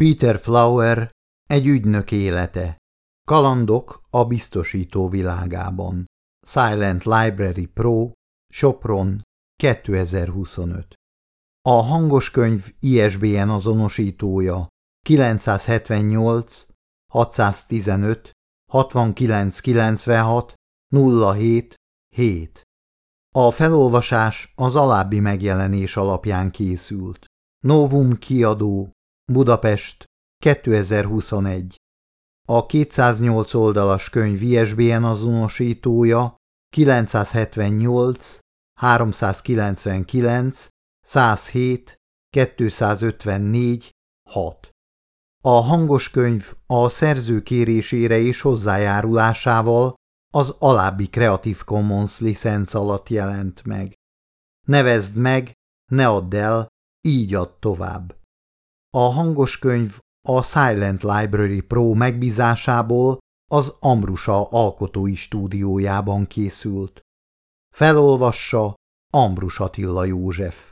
Peter Flower, egy ügynök élete. Kalandok a biztosító világában. Silent Library Pro, Sopron, 2025. A hangos könyv ISBN azonosítója 978 615 6996 07 7. A felolvasás az alábbi megjelenés alapján készült. Novum kiadó, Budapest, 2021. A 208 oldalas könyv ISBN azonosítója 978 399 107 254 6. A hangos könyv a szerző kérésére és hozzájárulásával az alábbi Creative Commons licenc alatt jelent meg. Nevezd meg, ne add el, így add tovább. A hangos könyv a Silent Library Pro megbízásából az Ambrusa alkotói stúdiójában készült. Felolvassa Ambrus Attila József.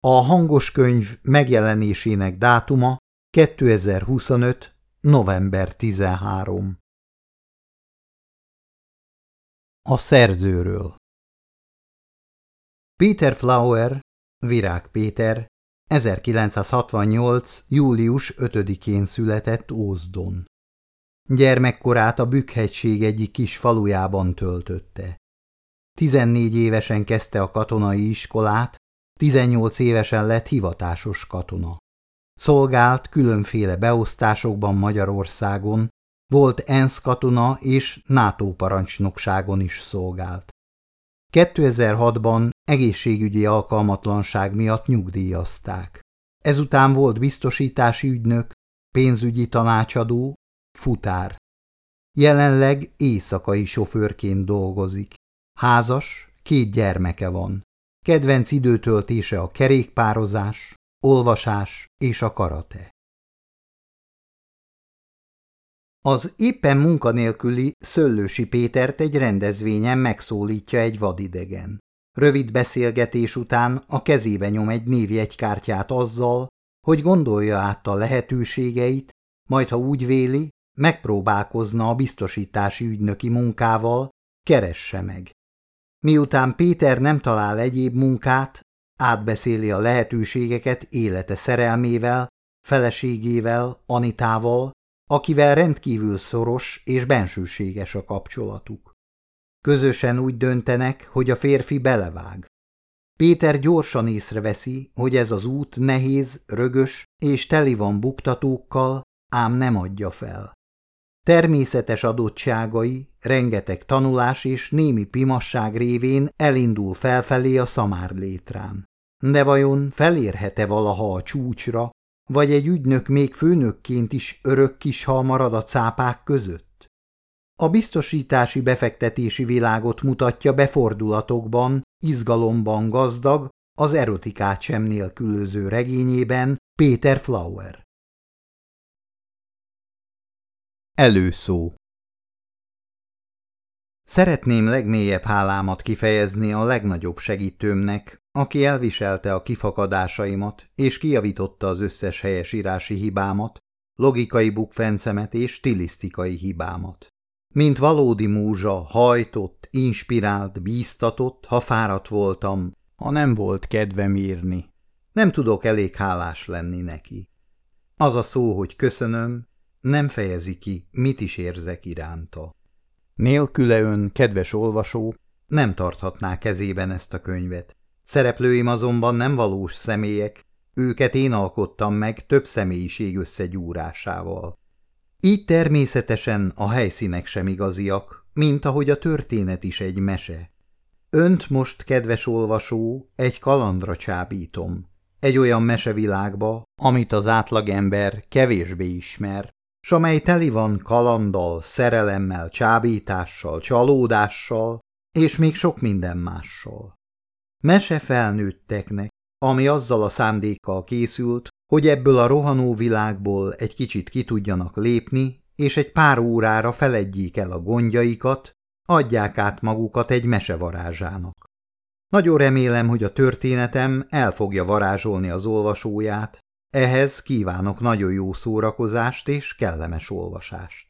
A hangos könyv megjelenésének dátuma 2025. november 13. A szerzőről Peter Flower, Virág Péter, 1968. július 5-én született Ózdon. Gyermekkorát a Bükkhegység egyik kis falujában töltötte. 14 évesen kezdte a katonai iskolát, 18 évesen lett hivatásos katona. Szolgált különféle beosztásokban Magyarországon, volt ENSZ katona és NATO parancsnokságon is szolgált. 2006-ban egészségügyi alkalmatlanság miatt nyugdíjazták. Ezután volt biztosítási ügynök, pénzügyi tanácsadó, futár. Jelenleg éjszakai sofőrként dolgozik. Házas, két gyermeke van. Kedvenc időtöltése a kerékpározás, olvasás és a karate. Az éppen munkanélküli Szöllősi Pétert egy rendezvényen megszólítja egy vadidegen. Rövid beszélgetés után a kezébe nyom egy névjegykártyát azzal, hogy gondolja át a lehetőségeit, majd ha úgy véli, megpróbálkozna a biztosítási ügynöki munkával, keresse meg. Miután Péter nem talál egyéb munkát, átbeszéli a lehetőségeket élete szerelmével, feleségével, Anitával, akivel rendkívül szoros és bensőséges a kapcsolatuk. Közösen úgy döntenek, hogy a férfi belevág. Péter gyorsan észreveszi, hogy ez az út nehéz, rögös és teli van buktatókkal, ám nem adja fel. Természetes adottságai, rengeteg tanulás és némi pimasság révén elindul felfelé a szamár létrán. De vajon felérhet-e valaha a csúcsra, vagy egy ügynök még főnökként is örök kis marad a cápák között? A biztosítási befektetési világot mutatja befordulatokban, izgalomban gazdag, az erotikát sem nélkülöző regényében Péter Flower. Előszó Szeretném legmélyebb hálámat kifejezni a legnagyobb segítőmnek, aki elviselte a kifakadásaimat és kijavította az összes helyesírási hibámat, logikai bukfencemet és stilisztikai hibámat. Mint valódi múzsa, hajtott, inspirált, bíztatott, ha fáradt voltam, ha nem volt kedvem írni. Nem tudok elég hálás lenni neki. Az a szó, hogy köszönöm, nem fejezi ki, mit is érzek iránta. Nélküle ön, kedves olvasó, nem tarthatná kezében ezt a könyvet. Szereplőim azonban nem valós személyek, őket én alkottam meg több személyiség összegyúrásával. Így természetesen a helyszínek sem igaziak, mint ahogy a történet is egy mese. Önt most, kedves olvasó, egy kalandra csábítom. Egy olyan mesevilágba, amit az átlagember kevésbé ismer, s amely teli van kalanddal, szerelemmel, csábítással, csalódással, és még sok minden mással. Mese felnőtteknek, ami azzal a szándékkal készült, hogy ebből a rohanó világból egy kicsit ki tudjanak lépni, és egy pár órára feledjék el a gondjaikat, adják át magukat egy mesevarázsának. Nagyon remélem, hogy a történetem el fogja varázsolni az olvasóját, Ehhez kívánok nagyon jó szórakozást és kellemes olvasást.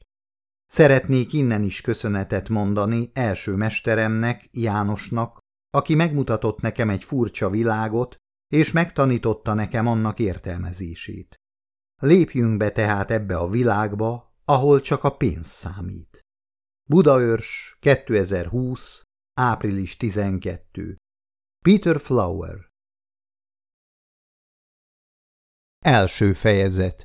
Szeretnék innen is köszönetet mondani első mesteremnek, Jánosnak, aki megmutatott nekem egy furcsa világot, és megtanította nekem annak értelmezését. Lépjünk be tehát ebbe a világba, ahol csak a pénz számít. Budaörs, 2020. április 12. Peter Flower Első fejezet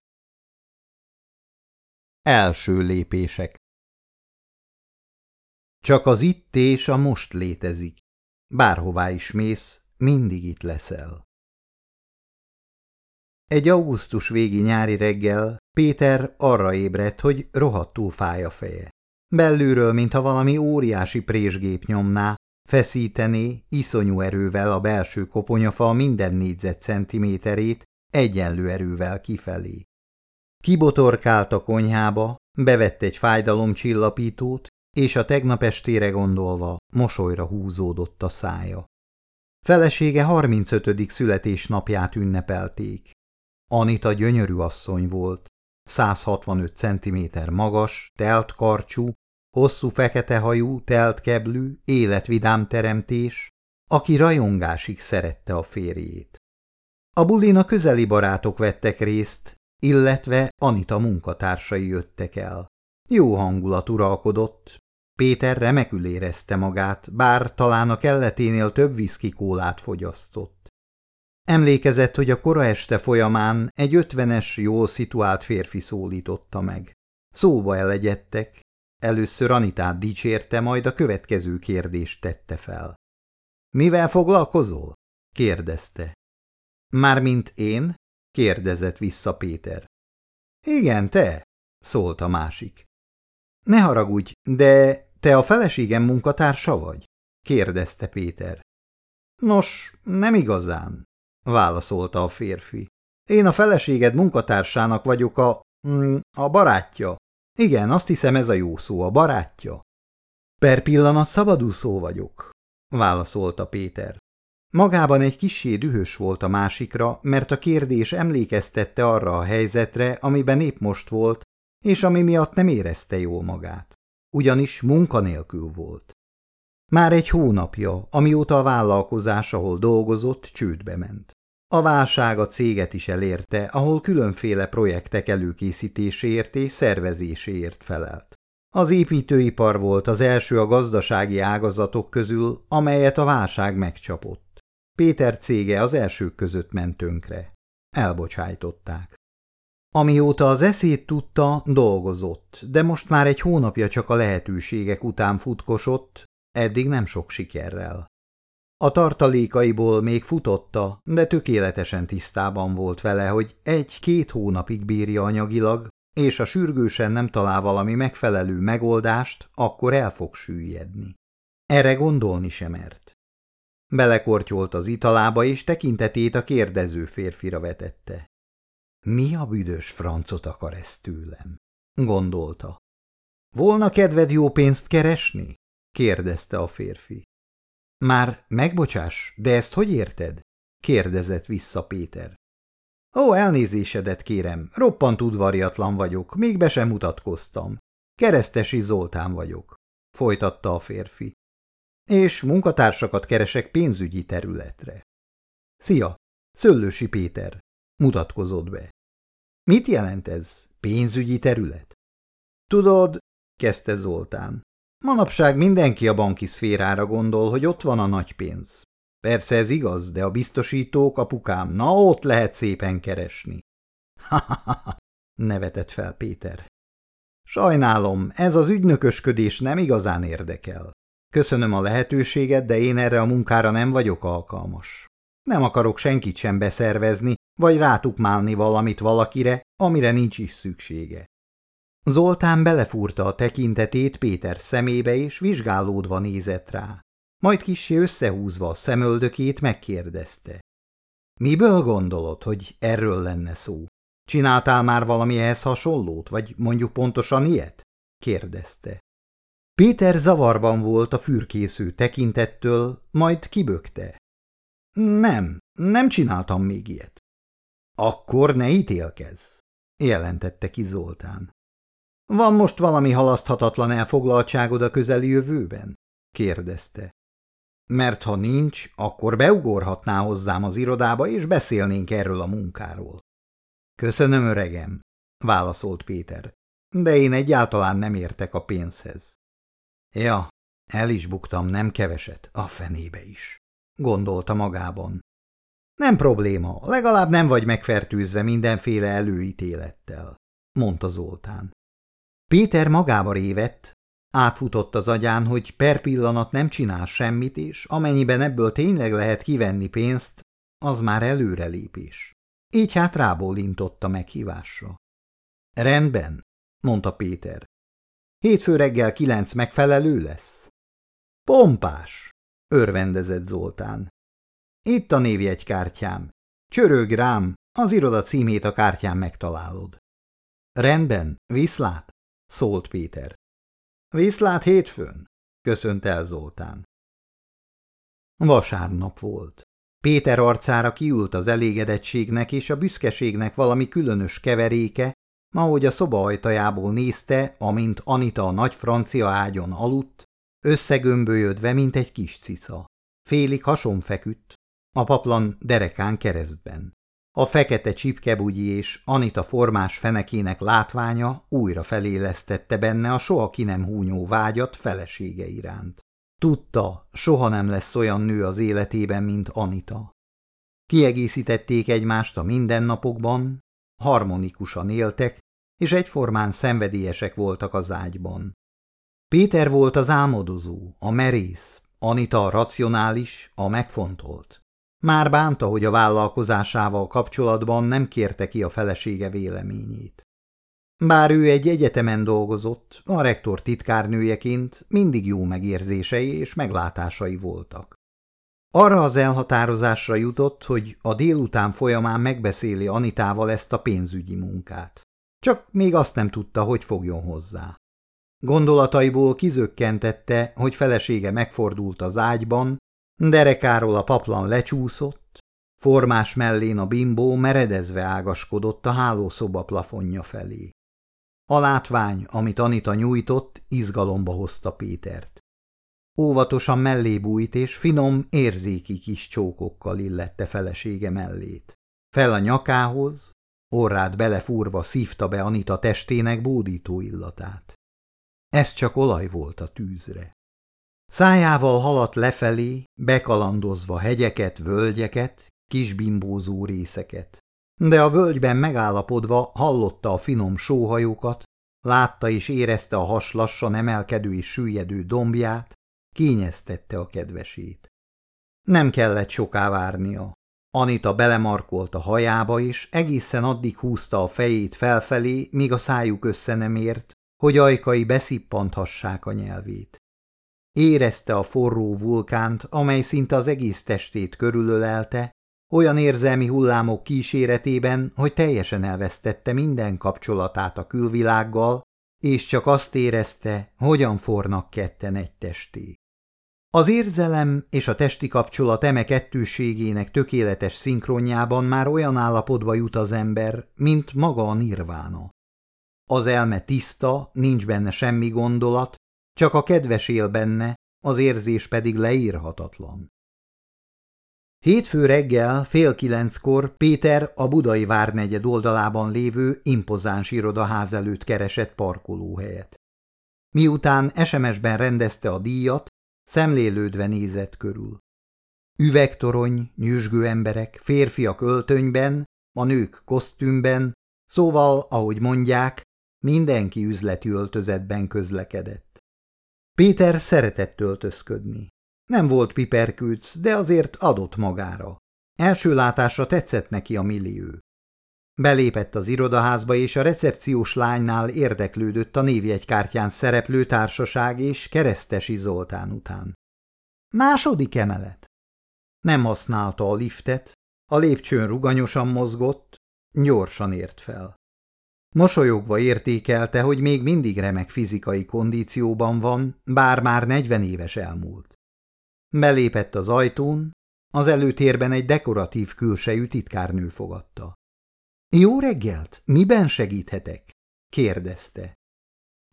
Első lépések Csak az itt és a most létezik. Bárhová is mész, mindig itt leszel. Egy augusztus végi nyári reggel Péter arra ébredt, hogy rohadtul fáj a feje. Belülről, mintha valami óriási présgép nyomná, feszítené iszonyú erővel a belső koponyafal minden négyzetcentiméterét egyenlő erővel kifelé. Kibotorkált a konyhába, bevett egy fájdalomcsillapítót, és a tegnap estére gondolva mosolyra húzódott a szája. Felesége 35. születésnapját ünnepelték. Anita gyönyörű asszony volt, 165 cm magas, telt karcsú, hosszú fekete hajú, telt keblű, életvidám teremtés, aki rajongásig szerette a férjét. A bulin a közeli barátok vettek részt, illetve Anita munkatársai jöttek el. Jó hangulat uralkodott, Péter remekül érezte magát, bár talán a kelleténél több viszki kólát fogyasztott. Emlékezett, hogy a kora este folyamán egy ötvenes, jól szituált férfi szólította meg. Szóba elegyedtek, először Anitát dicsérte, majd a következő kérdést tette fel. – Mivel foglalkozol? – kérdezte. – Mármint én? – kérdezett vissza Péter. – Igen, te – szólt a másik. – Ne haragudj, de te a feleségem munkatársa vagy? – kérdezte Péter. – Nos, nem igazán válaszolta a férfi. Én a feleséged munkatársának vagyok a... Mm, a barátja. Igen, azt hiszem ez a jó szó, a barátja. Per pillanat szabadúszó vagyok, válaszolta Péter. Magában egy kissé dühös volt a másikra, mert a kérdés emlékeztette arra a helyzetre, amiben épp most volt, és ami miatt nem érezte jól magát. Ugyanis munkanélkül volt. Már egy hónapja, amióta a vállalkozás, ahol dolgozott, csődbe ment. A válság a céget is elérte, ahol különféle projektek előkészítéséért és szervezéséért felelt. Az építőipar volt az első a gazdasági ágazatok közül, amelyet a válság megcsapott. Péter cége az elsők között ment tönkre. Elbocsájtották. Amióta az eszét tudta, dolgozott, de most már egy hónapja csak a lehetőségek után futkosott, eddig nem sok sikerrel. A tartalékaiból még futotta, de tökéletesen tisztában volt vele, hogy egy-két hónapig bírja anyagilag, és a sürgősen nem talál valami megfelelő megoldást, akkor el fog süllyedni. Erre gondolni sem mert. Belekortyolt az italába, és tekintetét a kérdező férfira vetette. Mi a büdös francot akar ezt tőlem? gondolta. Volna kedved jó pénzt keresni? kérdezte a férfi. Már megbocsás, de ezt hogy érted? kérdezett vissza Péter. Ó, elnézésedet kérem, roppant udvariatlan vagyok, még be sem mutatkoztam. Keresztesi Zoltán vagyok, folytatta a férfi. És munkatársakat keresek pénzügyi területre. Szia, Szöllősi Péter, mutatkozott be. Mit jelent ez, pénzügyi terület? Tudod, kezdte Zoltán, Manapság mindenki a banki szférára gondol, hogy ott van a nagy pénz. Persze ez igaz, de a biztosítók, apukám, na ott lehet szépen keresni. Ha-ha-ha, nevetett fel Péter. Sajnálom, ez az ügynökösködés nem igazán érdekel. Köszönöm a lehetőséget, de én erre a munkára nem vagyok alkalmas. Nem akarok senkit sem beszervezni, vagy rátukmálni valamit valakire, amire nincs is szüksége. Zoltán belefúrta a tekintetét Péter szemébe, és vizsgálódva nézett rá. Majd kissé összehúzva a szemöldökét megkérdezte. Miből gondolod, hogy erről lenne szó? Csináltál már valami ehhez hasonlót, vagy mondjuk pontosan ilyet? kérdezte. Péter zavarban volt a fürkésző tekintettől, majd kibökte. Nem, nem csináltam még ilyet. Akkor ne ítélkezz, jelentette ki Zoltán. Van most valami halaszthatatlan elfoglaltságod a közeli jövőben? kérdezte. Mert ha nincs, akkor beugorhatná hozzám az irodába, és beszélnénk erről a munkáról. Köszönöm, öregem, válaszolt Péter, de én egyáltalán nem értek a pénzhez. Ja, el is buktam nem keveset, a fenébe is, gondolta magában. Nem probléma, legalább nem vagy megfertőzve mindenféle előítélettel, mondta Zoltán. Péter magába révett, átfutott az agyán, hogy per pillanat nem csinál semmit, és amennyiben ebből tényleg lehet kivenni pénzt, az már előrelépés. Így hát rábólintott a meghívásra. Rendben, mondta Péter. Hétfő reggel kilenc megfelelő lesz? Pompás, örvendezett Zoltán. Itt a névjegykártyám. Csörög rám, az iroda címét a kártyán megtalálod. Rendben, viszlát, szólt Péter. Viszlát hétfőn, köszönt el Zoltán. Vasárnap volt. Péter arcára kiült az elégedettségnek és a büszkeségnek valami különös keveréke, ahogy a szoba ajtajából nézte, amint Anita a nagy francia ágyon aludt, összegömbölyödve, mint egy kis cica. Félig hason feküdt, a paplan derekán keresztben. A fekete csipkebugyi és Anita formás fenekének látványa újra felélesztette benne a soha ki nem húnyó vágyat felesége iránt. Tudta, soha nem lesz olyan nő az életében, mint Anita. Kiegészítették egymást a mindennapokban, harmonikusan éltek, és egyformán szenvedélyesek voltak az ágyban. Péter volt az álmodozó, a merész, Anita a racionális, a megfontolt. Már bánta, hogy a vállalkozásával kapcsolatban nem kérte ki a felesége véleményét. Bár ő egy egyetemen dolgozott, a rektor titkárnőjeként mindig jó megérzései és meglátásai voltak. Arra az elhatározásra jutott, hogy a délután folyamán megbeszéli Anitával ezt a pénzügyi munkát. Csak még azt nem tudta, hogy fogjon hozzá. Gondolataiból kizökkentette, hogy felesége megfordult az ágyban, Derekáról a paplan lecsúszott, formás mellén a bimbó meredezve ágaskodott a hálószoba plafonja felé. A látvány, amit Anita nyújtott, izgalomba hozta Pétert. Óvatosan mellé bújt, és finom, érzéki kis csókokkal illette felesége mellét. Fel a nyakához, orrát belefúrva szívta be Anita testének bódító illatát. Ez csak olaj volt a tűzre. Szájával haladt lefelé, bekalandozva hegyeket, völgyeket, kisbimbózó részeket. De a völgyben megállapodva hallotta a finom sóhajókat, látta és érezte a has lassan emelkedő és süllyedő dombját, kényeztette a kedvesét. Nem kellett soká várnia. Anita belemarkolt a hajába, és egészen addig húzta a fejét felfelé, míg a szájuk össze nem ért, hogy ajkai beszippanthassák a nyelvét. Érezte a forró vulkánt, amely szinte az egész testét körülölelte, olyan érzelmi hullámok kíséretében, hogy teljesen elvesztette minden kapcsolatát a külvilággal, és csak azt érezte, hogyan fornak ketten egy testé. Az érzelem és a testi kapcsolat eme kettőségének tökéletes szinkronjában már olyan állapotba jut az ember, mint maga a nirvána. Az elme tiszta, nincs benne semmi gondolat, csak a kedves él benne, az érzés pedig leírhatatlan. Hétfő reggel fél kilenckor Péter a budai várnegyed oldalában lévő impozáns irodaház előtt keresett parkolóhelyet. Miután SMS-ben rendezte a díjat, szemlélődve nézett körül. Üvegtorony, nyüzsgő emberek, férfiak öltönyben, a nők kosztümben, szóval, ahogy mondják, mindenki üzleti öltözetben közlekedett. Péter szeretett öltözködni. Nem volt piperkűc, de azért adott magára. Első látásra tetszett neki a millió. Belépett az irodaházba, és a recepciós lánynál érdeklődött a névjegykártyán szereplő társaság és keresztesi Zoltán után. Második emelet. Nem használta a liftet, a lépcsőn ruganyosan mozgott, gyorsan ért fel. Mosolyogva értékelte, hogy még mindig remek fizikai kondícióban van, bár már negyven éves elmúlt. Belépett az ajtón, az előtérben egy dekoratív külsejű titkárnő fogadta. Jó reggelt, miben segíthetek? kérdezte.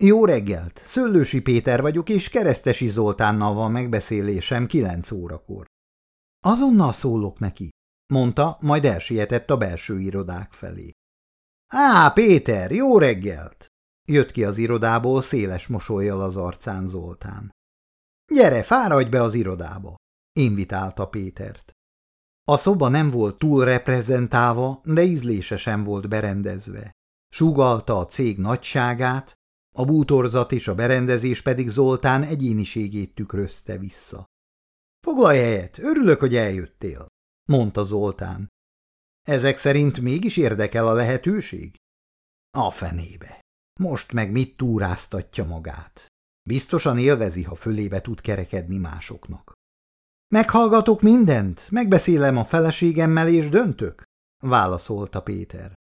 Jó reggelt, Szöllősi Péter vagyok, és Keresztesi Zoltánnal van megbeszélésem kilenc órakor. Azonnal szólok neki, mondta, majd elsietett a belső irodák felé. Á, Péter, jó reggelt! Jött ki az irodából széles mosolyjal az arcán Zoltán. Gyere, fáradj be az irodába, invitálta Pétert. A szoba nem volt túl reprezentálva, de ízlése sem volt berendezve. Sugalta a cég nagyságát, a bútorzat és a berendezés pedig Zoltán egyéniségét tükrözte vissza. Foglalj helyet, örülök, hogy eljöttél, mondta Zoltán. Ezek szerint mégis érdekel a lehetőség? A fenébe. Most meg mit túráztatja magát? Biztosan élvezi, ha fölébe tud kerekedni másoknak. Meghallgatok mindent, megbeszélem a feleségemmel és döntök, válaszolta Péter.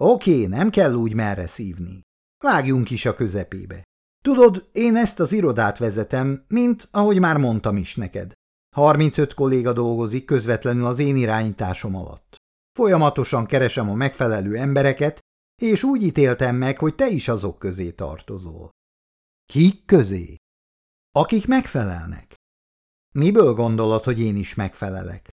Oké, nem kell úgy merre szívni. Vágjunk is a közepébe. Tudod, én ezt az irodát vezetem, mint ahogy már mondtam is neked. 35 kolléga dolgozik közvetlenül az én irányításom alatt. Folyamatosan keresem a megfelelő embereket, és úgy ítéltem meg, hogy te is azok közé tartozol. Kik közé? Akik megfelelnek. Miből gondolod, hogy én is megfelelek?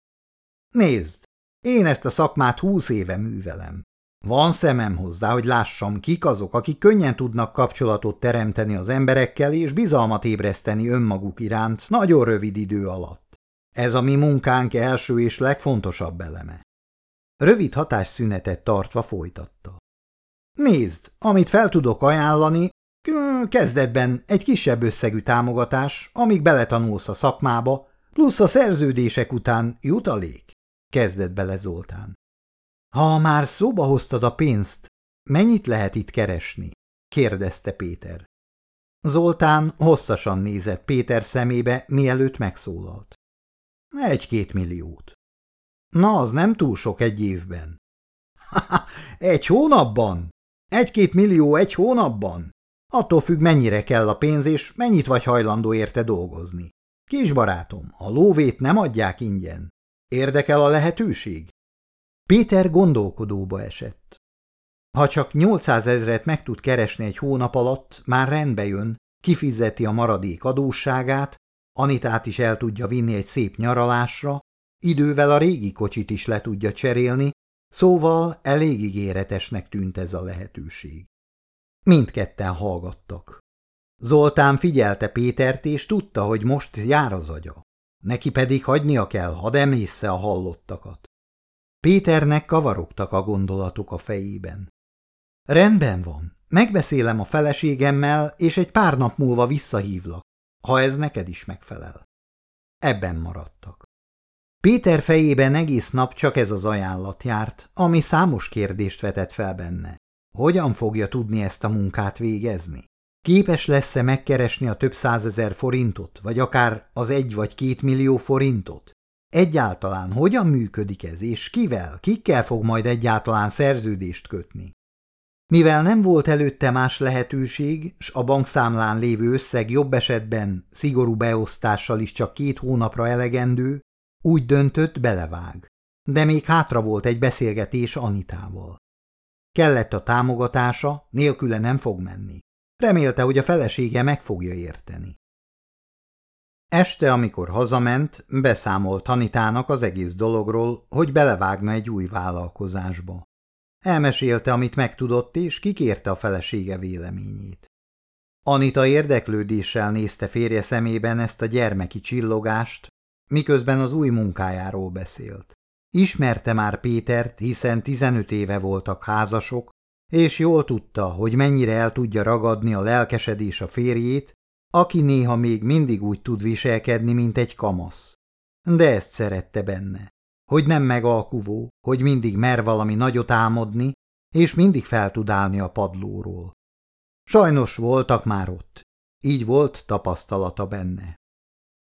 Nézd, én ezt a szakmát húsz éve művelem. Van szemem hozzá, hogy lássam, kik azok, akik könnyen tudnak kapcsolatot teremteni az emberekkel és bizalmat ébreszteni önmaguk iránt nagyon rövid idő alatt. Ez a mi munkánk első és legfontosabb eleme. Rövid hatásszünetet tartva folytatta. Nézd, amit fel tudok ajánlani, kezdetben egy kisebb összegű támogatás, amíg beletanulsz a szakmába, plusz a szerződések után jutalék, kezdett bele Zoltán. Ha már szóba hoztad a pénzt, mennyit lehet itt keresni? kérdezte Péter. Zoltán hosszasan nézett Péter szemébe, mielőtt megszólalt. Egy-két milliót. Na, az nem túl sok egy évben. egy hónapban? Egy-két millió egy hónapban? Attól függ, mennyire kell a pénz, és mennyit vagy hajlandó érte dolgozni. Kis barátom, a lóvét nem adják ingyen. Érdekel a lehetőség? Péter gondolkodóba esett. Ha csak 800 ezret meg tud keresni egy hónap alatt, már rendbe jön, kifizeti a maradék adósságát, Anitát is el tudja vinni egy szép nyaralásra, idővel a régi kocsit is le tudja cserélni, szóval elég ígéretesnek tűnt ez a lehetőség. Mindketten hallgattak. Zoltán figyelte Pétert, és tudta, hogy most jár az agya. Neki pedig hagynia kell, ha emészze a hallottakat. Péternek kavarogtak a gondolatok a fejében. Rendben van, megbeszélem a feleségemmel, és egy pár nap múlva visszahívlak, ha ez neked is megfelel. Ebben maradtak. Péter fejében egész nap csak ez az ajánlat járt, ami számos kérdést vetett fel benne. Hogyan fogja tudni ezt a munkát végezni? Képes lesz-e megkeresni a több százezer forintot, vagy akár az egy vagy két millió forintot? Egyáltalán hogyan működik ez, és kivel, kikkel fog majd egyáltalán szerződést kötni? Mivel nem volt előtte más lehetőség, s a bankszámlán lévő összeg jobb esetben szigorú beosztással is csak két hónapra elegendő, úgy döntött, belevág. De még hátra volt egy beszélgetés Anitával. Kellett a támogatása, nélküle nem fog menni. Remélte, hogy a felesége meg fogja érteni. Este, amikor hazament, beszámolt Hanitának az egész dologról, hogy belevágna egy új vállalkozásba. Elmesélte, amit megtudott, és kikérte a felesége véleményét. Anita érdeklődéssel nézte férje szemében ezt a gyermeki csillogást, miközben az új munkájáról beszélt. Ismerte már Pétert, hiszen 15 éve voltak házasok, és jól tudta, hogy mennyire el tudja ragadni a lelkesedés a férjét, aki néha még mindig úgy tud viselkedni, mint egy kamasz. De ezt szerette benne, hogy nem megalkuvó, hogy mindig mer valami nagyot álmodni, és mindig fel tud állni a padlóról. Sajnos voltak már ott, így volt tapasztalata benne.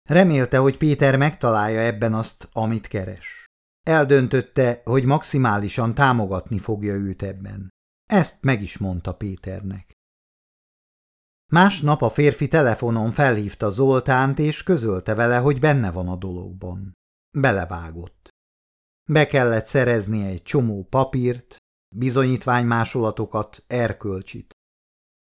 Remélte, hogy Péter megtalálja ebben azt, amit keres. Eldöntötte, hogy maximálisan támogatni fogja őt ebben. Ezt meg is mondta Péternek. Másnap a férfi telefonon felhívta Zoltánt, és közölte vele, hogy benne van a dologban. Belevágott. Be kellett szerezni egy csomó papírt, bizonyítványmásolatokat, erkölcsit.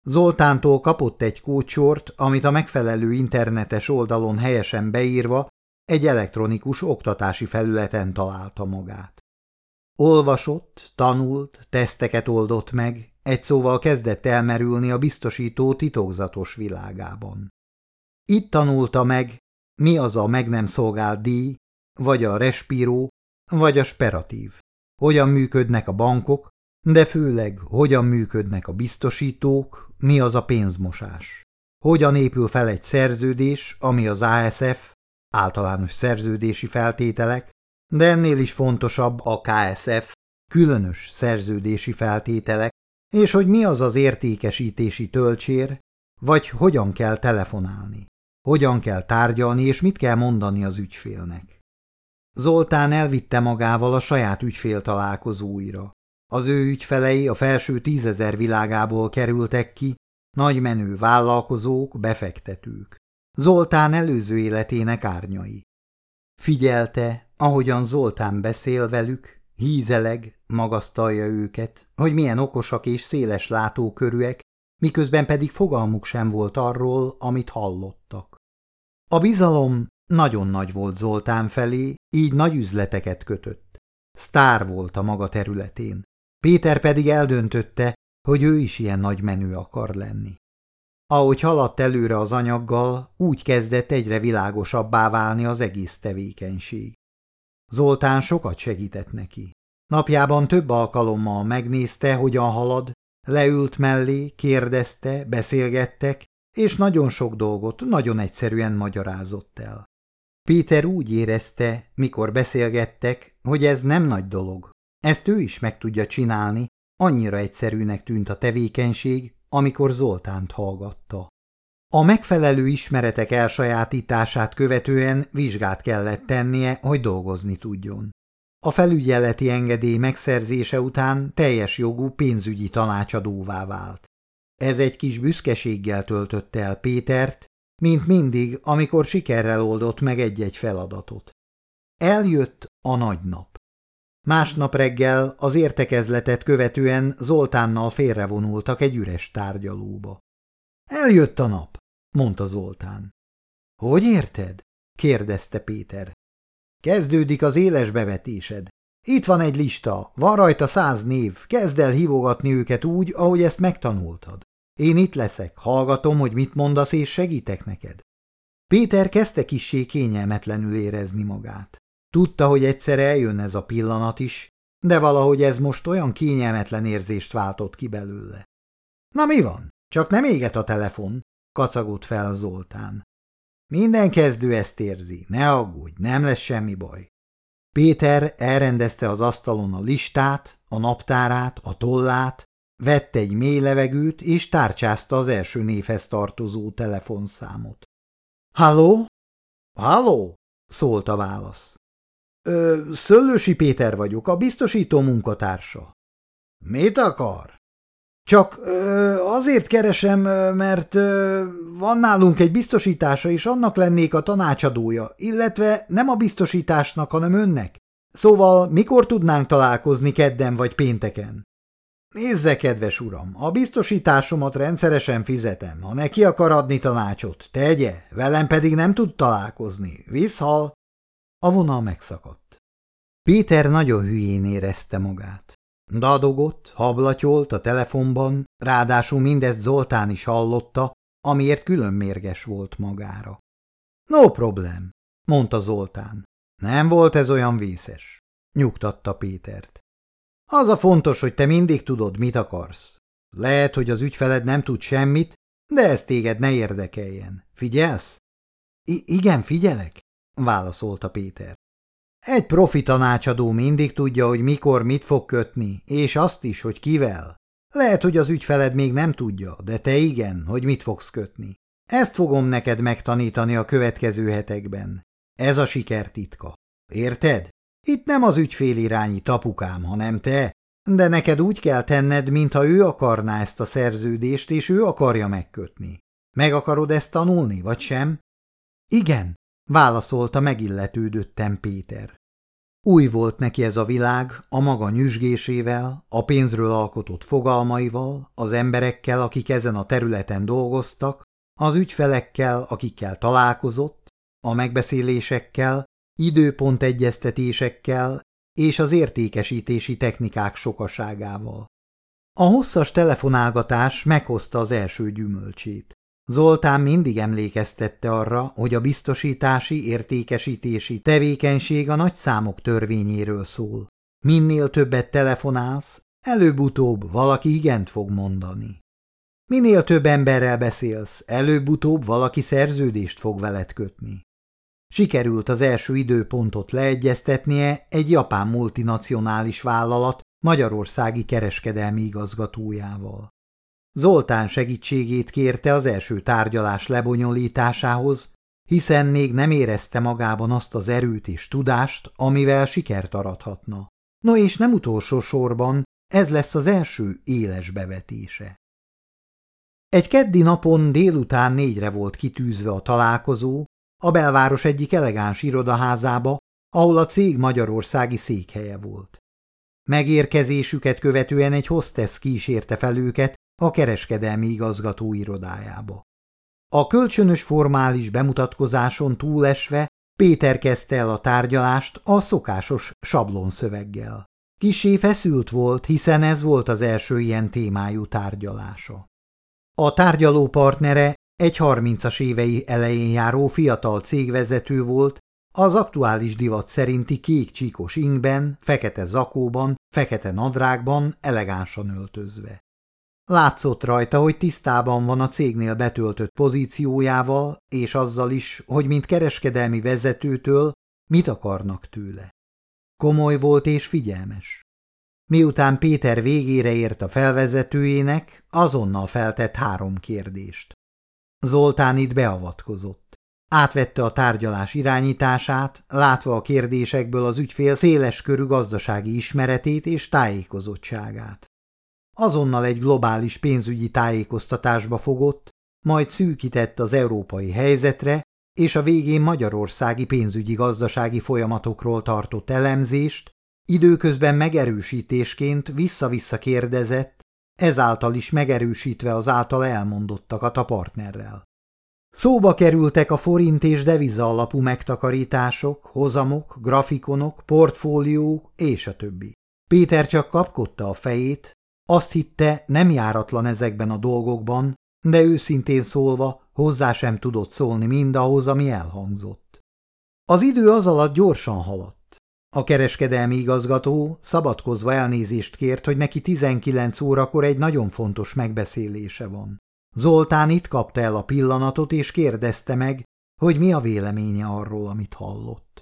Zoltántól kapott egy kócsort, amit a megfelelő internetes oldalon helyesen beírva egy elektronikus oktatási felületen találta magát. Olvasott, tanult, teszteket oldott meg, egy szóval kezdett elmerülni a biztosító titokzatos világában. Itt tanulta meg, mi az a meg nem szolgált díj, vagy a respíró, vagy a speratív. Hogyan működnek a bankok, de főleg hogyan működnek a biztosítók, mi az a pénzmosás. Hogyan épül fel egy szerződés, ami az ASF, általános szerződési feltételek, de ennél is fontosabb a KSF, különös szerződési feltételek, és hogy mi az az értékesítési töltsér, vagy hogyan kell telefonálni, hogyan kell tárgyalni, és mit kell mondani az ügyfélnek. Zoltán elvitte magával a saját ügyfél találkozóira. Az ő ügyfelei a felső tízezer világából kerültek ki, nagy menő vállalkozók, befektetők. Zoltán előző életének árnyai. Figyelte, ahogyan Zoltán beszél velük, hízeleg, magasztalja őket, hogy milyen okosak és széles látókörűek, miközben pedig fogalmuk sem volt arról, amit hallottak. A bizalom nagyon nagy volt Zoltán felé, így nagy üzleteket kötött. Sztár volt a maga területén. Péter pedig eldöntötte, hogy ő is ilyen nagy menő akar lenni. Ahogy haladt előre az anyaggal, úgy kezdett egyre világosabbá válni az egész tevékenység. Zoltán sokat segített neki. Napjában több alkalommal megnézte, hogyan halad, leült mellé, kérdezte, beszélgettek, és nagyon sok dolgot nagyon egyszerűen magyarázott el. Péter úgy érezte, mikor beszélgettek, hogy ez nem nagy dolog. Ezt ő is meg tudja csinálni, annyira egyszerűnek tűnt a tevékenység, amikor Zoltánt hallgatta. A megfelelő ismeretek elsajátítását követően vizsgát kellett tennie, hogy dolgozni tudjon. A felügyeleti engedély megszerzése után teljes jogú pénzügyi tanácsadóvá vált. Ez egy kis büszkeséggel töltötte el Pétert, mint mindig, amikor sikerrel oldott meg egy-egy feladatot. Eljött a nagy nap. Másnap reggel az értekezletet követően Zoltánnal félrevonultak egy üres tárgyalóba. Eljött a nap, mondta Zoltán. Hogy érted? kérdezte Péter. Kezdődik az éles bevetésed. Itt van egy lista, van rajta száz név, kezd el hívogatni őket úgy, ahogy ezt megtanultad. Én itt leszek, hallgatom, hogy mit mondasz, és segítek neked. Péter kezdte kissé kényelmetlenül érezni magát. Tudta, hogy egyszer eljön ez a pillanat is, de valahogy ez most olyan kényelmetlen érzést váltott ki belőle. Na mi van? Csak nem éget a telefon, kacagott fel Zoltán. Minden kezdő ezt érzi, ne aggódj, nem lesz semmi baj. Péter elrendezte az asztalon a listát, a naptárát, a tollát, vett egy mély levegőt és tárcsázta az első névhez tartozó telefonszámot. – Halló? – Halló? – szólt a válasz. Ö, Szöllősi Péter vagyok, a biztosító munkatársa. Mit akar? Csak ö, azért keresem, mert ö, van nálunk egy biztosítása, és annak lennék a tanácsadója, illetve nem a biztosításnak, hanem önnek. Szóval mikor tudnánk találkozni kedden vagy pénteken? Nézze, kedves uram, a biztosításomat rendszeresen fizetem. Ha neki akar adni tanácsot, tegye, velem pedig nem tud találkozni. Visszhal. A vonal megszakadt. Péter nagyon hülyén érezte magát. Dadogott, hablatyolt a telefonban, ráadásul mindezt Zoltán is hallotta, amiért külön mérges volt magára. No problem, mondta Zoltán. Nem volt ez olyan vészes, nyugtatta Pétert. Az a fontos, hogy te mindig tudod, mit akarsz. Lehet, hogy az ügyfeled nem tud semmit, de ez téged ne érdekeljen. Figyelsz? I igen, figyelek, válaszolta Péter. Egy profi tanácsadó mindig tudja, hogy mikor mit fog kötni, és azt is, hogy kivel. Lehet, hogy az ügyfeled még nem tudja, de te igen, hogy mit fogsz kötni. Ezt fogom neked megtanítani a következő hetekben. Ez a siker titka. Érted? Itt nem az ügyfél irányi tapukám, hanem te, de neked úgy kell tenned, mintha ő akarná ezt a szerződést, és ő akarja megkötni. Meg akarod ezt tanulni, vagy sem? Igen, válaszolta megilletődöttem Péter. Új volt neki ez a világ, a maga nyüzsgésével, a pénzről alkotott fogalmaival, az emberekkel, akik ezen a területen dolgoztak, az ügyfelekkel, akikkel találkozott, a megbeszélésekkel, időpontegyeztetésekkel és az értékesítési technikák sokaságával. A hosszas telefonálgatás meghozta az első gyümölcsét. Zoltán mindig emlékeztette arra, hogy a biztosítási, értékesítési tevékenység a nagy számok törvényéről szól. Minél többet telefonálsz, előbb-utóbb valaki igent fog mondani. Minél több emberrel beszélsz, előbb-utóbb valaki szerződést fog veled kötni. Sikerült az első időpontot leegyeztetnie egy japán multinacionális vállalat magyarországi kereskedelmi igazgatójával. Zoltán segítségét kérte az első tárgyalás lebonyolításához, hiszen még nem érezte magában azt az erőt és tudást, amivel sikert arathatna. No és nem utolsó sorban ez lesz az első éles bevetése. Egy keddi napon délután négyre volt kitűzve a találkozó, a belváros egyik elegáns irodaházába, ahol a cég magyarországi székhelye volt. Megérkezésüket követően egy hostess kísérte fel őket a kereskedelmi igazgató irodájába. A kölcsönös formális bemutatkozáson túlesve Péter kezdte el a tárgyalást a szokásos sablonszöveggel. Kisé feszült volt, hiszen ez volt az első ilyen témájú tárgyalása. A tárgyaló partnere egy harmincas évei elején járó fiatal cégvezető volt, az aktuális divat szerinti kék csíkos ingben, fekete zakóban, fekete nadrágban, elegánsan öltözve. Látszott rajta, hogy tisztában van a cégnél betöltött pozíciójával, és azzal is, hogy mint kereskedelmi vezetőtől mit akarnak tőle. Komoly volt és figyelmes. Miután Péter végére ért a felvezetőjének, azonnal feltett három kérdést. Zoltán itt beavatkozott. Átvette a tárgyalás irányítását, látva a kérdésekből az ügyfél széles körű gazdasági ismeretét és tájékozottságát. Azonnal egy globális pénzügyi tájékoztatásba fogott, majd szűkített az európai helyzetre, és a végén magyarországi pénzügyi gazdasági folyamatokról tartott elemzést, időközben megerősítésként vissza-vissza kérdezett, ezáltal is megerősítve az által elmondottakat a partnerrel. Szóba kerültek a forint és deviza alapú megtakarítások, hozamok, grafikonok, portfólió és a többi. Péter csak kapkodta a fejét, azt hitte, nem járatlan ezekben a dolgokban, de őszintén szólva hozzá sem tudott szólni mindahhoz, ami elhangzott. Az idő az alatt gyorsan haladt. A kereskedelmi igazgató szabadkozva elnézést kért, hogy neki 19 órakor egy nagyon fontos megbeszélése van. Zoltán itt kapta el a pillanatot, és kérdezte meg, hogy mi a véleménye arról, amit hallott.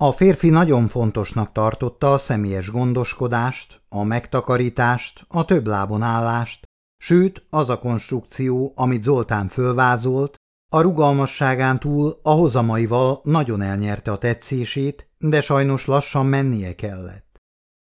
A férfi nagyon fontosnak tartotta a személyes gondoskodást, a megtakarítást, a több lábon állást, sőt, az a konstrukció, amit Zoltán fölvázolt, a rugalmasságán túl a hozamaival nagyon elnyerte a tetszését, de sajnos lassan mennie kellett.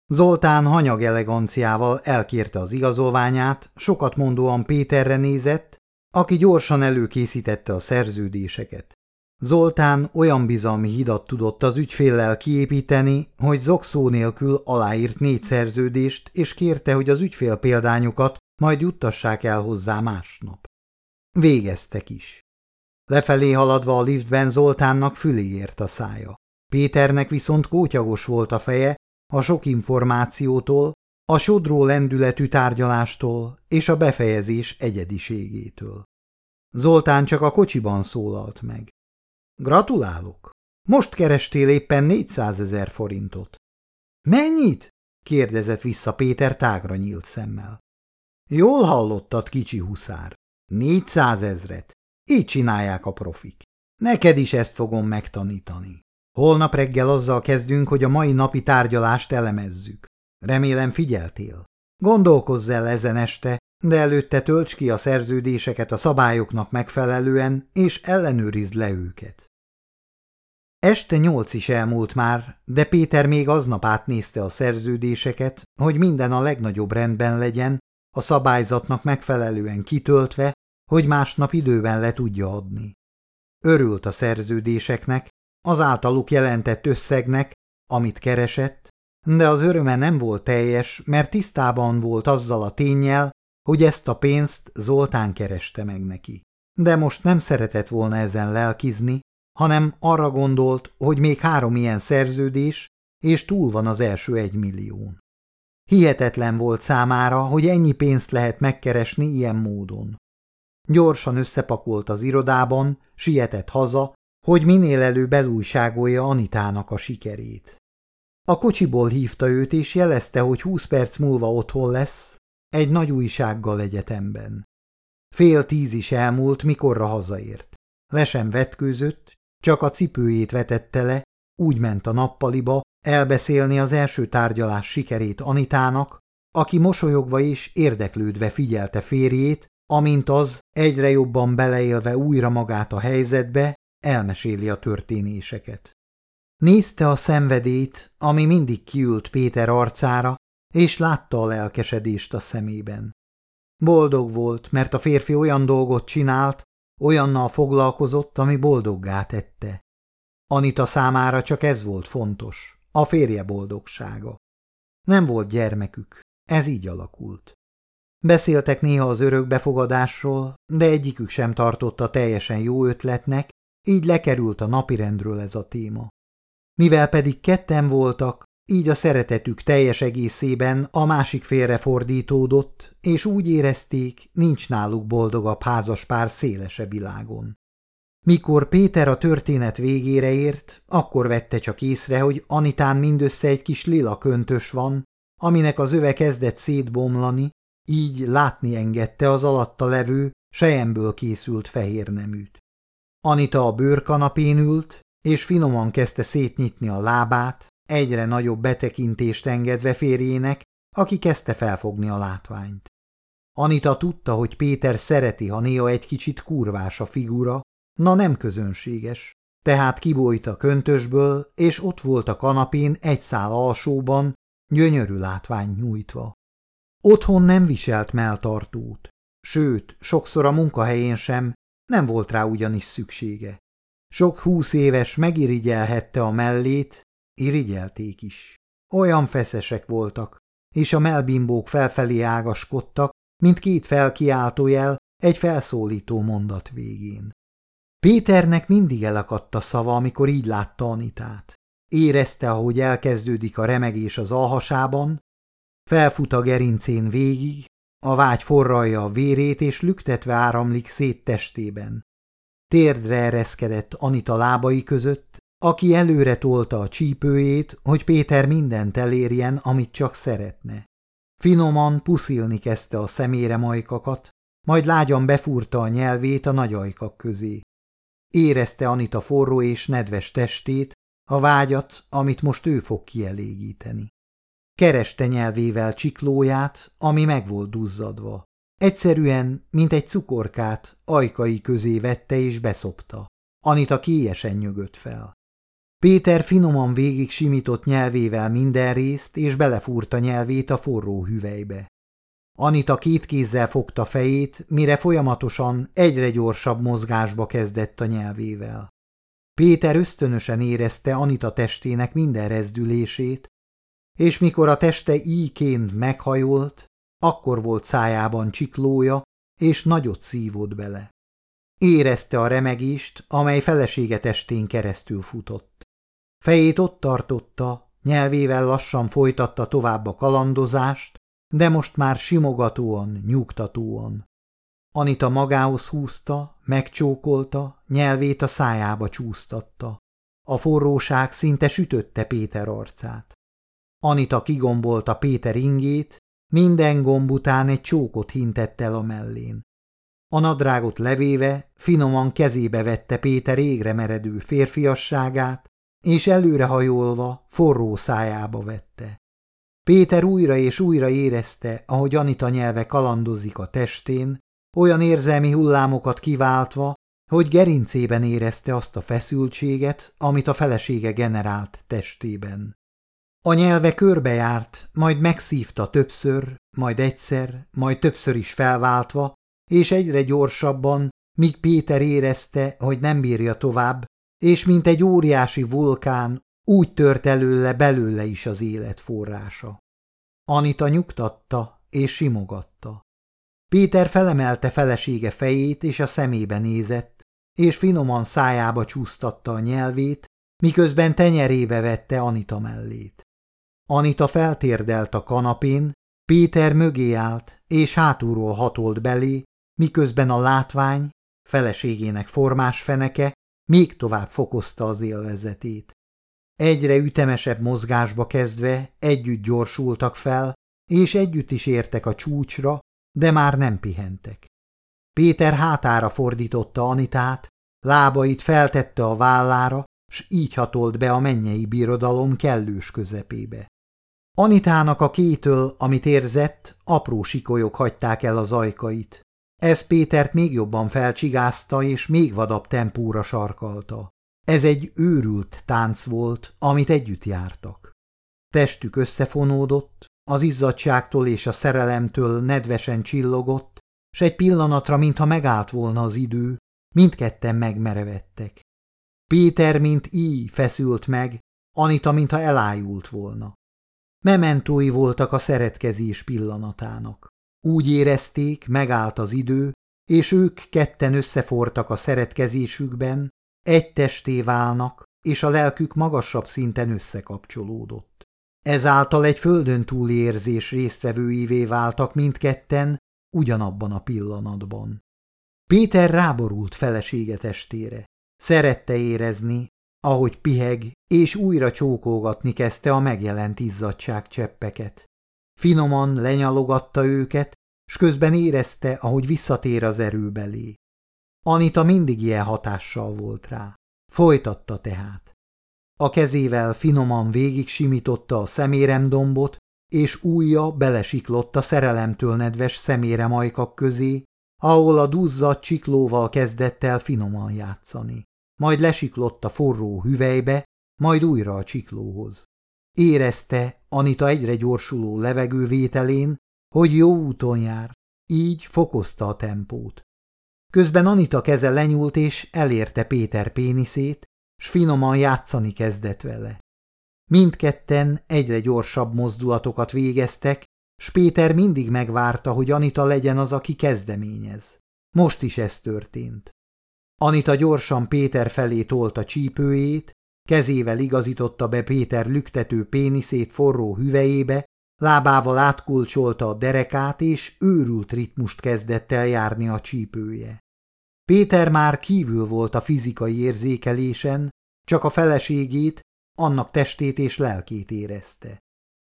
Zoltán hanyag eleganciával elkérte az igazolványát, sokat mondóan Péterre nézett, aki gyorsan előkészítette a szerződéseket. Zoltán olyan bizalmi hidat tudott az ügyféllel kiépíteni, hogy zokszó nélkül aláírt négy szerződést, és kérte, hogy az ügyfél példányokat majd juttassák el hozzá másnap. Végeztek is. Lefelé haladva a liftben Zoltánnak fülé ért a szája. Péternek viszont kótyagos volt a feje a sok információtól, a sodró lendületű tárgyalástól és a befejezés egyediségétől. Zoltán csak a kocsiban szólalt meg. Gratulálok! Most kerestél éppen 400 ezer forintot. Mennyit? kérdezett vissza Péter tágra nyílt szemmel. Jól hallottad, kicsi huszár. 400 ezret. Így csinálják a profik. Neked is ezt fogom megtanítani. Holnap reggel azzal kezdünk, hogy a mai napi tárgyalást elemezzük. Remélem figyeltél. Gondolkozz el ezen este, de előtte tölts ki a szerződéseket a szabályoknak megfelelően, és ellenőrizd le őket. Este nyolc is elmúlt már, de Péter még aznap átnézte a szerződéseket, hogy minden a legnagyobb rendben legyen, a szabályzatnak megfelelően kitöltve, hogy másnap időben le tudja adni. Örült a szerződéseknek, az általuk jelentett összegnek, amit keresett, de az öröme nem volt teljes, mert tisztában volt azzal a tényel, hogy ezt a pénzt Zoltán kereste meg neki. De most nem szeretett volna ezen lelkizni, hanem arra gondolt, hogy még három ilyen szerződés, és túl van az első egymillión. Hihetetlen volt számára, hogy ennyi pénzt lehet megkeresni ilyen módon. Gyorsan összepakolt az irodában, sietett haza, hogy minél előbb elújságolja Anitának a sikerét. A kocsiból hívta őt, és jelezte, hogy húsz perc múlva otthon lesz, egy nagy újsággal egyetemben. Fél tíz is elmúlt, mikorra hazaért. Le sem vetkőzött, csak a cipőjét vetette le, úgy ment a nappaliba, elbeszélni az első tárgyalás sikerét Anitának, aki mosolyogva és érdeklődve figyelte férjét, amint az, egyre jobban beleélve újra magát a helyzetbe, elmeséli a történéseket. Nézte a szenvedét, ami mindig kiült Péter arcára, és látta a lelkesedést a szemében. Boldog volt, mert a férfi olyan dolgot csinált, olyannal foglalkozott, ami boldoggá tette. Anita számára csak ez volt fontos, a férje boldogsága. Nem volt gyermekük, ez így alakult. Beszéltek néha az örökbefogadásról, de egyikük sem tartotta teljesen jó ötletnek, így lekerült a napirendről ez a téma. Mivel pedig ketten voltak, így a szeretetük teljes egészében a másik félre fordítódott, és úgy érezték, nincs náluk boldogabb házaspár szélese világon. Mikor Péter a történet végére ért, akkor vette csak észre, hogy Anitán mindössze egy kis lila köntös van, aminek az öve kezdett szétbomlani, így látni engedte az alatta levő, sejemből készült fehér neműt. Anita a bőrkanapén ült, és finoman kezdte szétnyitni a lábát, egyre nagyobb betekintést engedve férjének, aki kezdte felfogni a látványt. Anita tudta, hogy Péter szereti, ha néha egy kicsit kurvás a figura, na nem közönséges, tehát kibojt a köntösből, és ott volt a kanapén egy szál alsóban, gyönyörű látvány nyújtva. Otthon nem viselt melltartót, sőt, sokszor a munkahelyén sem, nem volt rá ugyanis szüksége. Sok húsz éves megirigyelhette a mellét, irigyelték is. Olyan feszesek voltak, és a melbimbók felfelé ágaskodtak, mint két felkiáltójel egy felszólító mondat végén. Péternek mindig elakadt a szava, amikor így látta Anitát. Érezte, ahogy elkezdődik a remegés az alhasában, felfut a gerincén végig, a vágy forralja a vérét, és lüktetve áramlik szét testében. Térdre ereszkedett Anita lábai között, aki előre tolta a csípőjét, hogy Péter mindent elérjen, amit csak szeretne. Finoman puszilni kezdte a szemére majkakat, majd lágyan befúrta a nyelvét a nagy közé. Érezte Anita forró és nedves testét, a vágyat, amit most ő fog kielégíteni. Kereste nyelvével csiklóját, ami meg volt duzzadva. Egyszerűen, mint egy cukorkát, ajkai közé vette és beszopta. Anita kélyesen nyögött fel. Péter finoman végig simított nyelvével minden részt, és belefúrta nyelvét a forró hüvelybe. Anita két kézzel fogta fejét, mire folyamatosan egyre gyorsabb mozgásba kezdett a nyelvével. Péter ösztönösen érezte Anita testének minden rezdülését, és mikor a teste íként meghajolt, akkor volt szájában csiklója, és nagyot szívott bele. Érezte a remegést, amely felesége testén keresztül futott. Fejét ott tartotta, nyelvével lassan folytatta tovább a kalandozást, de most már simogatóan, nyugtatóan. Anita magához húzta, megcsókolta, nyelvét a szájába csúsztatta. A forróság szinte sütötte Péter arcát. Anita kigombolta Péter ingét, minden gomb után egy csókot hintett el a mellén. A nadrágot levéve, finoman kezébe vette Péter égre meredő férfiasságát, és előrehajolva forró szájába vette. Péter újra és újra érezte, ahogy Anita nyelve kalandozik a testén, olyan érzelmi hullámokat kiváltva, hogy gerincében érezte azt a feszültséget, amit a felesége generált testében. A nyelve körbejárt, majd megszívta többször, majd egyszer, majd többször is felváltva, és egyre gyorsabban, míg Péter érezte, hogy nem bírja tovább, és mint egy óriási vulkán úgy tört előle belőle is az élet forrása. Anita nyugtatta és simogatta. Péter felemelte felesége fejét, és a szemébe nézett, és finoman szájába csúsztatta a nyelvét, miközben tenyerébe vette Anita mellét. Anita feltérdelt a kanapén, Péter mögé állt, és hátulról hatolt belé, miközben a látvány, feleségének formás feneke még tovább fokozta az élvezetét. Egyre ütemesebb mozgásba kezdve együtt gyorsultak fel, és együtt is értek a csúcsra, de már nem pihentek. Péter hátára fordította Anitát, lábait feltette a vállára, s így hatolt be a mennyei birodalom kellős közepébe. Anitának a kétől, amit érzett, apró sikolyok hagyták el az ajkait. Ez Pétert még jobban felcsigázta, és még vadabb tempóra sarkalta. Ez egy őrült tánc volt, amit együtt jártak. Testük összefonódott, az izzadságtól és a szerelemtől nedvesen csillogott, s egy pillanatra, mintha megállt volna az idő, mindketten megmerevettek. Péter, mint íj feszült meg, Anita, mintha elájult volna. Mementói voltak a szeretkezés pillanatának. Úgy érezték, megállt az idő, és ők ketten összefortak a szeretkezésükben, egy testé válnak, és a lelkük magasabb szinten összekapcsolódott. Ezáltal egy földön túli érzés résztvevőivé váltak mindketten ugyanabban a pillanatban. Péter ráborult felesége testére. Szerette érezni, ahogy piheg, és újra csókolgatni kezdte a megjelent izzadság cseppeket. Finoman lenyalogatta őket, s közben érezte, ahogy visszatér az erőbelé. Anita mindig ilyen hatással volt rá. Folytatta tehát. A kezével finoman végig simította a szeméremdombot, és újja belesiklott a szerelemtől nedves szeméremajkak közé, ahol a duzzadt csiklóval kezdett el finoman játszani. Majd lesiklott a forró hüvelybe, majd újra a csiklóhoz. Érezte Anita egyre gyorsuló levegővételén, hogy jó úton jár, így fokozta a tempót. Közben Anita keze lenyúlt és elérte Péter péniszét, s finoman játszani kezdett vele. Mindketten egyre gyorsabb mozdulatokat végeztek, s Péter mindig megvárta, hogy Anita legyen az, aki kezdeményez. Most is ez történt. Anita gyorsan Péter felé tolta csípőjét, kezével igazította be Péter lüktető péniszét forró hüvejébe, lábával átkulcsolta a derekát, és őrült ritmust kezdett el járni a csípője. Péter már kívül volt a fizikai érzékelésen, csak a feleségét, annak testét és lelkét érezte.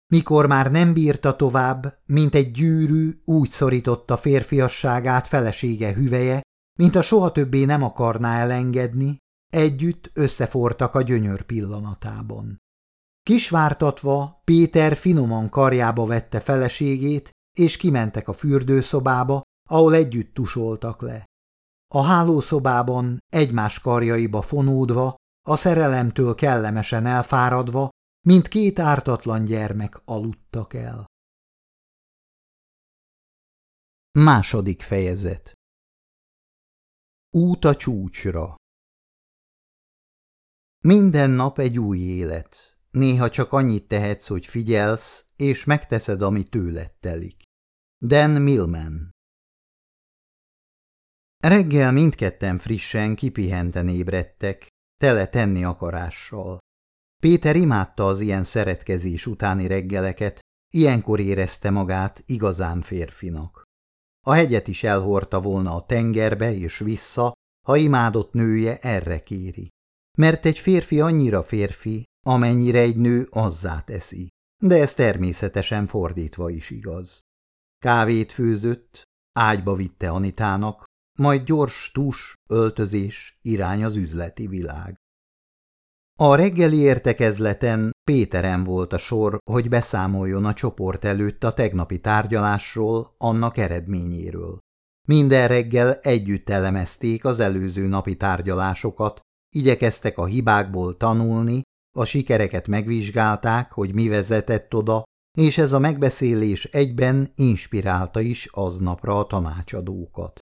Mikor már nem bírta tovább, mint egy gyűrű, úgy szorította férfiasságát felesége hüveje, mint a soha többé nem akarná elengedni, együtt összefortak a gyönyör pillanatában. Kisvártatva Péter finoman karjába vette feleségét, és kimentek a fürdőszobába, ahol együtt tusoltak le. A hálószobában egymás karjaiba fonódva, a szerelemtől kellemesen elfáradva, mint két ártatlan gyermek aludtak el. Második fejezet Út a csúcsra Minden nap egy új élet. Néha csak annyit tehetsz, hogy figyelsz, és megteszed, ami tőled telik. Dan Millman Reggel mindketten frissen, kipihenten ébredtek, tele tenni akarással. Péter imádta az ilyen szeretkezés utáni reggeleket, ilyenkor érezte magát igazán férfinak. A hegyet is elhordta volna a tengerbe és vissza, ha imádott nője erre kéri. Mert egy férfi annyira férfi, amennyire egy nő azzá teszi. De ez természetesen fordítva is igaz. Kávét főzött, ágyba vitte Anitának, majd gyors tus, öltözés, irány az üzleti világ. A reggeli értekezleten Péteren volt a sor, hogy beszámoljon a csoport előtt a tegnapi tárgyalásról, annak eredményéről. Minden reggel együtt elemezték az előző napi tárgyalásokat, igyekeztek a hibákból tanulni, a sikereket megvizsgálták, hogy mi vezetett oda, és ez a megbeszélés egyben inspirálta is aznapra a tanácsadókat.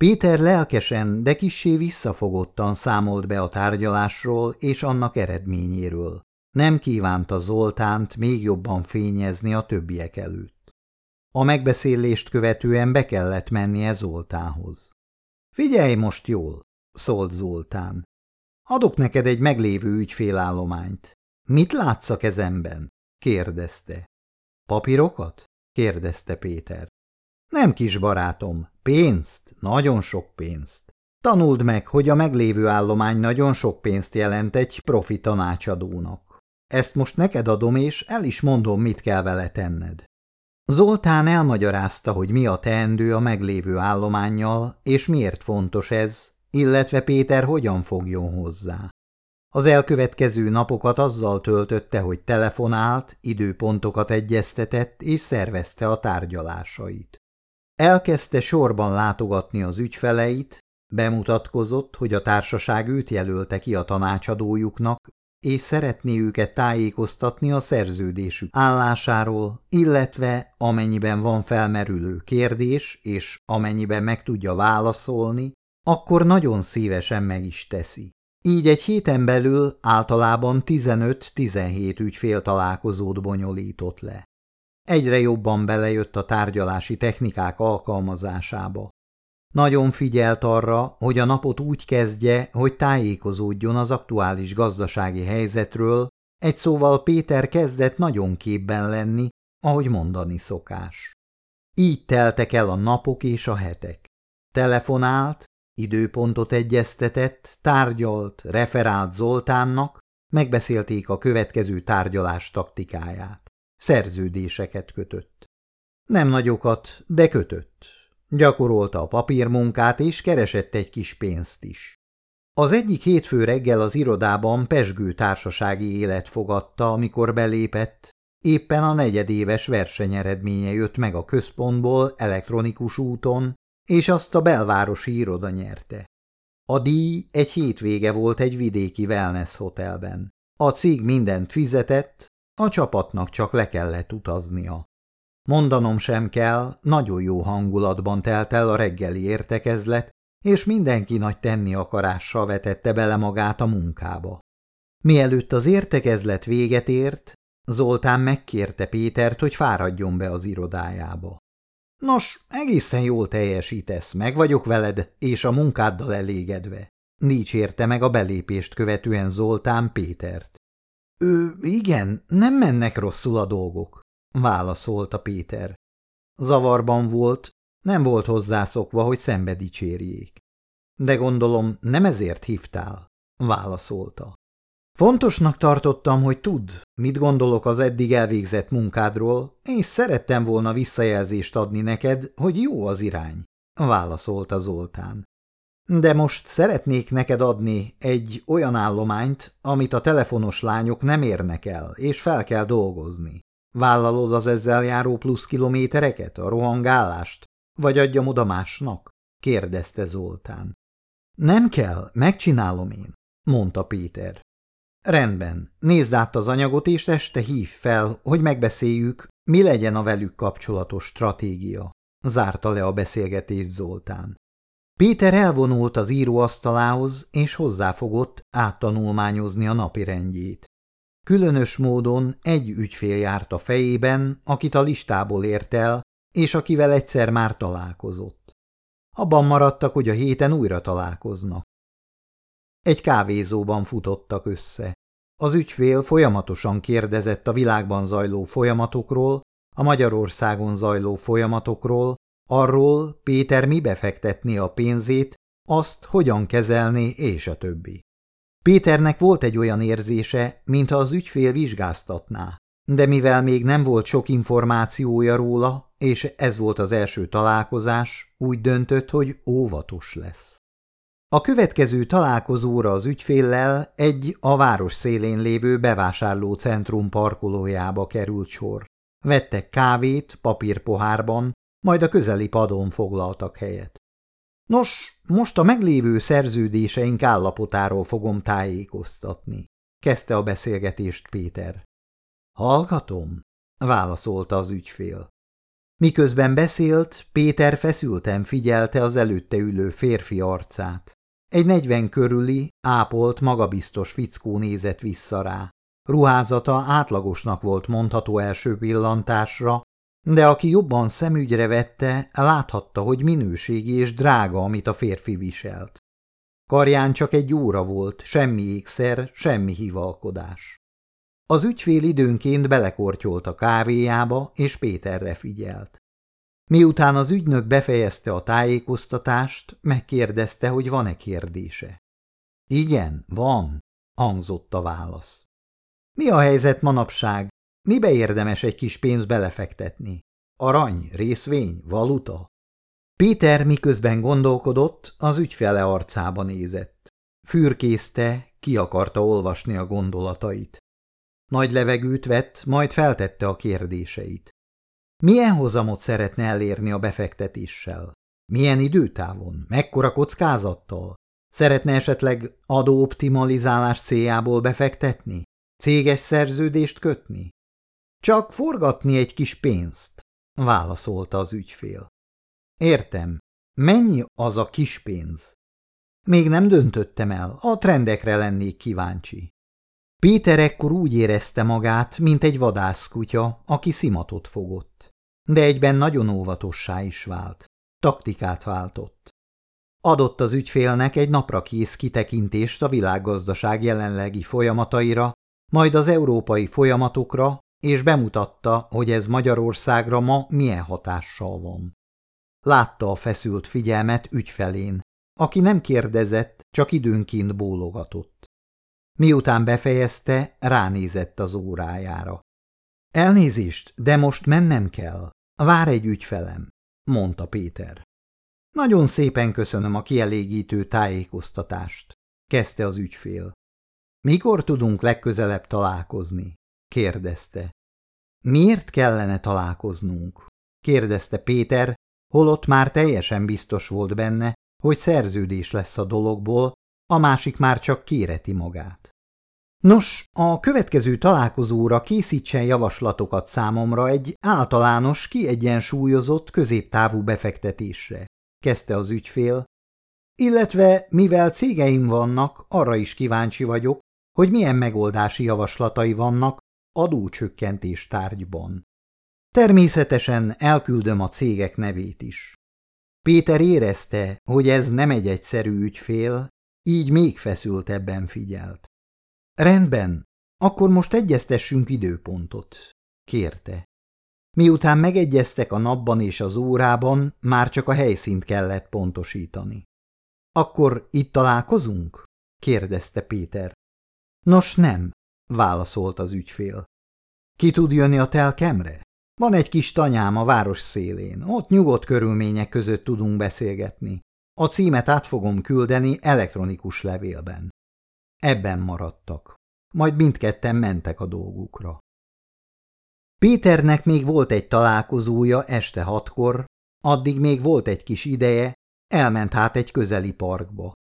Péter lelkesen, de kissé visszafogottan számolt be a tárgyalásról és annak eredményéről. Nem kívánta Zoltánt még jobban fényezni a többiek előtt. A megbeszélést követően be kellett mennie Zoltánhoz. – Figyelj most jól! – szólt Zoltán. – Adok neked egy meglévő ügyfélállományt. Mit látsz a kezemben? – kérdezte. – Papírokat? – kérdezte Péter. – Nem kis barátom, pénzt, nagyon sok pénzt. Tanuld meg, hogy a meglévő állomány nagyon sok pénzt jelent egy profi tanácsadónak. Ezt most neked adom, és el is mondom, mit kell vele tenned. Zoltán elmagyarázta, hogy mi a teendő a meglévő állományjal, és miért fontos ez, illetve Péter hogyan fogjon hozzá. Az elkövetkező napokat azzal töltötte, hogy telefonált, időpontokat egyeztetett és szervezte a tárgyalásait. Elkezdte sorban látogatni az ügyfeleit, bemutatkozott, hogy a társaság őt jelölte ki a tanácsadójuknak, és szeretné őket tájékoztatni a szerződésük állásáról, illetve amennyiben van felmerülő kérdés, és amennyiben meg tudja válaszolni, akkor nagyon szívesen meg is teszi. Így egy héten belül általában 15-17 ügyfél találkozót bonyolított le. Egyre jobban belejött a tárgyalási technikák alkalmazásába. Nagyon figyelt arra, hogy a napot úgy kezdje, hogy tájékozódjon az aktuális gazdasági helyzetről, egy szóval Péter kezdett nagyon képben lenni, ahogy mondani szokás. Így teltek el a napok és a hetek. Telefonált, időpontot egyeztetett, tárgyalt, referált Zoltánnak, megbeszélték a következő tárgyalás taktikáját. Szerződéseket kötött. Nem nagyokat, de kötött. Gyakorolta a papírmunkát, és keresett egy kis pénzt is. Az egyik hétfő reggel az irodában pesgő társasági élet fogadta, amikor belépett. Éppen a negyedéves versenyeredménye jött meg a központból elektronikus úton, és azt a belvárosi iroda nyerte. A díj egy hétvége volt egy vidéki wellness hotelben. A cég mindent fizetett, a csapatnak csak le kellett utaznia. Mondanom sem kell, nagyon jó hangulatban telt el a reggeli értekezlet, és mindenki nagy tenni akarással vetette bele magát a munkába. Mielőtt az értekezlet véget ért, Zoltán megkérte Pétert, hogy fáradjon be az irodájába. Nos, egészen jól teljesítesz, meg vagyok veled, és a munkáddal elégedve. érte meg a belépést követően Zoltán Pétert. Ő, igen, nem mennek rosszul a dolgok, válaszolta Péter. Zavarban volt, nem volt hozzászokva, hogy szembe dicsérjék. De gondolom, nem ezért hívtál, válaszolta. Fontosnak tartottam, hogy tudd, mit gondolok az eddig elvégzett munkádról, és szerettem volna visszajelzést adni neked, hogy jó az irány, válaszolta Zoltán. De most szeretnék neked adni egy olyan állományt, amit a telefonos lányok nem érnek el, és fel kell dolgozni. Vállalod az ezzel járó plusz kilométereket, a rohangálást, vagy adjam oda másnak? kérdezte Zoltán. Nem kell, megcsinálom én, mondta Péter. Rendben, nézd át az anyagot, és este hív fel, hogy megbeszéljük, mi legyen a velük kapcsolatos stratégia, zárta le a beszélgetést Zoltán. Péter elvonult az íróasztalához, és hozzáfogott áttanulmányozni a napi rendjét. Különös módon egy ügyfél járt a fejében, akit a listából ért el, és akivel egyszer már találkozott. Abban maradtak, hogy a héten újra találkoznak. Egy kávézóban futottak össze. Az ügyfél folyamatosan kérdezett a világban zajló folyamatokról, a Magyarországon zajló folyamatokról, arról Péter mi befektetni a pénzét, azt hogyan kezelni, és a többi. Péternek volt egy olyan érzése, mintha az ügyfél vizsgáztatná, de mivel még nem volt sok információja róla, és ez volt az első találkozás, úgy döntött, hogy óvatos lesz. A következő találkozóra az ügyféllel egy a város szélén lévő bevásárló centrum parkolójába került sor. Vettek kávét papírpohárban, majd a közeli padon foglaltak helyet. Nos, most a meglévő szerződéseink állapotáról fogom tájékoztatni, kezdte a beszélgetést Péter. Hallgatom, válaszolta az ügyfél. Miközben beszélt, Péter feszülten figyelte az előtte ülő férfi arcát. Egy negyven körüli, ápolt, magabiztos fickó nézett vissza rá. Ruházata átlagosnak volt mondható első pillantásra, de aki jobban szemügyre vette, láthatta, hogy minőségi és drága, amit a férfi viselt. Karján csak egy óra volt, semmi ékszer, semmi hivalkodás. Az ügyfél időnként belekortyolt a kávéjába, és Péterre figyelt. Miután az ügynök befejezte a tájékoztatást, megkérdezte, hogy van-e kérdése. Igen, van, hangzott a válasz. Mi a helyzet manapság? Mibe érdemes egy kis pénzt belefektetni? Arany, részvény, valuta? Péter miközben gondolkodott, az ügyfele arcába nézett. Fürkészte, ki akarta olvasni a gondolatait. Nagy levegőt vett, majd feltette a kérdéseit. Milyen hozamot szeretne elérni a befektetéssel? Milyen időtávon? Mekkora kockázattal? Szeretne esetleg adóoptimalizálás céljából befektetni? Céges szerződést kötni? Csak forgatni egy kis pénzt, válaszolta az ügyfél. Értem. Mennyi az a kis pénz? Még nem döntöttem el, a trendekre lennék kíváncsi. Péter ekkor úgy érezte magát, mint egy vadászkutya, aki szimatot fogott. De egyben nagyon óvatossá is vált. Taktikát váltott. Adott az ügyfélnek egy napra kész kitekintést a világgazdaság jelenlegi folyamataira, majd az európai folyamatokra, és bemutatta, hogy ez Magyarországra ma milyen hatással van. Látta a feszült figyelmet ügyfelén, aki nem kérdezett, csak időnként bólogatott. Miután befejezte, ránézett az órájára. Elnézést, de most mennem kell. Vár egy ügyfelem, mondta Péter. Nagyon szépen köszönöm a kielégítő tájékoztatást, kezdte az ügyfél. Mikor tudunk legközelebb találkozni? kérdezte. Miért kellene találkoznunk? kérdezte Péter, holott már teljesen biztos volt benne, hogy szerződés lesz a dologból, a másik már csak kéreti magát. Nos, a következő találkozóra készítsen javaslatokat számomra egy általános, kiegyensúlyozott, középtávú befektetésre, kezdte az ügyfél, illetve mivel cégeim vannak, arra is kíváncsi vagyok, hogy milyen megoldási javaslatai vannak adócsökkentés tárgyban. Természetesen elküldöm a cégek nevét is. Péter érezte, hogy ez nem egy egyszerű ügyfél, így még feszültebben figyelt. Rendben, akkor most egyeztessünk időpontot, kérte. Miután megegyeztek a napban és az órában, már csak a helyszínt kellett pontosítani. Akkor itt találkozunk? kérdezte Péter. Nos nem, válaszolt az ügyfél. Ki tud jönni a telkemre? Van egy kis tanyám a város szélén, ott nyugodt körülmények között tudunk beszélgetni. A címet át fogom küldeni elektronikus levélben. Ebben maradtak. Majd mindketten mentek a dolgukra. Péternek még volt egy találkozója este hatkor, addig még volt egy kis ideje, elment hát egy közeli parkba.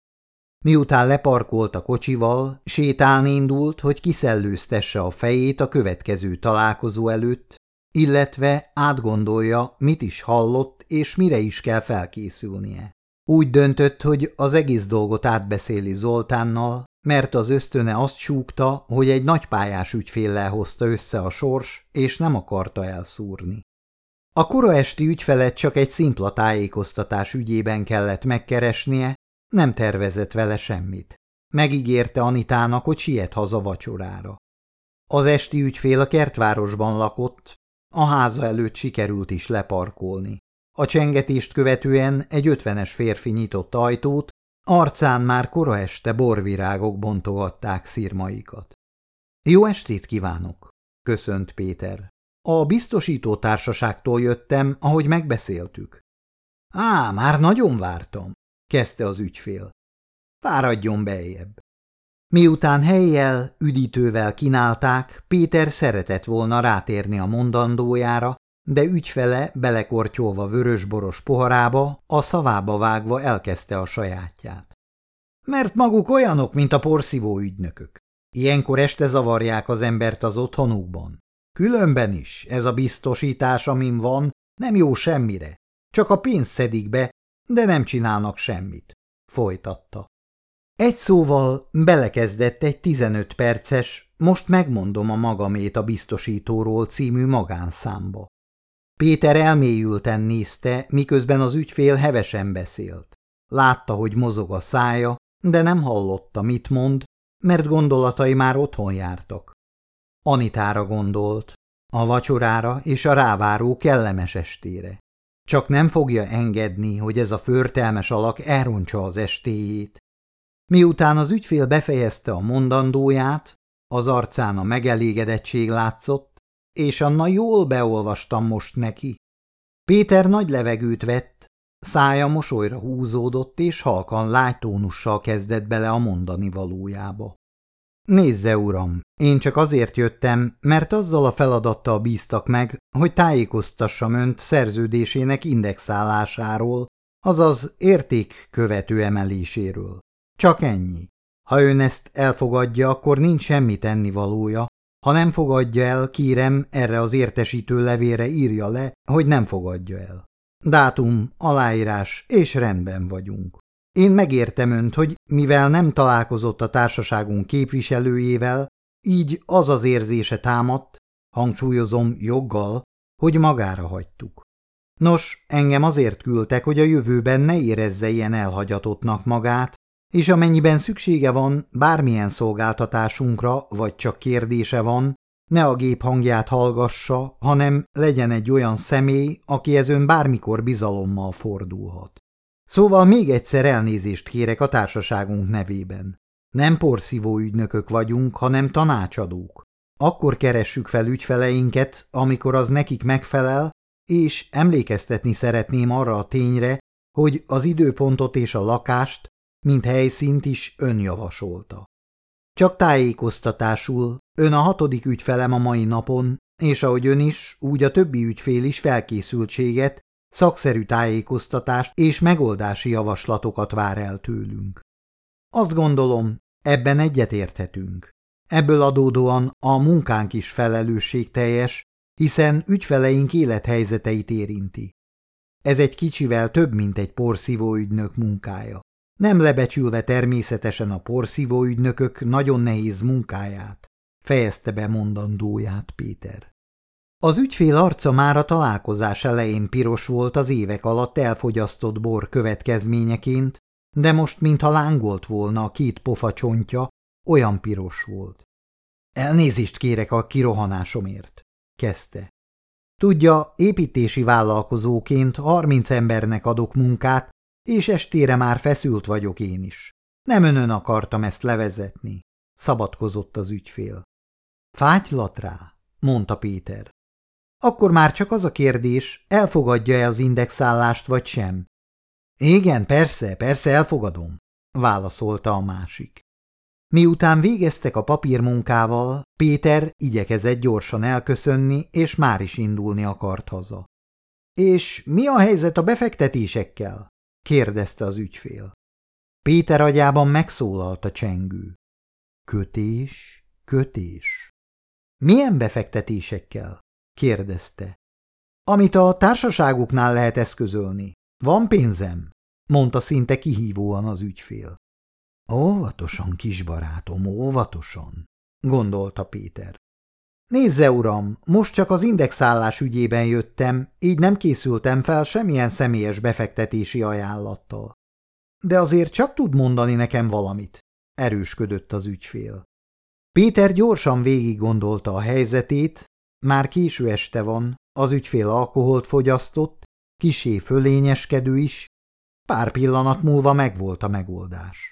Miután leparkolt a kocsival, sétálni indult, hogy kiszellőztesse a fejét a következő találkozó előtt, illetve átgondolja, mit is hallott és mire is kell felkészülnie. Úgy döntött, hogy az egész dolgot átbeszéli Zoltánnal, mert az ösztöne azt súgta, hogy egy nagypályás ügyféllel hozta össze a sors, és nem akarta elszúrni. A kora esti ügyfelet csak egy szimpla tájékoztatás ügyében kellett megkeresnie, nem tervezett vele semmit. Megígérte Anitának, hogy siet haza vacsorára. Az esti ügyfél a kertvárosban lakott, a háza előtt sikerült is leparkolni. A csengetést követően egy ötvenes férfi nyitott ajtót, arcán már kora este borvirágok bontogatták szirmaikat. Jó estét kívánok, köszönt Péter. A biztosító társaságtól jöttem, ahogy megbeszéltük. Á, már nagyon vártam, kezdte az ügyfél. Fáradjon beljebb. Miután helyjel, üdítővel kínálták, Péter szeretett volna rátérni a mondandójára, de ügyfele belekortyolva vörösboros poharába, a szavába vágva elkezdte a sajátját. Mert maguk olyanok, mint a porszívó ügynökök. Ilyenkor este zavarják az embert az otthonukban. Különben is, ez a biztosítás, amin van, Nem jó semmire. Csak a pénzt szedik be, de nem csinálnak semmit. Folytatta. Egy szóval belekezdett egy 15 perces, most megmondom a magamét a biztosítóról című magánszámba. Péter elmélyülten nézte, miközben az ügyfél hevesen beszélt. Látta, hogy mozog a szája, de nem hallotta, mit mond, mert gondolatai már otthon jártak. Anitára gondolt, a vacsorára és a ráváró kellemes estére. Csak nem fogja engedni, hogy ez a förtelmes alak elrontsa az estéjét. Miután az ügyfél befejezte a mondandóját, az arcán a megelégedettség látszott, és Anna jól beolvastam most neki. Péter nagy levegőt vett, szája mosolyra húzódott, és halkan lájtónussal kezdett bele a mondani valójába. Nézze, uram, én csak azért jöttem, mert azzal a feladattal bíztak meg, hogy tájékoztassam önt szerződésének indexálásáról, azaz érték követő emeléséről. Csak ennyi. Ha ön ezt elfogadja, akkor nincs semmi tennivalója, ha nem fogadja el, kérem, erre az értesítő levére írja le, hogy nem fogadja el. Dátum, aláírás, és rendben vagyunk. Én megértem önt, hogy mivel nem találkozott a társaságunk képviselőjével, így az az érzése támadt, hangsúlyozom joggal, hogy magára hagytuk. Nos, engem azért küldtek, hogy a jövőben ne érezze ilyen elhagyatottnak magát, és amennyiben szüksége van bármilyen szolgáltatásunkra, vagy csak kérdése van, ne a gép hangját hallgassa, hanem legyen egy olyan személy, akihez ön bármikor bizalommal fordulhat. Szóval még egyszer elnézést kérek a társaságunk nevében. Nem porszívó ügynökök vagyunk, hanem tanácsadók. Akkor keressük fel ügyfeleinket, amikor az nekik megfelel, és emlékeztetni szeretném arra a tényre, hogy az időpontot és a lakást, mint helyszínt is ön javasolta. Csak tájékoztatásul, ön a hatodik ügyfelem a mai napon, és ahogy ön is, úgy a többi ügyfél is felkészültséget, szakszerű tájékoztatást és megoldási javaslatokat vár el tőlünk. Azt gondolom, ebben egyetérthetünk. Ebből adódóan a munkánk is felelősségteljes, hiszen ügyfeleink élethelyzeteit érinti. Ez egy kicsivel több, mint egy porszívó ügynök munkája. Nem lebecsülve természetesen a porszívó ügynökök nagyon nehéz munkáját, fejezte be mondandóját Péter. Az ügyfél arca már a találkozás elején piros volt az évek alatt elfogyasztott bor következményeként, de most mintha lángolt volna a két pofa csontja, olyan piros volt. Elnézést kérek a kirohanásomért, kezdte. Tudja, építési vállalkozóként harminc embernek adok munkát, és estére már feszült vagyok én is. Nem önön akartam ezt levezetni, szabadkozott az ügyfél. Fátylat rá, mondta Péter. Akkor már csak az a kérdés, elfogadja-e az indexállást vagy sem. Igen, persze, persze elfogadom, válaszolta a másik. Miután végeztek a papírmunkával, Péter igyekezett gyorsan elköszönni, és már is indulni akart haza. És mi a helyzet a befektetésekkel? Kérdezte az ügyfél. Péter agyában megszólalt a csengő. Kötés, kötés. Milyen befektetésekkel? kérdezte. Amit a társaságuknál lehet eszközölni. Van pénzem? mondta szinte kihívóan az ügyfél. Óvatosan, kisbarátom, óvatosan, gondolta Péter. Nézze, uram, most csak az indexállás ügyében jöttem, így nem készültem fel semmilyen személyes befektetési ajánlattal. De azért csak tud mondani nekem valamit, erősködött az ügyfél. Péter gyorsan végig gondolta a helyzetét, már késő este van, az ügyfél alkoholt fogyasztott, kisé fölényeskedő is, pár pillanat múlva megvolt a megoldás.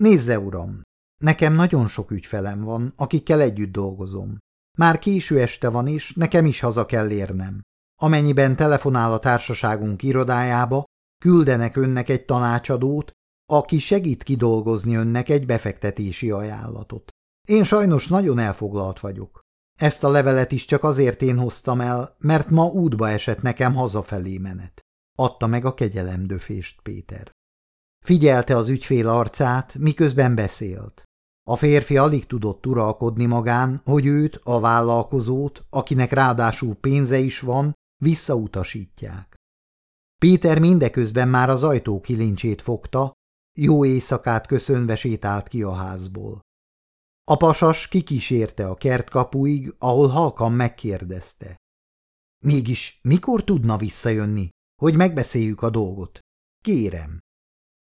Nézze, uram, nekem nagyon sok ügyfelem van, akikkel együtt dolgozom. Már késő este van, és nekem is haza kell érnem. Amennyiben telefonál a társaságunk irodájába, küldenek önnek egy tanácsadót, aki segít kidolgozni önnek egy befektetési ajánlatot. Én sajnos nagyon elfoglalt vagyok. Ezt a levelet is csak azért én hoztam el, mert ma útba esett nekem hazafelé menet. Adta meg a kegyelemdöfést Péter. Figyelte az ügyfél arcát, miközben beszélt. A férfi alig tudott uralkodni magán, hogy őt, a vállalkozót, akinek ráadásul pénze is van, visszautasítják. Péter mindeközben már az ajtó kilincsét fogta, jó éjszakát köszönve sétált ki a házból. A pasas kikísérte a kertkapuig, ahol halkan megkérdezte. Mégis mikor tudna visszajönni, hogy megbeszéljük a dolgot? Kérem.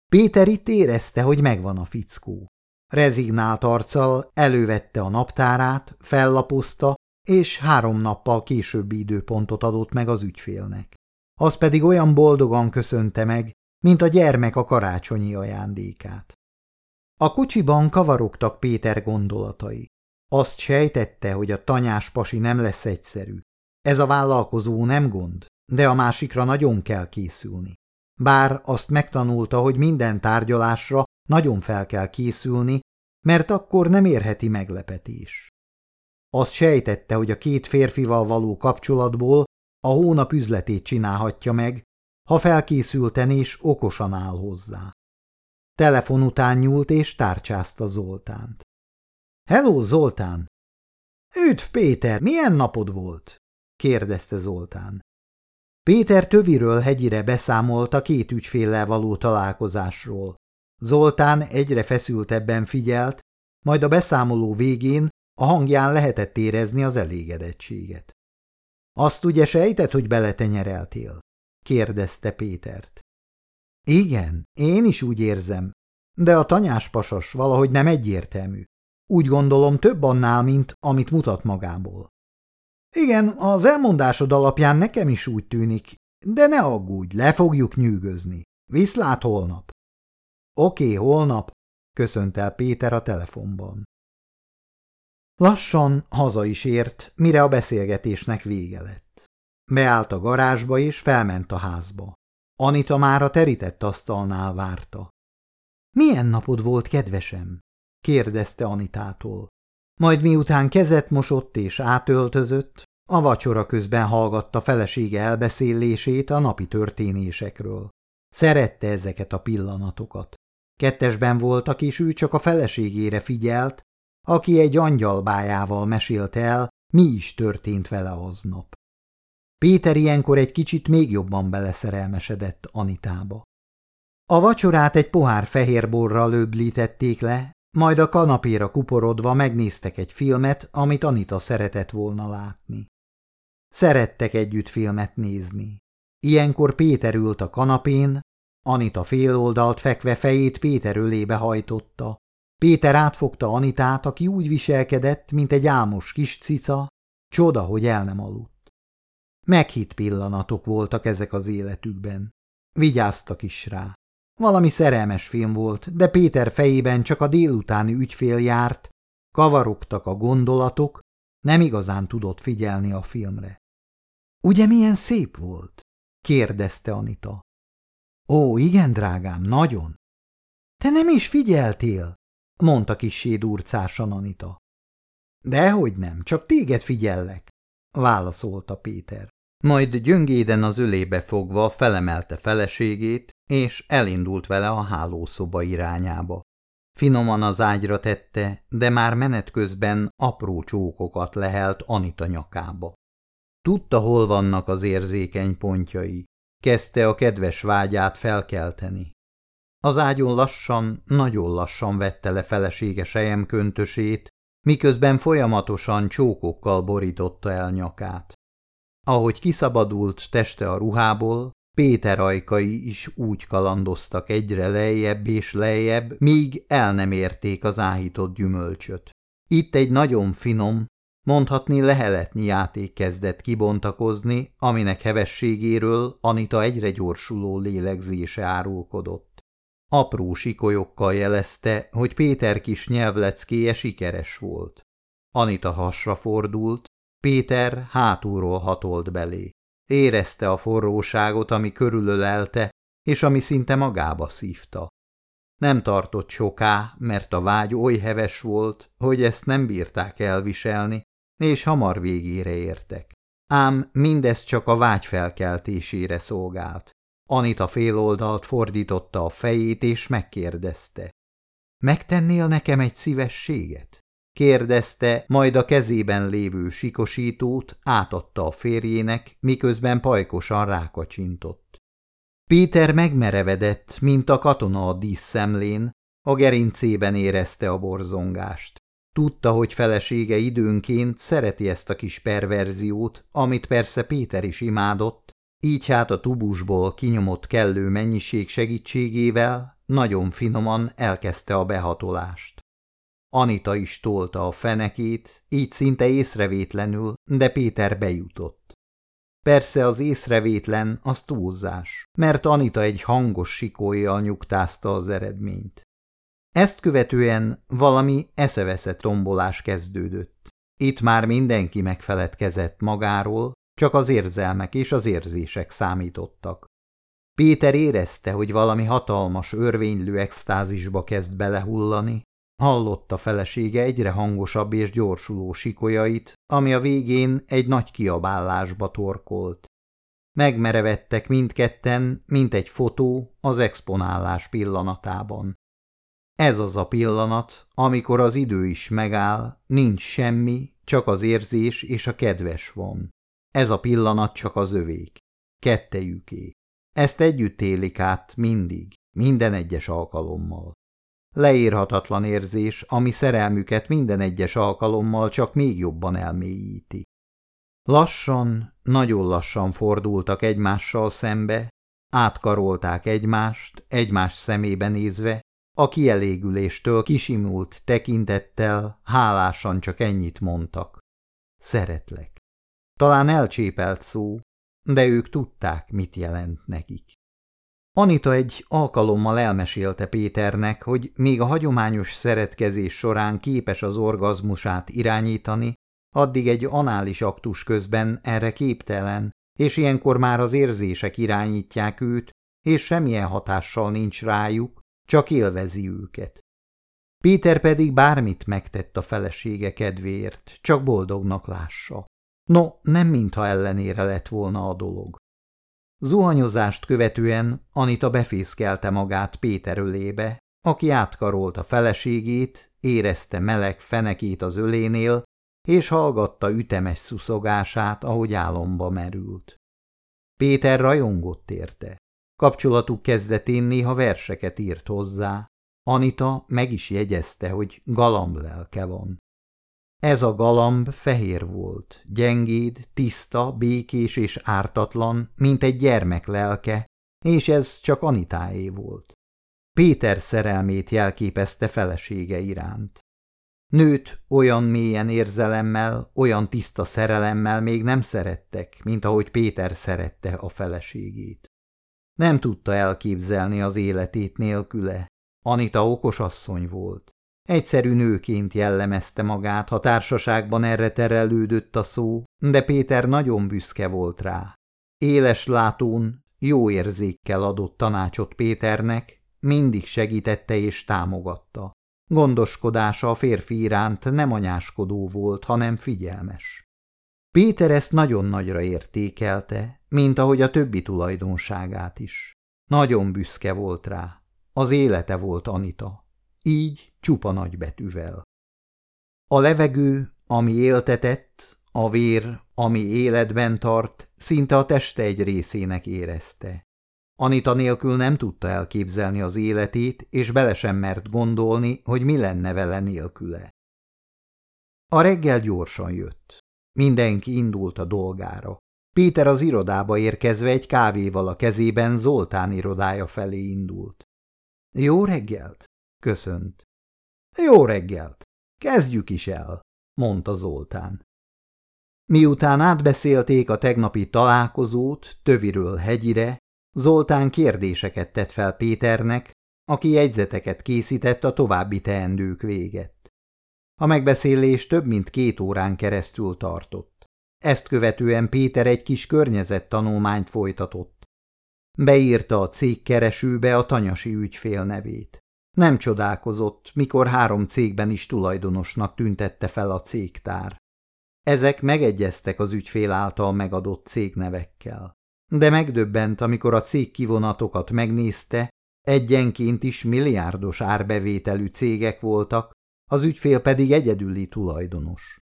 Péter itt érezte, hogy megvan a fickó. Rezignált arccal elővette a naptárát, fellapozta, és három nappal későbbi időpontot adott meg az ügyfélnek. Az pedig olyan boldogan köszönte meg, mint a gyermek a karácsonyi ajándékát. A kocsiban kavarogtak Péter gondolatai. Azt sejtette, hogy a tanyás pasi nem lesz egyszerű. Ez a vállalkozó nem gond, de a másikra nagyon kell készülni. Bár azt megtanulta, hogy minden tárgyalásra nagyon fel kell készülni, mert akkor nem érheti meglepetés. Azt sejtette, hogy a két férfival való kapcsolatból a hónap üzletét csinálhatja meg, ha felkészülten és okosan áll hozzá. Telefon után nyúlt és tárcsázta Zoltánt. – Hello, Zoltán! – Üdv, Péter, milyen napod volt? – kérdezte Zoltán. Péter töviről hegyire beszámolt a két ügyféllel való találkozásról. Zoltán egyre feszültebben figyelt, majd a beszámoló végén a hangján lehetett érezni az elégedettséget. – Azt ugye sejtett, hogy beletenyereltél? – kérdezte Pétert. – Igen, én is úgy érzem, de a tanyás pasas valahogy nem egyértelmű. Úgy gondolom több annál, mint amit mutat magából. Igen, az elmondásod alapján nekem is úgy tűnik, de ne aggódj, le fogjuk nyűgözni. Viszlát holnap. Oké, holnap, köszönt el Péter a telefonban. Lassan haza is ért, mire a beszélgetésnek vége lett. Beállt a garázsba és felment a házba. Anita már a terített asztalnál várta. – Milyen napod volt, kedvesem? – kérdezte Anitától. Majd miután kezet mosott és átöltözött, a vacsora közben hallgatta felesége elbeszélését a napi történésekről. Szerette ezeket a pillanatokat. Kettesben voltak, és ő csak a feleségére figyelt, aki egy angyalbájával mesélte el, mi is történt vele aznap. Péter ilyenkor egy kicsit még jobban beleszerelmesedett Anitába. A vacsorát egy pohár fehér borral löblítették le, majd a kanapéra kuporodva megnéztek egy filmet, amit Anita szeretett volna látni. Szerettek együtt filmet nézni. Ilyenkor Péter ült a kanapén, Anita féloldalt fekve fejét Péter ölébe hajtotta. Péter átfogta Anitát, aki úgy viselkedett, mint egy álmos kis cica, csoda, hogy el nem aludt. Meghitt pillanatok voltak ezek az életükben. Vigyáztak is rá. Valami szerelmes film volt, de Péter fejében csak a délutáni ügyfél járt, kavarogtak a gondolatok, nem igazán tudott figyelni a filmre. – Ugye milyen szép volt? – kérdezte Anita. – Ó, igen, drágám, nagyon. – Te nem is figyeltél? – mondta kissé durcásan Anita. – Dehogy nem, csak téged figyellek – válaszolta Péter. Majd gyöngéden az ölébe fogva felemelte feleségét, és elindult vele a hálószoba irányába. Finoman az ágyra tette, de már menet közben apró csókokat lehelt Anita nyakába. Tudta, hol vannak az érzékeny pontjai. Kezdte a kedves vágyát felkelteni. Az ágyon lassan, nagyon lassan vette le felesége köntösét, miközben folyamatosan csókokkal borította el nyakát. Ahogy kiszabadult teste a ruhából, Péter ajkai is úgy kalandoztak egyre lejjebb és lejjebb, míg el nem érték az áhított gyümölcsöt. Itt egy nagyon finom, mondhatni leheletnyi játék kezdett kibontakozni, aminek hevességéről Anita egyre gyorsuló lélegzése árulkodott. Apró sikolyokkal jelezte, hogy Péter kis nyelvleckéje sikeres volt. Anita hasra fordult, Péter hátulról hatolt belé. Érezte a forróságot, ami körülölelte, és ami szinte magába szívta. Nem tartott soká, mert a vágy oly heves volt, hogy ezt nem bírták elviselni, és hamar végére értek. Ám mindez csak a vágy felkeltésére szolgált. Anita féloldalt fordította a fejét, és megkérdezte. Megtennél nekem egy szívességet? kérdezte, majd a kezében lévő sikosítót átadta a férjének, miközben pajkosan rákacsintott. Péter megmerevedett, mint a katona a díszszemlén, a gerincében érezte a borzongást. Tudta, hogy felesége időnként szereti ezt a kis perverziót, amit persze Péter is imádott, így hát a tubusból kinyomott kellő mennyiség segítségével nagyon finoman elkezdte a behatolást. Anita is tolta a fenekét, így szinte észrevétlenül, de Péter bejutott. Persze az észrevétlen az túlzás, mert Anita egy hangos sikójjal nyugtázta az eredményt. Ezt követően valami eszeveszett tombolás kezdődött. Itt már mindenki megfeledkezett magáról, csak az érzelmek és az érzések számítottak. Péter érezte, hogy valami hatalmas, örvénylő extázisba kezd belehullani, hallotta felesége egyre hangosabb és gyorsuló sikolyait, ami a végén egy nagy kiabálásba torkolt. Megmerevettek mindketten, mint egy fotó az exponálás pillanatában. Ez az a pillanat, amikor az idő is megáll, nincs semmi, csak az érzés és a kedves van. Ez a pillanat csak az övék. Kettejüké. Ezt együtt élik át mindig, minden egyes alkalommal. Leírhatatlan érzés, ami szerelmüket minden egyes alkalommal csak még jobban elmélyíti. Lassan, nagyon lassan fordultak egymással szembe, átkarolták egymást, egymás szemébe nézve, a kielégüléstől kisimult tekintettel hálásan csak ennyit mondtak. Szeretlek. Talán elcsépelt szó, de ők tudták, mit jelent nekik. Anita egy alkalommal elmesélte Péternek, hogy még a hagyományos szeretkezés során képes az orgazmusát irányítani, addig egy anális aktus közben erre képtelen, és ilyenkor már az érzések irányítják őt, és semmilyen hatással nincs rájuk, csak élvezi őket. Péter pedig bármit megtett a felesége kedvéért, csak boldognak lássa. No, nem mintha ellenére lett volna a dolog. Zuhanyozást követően Anita befészkelte magát Péter ölébe, aki átkarolt a feleségét, érezte meleg fenekét az ölénél, és hallgatta ütemes szuszogását, ahogy álomba merült. Péter rajongott érte. Kapcsolatuk kezdetén néha verseket írt hozzá. Anita meg is jegyezte, hogy galamb lelke van. Ez a galamb fehér volt, gyengéd, tiszta, békés és ártatlan, mint egy gyermek lelke, és ez csak Anitáé volt. Péter szerelmét jelképezte felesége iránt. Nőt olyan mélyen érzelemmel, olyan tiszta szerelemmel még nem szerettek, mint ahogy Péter szerette a feleségét. Nem tudta elképzelni az életét nélküle. Anita okos asszony volt. Egyszerű nőként jellemezte magát, ha társaságban erre terelődött a szó, de Péter nagyon büszke volt rá. Éles látón, jó érzékkel adott tanácsot Péternek, mindig segítette és támogatta. Gondoskodása a férfi iránt nem anyáskodó volt, hanem figyelmes. Péter ezt nagyon nagyra értékelte, mint ahogy a többi tulajdonságát is. Nagyon büszke volt rá. Az élete volt Anita. Így csupa nagybetűvel. A levegő, ami éltetett, a vér, ami életben tart, szinte a teste egy részének érezte. Anita nélkül nem tudta elképzelni az életét, és bele sem mert gondolni, hogy mi lenne vele nélküle. A reggel gyorsan jött. Mindenki indult a dolgára. Péter az irodába érkezve egy kávéval a kezében Zoltán irodája felé indult. Jó reggelt! Köszönt. Jó reggelt! Kezdjük is el, mondta Zoltán. Miután átbeszélték a tegnapi találkozót töviről hegyire, Zoltán kérdéseket tett fel Péternek, aki jegyzeteket készített a további teendők véget. A megbeszélés több mint két órán keresztül tartott. Ezt követően Péter egy kis környezettanulmányt folytatott. Beírta a cégkeresőbe a tanyasi ügyfél nevét. Nem csodálkozott, mikor három cégben is tulajdonosnak tüntette fel a cégtár. Ezek megegyeztek az ügyfél által megadott cégnevekkel. De megdöbbent, amikor a cég kivonatokat megnézte, egyenként is milliárdos árbevételű cégek voltak, az ügyfél pedig egyedüli tulajdonos.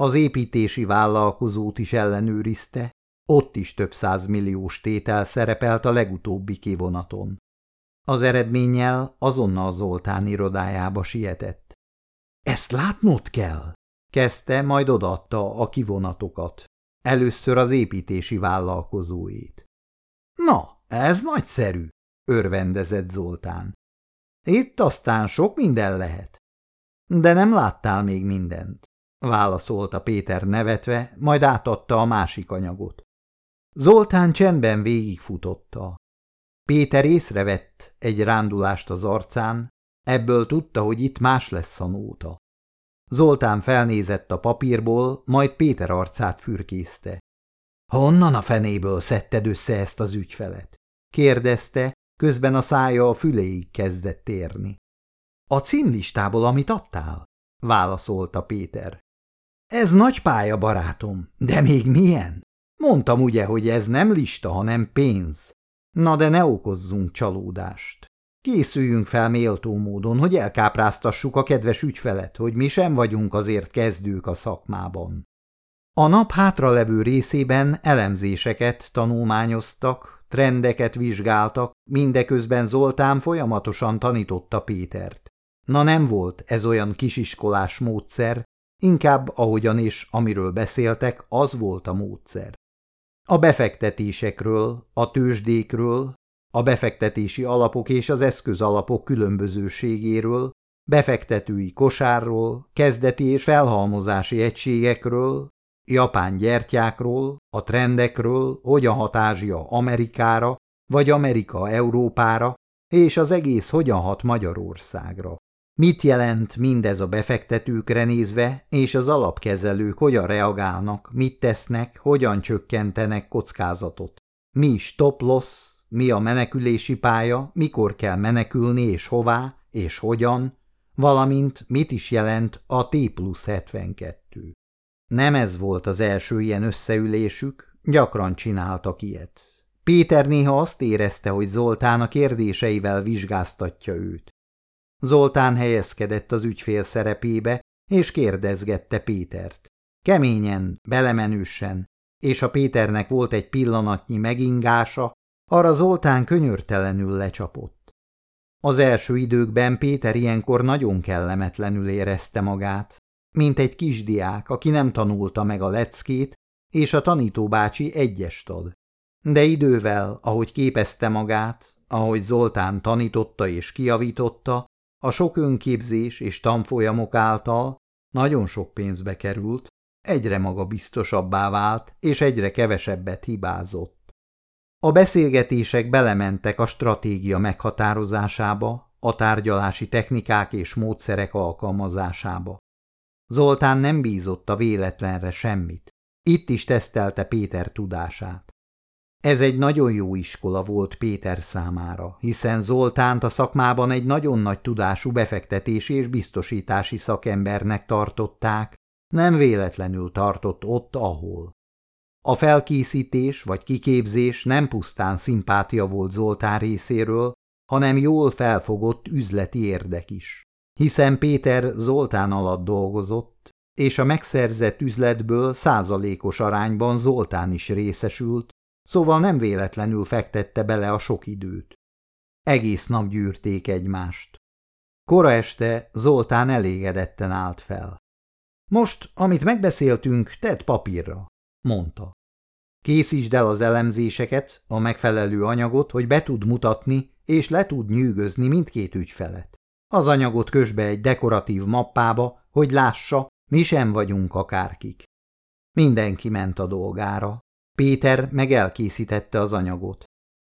Az építési vállalkozót is ellenőrizte, ott is több százmilliós tétel szerepelt a legutóbbi kivonaton. Az eredménnyel azonnal Zoltán irodájába sietett. – Ezt látnod kell! – kezdte, majd odaadta a kivonatokat. Először az építési vállalkozóét. – Na, ez nagyszerű! – örvendezett Zoltán. – Itt aztán sok minden lehet. – De nem láttál még mindent – válaszolta Péter nevetve, majd átadta a másik anyagot. Zoltán csendben végigfutotta. Péter észrevett egy rándulást az arcán, ebből tudta, hogy itt más lesz a nóta. Zoltán felnézett a papírból, majd Péter arcát fürkészte. – Honnan a fenéből szedted össze ezt az ügyfelet? – kérdezte, közben a szája a füléig kezdett érni. – A címlistából, amit adtál? – válaszolta Péter. – Ez nagy pálya, barátom, de még milyen? Mondtam ugye, hogy ez nem lista, hanem pénz. Na de ne okozzunk csalódást. Készüljünk fel méltó módon, hogy elkápráztassuk a kedves ügyfelet, hogy mi sem vagyunk azért kezdők a szakmában. A nap hátralevő részében elemzéseket tanulmányoztak, trendeket vizsgáltak, mindeközben Zoltán folyamatosan tanította Pétert. Na nem volt ez olyan kisiskolás módszer, inkább ahogyan és amiről beszéltek, az volt a módszer. A befektetésekről, a tőzsdékről, a befektetési alapok és az eszközalapok különbözőségéről, befektetői kosárról, kezdeti és felhalmozási egységekről, japán gyertyákról, a trendekről, hogyan hat Ázsia Amerikára, vagy Amerika Európára, és az egész hogyan hat Magyarországra. Mit jelent mindez a befektetőkre nézve, és az alapkezelők hogyan reagálnak, mit tesznek, hogyan csökkentenek kockázatot? Mi stop loss, mi a menekülési pálya, mikor kell menekülni és hová, és hogyan, valamint mit is jelent a T plusz 72. Nem ez volt az első ilyen összeülésük, gyakran csináltak ilyet. Péter néha azt érezte, hogy Zoltán a kérdéseivel vizsgáztatja őt. Zoltán helyezkedett az ügyfél szerepébe, és kérdezgette Pétert. Keményen, belemenősen, és a Péternek volt egy pillanatnyi megingása, arra Zoltán könyörtelenül lecsapott. Az első időkben Péter ilyenkor nagyon kellemetlenül érezte magát, mint egy kisdiák, aki nem tanulta meg a leckét, és a tanítóbácsi egyest ad. De idővel, ahogy képezte magát, ahogy Zoltán tanította és kiavította, a sok önképzés és tanfolyamok által nagyon sok pénzbe került, egyre magabiztosabbá vált, és egyre kevesebbet hibázott. A beszélgetések belementek a stratégia meghatározásába, a tárgyalási technikák és módszerek alkalmazásába. Zoltán nem bízott a véletlenre semmit. Itt is tesztelte Péter tudását. Ez egy nagyon jó iskola volt Péter számára, hiszen Zoltánt a szakmában egy nagyon nagy tudású befektetési és biztosítási szakembernek tartották, nem véletlenül tartott ott, ahol. A felkészítés vagy kiképzés nem pusztán szimpátia volt Zoltán részéről, hanem jól felfogott üzleti érdek is. Hiszen Péter Zoltán alatt dolgozott, és a megszerzett üzletből százalékos arányban Zoltán is részesült, szóval nem véletlenül fektette bele a sok időt. Egész nap gyűrték egymást. Kora este Zoltán elégedetten állt fel. Most, amit megbeszéltünk, tedd papírra, mondta. Készítsd el az elemzéseket, a megfelelő anyagot, hogy be tud mutatni és le tud nyűgözni mindkét ügyfelet. Az anyagot kösd be egy dekoratív mappába, hogy lássa, mi sem vagyunk akárkik. Mindenki ment a dolgára. Péter meg elkészítette az anyagot.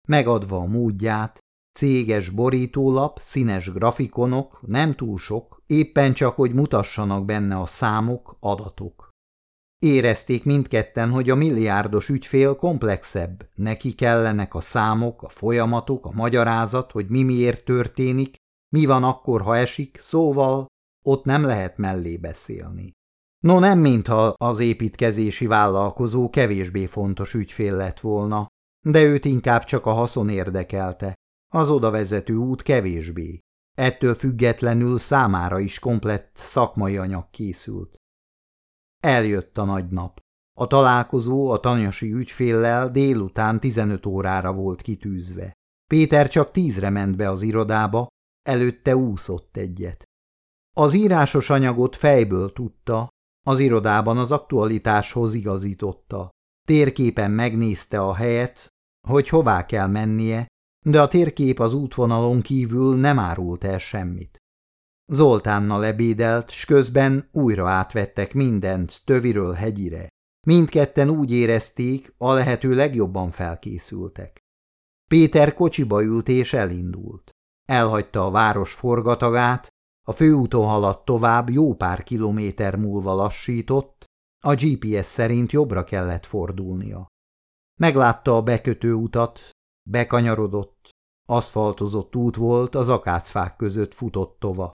Megadva a módját, céges borítólap, színes grafikonok, nem túl sok, éppen csak, hogy mutassanak benne a számok, adatok. Érezték mindketten, hogy a milliárdos ügyfél komplexebb, neki kellenek a számok, a folyamatok, a magyarázat, hogy mi miért történik, mi van akkor, ha esik, szóval ott nem lehet mellé beszélni. No nem mintha az építkezési vállalkozó kevésbé fontos ügyfél lett volna, de őt inkább csak a haszon érdekelte, az odavezető út kevésbé. Ettől függetlenül számára is komplett szakmai anyag készült. Eljött a nagy nap. A találkozó a tanyasi ügyféllel délután 15 órára volt kitűzve. Péter csak tízre ment be az irodába, előtte úszott egyet. Az írásos anyagot fejből tudta, az irodában az aktualitáshoz igazította. Térképen megnézte a helyet, hogy hová kell mennie, de a térkép az útvonalon kívül nem árult el semmit. Zoltánnal ebédelt, s közben újra átvettek mindent töviről hegyire. Mindketten úgy érezték, a lehető legjobban felkészültek. Péter kocsiba ült és elindult. Elhagyta a város forgatagát, a főúton haladt tovább, jó pár kilométer múlva lassított, a GPS szerint jobbra kellett fordulnia. Meglátta a bekötő utat, bekanyarodott, aszfaltozott út volt, az akácfák között futott tova.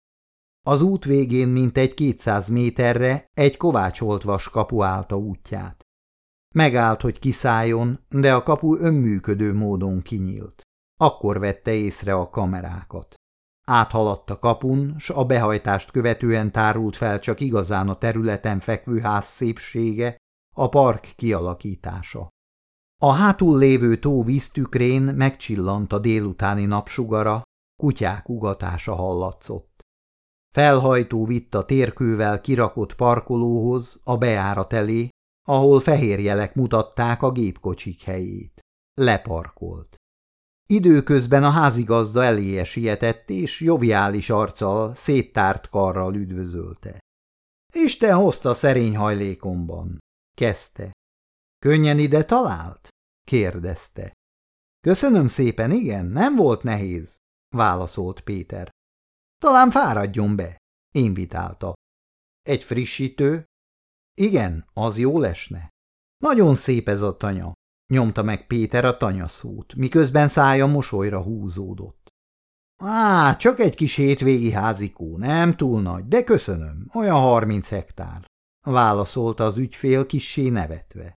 Az út végén mintegy kétszáz méterre egy kovácsolt vas kapu állta útját. Megállt, hogy kiszálljon, de a kapu önműködő módon kinyílt. Akkor vette észre a kamerákat. Áthaladt a kapun, s a behajtást követően tárult fel csak igazán a területen fekvő ház szépsége, a park kialakítása. A hátul lévő tó víztükrén megcsillant a délutáni napsugara, kutyák ugatása hallatszott. Felhajtó vitt a térkővel kirakott parkolóhoz, a bejárat elé, ahol fehér jelek mutatták a gépkocsik helyét. Leparkolt. Időközben a házigazda eléje sietett, és joviális arccal, széttárt karral üdvözölte. Isten hozta szerény hajlékomban, kezdte. Könnyen ide talált? kérdezte. Köszönöm szépen, igen, nem volt nehéz, válaszolt Péter. Talán fáradjon be, invitálta. Egy frissítő? Igen, az jó lesne. Nagyon szép ez a tanya, nyomta meg Péter a tanyaszót, miközben szája mosolyra húzódott. Á, csak egy kis hétvégi házikó, nem túl nagy, de köszönöm, olyan harminc hektár, válaszolta az ügyfél kissé nevetve.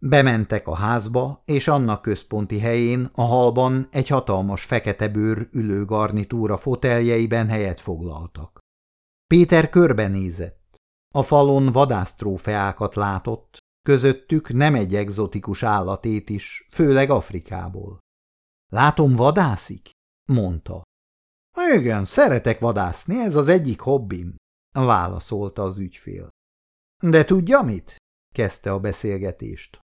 Bementek a házba, és annak központi helyén, a halban egy hatalmas fekete bőr ülő garnitúra foteljeiben helyet foglaltak. Péter körbenézett. A falon vadásztrófeákat látott, közöttük nem egy egzotikus állatét is, főleg Afrikából. Látom, vadászik? mondta. Igen, szeretek vadászni, ez az egyik hobbim, válaszolta az ügyfél. De tudja mit? kezdte a beszélgetést.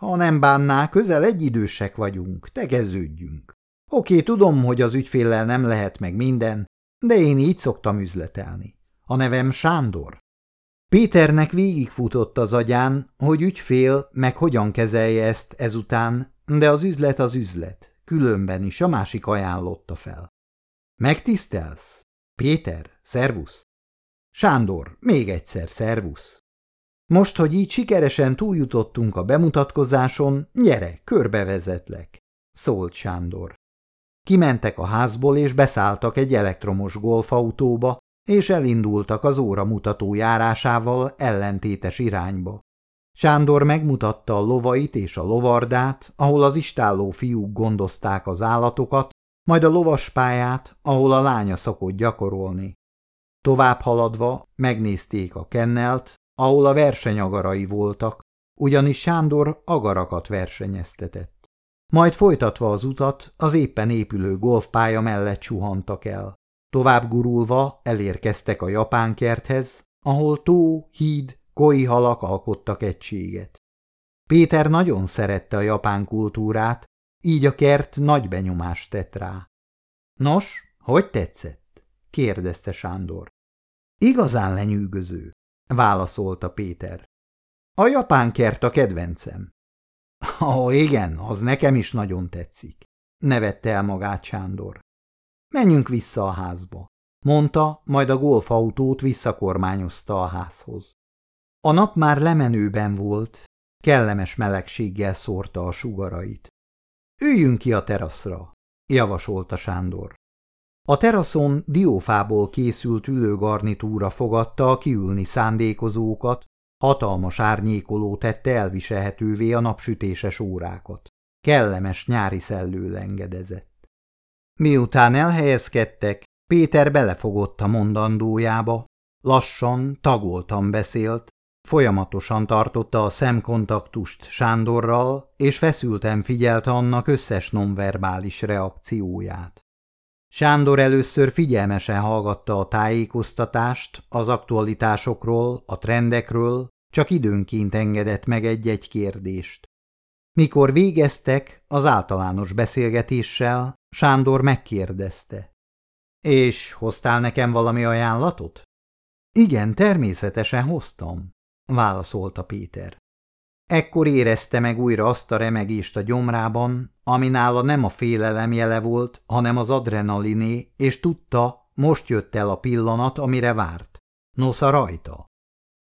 Ha nem bánná, közel egyidősek vagyunk, tegeződjünk. Oké, tudom, hogy az ügyféllel nem lehet meg minden, de én így szoktam üzletelni. A nevem Sándor. Péternek végigfutott az agyán, hogy ügyfél meg hogyan kezelje ezt ezután, de az üzlet az üzlet, különben is a másik ajánlotta fel. Megtisztelsz? Péter, szervusz! Sándor, még egyszer szervusz! Most, hogy így sikeresen túljutottunk a bemutatkozáson, gyere, körbevezetlek, szólt Sándor. Kimentek a házból, és beszálltak egy elektromos golfautóba, és elindultak az óramutató járásával ellentétes irányba. Sándor megmutatta a lovait és a lovardát, ahol az istálló fiúk gondozták az állatokat, majd a lovaspályát, ahol a lánya szokott gyakorolni. Tovább haladva megnézték a kennelt, ahol a versenyagarai voltak, ugyanis Sándor agarakat versenyeztetett. Majd folytatva az utat, az éppen épülő golfpálya mellett suhantak el. Tovább gurulva elérkeztek a japán kerthez, ahol tó, híd, koi halak alkottak egységet. Péter nagyon szerette a japán kultúrát, így a kert nagy benyomást tett rá. Nos, hogy tetszett? kérdezte Sándor. Igazán lenyűgöző válaszolta Péter. A japán kert a kedvencem. Ó, oh, igen, az nekem is nagyon tetszik, nevette el magát Sándor. Menjünk vissza a házba, mondta, majd a golfautót visszakormányozta a házhoz. A nap már lemenőben volt, kellemes melegséggel szórta a sugarait. Üljünk ki a teraszra, javasolta Sándor. A teraszon diófából készült ülőgarnitúra fogadta a kiülni szándékozókat, hatalmas árnyékoló tette elviselhetővé a napsütéses órákat. Kellemes nyári szellő lengedezett. Miután elhelyezkedtek, Péter belefogott a mondandójába, lassan, tagoltan beszélt, folyamatosan tartotta a szemkontaktust Sándorral, és feszülten figyelte annak összes nonverbális reakcióját. Sándor először figyelmesen hallgatta a tájékoztatást az aktualitásokról, a trendekről, csak időnként engedett meg egy-egy kérdést. Mikor végeztek az általános beszélgetéssel, Sándor megkérdezte. És hoztál nekem valami ajánlatot? Igen, természetesen hoztam, válaszolta Péter. Ekkor érezte meg újra azt a remegést a gyomrában, ami nála nem a félelem jele volt, hanem az adrenaliné, és tudta, most jött el a pillanat, amire várt. Nosza rajta.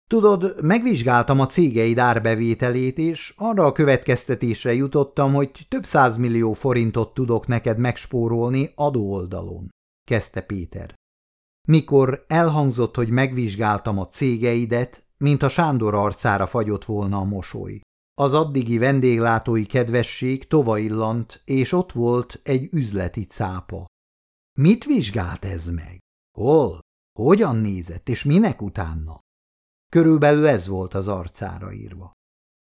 Tudod, megvizsgáltam a cégeid árbevételét, és arra a következtetésre jutottam, hogy több százmillió forintot tudok neked megspórolni adóoldalon, kezdte Péter. Mikor elhangzott, hogy megvizsgáltam a cégeidet, mint a Sándor arcára fagyott volna a mosoly. Az addigi vendéglátói kedvesség tovaillant, és ott volt egy üzleti cápa. Mit vizsgált ez meg? Hol? Hogyan nézett, és minek utána? Körülbelül ez volt az arcára írva.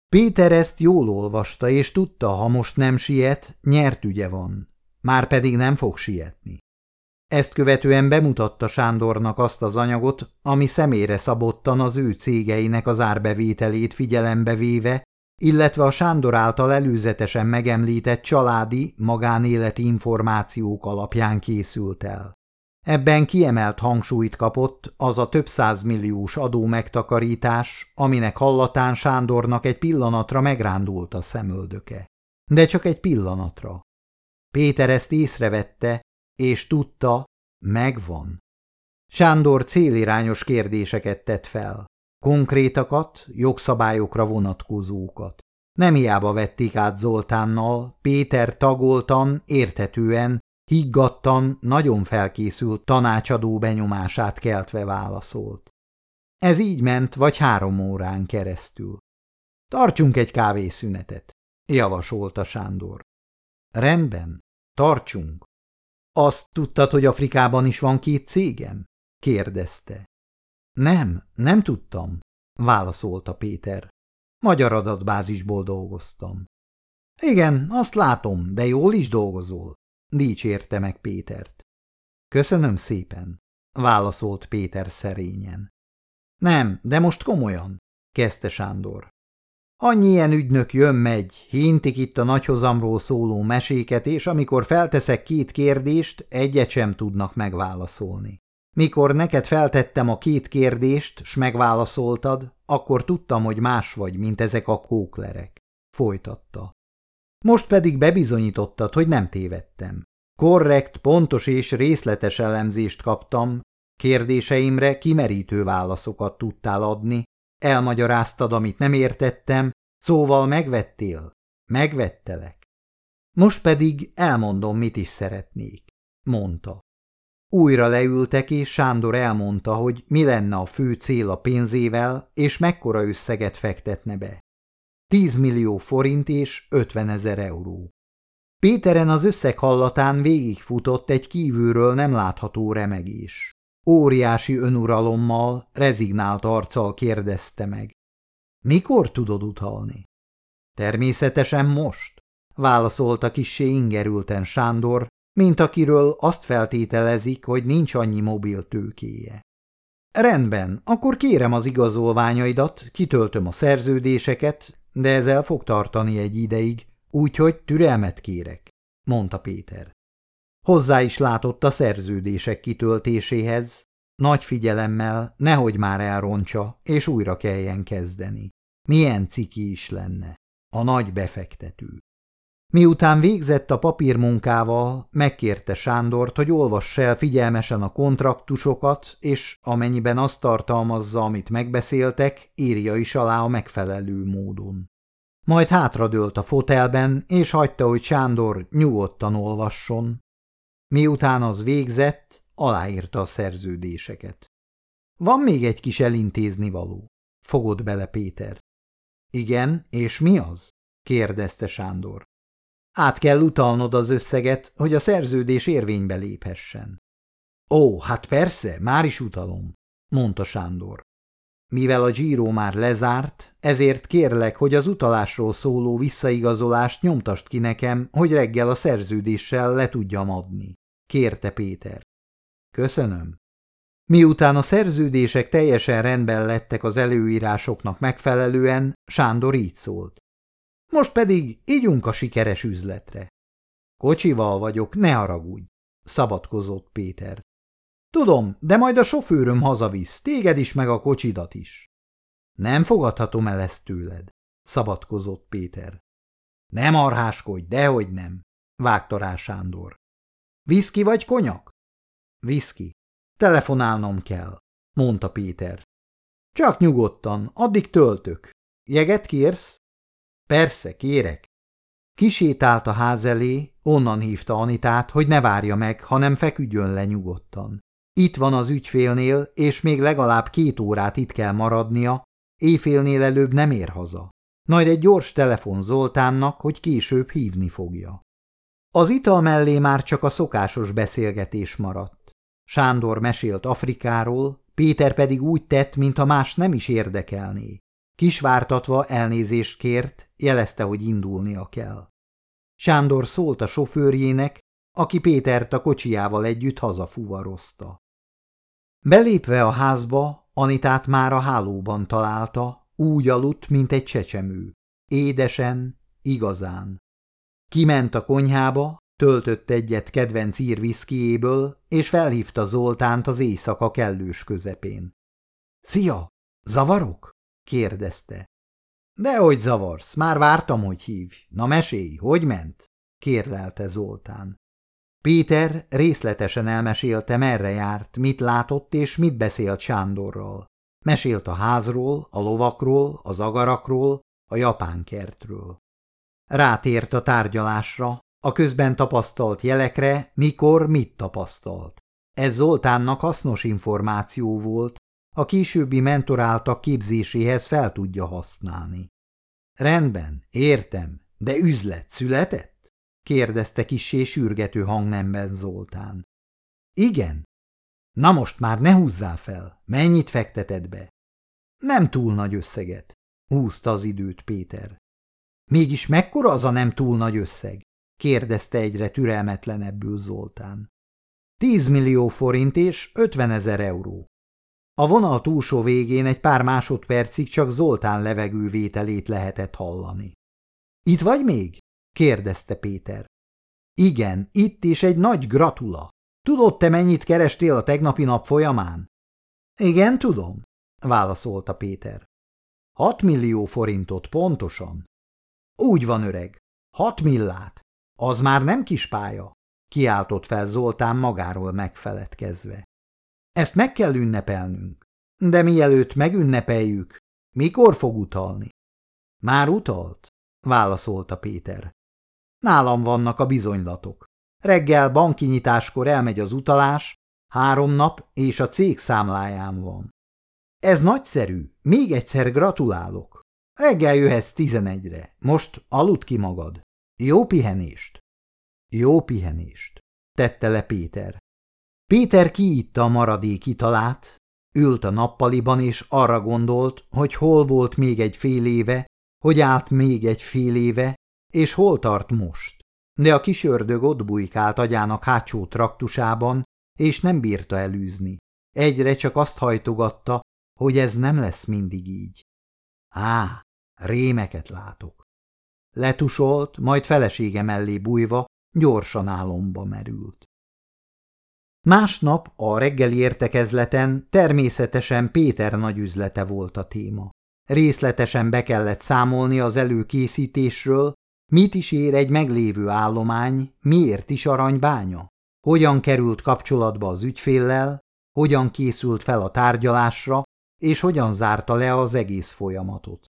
Péter ezt jól olvasta, és tudta, ha most nem siet, nyert ügye van. Már pedig nem fog sietni. Ezt követően bemutatta Sándornak azt az anyagot, ami személyre szabottan az ő cégeinek az árbevételét figyelembe véve, illetve a Sándor által előzetesen megemlített családi, magánéleti információk alapján készült el. Ebben kiemelt hangsúlyt kapott az a több százmilliós adó megtakarítás, aminek hallatán Sándornak egy pillanatra megrándult a szemöldöke. De csak egy pillanatra. Péter ezt észrevette, és tudta, megvan. Sándor célirányos kérdéseket tett fel. Konkrétakat, jogszabályokra vonatkozókat. Nem hiába vették át Zoltánnal, Péter tagoltan, értetően, higgadtan, nagyon felkészült tanácsadó benyomását keltve válaszolt. Ez így ment vagy három órán keresztül. Tartsunk egy kávészünetet, javasolta Sándor. Rendben, tartsunk. Azt tudtad, hogy Afrikában is van két cégem? kérdezte. Nem, nem tudtam, válaszolta Péter. Magyar adatbázisból dolgoztam. Igen, azt látom, de jól is dolgozol, dicsérte meg Pétert. Köszönöm szépen, válaszolt Péter szerényen. Nem, de most komolyan, kezdte Sándor. Annyi ilyen ügynök jön-megy, hintik itt a nagyhozamról szóló meséket, és amikor felteszek két kérdést, egyet sem tudnak megválaszolni. Mikor neked feltettem a két kérdést, s megválaszoltad, akkor tudtam, hogy más vagy, mint ezek a kóklerek. Folytatta. Most pedig bebizonyítottad, hogy nem tévedtem. Korrekt, pontos és részletes elemzést kaptam, kérdéseimre kimerítő válaszokat tudtál adni, elmagyaráztad, amit nem értettem, szóval megvettél, megvettelek. Most pedig elmondom, mit is szeretnék, mondta. Újra leültek, és Sándor elmondta, hogy mi lenne a fő cél a pénzével, és mekkora összeget fektetne be. 10 millió forint és 50 ezer euró. Péteren az összeg hallatán végigfutott egy kívülről nem látható remegés. Óriási önuralommal, rezignált arccal kérdezte meg. Mikor tudod utalni? Természetesen most, válaszolta kissé ingerülten Sándor, mint akiről azt feltételezik, hogy nincs annyi mobil tőkéje. Rendben, akkor kérem az igazolványaidat, kitöltöm a szerződéseket, de ez el fog tartani egy ideig, úgyhogy türelmet kérek, mondta Péter. Hozzá is látott a szerződések kitöltéséhez, nagy figyelemmel, nehogy már elrontsa, és újra kelljen kezdeni. Milyen ciki is lenne, a nagy befektető. Miután végzett a papírmunkával, megkérte Sándort, hogy olvass el figyelmesen a kontraktusokat, és amennyiben azt tartalmazza, amit megbeszéltek, írja is alá a megfelelő módon. Majd hátradőlt a fotelben, és hagyta, hogy Sándor nyugodtan olvasson. Miután az végzett, aláírta a szerződéseket. Van még egy kis elintézni való, fogott bele Péter. Igen, és mi az? kérdezte Sándor. Át kell utalnod az összeget, hogy a szerződés érvénybe léphessen. Ó, hát persze, már is utalom, mondta Sándor. Mivel a Giro már lezárt, ezért kérlek, hogy az utalásról szóló visszaigazolást nyomtast ki nekem, hogy reggel a szerződéssel le tudjam adni. Kérte Péter. Köszönöm. Miután a szerződések teljesen rendben lettek az előírásoknak megfelelően, Sándor így szólt. Most pedig ígyunk a sikeres üzletre. Kocsival vagyok, ne haragudj, szabadkozott Péter. Tudom, de majd a sofőröm hazavisz, téged is meg a kocsidat is. Nem fogadhatom el ezt tőled, szabadkozott Péter. Nem arháskodj, dehogy nem, vágta rá Sándor. Viszki vagy konyak? Viszki. Telefonálnom kell, mondta Péter. Csak nyugodtan, addig töltök. Jeget kérsz? Persze, kérek. Kisétált a ház elé, onnan hívta Anitát, hogy ne várja meg, hanem feküdjön le nyugodtan. Itt van az ügyfélnél, és még legalább két órát itt kell maradnia, éjfélnél előbb nem ér haza. Majd egy gyors telefon Zoltánnak, hogy később hívni fogja. Az ital mellé már csak a szokásos beszélgetés maradt. Sándor mesélt Afrikáról, Péter pedig úgy tett, mintha más nem is érdekelné. Kisvártatva elnézést kért, jelezte, hogy indulnia kell. Sándor szólt a sofőrjének, aki Pétert a kocsijával együtt hazafuvarozta. Belépve a házba, Anitát már a hálóban találta, úgy aludt, mint egy csecsemő. Édesen, igazán. Kiment a konyhába, töltött egyet kedvenc ír viszkijéből, és felhívta Zoltánt az éjszaka kellős közepén. – Szia! Zavarok? – kérdezte. – Dehogy zavarsz, már vártam, hogy hívj. Na mesélj, hogy ment? – kérlelte Zoltán. Péter részletesen elmesélte, merre járt, mit látott és mit beszélt Sándorral. Mesélt a házról, a lovakról, az agarakról, a japán kertről. Rátért a tárgyalásra, a közben tapasztalt jelekre, mikor mit tapasztalt. Ez Zoltánnak hasznos információ volt, a későbbi mentoráltak képzéséhez fel tudja használni. Rendben, értem, de üzlet született? kérdezte kissé sürgető hangnemben Zoltán. Igen. Na most már ne húzzál fel, mennyit fekteted be? Nem túl nagy összeget, húzta az időt Péter. Mégis mekkora az a nem túl nagy összeg? kérdezte egyre türelmetlenebbül Zoltán. Tíz millió forint és ötven ezer euró. A vonal túlsó végén egy pár másodpercig csak Zoltán levegővételét lehetett hallani. – Itt vagy még? kérdezte Péter. Igen, itt is egy nagy gratula. Tudod te mennyit kerestél a tegnapi nap folyamán? Igen, tudom, válaszolta Péter. Hat millió forintot pontosan. Úgy van, öreg. Hat millát. Az már nem kis pálya, kiáltott fel Zoltán magáról megfeledkezve. Ezt meg kell ünnepelnünk. De mielőtt megünnepeljük, mikor fog utalni? Már utalt? válaszolta Péter. Nálam vannak a bizonylatok. Reggel bankinyitáskor elmegy az utalás, három nap és a cég számláján van. Ez nagyszerű, még egyszer gratulálok. Reggel jöhetsz tizenegyre, most aludt ki magad. Jó pihenést! Jó pihenést, tette le Péter. Péter kiitta a maradék italát, ült a nappaliban és arra gondolt, hogy hol volt még egy fél éve, hogy állt még egy fél éve, és hol tart most? De a kis ördög ott bujkált agyának hátsó traktusában, és nem bírta elűzni. Egyre csak azt hajtogatta, hogy ez nem lesz mindig így. Á, rémeket látok. Letusolt, majd felesége mellé bújva, gyorsan álomba merült. Másnap a reggeli értekezleten természetesen Péter nagyüzlete volt a téma. Részletesen be kellett számolni az előkészítésről, Mit is ér egy meglévő állomány, miért is aranybánya? Hogyan került kapcsolatba az ügyféllel, hogyan készült fel a tárgyalásra, és hogyan zárta le az egész folyamatot.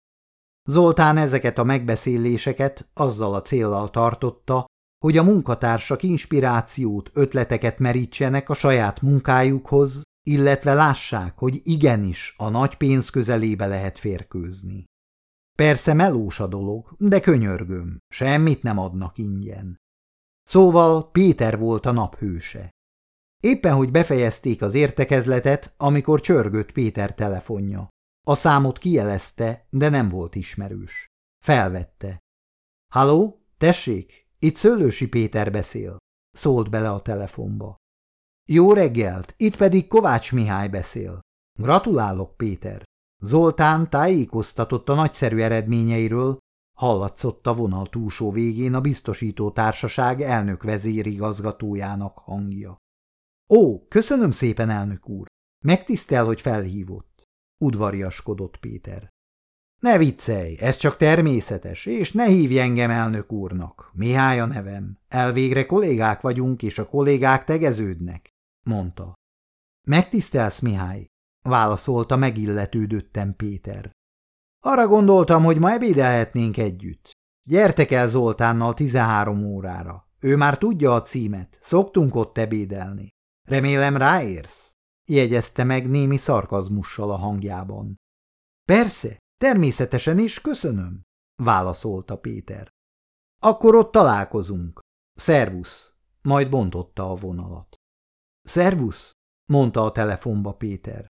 Zoltán ezeket a megbeszéléseket azzal a céllal tartotta, hogy a munkatársak inspirációt, ötleteket merítsenek a saját munkájukhoz, illetve lássák, hogy igenis a nagy pénz közelébe lehet férkőzni. Persze melós a dolog, de könyörgöm, semmit nem adnak ingyen. Szóval Péter volt a naphőse. Éppen, hogy befejezték az értekezletet, amikor csörgött Péter telefonja. A számot kijelezte, de nem volt ismerős. Felvette. – Halló, tessék, itt Szöllősi Péter beszél – szólt bele a telefonba. – Jó reggelt, itt pedig Kovács Mihály beszél. Gratulálok, Péter. Zoltán tájékoztatott a nagyszerű eredményeiről, hallatszott a vonal túlsó végén a biztosító társaság elnök vezérigazgatójának hangja. Ó, köszönöm szépen, elnök úr! Megtisztel, hogy felhívott, udvariaskodott Péter. Ne viccelj, ez csak természetes, és ne hívj engem elnök úrnak. Mihály a nevem. Elvégre kollégák vagyunk, és a kollégák tegeződnek, mondta. Megtisztelsz, Mihály? válaszolta megilletődöttem Péter. Arra gondoltam, hogy ma ebédelhetnénk együtt. Gyertek el Zoltánnal 13 órára. Ő már tudja a címet, szoktunk ott ebédelni. Remélem ráérsz? jegyezte meg némi szarkazmussal a hangjában. Persze, természetesen is köszönöm, válaszolta Péter. Akkor ott találkozunk. Szervusz, majd bontotta a vonalat. Szervusz, mondta a telefonba Péter.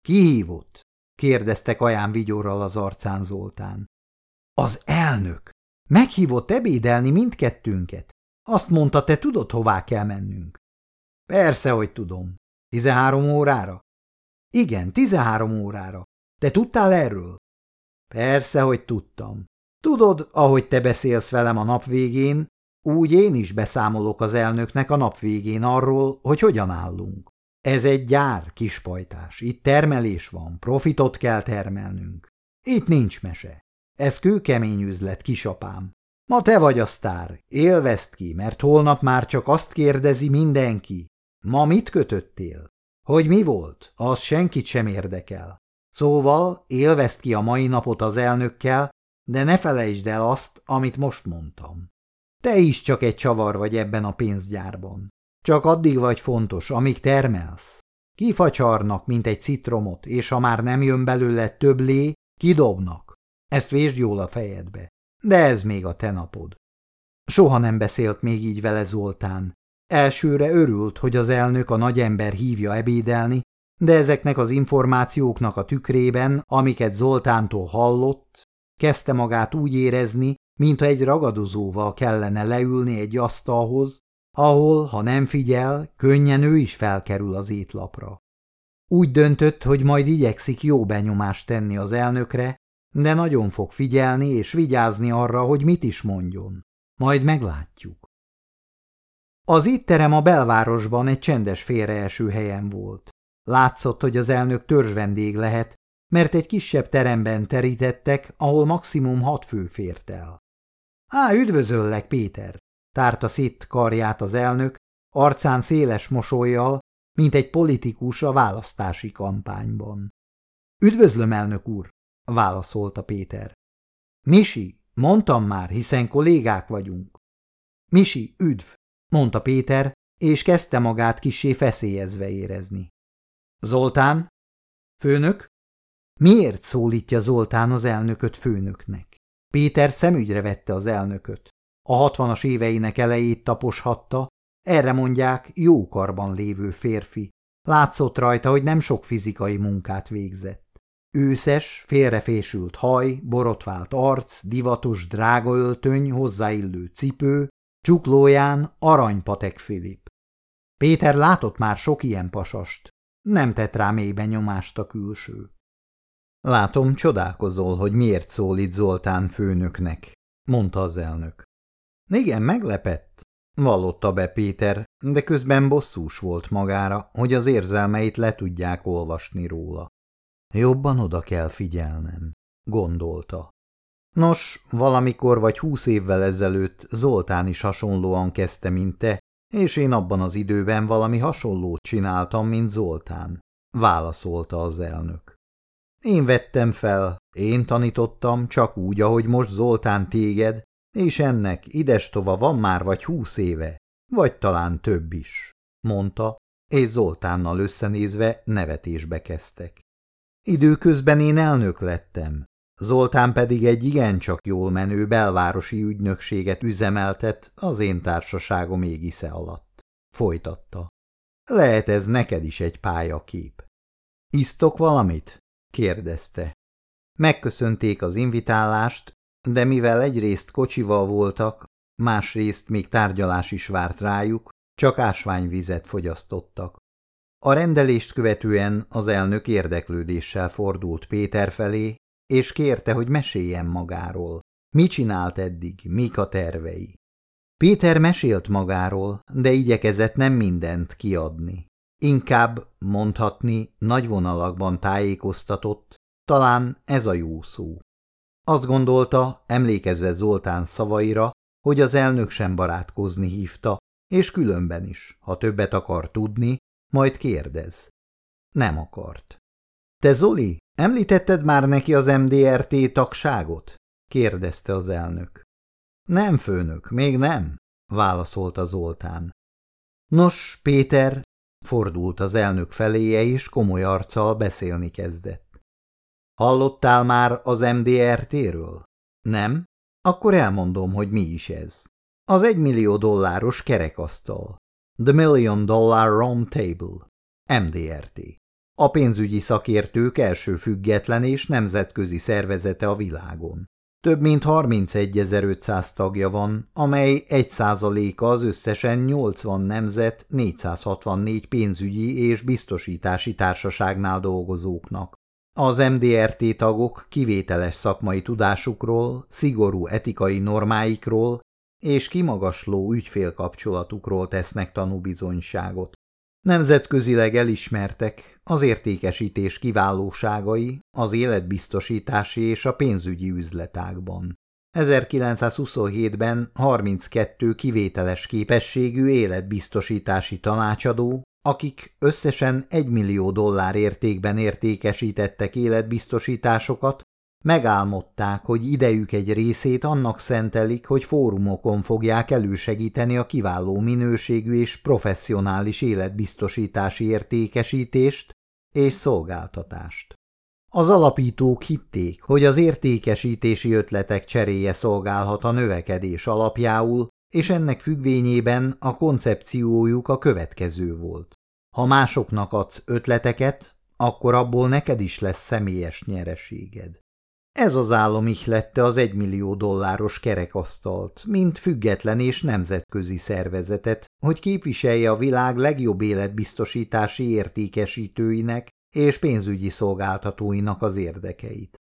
Ki hívott? kérdezte kaján vigyorral az arcán Zoltán. Az elnök! Meghívott ebédelni mindkettőnket. Azt mondta, te tudod, hová kell mennünk. Persze, hogy tudom. Tizenhárom órára? Igen, tizenhárom órára. Te tudtál erről? Persze, hogy tudtam. Tudod, ahogy te beszélsz velem a nap végén, úgy én is beszámolok az elnöknek a nap végén arról, hogy hogyan állunk. Ez egy gyár, kispajtás. Itt termelés van, profitot kell termelnünk. Itt nincs mese. Ez kőkemény üzlet, kisapám. Ma te vagy a sztár, élvezd ki, mert holnap már csak azt kérdezi mindenki. Ma mit kötöttél? Hogy mi volt? Az senkit sem érdekel. Szóval élvezd ki a mai napot az elnökkel, de ne felejtsd el azt, amit most mondtam. Te is csak egy csavar vagy ebben a pénzgyárban. Csak addig vagy fontos, amíg termelsz. Kifacsarnak, mint egy citromot, és ha már nem jön belőle több lé, kidobnak. Ezt vésd jól a fejedbe. De ez még a te napod. Soha nem beszélt még így vele Zoltán. Elsőre örült, hogy az elnök a nagyember hívja ebédelni, de ezeknek az információknak a tükrében, amiket Zoltántól hallott, kezdte magát úgy érezni, mintha egy ragadozóval kellene leülni egy asztalhoz, ahol, ha nem figyel, könnyen ő is felkerül az étlapra. Úgy döntött, hogy majd igyekszik jó benyomást tenni az elnökre, de nagyon fog figyelni és vigyázni arra, hogy mit is mondjon. Majd meglátjuk. Az étterem a belvárosban egy csendes félreeső helyen volt. Látszott, hogy az elnök törzsvendég lehet, mert egy kisebb teremben terítettek, ahol maximum hat fő fért el. Á, üdvözöllek, Péter! tárta szét karját az elnök, arcán széles mosolyjal, mint egy politikus a választási kampányban. Üdvözlöm, elnök úr, válaszolta Péter. Misi, mondtam már, hiszen kollégák vagyunk. Misi, üdv, mondta Péter, és kezdte magát kisé feszélyezve érezni. Zoltán? Főnök? Miért szólítja Zoltán az elnököt főnöknek? Péter szemügyre vette az elnököt a hatvanas éveinek elejét taposhatta, erre mondják jó karban lévő férfi. Látszott rajta, hogy nem sok fizikai munkát végzett. Őszes, félrefésült haj, borotvált arc, divatos drága öltöny, hozzáillő cipő, csuklóján aranypatek Filip. Péter látott már sok ilyen pasast, nem tett rá mély benyomást a külső. Látom, csodálkozol, hogy miért szólít Zoltán főnöknek, mondta az elnök. Igen, meglepett, vallotta be Péter, de közben bosszús volt magára, hogy az érzelmeit le tudják olvasni róla. Jobban oda kell figyelnem, gondolta. Nos, valamikor vagy húsz évvel ezelőtt Zoltán is hasonlóan kezdte, mint te, és én abban az időben valami hasonlót csináltam, mint Zoltán, válaszolta az elnök. Én vettem fel, én tanítottam, csak úgy, ahogy most Zoltán téged, és ennek idestova van már vagy húsz éve, vagy talán több is, mondta, és Zoltánnal összenézve nevetésbe kezdtek. Időközben én elnök lettem, Zoltán pedig egy igencsak jól menő belvárosi ügynökséget üzemeltet az én társaságom égisze alatt. Folytatta. Lehet ez neked is egy pályakép. Isztok valamit? kérdezte. Megköszönték az invitálást, de mivel egyrészt kocsival voltak, másrészt még tárgyalás is várt rájuk, csak ásványvizet fogyasztottak. A rendelést követően az elnök érdeklődéssel fordult Péter felé, és kérte, hogy meséljen magáról. Mi csinált eddig, mik a tervei? Péter mesélt magáról, de igyekezett nem mindent kiadni. Inkább, mondhatni, nagy vonalakban tájékoztatott, talán ez a jó szó. Azt gondolta, emlékezve Zoltán szavaira, hogy az elnök sem barátkozni hívta, és különben is, ha többet akar tudni, majd kérdez. Nem akart. Te, Zoli, említetted már neki az MDRT tagságot? kérdezte az elnök. Nem, főnök, még nem, válaszolta Zoltán. Nos, Péter, fordult az elnök feléje, és komoly arccal beszélni kezdett. Hallottál már az MDRT-ről? Nem? Akkor elmondom, hogy mi is ez. Az egymillió dolláros kerekasztal. The Million Dollar Round Table. MDRT. A pénzügyi szakértők első független és nemzetközi szervezete a világon. Több mint 31.500 tagja van, amely 1 százaléka az összesen 80 nemzet 464 pénzügyi és biztosítási társaságnál dolgozóknak. Az MDRT tagok kivételes szakmai tudásukról, szigorú etikai normáikról és kimagasló ügyfélkapcsolatukról tesznek tanúbizonyságot. Nemzetközileg elismertek az értékesítés kiválóságai az életbiztosítási és a pénzügyi üzletágban. 1927-ben 32 kivételes képességű életbiztosítási tanácsadó, akik összesen 1 millió dollár értékben értékesítettek életbiztosításokat, Megálmodták, hogy idejük egy részét annak szentelik, hogy fórumokon fogják elősegíteni a kiváló minőségű és professzionális életbiztosítási értékesítést és szolgáltatást. Az alapítók hitték, hogy az értékesítési ötletek cseréje szolgálhat a növekedés alapjául, és ennek függvényében a koncepciójuk a következő volt. Ha másoknak adsz ötleteket, akkor abból neked is lesz személyes nyereséged. Ez az álom ihlette az egymillió dolláros kerekasztalt, mint független és nemzetközi szervezetet, hogy képviselje a világ legjobb életbiztosítási értékesítőinek és pénzügyi szolgáltatóinak az érdekeit.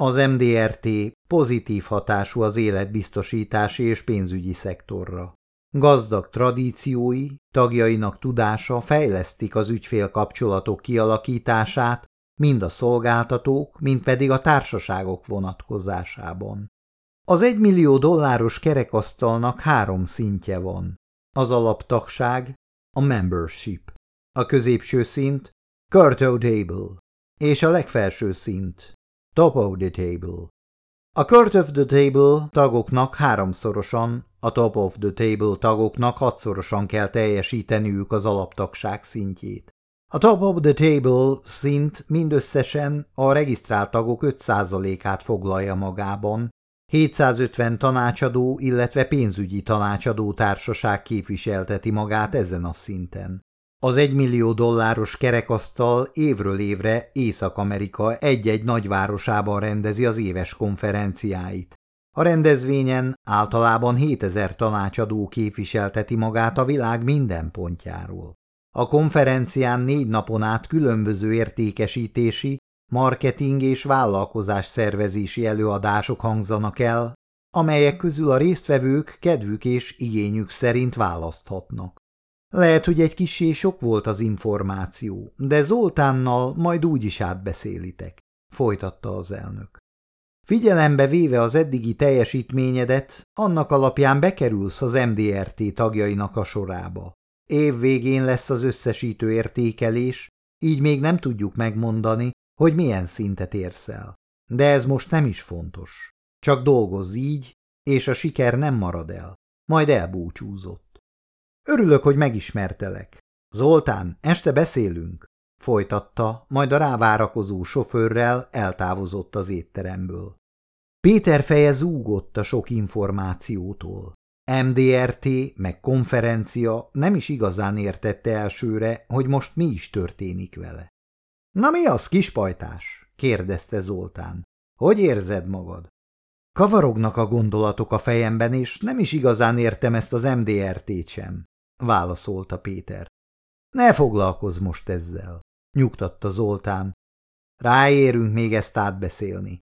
Az MDRT pozitív hatású az életbiztosítási és pénzügyi szektorra. Gazdag tradíciói, tagjainak tudása fejlesztik az ügyfélkapcsolatok kialakítását, mind a szolgáltatók, mind pedig a társaságok vonatkozásában. Az egymillió dolláros kerekasztalnak három szintje van. Az alaptagság, a membership, a középső szint, Curto Table, és a legfelső szint, Top of the Table. A Court of the Table tagoknak háromszorosan, a Top of the Table tagoknak hatszorosan kell teljesíteniük az alaptagság szintjét. A Top of the Table szint mindösszesen a regisztrált tagok 5%-át foglalja magában, 750 tanácsadó, illetve pénzügyi tanácsadó társaság képviselteti magát ezen a szinten. Az egymillió dolláros kerekasztal évről évre Észak-Amerika egy-egy nagyvárosában rendezi az éves konferenciáit. A rendezvényen általában 7000 tanácsadó képviselteti magát a világ minden pontjáról. A konferencián négy napon át különböző értékesítési, marketing és vállalkozás szervezési előadások hangzanak el, amelyek közül a résztvevők kedvük és igényük szerint választhatnak. Lehet, hogy egy kissé sok volt az információ, de Zoltánnal majd úgy is átbeszélitek, folytatta az elnök. Figyelembe véve az eddigi teljesítményedet, annak alapján bekerülsz az MDRT tagjainak a sorába. Év végén lesz az összesítő értékelés, így még nem tudjuk megmondani, hogy milyen szintet érsz el. De ez most nem is fontos. Csak dolgozz így, és a siker nem marad el. Majd elbúcsúzott. Örülök, hogy megismertelek. Zoltán, este beszélünk, folytatta, majd a rávárakozó sofőrrel eltávozott az étteremből. Péter feje zúgott a sok információtól. MDRT meg konferencia nem is igazán értette elsőre, hogy most mi is történik vele. – Na mi az, kispajtás? – kérdezte Zoltán. – Hogy érzed magad? Kavarognak a gondolatok a fejemben, és nem is igazán értem ezt az MDRT-t sem – válaszolta Péter. – Ne foglalkozz most ezzel – nyugtatta Zoltán. – Ráérünk még ezt átbeszélni.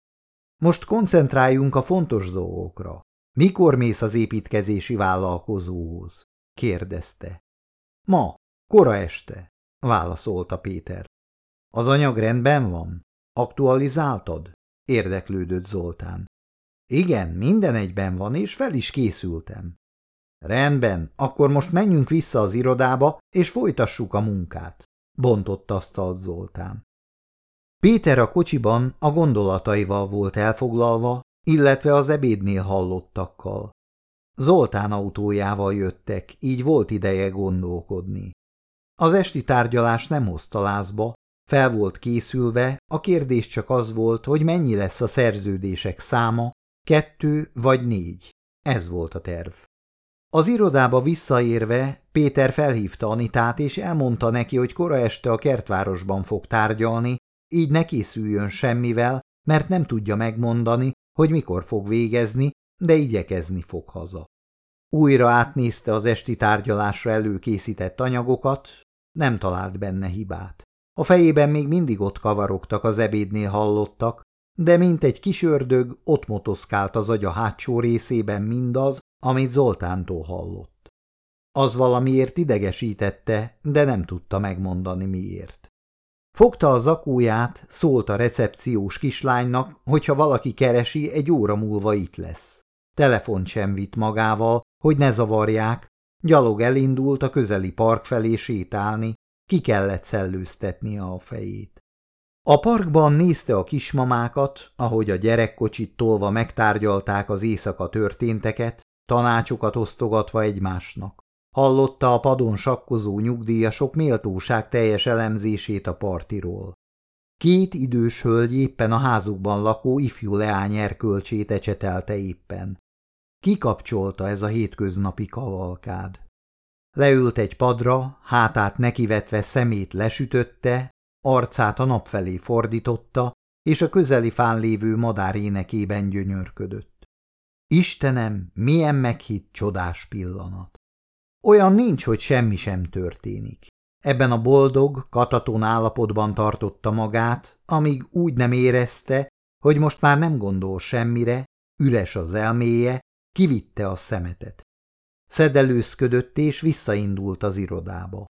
Most koncentráljunk a fontos dolgokra. Mikor mész az építkezési vállalkozóhoz? kérdezte. Ma, kora este, válaszolta Péter. Az anyag rendben van? Aktualizáltad? érdeklődött Zoltán. Igen, minden egyben van, és fel is készültem. Rendben, akkor most menjünk vissza az irodába, és folytassuk a munkát, bontott asztalt Zoltán. Péter a kocsiban a gondolataival volt elfoglalva, illetve az ebédnél hallottakkal. Zoltán autójával jöttek, így volt ideje gondolkodni. Az esti tárgyalás nem hozta lázba, fel volt készülve, a kérdés csak az volt, hogy mennyi lesz a szerződések száma, kettő vagy négy. Ez volt a terv. Az irodába visszaérve Péter felhívta Anitát, és elmondta neki, hogy kora este a kertvárosban fog tárgyalni, így ne készüljön semmivel, mert nem tudja megmondani, hogy mikor fog végezni, de igyekezni fog haza. Újra átnézte az esti tárgyalásra előkészített anyagokat, nem talált benne hibát. A fejében még mindig ott kavarogtak az ebédnél hallottak, de mint egy kis ördög, ott motoszkált az agya hátsó részében mindaz, amit Zoltántól hallott. Az valamiért idegesítette, de nem tudta megmondani miért. Fogta a zakóját, szólt a recepciós kislánynak, hogyha valaki keresi, egy óra múlva itt lesz. Telefont sem vitt magával, hogy ne zavarják, gyalog elindult a közeli park felé sétálni, ki kellett szellőztetnie a fejét. A parkban nézte a kismamákat, ahogy a gyerekkocsit tolva megtárgyalták az éjszaka történteket, tanácsokat osztogatva egymásnak. Hallotta a padon sakkozó nyugdíjasok méltóság teljes elemzését a partiról. Két idős hölgy éppen a házukban lakó ifjú leány erkölcsét ecsetelte éppen. Kikapcsolta ez a hétköznapi kavalkád. Leült egy padra, hátát nekivetve szemét lesütötte, arcát a nap felé fordította, és a közeli fán lévő madár énekében gyönyörködött. Istenem, milyen meghitt csodás pillanat! Olyan nincs, hogy semmi sem történik. Ebben a boldog, kataton állapotban tartotta magát, amíg úgy nem érezte, hogy most már nem gondol semmire, üres az elméje, kivitte a szemetet. Szedelőzködött és visszaindult az irodába.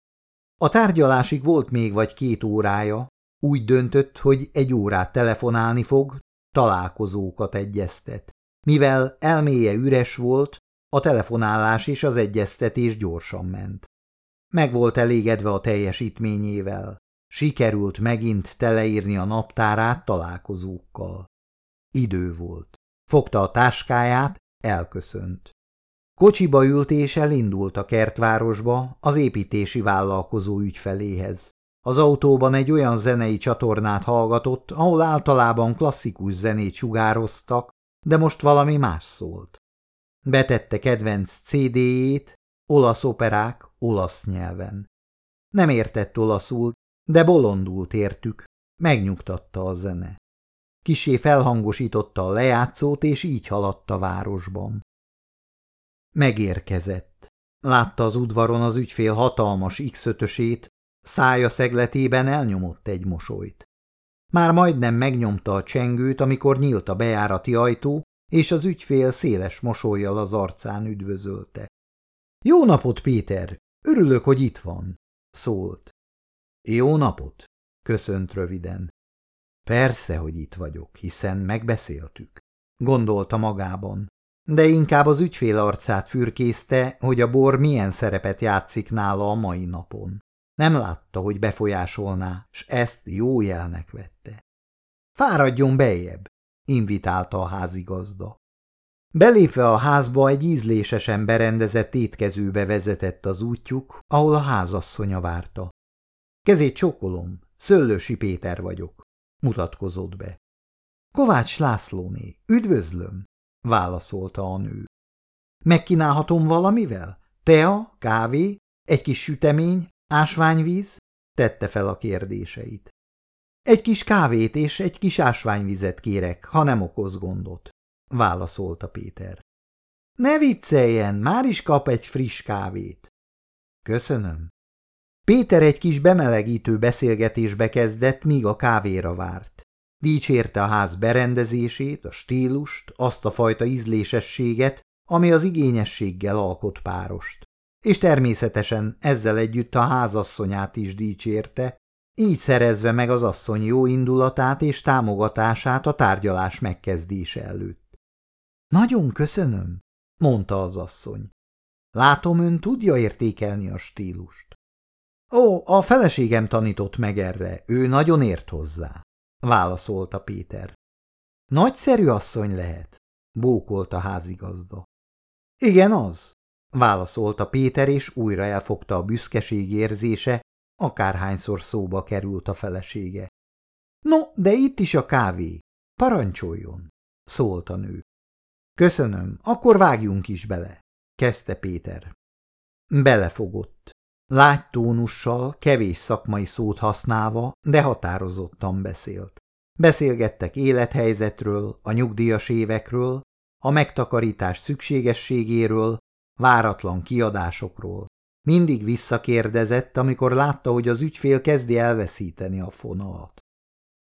A tárgyalásig volt még vagy két órája, úgy döntött, hogy egy órát telefonálni fog, találkozókat egyeztet. Mivel elméje üres volt, a telefonálás és az egyeztetés gyorsan ment. Meg volt elégedve a teljesítményével. Sikerült megint teleírni a naptárát találkozókkal. Idő volt. Fogta a táskáját, elköszönt. Kocsiba ült és elindult a kertvárosba az építési vállalkozó ügyfeléhez. Az autóban egy olyan zenei csatornát hallgatott, ahol általában klasszikus zenét sugároztak, de most valami más szólt. Betette kedvenc CD-jét, olasz operák, olasz nyelven. Nem értett olaszul, de bolondult értük, megnyugtatta a zene. Kisé felhangosította a lejátszót, és így haladt a városban. Megérkezett. Látta az udvaron az ügyfél hatalmas x szája szegletében elnyomott egy mosolyt. Már majdnem megnyomta a csengőt, amikor nyílt a bejárati ajtó, és az ügyfél széles mosolyjal az arcán üdvözölte. – Jó napot, Péter! Örülök, hogy itt van! – szólt. – Jó napot! – köszönt röviden. – Persze, hogy itt vagyok, hiszen megbeszéltük – gondolta magában, de inkább az ügyfél arcát fürkészte, hogy a bor milyen szerepet játszik nála a mai napon. Nem látta, hogy befolyásolná, s ezt jó jelnek vette. Fáradjon bejebb, invitálta a házigazda. Belépve a házba egy ízlésesen berendezett étkezőbe vezetett az útjuk, ahol a házasszonya várta. Kezét csokolom, Szöllősi Péter vagyok, mutatkozott be. Kovács Lászlóné, üdvözlöm, válaszolta a nő. Megkínálhatom valamivel? Tea, kávé, egy kis sütemény, ásványvíz? Tette fel a kérdéseit. Egy kis kávét és egy kis ásványvizet kérek, ha nem okoz gondot, válaszolta Péter. Ne vicceljen, már is kap egy friss kávét. Köszönöm. Péter egy kis bemelegítő beszélgetésbe kezdett, míg a kávéra várt. Dicsérte a ház berendezését, a stílust, azt a fajta ízlésességet, ami az igényességgel alkot párost. És természetesen ezzel együtt a házasszonyát is dicsérte, így szerezve meg az asszony jó indulatát és támogatását a tárgyalás megkezdése előtt. Nagyon köszönöm, mondta az asszony. Látom, ön tudja értékelni a stílust. Ó, a feleségem tanított meg erre, ő nagyon ért hozzá, válaszolta Péter. Nagyszerű asszony lehet, bókolt a házigazda. Igen, az, válaszolta Péter, és újra elfogta a büszkeség érzése, akárhányszor szóba került a felesége. No, de itt is a kávé. Parancsoljon, szólt a nő. Köszönöm, akkor vágjunk is bele, kezdte Péter. Belefogott. Lágy tónussal, kevés szakmai szót használva, de határozottan beszélt. Beszélgettek élethelyzetről, a nyugdíjas évekről, a megtakarítás szükségességéről, váratlan kiadásokról. Mindig visszakérdezett, amikor látta, hogy az ügyfél kezdi elveszíteni a fonalat.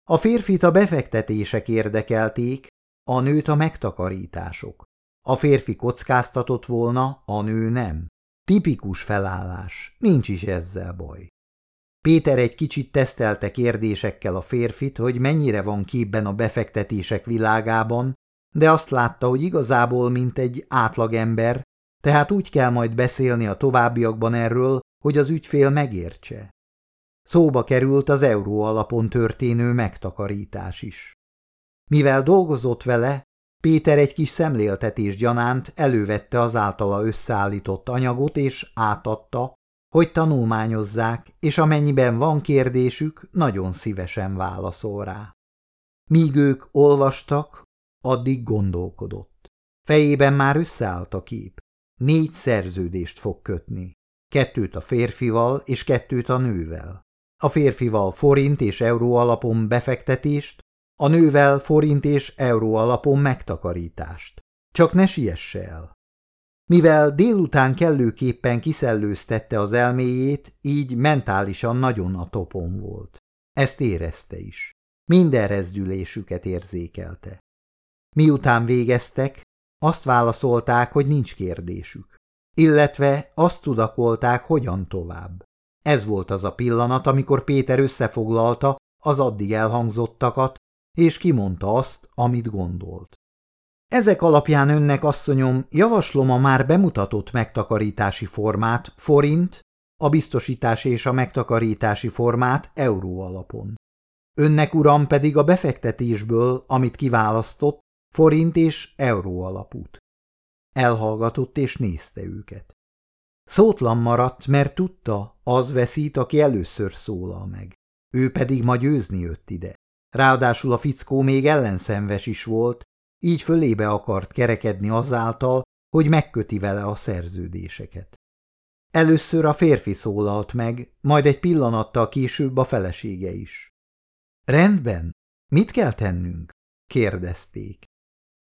A férfit a befektetések érdekelték, a nőt a megtakarítások. A férfi kockáztatott volna, a nő nem. Tipikus felállás, nincs is ezzel baj. Péter egy kicsit tesztelte kérdésekkel a férfit, hogy mennyire van képben a befektetések világában, de azt látta, hogy igazából mint egy átlagember, tehát úgy kell majd beszélni a továbbiakban erről, hogy az ügyfél megértse. Szóba került az euró alapon történő megtakarítás is. Mivel dolgozott vele, Péter egy kis szemléltetés gyanánt elővette az általa összeállított anyagot és átadta, hogy tanulmányozzák, és amennyiben van kérdésük, nagyon szívesen válaszol rá. Míg ők olvastak, addig gondolkodott. Fejében már összeállt a kép. Négy szerződést fog kötni. Kettőt a férfival és kettőt a nővel. A férfival forint és euró alapon befektetést, a nővel forint és euró alapon megtakarítást. Csak ne siesse el. Mivel délután kellőképpen kiszellőztette az elméjét, így mentálisan nagyon a topon volt. Ezt érezte is. Minden rezdülésüket érzékelte. Miután végeztek, azt válaszolták, hogy nincs kérdésük. Illetve azt tudakolták, hogyan tovább. Ez volt az a pillanat, amikor Péter összefoglalta az addig elhangzottakat, és kimondta azt, amit gondolt. Ezek alapján önnek, asszonyom, javaslom a már bemutatott megtakarítási formát forint, a biztosítás és a megtakarítási formát euró alapon. Önnek, uram, pedig a befektetésből, amit kiválasztott, forint és euró alapút. Elhallgatott és nézte őket. Szótlan maradt, mert tudta, az veszít, aki először szólal meg. Ő pedig ma győzni jött ide. Ráadásul a fickó még ellenszenves is volt, így fölébe akart kerekedni azáltal, hogy megköti vele a szerződéseket. Először a férfi szólalt meg, majd egy pillanattal később a felesége is. Rendben, mit kell tennünk? kérdezték.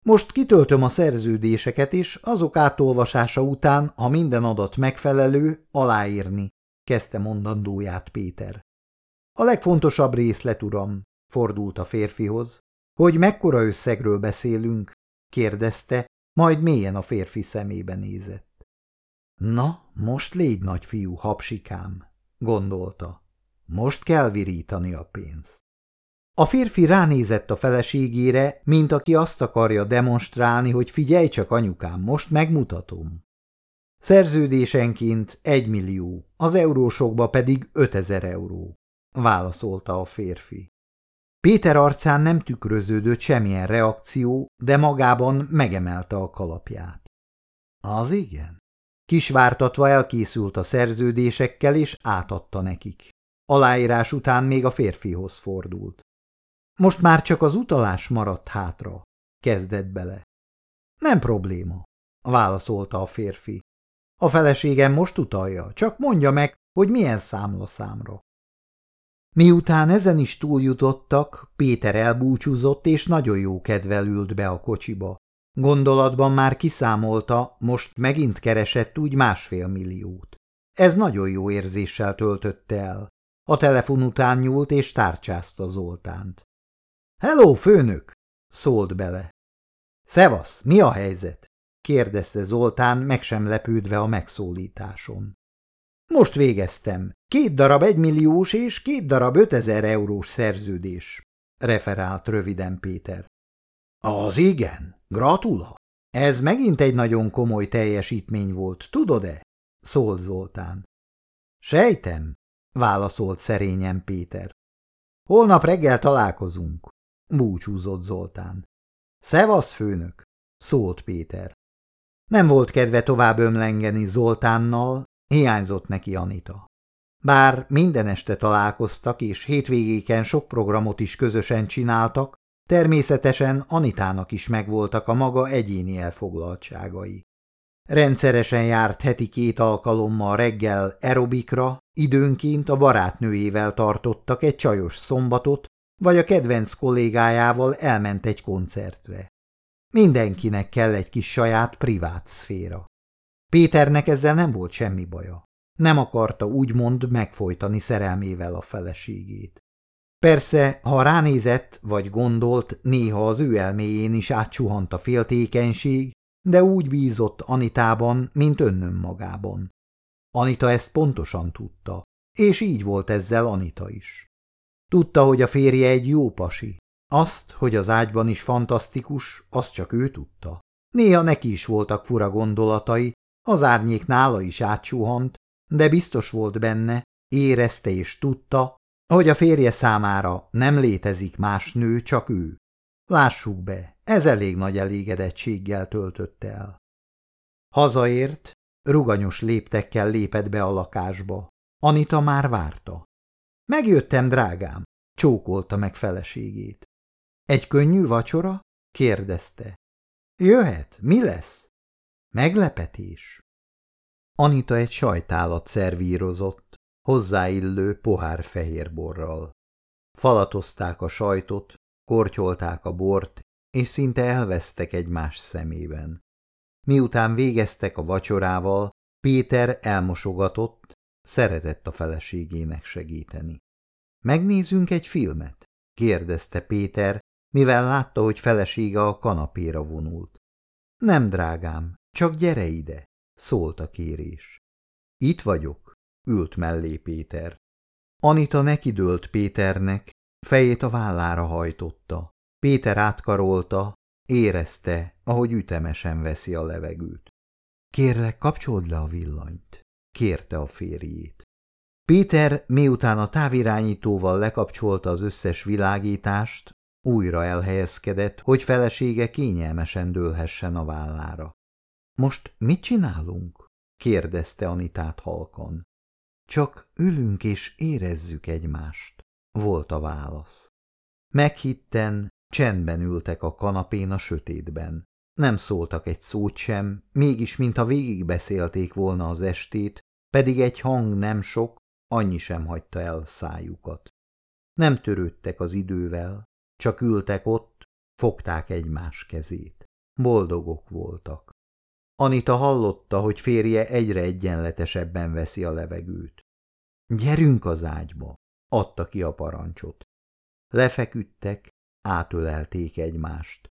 Most kitöltöm a szerződéseket, és azok átolvasása után, ha minden adat megfelelő, aláírni, kezdte mondandóját Péter. A legfontosabb részlet, uram, fordult a férfihoz. Hogy mekkora összegről beszélünk? kérdezte, majd mélyen a férfi szemébe nézett. Na, most légy nagyfiú, hapsikám, gondolta. Most kell virítani a pénzt. A férfi ránézett a feleségére, mint aki azt akarja demonstrálni, hogy figyelj csak, anyukám, most megmutatom. Szerződésenként egy millió, az eurósokba pedig ötezer euró, válaszolta a férfi. Péter arcán nem tükröződött semmilyen reakció, de magában megemelte a kalapját. Az igen. Kisvártatva elkészült a szerződésekkel, és átadta nekik. Aláírás után még a férfihoz fordult. Most már csak az utalás maradt hátra, kezdett bele. Nem probléma. válaszolta a férfi. A feleségem most utalja, csak mondja meg, hogy milyen számla Miután ezen is túljutottak, Péter elbúcsúzott, és nagyon jó kedvel ült be a kocsiba. Gondolatban már kiszámolta, most megint keresett úgy másfél milliót. Ez nagyon jó érzéssel töltötte el. A telefon után nyúlt és tárcsázta Zoltánt. – Hello, főnök! – szólt bele. – Szevasz, mi a helyzet? – kérdezte Zoltán, meg sem lepődve a megszólításon. – Most végeztem. Két darab egymilliós és két darab ötezer eurós szerződés – referált röviden Péter. – Az igen, gratula! Ez megint egy nagyon komoly teljesítmény volt, tudod-e? – szólt Zoltán. – Sejtem, válaszolt szerényen Péter. Holnap reggel találkozunk, búcsúzott Zoltán. Szevasz, főnök, szólt Péter. Nem volt kedve tovább ömlengeni Zoltánnal, hiányzott neki Anita. Bár minden este találkoztak, és hétvégéken sok programot is közösen csináltak, természetesen Anitának is megvoltak a maga egyéni elfoglaltságai. Rendszeresen járt heti két alkalommal reggel aerobikra, időnként a barátnőjével tartottak egy csajos szombatot, vagy a kedvenc kollégájával elment egy koncertre. Mindenkinek kell egy kis saját privát szféra. Péternek ezzel nem volt semmi baja. Nem akarta úgymond megfojtani szerelmével a feleségét. Persze, ha ránézett vagy gondolt, néha az ő elméjén is átsuhant a féltékenység, de úgy bízott Anitában, mint önnön magában. Anita ezt pontosan tudta, és így volt ezzel Anita is. Tudta, hogy a férje egy jó pasi. Azt, hogy az ágyban is fantasztikus, azt csak ő tudta. Néha neki is voltak fura gondolatai, az árnyék nála is átsuhant, de biztos volt benne, érezte és tudta, hogy a férje számára nem létezik más nő, csak ő. Lássuk be, ez elég nagy elégedettséggel töltötte el. Hazaért, ruganyos léptekkel lépett be a lakásba. Anita már várta. Megjöttem, drágám, csókolta meg feleségét. Egy könnyű vacsora? kérdezte. Jöhet, mi lesz? Meglepetés. Anita egy sajtálat szervírozott, hozzáillő pohár fehérborral. Falatozták a sajtot, kortyolták a bort, és szinte elvesztek egymás szemében. Miután végeztek a vacsorával, Péter elmosogatott, szeretett a feleségének segíteni. Megnézünk egy filmet? kérdezte Péter, mivel látta, hogy felesége a kanapéra vonult. Nem, drágám, csak gyere ide, szólt a kérés. Itt vagyok, ült mellé Péter. Anita nekidőlt Péternek, fejét a vállára hajtotta. Péter átkarolta, érezte, ahogy ütemesen veszi a levegőt. Kérlek, kapcsold le a villanyt, kérte a férjét. Péter, miután a távirányítóval lekapcsolta az összes világítást, újra elhelyezkedett, hogy felesége kényelmesen dőlhessen a vállára. Most mit csinálunk? kérdezte Anitát halkan. Csak ülünk és érezzük egymást, volt a válasz. Meghitten, Csendben ültek a kanapén a sötétben. Nem szóltak egy szót sem, mégis mintha végigbeszélték volna az estét, pedig egy hang nem sok, annyi sem hagyta el szájukat. Nem törődtek az idővel, csak ültek ott, fogták egymás kezét. Boldogok voltak. Anita hallotta, hogy férje egyre egyenletesebben veszi a levegőt. Gyerünk az ágyba, adta ki a parancsot. Lefeküdtek, átölelték egymást.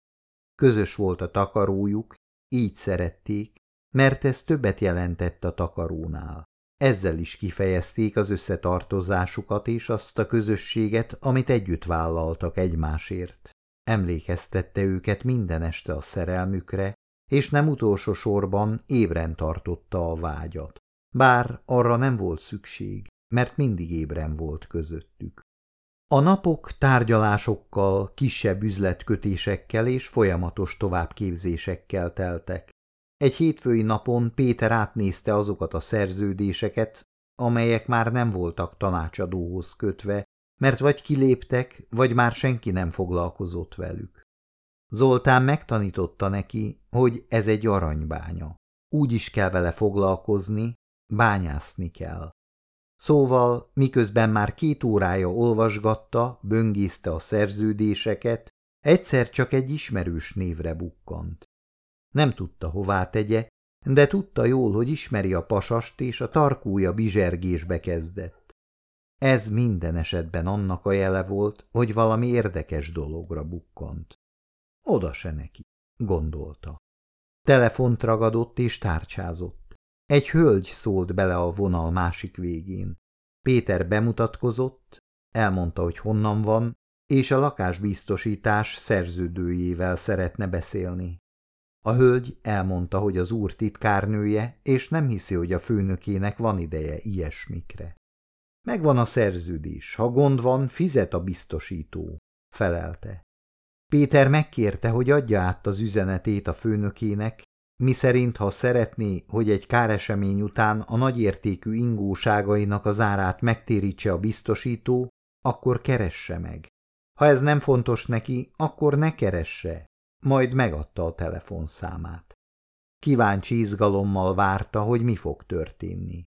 Közös volt a takarójuk, így szerették, mert ez többet jelentett a takarónál. Ezzel is kifejezték az összetartozásukat és azt a közösséget, amit együtt vállaltak egymásért. Emlékeztette őket minden este a szerelmükre, és nem utolsó sorban ébren tartotta a vágyat. Bár arra nem volt szükség, mert mindig ébren volt közöttük. A napok tárgyalásokkal, kisebb üzletkötésekkel és folyamatos továbbképzésekkel teltek. Egy hétfői napon Péter átnézte azokat a szerződéseket, amelyek már nem voltak tanácsadóhoz kötve, mert vagy kiléptek, vagy már senki nem foglalkozott velük. Zoltán megtanította neki, hogy ez egy aranybánya. Úgy is kell vele foglalkozni, bányászni kell. Szóval, miközben már két órája olvasgatta, böngészte a szerződéseket, egyszer csak egy ismerős névre bukkant. Nem tudta, hová tegye, de tudta jól, hogy ismeri a pasast, és a tarkúja bizsergésbe kezdett. Ez minden esetben annak a jele volt, hogy valami érdekes dologra bukkant. Oda se neki, gondolta. Telefont ragadott és tárcsázott. Egy hölgy szólt bele a vonal másik végén. Péter bemutatkozott, elmondta, hogy honnan van, és a lakásbiztosítás szerződőjével szeretne beszélni. A hölgy elmondta, hogy az úr titkárnője, és nem hiszi, hogy a főnökének van ideje ilyesmikre. Megvan a szerződés, ha gond van, fizet a biztosító, felelte. Péter megkérte, hogy adja át az üzenetét a főnökének, miszerint ha szeretné, hogy egy káresemény után a nagyértékű ingóságainak az árát megtérítse a biztosító, akkor keresse meg. Ha ez nem fontos neki, akkor ne keresse, majd megadta a telefonszámát. Kíváncsi izgalommal várta, hogy mi fog történni.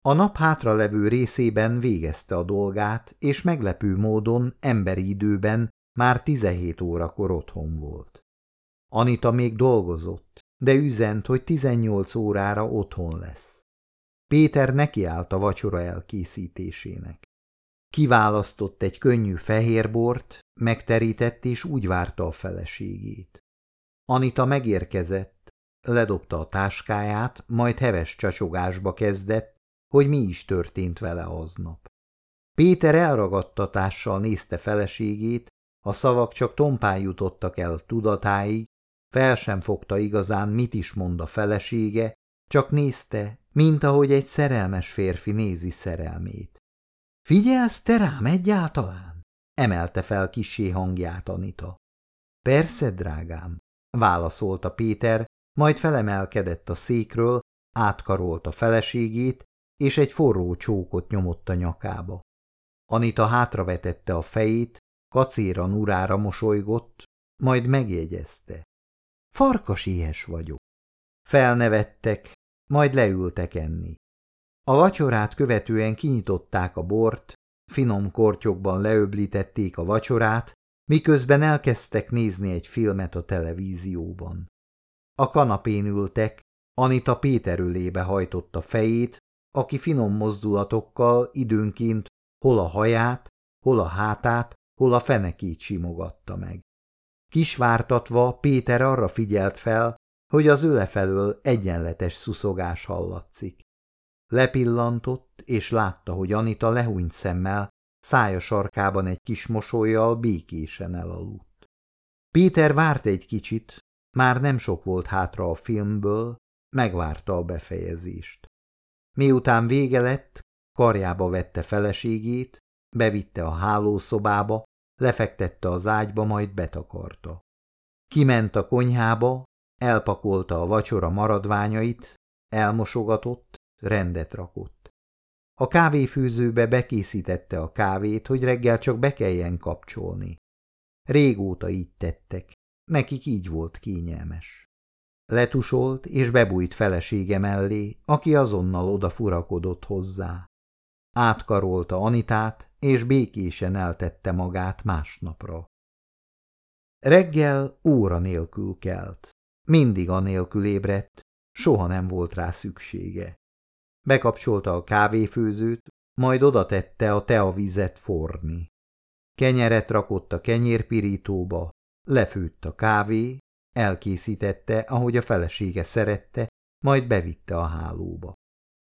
A nap hátra levő részében végezte a dolgát, és meglepő módon emberi időben már 17 órakor otthon volt. Anita még dolgozott, de üzent, hogy 18 órára otthon lesz. Péter nekiállt a vacsora elkészítésének. Kiválasztott egy könnyű fehérbort, megterített és úgy várta a feleségét. Anita megérkezett, ledobta a táskáját, majd heves csacsogásba kezdett, hogy mi is történt vele aznap. Péter elragadtatással nézte feleségét, a szavak csak tompán jutottak el tudatáig, fel sem fogta igazán, mit is mond a felesége, csak nézte, mint ahogy egy szerelmes férfi nézi szerelmét. – Figyelsz te rám egyáltalán? – emelte fel kisé hangját Anita. – Persze, drágám – válaszolta Péter, majd felemelkedett a székről, átkarolta feleségét, és egy forró csókot nyomott a nyakába. Anita hátravetette a fejét, kacéra nurára mosolygott, majd megjegyezte. Farkas éhes vagyok. Felnevettek, majd leültek enni. A vacsorát követően kinyitották a bort, finom kortyokban leöblítették a vacsorát, miközben elkezdtek nézni egy filmet a televízióban. A kanapén ültek, Anita Péter ölébe hajtotta fejét, aki finom mozdulatokkal időnként hol a haját, hol a hátát, hol a fenekét simogatta meg. Kisvártatva Péter arra figyelt fel, hogy az öle felől egyenletes szuszogás hallatszik. Lepillantott, és látta, hogy Anita lehúnyt szemmel, szája sarkában egy kis mosolyjal békésen elaludt. Péter várt egy kicsit, már nem sok volt hátra a filmből, megvárta a befejezést. Miután vége lett, karjába vette feleségét, bevitte a hálószobába, lefektette az ágyba, majd betakarta. Kiment a konyhába, elpakolta a vacsora maradványait, elmosogatott, rendet rakott. A kávéfőzőbe bekészítette a kávét, hogy reggel csak be kelljen kapcsolni. Régóta így tettek, nekik így volt kényelmes. Letusolt és bebújt felesége mellé, aki azonnal odafurakodott hozzá. Átkarolta Anitát, és békésen eltette magát másnapra. Reggel óra nélkül kelt. Mindig anélkül ébredt, soha nem volt rá szüksége. Bekapcsolta a kávéfőzőt, majd oda tette a teavizet forni. Kenyeret rakott a kenyérpirítóba, lefőtt a kávé, elkészítette, ahogy a felesége szerette, majd bevitte a hálóba.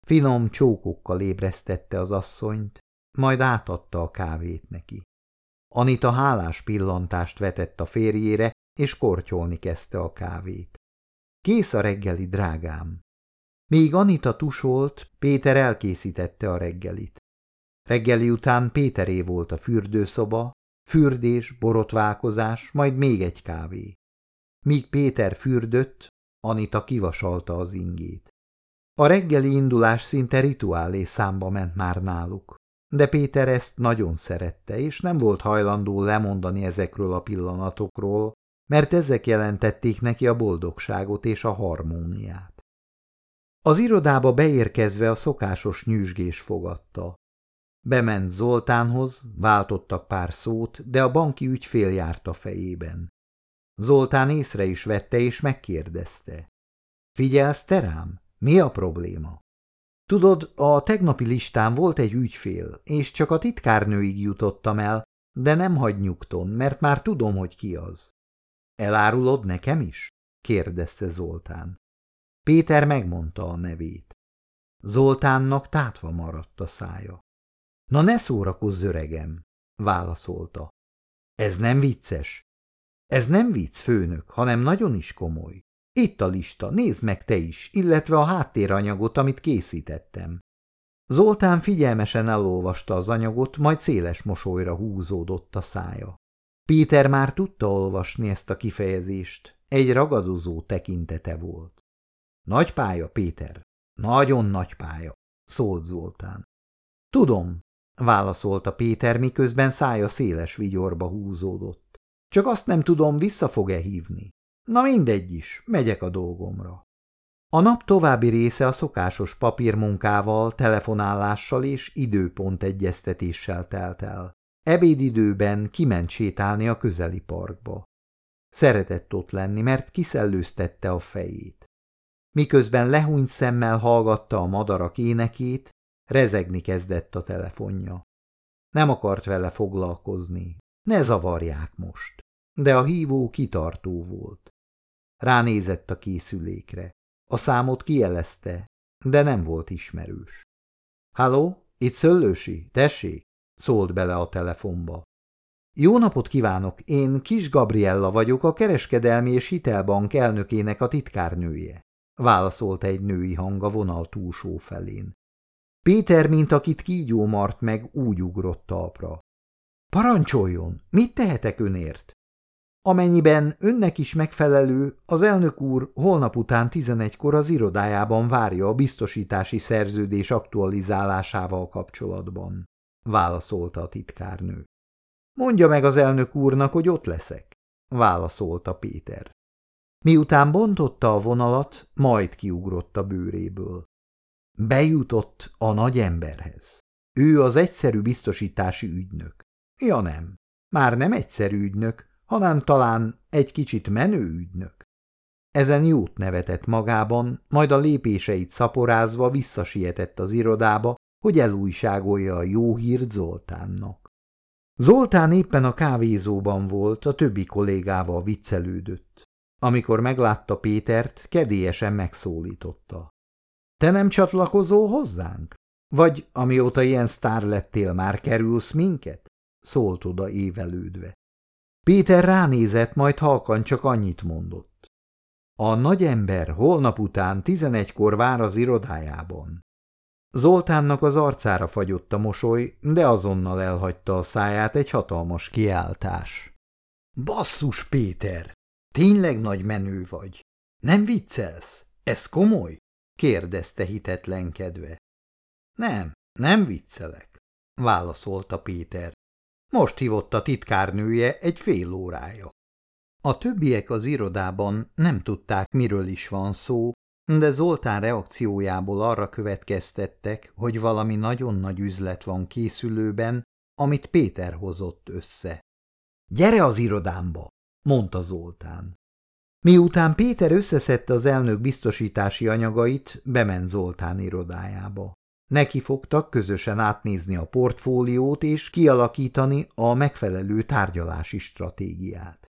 Finom csókokkal ébresztette az asszonyt, majd átadta a kávét neki. Anita hálás pillantást vetett a férjére, és kortyolni kezdte a kávét. Kész a reggeli, drágám. Míg Anita tusolt, Péter elkészítette a reggelit. Reggeli után Péteré volt a fürdőszoba, fürdés, borotválkozás, majd még egy kávé. Míg Péter fürdött, Anita kivasalta az ingét. A reggeli indulás szinte rituálé számba ment már náluk, de Péter ezt nagyon szerette, és nem volt hajlandó lemondani ezekről a pillanatokról, mert ezek jelentették neki a boldogságot és a harmóniát. Az irodába beérkezve a szokásos nyűsgés fogadta. Bement Zoltánhoz, váltottak pár szót, de a banki ügyfél járt a fejében. Zoltán észre is vette és megkérdezte. Figyelsz te rám? Mi a probléma? Tudod, a tegnapi listán volt egy ügyfél, és csak a titkárnőig jutottam el, de nem hagy nyugton, mert már tudom, hogy ki az. Elárulod nekem is? kérdezte Zoltán. Péter megmondta a nevét. Zoltánnak tátva maradt a szája. Na ne szórakozz, öregem, válaszolta. Ez nem vicces. Ez nem vicc, főnök, hanem nagyon is komoly. Itt a lista, nézd meg te is, illetve a háttéranyagot, amit készítettem. Zoltán figyelmesen elolvasta az anyagot, majd széles mosolyra húzódott a szája. Péter már tudta olvasni ezt a kifejezést, egy ragadozó tekintete volt. Nagy pálya, Péter, nagyon nagy pálya, szólt Zoltán. Tudom, válaszolta Péter, miközben szája széles vigyorba húzódott. Csak azt nem tudom, vissza fog-e hívni. Na mindegy is, megyek a dolgomra. A nap további része a szokásos papírmunkával, telefonálással és időpont egyeztetéssel telt el. Ebédidőben kiment sétálni a közeli parkba. Szeretett ott lenni, mert kiszellőztette a fejét. Miközben lehúnyt szemmel hallgatta a madarak énekét, rezegni kezdett a telefonja. Nem akart vele foglalkozni, ne zavarják most. De a hívó kitartó volt. Ránézett a készülékre. A számot kijelezte, de nem volt ismerős. – Halló, itt Szöllősi, tessék? – szólt bele a telefonba. – Jó napot kívánok, én Kis Gabriella vagyok, a kereskedelmi és hitelbank elnökének a titkárnője – válaszolt egy női hang a vonal túlsó felén. Péter, mint akit kígyó mart meg, úgy ugrott talpra. – Parancsoljon, mit tehetek önért? Amennyiben önnek is megfelelő, az elnök úr holnap után 11-kor az irodájában várja a biztosítási szerződés aktualizálásával kapcsolatban, válaszolta a titkárnő. Mondja meg az elnök úrnak, hogy ott leszek, válaszolta Péter. Miután bontotta a vonalat, majd kiugrott a bőréből. Bejutott a nagy emberhez. Ő az egyszerű biztosítási ügynök. Ja nem, már nem egyszerű ügynök, hanem talán egy kicsit menő ügynök. Ezen jót nevetett magában, majd a lépéseit szaporázva visszasietett az irodába, hogy elújságolja a jó hírt Zoltánnak. Zoltán éppen a kávézóban volt, a többi kollégával viccelődött. Amikor meglátta Pétert, kedélyesen megszólította. – Te nem csatlakozol hozzánk? Vagy amióta ilyen sztár lettél, már kerülsz minket? – szólt oda évelődve. Péter ránézett, majd halkan csak annyit mondott. A nagy ember holnap után tizenegykor vár az irodájában. Zoltánnak az arcára fagyott a mosoly, de azonnal elhagyta a száját egy hatalmas kiáltás. Basszus, Péter! Tényleg nagy menő vagy. Nem viccelsz? Ez komoly? kérdezte hitetlenkedve. Nem, nem viccelek, válaszolta Péter. Most hívott a titkárnője egy fél órája. A többiek az irodában nem tudták, miről is van szó, de Zoltán reakciójából arra következtettek, hogy valami nagyon nagy üzlet van készülőben, amit Péter hozott össze. – Gyere az irodámba! – mondta Zoltán. Miután Péter összeszedte az elnök biztosítási anyagait, bement Zoltán irodájába. Neki fogtak közösen átnézni a portfóliót és kialakítani a megfelelő tárgyalási stratégiát.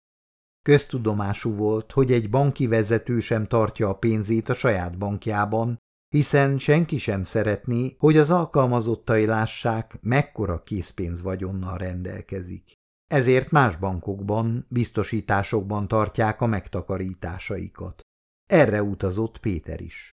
Köztudomású volt, hogy egy banki vezető sem tartja a pénzét a saját bankjában, hiszen senki sem szeretné, hogy az alkalmazottai lássák, mekkora készpénz vagyonnal rendelkezik. Ezért más bankokban, biztosításokban tartják a megtakarításaikat. Erre utazott Péter is.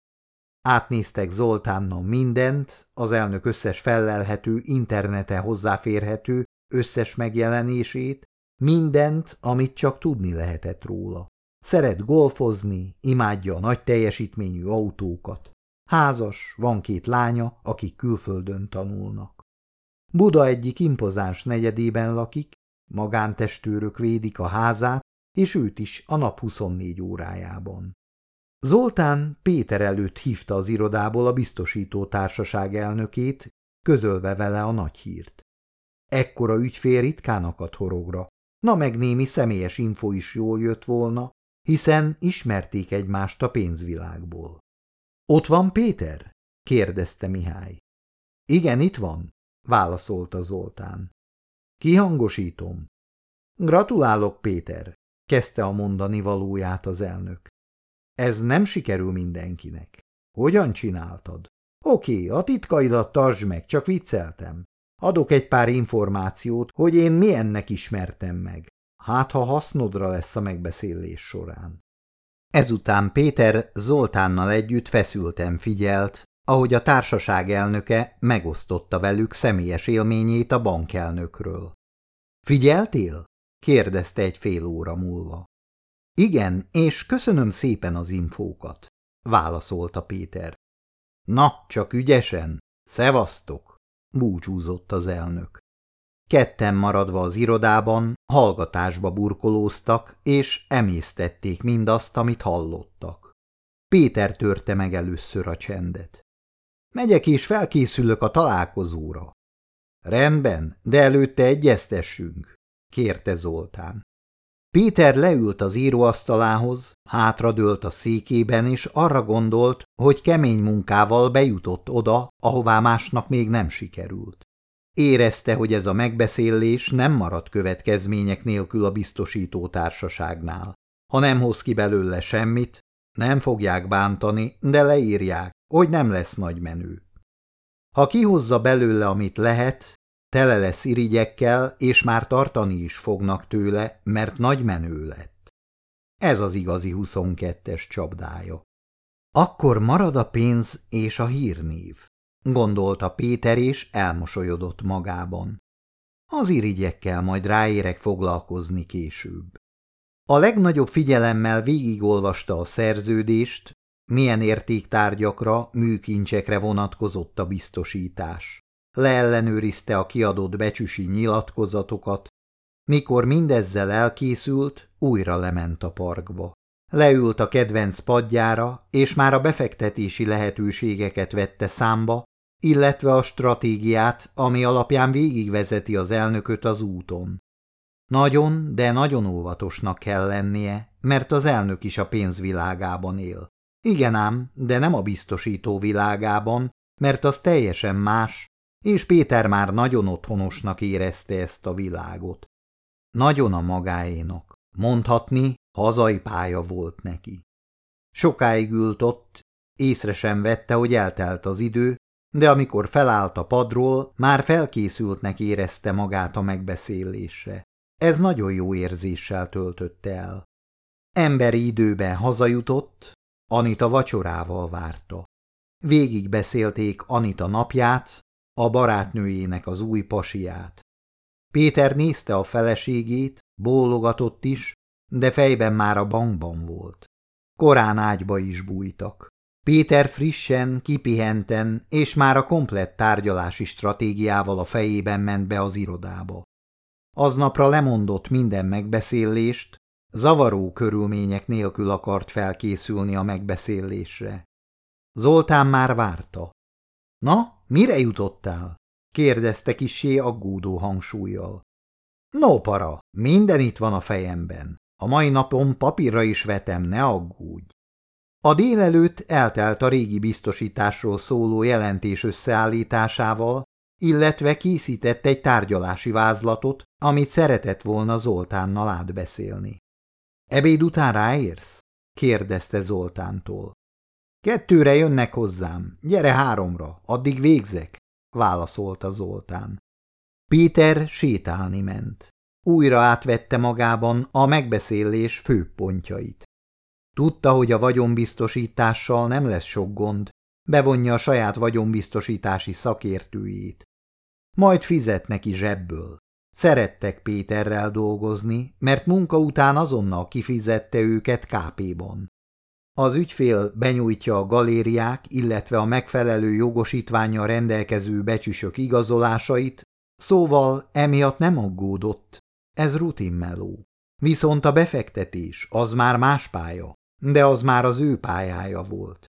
Átnéztek Zoltánnal mindent, az elnök összes fellelhető, internete hozzáférhető, összes megjelenését, mindent, amit csak tudni lehetett róla. Szeret golfozni, imádja a nagy teljesítményű autókat. Házas, van két lánya, akik külföldön tanulnak. Buda egyik impozáns negyedében lakik, magántestőrök védik a házát, és őt is a nap 24 órájában. Zoltán Péter előtt hívta az irodából a biztosító társaság elnökét, közölve vele a nagy hírt. Ekkora ügyfél ritkán akad horogra, na meg némi személyes info is jól jött volna, hiszen ismerték egymást a pénzvilágból. – Ott van Péter? – kérdezte Mihály. – Igen, itt van – válaszolta Zoltán. – Kihangosítom. – Gratulálok, Péter – kezdte a mondani valóját az elnök. Ez nem sikerül mindenkinek. Hogyan csináltad? Oké, a titkaidat tartsd meg, csak vicceltem. Adok egy pár információt, hogy én milyennek ismertem meg. Hát, ha hasznodra lesz a megbeszélés során. Ezután Péter Zoltánnal együtt feszülten figyelt, ahogy a társaság elnöke megosztotta velük személyes élményét a bankelnökről. – Figyeltél? – kérdezte egy fél óra múlva. Igen, és köszönöm szépen az infókat, válaszolta Péter. Na, csak ügyesen, szevasztok, búcsúzott az elnök. Ketten maradva az irodában, hallgatásba burkolóztak, és emésztették mindazt, amit hallottak. Péter törte meg először a csendet. Megyek és felkészülök a találkozóra. Rendben, de előtte egyeztessünk, kérte Zoltán. Péter leült az íróasztalához, hátradőlt a székében, és arra gondolt, hogy kemény munkával bejutott oda, ahová másnak még nem sikerült. Érezte, hogy ez a megbeszélés nem maradt következmények nélkül a biztosító társaságnál. Ha nem hoz ki belőle semmit, nem fogják bántani, de leírják, hogy nem lesz nagy menő. Ha kihozza belőle, amit lehet, Tele lesz irigyekkel, és már tartani is fognak tőle, mert nagy menő lett. Ez az igazi 22-es csapdája. Akkor marad a pénz és a hírnév, gondolta Péter, és elmosolyodott magában. Az irigyekkel majd ráérek foglalkozni később. A legnagyobb figyelemmel végigolvasta a szerződést, milyen értéktárgyakra, műkincsekre vonatkozott a biztosítás leellenőrizte a kiadott becsüsi nyilatkozatokat, mikor mindezzel elkészült, újra lement a parkba. Leült a kedvenc padjára, és már a befektetési lehetőségeket vette számba, illetve a stratégiát, ami alapján végigvezeti az elnököt az úton. Nagyon, de nagyon óvatosnak kell lennie, mert az elnök is a pénzvilágában él. Igen ám, de nem a biztosító világában, mert az teljesen más, és Péter már nagyon otthonosnak érezte ezt a világot. Nagyon a magáénak, mondhatni, hazai pálya volt neki. Sokáig ült ott, észre sem vette, hogy eltelt az idő, de amikor felállt a padról, már felkészültnek érezte magát a megbeszélésre. Ez nagyon jó érzéssel töltötte el. Emberi időben hazajutott, Anita vacsorával várta. Végig beszélték Anita napját, a barátnőjének az új pasiát. Péter nézte a feleségét, bólogatott is, de fejben már a bankban volt. Korán ágyba is bújtak. Péter frissen, kipihenten és már a komplett tárgyalási stratégiával a fejében ment be az irodába. Aznapra lemondott minden megbeszélést, zavaró körülmények nélkül akart felkészülni a megbeszélésre. Zoltán már várta. Na, Mire jutottál? kérdezte kisé aggódó hangsúlyjal. No, para, minden itt van a fejemben. A mai napon papírra is vetem, ne aggódj. A délelőtt eltelt a régi biztosításról szóló jelentés összeállításával, illetve készített egy tárgyalási vázlatot, amit szeretett volna Zoltánnal átbeszélni. Ebéd után ráérsz? kérdezte Zoltántól. Kettőre jönnek hozzám, gyere háromra, addig végzek, válaszolta Zoltán. Péter sétálni ment. Újra átvette magában a megbeszélés főpontjait. Tudta, hogy a vagyonbiztosítással nem lesz sok gond, bevonja a saját vagyonbiztosítási szakértőjét. Majd fizet neki zsebből. Szerettek Péterrel dolgozni, mert munka után azonnal kifizette őket KP-ban. Az ügyfél benyújtja a galériák, illetve a megfelelő jogosítványa rendelkező becsüsök igazolásait, szóval emiatt nem aggódott. Ez rutin meló. Viszont a befektetés az már más pálya, de az már az ő pályája volt.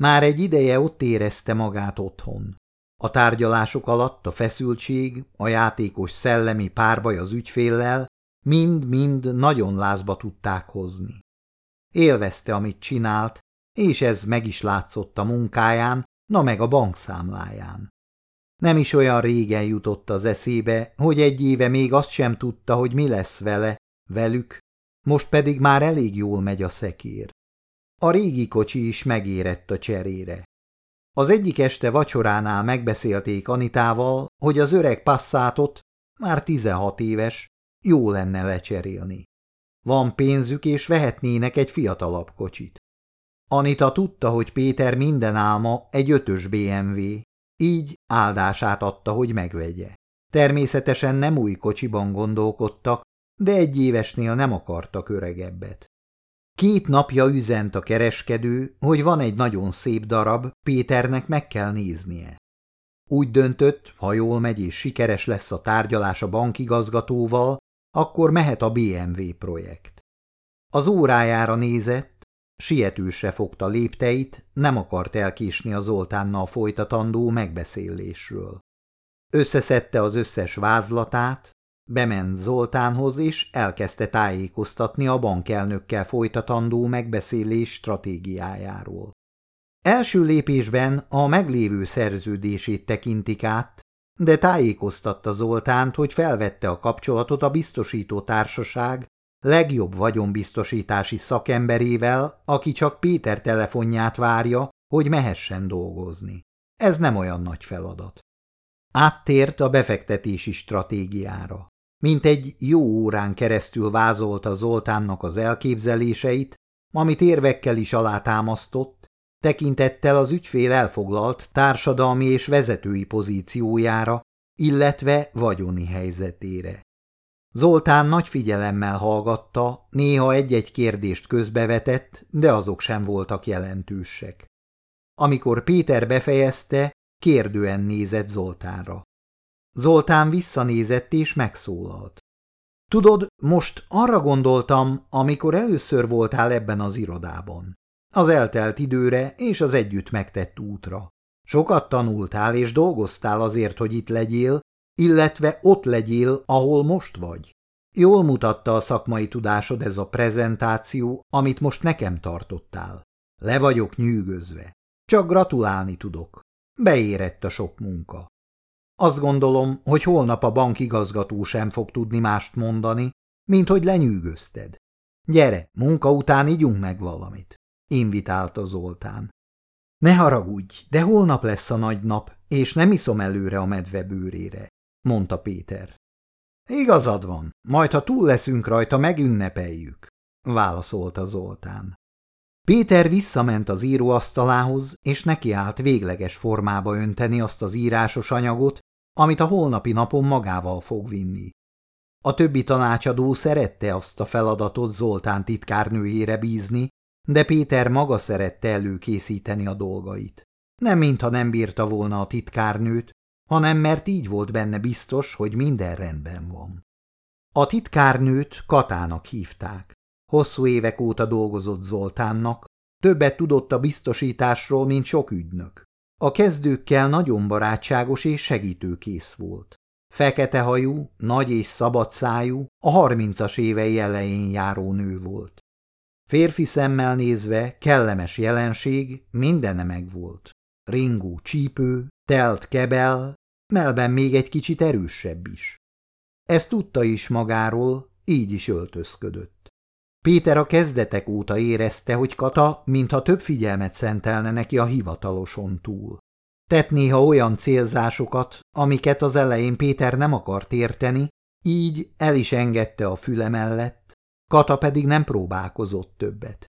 Már egy ideje ott érezte magát otthon. A tárgyalások alatt a feszültség, a játékos szellemi párbaj az ügyféllel mind-mind nagyon lázba tudták hozni. Élvezte, amit csinált, és ez meg is látszott a munkáján, na meg a bankszámláján. Nem is olyan régen jutott az eszébe, hogy egy éve még azt sem tudta, hogy mi lesz vele, velük, most pedig már elég jól megy a szekér. A régi kocsi is megérett a cserére. Az egyik este vacsoránál megbeszélték Anitával, hogy az öreg passzátot, már 16 éves, jó lenne lecserélni. Van pénzük, és vehetnének egy fiatalabb kocsit. Anita tudta, hogy Péter minden álma egy ötös BMW, így áldását adta, hogy megvegye. Természetesen nem új kocsiban gondolkodtak, de egy évesnél nem akartak öregebbet. Két napja üzent a kereskedő, hogy van egy nagyon szép darab, Péternek meg kell néznie. Úgy döntött, ha jól megy és sikeres lesz a tárgyalás a bankigazgatóval, akkor mehet a BMW projekt. Az órájára nézett, sietősre fogta lépteit, nem akart elkésni a Zoltánnal folytatandó megbeszélésről. Összeszedte az összes vázlatát, Bement Zoltánhoz, és elkezdte tájékoztatni a bankelnökkel folytatandó megbeszélés stratégiájáról. Első lépésben a meglévő szerződését tekintik át, de tájékoztatta Zoltánt, hogy felvette a kapcsolatot a biztosító társaság legjobb vagyonbiztosítási szakemberével, aki csak Péter telefonját várja, hogy mehessen dolgozni. Ez nem olyan nagy feladat. Áttért a befektetési stratégiára. Mint egy jó órán keresztül vázolta Zoltánnak az elképzeléseit, amit érvekkel is alátámasztott, tekintettel az ügyfél elfoglalt társadalmi és vezetői pozíciójára, illetve vagyoni helyzetére. Zoltán nagy figyelemmel hallgatta, néha egy-egy kérdést közbevetett, de azok sem voltak jelentősek. Amikor Péter befejezte, kérdően nézett Zoltánra. Zoltán visszanézett és megszólalt. Tudod, most arra gondoltam, amikor először voltál ebben az irodában. Az eltelt időre és az együtt megtett útra. Sokat tanultál és dolgoztál azért, hogy itt legyél, illetve ott legyél, ahol most vagy. Jól mutatta a szakmai tudásod ez a prezentáció, amit most nekem tartottál. Le vagyok nyűgözve. Csak gratulálni tudok. Beérett a sok munka. Azt gondolom, hogy holnap a bankigazgató sem fog tudni mást mondani, mint hogy lenyűgözted. Gyere, munka után ígyunk meg valamit, invitálta Zoltán. Ne haragudj, de holnap lesz a nagy nap, és nem iszom előre a medve bőrére, mondta Péter. Igazad van, majd ha túl leszünk rajta, megünnepeljük, válaszolta Zoltán. Péter visszament az íróasztalához, és nekiállt végleges formába önteni azt az írásos anyagot, amit a holnapi napon magával fog vinni. A többi tanácsadó szerette azt a feladatot Zoltán titkárnőjére bízni, de Péter maga szerette előkészíteni a dolgait. Nem mintha nem bírta volna a titkárnőt, hanem mert így volt benne biztos, hogy minden rendben van. A titkárnőt Katának hívták. Hosszú évek óta dolgozott Zoltánnak, többet tudott a biztosításról, mint sok ügynök. A kezdőkkel nagyon barátságos és segítőkész volt. Fekete hajú, nagy és szabad szájú, a harmincas évei elején járó nő volt. Férfi szemmel nézve kellemes jelenség, mindene megvolt. Ringó csípő, telt kebel, melben még egy kicsit erősebb is. Ezt tudta is magáról, így is öltözködött. Péter a kezdetek óta érezte, hogy Kata mintha több figyelmet szentelne neki a hivataloson túl. Tett néha olyan célzásokat, amiket az elején Péter nem akart érteni, így el is engedte a füle mellett, Kata pedig nem próbálkozott többet.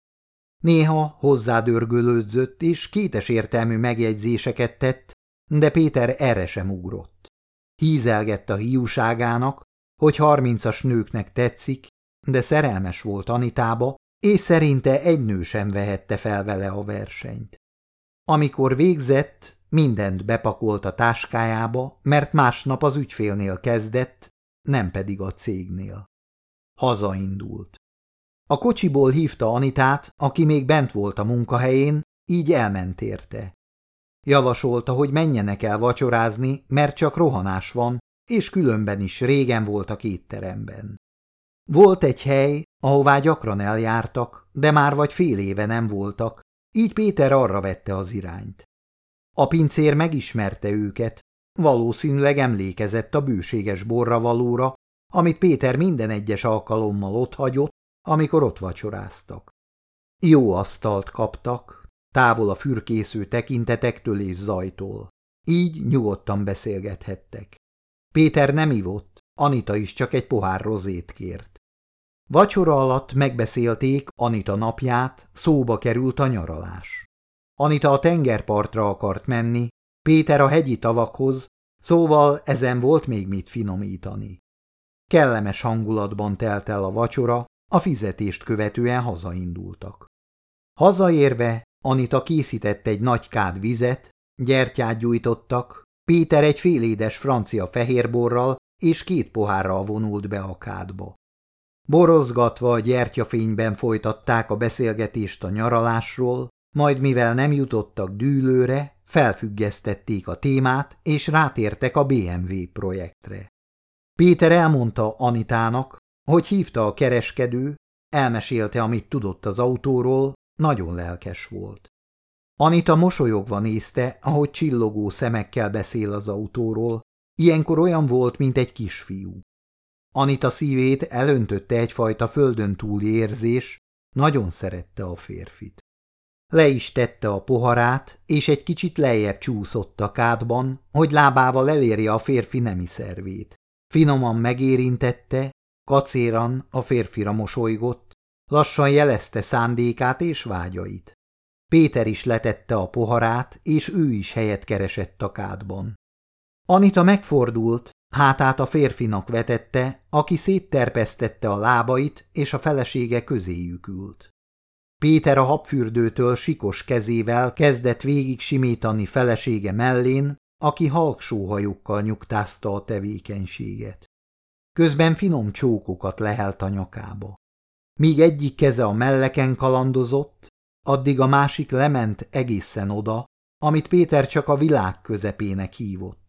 Néha hozzádörgölődzött és kétes értelmű megjegyzéseket tett, de Péter erre sem ugrott. Hízelgett a hiúságának, hogy harmincas nőknek tetszik, de szerelmes volt Anitába, és szerinte egy nő sem vehette fel vele a versenyt. Amikor végzett, mindent bepakolt a táskájába, mert másnap az ügyfélnél kezdett, nem pedig a cégnél. Hazaindult. A kocsiból hívta Anitát, aki még bent volt a munkahelyén, így elment érte. Javasolta, hogy menjenek el vacsorázni, mert csak rohanás van, és különben is régen voltak étteremben. Volt egy hely, ahová gyakran eljártak, de már vagy fél éve nem voltak, így Péter arra vette az irányt. A pincér megismerte őket, valószínűleg emlékezett a bőséges borra valóra, amit Péter minden egyes alkalommal ott hagyott, amikor ott vacsoráztak. Jó asztalt kaptak, távol a fürkésző tekintetektől és zajtól. Így nyugodtan beszélgethettek. Péter nem ivott, Anita is csak egy pohár rozét kért. Vacsora alatt megbeszélték Anita napját, szóba került a nyaralás. Anita a tengerpartra akart menni, Péter a hegyi tavakhoz, szóval ezen volt még mit finomítani. Kellemes hangulatban telt el a vacsora, a fizetést követően hazaindultak. Hazaérve Anita készített egy nagy kád vizet, gyertyát gyújtottak, Péter egy félédes francia fehérborral és két pohárral vonult be a kádba. Borozgatva a gyertyafényben folytatták a beszélgetést a nyaralásról, majd mivel nem jutottak dűlőre, felfüggesztették a témát, és rátértek a BMW projektre. Péter elmondta Anitának, hogy hívta a kereskedő, elmesélte, amit tudott az autóról, nagyon lelkes volt. Anita mosolyogva nézte, ahogy csillogó szemekkel beszél az autóról, ilyenkor olyan volt, mint egy kisfiú. Anita szívét elöntötte egyfajta földön túli érzés, nagyon szerette a férfit. Le is tette a poharát, és egy kicsit lejjebb csúszott a kádban, hogy lábával elérje a férfi nemi szervét. Finoman megérintette, kacéran a férfira mosolygott, lassan jelezte szándékát és vágyait. Péter is letette a poharát, és ő is helyet keresett a kádban. Anita megfordult, hátát a férfinak vetette, aki szétterpesztette a lábait, és a felesége közéjük ült. Péter a habfürdőtől sikos kezével kezdett végig simítani felesége mellén, aki halksóhajokkal nyugtázta a tevékenységet. Közben finom csókokat lehelt a nyakába. Míg egyik keze a melleken kalandozott, addig a másik lement egészen oda, amit Péter csak a világ közepének hívott.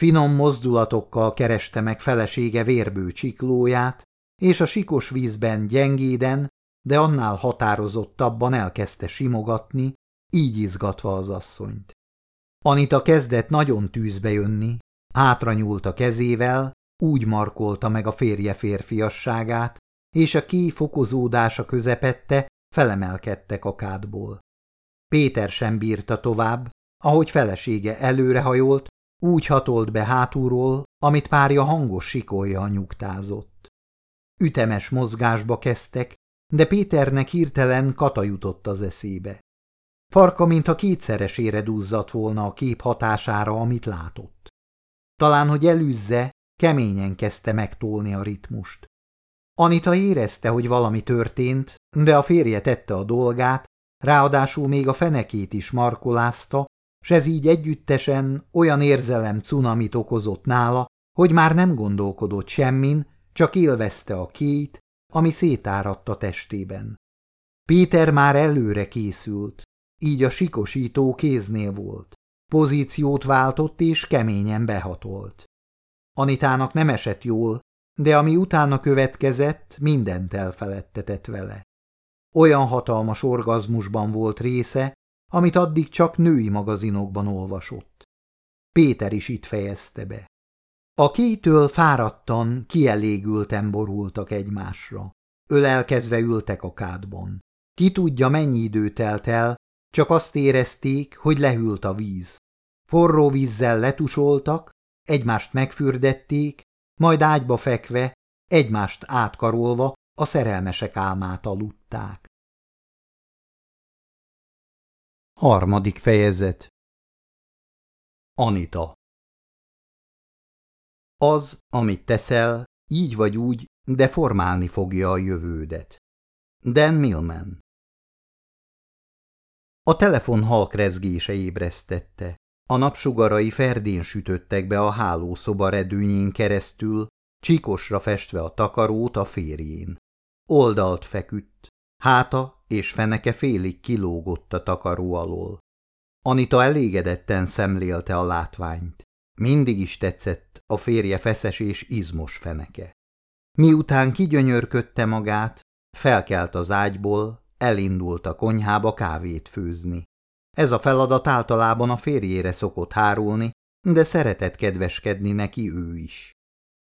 Finom mozdulatokkal kereste meg felesége vérbő csiklóját, és a sikos vízben gyengéden, de annál határozottabban elkezdte simogatni, így izgatva az asszonyt. Anita kezdett nagyon tűzbe jönni, hátranyúlt a kezével, úgy markolta meg a férje férfiasságát, és a ki fokozódása közepette felemelkedtek a kádból. Péter sem bírta tovább, ahogy felesége előrehajolt, úgy hatolt be hátulról, amit párja hangos sikolja nyugtázott. Ütemes mozgásba kezdtek, de Péternek hirtelen kata jutott az eszébe. Farka, mintha kétszeresére duzzadt volna a kép hatására, amit látott. Talán, hogy elűzze, keményen kezdte megtolni a ritmust. Anita érezte, hogy valami történt, de a férje tette a dolgát, ráadásul még a fenekét is markolázta, s ez így együttesen olyan érzelem cunamit okozott nála, hogy már nem gondolkodott semmin, csak élvezte a két, ami szétáradt a testében. Péter már előre készült, így a sikosító kéznél volt. Pozíciót váltott és keményen behatolt. Anitának nem esett jól, de ami utána következett, mindent elfeledtetett vele. Olyan hatalmas orgazmusban volt része, amit addig csak női magazinokban olvasott. Péter is itt fejezte be. A kétől fáradtan, kielégülten borultak egymásra. Ölelkezve ültek a kádban. Ki tudja, mennyi idő telt el, csak azt érezték, hogy lehűlt a víz. Forró vízzel letusoltak, egymást megfürdették, majd ágyba fekve, egymást átkarolva a szerelmesek álmát aludták. Harmadik fejezet Anita Az, amit teszel, így vagy úgy, de formálni fogja a jövődet. Dan Millman A telefon halk rezgése ébresztette. A napsugarai ferdén sütöttek be a hálószoba redőnyén keresztül, csíkosra festve a takarót a férjén. Oldalt feküdt, háta és feneke félig kilógott a takaró alól. Anita elégedetten szemlélte a látványt. Mindig is tetszett a férje feszes és izmos feneke. Miután kigyönyörködte magát, felkelt az ágyból, elindult a konyhába kávét főzni. Ez a feladat általában a férjére szokott hárulni, de szeretett kedveskedni neki ő is.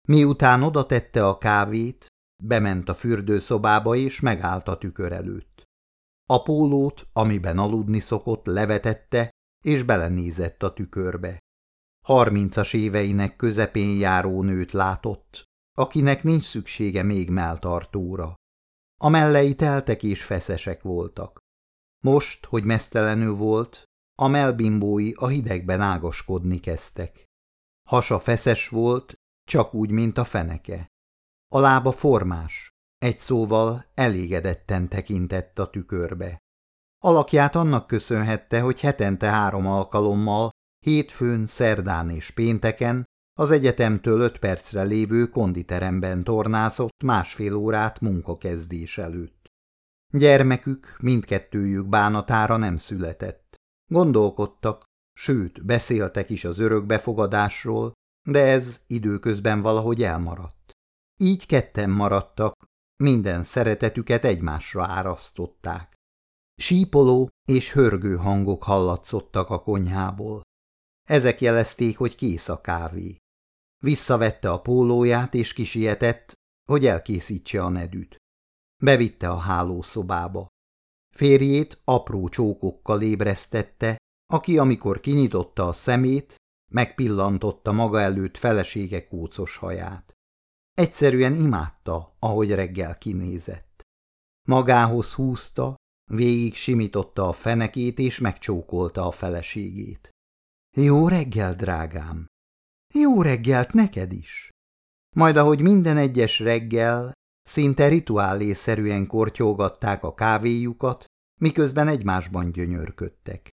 Miután oda tette a kávét, bement a fürdőszobába és megállt a tükör előtt. A pólót, amiben aludni szokott, levetette, és belenézett a tükörbe. Harmincas éveinek közepén járó nőt látott, akinek nincs szüksége még melltartóra. A mellei teltek és feszesek voltak. Most, hogy mesztelenül volt, a melbimbói a hidegben ágaskodni kezdtek. Hasa feszes volt, csak úgy, mint a feneke. A lába formás, egy szóval elégedetten tekintett a tükörbe. Alakját annak köszönhette, hogy hetente három alkalommal, hétfőn, szerdán és pénteken az egyetemtől öt percre lévő konditeremben tornászott másfél órát munkakezdés előtt. Gyermekük mindkettőjük bánatára nem született. Gondolkodtak, sőt, beszéltek is az örökbefogadásról, de ez időközben valahogy elmaradt. Így ketten maradtak, minden szeretetüket egymásra árasztották. Sípoló és hörgő hangok hallatszottak a konyhából. Ezek jelezték, hogy kész a kávé. Visszavette a pólóját és kisietett, hogy elkészítse a nedűt. Bevitte a hálószobába. Férjét apró csókokkal ébresztette, aki amikor kinyitotta a szemét, megpillantotta maga előtt felesége kócos haját. Egyszerűen imádta, ahogy reggel kinézett. Magához húzta, végig simította a fenekét és megcsókolta a feleségét. Jó reggel, drágám! Jó reggelt neked is! Majd ahogy minden egyes reggel szinte rituálésszerűen kortyolgatták a kávéjukat, miközben egymásban gyönyörködtek.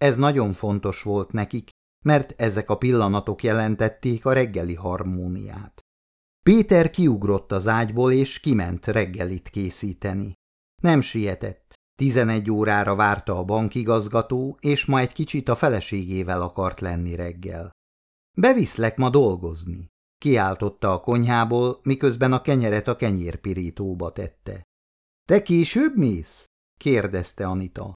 Ez nagyon fontos volt nekik, mert ezek a pillanatok jelentették a reggeli harmóniát. Péter kiugrott az ágyból, és kiment reggelit készíteni. Nem sietett, tizenegy órára várta a bankigazgató, és ma egy kicsit a feleségével akart lenni reggel. Beviszlek ma dolgozni, kiáltotta a konyhából, miközben a kenyeret a kenyérpirítóba tette. Te később mész? kérdezte Anita.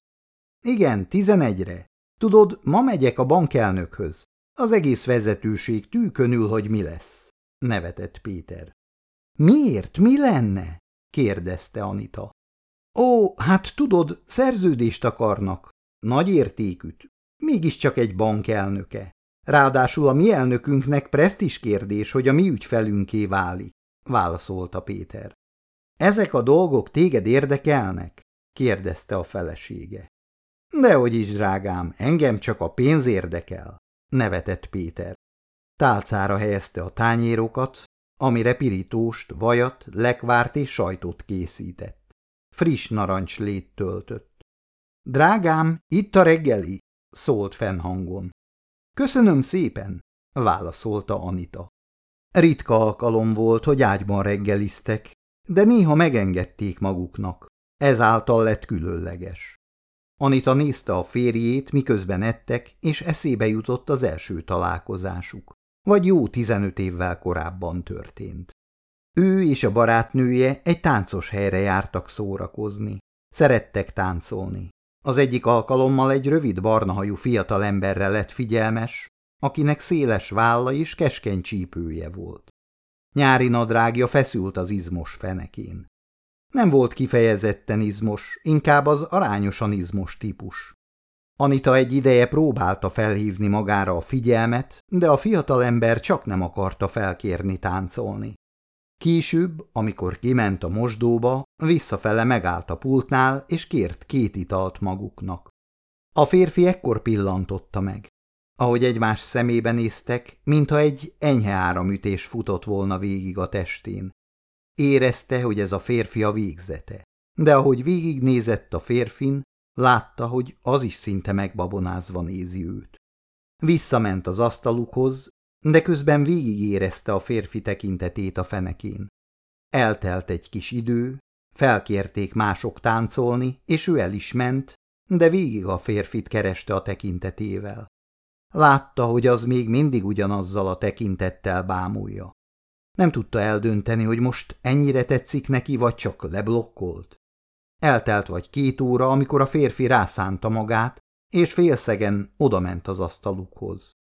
Igen, tizenegyre. Tudod, ma megyek a bankelnökhöz. Az egész vezetőség tűkönül, hogy mi lesz, nevetett Péter. Miért? Mi lenne? kérdezte Anita. Ó, hát tudod, szerződést akarnak. Nagy értékűt. Mégiscsak egy bankelnöke. Ráadásul a mi elnökünknek presztis kérdés, hogy a mi ügyfelünké válik, válaszolta Péter. Ezek a dolgok téged érdekelnek? kérdezte a felesége. Dehogy is, drágám, engem csak a pénz érdekel, nevetett Péter. Tálcára helyezte a tányérokat, amire pirítóst, vajat, lekvárt és sajtot készített. Friss narancslét töltött. Drágám, itt a reggeli, szólt fennhangon. Köszönöm szépen, válaszolta Anita. Ritka alkalom volt, hogy ágyban reggeliztek, de néha megengedték maguknak. Ezáltal lett különleges. Anita nézte a férjét, miközben ettek, és eszébe jutott az első találkozásuk, vagy jó tizenöt évvel korábban történt. Ő és a barátnője egy táncos helyre jártak szórakozni. Szerettek táncolni. Az egyik alkalommal egy rövid barnahajú fiatalemberre lett figyelmes, akinek széles válla és keskeny csípője volt. Nyári nadrágja feszült az izmos fenekén. Nem volt kifejezetten izmos, inkább az arányosan izmos típus. Anita egy ideje próbálta felhívni magára a figyelmet, de a fiatalember csak nem akarta felkérni táncolni. Később, amikor kiment a mosdóba, visszafele megállt a pultnál, és kért két italt maguknak. A férfi ekkor pillantotta meg. Ahogy egymás szemébe néztek, mintha egy enyhe áramütés futott volna végig a testén. Érezte, hogy ez a férfi a végzete, de ahogy végignézett a férfin, látta, hogy az is szinte megbabonázva nézi őt. Visszament az asztalukhoz, de közben végigérezte a férfi tekintetét a fenekén. Eltelt egy kis idő, felkérték mások táncolni, és ő el is ment, de végig a férfit kereste a tekintetével. Látta, hogy az még mindig ugyanazzal a tekintettel bámulja. Nem tudta eldönteni, hogy most ennyire tetszik neki, vagy csak leblokkolt. Eltelt vagy két óra, amikor a férfi rászánta magát, és félszegen odament az asztalukhoz.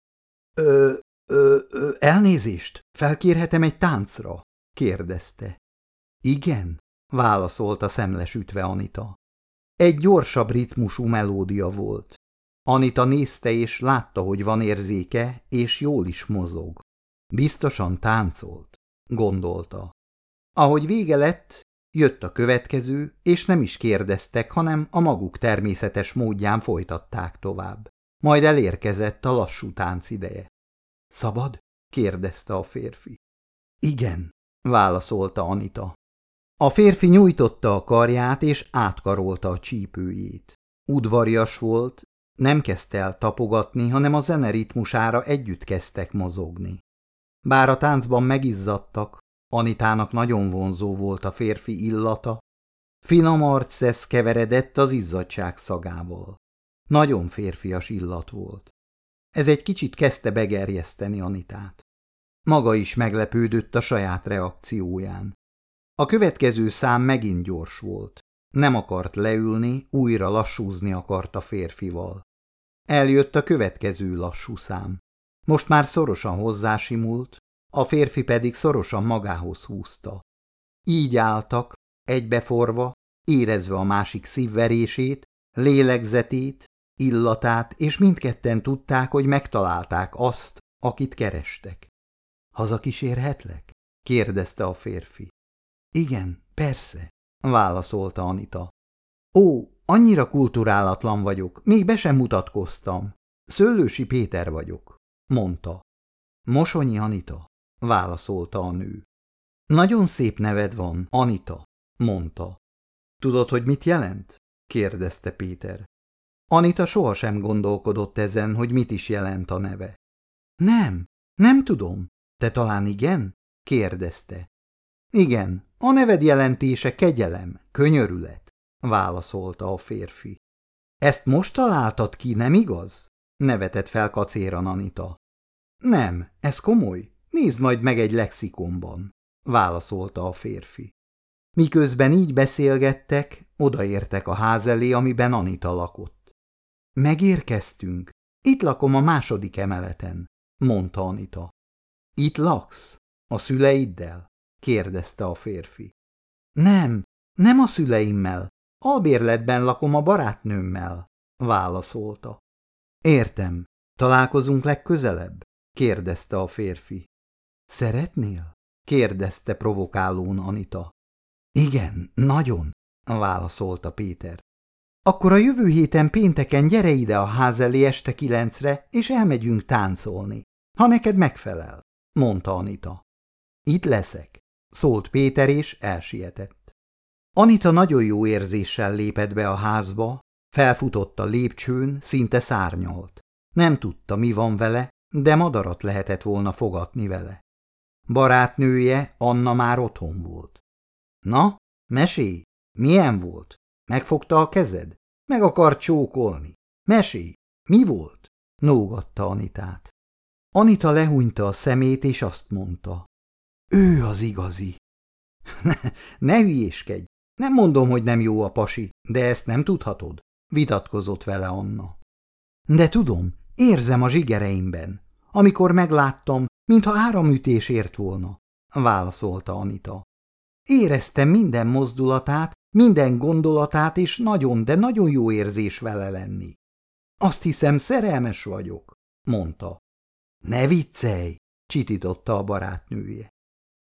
Ö, ö, ö, elnézést, felkérhetem egy táncra? kérdezte. Igen, válaszolta szemlesütve Anita. Egy gyorsabb ritmusú melódia volt. Anita nézte és látta, hogy van érzéke, és jól is mozog. Biztosan táncolt, gondolta. Ahogy vége lett, jött a következő, és nem is kérdeztek, hanem a maguk természetes módján folytatták tovább. Majd elérkezett a lassú tánc ideje. Szabad? kérdezte a férfi. Igen, válaszolta Anita. A férfi nyújtotta a karját, és átkarolta a csípőjét. Udvarias volt, nem kezdte el tapogatni, hanem a zene ritmusára együtt kezdtek mozogni. Bár a táncban megizzadtak, Anitának nagyon vonzó volt a férfi illata, finom arcesz keveredett az izzadság szagával. Nagyon férfias illat volt. Ez egy kicsit kezdte begerjeszteni Anitát. Maga is meglepődött a saját reakcióján. A következő szám megint gyors volt. Nem akart leülni, újra lassúzni akart a férfival. Eljött a következő lassú szám. Most már szorosan hozzásimult, a férfi pedig szorosan magához húzta. Így álltak, egybeforva, érezve a másik szívverését, lélegzetét, illatát, és mindketten tudták, hogy megtalálták azt, akit kerestek. – Hazakísérhetlek? – kérdezte a férfi. – Igen, persze – válaszolta Anita. – Ó, annyira kulturálatlan vagyok, még be sem mutatkoztam. Szöllősi Péter vagyok – mondta. – Mosonyi Anita – válaszolta a nő. – Nagyon szép neved van, Anita – mondta. – Tudod, hogy mit jelent? – kérdezte Péter. Anita sohasem gondolkodott ezen, hogy mit is jelent a neve. Nem, nem tudom. Te talán igen? kérdezte. Igen, a neved jelentése kegyelem, könyörület, válaszolta a férfi. Ezt most találtad ki, nem igaz? nevetett fel kacéran Anita. Nem, ez komoly. Nézd majd meg egy lexikonban, válaszolta a férfi. Miközben így beszélgettek, odaértek a ház elé, amiben Anita lakott. Megérkeztünk. Itt lakom a második emeleten, mondta Anita. Itt laksz? A szüleiddel? kérdezte a férfi. Nem, nem a szüleimmel. Albérletben lakom a barátnőmmel, válaszolta. Értem. Találkozunk legközelebb? kérdezte a férfi. Szeretnél? kérdezte provokálón Anita. Igen, nagyon, válaszolta Péter. Akkor a jövő héten pénteken gyere ide a ház elé este kilencre, és elmegyünk táncolni, ha neked megfelel, mondta Anita. Itt leszek, szólt Péter, és elsietett. Anita nagyon jó érzéssel lépett be a házba, felfutott a lépcsőn, szinte szárnyalt. Nem tudta, mi van vele, de madarat lehetett volna fogatni vele. Barátnője, Anna már otthon volt. Na, mesélj, milyen volt? Megfogta a kezed? Meg akar csókolni? Mesélj! Mi volt? Nógatta Anitát. Anita lehúnyta a szemét, és azt mondta. Ő az igazi. ne, ne hülyéskedj! Nem mondom, hogy nem jó a pasi, de ezt nem tudhatod, vitatkozott vele Anna. De tudom, érzem a zsigereimben. Amikor megláttam, mintha áramütés ért volna, válaszolta Anita. Éreztem minden mozdulatát, minden gondolatát, és nagyon, de nagyon jó érzés vele lenni. Azt hiszem, szerelmes vagyok, mondta. Ne viccelj, csitította a barátnője.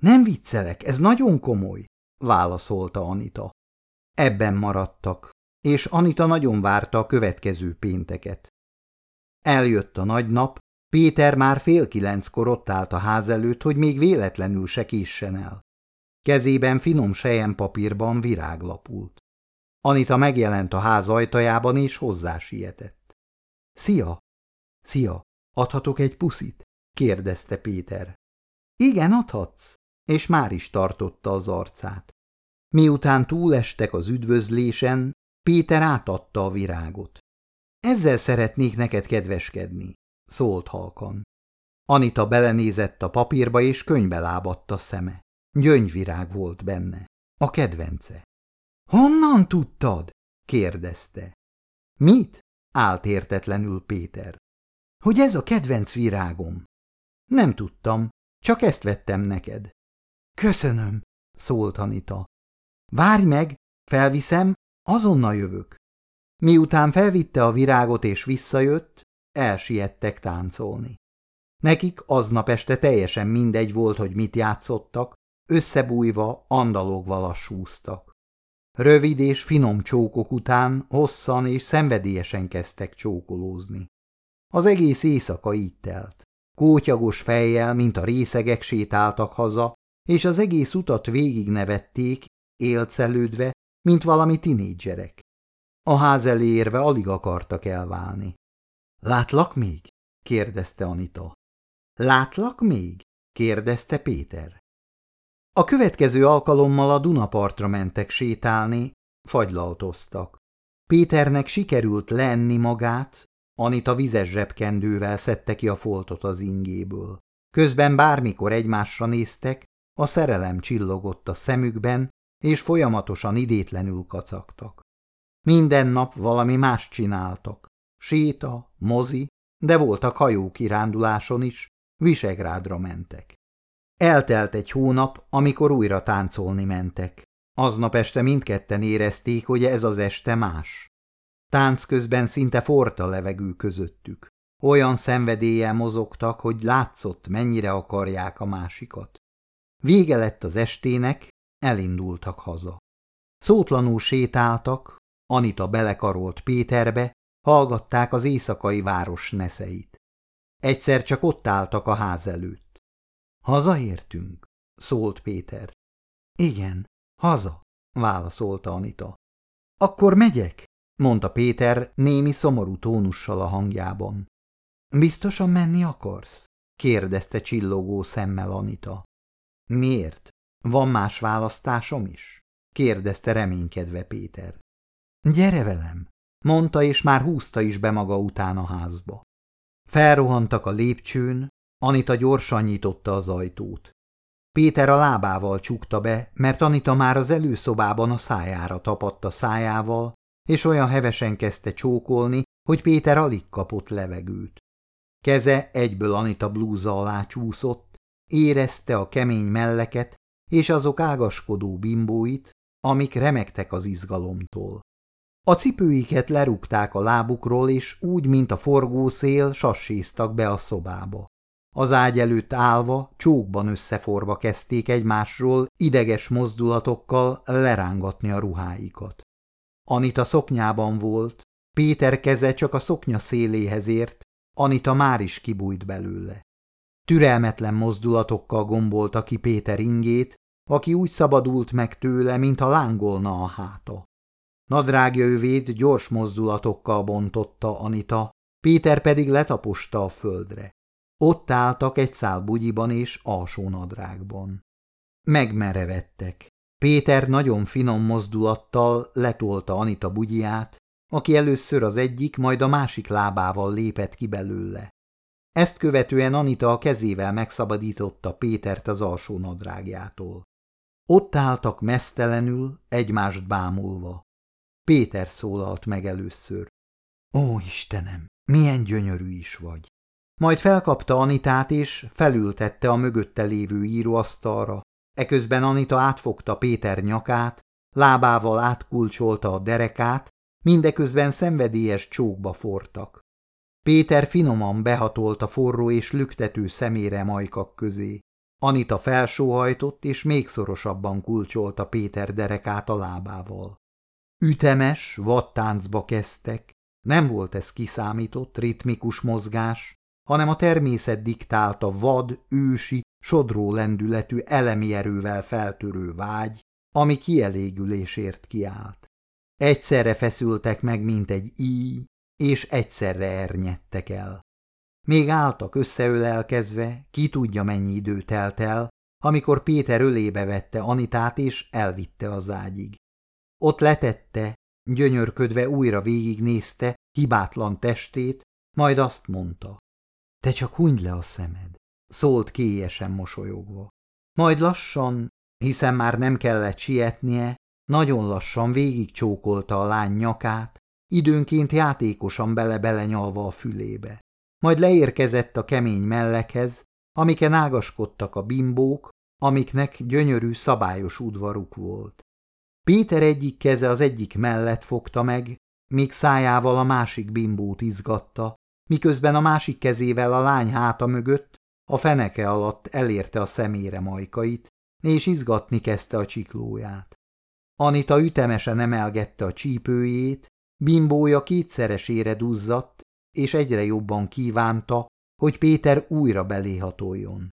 Nem viccelek, ez nagyon komoly, válaszolta Anita. Ebben maradtak, és Anita nagyon várta a következő pénteket. Eljött a nagy nap, Péter már fél kilenckor ott állt a ház előtt, hogy még véletlenül se késsen el. Kezében finom papírban virág lapult. Anita megjelent a ház ajtajában, és hozzá sietett. – Szia! – Szia! Adhatok egy puszit? – kérdezte Péter. Igen, adhatsz, és már is tartotta az arcát. Miután túlestek az üdvözlésen, Péter átadta a virágot. Ezzel szeretnék neked kedveskedni, szólt halkan. Anita belenézett a papírba, és könybe lábadt szeme. Gyöngyvirág volt benne. A kedvence. Honnan tudtad? kérdezte. Mit? állt értetlenül Péter. Hogy ez a kedvenc virágom. Nem tudtam, csak ezt vettem neked. Köszönöm, szólt Anita. Várj meg, felviszem, azonnal jövök. Miután felvitte a virágot és visszajött, elsiettek táncolni. Nekik aznap este teljesen mindegy volt, hogy mit játszottak, összebújva, andalogva lassúztak. Rövid és finom csókok után hosszan és szenvedélyesen kezdtek csókolózni. Az egész éjszaka így telt. Kótyagos fejjel, mint a részegek sétáltak haza, és az egész utat végignevették, élcelődve, mint valami tinédzserek. A ház elé érve alig akartak elválni. – Látlak még? – kérdezte Anita. – Látlak még? – kérdezte Péter. A következő alkalommal a Dunapartra mentek sétálni, fagylaltoztak. Péternek sikerült lenni magát, Anita vizes zsebkendővel szedte ki a foltot az ingéből. Közben bármikor egymásra néztek, a szerelem csillogott a szemükben, és folyamatosan idétlenül kacagtak. Minden nap valami más csináltak. Séta, mozi, de voltak hajókiránduláson is, Visegrádra mentek. Eltelt egy hónap, amikor újra táncolni mentek. Aznap este mindketten érezték, hogy ez az este más. Tánc közben szinte forta levegő közöttük. Olyan szenvedéllyel mozogtak, hogy látszott, mennyire akarják a másikat. Vége lett az estének, elindultak haza. Szótlanul sétáltak, Anita belekarolt Péterbe, hallgatták az éjszakai város neszeit. Egyszer csak ott álltak a ház előtt. Hazaértünk, szólt Péter. Igen, haza, válaszolta Anita. Akkor megyek, mondta Péter némi szomorú tónussal a hangjában. Biztosan menni akarsz? kérdezte csillogó szemmel Anita. Miért? Van más választásom is? kérdezte reménykedve Péter. Gyere velem, mondta, és már húzta is be maga után a házba. Felrohantak a lépcsőn, Anita gyorsan nyitotta az ajtót. Péter a lábával csukta be, mert Anita már az előszobában a szájára tapadta szájával, és olyan hevesen kezdte csókolni, hogy Péter alig kapott levegőt. Keze egyből Anita blúza alá csúszott, érezte a kemény melleket és azok ágaskodó bimbóit, amik remektek az izgalomtól. A cipőiket lerúgták a lábukról, és úgy, mint a forgószél, sasséztak be a szobába. Az ágy előtt állva, csókban összeforva kezdték egymásról ideges mozdulatokkal lerángatni a ruháikat. Anita szoknyában volt, Péter keze csak a szoknya széléhez ért, Anita már is kibújt belőle. Türelmetlen mozdulatokkal gombolta ki Péter ingét, aki úgy szabadult meg tőle, mintha lángolna a háta. Nadrágja övét gyors mozdulatokkal bontotta Anita, Péter pedig letaposta a földre. Ott álltak egy szál bugyiban és alsó nadrágban. Megmerevettek. Péter nagyon finom mozdulattal letolta Anita bugyját, aki először az egyik, majd a másik lábával lépett ki belőle. Ezt követően Anita a kezével megszabadította Pétert az alsó nadrágjától. Ott álltak mesztelenül, egymást bámulva. Péter szólalt meg először. Ó, Istenem, milyen gyönyörű is vagy! Majd felkapta Anitát és felültette a mögötte lévő íróasztalra, eközben Anita átfogta Péter nyakát, lábával átkulcsolta a derekát, mindeközben szenvedélyes csókba fortak. Péter finoman behatolt a forró és lüktető szemére majkak közé. Anita felsóhajtott és még szorosabban kulcsolta Péter derekát a lábával. Ütemes, vadtáncba kezdtek, nem volt ez kiszámított, ritmikus mozgás, hanem a természet diktálta vad, ősi, sodró lendületű elemi erővel feltörő vágy, ami kielégülésért kiállt. Egyszerre feszültek meg, mint egy íj, és egyszerre ernyedtek el. Még álltak összeölelkezve, ki tudja mennyi idő telt el, amikor Péter ölébe vette Anitát és elvitte az ágyig. Ott letette, gyönyörködve újra végignézte hibátlan testét, majd azt mondta. Te csak hunyd le a szemed, szólt kélyesen mosolyogva. Majd lassan, hiszen már nem kellett sietnie, nagyon lassan végigcsókolta a lány nyakát, időnként játékosan bele-bele a fülébe. Majd leérkezett a kemény mellekhez, amiken ágaskodtak a bimbók, amiknek gyönyörű, szabályos udvaruk volt. Péter egyik keze az egyik mellett fogta meg, míg szájával a másik bimbót izgatta, miközben a másik kezével a lány háta mögött, a feneke alatt elérte a szemére majkait, és izgatni kezdte a csiklóját. Anita ütemesen emelgette a csípőjét, bimbója kétszeresére duzzadt, és egyre jobban kívánta, hogy Péter újra beléhatoljon.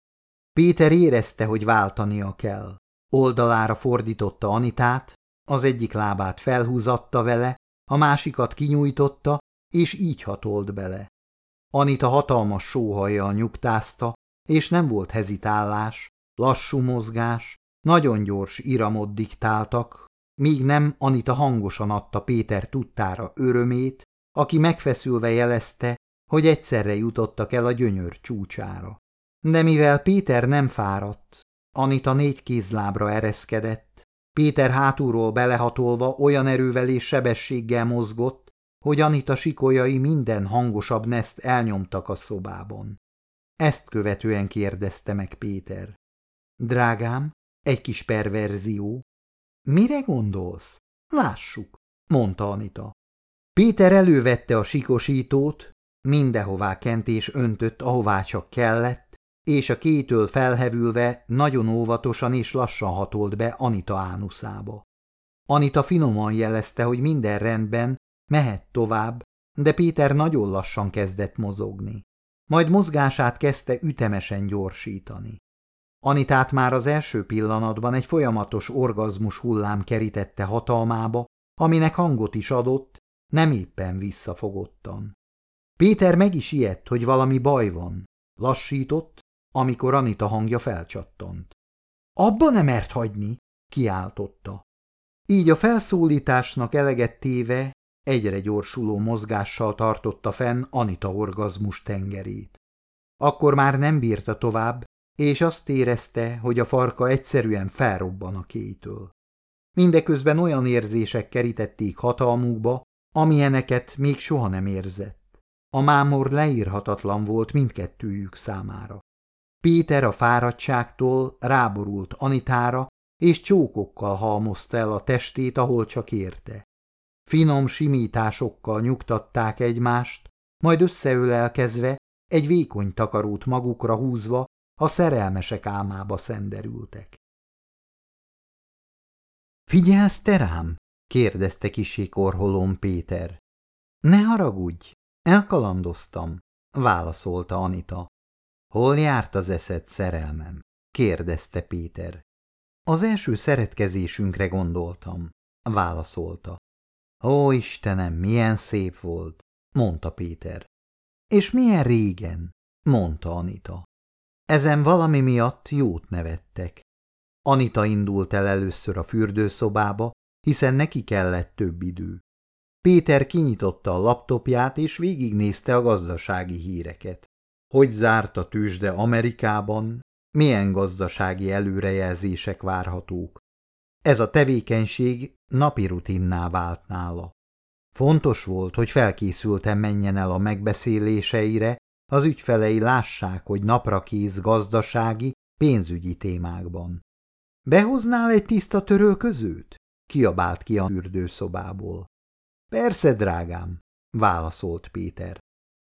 Péter érezte, hogy váltania kell. Oldalára fordította Anitát, az egyik lábát felhúzatta vele, a másikat kinyújtotta, és így hatolt bele. Anita hatalmas sóhajjal nyugtázta, és nem volt hezitálás, lassú mozgás, nagyon gyors iramot diktáltak, míg nem Anita hangosan adta Péter tudtára örömét, aki megfeszülve jelezte, hogy egyszerre jutottak el a gyönyör csúcsára. De mivel Péter nem fáradt, Anita négy kézlábra ereszkedett, Péter hátulról belehatolva olyan erővel és sebességgel mozgott, hogy Anita sikolyai minden hangosabb neszt elnyomtak a szobában. Ezt követően kérdezte meg Péter. Drágám, egy kis perverzió. Mire gondolsz? Lássuk, mondta Anita. Péter elővette a sikosítót, mindenhová kent és öntött, ahová csak kellett, és a kétől felhevülve nagyon óvatosan és lassan hatolt be Anita ánuszába. Anita finoman jelezte, hogy minden rendben, mehet tovább, de Péter nagyon lassan kezdett mozogni. Majd mozgását kezdte ütemesen gyorsítani. Anitát már az első pillanatban egy folyamatos orgazmus hullám kerítette hatalmába, aminek hangot is adott, nem éppen visszafogottan. Péter meg is ijedt, hogy valami baj van. Lassított, amikor Anita hangja felcsattant. Abba nem mert hagyni, kiáltotta. Így a felszólításnak eleget téve egyre gyorsuló mozgással tartotta fenn Anita orgazmus tengerét. Akkor már nem bírta tovább, és azt érezte, hogy a farka egyszerűen felrobban a kétől. Mindeközben olyan érzések kerítették hatalmukba, amilyeneket még soha nem érzett. A mámor leírhatatlan volt mindkettőjük számára. Péter a fáradtságtól ráborult Anitára, és csókokkal halmozta el a testét, ahol csak érte. Finom simításokkal nyugtatták egymást, majd összeölelkezve, egy vékony takarót magukra húzva, a szerelmesek álmába szenderültek. – Figyelsz te rám? – kérdezte kisé korholón Péter. – Ne haragudj, elkalandoztam – válaszolta Anita. – Hol járt az eszed, szerelmem? – kérdezte Péter. – Az első szeretkezésünkre gondoltam – válaszolta. – Ó, Istenem, milyen szép volt! – mondta Péter. – És milyen régen? – mondta Anita. Ezen valami miatt jót nevettek. Anita indult el először a fürdőszobába, hiszen neki kellett több idő. Péter kinyitotta a laptopját és végignézte a gazdasági híreket. Hogy zárt a tőzsde Amerikában, milyen gazdasági előrejelzések várhatók. Ez a tevékenység napi rutinná vált nála. Fontos volt, hogy felkészülten menjen el a megbeszéléseire, az ügyfelei lássák, hogy napra kész gazdasági, pénzügyi témákban. Behoznál egy tiszta törölközőt? kiabált ki a fürdőszobából. Persze, drágám, válaszolt Péter.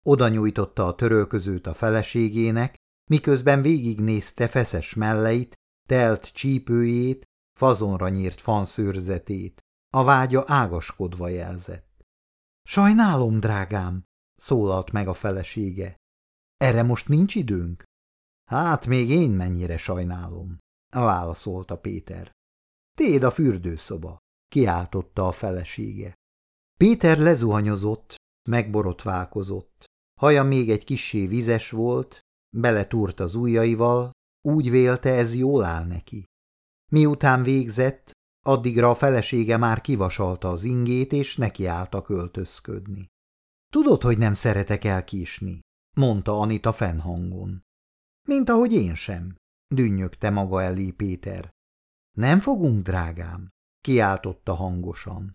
Oda nyújtotta a törölközőt a feleségének, miközben végignézte feszes melleit, telt csípőjét, fazonra nyírt fanszőrzetét. A vágya ágaskodva jelzett. Sajnálom, drágám, szólalt meg a felesége. Erre most nincs időnk? Hát még én mennyire sajnálom, válaszolta Péter. Téd a fürdőszoba, kiáltotta a felesége. Péter lezuhanyozott, megborotválkozott. Haja még egy kissé vizes volt, beletúrt az ujjaival, úgy vélte ez jól áll neki. Miután végzett, addigra a felesége már kivasalta az ingét, és nekiállta költözködni. Tudod, hogy nem szeretek elkísni, mondta Anita fennhangon. Mint ahogy én sem, dünnyögte maga elé Péter. Nem fogunk, drágám, kiáltotta hangosan.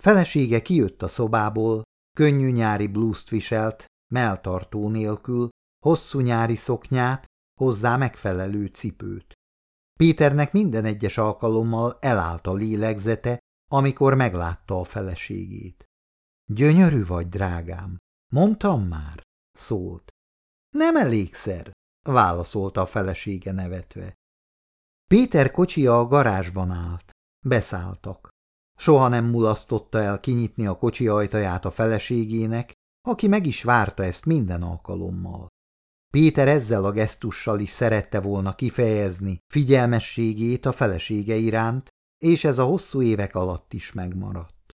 Felesége kijött a szobából, könnyű nyári blúzt viselt, melltartó nélkül, hosszú nyári szoknyát, hozzá megfelelő cipőt. Péternek minden egyes alkalommal elállt a lélegzete, amikor meglátta a feleségét. Gyönyörű vagy, drágám, mondtam már, szólt. Nem elégszer, válaszolta a felesége nevetve. Péter kocsia a garázsban állt. Beszálltak. Soha nem mulasztotta el kinyitni a kocsi ajtaját a feleségének, aki meg is várta ezt minden alkalommal. Péter ezzel a gesztussal is szerette volna kifejezni figyelmességét a felesége iránt, és ez a hosszú évek alatt is megmaradt.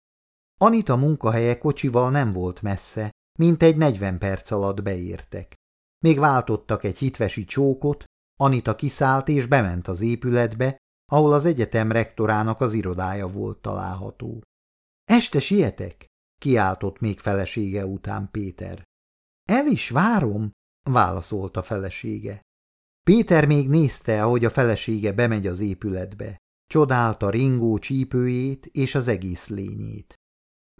Anita munkahelye kocsival nem volt messze, mint egy negyven perc alatt beértek. Még váltottak egy hitvesi csókot, Anita kiszállt és bement az épületbe, ahol az egyetem rektorának az irodája volt található. – Este sietek? – kiáltott még felesége után Péter. – El is várom – válaszolta felesége. Péter még nézte, ahogy a felesége bemegy az épületbe. Csodálta ringó csípőjét és az egész lényét.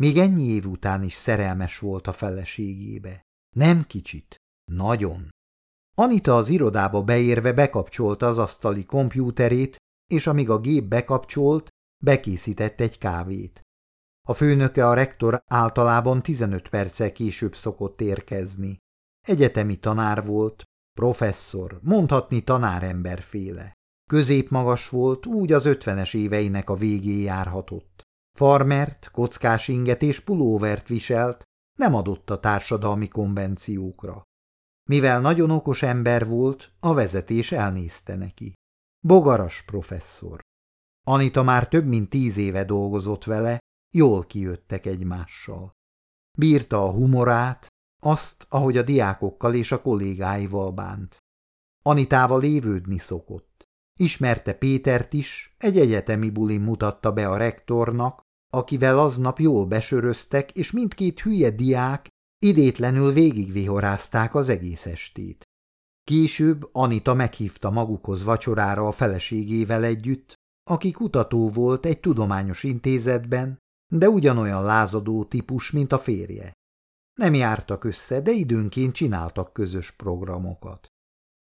Még ennyi év után is szerelmes volt a feleségébe. Nem kicsit, nagyon. Anita az irodába beérve bekapcsolta az asztali kompjúterét, és amíg a gép bekapcsolt, bekészített egy kávét. A főnöke a rektor általában 15 perccel később szokott érkezni. Egyetemi tanár volt, professzor, mondhatni tanáremberféle. Középmagas volt, úgy az ötvenes éveinek a végé járhatott. Farmert, kockás inget és pulóvert viselt, nem adott a társadalmi konvenciókra. Mivel nagyon okos ember volt, a vezetés elnézte neki. Bogaras professzor. Anita már több mint tíz éve dolgozott vele, jól kijöttek egymással. Bírta a humorát, azt, ahogy a diákokkal és a kollégáival bánt. Anitával évődni szokott. Ismerte Pétert is, egy egyetemi bulin mutatta be a rektornak, akivel aznap jól besöröztek, és mindkét hülye diák idétlenül végigvihorázták az egész estét. Később Anita meghívta magukhoz vacsorára a feleségével együtt, aki kutató volt egy tudományos intézetben, de ugyanolyan lázadó típus, mint a férje. Nem jártak össze, de időnként csináltak közös programokat.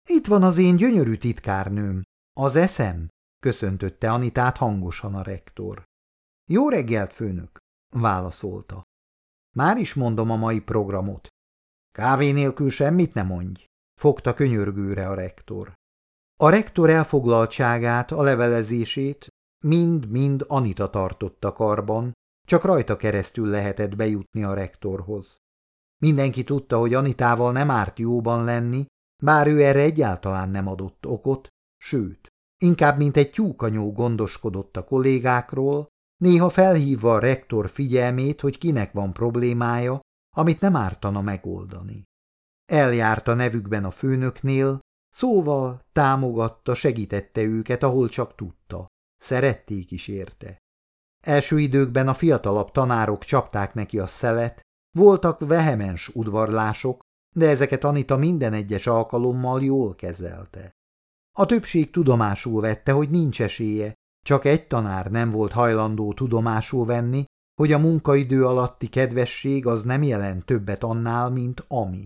Itt van az én gyönyörű titkárnőm, az eszem, köszöntötte Anitát hangosan a rektor. Jó reggelt, főnök, válaszolta. Már is mondom a mai programot. Kávé nélkül semmit ne mondj, fogta könyörgőre a rektor. A rektor elfoglaltságát, a levelezését mind-mind Anita tartotta karban, csak rajta keresztül lehetett bejutni a rektorhoz. Mindenki tudta, hogy Anitával nem árt jóban lenni, bár ő erre egyáltalán nem adott okot, sőt, inkább mint egy tyúkanyó gondoskodott a kollégákról, néha felhívva a rektor figyelmét, hogy kinek van problémája, amit nem ártana megoldani. Eljárt a nevükben a főnöknél, szóval támogatta, segítette őket, ahol csak tudta. Szerették is érte. Első időkben a fiatalabb tanárok csapták neki a szelet, voltak vehemens udvarlások, de ezeket Anita minden egyes alkalommal jól kezelte. A többség tudomásul vette, hogy nincs esélye, csak egy tanár nem volt hajlandó tudomásul venni, hogy a munkaidő alatti kedvesség az nem jelent többet annál, mint ami.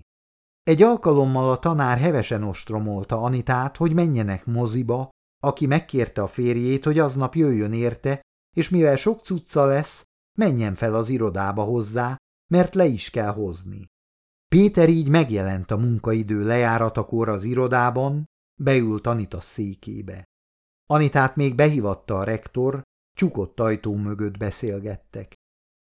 Egy alkalommal a tanár hevesen ostromolta Anitát, hogy menjenek moziba, aki megkérte a férjét, hogy aznap jöjjön érte, és mivel sok cucca lesz, menjen fel az irodába hozzá, mert le is kell hozni. Péter így megjelent a munkaidő lejáratakor az irodában, beült Anita székébe. Anitát még behívatta a rektor, csukott ajtó mögött beszélgettek.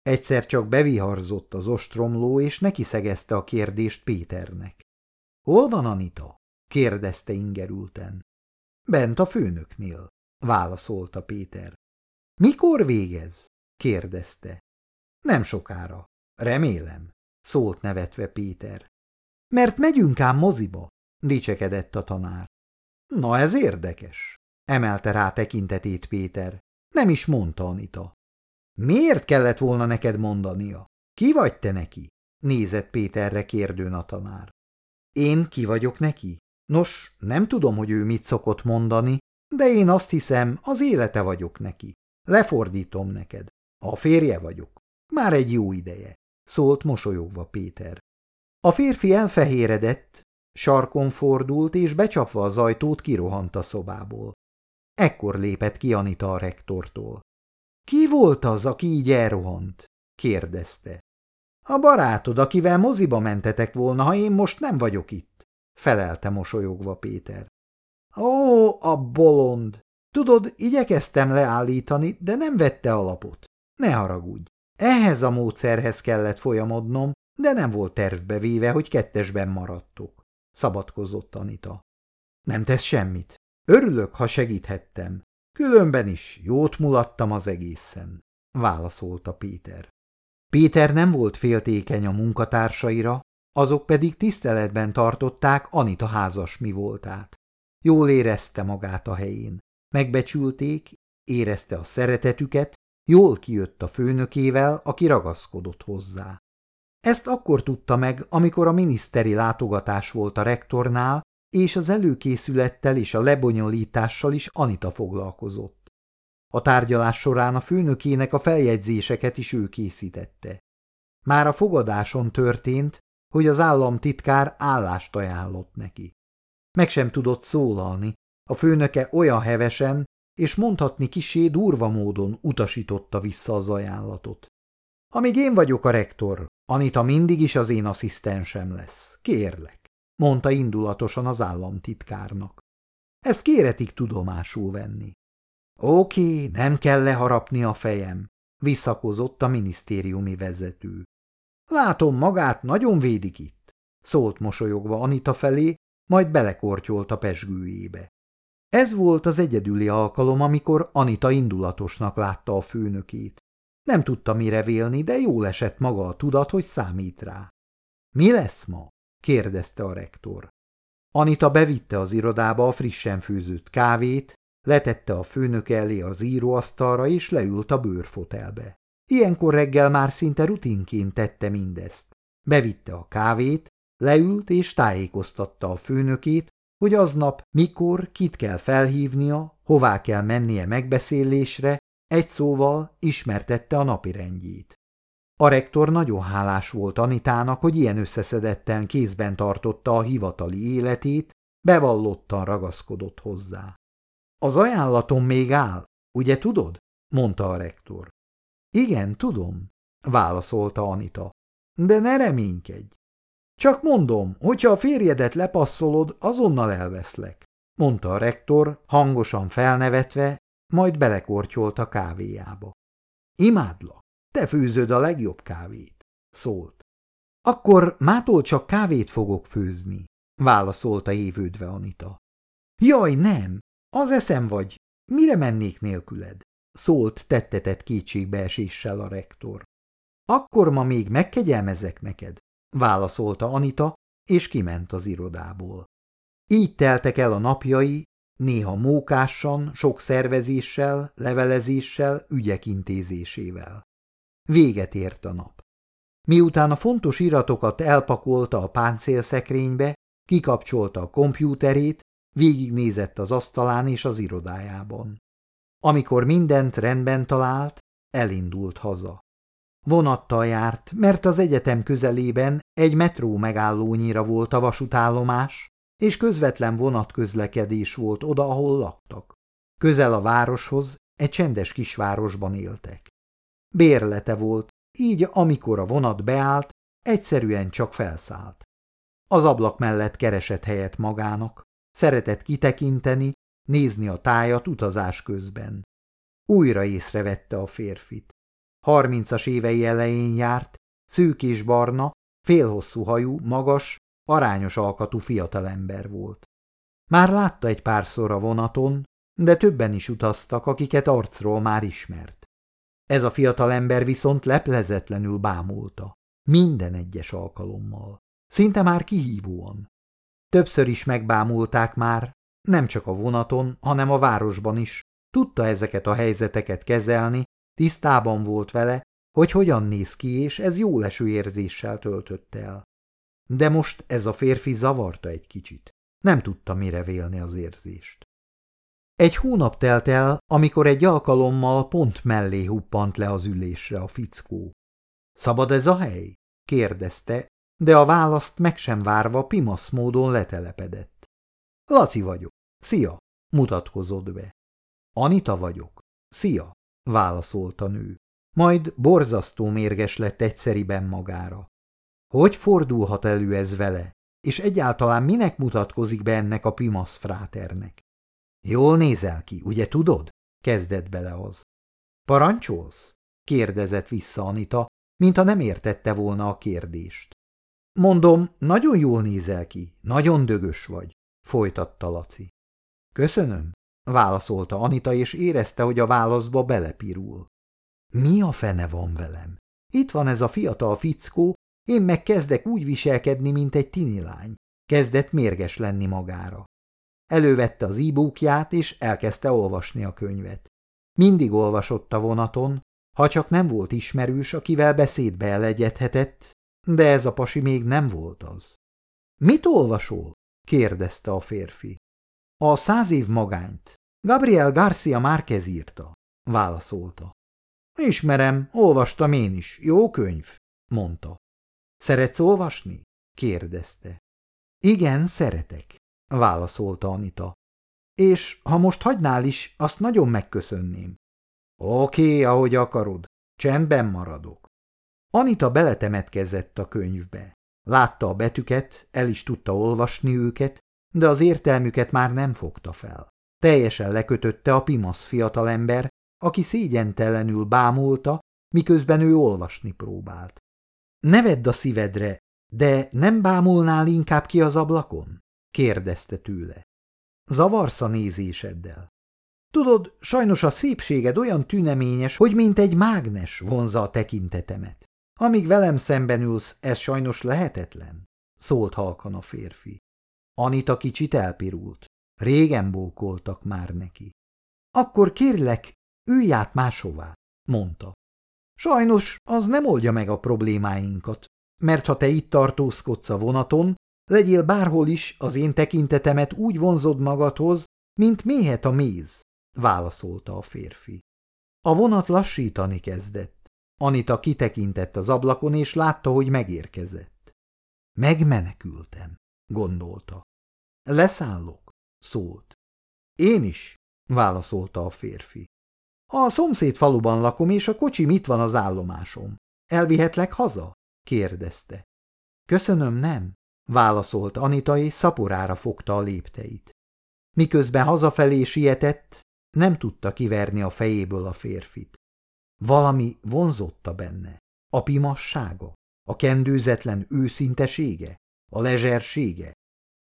Egyszer csak beviharzott az ostromló, és neki szegezte a kérdést Péternek. – Hol van Anita? – kérdezte ingerülten. – Bent a főnöknél – válaszolta Péter. – Mikor végez? – kérdezte. – Nem sokára. Remélem – szólt nevetve Péter. Mert megyünk ám moziba, dicsekedett a tanár. Na ez érdekes, emelte rá tekintetét Péter. Nem is mondta Anita. Miért kellett volna neked mondania? Ki vagy te neki? Nézett Péterre kérdőn a tanár. Én ki vagyok neki? Nos, nem tudom, hogy ő mit szokott mondani, de én azt hiszem, az élete vagyok neki. Lefordítom neked. A férje vagyok. Már egy jó ideje, szólt mosolyogva Péter. A férfi elfehéredett, sarkon fordult, és becsapva az ajtót kirohant a szobából. Ekkor lépett ki Anita a rektortól. Ki volt az, aki így elrohant? kérdezte. A barátod, akivel moziba mentetek volna, ha én most nem vagyok itt, felelte mosolyogva Péter. Ó, a bolond! Tudod, igyekeztem leállítani, de nem vette alapot. Ne haragudj. Ehhez a módszerhez kellett folyamodnom, de nem volt tervbe véve, hogy kettesben maradtok, szabadkozott Anita. Nem tesz semmit. Örülök, ha segíthettem. Különben is jót mulattam az egészen, válaszolta Péter. Péter nem volt féltékeny a munkatársaira, azok pedig tiszteletben tartották Anita házas mi voltát. Jól érezte magát a helyén. Megbecsülték, érezte a szeretetüket, jól kijött a főnökével, aki ragaszkodott hozzá. Ezt akkor tudta meg, amikor a miniszteri látogatás volt a rektornál, és az előkészülettel és a lebonyolítással is Anita foglalkozott. A tárgyalás során a főnökének a feljegyzéseket is ő készítette. Már a fogadáson történt, hogy az államtitkár állást ajánlott neki. Meg sem tudott szólalni, a főnöke olyan hevesen és mondhatni kisé durva módon utasította vissza az ajánlatot. Amíg én vagyok a rektor, Anita mindig is az én asszisztensem lesz. Kérlek, mondta indulatosan az államtitkárnak. Ezt kéretik tudomásul venni. Oké, nem kell leharapni a fejem, visszakozott a minisztériumi vezető. Látom, magát nagyon védik itt, szólt mosolyogva Anita felé, majd belekortyolt a pesgőjébe. Ez volt az egyedüli alkalom, amikor Anita indulatosnak látta a főnökét. Nem tudta mire vélni, de jól esett maga a tudat, hogy számít rá. – Mi lesz ma? – kérdezte a rektor. Anita bevitte az irodába a frissen főzött kávét, letette a főnök elé az íróasztalra, és leült a bőrfotelbe. Ilyenkor reggel már szinte rutinként tette mindezt. Bevitte a kávét, leült és tájékoztatta a főnökét, hogy aznap mikor, kit kell felhívnia, hová kell mennie megbeszélésre, egy szóval ismertette a napirendjét. A rektor nagyon hálás volt Anitának, hogy ilyen összeszedetten kézben tartotta a hivatali életét, bevallottan ragaszkodott hozzá. Az ajánlatom még áll, ugye tudod? mondta a rektor. Igen, tudom, válaszolta Anita. De ne reménykedj. Csak mondom, hogyha a férjedet lepasszolod, azonnal elveszlek, mondta a rektor, hangosan felnevetve, majd belekortyolt a kávéjába. Imádlak, te főzöd a legjobb kávét, szólt. Akkor mától csak kávét fogok főzni, válaszolta évődve Anita. Jaj, nem, az eszem vagy, mire mennék nélküled? szólt tettetett kétségbeeséssel a rektor. Akkor ma még megkegyelmezek neked, válaszolta Anita, és kiment az irodából. Így teltek el a napjai, néha mókásan, sok szervezéssel, levelezéssel, ügyek intézésével. Véget ért a nap. Miután a fontos iratokat elpakolta a páncélszekrénybe, kikapcsolta a kompjúterét, végignézett az asztalán és az irodájában. Amikor mindent rendben talált, elindult haza. Vonattal járt, mert az egyetem közelében egy metró megállónyira volt a vasútállomás, és közvetlen vonatközlekedés volt oda, ahol laktak. Közel a városhoz, egy csendes kisvárosban éltek. Bérlete volt, így amikor a vonat beállt, egyszerűen csak felszállt. Az ablak mellett keresett helyet magának, szeretett kitekinteni, nézni a tájat utazás közben. Újra észrevette a férfit. Harmincas évei elején járt, szűk és barna, félhosszú hajú, magas, arányos alkatú fiatalember volt. Már látta egy párszor a vonaton, de többen is utaztak, akiket arcról már ismert. Ez a fiatalember viszont leplezetlenül bámulta, minden egyes alkalommal. Szinte már kihívóan. Többször is megbámulták már, nem csak a vonaton, hanem a városban is. Tudta ezeket a helyzeteket kezelni, tisztában volt vele, hogy hogyan néz ki, és ez jó leső érzéssel töltötte el. De most ez a férfi zavarta egy kicsit. Nem tudta mire vélni az érzést. Egy hónap telt el, amikor egy alkalommal pont mellé huppant le az ülésre a fickó. Szabad ez a hely? kérdezte, de a választ meg sem várva pimasz módon letelepedett. Laci vagyok. Szia! mutatkozott be. Anita vagyok. Szia! Válaszolt a nő. Majd borzasztó mérges lett egyszeriben magára. Hogy fordulhat elő ez vele, és egyáltalán minek mutatkozik be ennek a pimasz fráternek? Jól nézel ki, ugye tudod? kezdett bele az. Parancsolsz? kérdezett vissza Anita, mintha nem értette volna a kérdést. Mondom, nagyon jól nézel ki, nagyon dögös vagy, folytatta Laci. Köszönöm, válaszolta Anita, és érezte, hogy a válaszba belepirul. Mi a fene van velem? Itt van ez a fiatal fickó, én meg kezdek úgy viselkedni, mint egy tinilány. Kezdett mérges lenni magára. Elővette az e és elkezdte olvasni a könyvet. Mindig olvasott a vonaton, ha csak nem volt ismerős, akivel beszédbe elegyedhetett, de ez a pasi még nem volt az. – Mit olvasol? – kérdezte a férfi. – A száz év magányt. Gabriel Garcia Márquez írta – válaszolta. – Ismerem, olvastam én is. Jó könyv – mondta. – Szeretsz olvasni? – kérdezte. – Igen, szeretek válaszolta Anita. És ha most hagynál is, azt nagyon megköszönném. Oké, ahogy akarod, csendben maradok. Anita beletemetkezett a könyvbe. Látta a betűket, el is tudta olvasni őket, de az értelmüket már nem fogta fel. Teljesen lekötötte a pimasz fiatalember, aki szégyentelenül bámulta, miközben ő olvasni próbált. Ne vedd a szívedre, de nem bámulnál inkább ki az ablakon? kérdezte tőle. Zavarsz a nézéseddel. Tudod, sajnos a szépséged olyan tüneményes, hogy mint egy mágnes vonza a tekintetemet. Amíg velem szemben ülsz, ez sajnos lehetetlen, szólt halkan a férfi. Anita kicsit elpirult. Régen bókoltak már neki. Akkor kérlek, ülj át máshová, mondta. Sajnos az nem oldja meg a problémáinkat, mert ha te itt tartózkodsz a vonaton, Legyél bárhol is, az én tekintetemet úgy vonzod magadhoz, mint méhet a méz, válaszolta a férfi. A vonat lassítani kezdett. Anita kitekintett az ablakon, és látta, hogy megérkezett. Megmenekültem, gondolta. Leszállok, szólt. Én is, válaszolta a férfi. A szomszéd faluban lakom, és a kocsi mit van az állomásom. Elvihetlek haza? kérdezte. Köszönöm, nem, válaszolt Anita, és szaporára fogta a lépteit. Miközben hazafelé sietett, nem tudta kiverni a fejéből a férfit. Valami vonzotta benne. A pimassága, a kendőzetlen őszintesége, a lezsersége.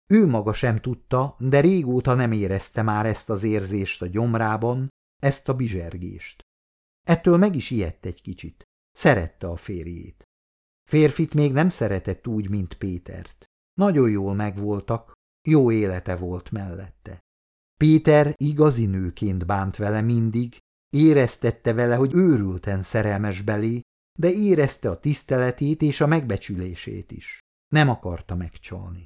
Ő maga sem tudta, de régóta nem érezte már ezt az érzést a gyomrában, ezt a bizsergést. Ettől meg is ijedt egy kicsit. Szerette a férjét. Férfit még nem szeretett úgy, mint Pétert. Nagyon jól megvoltak, jó élete volt mellette. Péter igazi nőként bánt vele mindig, éreztette vele, hogy őrülten szerelmes belé, de érezte a tiszteletét és a megbecsülését is. Nem akarta megcsalni.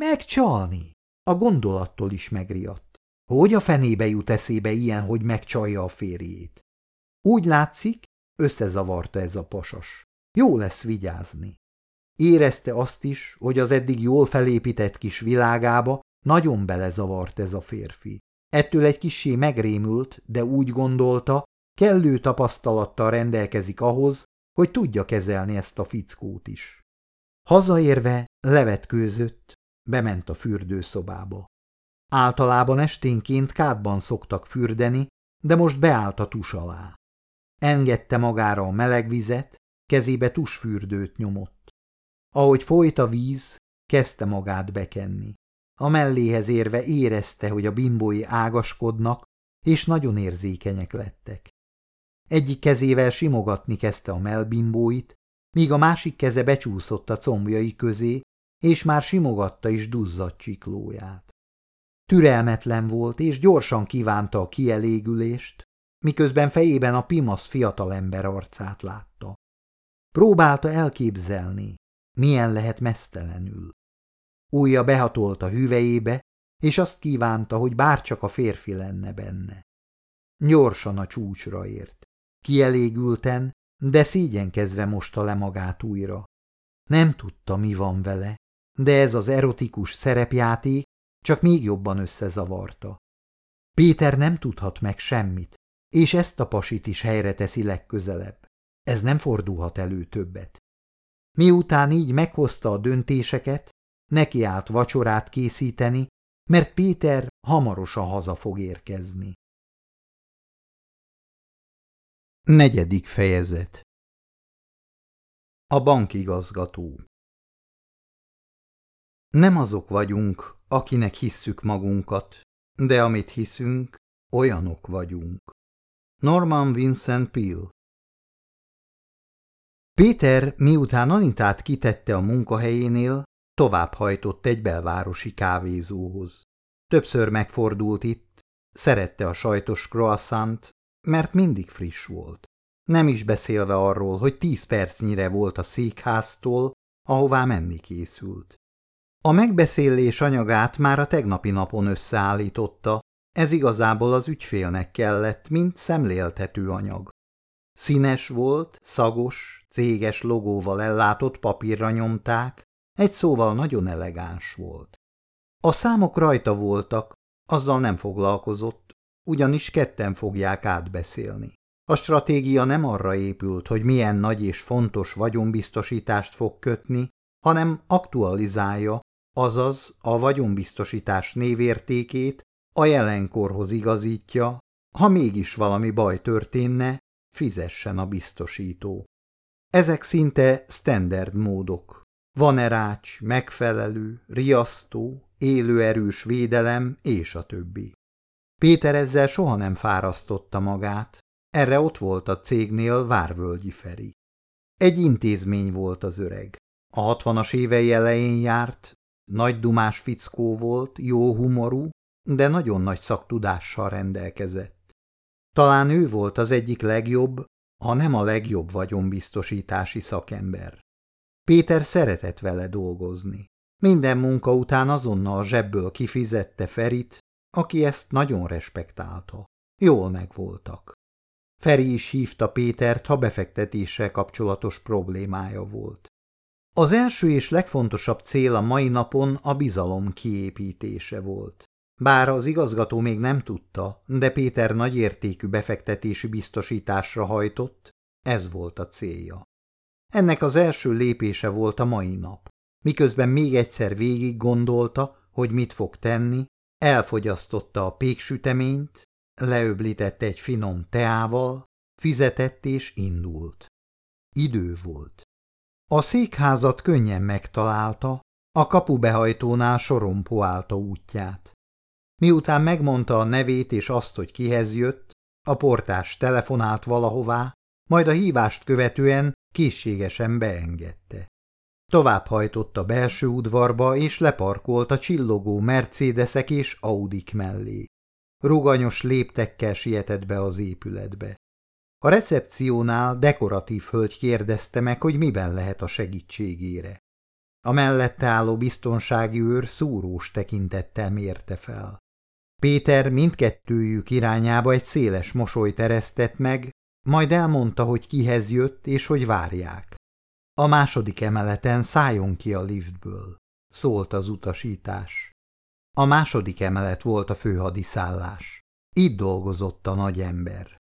Megcsalni? A gondolattól is megriadt. Hogy a fenébe jut eszébe ilyen, hogy megcsalja a férjét? Úgy látszik, összezavarta ez a pasas. Jó lesz vigyázni. Érezte azt is, hogy az eddig jól felépített kis világába nagyon belezavart ez a férfi. Ettől egy kissé megrémült, de úgy gondolta, kellő tapasztalattal rendelkezik ahhoz, hogy tudja kezelni ezt a fickót is. Hazaérve levetkőzött, bement a fürdőszobába. Általában esténként kádban szoktak fürdeni, de most beállt a tus alá. Engedte magára a meleg vizet, kezébe tusfürdőt nyomott. Ahogy folyt a víz, kezdte magát bekenni. A melléhez érve érezte, hogy a bimbói ágaskodnak, és nagyon érzékenyek lettek. Egyik kezével simogatni kezdte a melbimbóit, míg a másik keze becsúszott a combjai közé, és már simogatta is duzzadt csiklóját. Türelmetlen volt, és gyorsan kívánta a kielégülést, miközben fejében a pimasz fiatalember arcát látta. Próbálta elképzelni, milyen lehet mesztelenül. Újja behatolt a hüvejébe, és azt kívánta, hogy bárcsak a férfi lenne benne. Gyorsan a csúcsra ért. Kielégülten, de szégyenkezve mosta le magát újra. Nem tudta, mi van vele, de ez az erotikus szerepjáték csak még jobban összezavarta. Péter nem tudhat meg semmit, és ezt a pasit is helyre teszi legközelebb. Ez nem fordulhat elő többet. Miután így meghozta a döntéseket, neki állt vacsorát készíteni, mert Péter hamarosan haza fog érkezni. Negyedik fejezet A bankigazgató Nem azok vagyunk, akinek hisszük magunkat, de amit hiszünk, olyanok vagyunk. Norman Vincent Peale Péter, miután Anitát kitette a munkahelyénél, tovább hajtott egy belvárosi kávézóhoz. Többször megfordult itt, szerette a sajtos croissant, mert mindig friss volt. Nem is beszélve arról, hogy tíz percnyire volt a székháztól, ahová menni készült. A megbeszélés anyagát már a tegnapi napon összeállította, ez igazából az ügyfélnek kellett, mint szemléltető anyag. Színes volt, szagos, céges logóval ellátott papírra nyomták, egy szóval nagyon elegáns volt. A számok rajta voltak, azzal nem foglalkozott, ugyanis ketten fogják átbeszélni. A stratégia nem arra épült, hogy milyen nagy és fontos vagyonbiztosítást fog kötni, hanem aktualizálja, azaz a vagyonbiztosítás névértékét a jelenkorhoz igazítja, ha mégis valami baj történne, fizessen a biztosító. Ezek szinte standard módok. Van erács, megfelelő, riasztó, élőerős védelem és a többi. Péter ezzel soha nem fárasztotta magát, erre ott volt a cégnél Várvölgyi Feri. Egy intézmény volt az öreg. A hatvanas évei elején járt, nagy dumás fickó volt, jó humorú, de nagyon nagy szaktudással rendelkezett. Talán ő volt az egyik legjobb, ha nem a legjobb vagyonbiztosítási szakember. Péter szeretett vele dolgozni. Minden munka után azonnal a zsebből kifizette Ferit, aki ezt nagyon respektálta. Jól megvoltak. Feri is hívta Pétert, ha befektetéssel kapcsolatos problémája volt. Az első és legfontosabb cél a mai napon a bizalom kiépítése volt. Bár az igazgató még nem tudta, de Péter nagyértékű befektetési biztosításra hajtott, ez volt a célja. Ennek az első lépése volt a mai nap. Miközben még egyszer végig gondolta, hogy mit fog tenni, elfogyasztotta a péksüteményt, leöblítette egy finom teával, fizetett és indult. Idő volt. A székházat könnyen megtalálta, a kapubehajtónál sorompó állta útját. Miután megmondta a nevét és azt, hogy kihez jött, a portás telefonált valahová, majd a hívást követően készségesen beengedte. Tovább hajtott a belső udvarba, és leparkolt a csillogó Mercedesek és Audik mellé. Ruganyos léptekkel sietett be az épületbe. A recepciónál dekoratív hölgy kérdezte meg, hogy miben lehet a segítségére. A mellette álló biztonsági őr szúrós tekintettel mérte fel. Péter mindkettőjük irányába egy széles mosolyt eresztett meg, majd elmondta, hogy kihez jött és hogy várják. A második emeleten szálljon ki a liftből, szólt az utasítás. A második emelet volt a főhadiszállás. Itt dolgozott a nagy ember.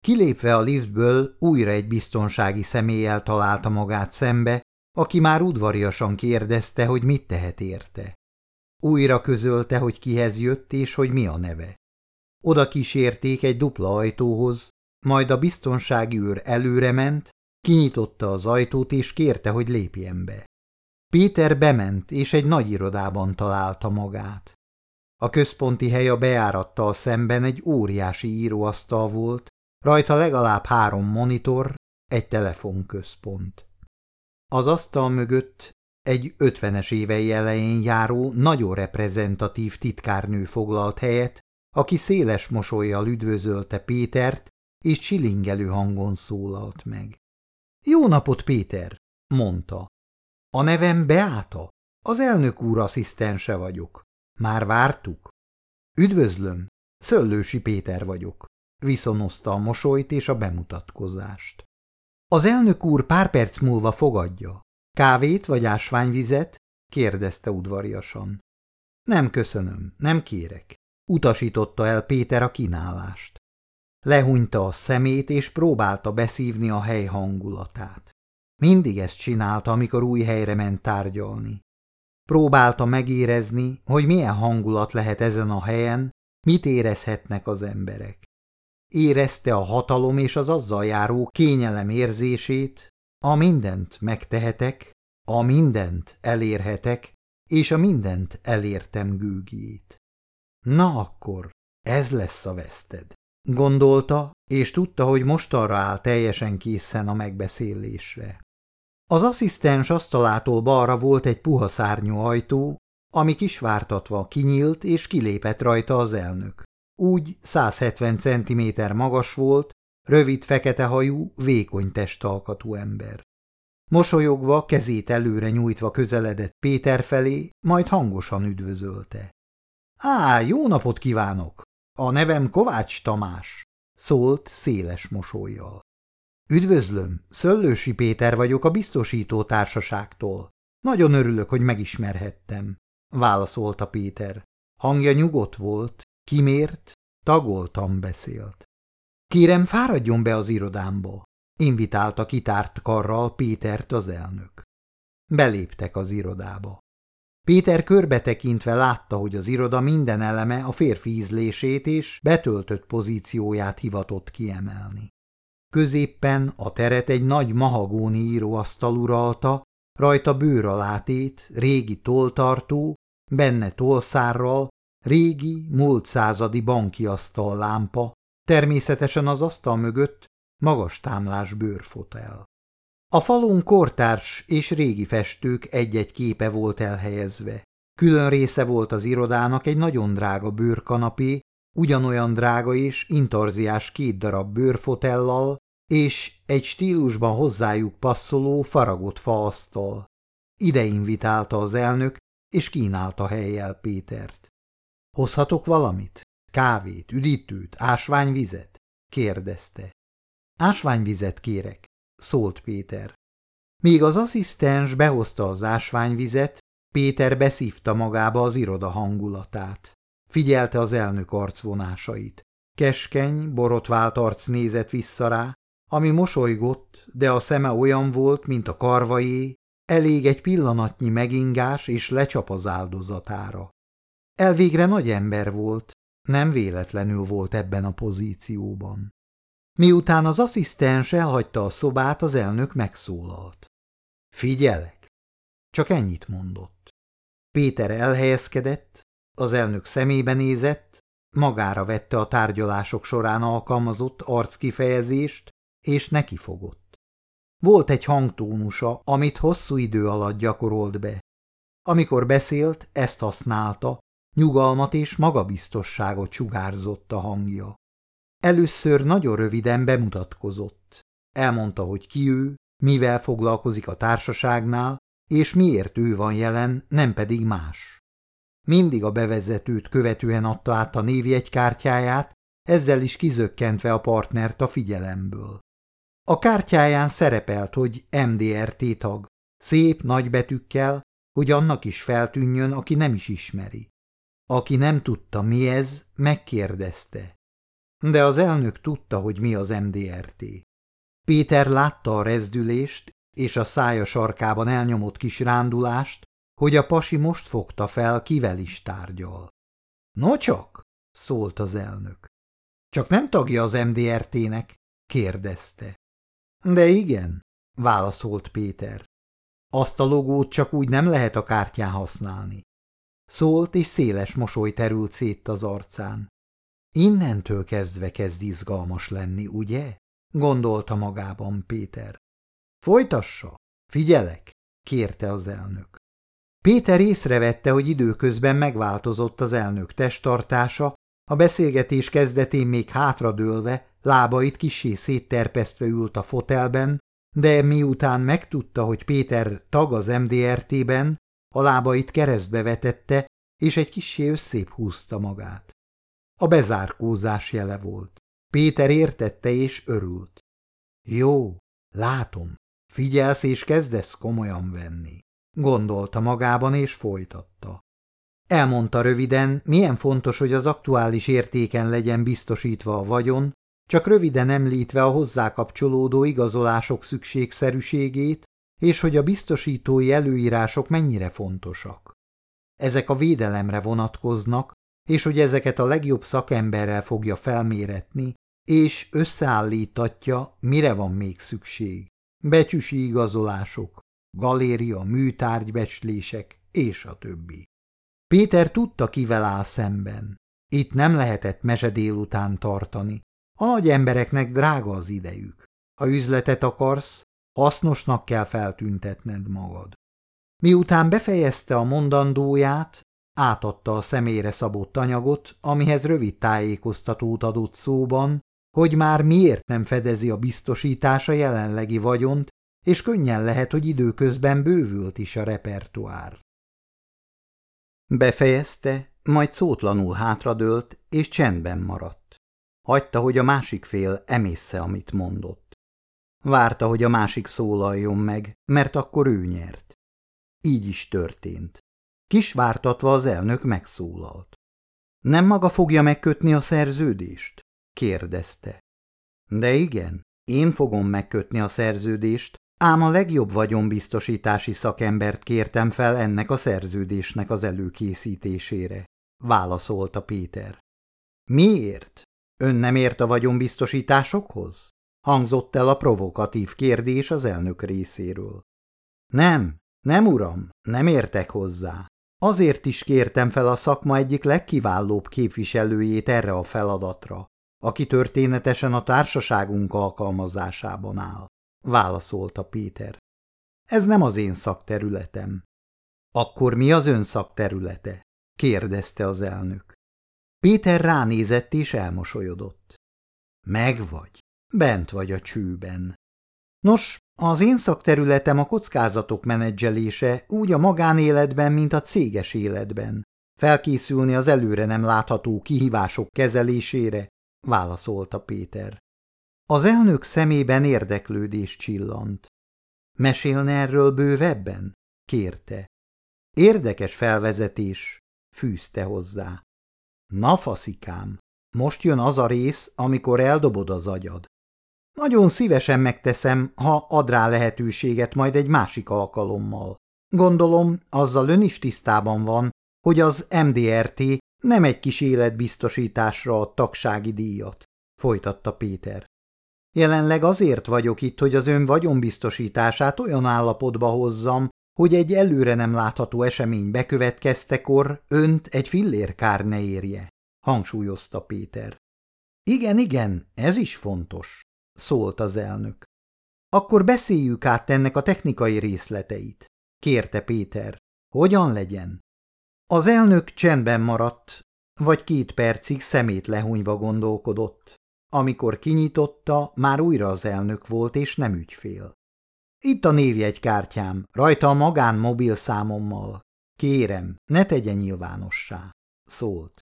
Kilépve a liftből újra egy biztonsági személlyel találta magát szembe, aki már udvariasan kérdezte, hogy mit tehet érte. Újra közölte, hogy kihez jött és hogy mi a neve. Oda kísérték egy dupla ajtóhoz, majd a biztonsági őr előre ment, kinyitotta az ajtót és kérte, hogy lépjen be. Péter bement, és egy nagy irodában találta magát. A központi hely a bejárattal szemben egy óriási íróasztal volt, rajta legalább három monitor, egy telefonközpont. Az asztal mögött egy ötvenes évei elején járó, nagyon reprezentatív titkárnő foglalt helyet, aki széles mosolyjal üdvözölte Pétert, és csilingelő hangon szólalt meg. – Jó napot, Péter! – mondta. – A nevem Beáta, az elnök úr asszisztense vagyok. Már vártuk? – Üdvözlöm, Szöllősi Péter vagyok – viszonozta a mosolyt és a bemutatkozást. – Az elnök úr pár perc múlva fogadja. Kávét vagy ásványvizet? – kérdezte udvariasan. – Nem köszönöm, nem kérek – utasította el Péter a kínálást. Lehúnyta a szemét, és próbálta beszívni a hely hangulatát. Mindig ezt csinálta, amikor új helyre ment tárgyalni. Próbálta megérezni, hogy milyen hangulat lehet ezen a helyen, mit érezhetnek az emberek. Érezte a hatalom és az azzal járó kényelem érzését, a mindent megtehetek, a mindent elérhetek, és a mindent elértem gőgjét. Na akkor, ez lesz a veszted. Gondolta, és tudta, hogy most arra áll teljesen készen a megbeszélésre. Az asszisztens asztalától balra volt egy puha szárnyú ajtó, ami kisvártatva kinyílt, és kilépett rajta az elnök. Úgy 170 cm magas volt, rövid fekete hajú, vékony testalkatú ember. Mosolyogva, kezét előre nyújtva közeledett Péter felé, majd hangosan üdvözölte. – Á, jó napot kívánok! A nevem Kovács Tamás, szólt széles mosolyjal. Üdvözlöm, Szöllősi Péter vagyok a biztosító társaságtól. Nagyon örülök, hogy megismerhettem, válaszolta Péter. Hangja nyugodt volt, kimért, tagoltam beszélt. Kérem, fáradjon be az irodámba, invitálta kitárt karral Pétert az elnök. Beléptek az irodába. Péter körbetekintve látta, hogy az iroda minden eleme a férfi ízlését és betöltött pozícióját hivatott kiemelni. Középpen a teret egy nagy mahagóni íróasztal uralta, rajta bőralátét, régi toltartó, benne tolszárral, régi, múlt századi banki asztal lámpa, természetesen az asztal mögött magas támlás bőrfotel. A falun kortárs és régi festők egy-egy képe volt elhelyezve. Külön része volt az irodának egy nagyon drága bőrkanapé, ugyanolyan drága és intarziás két darab bőrfotellal, és egy stílusban hozzájuk passzoló faragott faasztal. Ide invitálta az elnök, és kínálta helyjel Pétert. – Hozhatok valamit? Kávét, üdítőt, ásványvizet? – kérdezte. – Ásványvizet kérek szólt Péter. Míg az asszisztens behozta az ásványvizet, Péter beszívta magába az iroda hangulatát. Figyelte az elnök arcvonásait. Keskeny, borotvált arc nézett vissza rá, ami mosolygott, de a szeme olyan volt, mint a karvaié, elég egy pillanatnyi megingás és lecsap az áldozatára. Elvégre nagy ember volt, nem véletlenül volt ebben a pozícióban. Miután az asszisztens elhagyta a szobát, az elnök megszólalt. Figyelek! Csak ennyit mondott. Péter elhelyezkedett, az elnök szemébe nézett, magára vette a tárgyalások során alkalmazott arckifejezést, és nekifogott. Volt egy hangtónusa, amit hosszú idő alatt gyakorolt be. Amikor beszélt, ezt használta, nyugalmat és magabiztosságot sugárzott a hangja. Először nagyon röviden bemutatkozott. Elmondta, hogy ki ő, mivel foglalkozik a társaságnál, és miért ő van jelen, nem pedig más. Mindig a bevezetőt követően adta át a névjegykártyáját, ezzel is kizökkentve a partnert a figyelemből. A kártyáján szerepelt, hogy MDRT tag, szép nagy betűkkel, hogy annak is feltűnjön, aki nem is ismeri. Aki nem tudta, mi ez, megkérdezte. De az elnök tudta, hogy mi az MDRT. Péter látta a rezdülést és a szája sarkában elnyomott kis rándulást, hogy a pasi most fogta fel, kivel is tárgyal. No csak, szólt az elnök. Csak nem tagja az MDRT-nek? kérdezte. De igen, válaszolt Péter. Azt a logót csak úgy nem lehet a kártyán használni. Szólt, és széles mosoly terült szét az arcán. Innentől kezdve kezd izgalmas lenni, ugye? gondolta magában Péter. Folytassa, figyelek, kérte az elnök. Péter észrevette, hogy időközben megváltozott az elnök testtartása, a beszélgetés kezdetén még hátradőlve, lábait kisé szétterpesztve ült a fotelben, de miután megtudta, hogy Péter tag az MDRT-ben, a lábait keresztbe vetette, és egy kissé összép húzta magát. A bezárkózás jele volt. Péter értette és örült. Jó, látom, figyelsz és kezdesz komolyan venni, gondolta magában és folytatta. Elmondta röviden, milyen fontos, hogy az aktuális értéken legyen biztosítva a vagyon, csak röviden említve a hozzá kapcsolódó igazolások szükségszerűségét, és hogy a biztosítói előírások mennyire fontosak. Ezek a védelemre vonatkoznak, és hogy ezeket a legjobb szakemberrel fogja felméretni, és összeállítatja, mire van még szükség. Becsüsi igazolások, galéria, műtárgybecslések, és a többi. Péter tudta, kivel áll szemben. Itt nem lehetett mese délután tartani. A nagy embereknek drága az idejük. Ha üzletet akarsz, hasznosnak kell feltüntetned magad. Miután befejezte a mondandóját, átadta a személyre szabott anyagot, amihez rövid tájékoztatót adott szóban, hogy már miért nem fedezi a biztosítása jelenlegi vagyont, és könnyen lehet, hogy időközben bővült is a repertoár. Befejezte, majd szótlanul hátradőlt, és csendben maradt. Hagyta, hogy a másik fél emészze, amit mondott. Várta, hogy a másik szólaljon meg, mert akkor ő nyert. Így is történt. Kisvártatva az elnök megszólalt. Nem maga fogja megkötni a szerződést? kérdezte. De igen, én fogom megkötni a szerződést, ám a legjobb vagyonbiztosítási szakembert kértem fel ennek a szerződésnek az előkészítésére, válaszolta Péter. Miért? Ön nem ért a vagyonbiztosításokhoz? Hangzott el a provokatív kérdés az elnök részéről. Nem, nem uram, nem értek hozzá. Azért is kértem fel a szakma egyik legkiválóbb képviselőjét erre a feladatra, aki történetesen a társaságunk alkalmazásában áll, válaszolta Péter. Ez nem az én szakterületem. Akkor mi az ön szakterülete? kérdezte az elnök. Péter ránézett és elmosolyodott. Megvagy, bent vagy a csőben. Nos, az én szakterületem a kockázatok menedzselése úgy a magánéletben, mint a céges életben. Felkészülni az előre nem látható kihívások kezelésére, válaszolta Péter. Az elnök szemében érdeklődés csillant. Mesélne erről bővebben? kérte. Érdekes felvezetés, fűzte hozzá. Na, faszikám, most jön az a rész, amikor eldobod az agyad. Nagyon szívesen megteszem, ha ad rá lehetőséget majd egy másik alkalommal. Gondolom, azzal ön is tisztában van, hogy az MDRT nem egy kis életbiztosításra ad tagsági díjat, folytatta Péter. Jelenleg azért vagyok itt, hogy az ön vagyonbiztosítását olyan állapotba hozzam, hogy egy előre nem látható esemény bekövetkeztekor önt egy fillérkár ne érje, hangsúlyozta Péter. Igen, igen, ez is fontos szólt az elnök. Akkor beszéljük át ennek a technikai részleteit, kérte Péter. Hogyan legyen? Az elnök csendben maradt, vagy két percig szemét lehunyva gondolkodott. Amikor kinyitotta, már újra az elnök volt, és nem ügyfél. Itt a névjegykártyám, rajta a magán mobil számommal. Kérem, ne tegye nyilvánossá, szólt.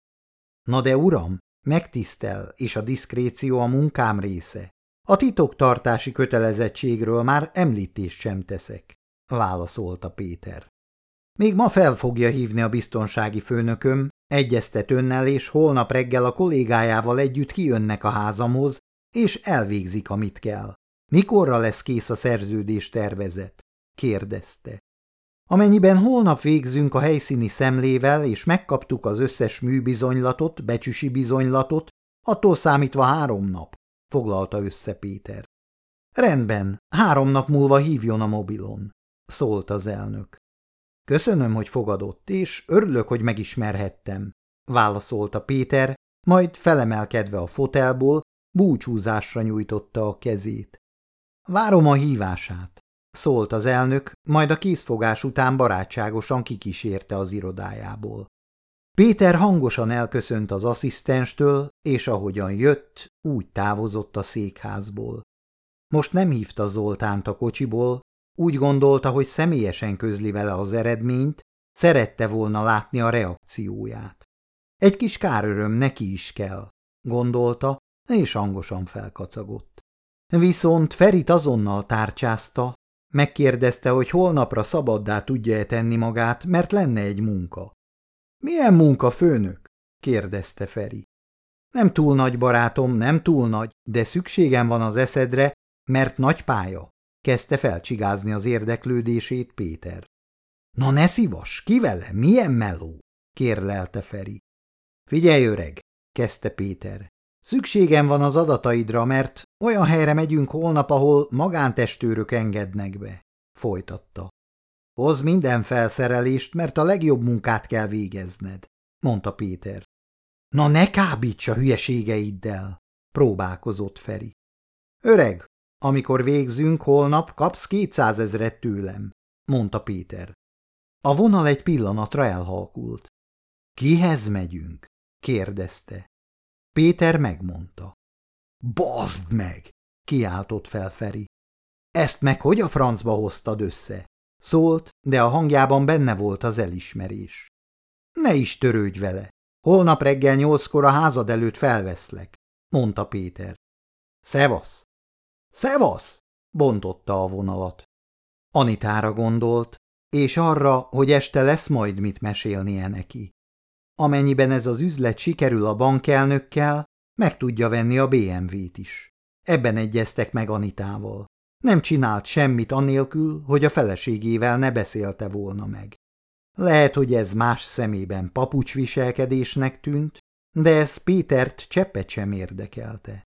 Na de uram, megtisztel, és a diszkréció a munkám része. A titoktartási kötelezettségről már említést sem teszek, válaszolta Péter. Még ma fel fogja hívni a biztonsági főnököm, egyeztet önnel, és holnap reggel a kollégájával együtt kijönnek a házamhoz, és elvégzik, amit kell. Mikorra lesz kész a szerződés tervezet? kérdezte. Amennyiben holnap végzünk a helyszíni szemlével, és megkaptuk az összes műbizonylatot, becsüsi bizonylatot, attól számítva három nap foglalta össze Péter. Rendben, három nap múlva hívjon a mobilon, szólt az elnök. Köszönöm, hogy fogadott, és örülök, hogy megismerhettem, válaszolta Péter, majd felemelkedve a fotelból búcsúzásra nyújtotta a kezét. Várom a hívását, szólt az elnök, majd a készfogás után barátságosan kikísérte az irodájából. Péter hangosan elköszönt az asszisztenstől, és ahogyan jött, úgy távozott a székházból. Most nem hívta Zoltánt a kocsiból, úgy gondolta, hogy személyesen közli vele az eredményt, szerette volna látni a reakcióját. Egy kis káröröm neki is kell, gondolta, és hangosan felkacagott. Viszont Ferit azonnal tárcsázta, megkérdezte, hogy holnapra szabaddá tudja-e tenni magát, mert lenne egy munka. Milyen munka, főnök? kérdezte Feri. Nem túl nagy, barátom, nem túl nagy, de szükségem van az eszedre, mert nagy pálya, kezdte felcsigázni az érdeklődését Péter. Na ne szívas, ki vele, milyen meló? kérlelte Feri. Figyelj, öreg, kezdte Péter. Szükségem van az adataidra, mert olyan helyre megyünk holnap, ahol magántestőrök engednek be, folytatta. Hoz minden felszerelést, mert a legjobb munkát kell végezned, mondta Péter. Na ne kábíts a hülyeségeiddel, próbálkozott Feri. Öreg, amikor végzünk, holnap kapsz kétszázezret tőlem, mondta Péter. A vonal egy pillanatra elhalkult. Kihez megyünk? kérdezte. Péter megmondta. Bazd meg! kiáltott fel Feri. Ezt meg hogy a francba hoztad össze? Szólt, de a hangjában benne volt az elismerés. Ne is törődj vele. Holnap reggel nyolckor a házad előtt felveszlek, mondta Péter. Szevasz! Szevasz! bontotta a vonalat. Anitára gondolt, és arra, hogy este lesz majd mit mesélnie neki. Amennyiben ez az üzlet sikerül a bankelnökkel, meg tudja venni a BMW-t is. Ebben egyeztek meg Anitával. Nem csinált semmit anélkül, hogy a feleségével ne beszélte volna meg. Lehet, hogy ez más szemében papucsviselkedésnek tűnt, de ez Pétert cseppet sem érdekelte.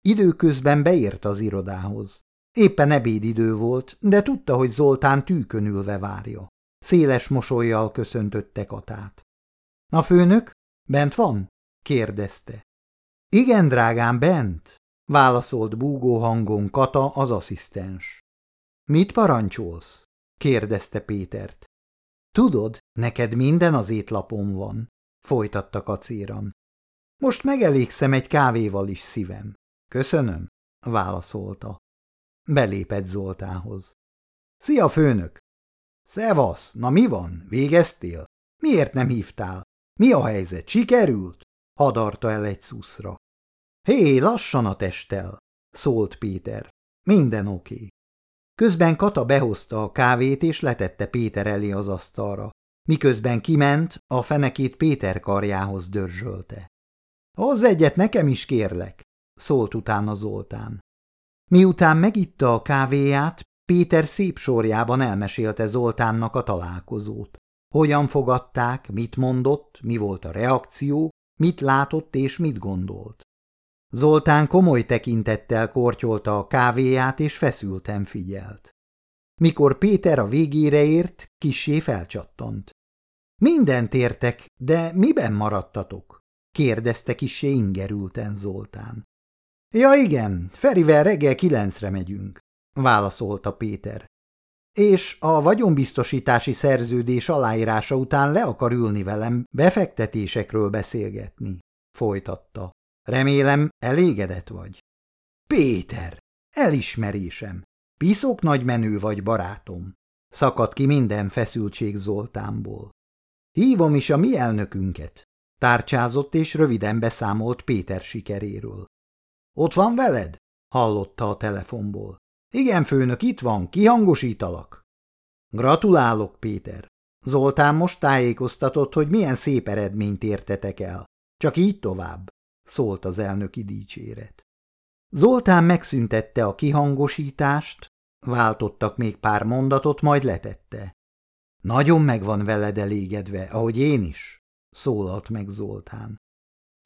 Időközben beért az irodához. Éppen ebédidő volt, de tudta, hogy Zoltán tűkönülve várja. Széles mosolyjal köszöntötte Katát. – A főnök? Bent van? – kérdezte. – Igen, drágám, bent – válaszolt búgó hangon Kata az asszisztens. – Mit parancsolsz? – kérdezte Pétert. – Tudod, neked minden az étlapon van – folytatta kacéran. – Most megelégszem egy kávéval is szívem. – Köszönöm – válaszolta. Belépett Zoltához. – Szia, főnök! – Szevasz, na mi van, végeztél? Miért nem hívtál? Mi a helyzet, sikerült? – hadarta el egy szuszra. – Hé, lassan a testtel! – szólt Péter. – Minden oké. Közben Kata behozta a kávét és letette Péter elé az asztalra. Miközben kiment, a fenekét Péter karjához dörzsölte. – Hozz egyet nekem is, kérlek! – szólt utána Zoltán. Miután megitta a kávéját, Péter szép sorjában elmesélte Zoltánnak a találkozót. Hogyan fogadták, mit mondott, mi volt a reakció, mit látott és mit gondolt. Zoltán komoly tekintettel kortyolta a kávéját és feszülten figyelt. Mikor Péter a végére ért, kissé felcsattant. Mindent értek, de miben maradtatok? kérdezte kissé ingerülten Zoltán. Ja igen, Ferivel reggel kilencre megyünk, válaszolta Péter. És a vagyonbiztosítási szerződés aláírása után le akar ülni velem befektetésekről beszélgetni, folytatta. Remélem, elégedett vagy. Péter, elismerésem. Piszok nagy menő vagy, barátom. Szakadt ki minden feszültség Zoltánból. Hívom is a mi elnökünket. Tárcsázott és röviden beszámolt Péter sikeréről. Ott van veled? hallotta a telefonból. Igen, főnök, itt van, kihangosítalak. Gratulálok, Péter. Zoltán most tájékoztatott, hogy milyen szép eredményt értetek el. Csak így tovább, szólt az elnöki dicséret. Zoltán megszüntette a kihangosítást, váltottak még pár mondatot, majd letette. Nagyon meg van veled elégedve, ahogy én is, szólalt meg Zoltán.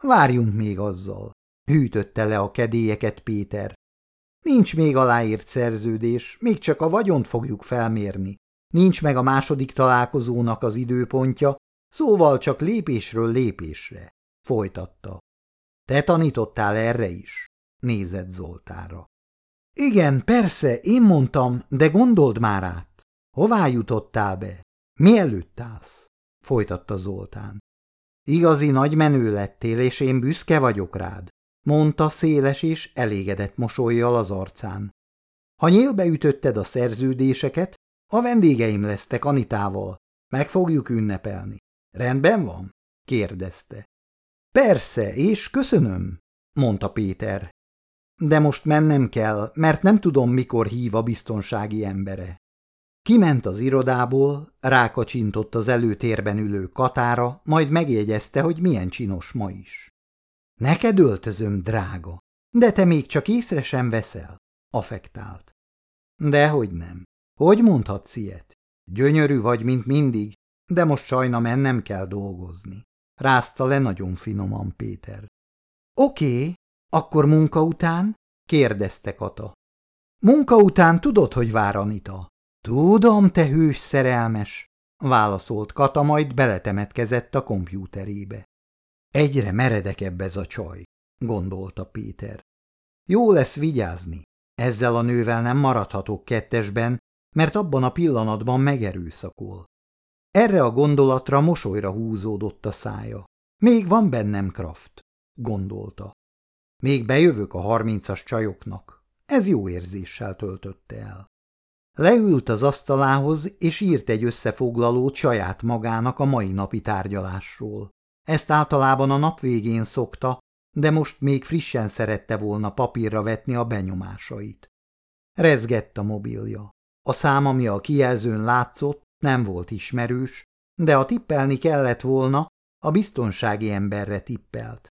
Várjunk még azzal, hűtötte le a kedélyeket Péter. Nincs még aláírt szerződés, még csak a vagyont fogjuk felmérni. Nincs meg a második találkozónak az időpontja, szóval csak lépésről lépésre. Folytatta. Te tanítottál erre is? Nézett Zoltára. Igen, persze, én mondtam, de gondold már át. Hová jutottál be? Mielőtt állsz? Folytatta Zoltán. Igazi nagy menő lettél, és én büszke vagyok rád, mondta széles és elégedett mosolyjal az arcán. Ha nyílbe ütötted a szerződéseket, a vendégeim lesztek Anitával. Meg fogjuk ünnepelni. Rendben van? kérdezte. Persze, és köszönöm, mondta Péter. De most mennem kell, mert nem tudom, mikor hív a biztonsági embere. Kiment az irodából, rákacsintott az előtérben ülő katára, majd megjegyezte, hogy milyen csinos ma is. Neked öltözöm, drága, de te még csak észre sem veszel, affektált. Dehogy nem. Hogy mondhatsz ilyet? Gyönyörű vagy, mint mindig, de most sajna mennem kell dolgozni. Rázta le nagyon finoman Péter. Oké, akkor munka után? kérdezte Kata. Munka után tudod, hogy vár Anita? Tudom, te hős szerelmes, válaszolt Kata, majd beletemetkezett a kompjúterébe. Egyre meredekebb ez a csaj, gondolta Péter. Jó lesz vigyázni, ezzel a nővel nem maradhatok kettesben, mert abban a pillanatban megerőszakol. Erre a gondolatra mosolyra húzódott a szája. Még van bennem kraft, gondolta. Még bejövök a harmincas csajoknak. Ez jó érzéssel töltötte el. Leült az asztalához, és írt egy összefoglalót saját magának a mai napi tárgyalásról. Ezt általában a nap végén szokta, de most még frissen szerette volna papírra vetni a benyomásait. Rezgett a mobilja. A szám, ami a kijelzőn látszott, nem volt ismerős, de a tippelni kellett volna, a biztonsági emberre tippelt.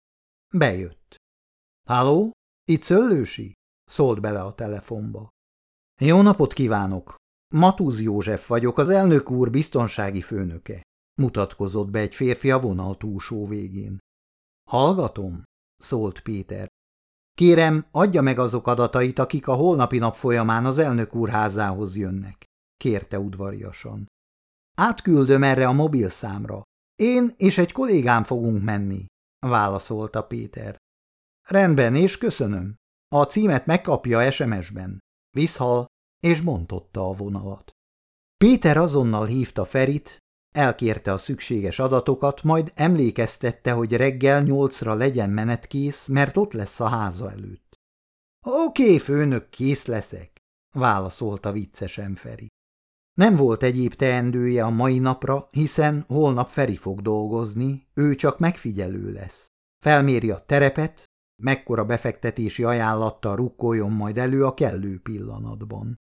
Bejött. – Háló? Itt Szöllősi? – szólt bele a telefonba. – Jó napot kívánok! Matúz József vagyok, az elnök úr biztonsági főnöke. Mutatkozott be egy férfi a vonal túlsó végén. – Hallgatom? – szólt Péter. – Kérem, adja meg azok adatait, akik a holnapi nap folyamán az elnök úr házához jönnek – kérte udvariasan. Átküldöm erre a mobil számra. Én és egy kollégám fogunk menni, válaszolta Péter. Rendben, és köszönöm. A címet megkapja SMS-ben. Viszhal, és bontotta a vonalat. Péter azonnal hívta Ferit, elkérte a szükséges adatokat, majd emlékeztette, hogy reggel nyolcra legyen menetkész, mert ott lesz a háza előtt. Oké, főnök, kész leszek, válaszolta viccesen Feri. Nem volt egyéb teendője a mai napra, hiszen holnap Feri fog dolgozni, ő csak megfigyelő lesz. Felméri a terepet, mekkora befektetési ajánlattal rukkoljon majd elő a kellő pillanatban.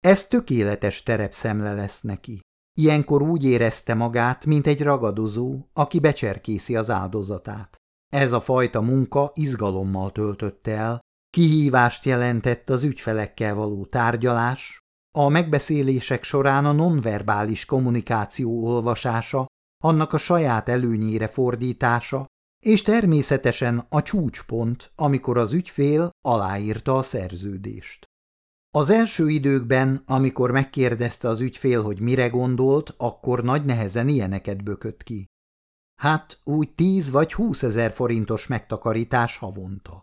Ez tökéletes terepszemle lesz neki. Ilyenkor úgy érezte magát, mint egy ragadozó, aki becserkészi az áldozatát. Ez a fajta munka izgalommal töltötte el, kihívást jelentett az ügyfelekkel való tárgyalás, a megbeszélések során a nonverbális kommunikáció olvasása, annak a saját előnyére fordítása, és természetesen a csúcspont, amikor az ügyfél aláírta a szerződést. Az első időkben, amikor megkérdezte az ügyfél, hogy mire gondolt, akkor nagy nehezen ilyeneket bökött ki. Hát úgy tíz vagy húszezer forintos megtakarítás havonta.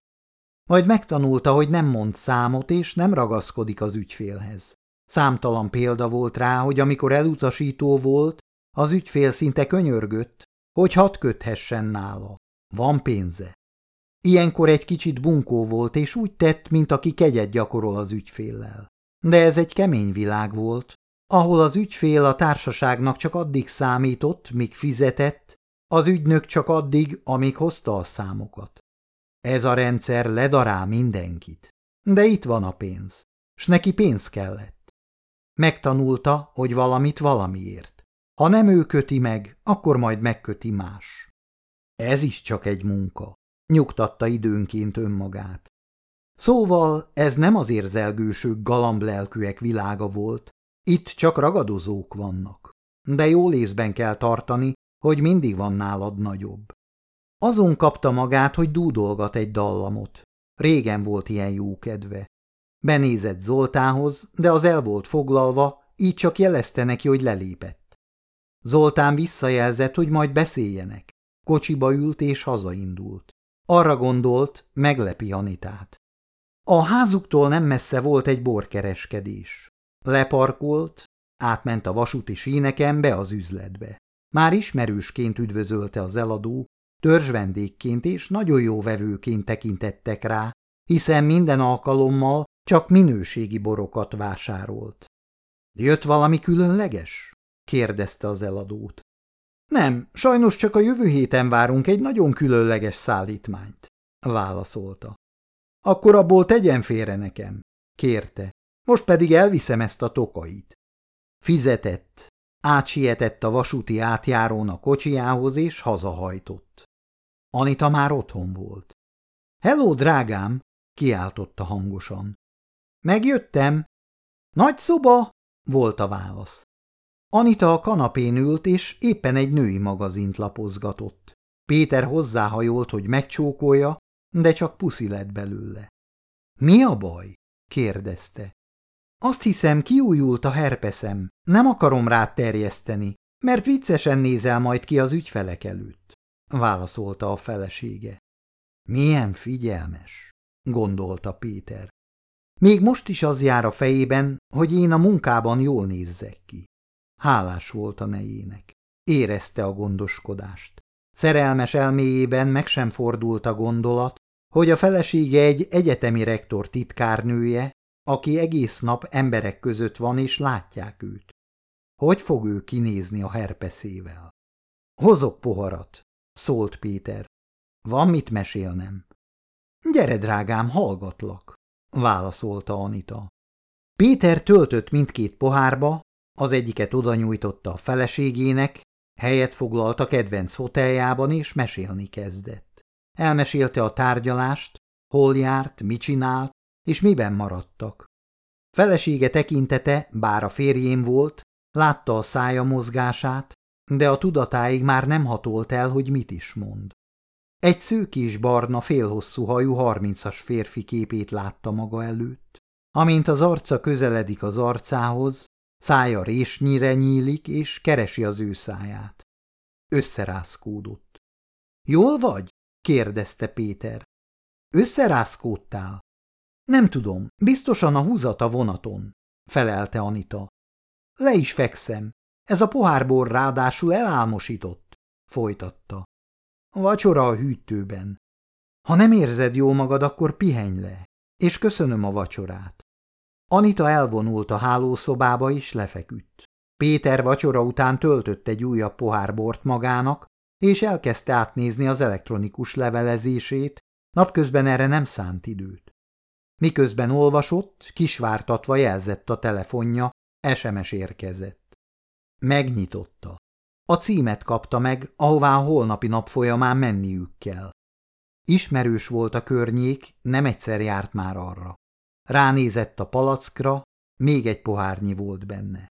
Majd megtanulta, hogy nem mond számot és nem ragaszkodik az ügyfélhez. Számtalan példa volt rá, hogy amikor elutasító volt, az ügyfél szinte könyörgött, hogy hat köthessen nála. Van pénze. Ilyenkor egy kicsit bunkó volt, és úgy tett, mint aki kegyet gyakorol az ügyféllel. De ez egy kemény világ volt, ahol az ügyfél a társaságnak csak addig számított, míg fizetett, az ügynök csak addig, amíg hozta a számokat. Ez a rendszer ledarál mindenkit. De itt van a pénz, s neki pénz kellett. Megtanulta, hogy valamit valamiért. Ha nem ő köti meg, akkor majd megköti más. Ez is csak egy munka, nyugtatta időnként önmagát. Szóval ez nem az érzelgősök galamblelkűek világa volt, itt csak ragadozók vannak, de jól észben kell tartani, hogy mindig van nálad nagyobb. Azon kapta magát, hogy dúdolgat egy dallamot. Régen volt ilyen jó kedve. Benézett Zoltánhoz, de az el volt foglalva, így csak jelezte neki, hogy lelépett. Zoltán visszajelzett, hogy majd beszéljenek. Kocsiba ült és hazaindult. Arra gondolt, meglepi Anitát. A házuktól nem messze volt egy borkereskedés. Leparkolt, átment a vasúti síneken be az üzletbe. Már ismerősként üdvözölte az eladó, törzsvendékként és nagyon jó vevőként tekintettek rá, hiszen minden alkalommal csak minőségi borokat vásárolt. – Jött valami különleges? – kérdezte az eladót. – Nem, sajnos csak a jövő héten várunk egy nagyon különleges szállítmányt – válaszolta. – Akkor abból tegyen félre nekem – kérte. Most pedig elviszem ezt a tokait. Fizetett, átsietett a vasúti átjárón a kocsiához és hazahajtott. Anita már otthon volt. – Hello, drágám! – kiáltotta hangosan. – Megjöttem! – Nagy szoba! – volt a válasz. Anita a kanapén ült, és éppen egy női magazint lapozgatott. Péter hozzáhajolt, hogy megcsókolja, de csak puszi lett belőle. – Mi a baj? – kérdezte. – Azt hiszem, kiújult a herpeszem. Nem akarom rád terjeszteni, mert viccesen nézel majd ki az ügyfelek előtt válaszolta a felesége. Milyen figyelmes, gondolta Péter. Még most is az jár a fejében, hogy én a munkában jól nézzek ki. Hálás volt a nejének. Érezte a gondoskodást. Szerelmes elméjében meg sem fordult a gondolat, hogy a felesége egy egyetemi rektor titkárnője, aki egész nap emberek között van és látják őt. Hogy fog ő kinézni a herpeszével? Hozok poharat, szólt Péter. Van mit mesélnem. Gyere, drágám, hallgatlak, válaszolta Anita. Péter töltött mindkét pohárba, az egyiket oda nyújtotta a feleségének, helyet foglalt a kedvenc hoteljában és mesélni kezdett. Elmesélte a tárgyalást, hol járt, mit csinált, és miben maradtak. Felesége tekintete, bár a férjén volt, látta a szája mozgását, de a tudatáig már nem hatolt el, hogy mit is mond. Egy szőkés barna, félhosszú hajú harmincas férfi képét látta maga előtt. Amint az arca közeledik az arcához, szája résnyire nyílik, és keresi az ő száját. Összerázkódott. – Jól vagy? – kérdezte Péter. – Összerázkódtál? – Nem tudom, biztosan a húzat a vonaton – felelte Anita. – Le is fekszem, ez a pohárbor ráadásul elálmosított, folytatta. Vacsora a hűtőben. Ha nem érzed jó magad, akkor pihenj le, és köszönöm a vacsorát. Anita elvonult a hálószobába, és lefeküdt. Péter vacsora után töltött egy újabb pohárbort magának, és elkezdte átnézni az elektronikus levelezését, napközben erre nem szánt időt. Miközben olvasott, kisvártatva jelzett a telefonja, SMS érkezett. Megnyitotta. A címet kapta meg, ahová a holnapi nap folyamán menniük kell. Ismerős volt a környék, nem egyszer járt már arra. Ránézett a palackra, még egy pohárnyi volt benne.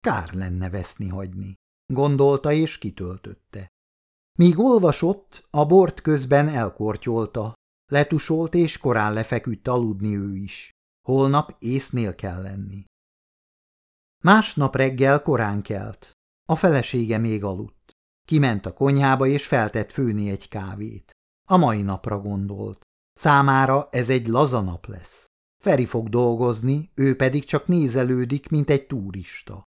Kár lenne veszni hagyni, gondolta és kitöltötte. Míg olvasott, a bort közben elkortyolta, letusolt és korán lefeküdt aludni ő is. Holnap észnél kell lenni. Másnap reggel korán kelt. A felesége még aludt. Kiment a konyhába és feltett főni egy kávét. A mai napra gondolt. Számára ez egy laza nap lesz. Feri fog dolgozni, ő pedig csak nézelődik, mint egy turista.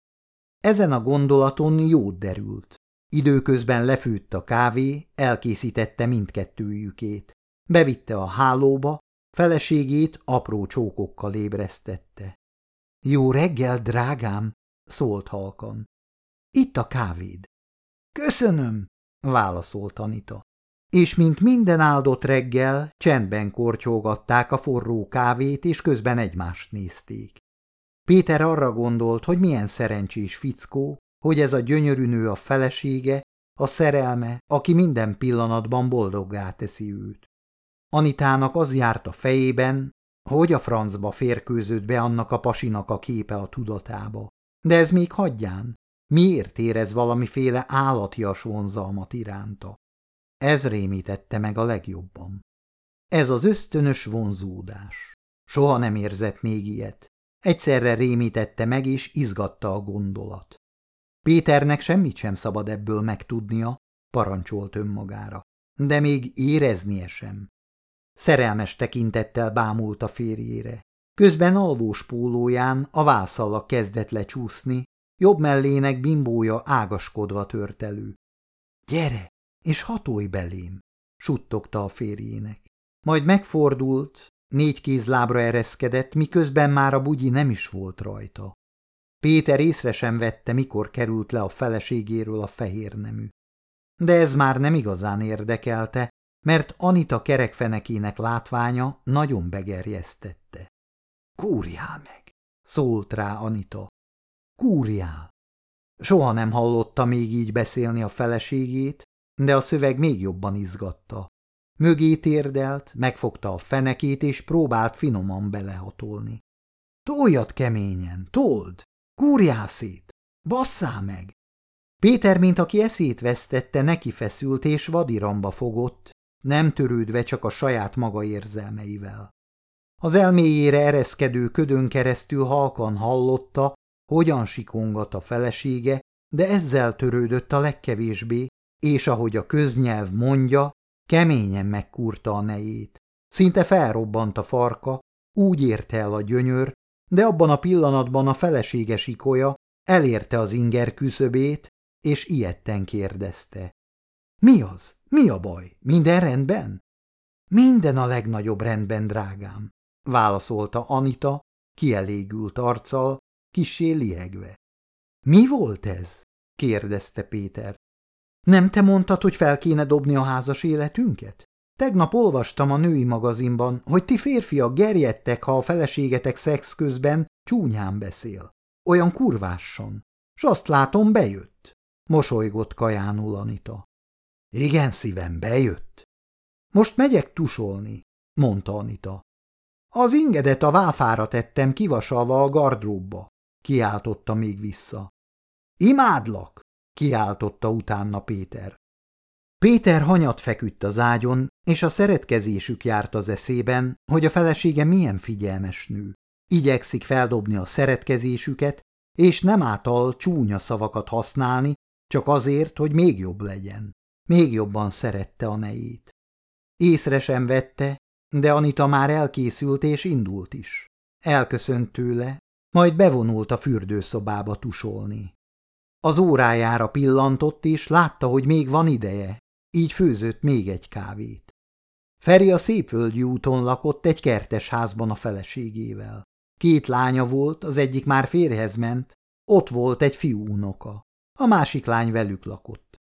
Ezen a gondolaton jót derült. Időközben lefőtt a kávé, elkészítette mindkettőjükét. Bevitte a hálóba, feleségét apró csókokkal ébresztette. Jó reggel, drágám, szólt halkan. Itt a kávéd. Köszönöm, válaszolt Anita. És mint minden áldott reggel, csendben kortyolgatták a forró kávét, és közben egymást nézték. Péter arra gondolt, hogy milyen szerencsés fickó, hogy ez a gyönyörű nő a felesége, a szerelme, aki minden pillanatban boldoggá teszi őt. Anitának az járt a fejében, hogy a francba férkőzött be annak a pasinak a képe a tudatába? De ez még hagyján. Miért érez valamiféle állatias vonzalmat iránta? Ez rémítette meg a legjobban. Ez az ösztönös vonzódás. Soha nem érzett még ilyet. Egyszerre rémítette meg és izgatta a gondolat. Péternek semmit sem szabad ebből megtudnia, parancsolt önmagára, de még éreznie sem. Szerelmes tekintettel bámult a férjére. Közben alvós pólóján a vászalla kezdett lecsúszni, jobb mellének bimbója ágaskodva tört elő. – Gyere, és hatolj belém! – suttogta a férjének. Majd megfordult, négy kézlábra ereszkedett, miközben már a bugyi nem is volt rajta. Péter észre sem vette, mikor került le a feleségéről a fehér nemű. De ez már nem igazán érdekelte, mert Anita kerekfenekének látványa nagyon begerjesztette. Kúrjál meg! szólt rá Anita. Kúrjál! Soha nem hallotta még így beszélni a feleségét, de a szöveg még jobban izgatta. Mögé térdelt, megfogta a fenekét, és próbált finoman belehatolni. Toljad keményen, told! Kúrjál szét! Basszál meg! Péter, mint aki eszét vesztette, neki feszült és vadiramba fogott, nem törődve csak a saját maga érzelmeivel. Az elméjére ereszkedő ködön keresztül halkan hallotta, hogyan sikongat a felesége, de ezzel törődött a legkevésbé, és ahogy a köznyelv mondja, keményen megkúrta a nejét. Szinte felrobbant a farka, úgy érte el a gyönyör, de abban a pillanatban a felesége sikolya elérte az inger küszöbét, és ilyetten kérdezte. Mi az? Mi a baj? Minden rendben? Minden a legnagyobb rendben, drágám, válaszolta Anita, kielégült arccal, kisé liegve. Mi volt ez? kérdezte Péter. Nem te mondtad, hogy fel kéne dobni a házas életünket? Tegnap olvastam a női magazinban, hogy ti férfiak gerjedtek, ha a feleségetek szex közben csúnyán beszél. Olyan kurvásson. S azt látom, bejött. Mosolygott kajánul Anita. Igen, szívem, bejött. Most megyek tusolni, mondta Anita. Az ingedet a váfára tettem kivasalva a gardróbba, kiáltotta még vissza. Imádlak, kiáltotta utána Péter. Péter hanyat feküdt az ágyon, és a szeretkezésük járt az eszében, hogy a felesége milyen figyelmes nő. Igyekszik feldobni a szeretkezésüket, és nem által csúnya szavakat használni, csak azért, hogy még jobb legyen. Még jobban szerette a nejét. Észre sem vette, de Anita már elkészült és indult is. Elköszönt tőle, majd bevonult a fürdőszobába tusolni. Az órájára pillantott, és látta, hogy még van ideje, így főzött még egy kávét. Feri a Szépvölgyi úton lakott egy kertes házban a feleségével. Két lánya volt, az egyik már férhez ment, ott volt egy fiú unoka. A másik lány velük lakott.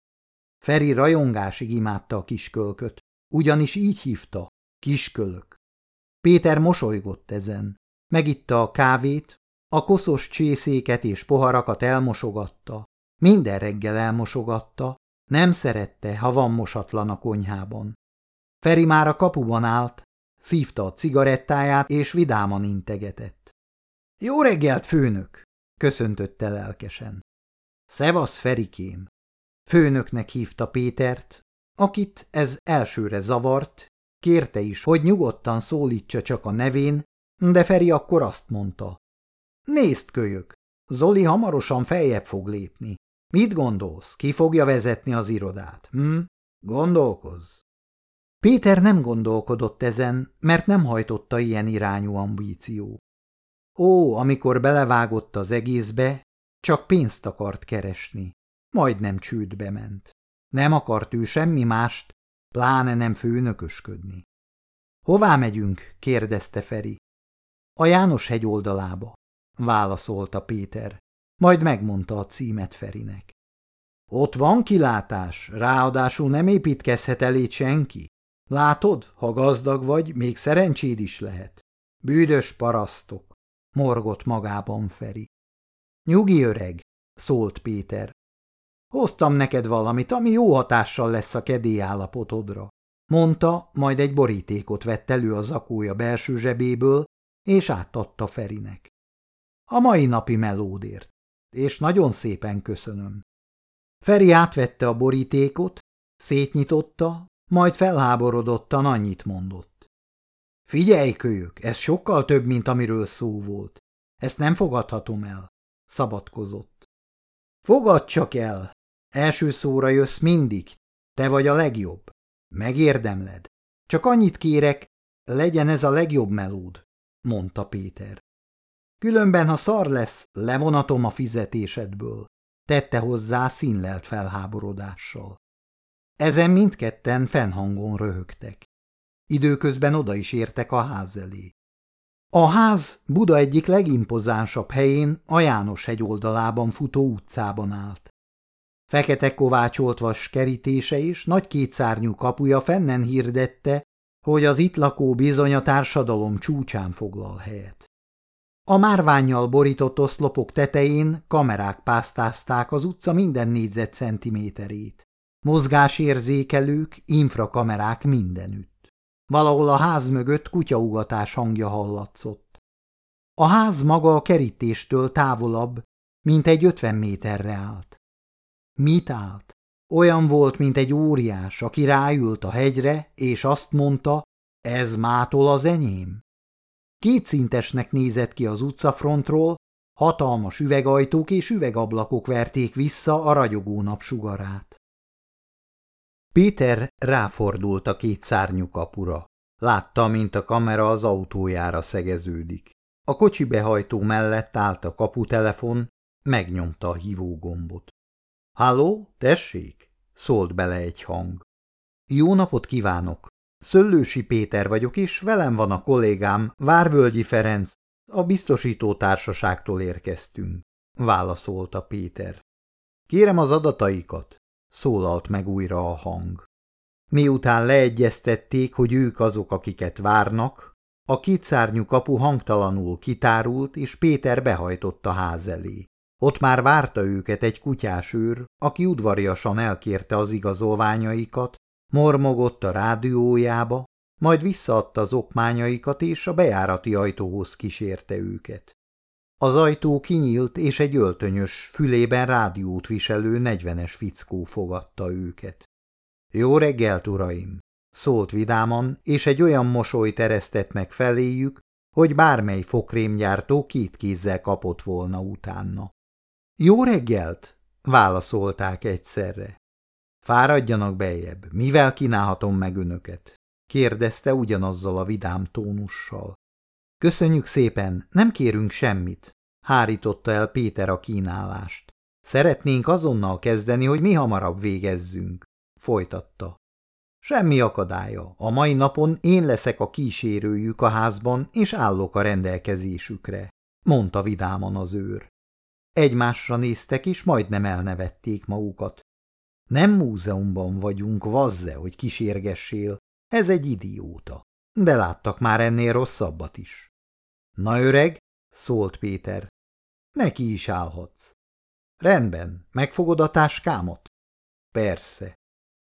Feri rajongásig imádta a kiskölköt, ugyanis így hívta, kiskölök. Péter mosolygott ezen. Megitta a kávét, a koszos csészéket és poharakat elmosogatta. Minden reggel elmosogatta, nem szerette, ha van mosatlan a konyhában. Feri már a kapuban állt, szívta a cigarettáját és vidáman integetett. – Jó reggelt, főnök! – köszöntötte lelkesen. – Szevasz, Ferikém! Főnöknek hívta Pétert, akit ez elsőre zavart, kérte is, hogy nyugodtan szólítsa csak a nevén, de Feri akkor azt mondta. Nézd, kölyök, Zoli hamarosan feljebb fog lépni. Mit gondolsz, ki fogja vezetni az irodát, hm? Gondolkozz. Péter nem gondolkodott ezen, mert nem hajtotta ilyen irányú ambíció. Ó, amikor belevágott az egészbe, csak pénzt akart keresni. Majdnem csődbe ment. Nem akart ő semmi mást, pláne nem főnökösködni. Hová megyünk? kérdezte Feri. A János hegy oldalába, válaszolta Péter, majd megmondta a címet Ferinek. Ott van kilátás, ráadásul nem építkezhet elé senki. Látod, ha gazdag vagy, még szerencséd is lehet. Bűdös parasztok, morgott magában Feri. Nyugi öreg, szólt Péter. Hoztam neked valamit, ami jó hatással lesz a kedélyállapotodra, mondta, majd egy borítékot vett elő a zakója belső zsebéből, és átadta Ferinek. A mai napi melódért, és nagyon szépen köszönöm. Feri átvette a borítékot, szétnyitotta, majd felháborodottan annyit mondott. Figyelj, kölyök, ez sokkal több, mint amiről szó volt. Ezt nem fogadhatom el, szabadkozott. Fogad csak el, Első szóra jössz mindig, te vagy a legjobb. Megérdemled. Csak annyit kérek, legyen ez a legjobb melód, mondta Péter. Különben, ha szar lesz, levonatom a fizetésedből, tette hozzá színlelt felháborodással. Ezen mindketten fennhangon röhögtek. Időközben oda is értek a ház elé. A ház Buda egyik legimpozánsabb helyén a János hegy oldalában futó utcában állt. Fekete kovácsolt kerítése és nagy kétszárnyú kapuja fennen hirdette, hogy az itt lakó bizony a társadalom csúcsán foglal helyet. A márványjal borított oszlopok tetején kamerák pásztázták az utca minden négyzetcentiméterét. Mozgásérzékelők, infrakamerák mindenütt. Valahol a ház mögött kutyaugatás hangja hallatszott. A ház maga a kerítéstől távolabb, mint egy ötven méterre állt. Mit állt? Olyan volt, mint egy óriás, aki ráült a hegyre, és azt mondta, ez mától az enyém. Kétszintesnek nézett ki az utcafrontról, hatalmas üvegajtók és üvegablakok verték vissza a ragyogó napsugarát. Péter ráfordult a két szárnyú kapura. Látta, mint a kamera az autójára szegeződik. A kocsi behajtó mellett állt a kaputelefon, megnyomta a hívógombot. – Halló, tessék? – szólt bele egy hang. – Jó napot kívánok! Szöllősi Péter vagyok, és velem van a kollégám, Várvölgyi Ferenc, a biztosító társaságtól érkeztünk, válaszolta Péter. Kérem az adataikat, szólalt meg újra a hang. Miután leegyeztették, hogy ők azok, akiket várnak, a kétszárnyú kapu hangtalanul kitárult, és Péter behajtott a ház elé. Ott már várta őket egy kutyás őr, aki udvariasan elkérte az igazolványaikat, Mormogott a rádiójába, majd visszaadta az okmányaikat, és a bejárati ajtóhoz kísérte őket. Az ajtó kinyílt, és egy öltönyös, fülében rádiót viselő negyvenes fickó fogadta őket. Jó reggelt, uraim! szólt vidáman, és egy olyan mosoly teresztett meg feléjük, hogy bármely fokrémgyártó két kézzel kapott volna utána. Jó reggelt! válaszolták egyszerre. Fáradjanak beljebb, mivel kínálhatom meg önöket? kérdezte ugyanazzal a vidám tónussal. Köszönjük szépen, nem kérünk semmit, hárította el Péter a kínálást. Szeretnénk azonnal kezdeni, hogy mi hamarabb végezzünk, folytatta. Semmi akadálya, a mai napon én leszek a kísérőjük a házban, és állok a rendelkezésükre, mondta vidáman az őr. Egymásra néztek, és majdnem elnevették magukat. Nem múzeumban vagyunk, vazze, hogy kísérgessél, ez egy idióta. De láttak már ennél rosszabbat is. Na öreg, szólt Péter, neki is állhatsz. Rendben, megfogod a táskámat? Persze.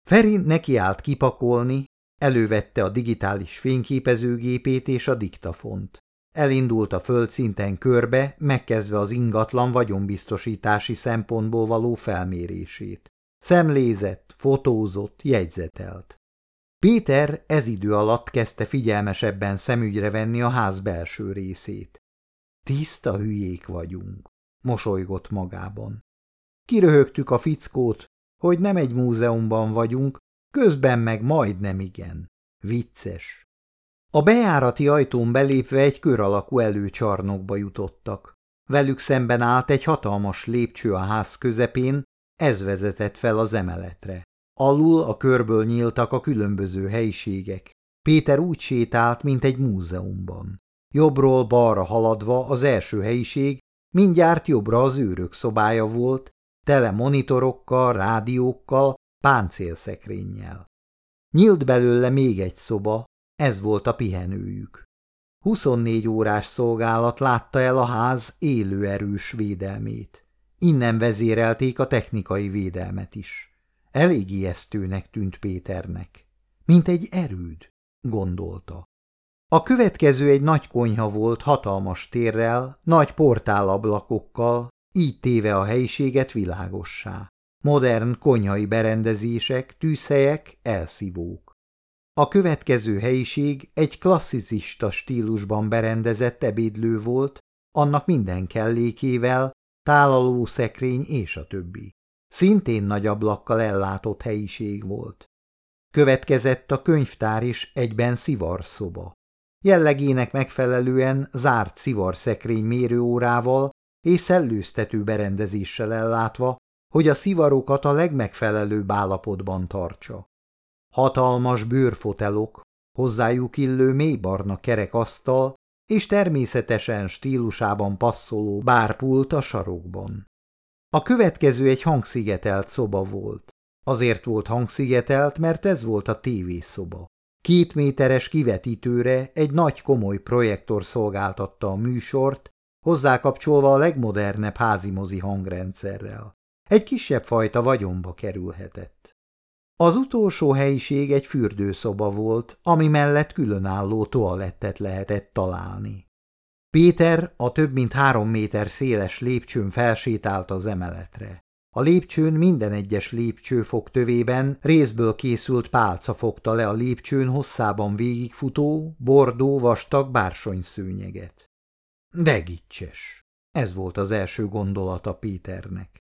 Feri nekiállt kipakolni, elővette a digitális fényképezőgépét és a diktafont. Elindult a földszinten körbe, megkezdve az ingatlan vagyonbiztosítási szempontból való felmérését. Szemlézett, fotózott, jegyzetelt. Péter ez idő alatt kezdte figyelmesebben szemügyre venni a ház belső részét. Tiszta hülyék vagyunk, mosolygott magában. Kiröhögtük a fickót, hogy nem egy múzeumban vagyunk, közben meg majdnem igen. Vicces. A bejárati ajtón belépve egy kör alakú előcsarnokba jutottak. Velük szemben állt egy hatalmas lépcső a ház közepén, ez vezetett fel az emeletre. Alul a körből nyíltak a különböző helyiségek. Péter úgy sétált, mint egy múzeumban. Jobbról balra haladva az első helyiség, mindjárt jobbra az őrök szobája volt, tele monitorokkal, rádiókkal, páncélszekrényel. Nyílt belőle még egy szoba, ez volt a pihenőjük. 24 órás szolgálat látta el a ház élő erős védelmét. Innen vezérelték a technikai védelmet is. Elég ijesztőnek tűnt Péternek. Mint egy erőd, gondolta. A következő egy nagy konyha volt hatalmas térrel, nagy portálablakokkal, így téve a helyiséget világossá. Modern konyhai berendezések, tűzhelyek, elszívók. A következő helyiség egy klasszicista stílusban berendezett ebédlő volt, annak minden kellékével, tálaló szekrény és a többi. Szintén nagy ablakkal ellátott helyiség volt. Következett a könyvtár is egyben szivarszoba. jellegének megfelelően zárt szivarszekrény mérőórával és szellőztető berendezéssel ellátva, hogy a szivarokat a legmegfelelőbb állapotban tartsa. Hatalmas bőrfotelok, hozzájuk illő mélybarna kerekasztal és természetesen stílusában passzoló bárpult a sarokban. A következő egy hangszigetelt szoba volt. Azért volt hangszigetelt, mert ez volt a tévészoba. Két méteres kivetítőre egy nagy komoly projektor szolgáltatta a műsort, hozzákapcsolva a legmodernebb házimozi hangrendszerrel. Egy kisebb fajta vagyonba kerülhetett. Az utolsó helyiség egy fürdőszoba volt, ami mellett különálló toalettet lehetett találni. Péter a több mint három méter széles lépcsőn felsétált az emeletre. A lépcsőn minden egyes lépcsőfok tövében részből készült pálca fogta le a lépcsőn hosszában végigfutó, bordó, vastag bársonyszőnyeget. De gicses! Ez volt az első gondolata Péternek.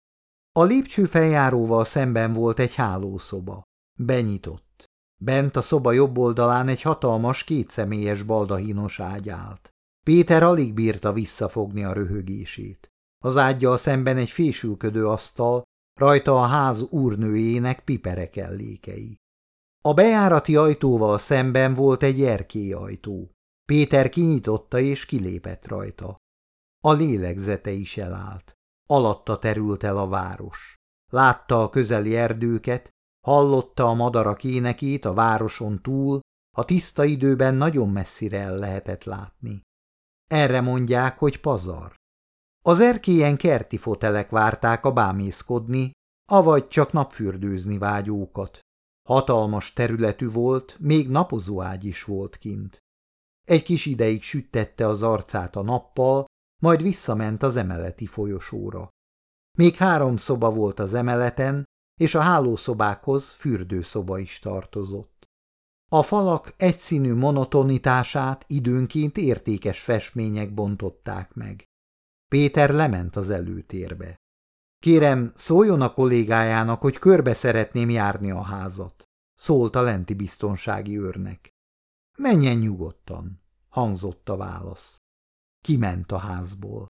A lépcső feljáróval szemben volt egy hálószoba. Benyitott. Bent a szoba jobb oldalán egy hatalmas kétszemélyes baldahínos ágy állt. Péter alig bírta visszafogni a röhögését. Az ágyjal szemben egy fésülködő asztal, rajta a ház úrnőjének piperek ellékei. A bejárati ajtóval szemben volt egy erkélyajtó. Péter kinyitotta és kilépett rajta. A lélegzete is elállt. Alatta terült el a város. Látta a közeli erdőket, hallotta a madarak énekét a városon túl, a tiszta időben nagyon messzire el lehetett látni. Erre mondják, hogy pazar. Az erkélyen kerti fotelek várták a bámészkodni, avagy csak napfürdőzni vágyókat. Hatalmas területű volt, még napozóágy is volt kint. Egy kis ideig süttette az arcát a nappal, majd visszament az emeleti folyosóra. Még három szoba volt az emeleten, és a hálószobákhoz fürdőszoba is tartozott. A falak egyszínű monotonitását időnként értékes festmények bontották meg. Péter lement az előtérbe. Kérem, szóljon a kollégájának, hogy körbe szeretném járni a házat, szólt a lenti biztonsági őrnek. Menjen nyugodtan, hangzott a válasz. Kiment a házból.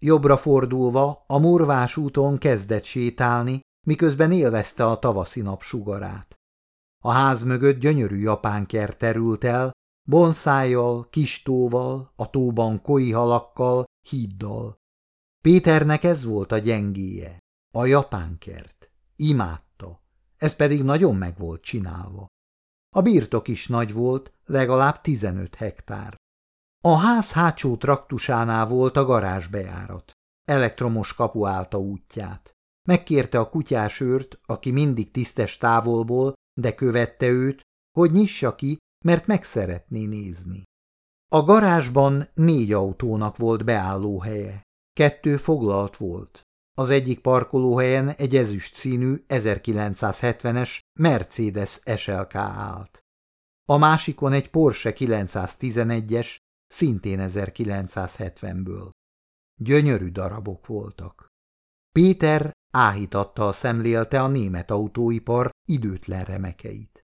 Jobbra fordulva a murvás úton kezdett sétálni, miközben élvezte a tavaszi nap. A ház mögött gyönyörű japánkert terült el, bonszájjal, kistóval, a tóban koi halakkal, híddal. Péternek ez volt a gyengéje, a japánkert. Imádta, ez pedig nagyon meg volt csinálva. A birtok is nagy volt, legalább 15 hektár. A ház hátsó traktusánál volt a garázsbejárat. Elektromos kapu állta útját. Megkérte a kutyásőrt, aki mindig tisztes távolból, de követte őt, hogy nyissa ki, mert meg szeretné nézni. A garázsban négy autónak volt beállóhelye. Kettő foglalt volt. Az egyik parkolóhelyen egy ezüst színű 1970-es Mercedes SLK állt. A másikon egy Porsche 911-es szintén 1970-ből. Gyönyörű darabok voltak. Péter áhítattal szemlélte a német autóipar időtlen remekeit.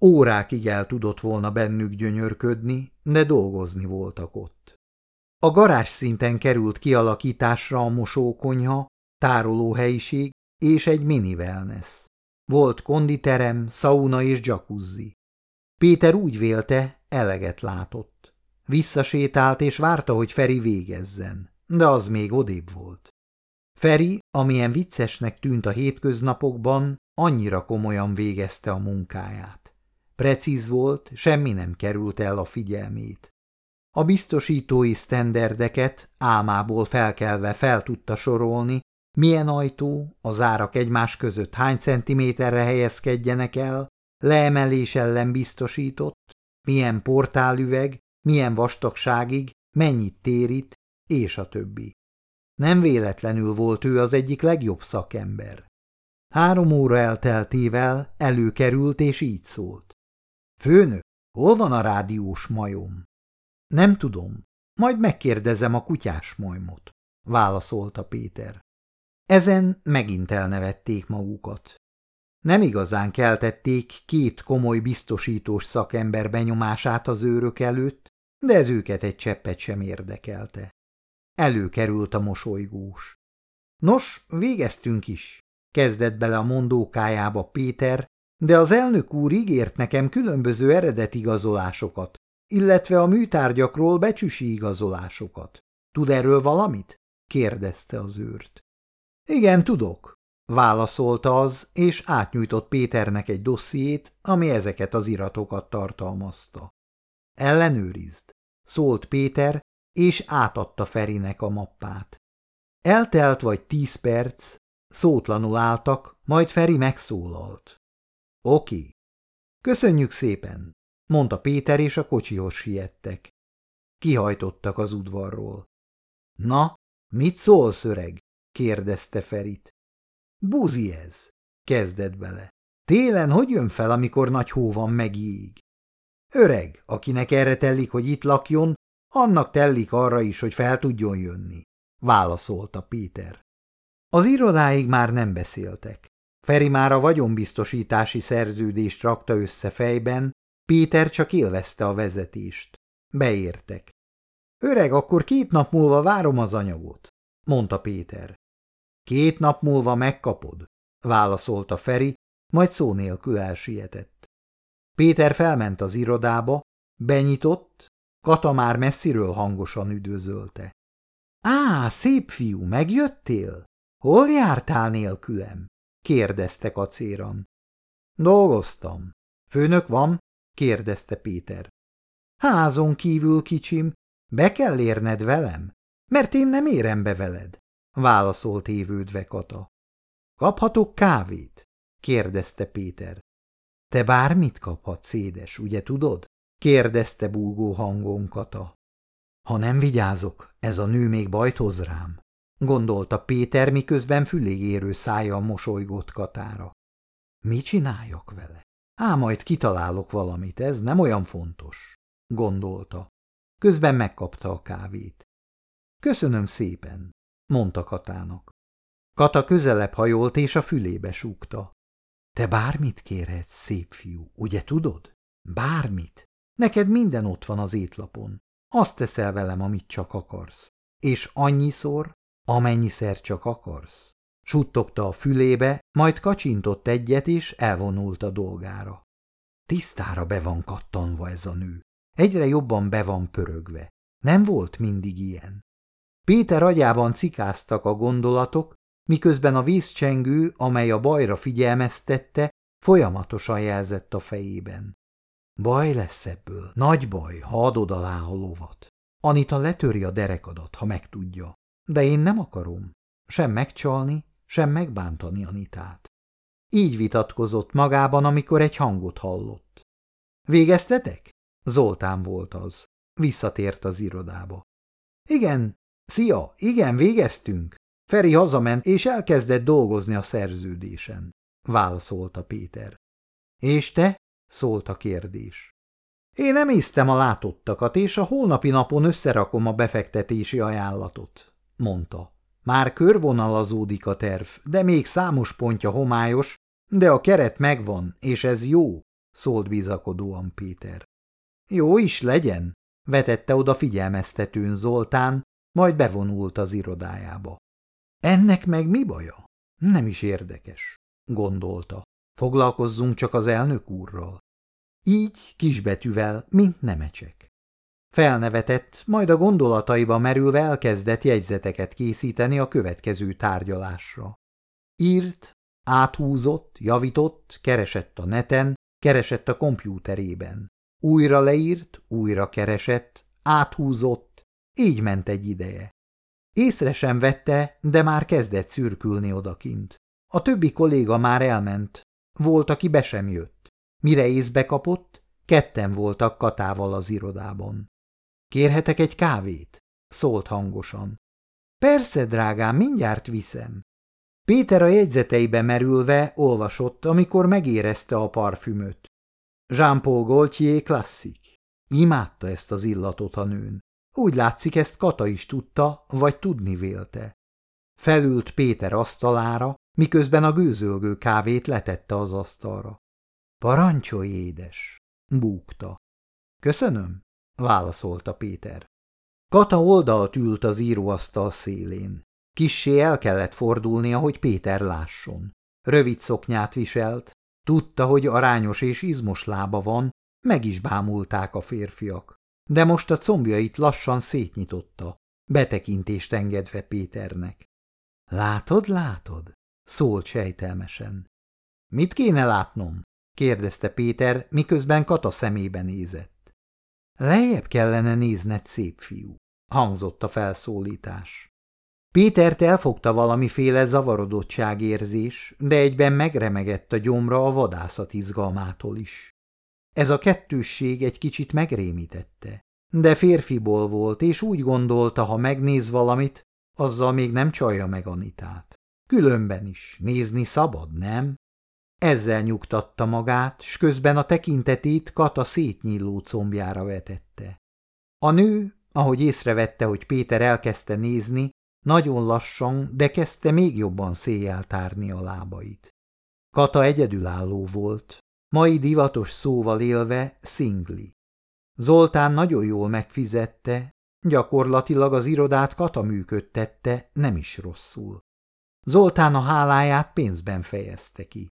Órákig el tudott volna bennük gyönyörködni, de dolgozni voltak ott. A garázs szinten került kialakításra a mosókonyha, tárolóhelyiség és egy mini wellness. Volt konditerem, sauna és jacuzzi. Péter úgy vélte, eleget látott. Visszasétált és várta, hogy Feri végezzen, de az még odébb volt. Feri, amilyen viccesnek tűnt a hétköznapokban, annyira komolyan végezte a munkáját. Precíz volt, semmi nem került el a figyelmét. A biztosítói sztenderdeket álmából felkelve fel tudta sorolni, milyen ajtó, az árak egymás között hány centiméterre helyezkedjenek el, leemelés ellen biztosított, milyen portálüveg, milyen vastagságig, mennyit térít, és a többi. Nem véletlenül volt ő az egyik legjobb szakember. Három óra elteltével előkerült, és így szólt. Főnök, hol van a rádiós majom? Nem tudom, majd megkérdezem a kutyás majmot, válaszolta Péter. Ezen megint elnevették magukat. Nem igazán keltették két komoly biztosítós szakember benyomását az őrök előtt, de ez őket egy cseppet sem érdekelte. Előkerült a mosolygós. Nos, végeztünk is, kezdett bele a mondókájába Péter, de az elnök úr ígért nekem különböző eredetigazolásokat, illetve a műtárgyakról becsüsi igazolásokat. Tud erről valamit? kérdezte az őrt. Igen, tudok, válaszolta az, és átnyújtott Péternek egy dossziét, ami ezeket az iratokat tartalmazta. Ellenőrizd, szólt Péter, és átadta Ferinek a mappát. Eltelt vagy tíz perc, szótlanul álltak, majd Feri megszólalt. Oké. Köszönjük szépen, mondta Péter, és a kocsihoz siettek. Kihajtottak az udvarról. Na, mit szólsz, öreg? kérdezte Ferit. Buzi ez, kezdett bele. Télen hogy jön fel, amikor nagy hó van megíg? Öreg, akinek erre tellik, hogy itt lakjon, annak tellik arra is, hogy fel tudjon jönni, válaszolta Péter. Az irodáig már nem beszéltek. Feri már a vagyonbiztosítási szerződést rakta össze fejben, Péter csak élvezte a vezetést. Beértek. Öreg, akkor két nap múlva várom az anyagot, mondta Péter. Két nap múlva megkapod, válaszolta Feri, majd szó nélkül elsietett. Péter felment az irodába, benyitott, Kata már messziről hangosan üdvözölte. Á, szép fiú, megjöttél? Hol jártál nélkülem? kérdezte kacéran. Dolgoztam. Főnök van? kérdezte Péter. Házon kívül, kicsim, be kell érned velem, mert én nem érem be veled, válaszolt évődve Kata. Kaphatok kávét? kérdezte Péter. Te bármit kaphatsz, édes, ugye tudod? kérdezte búgó hangon Kata. Ha nem vigyázok, ez a nő még bajt hoz rám, gondolta Péter, miközben fülig érő szája mosolygott Katára. Mi csináljak vele? Á, majd kitalálok valamit, ez nem olyan fontos, gondolta. Közben megkapta a kávét. Köszönöm szépen, mondta Katának. Kata közelebb hajolt, és a fülébe súgta. Te bármit kérhetsz, szép fiú, ugye tudod? Bármit. Neked minden ott van az étlapon. Azt teszel velem, amit csak akarsz. És annyiszor, amennyiszer csak akarsz. Suttogta a fülébe, majd kacsintott egyet, és elvonult a dolgára. Tisztára be van kattanva ez a nő. Egyre jobban be van pörögve. Nem volt mindig ilyen. Péter agyában cikáztak a gondolatok, miközben a vízcsengő, amely a bajra figyelmeztette, folyamatosan jelzett a fejében. Baj lesz ebből, nagy baj, ha adod alá a lovat. Anita letöri a derekadat, ha megtudja. De én nem akarom. Sem megcsalni, sem megbántani Anitát. Így vitatkozott magában, amikor egy hangot hallott. Végeztetek? Zoltán volt az. Visszatért az irodába. Igen, szia, igen, végeztünk. Feri hazament, és elkezdett dolgozni a szerződésen, válaszolta Péter. És te? szólt a kérdés. Én nem észtem a látottakat, és a holnapi napon összerakom a befektetési ajánlatot, mondta. Már körvonalazódik a terv, de még számos pontja homályos, de a keret megvan, és ez jó, szólt bizakodóan Péter. Jó is legyen, vetette oda figyelmeztetőn Zoltán, majd bevonult az irodájába. Ennek meg mi baja? Nem is érdekes, gondolta. Foglalkozzunk csak az elnök úrral. Így kisbetűvel, mint nemecsek. Felnevetett, majd a gondolataiba merülve elkezdett jegyzeteket készíteni a következő tárgyalásra. Írt, áthúzott, javított, keresett a neten, keresett a kompjúterében. Újra leírt, újra keresett, áthúzott, így ment egy ideje. Észre sem vette, de már kezdett szürkülni odakint. A többi kolléga már elment, volt, aki be sem jött. Mire észbe kapott, ketten voltak Katával az irodában. Kérhetek egy kávét? szólt hangosan. Persze, drágám, mindjárt viszem. Péter a jegyzeteibe merülve olvasott, amikor megérezte a parfümöt. Jean-Paul Gaultier klasszik. Imádta ezt az illatot a nőn. Úgy látszik, ezt Kata is tudta, vagy tudni vélte. Felült Péter asztalára, miközben a gőzölgő kávét letette az asztalra. Parancsolj, édes! búgta. Köszönöm, válaszolta Péter. Kata oldalt ült az íróasztal szélén. Kissé el kellett fordulnia, hogy Péter lásson. Rövid szoknyát viselt, tudta, hogy arányos és izmos lába van, meg is bámulták a férfiak. De most a combjait lassan szétnyitotta, betekintést engedve Péternek. Látod, látod? szólt sejtelmesen. Mit kéne látnom? kérdezte Péter, miközben Kata szemébe nézett. Lejjebb kellene nézned, szép fiú, hangzott a felszólítás. Pétert elfogta valamiféle zavarodottságérzés, de egyben megremegett a gyomra a vadászat izgalmától is. Ez a kettősség egy kicsit megrémítette, de férfiból volt, és úgy gondolta, ha megnéz valamit, azzal még nem csalja meg Anitát. Különben is nézni szabad, nem? Ezzel nyugtatta magát, s közben a tekintetét Kata szétnyíló combjára vetette. A nő, ahogy észrevette, hogy Péter elkezdte nézni, nagyon lassan, de kezdte még jobban széjjel tárni a lábait. Kata egyedülálló volt, mai divatos szóval élve szingli. Zoltán nagyon jól megfizette, gyakorlatilag az irodát Kata működtette, nem is rosszul. Zoltán a háláját pénzben fejezte ki.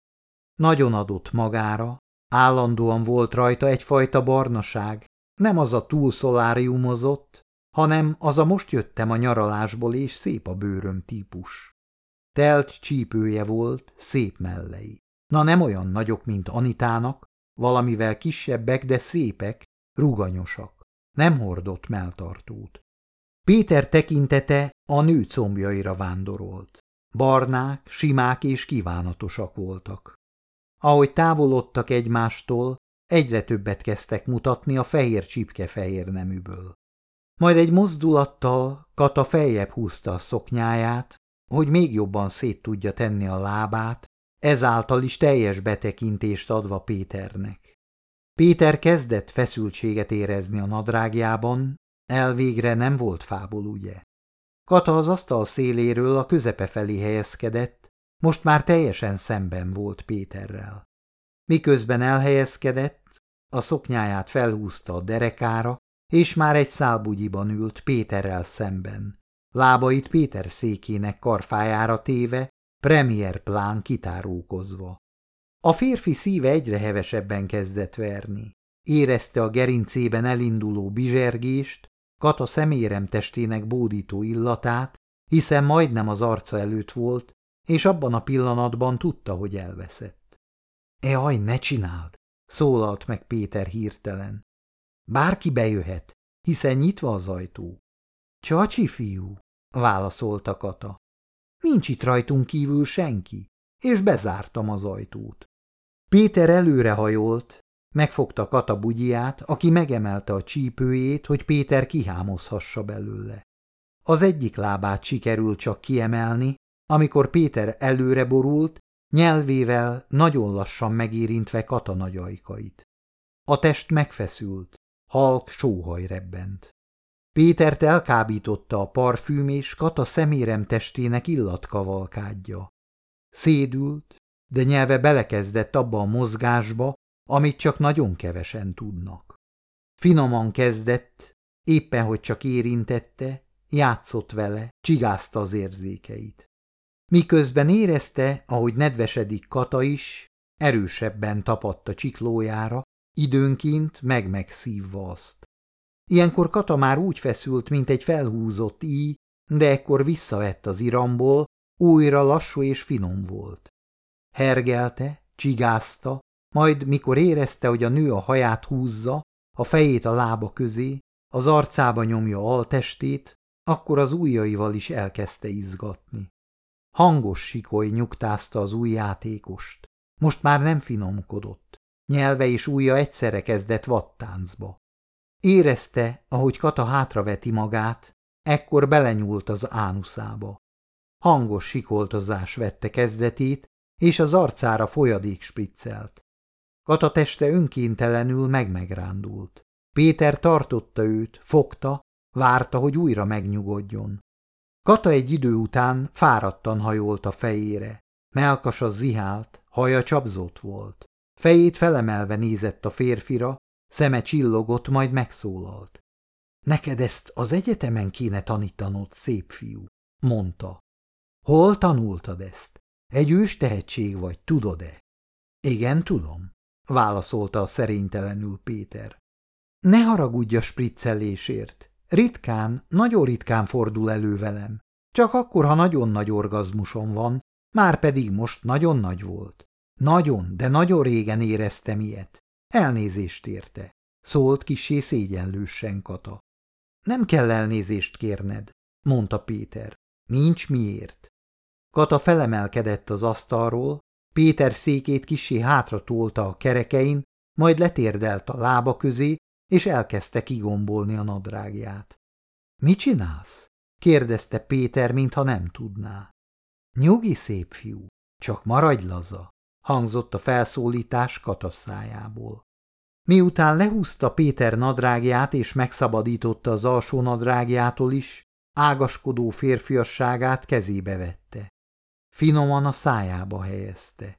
Nagyon adott magára, állandóan volt rajta egyfajta barnaság, nem az a túlszoláriumozott, hanem az a most jöttem a nyaralásból és szép a bőröm típus. Telt csípője volt, szép mellei. Na nem olyan nagyok, mint Anitának, valamivel kisebbek, de szépek, ruganyosak. Nem hordott melltartót. Péter tekintete a nő combjaira vándorolt. Barnák, simák és kívánatosak voltak. Ahogy távolodtak egymástól, egyre többet kezdtek mutatni a fehér fehér neműből. Majd egy mozdulattal Kata feljebb húzta a szoknyáját, hogy még jobban szét tudja tenni a lábát, ezáltal is teljes betekintést adva Péternek. Péter kezdett feszültséget érezni a nadrágjában, elvégre nem volt fából, ugye? Kata az asztal széléről a közepe felé helyezkedett, most már teljesen szemben volt Péterrel. Miközben elhelyezkedett, a szoknyáját felhúzta a derekára, és már egy szálbugyiban ült Péterrel szemben. Lábait Péter székének karfájára téve, premier plán kitárókozva. A férfi szíve egyre hevesebben kezdett verni. Érezte a gerincében elinduló bizsergést, Kata szemérem testének bódító illatát, hiszen majdnem az arca előtt volt, és abban a pillanatban tudta, hogy elveszett. – Jaj, ne csináld! – szólalt meg Péter hirtelen. Bárki bejöhet, hiszen nyitva az ajtó. Csacsi fiú, válaszolta Kata. Nincs itt rajtunk kívül senki, és bezártam az ajtót. Péter előrehajolt, megfogta Kata bugyját, aki megemelte a csípőjét, hogy Péter kihámozhassa belőle. Az egyik lábát sikerült csak kiemelni, amikor Péter előre borult, nyelvével nagyon lassan megérintve Kata nagyajkait. A test megfeszült, Halk sóhaj rebbent. Pétert elkábította a parfüm és Kata szemérem testének illatkavalkádja. Szédült, de nyelve belekezdett abba a mozgásba, amit csak nagyon kevesen tudnak. Finoman kezdett, éppen hogy csak érintette, játszott vele, csigázta az érzékeit. Miközben érezte, ahogy nedvesedik Kata is, erősebben tapadt a csiklójára, időnként meg-megszívva azt. Ilyenkor Kata már úgy feszült, mint egy felhúzott íj, de ekkor visszavett az iramból, újra lassú és finom volt. Hergelte, csigázta, majd mikor érezte, hogy a nő a haját húzza, a fejét a lába közé, az arcába nyomja altestét, akkor az ujjaival is elkezdte izgatni. Hangos sikoly nyugtázta az új játékost. Most már nem finomkodott. Nyelve és ujja egyszerre kezdett vattáncba. Érezte, ahogy Kata hátraveti magát, ekkor belenyúlt az ánuszába. Hangos sikoltozás vette kezdetét, és az arcára folyadék spriccelt. Kata teste önkéntelenül megmegrándult. Péter tartotta őt, fogta, várta, hogy újra megnyugodjon. Kata egy idő után fáradtan hajolt a fejére. Melkasa zihált, haja csapzott volt. Fejét felemelve nézett a férfira, Szeme csillogott, majd megszólalt. Neked ezt az egyetemen kéne tanítanod, szép fiú, mondta. Hol tanultad ezt? Egy ős tehetség vagy, tudod-e? Igen, tudom, válaszolta a szerénytelenül Péter. Ne haragudj a spriccelésért. Ritkán, nagyon ritkán fordul elő velem. Csak akkor, ha nagyon nagy orgazmusom van, már pedig most nagyon nagy volt. Nagyon, de nagyon régen éreztem ilyet. Elnézést érte. Szólt kisé szégyenlősen Kata. Nem kell elnézést kérned, mondta Péter. Nincs miért. Kata felemelkedett az asztalról, Péter székét kisé hátra tolta a kerekein, majd letérdelt a lába közé, és elkezdte kigombolni a nadrágját. – Mi csinálsz? – kérdezte Péter, mintha nem tudná. – Nyugi, szép fiú, csak maradj laza – hangzott a felszólítás kataszájából. Miután lehúzta Péter nadrágját és megszabadította az alsó nadrágjától is, ágaskodó férfiasságát kezébe vette. Finoman a szájába helyezte.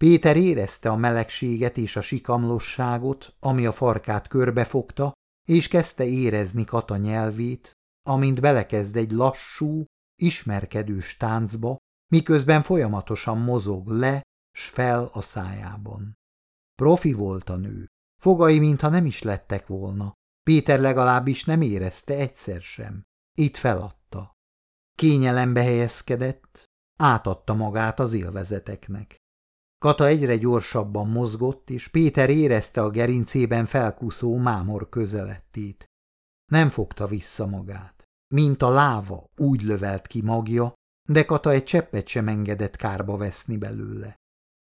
Péter érezte a melegséget és a sikamlosságot, ami a farkát körbefogta, és kezdte érezni Kata nyelvét, amint belekezd egy lassú, ismerkedős táncba, miközben folyamatosan mozog le, s fel a szájában. Profi volt a nő, fogai mintha nem is lettek volna, Péter legalábbis nem érezte egyszer sem. Itt feladta. Kényelembe helyezkedett, átadta magát az élvezeteknek. Kata egyre gyorsabban mozgott, és Péter érezte a gerincében felkuszó mámor közelettét. Nem fogta vissza magát. Mint a láva, úgy lövelt ki magja, de Kata egy cseppet sem engedett kárba veszni belőle.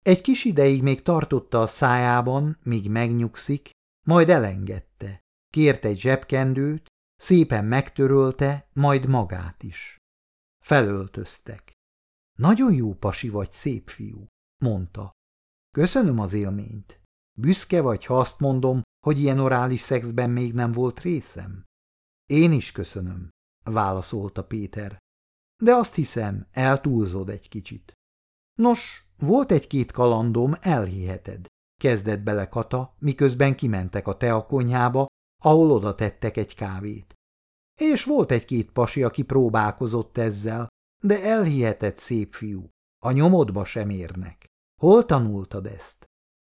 Egy kis ideig még tartotta a szájában, míg megnyugszik, majd elengedte. Kért egy zsebkendőt, szépen megtörölte, majd magát is. Felöltöztek. Nagyon jó pasi vagy, szép fiú, mondta. Köszönöm az élményt. Büszke vagy, ha azt mondom, hogy ilyen orális szexben még nem volt részem? Én is köszönöm, válaszolta Péter. De azt hiszem, eltúlzod egy kicsit. Nos, volt egy-két kalandom, elhiheted, kezdett bele Kata, miközben kimentek a teakonyhába, ahol oda tettek egy kávét. És volt egy-két pasi, aki próbálkozott ezzel, de elhihetett szép fiú, a nyomodba sem érnek. Hol tanultad ezt?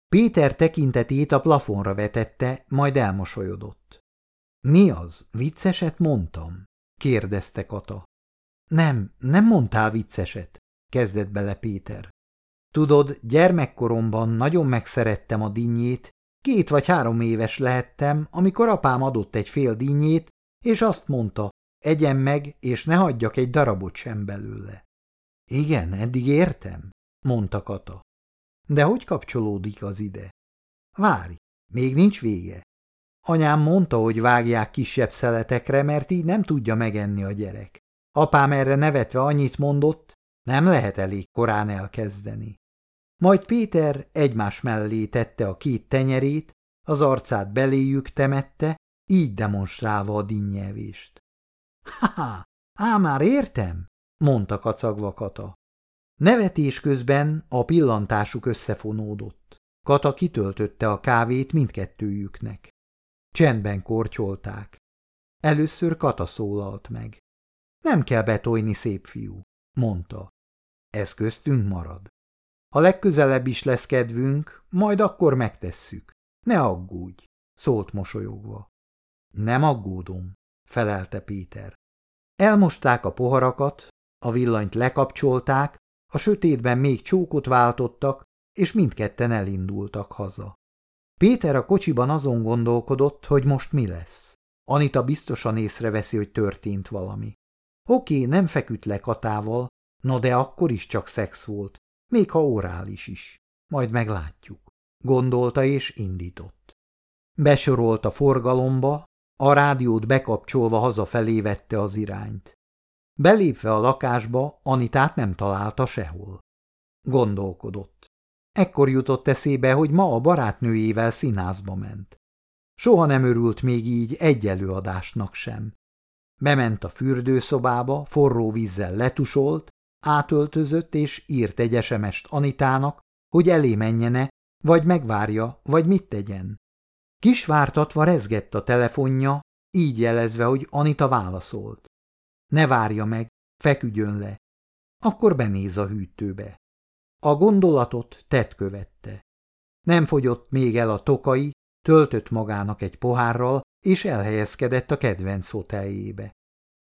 Péter tekintetét a plafonra vetette, majd elmosolyodott. Mi az, vicceset mondtam? kérdezte Kata. Nem, nem mondtál vicceset, kezdett bele Péter. Tudod, gyermekkoromban nagyon megszerettem a dinnyét, két vagy három éves lehettem, amikor apám adott egy fél dinnyét, és azt mondta, egyen meg, és ne hagyjak egy darabot sem belőle. Igen, eddig értem, mondta Kata. De hogy kapcsolódik az ide? Várj, még nincs vége. Anyám mondta, hogy vágják kisebb szeletekre, mert így nem tudja megenni a gyerek. Apám erre nevetve annyit mondott, nem lehet elég korán elkezdeni. Majd Péter egymás mellé tette a két tenyerét, az arcát beléjük temette, így demonstrálva a dinnyelvést. Ha, á, már értem, mondta kacagva Kata. Nevetés közben a pillantásuk összefonódott. Kata kitöltötte a kávét mindkettőjüknek. Csendben kortyolták. Először Kata szólalt meg. Nem kell betolni, szép fiú, mondta. Ez köztünk marad. Ha legközelebb is lesz kedvünk, majd akkor megtesszük. Ne aggódj, szólt mosolyogva. Nem aggódom, felelte Péter. Elmosták a poharakat, a villanyt lekapcsolták, a sötétben még csókot váltottak, és mindketten elindultak haza. Péter a kocsiban azon gondolkodott, hogy most mi lesz. Anita biztosan észreveszi, hogy történt valami. Oké, nem feküdt le Katával, no de akkor is csak szex volt, még ha orális is. Majd meglátjuk. Gondolta és indított. Besorolt a forgalomba, a rádiót bekapcsolva hazafelé vette az irányt. Belépve a lakásba, Anitát nem találta sehol. Gondolkodott. Ekkor jutott eszébe, hogy ma a barátnőjével színházba ment. Soha nem örült még így egy előadásnak sem. Bement a fürdőszobába, forró vízzel letusolt, átöltözött és írt egy esemest Anitának, hogy elé menjene, vagy megvárja, vagy mit tegyen. Kisvártatva rezgett a telefonja, így jelezve, hogy Anita válaszolt. Ne várja meg, feküdjön le. Akkor benéz a hűtőbe. A gondolatot tett követte. Nem fogyott még el a tokai, töltött magának egy pohárral, és elhelyezkedett a kedvenc foteljébe.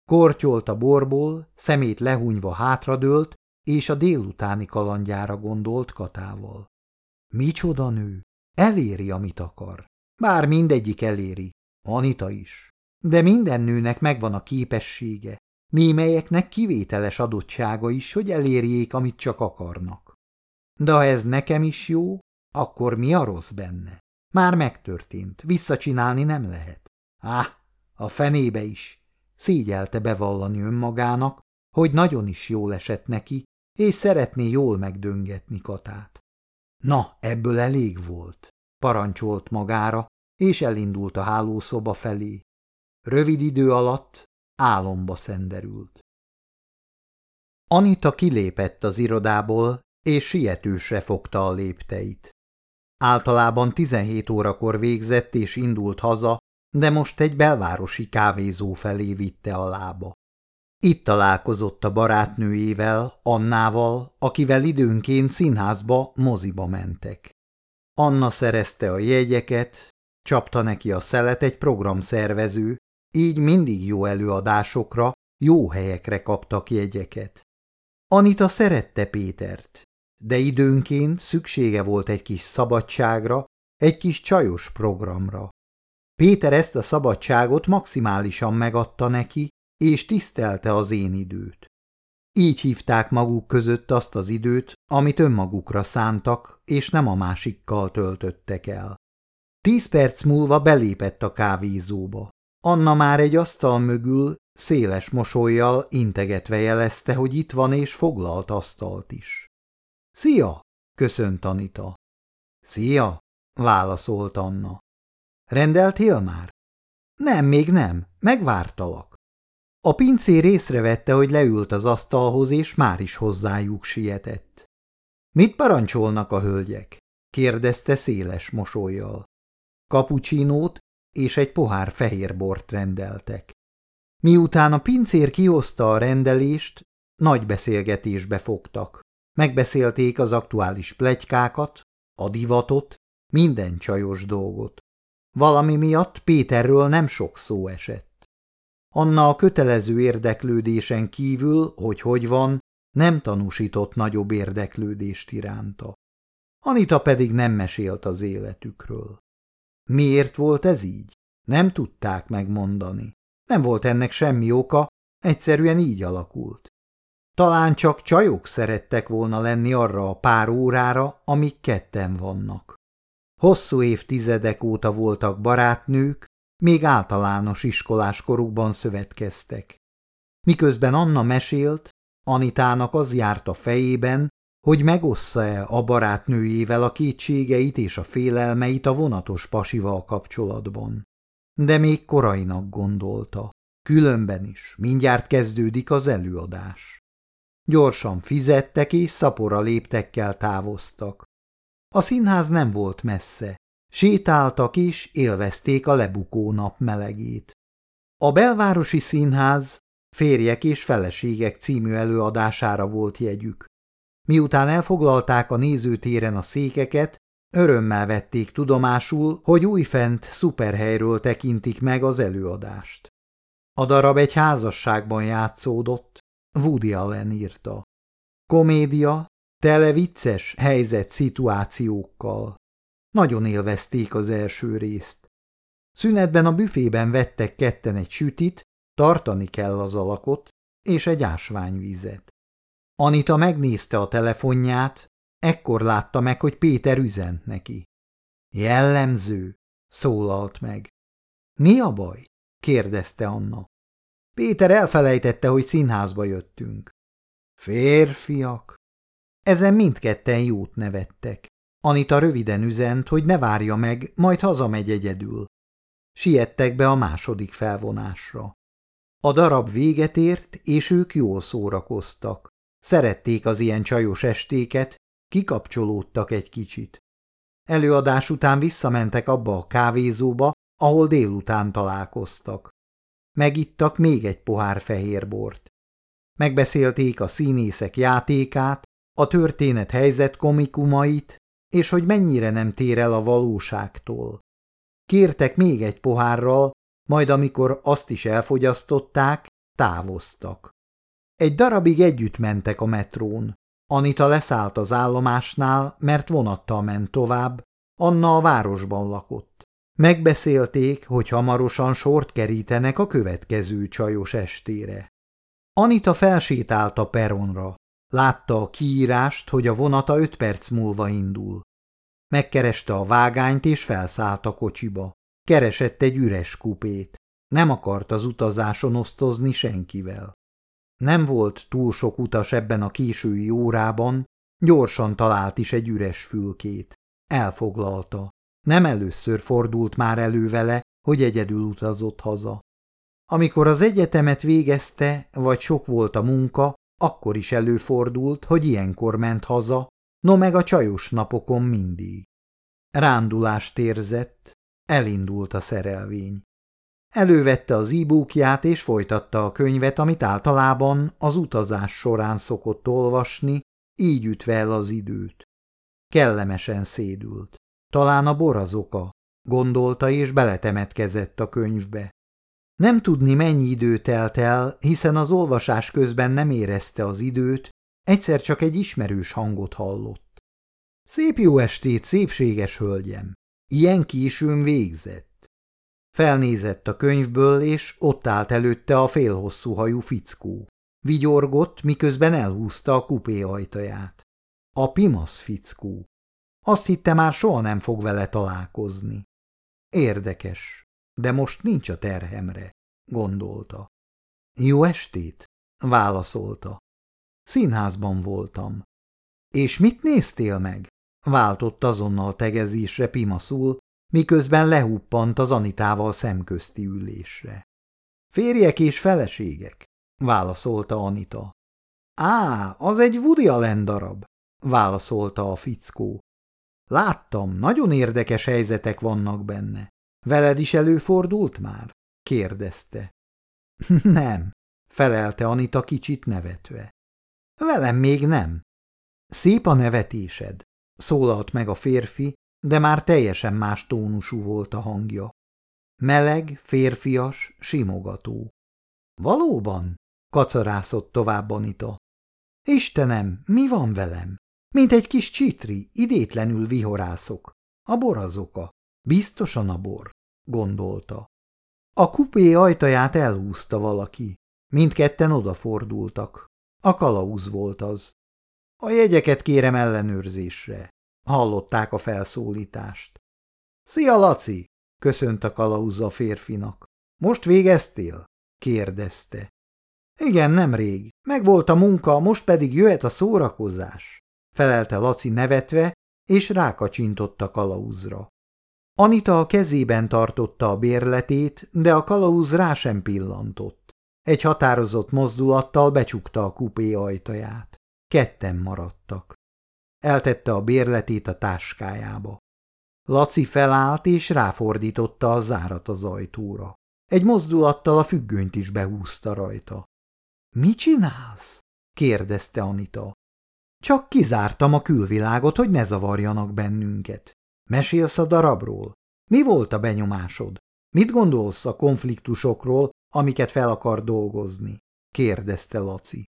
Kortyolt a borból, szemét lehúnyva hátradőlt, és a délutáni kalandjára gondolt Katával. Micsoda nő! Eléri, amit akar. Bár mindegyik eléri, Anita is. De minden nőnek megvan a képessége, némelyeknek kivételes adottsága is, hogy elérjék, amit csak akarnak. De ha ez nekem is jó, akkor mi a rossz benne? Már megtörtént, visszacsinálni nem lehet. Á, a fenébe is! Szégyelte bevallani önmagának, hogy nagyon is jól esett neki, és szeretné jól megdöngetni Katát. Na, ebből elég volt, parancsolt magára, és elindult a hálószoba felé. Rövid idő alatt álomba szenderült. Anita kilépett az irodából, és sietősre fogta a lépteit. Általában 17 órakor végzett és indult haza, de most egy belvárosi kávézó felé vitte a lába. Itt találkozott a barátnőjével, Annával, akivel időnként színházba, moziba mentek. Anna szerezte a jegyeket, csapta neki a szelet egy programszervező, így mindig jó előadásokra, jó helyekre kaptak jegyeket. Anita szerette Pétert, de időnként szüksége volt egy kis szabadságra, egy kis csajos programra. Péter ezt a szabadságot maximálisan megadta neki, és tisztelte az én időt. Így hívták maguk között azt az időt, amit önmagukra szántak, és nem a másikkal töltöttek el. Tíz perc múlva belépett a kávézóba. Anna már egy asztal mögül széles mosolyjal integetve jelezte, hogy itt van és foglalt asztalt is. – Szia! – köszönt Anita. – Szia! – válaszolt Anna. – Rendeltél már? – Nem, még nem. Megvártalak. A pincér észrevette, hogy leült az asztalhoz, és már is hozzájuk sietett. – Mit parancsolnak a hölgyek? – kérdezte széles mosolyjal. Kapucsinót és egy pohár fehér bort rendeltek. Miután a pincér kihozta a rendelést, nagy beszélgetésbe fogtak. Megbeszélték az aktuális plegykákat, a divatot, minden csajos dolgot. Valami miatt Péterről nem sok szó esett. Anna a kötelező érdeklődésen kívül, hogy hogy van, nem tanúsított nagyobb érdeklődést iránta. Anita pedig nem mesélt az életükről. Miért volt ez így? Nem tudták megmondani. Nem volt ennek semmi oka, egyszerűen így alakult. Talán csak csajok szerettek volna lenni arra a pár órára, amik ketten vannak. Hosszú évtizedek óta voltak barátnők, még általános iskolás korukban szövetkeztek. Miközben Anna mesélt, Anitának az járt a fejében, hogy megossza-e a barátnőjével a kétségeit és a félelmeit a vonatos pasival kapcsolatban. De még korainak gondolta. Különben is, mindjárt kezdődik az előadás. Gyorsan fizettek és szapora léptekkel távoztak. A színház nem volt messze, sétáltak és élvezték a lebukó nap melegét. A belvárosi színház Férjek és feleségek című előadására volt jegyük. Miután elfoglalták a nézőtéren a székeket, örömmel vették tudomásul, hogy újfent szuperhelyről tekintik meg az előadást. A darab egy házasságban játszódott, Woody Allen írta. Komédia, tele vicces helyzet szituációkkal. Nagyon élvezték az első részt. Szünetben a büfében vettek ketten egy sütit, tartani kell az alakot, és egy ásványvízet. Anita megnézte a telefonját, ekkor látta meg, hogy Péter üzent neki. Jellemző, szólalt meg. Mi a baj? kérdezte Anna. Péter elfelejtette, hogy színházba jöttünk. Férfiak. Ezen mindketten jót nevettek. Anita röviden üzent, hogy ne várja meg, majd hazamegy egyedül. Siettek be a második felvonásra. A darab véget ért, és ők jól szórakoztak. Szerették az ilyen csajos estéket, kikapcsolódtak egy kicsit. Előadás után visszamentek abba a kávézóba, ahol délután találkoztak. Megittak még egy pohár fehér bort. Megbeszélték a színészek játékát, a történet helyzet komikumait, és hogy mennyire nem tér el a valóságtól. Kértek még egy pohárral, majd amikor azt is elfogyasztották, távoztak. Egy darabig együtt mentek a metrón. Anita leszállt az állomásnál, mert vonattal ment tovább, Anna a városban lakott. Megbeszélték, hogy hamarosan sort kerítenek a következő csajos estére. Anita felsétált a peronra. Látta a kiírást, hogy a vonata öt perc múlva indul. Megkereste a vágányt és felszállt a kocsiba. Keresett egy üres kupét. Nem akart az utazáson osztozni senkivel. Nem volt túl sok utas ebben a késői órában, gyorsan talált is egy üres fülkét. Elfoglalta. Nem először fordult már elő vele, hogy egyedül utazott haza. Amikor az egyetemet végezte, vagy sok volt a munka, akkor is előfordult, hogy ilyenkor ment haza, no meg a csajos napokon mindig. Rándulást érzett, elindult a szerelvény. Elővette az e és folytatta a könyvet, amit általában az utazás során szokott olvasni, így ütve el az időt. Kellemesen szédült. Talán a bor az oka, gondolta és beletemetkezett a könyvbe. Nem tudni mennyi idő telt el, hiszen az olvasás közben nem érezte az időt, egyszer csak egy ismerős hangot hallott. Szép jó estét, szépséges hölgyem! Ilyen későn végzett. Felnézett a könyvből, és ott állt előtte a félhosszú hajú fickó. Vigyorgott, miközben elhúzta a kupé ajtaját. A pimasz fickó. Azt hitte már soha nem fog vele találkozni. Érdekes, de most nincs a terhemre, gondolta. Jó estét, válaszolta. Színházban voltam. És mit néztél meg? Váltott azonnal tegezésre Pimaszul, miközben lehuppant az Anitával szemközti ülésre. Férjek és feleségek, válaszolta Anita. Á, az egy Woody Allen darab, válaszolta a fickó. Láttam, nagyon érdekes helyzetek vannak benne. Veled is előfordult már? kérdezte. Nem, felelte Anita kicsit nevetve. Velem még nem. Szép a nevetésed, szólalt meg a férfi, de már teljesen más tónusú volt a hangja. Meleg, férfias, simogató. Valóban? kacarászott tovább Anita. Istenem, mi van velem? Mint egy kis csitri, idétlenül vihorászok. A bor az oka. Biztosan a bor, gondolta. A kupé ajtaját elhúzta valaki. Mindketten odafordultak. A kalauz volt az. A jegyeket kérem ellenőrzésre. Hallották a felszólítást. Szia, Laci! köszönt a kalauz a férfinak. Most végeztél? kérdezte. Igen, nemrég. Megvolt a munka, most pedig jöhet a szórakozás felelte Laci nevetve, és rákacsintott a kalauzra. Anita a kezében tartotta a bérletét, de a kalauz rá sem pillantott. Egy határozott mozdulattal becsukta a kupé ajtaját. Ketten maradtak. Eltette a bérletét a táskájába. Laci felállt és ráfordította a zárat az ajtóra. Egy mozdulattal a függönyt is behúzta rajta. – Mi csinálsz? – kérdezte Anita. Csak kizártam a külvilágot, hogy ne zavarjanak bennünket. Mesélsz a darabról? Mi volt a benyomásod? Mit gondolsz a konfliktusokról, amiket fel akar dolgozni? kérdezte Laci.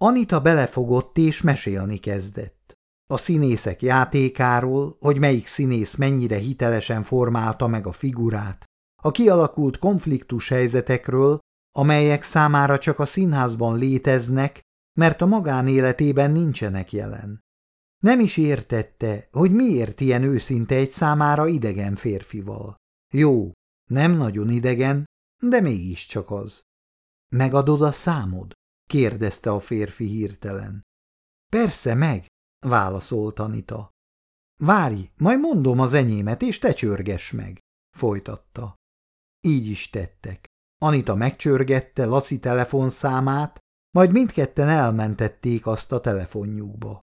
Anita belefogott és mesélni kezdett. A színészek játékáról, hogy melyik színész mennyire hitelesen formálta meg a figurát, a kialakult konfliktus helyzetekről, amelyek számára csak a színházban léteznek, mert a magánéletében nincsenek jelen. Nem is értette, hogy miért ilyen őszinte egy számára idegen férfival. Jó, nem nagyon idegen, de mégiscsak az. Megadod a számod? kérdezte a férfi hirtelen. Persze meg, válaszolt Anita. Várj, majd mondom az enyémet, és te csörgess meg, folytatta. Így is tettek. Anita megcsörgette Laci telefonszámát, majd mindketten elmentették azt a telefonjukba.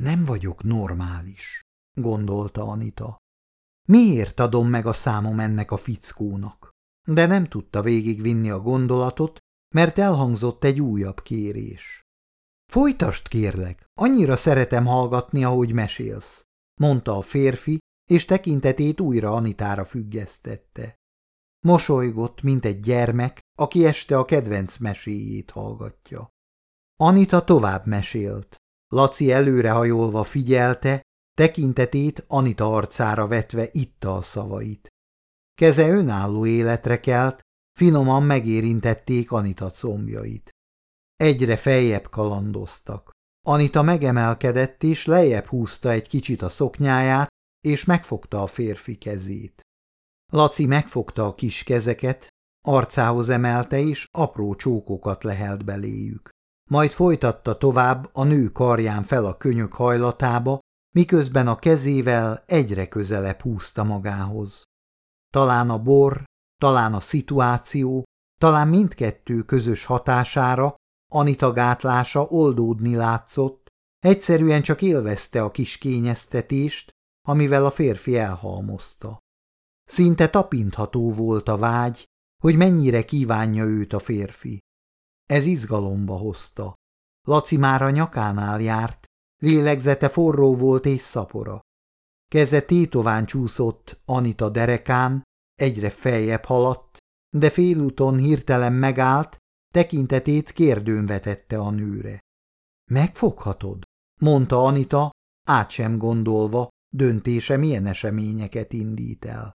Nem vagyok normális, gondolta Anita. Miért adom meg a számom ennek a fickónak? De nem tudta végigvinni a gondolatot, mert elhangzott egy újabb kérés. Folytast kérlek, annyira szeretem hallgatni, ahogy mesélsz, mondta a férfi, és tekintetét újra Anitára függesztette. Mosolygott, mint egy gyermek, aki este a kedvenc meséjét hallgatja. Anita tovább mesélt. Laci előrehajolva figyelte, tekintetét Anita arcára vetve itta a szavait. Keze önálló életre kelt, finoman megérintették Anita combjait. Egyre feljebb kalandoztak. Anita megemelkedett és lejjebb húzta egy kicsit a szoknyáját, és megfogta a férfi kezét. Laci megfogta a kis kezeket, arcához emelte és apró csókokat lehelt beléjük. Majd folytatta tovább a nő karján fel a könyök hajlatába, miközben a kezével egyre közelebb húzta magához. Talán a bor, talán a szituáció, talán mindkettő közös hatására Anita gátlása oldódni látszott, egyszerűen csak élvezte a kis kényeztetést, amivel a férfi elhalmozta. Szinte tapintható volt a vágy, hogy mennyire kívánja őt a férfi. Ez izgalomba hozta. Laci már a nyakánál járt, lélegzete forró volt és szapora. Keze tétován csúszott Anita derekán, egyre feljebb haladt, de félúton hirtelen megállt, tekintetét kérdőn vetette a nőre. Megfoghatod? mondta Anita, át sem gondolva, döntése milyen eseményeket indít el.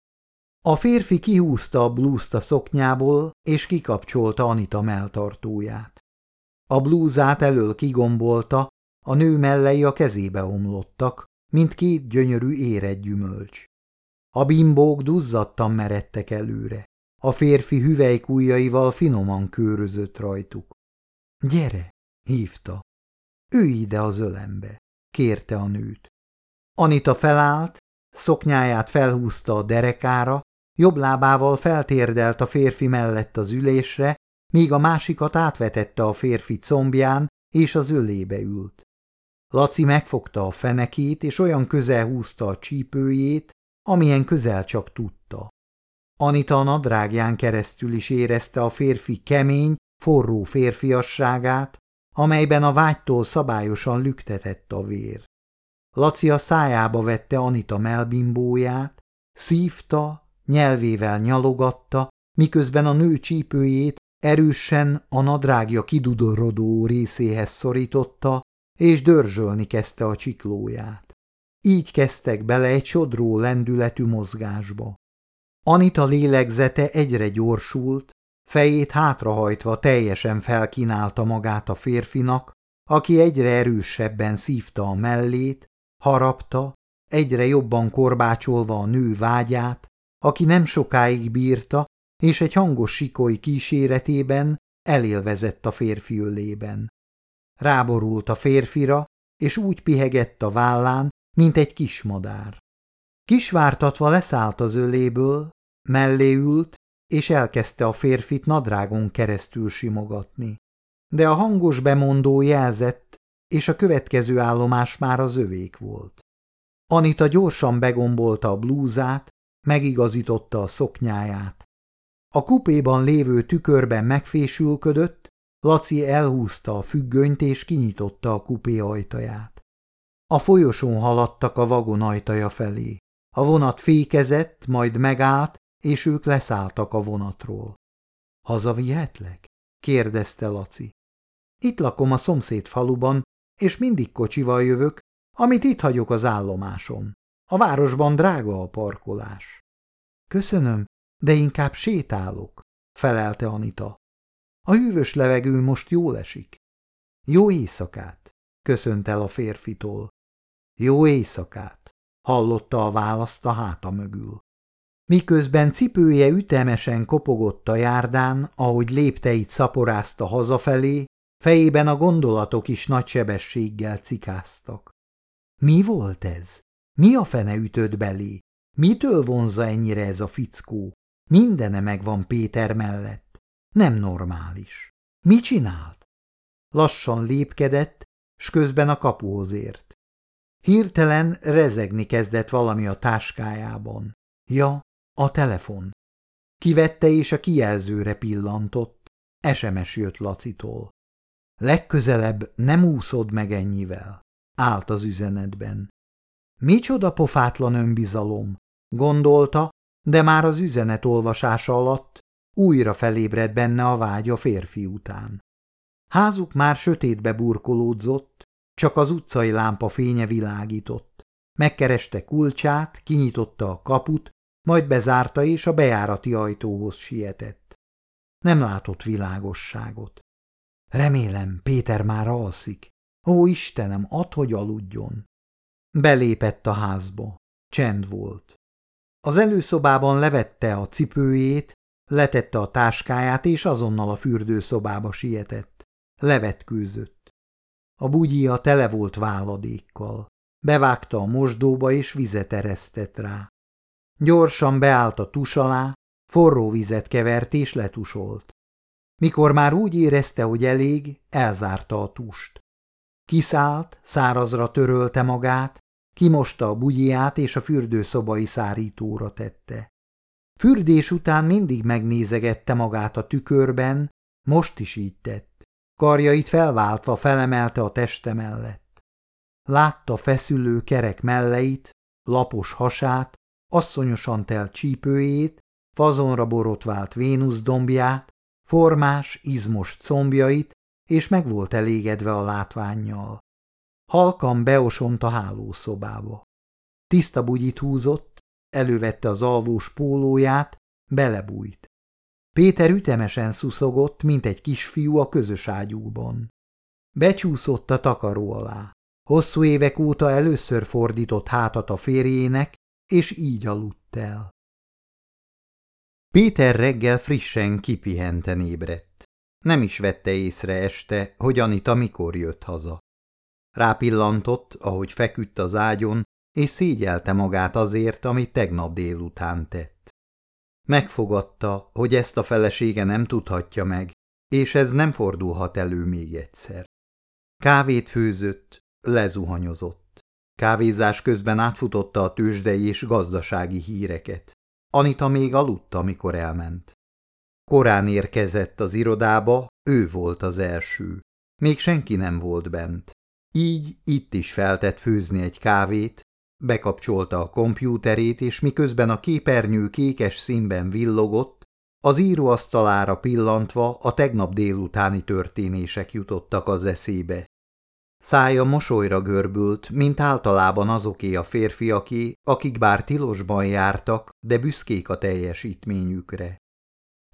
A férfi kihúzta a blúzt a szoknyából, és kikapcsolta Anita melltartóját. A blúzát elől kigombolta, a nő mellei a kezébe omlottak, mint két gyönyörű érett gyümölcs. A bimbók duzzadtan meredtek előre. A férfi hüvelykújjaival finoman körözött rajtuk. – Gyere! – hívta. – Ő ide az ölembe! – kérte a nőt. Anita felállt, szoknyáját felhúzta a derekára, jobb lábával feltérdelt a férfi mellett az ülésre, míg a másikat átvetette a férfi combján, és az ölébe ült. Laci megfogta a fenekét, és olyan közel húzta a csípőjét, amilyen közel csak tudta. Anita a nadrágján keresztül is érezte a férfi kemény, forró férfiasságát, amelyben a vágytól szabályosan lüktetett a vér. Laci a szájába vette Anita melbimbóját, szívta, nyelvével nyalogatta, miközben a nő csípőjét erősen a nadrágja kidudorodó részéhez szorította, és dörzsölni kezdte a csiklóját. Így kezdtek bele egy sodró lendületű mozgásba. Anita lélegzete egyre gyorsult, fejét hátrahajtva teljesen felkínálta magát a férfinak, aki egyre erősebben szívta a mellét, harapta, egyre jobban korbácsolva a nő vágyát, aki nem sokáig bírta, és egy hangos sikoly kíséretében elélvezett a férfi ölében. Ráborult a férfira, és úgy pihegett a vállán, mint egy kismadár. Kisvártatva leszállt az öléből, mellé ült, és elkezdte a férfit nadrágon keresztül simogatni. De a hangos bemondó jelzett, és a következő állomás már az övék volt. Anita gyorsan begombolta a blúzát, megigazította a szoknyáját. A kupéban lévő tükörben megfésülködött, Laci elhúzta a függönyt és kinyitotta a kupé ajtaját. A folyosón haladtak a vagon ajtaja felé. A vonat fékezett, majd megállt, és ők leszálltak a vonatról. – Hazavihetlek? – kérdezte Laci. – Itt lakom a szomszéd faluban, és mindig kocsival jövök, amit itt hagyok az állomáson. A városban drága a parkolás. – Köszönöm, de inkább sétálok – felelte Anita. A hűvös levegő most jól esik. Jó éjszakát, köszönt el a férfitól. Jó éjszakát, hallotta a választ a háta mögül. Miközben cipője ütemesen kopogott a járdán, ahogy lépteit szaporázta hazafelé, fejében a gondolatok is nagy sebességgel cikáztak. Mi volt ez? Mi a fene ütött belé? Mitől vonza ennyire ez a fickó? Mindene megvan Péter mellett. Nem normális. Mi csinált? Lassan lépkedett, s közben a kapuhoz ért. Hirtelen rezegni kezdett valami a táskájában. Ja, a telefon. Kivette és a kijelzőre pillantott. SMS jött Lacitól. Legközelebb nem úszod meg ennyivel. Állt az üzenetben. Micsoda pofátlan önbizalom, gondolta, de már az üzenet olvasása alatt újra felébredt benne a vágy a férfi után. Házuk már sötétbe burkolódzott, csak az utcai lámpa fénye világított. Megkereste kulcsát, kinyitotta a kaput, majd bezárta és a bejárati ajtóhoz sietett. Nem látott világosságot. Remélem, Péter már alszik. Ó, Istenem, add, hogy aludjon. Belépett a házba. Csend volt. Az előszobában levette a cipőjét, letette a táskáját, és azonnal a fürdőszobába sietett. Levetkőzött. A bugyia tele volt váladékkal. Bevágta a mosdóba, és vizet eresztett rá. Gyorsan beállt a tus alá, forró vizet kevert és letusolt. Mikor már úgy érezte, hogy elég, elzárta a tust. Kiszállt, szárazra törölte magát, kimosta a bugyját és a fürdőszobai szárítóra tette. Fürdés után mindig megnézegette magát a tükörben, most is így tett. Karjait felváltva felemelte a teste mellett. Látta feszülő kerek melleit, lapos hasát, asszonyosan telt csípőjét, fazonra borotvált Vénusz dombját, formás, izmos combjait, és meg volt elégedve a látványjal. Halkan beosont a hálószobába. Tiszta bugyit húzott, elővette az alvós pólóját, belebújt. Péter ütemesen szuszogott, mint egy kisfiú a közös ágyúban. Becsúszott a takaró alá. Hosszú évek óta először fordított hátat a férjének, és így aludt el. Péter reggel frissen kipihenten ébredt. Nem is vette észre este, hogy Anita mikor jött haza. Rápillantott, ahogy feküdt az ágyon, és szégyelte magát azért, amit tegnap délután tett. Megfogadta, hogy ezt a felesége nem tudhatja meg, és ez nem fordulhat elő még egyszer. Kávét főzött, lezuhanyozott. Kávézás közben átfutotta a tőzsdei és gazdasági híreket. Anita még aludt, amikor elment. Korán érkezett az irodába, ő volt az első. Még senki nem volt bent. Így itt is feltett főzni egy kávét, bekapcsolta a kompjúterét, és miközben a képernyő kékes színben villogott, az íróasztalára pillantva a tegnap délutáni történések jutottak az eszébe. Szája mosolyra görbült, mint általában azoké a férfiaké, akik bár tilosban jártak, de büszkék a teljesítményükre.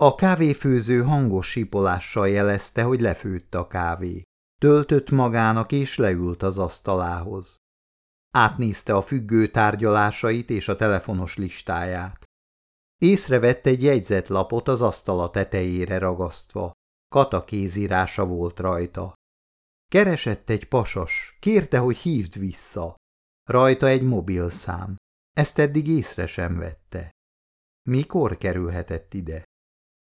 A kávéfőző hangos sipolással jelezte, hogy lefőtt a kávé. Töltött magának és leült az asztalához. Átnézte a függő tárgyalásait és a telefonos listáját. Észrevett egy jegyzetlapot az asztala tetejére ragasztva. Kata kézírása volt rajta. Keresett egy pasas, kérte, hogy hívd vissza. Rajta egy mobilszám. Ezt eddig észre sem vette. Mikor kerülhetett ide?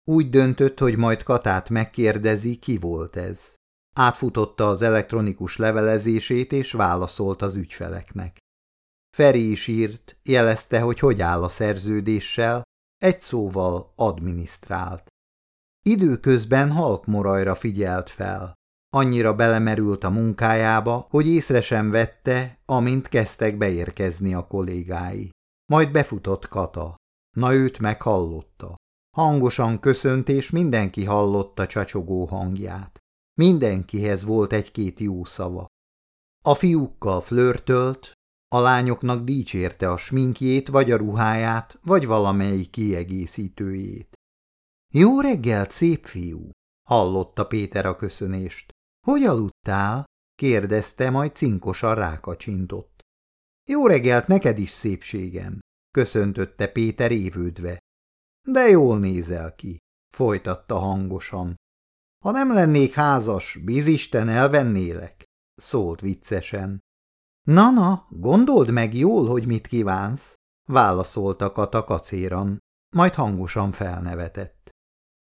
Úgy döntött, hogy majd Katát megkérdezi, ki volt ez. Átfutotta az elektronikus levelezését, és válaszolt az ügyfeleknek. Feri is írt, jelezte, hogy hogy áll a szerződéssel, egy szóval adminisztrált. Időközben halkmorajra figyelt fel. Annyira belemerült a munkájába, hogy észre sem vette, amint kezdtek beérkezni a kollégái. Majd befutott Kata. Na őt meghallotta. Hangosan köszönt, és mindenki hallotta csacsogó hangját. Mindenkihez volt egy-két jó szava. A fiúkkal flörtölt, a lányoknak dicsérte a sminkjét, vagy a ruháját, vagy valamelyik kiegészítőjét. Jó reggelt, szép fiú! hallotta Péter a köszönést. Hogy aludtál? kérdezte, majd cinkosan rákacsintott. Jó reggelt neked is, szépségem! köszöntötte Péter évődve. De jól nézel ki, folytatta hangosan. Ha nem lennék házas, bizisten elvennélek, szólt viccesen. Na-na, gondold meg jól, hogy mit kívánsz, válaszolta Kata kacéran, majd hangosan felnevetett.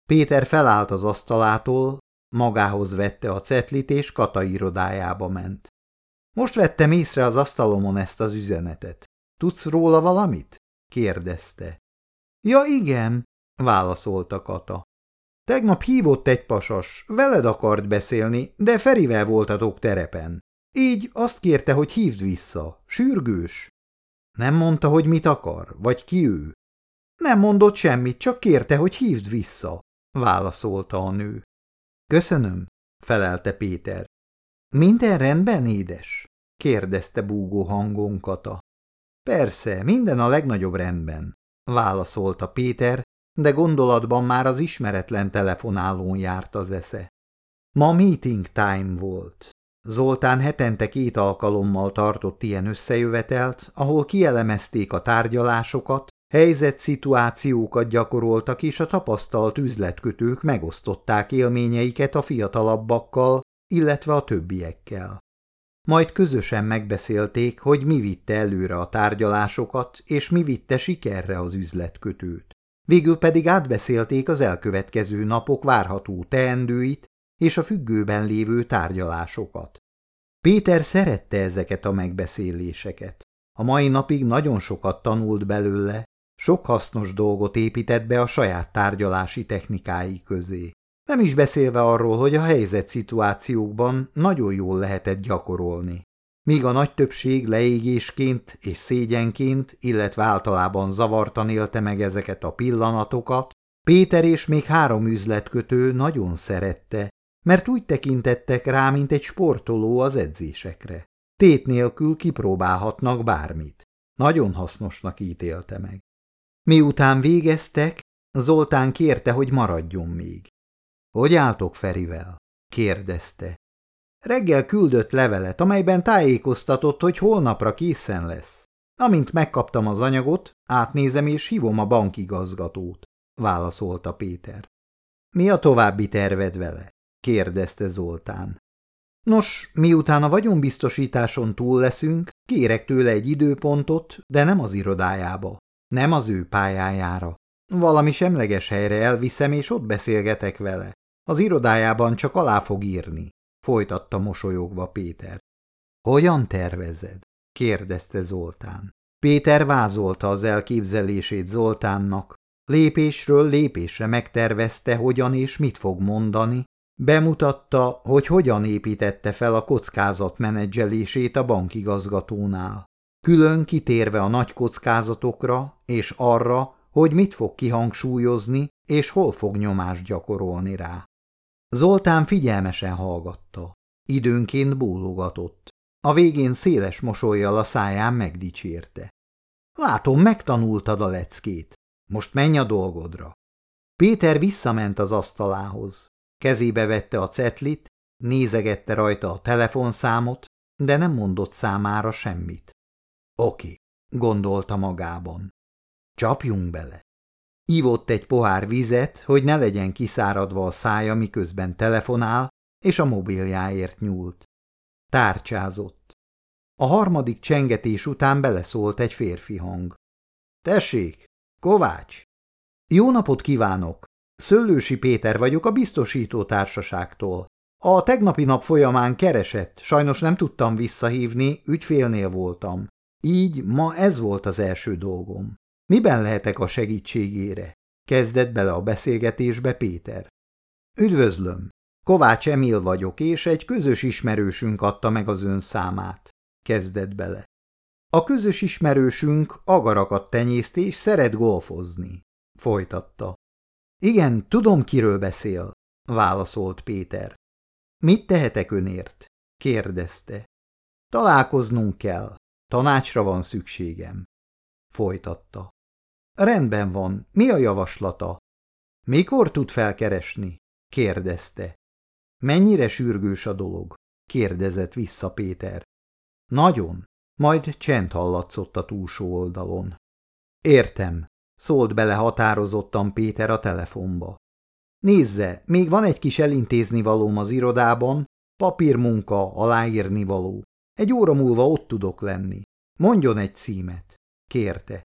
Péter felállt az asztalától, magához vette a cetlit és Kata irodájába ment. Most vettem észre az asztalomon ezt az üzenetet. Tudsz róla valamit? kérdezte. Ja, igen, válaszolta Kata. Tegnap hívott egy pasas, veled akart beszélni, de Ferivel voltatok terepen. Így azt kérte, hogy hívd vissza. Sürgős. Nem mondta, hogy mit akar, vagy ki ő? Nem mondott semmit, csak kérte, hogy hívd vissza, válaszolta a nő. Köszönöm, felelte Péter. Minden rendben, édes? kérdezte búgó hangon Kata. Persze, minden a legnagyobb rendben, válaszolta Péter, de gondolatban már az ismeretlen telefonálón járt az esze. Ma meeting time volt. Zoltán hetente két alkalommal tartott ilyen összejövetelt, ahol kielemezték a tárgyalásokat, helyzetszituációkat gyakoroltak, és a tapasztalt üzletkötők megosztották élményeiket a fiatalabbakkal, illetve a többiekkel. Majd közösen megbeszélték, hogy mi vitte előre a tárgyalásokat, és mi vitte sikerre az üzletkötőt. Végül pedig átbeszélték az elkövetkező napok várható teendőit és a függőben lévő tárgyalásokat. Péter szerette ezeket a megbeszéléseket. A mai napig nagyon sokat tanult belőle, sok hasznos dolgot épített be a saját tárgyalási technikái közé. Nem is beszélve arról, hogy a helyzet szituációkban nagyon jól lehetett gyakorolni. Míg a nagy többség leégésként és szégyenként, illetve általában zavartan élte meg ezeket a pillanatokat, Péter és még három üzletkötő nagyon szerette, mert úgy tekintettek rá, mint egy sportoló az edzésekre. Tét nélkül kipróbálhatnak bármit. Nagyon hasznosnak ítélte meg. Miután végeztek, Zoltán kérte, hogy maradjon még. – Hogy álltok Ferivel? – kérdezte. Reggel küldött levelet, amelyben tájékoztatott, hogy holnapra készen lesz. Amint megkaptam az anyagot, átnézem és hívom a bankigazgatót, válaszolta Péter. Mi a további terved vele? kérdezte Zoltán. Nos, miután a vagyonbiztosításon túl leszünk, kérek tőle egy időpontot, de nem az irodájába, nem az ő pályájára. Valami semleges helyre elviszem, és ott beszélgetek vele. Az irodájában csak alá fog írni folytatta mosolyogva Péter. Hogyan tervezed? kérdezte Zoltán. Péter vázolta az elképzelését Zoltánnak, lépésről lépésre megtervezte, hogyan és mit fog mondani, bemutatta, hogy hogyan építette fel a kockázat menedzselését a bankigazgatónál. Külön kitérve a nagy kockázatokra és arra, hogy mit fog kihangsúlyozni és hol fog nyomást gyakorolni rá. Zoltán figyelmesen hallgatta. Időnként bólogatott. A végén széles mosolyjal a száján megdicsérte. Látom, megtanultad a leckét. Most menj a dolgodra. Péter visszament az asztalához. Kezébe vette a cetlit, nézegette rajta a telefonszámot, de nem mondott számára semmit. Oké, gondolta magában. Csapjunk bele. Ívott egy pohár vizet, hogy ne legyen kiszáradva a szája, miközben telefonál, és a mobiljáért nyúlt. Tárcsázott. A harmadik csengetés után beleszólt egy férfi hang. Tessék, Kovács! Jó napot kívánok! Szöllősi Péter vagyok a biztosító társaságtól. A tegnapi nap folyamán keresett, sajnos nem tudtam visszahívni, ügyfélnél voltam. Így ma ez volt az első dolgom. Miben lehetek a segítségére? Kezdett bele a beszélgetésbe Péter. Üdvözlöm! Kovács Emil vagyok, és egy közös ismerősünk adta meg az ön számát. Kezdett bele. A közös ismerősünk agarakat tenyészt és szeret golfozni. Folytatta. Igen, tudom, kiről beszél, válaszolt Péter. Mit tehetek önért? kérdezte. Találkoznunk kell. Tanácsra van szükségem. Folytatta. Rendben van, mi a javaslata? Mikor tud felkeresni? kérdezte. Mennyire sürgős a dolog? kérdezett vissza Péter. Nagyon, majd csend hallatszott a túlsó oldalon. Értem, szólt bele határozottan Péter a telefonba. Nézze, még van egy kis elintézni valóm az irodában, papírmunka, aláírni való. Egy óra múlva ott tudok lenni. Mondjon egy címet, kérte.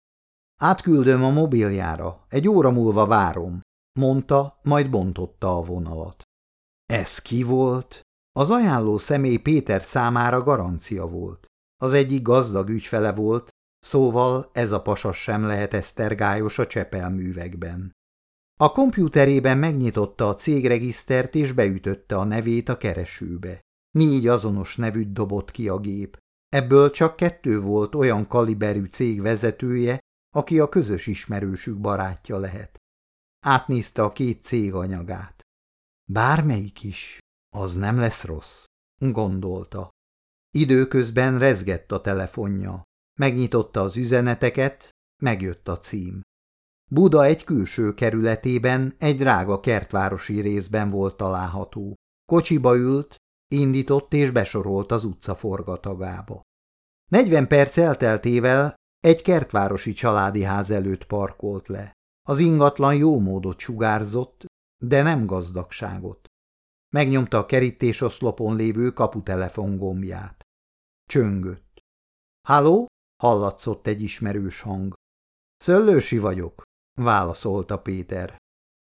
Átküldöm a mobiljára, egy óra múlva várom, mondta, majd bontotta a vonalat. Ez ki volt? Az ajánló személy Péter számára garancia volt. Az egyik gazdag ügyfele volt, szóval ez a pasas sem lehet esztergályos a csepelművekben. A kompjúterében megnyitotta a cégregisztert és beütötte a nevét a keresőbe. Négy azonos nevűt dobott ki a gép. Ebből csak kettő volt olyan kaliberű cég vezetője, aki a közös ismerősük barátja lehet. Átnézte a két cég anyagát. Bármelyik is, az nem lesz rossz, gondolta. Időközben rezgett a telefonja. Megnyitotta az üzeneteket, megjött a cím. Buda egy külső kerületében, egy drága kertvárosi részben volt található. Kocsiba ült, indított és besorolt az utca forgatagába. Negyven perc elteltével egy kertvárosi családi ház előtt parkolt le. Az ingatlan jó módot sugárzott, de nem gazdagságot. Megnyomta a kerítésoszlopon lévő kaputelefon gombját. Csöngött. – Halló? – hallatszott egy ismerős hang. – Szöllősi vagyok – válaszolta Péter.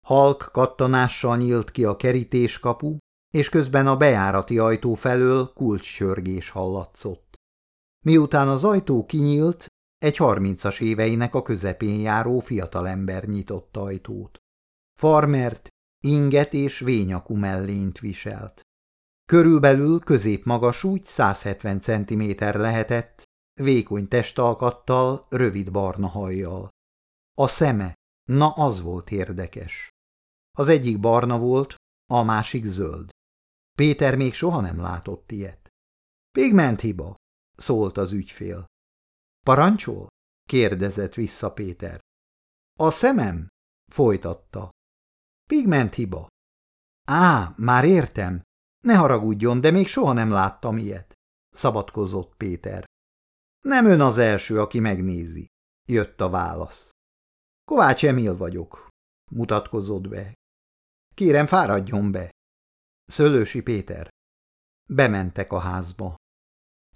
Halk kattanással nyílt ki a kerítéskapu, és közben a bejárati ajtó felől kulcssörgés hallatszott. Miután az ajtó kinyílt, egy harmincas éveinek a közepén járó fiatalember nyitott ajtót. Farmert, inget és vényakú mellényt viselt. Körülbelül középmagas úgy 170 cm lehetett, vékony testalkattal, rövid barna hajjal. A szeme, na az volt érdekes. Az egyik barna volt, a másik zöld. Péter még soha nem látott ilyet. Pigment hiba, szólt az ügyfél. Parancsol? kérdezett vissza Péter. A szemem? folytatta. Pigment hiba. Á, már értem. Ne haragudjon, de még soha nem láttam ilyet, szabadkozott Péter. Nem ön az első, aki megnézi, jött a válasz. Kovács Emil vagyok, mutatkozott be. Kérem, fáradjon be. Szőlősi Péter. Bementek a házba.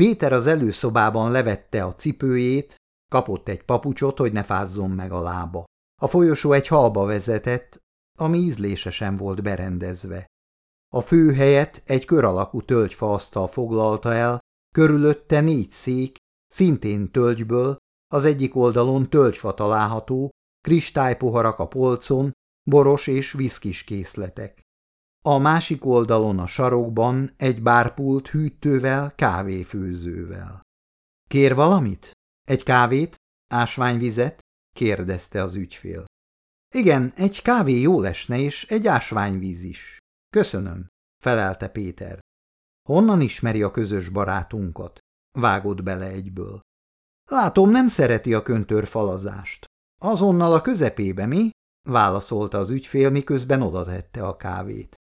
Péter az előszobában levette a cipőjét, kapott egy papucsot, hogy ne fázzon meg a lába. A folyosó egy halba vezetett, ami ízlése volt berendezve. A fő helyet egy kör alakú tölgyfaasztal foglalta el, körülötte négy szék, szintén tölgyből, az egyik oldalon tölgyfa található, kristálypoharak a polcon, boros és viszkis készletek. A másik oldalon a sarokban egy bárpult hűtővel, kávéfőzővel. – Kér valamit? Egy kávét? Ásványvizet? – kérdezte az ügyfél. – Igen, egy kávé jó lesne, és egy ásványvíz is. – Köszönöm – felelte Péter. – Honnan ismeri a közös barátunkat? – vágott bele egyből. – Látom, nem szereti a köntörfalazást. – Azonnal a közepébe, mi? – válaszolta az ügyfél, miközben odatette a kávét.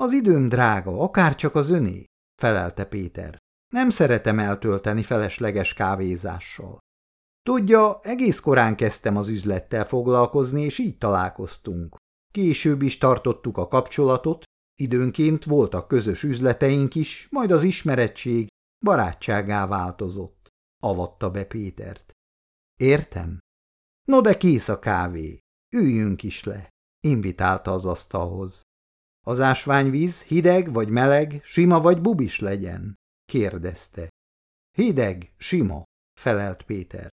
Az időm drága, akárcsak az öné, felelte Péter. Nem szeretem eltölteni felesleges kávézással. Tudja, egész korán kezdtem az üzlettel foglalkozni, és így találkoztunk. Később is tartottuk a kapcsolatot, időnként voltak közös üzleteink is, majd az ismerettség barátságá változott. Avatta be Pétert. Értem? No de kész a kávé. Üljünk is le, invitálta az asztalhoz. Az ásványvíz hideg vagy meleg, sima vagy bubis legyen? kérdezte. Hideg, sima, felelt Péter.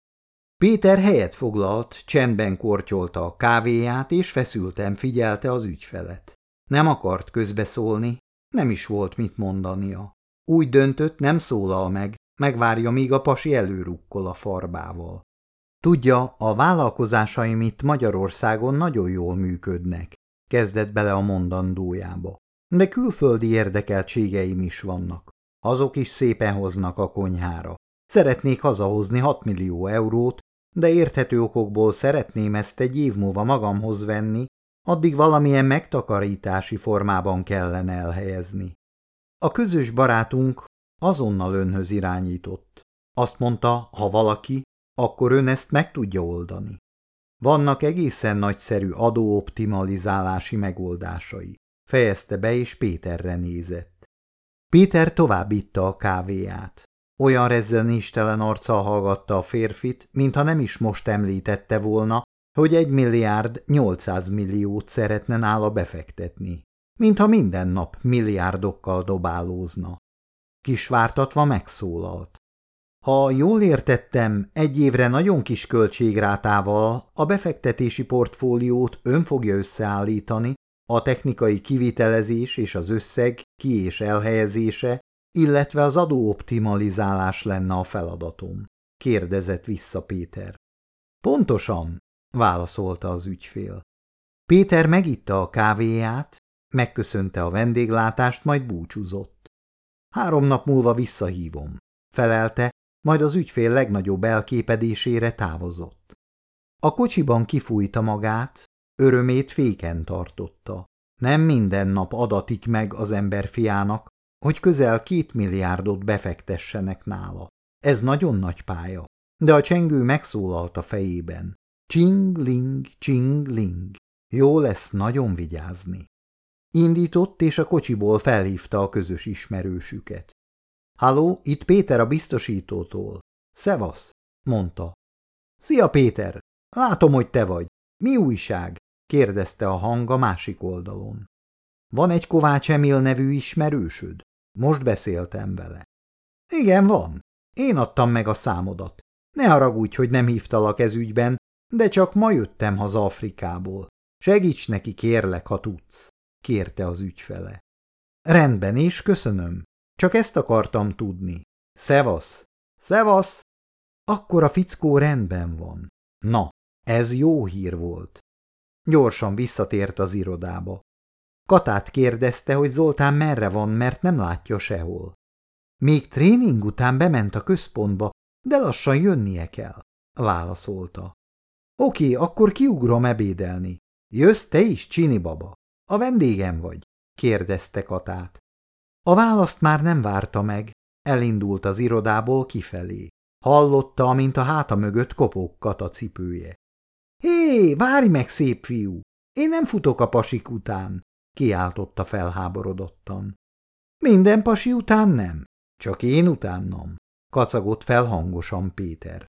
Péter helyet foglalt, csendben kortyolta a kávéját, és feszülten figyelte az ügyfelet. Nem akart közbeszólni, nem is volt mit mondania. Úgy döntött, nem szólal meg, megvárja, míg a pasi előrukkol a farbával. Tudja, a vállalkozásaim itt Magyarországon nagyon jól működnek kezdett bele a mondandójába. De külföldi érdekeltségeim is vannak. Azok is szépen hoznak a konyhára. Szeretnék hazahozni 6 millió eurót, de érthető okokból szeretném ezt egy év múlva magamhoz venni, addig valamilyen megtakarítási formában kellene elhelyezni. A közös barátunk azonnal önhöz irányított. Azt mondta, ha valaki, akkor ön ezt meg tudja oldani. Vannak egészen nagyszerű adóoptimalizálási megoldásai. Fejezte be, és Péterre nézett. Péter tovább itta a kávéját. Olyan rezzenéstelen arccal hallgatta a férfit, mintha nem is most említette volna, hogy egy milliárd 800 milliót szeretne nála befektetni. mintha minden nap milliárdokkal dobálózna. Kisvártatva megszólalt. Ha jól értettem, egy évre nagyon kis költségrátával a befektetési portfóliót ön fogja összeállítani, a technikai kivitelezés és az összeg ki- és elhelyezése, illetve az adóoptimalizálás lenne a feladatom, kérdezett vissza Péter. Pontosan, válaszolta az ügyfél. Péter megitta a kávéját, megköszönte a vendéglátást, majd búcsúzott. Három nap múlva visszahívom, felelte, majd az ügyfél legnagyobb elképedésére távozott. A kocsiban kifújta magát, örömét féken tartotta. Nem minden nap adatik meg az ember fiának, hogy közel két milliárdot befektessenek nála. Ez nagyon nagy pálya, de a csengő megszólalt a fejében. Csing-ling, csing-ling. Jó lesz nagyon vigyázni. Indított, és a kocsiból felhívta a közös ismerősüket. Halló, itt Péter a biztosítótól. Szevasz, mondta. Szia, Péter! Látom, hogy te vagy. Mi újság? kérdezte a hang a másik oldalon. Van egy Kovács Emil nevű ismerősöd? Most beszéltem vele. Igen, van. Én adtam meg a számodat. Ne haragudj, hogy nem hívtalak ez ügyben, de csak ma jöttem haza Afrikából. Segíts neki, kérlek, ha tudsz, kérte az ügyfele. Rendben, és köszönöm. Csak ezt akartam tudni. Szevasz! Szevasz! Akkor a fickó rendben van. Na, ez jó hír volt. Gyorsan visszatért az irodába. Katát kérdezte, hogy Zoltán merre van, mert nem látja sehol. Még tréning után bement a központba, de lassan jönnie kell, válaszolta. Oké, akkor kiugrom ebédelni. Jössz te is, Csini baba? A vendégem vagy? kérdezte Katát. A választ már nem várta meg, elindult az irodából kifelé. Hallotta, amint a háta mögött kopog Kata cipője. Hé, várj meg, szép fiú! Én nem futok a pasik után, kiáltotta felháborodottan. Minden pasi után nem, csak én utánnom, kacagott fel hangosan Péter.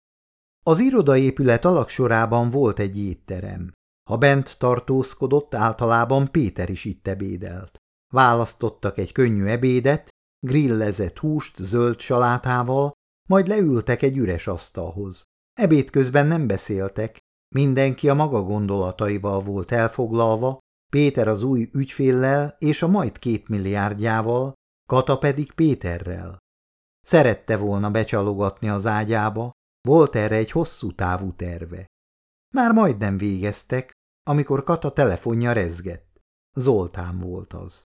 Az irodaépület alaksorában volt egy étterem. Ha bent tartózkodott, általában Péter is itt ebédelt. Választottak egy könnyű ebédet, grillezett húst zöld salátával, majd leültek egy üres asztalhoz. Ebéd közben nem beszéltek, mindenki a maga gondolataival volt elfoglalva, Péter az új ügyféllel és a majd két milliárdjával, Kata pedig Péterrel. Szerette volna becsalogatni az ágyába, volt erre egy hosszú távú terve. Már majdnem végeztek, amikor Kata telefonja rezgett. Zoltán volt az. –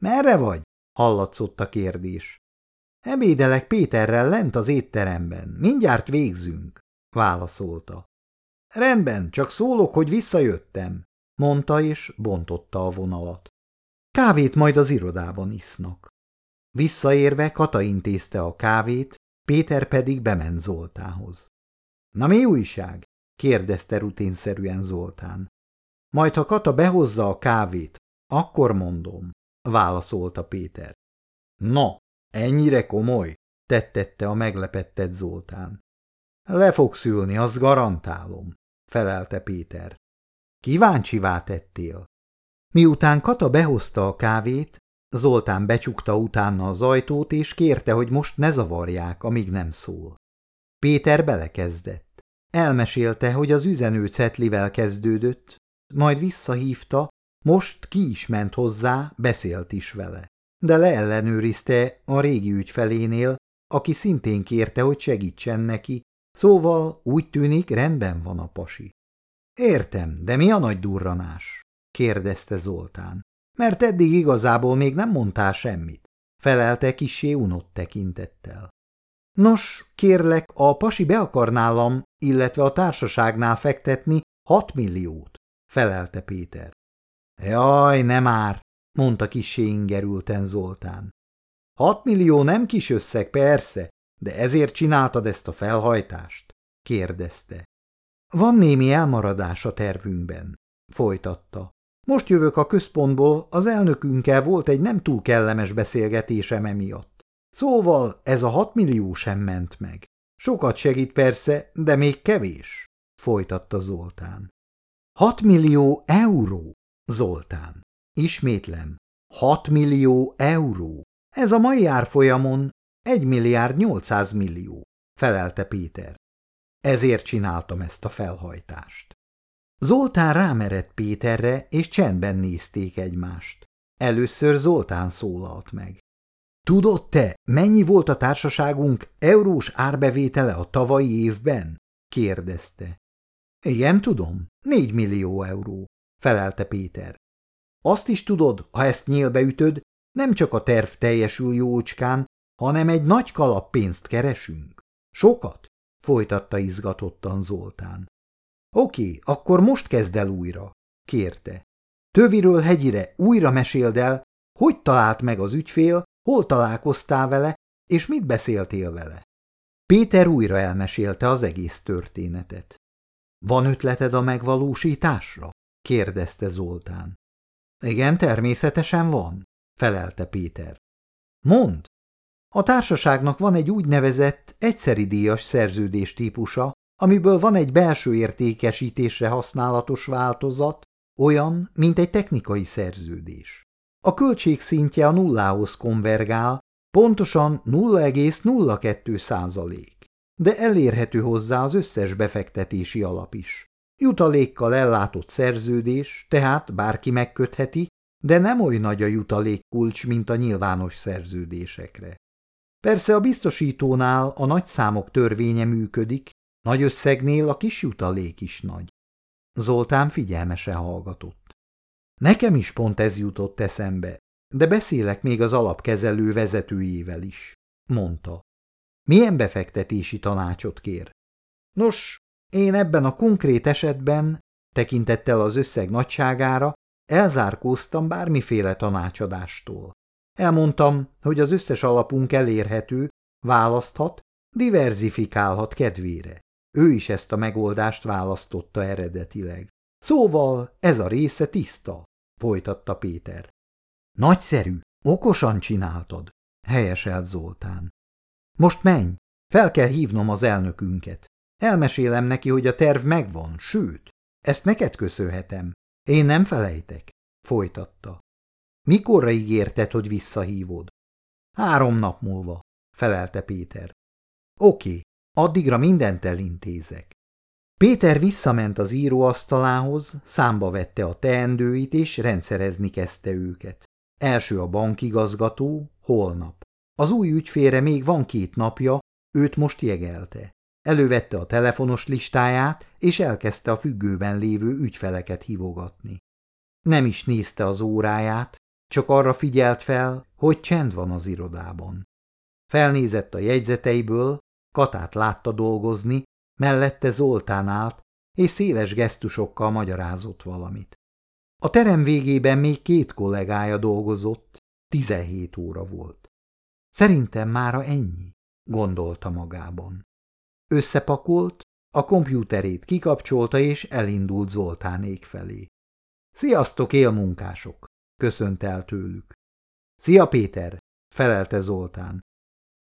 Merre vagy? – hallatszott a kérdés. – Ebédelek Péterrel lent az étteremben. Mindjárt végzünk – válaszolta. – Rendben, csak szólok, hogy visszajöttem – mondta és bontotta a vonalat. Kávét majd az irodában isznak. Visszaérve Kata intézte a kávét, Péter pedig bement Zoltánhoz. – Na mi újság? – kérdezte rutinszerűen Zoltán. – Majd ha Kata behozza a kávét, akkor mondom – válaszolta Péter. – Na, ennyire komoly? – tettette a meglepettet Zoltán. – Le fogsz ülni, azt garantálom – felelte Péter. – Kíváncsivá tettél. Miután Kata behozta a kávét, Zoltán becsukta utána az ajtót, és kérte, hogy most ne zavarják, amíg nem szól. Péter belekezdett. Elmesélte, hogy az üzenő cetlivel kezdődött, majd visszahívta, most ki is ment hozzá, beszélt is vele. De leellenőrizte a régi ügyfelénél, aki szintén kérte, hogy segítsen neki, szóval úgy tűnik rendben van a pasi. Értem, de mi a nagy durranás? kérdezte Zoltán mert eddig igazából még nem mondtál semmit, felelte kisé unott tekintettel. Nos, kérlek, a pasi be akar illetve a társaságnál fektetni hat milliót, felelte Péter. Jaj, nem már, mondta kisé ingerülten Zoltán. Hat millió nem kis összeg, persze, de ezért csináltad ezt a felhajtást? kérdezte. Van némi elmaradás a tervünkben, folytatta. Most jövök a központból, az elnökünkkel volt egy nem túl kellemes beszélgetésem emiatt. Szóval ez a hat millió sem ment meg. Sokat segít persze, de még kevés, folytatta Zoltán. Hat millió euró, Zoltán. Ismétlem, Hat millió euró. Ez a mai árfolyamon egy milliárd nyolcszáz millió, felelte Péter. Ezért csináltam ezt a felhajtást. Zoltán rámerett Péterre, és csendben nézték egymást. Először Zoltán szólalt meg. Tudod te, mennyi volt a társaságunk eurós árbevétele a tavalyi évben? kérdezte. Igen, tudom, négy millió euró, felelte Péter. Azt is tudod, ha ezt nyílbe ütöd, nem csak a terv teljesül jócskán, hanem egy nagy kalap pénzt keresünk. Sokat? folytatta izgatottan Zoltán. Oké, akkor most kezd el újra, kérte. Töviről hegyire újra meséld el, hogy talált meg az ügyfél, hol találkoztál vele, és mit beszéltél vele. Péter újra elmesélte az egész történetet. Van ötleted a megvalósításra? Kérdezte Zoltán. Igen, természetesen van, felelte Péter. Mond! A társaságnak van egy úgynevezett egyszeri díjas szerződés típusa, amiből van egy belső értékesítésre használatos változat, olyan, mint egy technikai szerződés. A költség szintje a nullához konvergál, pontosan 0,02 százalék, de elérhető hozzá az összes befektetési alap is. Jutalékkal ellátott szerződés, tehát bárki megkötheti, de nem oly nagy a jutalékkulcs, mint a nyilvános szerződésekre. Persze a biztosítónál a nagy számok törvénye működik, nagy összegnél a kis jutalék is nagy. Zoltán figyelmesen hallgatott. Nekem is pont ez jutott eszembe, de beszélek még az alapkezelő vezetőjével is, mondta. Milyen befektetési tanácsot kér? Nos, én ebben a konkrét esetben, tekintettel az összeg nagyságára, elzárkóztam bármiféle tanácsadástól. Elmondtam, hogy az összes alapunk elérhető, választhat, diverzifikálhat kedvére. Ő is ezt a megoldást választotta eredetileg. Szóval ez a része tiszta, folytatta Péter. Nagyszerű, okosan csináltad, helyeselt Zoltán. Most menj, fel kell hívnom az elnökünket. Elmesélem neki, hogy a terv megvan, sőt, ezt neked köszönhetem. Én nem felejtek, folytatta. Mikorra ígérted, hogy visszahívod? Három nap múlva, felelte Péter. Oké, addigra mindent elintézek. Péter visszament az íróasztalához, számba vette a teendőit és rendszerezni kezdte őket. Első a bankigazgató, holnap. Az új ügyfére még van két napja, őt most jegelte. Elővette a telefonos listáját, és elkezdte a függőben lévő ügyfeleket hívogatni. Nem is nézte az óráját, csak arra figyelt fel, hogy csend van az irodában. Felnézett a jegyzeteiből, Katát látta dolgozni, mellette Zoltán állt, és széles gesztusokkal magyarázott valamit. A terem végében még két kollégája dolgozott, tizenhét óra volt. Szerintem mára ennyi, gondolta magában. Összepakolt, a kompjúterét kikapcsolta és elindult Zoltánék felé. Sziasztok, élmunkások! köszönt el tőlük. Szia, Péter! felelte Zoltán.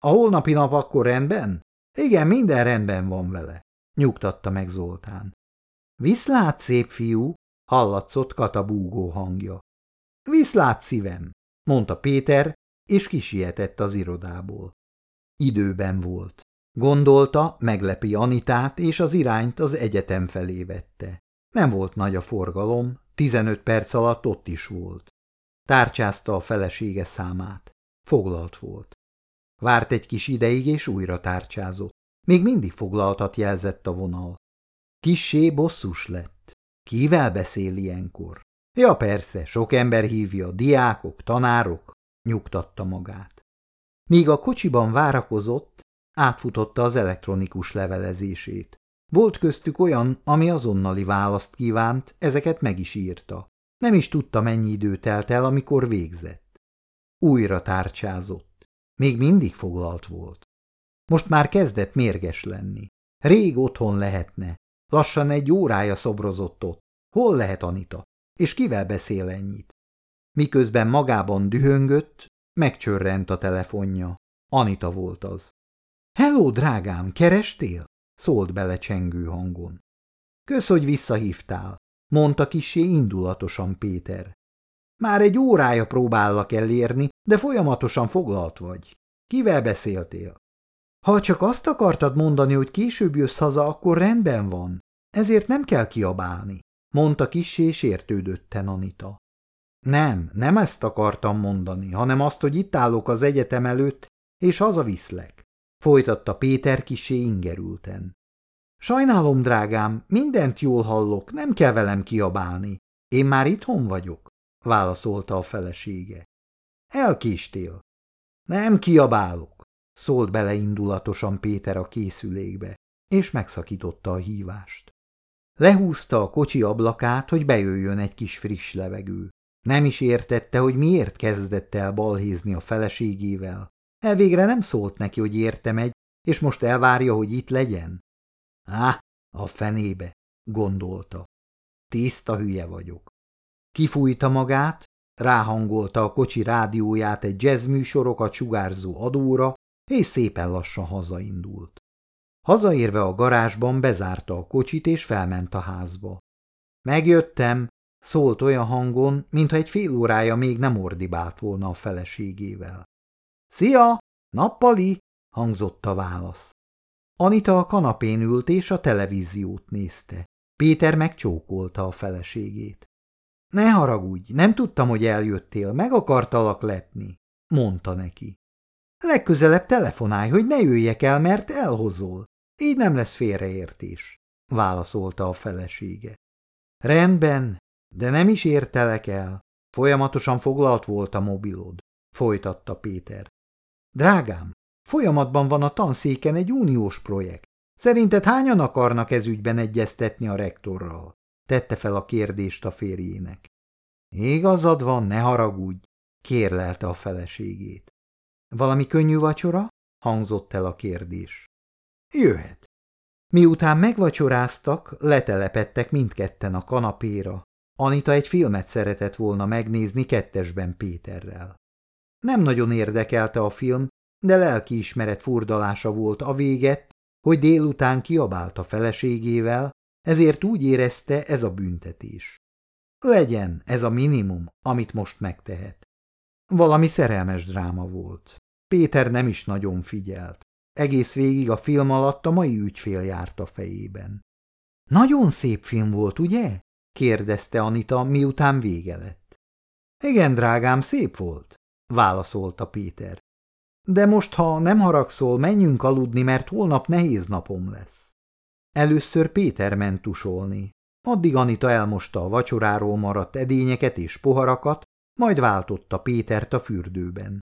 A holnapi nap akkor rendben? Igen, minden rendben van vele, nyugtatta meg Zoltán. Viszlát, szép fiú, hallatszott Kata búgó hangja. Viszlát, szívem, mondta Péter, és kisietett az irodából. Időben volt. Gondolta, meglepi Anitát, és az irányt az egyetem felé vette. Nem volt nagy a forgalom, tizenöt perc alatt ott is volt. Tárcsázta a felesége számát. Foglalt volt. Várt egy kis ideig, és újra tárcsázott. Még mindig foglaltat jelzett a vonal. Kissé bosszus lett. Kivel beszél ilyenkor? Ja persze, sok ember hívja, diákok, tanárok, nyugtatta magát. Míg a kocsiban várakozott, átfutotta az elektronikus levelezését. Volt köztük olyan, ami azonnali választ kívánt, ezeket meg is írta. Nem is tudta, mennyi idő telt el, amikor végzett. Újra tárcsázott. Még mindig foglalt volt. Most már kezdett mérges lenni. Rég otthon lehetne. Lassan egy órája szobrozott ott. Hol lehet Anita? És kivel beszél ennyit? Miközben magában dühöngött, megcsörrent a telefonja. Anita volt az. – Hello, drágám, kerestél? – szólt bele csengő hangon. – Kösz, hogy visszahívtál mondta kisé indulatosan Péter. Már egy órája próbállak elérni, de folyamatosan foglalt vagy. Kivel beszéltél? Ha csak azt akartad mondani, hogy később jössz haza, akkor rendben van. Ezért nem kell kiabálni, mondta kissé és értődötten Anita. Nem, nem ezt akartam mondani, hanem azt, hogy itt állok az egyetem előtt, és hazaviszlek, folytatta Péter kisé ingerülten. Sajnálom, drágám, mindent jól hallok, nem kell velem kiabálni. Én már itthon vagyok, válaszolta a felesége. Elkéstél. Nem kiabálok, szólt bele indulatosan Péter a készülékbe, és megszakította a hívást. Lehúzta a kocsi ablakát, hogy bejöjjön egy kis friss levegő. Nem is értette, hogy miért kezdett el balhézni a feleségével. Elvégre nem szólt neki, hogy érte megy, és most elvárja, hogy itt legyen. Á, a fenébe, gondolta. Tiszta hülye vagyok. Kifújta magát, ráhangolta a kocsi rádióját egy jazzműsorokat sugárzó adóra, és szépen lassan hazaindult. Hazaérve a garázsban bezárta a kocsit, és felment a házba. Megjöttem, szólt olyan hangon, mintha egy fél órája még nem ordibált volna a feleségével. Szia! Nappali! hangzott a válasz. Anita a kanapén ült és a televíziót nézte. Péter megcsókolta a feleségét. Ne haragudj, nem tudtam, hogy eljöttél, meg akartalak lepni, mondta neki. Legközelebb telefonálj, hogy ne jöjjek el, mert elhozol. Így nem lesz félreértés, válaszolta a felesége. Rendben, de nem is értelek el. Folyamatosan foglalt volt a mobilod, folytatta Péter. Drágám, folyamatban van a tanszéken egy uniós projekt. Szerinted hányan akarnak ez ügyben egyeztetni a rektorral? Tette fel a kérdést a férjének. Igazad van, ne haragudj, kérlelte a feleségét. Valami könnyű vacsora? hangzott el a kérdés. Jöhet. Miután megvacsoráztak, letelepettek mindketten a kanapéra. Anita egy filmet szeretett volna megnézni kettesben Péterrel. Nem nagyon érdekelte a film, de lelkiismeret furdalása volt a véget, hogy délután kiabált a feleségével, ezért úgy érezte ez a büntetés. Legyen ez a minimum, amit most megtehet. Valami szerelmes dráma volt. Péter nem is nagyon figyelt. Egész végig a film alatt a mai ügyfél járt a fejében. Nagyon szép film volt, ugye? kérdezte Anita, miután vége lett. Igen, drágám, szép volt, válaszolta Péter. De most, ha nem haragszol, menjünk aludni, mert holnap nehéz napom lesz. Először Péter ment tusolni. Addig Anita elmosta a vacsoráról maradt edényeket és poharakat, majd váltotta Pétert a fürdőben.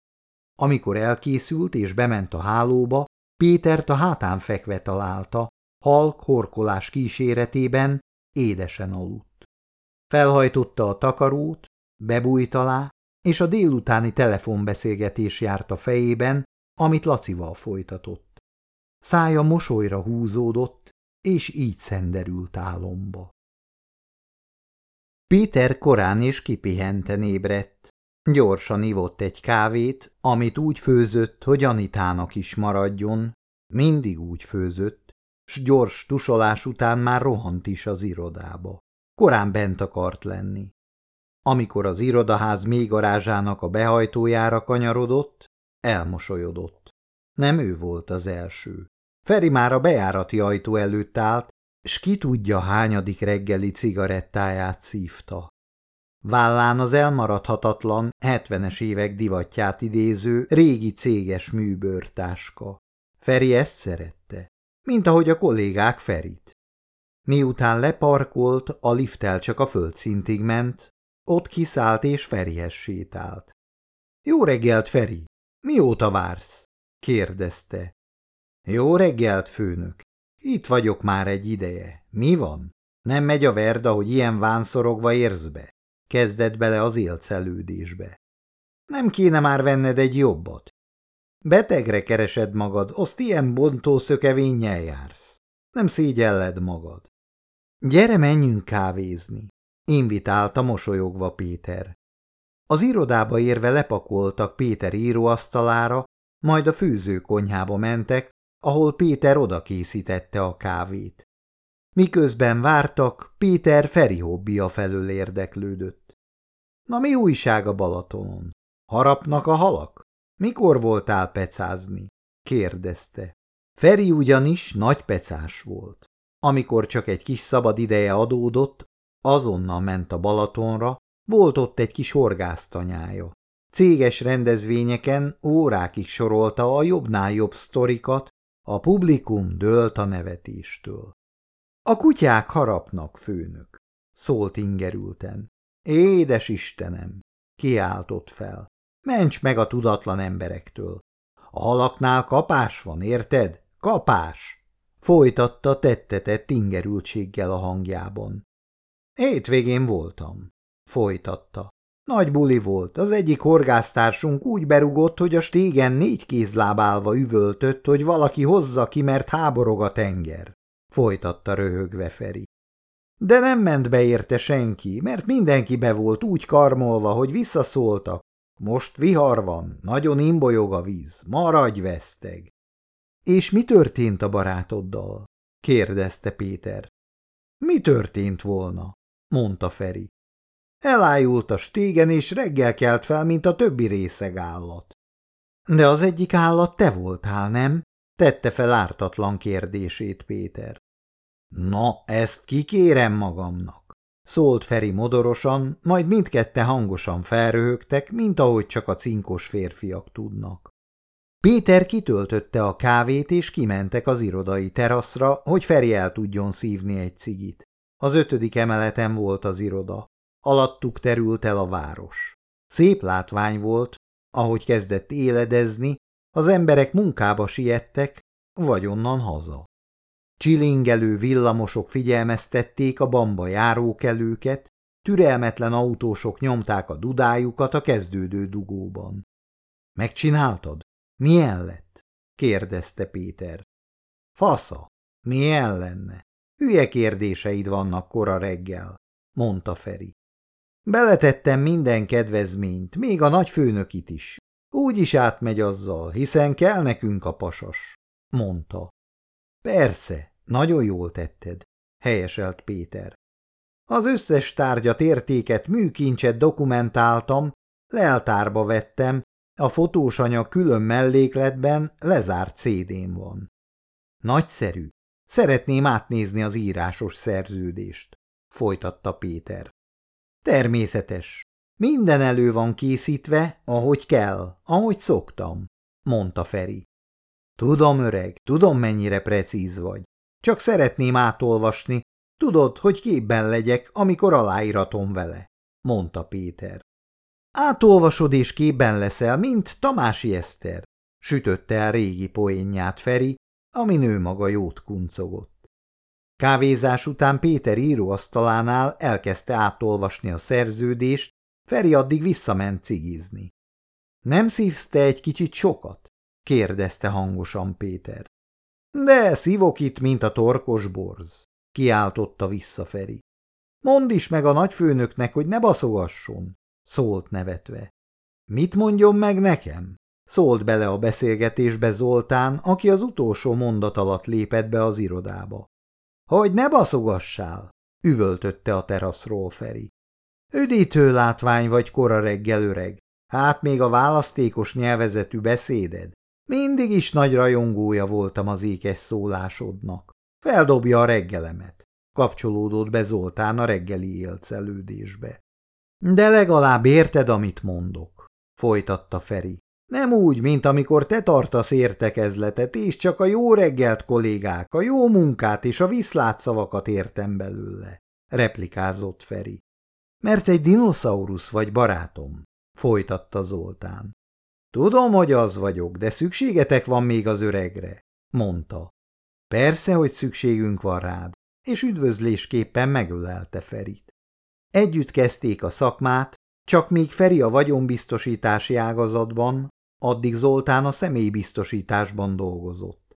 Amikor elkészült és bement a hálóba, Pétert a hátán fekve találta, halk horkolás kíséretében édesen aludt. Felhajtotta a takarót, bebújt alá, és a délutáni telefonbeszélgetés járt a fejében, amit Lacival folytatott. Szája mosolyra húzódott, és így szenderült álomba. Péter korán és kipihenten ébredt. Gyorsan ivott egy kávét, amit úgy főzött, hogy Anitának is maradjon, mindig úgy főzött, s gyors tusolás után már rohant is az irodába. Korán bent akart lenni. Amikor az irodaház mély garázsának a behajtójára kanyarodott, elmosolyodott. Nem ő volt az első. Feri már a bejárati ajtó előtt állt, s ki tudja hányadik reggeli cigarettáját szívta. Vállán az elmaradhatatlan, hetvenes évek divatját idéző régi céges műbőrtáska. Feri ezt szerette, mint ahogy a kollégák Ferit. Miután leparkolt, a lifttel csak a földszintig ment, ott kiszállt és Ferihez sétált. – Jó reggelt, Feri! Mióta vársz? – kérdezte. – Jó reggelt, főnök! Itt vagyok már egy ideje. Mi van? Nem megy a verda, hogy ilyen vánszorogva érsz be? Kezdett bele az élcelődésbe. Nem kéne már venned egy jobbat? Betegre keresed magad, azt ilyen bontó jársz. Nem szégyelled magad. Gyere, menjünk kávézni, invitálta mosolyogva Péter. Az irodába érve lepakoltak Péter íróasztalára, majd a főzőkonyhába mentek, ahol Péter oda készítette a kávét. Miközben vártak, Péter Feri hobbija felől érdeklődött. Na mi újság a Balatonon? Harapnak a halak? Mikor voltál pecázni? kérdezte. Feri ugyanis nagy pecás volt. Amikor csak egy kis szabad ideje adódott, azonnal ment a Balatonra, volt ott egy kis horgásztanyája. Céges rendezvényeken órákig sorolta a jobbnál jobb sztorikat, a publikum dőlt a nevetéstől. A kutyák harapnak, főnök, szólt ingerülten. Édes Istenem, kiáltott fel. Ments meg a tudatlan emberektől. A halaknál kapás van, érted? Kapás! Folytatta tettetett ingerültséggel a hangjában. Hétvégén voltam. Folytatta. Nagy buli volt, az egyik horgásztársunk úgy berugott, hogy a stégen négy kézlábálva üvöltött, hogy valaki hozza ki, mert háborog a tenger. Folytatta röhögve Feri. De nem ment be érte senki, mert mindenki be volt úgy karmolva, hogy visszaszóltak. Most vihar van, nagyon imbolyog a víz, maradj veszteg. És mi történt a barátoddal? kérdezte Péter. Mi történt volna? Mondta Feri. Elájult a stégen, és reggel kelt fel, mint a többi részeg állat. De az egyik állat te voltál, nem? Tette fel ártatlan kérdését Péter. Na, ezt kikérem magamnak, szólt Feri modorosan, majd mindkette hangosan felröhögtek, mint ahogy csak a cinkos férfiak tudnak. Péter kitöltötte a kávét, és kimentek az irodai teraszra, hogy Feri el tudjon szívni egy cigit. Az ötödik emeleten volt az iroda. Alattuk terült el a város. Szép látvány volt, ahogy kezdett éledezni, az emberek munkába siettek, vagy onnan haza. Csilingelő villamosok figyelmeztették a bamba járókelőket, türelmetlen autósok nyomták a dudájukat a kezdődő dugóban. – Megcsináltad? Milyen lett? – kérdezte Péter. – Fasza, milyen lenne? Hülye kérdéseid vannak kora reggel – mondta Feri. Beletettem minden kedvezményt, még a nagyfőnökit is. Úgy is átmegy azzal, hiszen kell nekünk a pasas, mondta. Persze, nagyon jól tetted, helyeselt Péter. Az összes tárgyat, értéket, műkincset dokumentáltam, leltárba vettem, a fotósanyag külön mellékletben lezárt CD-n van. Nagyszerű. Szeretném átnézni az írásos szerződést, folytatta Péter. Természetes. Minden elő van készítve, ahogy kell, ahogy szoktam, mondta Feri. Tudom, öreg, tudom, mennyire precíz vagy. Csak szeretném átolvasni, tudod, hogy képben legyek, amikor aláíratom vele, mondta Péter. Átolvasod és képben leszel, mint Tamási Eszter, sütötte el régi poénját Feri, ami nő maga jót kuncogott. Kávézás után Péter íróasztalánál elkezdte átolvasni a szerződést, Feri addig visszament cigizni. – Nem szívsz te egy kicsit sokat? – kérdezte hangosan Péter. – De szívok itt, mint a torkos borz – kiáltotta vissza Feri. – Mondd is meg a nagyfőnöknek, hogy ne baszogasson – szólt nevetve. – Mit mondjon meg nekem? – szólt bele a beszélgetésbe Zoltán, aki az utolsó mondat alatt lépett be az irodába. Hogy ne baszogassál, üvöltötte a teraszról Feri. Üdítő látvány vagy kora reggel öreg, hát még a választékos nyelvezetű beszéded. Mindig is nagy rajongója voltam az ékes szólásodnak. Feldobja a reggelemet. Kapcsolódott be Zoltán a reggeli élcelődésbe. De legalább érted, amit mondok, folytatta Feri. Nem úgy, mint amikor te tartasz értekezletet, és csak a jó reggelt kollégák, a jó munkát és a viszlátszavakat értem belőle, replikázott Feri. Mert egy dinoszaurusz vagy, barátom, folytatta Zoltán. Tudom, hogy az vagyok, de szükségetek van még az öregre, mondta. Persze, hogy szükségünk van rád, és üdvözlésképpen megölelte Ferit. Együtt kezdték a szakmát, csak míg Feri a vagyonbiztosítási ágazatban, Addig Zoltán a személybiztosításban dolgozott.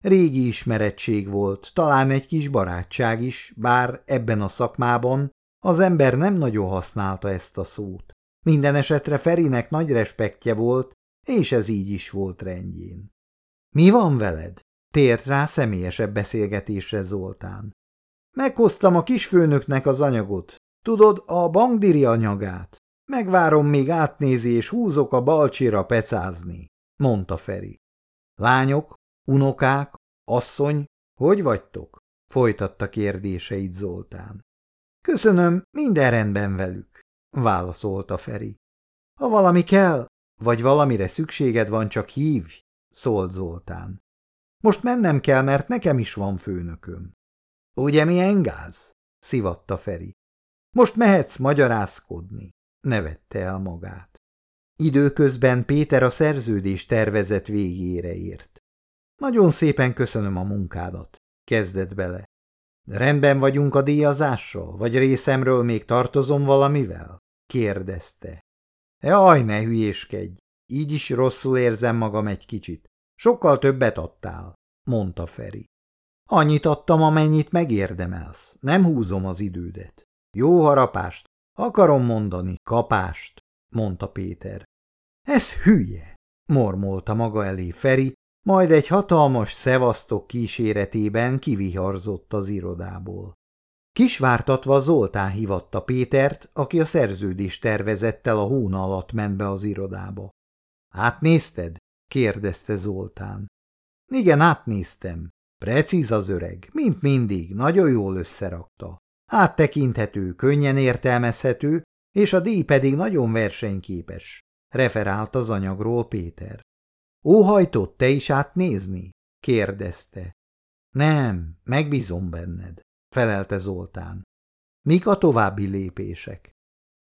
Régi ismerettség volt, talán egy kis barátság is, bár ebben a szakmában az ember nem nagyon használta ezt a szót. Minden esetre Ferinek nagy respektje volt, és ez így is volt rendjén. – Mi van veled? – tért rá személyesebb beszélgetésre Zoltán. – Meghoztam a kisfőnöknek az anyagot. Tudod, a bankdiri anyagát. Megvárom, még átnézi, és húzok a balcsira pecázni, mondta Feri. Lányok, unokák, asszony, hogy vagytok? folytatta kérdéseit Zoltán. Köszönöm, minden rendben velük, válaszolta Feri. Ha valami kell, vagy valamire szükséged van, csak hívj, szólt Zoltán. Most mennem kell, mert nekem is van főnököm. Ugye milyen gáz? szivatta Feri. Most mehetsz magyarázkodni, nevette el magát. Időközben Péter a szerződés tervezett végére ért. Nagyon szépen köszönöm a munkádat, kezdett bele. Rendben vagyunk a díjazással, vagy részemről még tartozom valamivel? kérdezte. Jaj, ne hülyéskedj, így is rosszul érzem magam egy kicsit. Sokkal többet adtál, mondta Feri. Annyit adtam, amennyit megérdemelsz. Nem húzom az idődet. Jó harapást. Akarom mondani, kapást, mondta Péter. Ez hülye, mormolta maga elé Feri, majd egy hatalmas szevasztok kíséretében kiviharzott az irodából. Kisvártatva Zoltán hivatta Pétert, aki a szerződés tervezettel a hóna alatt ment be az irodába. – Átnézted? – kérdezte Zoltán. – Igen, átnéztem. Precíz az öreg, mint mindig, nagyon jól összerakta. Áttekinthető, könnyen értelmezhető, és a díj pedig nagyon versenyképes, referált az anyagról Péter. Óhajtott te is átnézni? kérdezte. Nem, megbízom benned, felelte Zoltán. Mik a további lépések?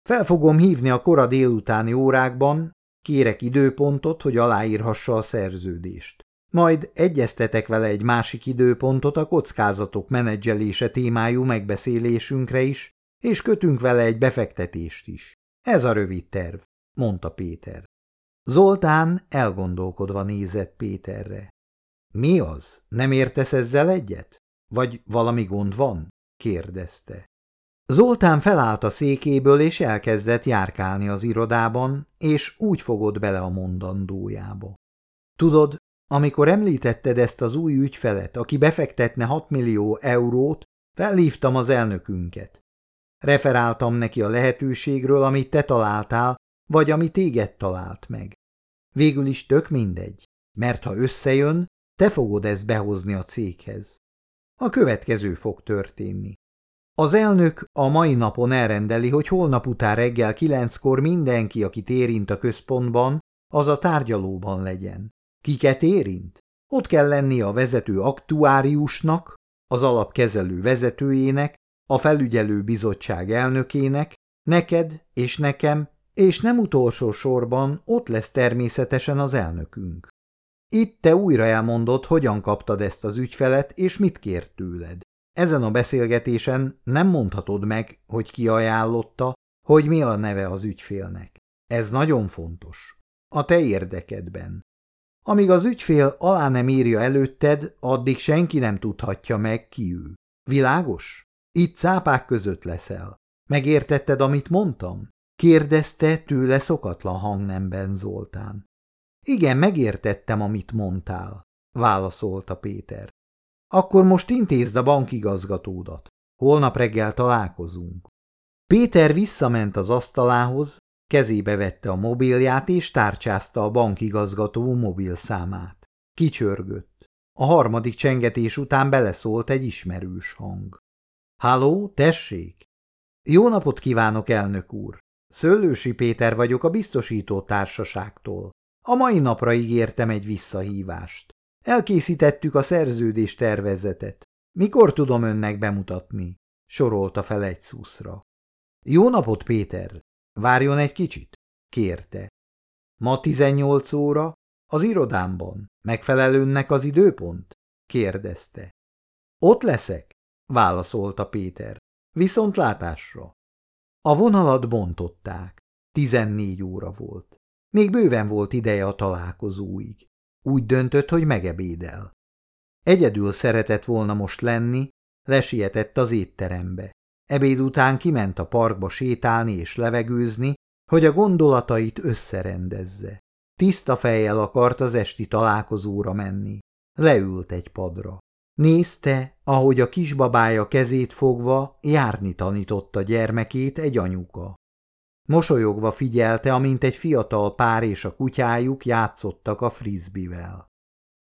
Fel fogom hívni a kora délutáni órákban, kérek időpontot, hogy aláírhassa a szerződést. Majd egyeztetek vele egy másik időpontot a kockázatok menedzselése témájú megbeszélésünkre is, és kötünk vele egy befektetést is. Ez a rövid terv, mondta Péter. Zoltán elgondolkodva nézett Péterre. Mi az? Nem értesz ezzel egyet? Vagy valami gond van? kérdezte. Zoltán felállt a székéből, és elkezdett járkálni az irodában, és úgy fogott bele a mondandójába. Tudod, amikor említetted ezt az új ügyfelet, aki befektetne 6 millió eurót, felhívtam az elnökünket. Referáltam neki a lehetőségről, amit te találtál, vagy ami téged talált meg. Végül is tök mindegy, mert ha összejön, te fogod ezt behozni a céghez. A következő fog történni. Az elnök a mai napon elrendeli, hogy holnap után reggel kilenckor mindenki, akit érint a központban, az a tárgyalóban legyen. Kiket érint? Ott kell lenni a vezető aktuáriusnak, az alapkezelő vezetőjének, a felügyelő bizottság elnökének, neked és nekem, és nem utolsó sorban ott lesz természetesen az elnökünk. Itt te újra elmondod, hogyan kaptad ezt az ügyfelet, és mit kért tőled. Ezen a beszélgetésen nem mondhatod meg, hogy ki ajánlotta, hogy mi a neve az ügyfélnek. Ez nagyon fontos. A te érdekedben. Amíg az ügyfél alá nem írja előtted, addig senki nem tudhatja meg, ki ő. Világos? Itt cápák között leszel. Megértetted, amit mondtam? kérdezte tőle szokatlan hangnemben Zoltán. Igen, megértettem, amit mondtál, válaszolta Péter. Akkor most intézd a bankigazgatódat. Holnap reggel találkozunk. Péter visszament az asztalához, kezébe vette a mobilját és tárcsázta a bankigazgató mobilszámát. Kicsörgött. A harmadik csengetés után beleszólt egy ismerős hang. Háló, tessék! Jó napot kívánok, elnök úr! Szöllősi Péter vagyok a biztosító társaságtól. A mai napra ígértem egy visszahívást. Elkészítettük a szerződés tervezetet. Mikor tudom önnek bemutatni? Sorolta fel egy szuszra. Jó napot, Péter! Várjon egy kicsit? Kérte. Ma tizennyolc óra? Az irodámban. Megfelelőnnek az időpont? Kérdezte. Ott leszek? Válaszolta Péter. Viszont látásra. A vonalat bontották. Tizennégy óra volt. Még bőven volt ideje a találkozóig. Úgy döntött, hogy megebédel. Egyedül szeretett volna most lenni, lesietett az étterembe. Ebéd után kiment a parkba sétálni és levegőzni, hogy a gondolatait összerendezze. Tiszta fejjel akart az esti találkozóra menni. Leült egy padra. Nézte, ahogy a kisbabája kezét fogva járni tanította gyermekét egy anyuka. Mosolyogva figyelte, amint egy fiatal pár és a kutyájuk játszottak a frisbivel.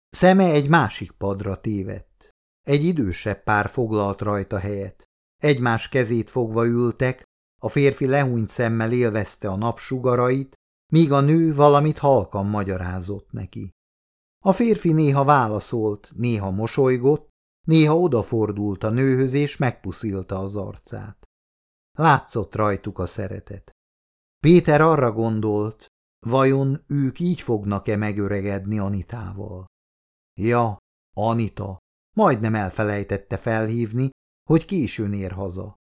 Szeme egy másik padra tévedt. Egy idősebb pár foglalt rajta helyet. Egymás kezét fogva ültek, a férfi lehúnyt szemmel élvezte a napsugarait, míg a nő valamit halkan magyarázott neki. A férfi néha válaszolt, néha mosolygott, néha odafordult a nőhöz és megpuszilta az arcát. Látszott rajtuk a szeretet. Péter arra gondolt, vajon ők így fognak-e megöregedni Anitával. Ja, Anita, majdnem elfelejtette felhívni, hogy későn ér haza.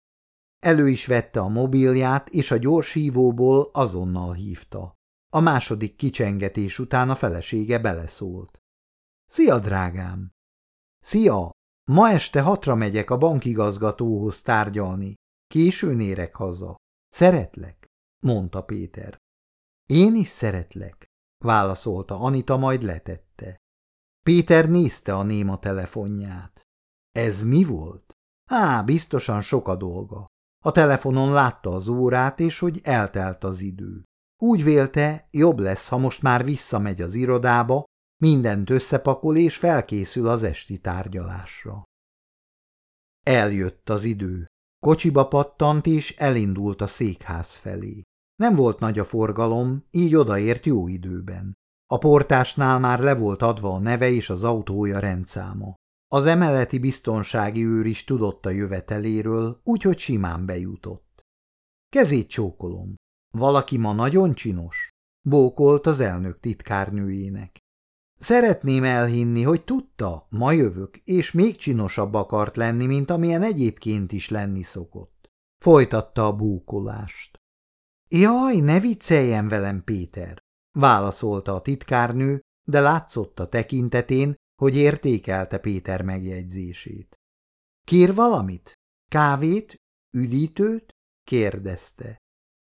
Elő is vette a mobilját, és a gyors hívóból azonnal hívta. A második kicsengetés után a felesége beleszólt. – Szia, drágám! – Szia! Ma este hatra megyek a bankigazgatóhoz tárgyalni. Későn érek haza. Szeretlek? – mondta Péter. – Én is szeretlek – válaszolta Anita, majd letette. Péter nézte a néma telefonját. Ez mi volt? Á, biztosan sok a dolga. A telefonon látta az órát, és hogy eltelt az idő. Úgy vélte, jobb lesz, ha most már visszamegy az irodába, mindent összepakol és felkészül az esti tárgyalásra. Eljött az idő. Kocsiba pattant és elindult a székház felé. Nem volt nagy a forgalom, így odaért jó időben. A portásnál már le volt adva a neve és az autója rendszáma. Az emeleti biztonsági őr is tudott a jöveteléről, úgyhogy simán bejutott. Kezét csókolom. Valaki ma nagyon csinos? Bókolt az elnök titkárnőjének. Szeretném elhinni, hogy tudta, ma jövök, és még csinosabb akart lenni, mint amilyen egyébként is lenni szokott. Folytatta a búkolást. Jaj, ne vicceljen velem, Péter! válaszolta a titkárnő, de látszott a tekintetén, hogy értékelte Péter megjegyzését. Kér valamit? Kávét? Üdítőt? kérdezte.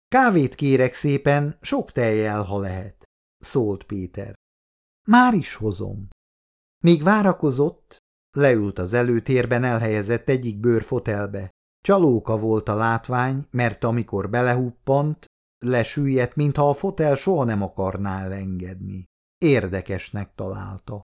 Kávét kérek szépen, sok tejjel, ha lehet, szólt Péter. Már is hozom. Míg várakozott, leült az előtérben elhelyezett egyik bőrfotelbe. Csalóka volt a látvány, mert amikor belehuppant, lesüllyedt, mintha a fotel soha nem akarná elengedni. Érdekesnek találta.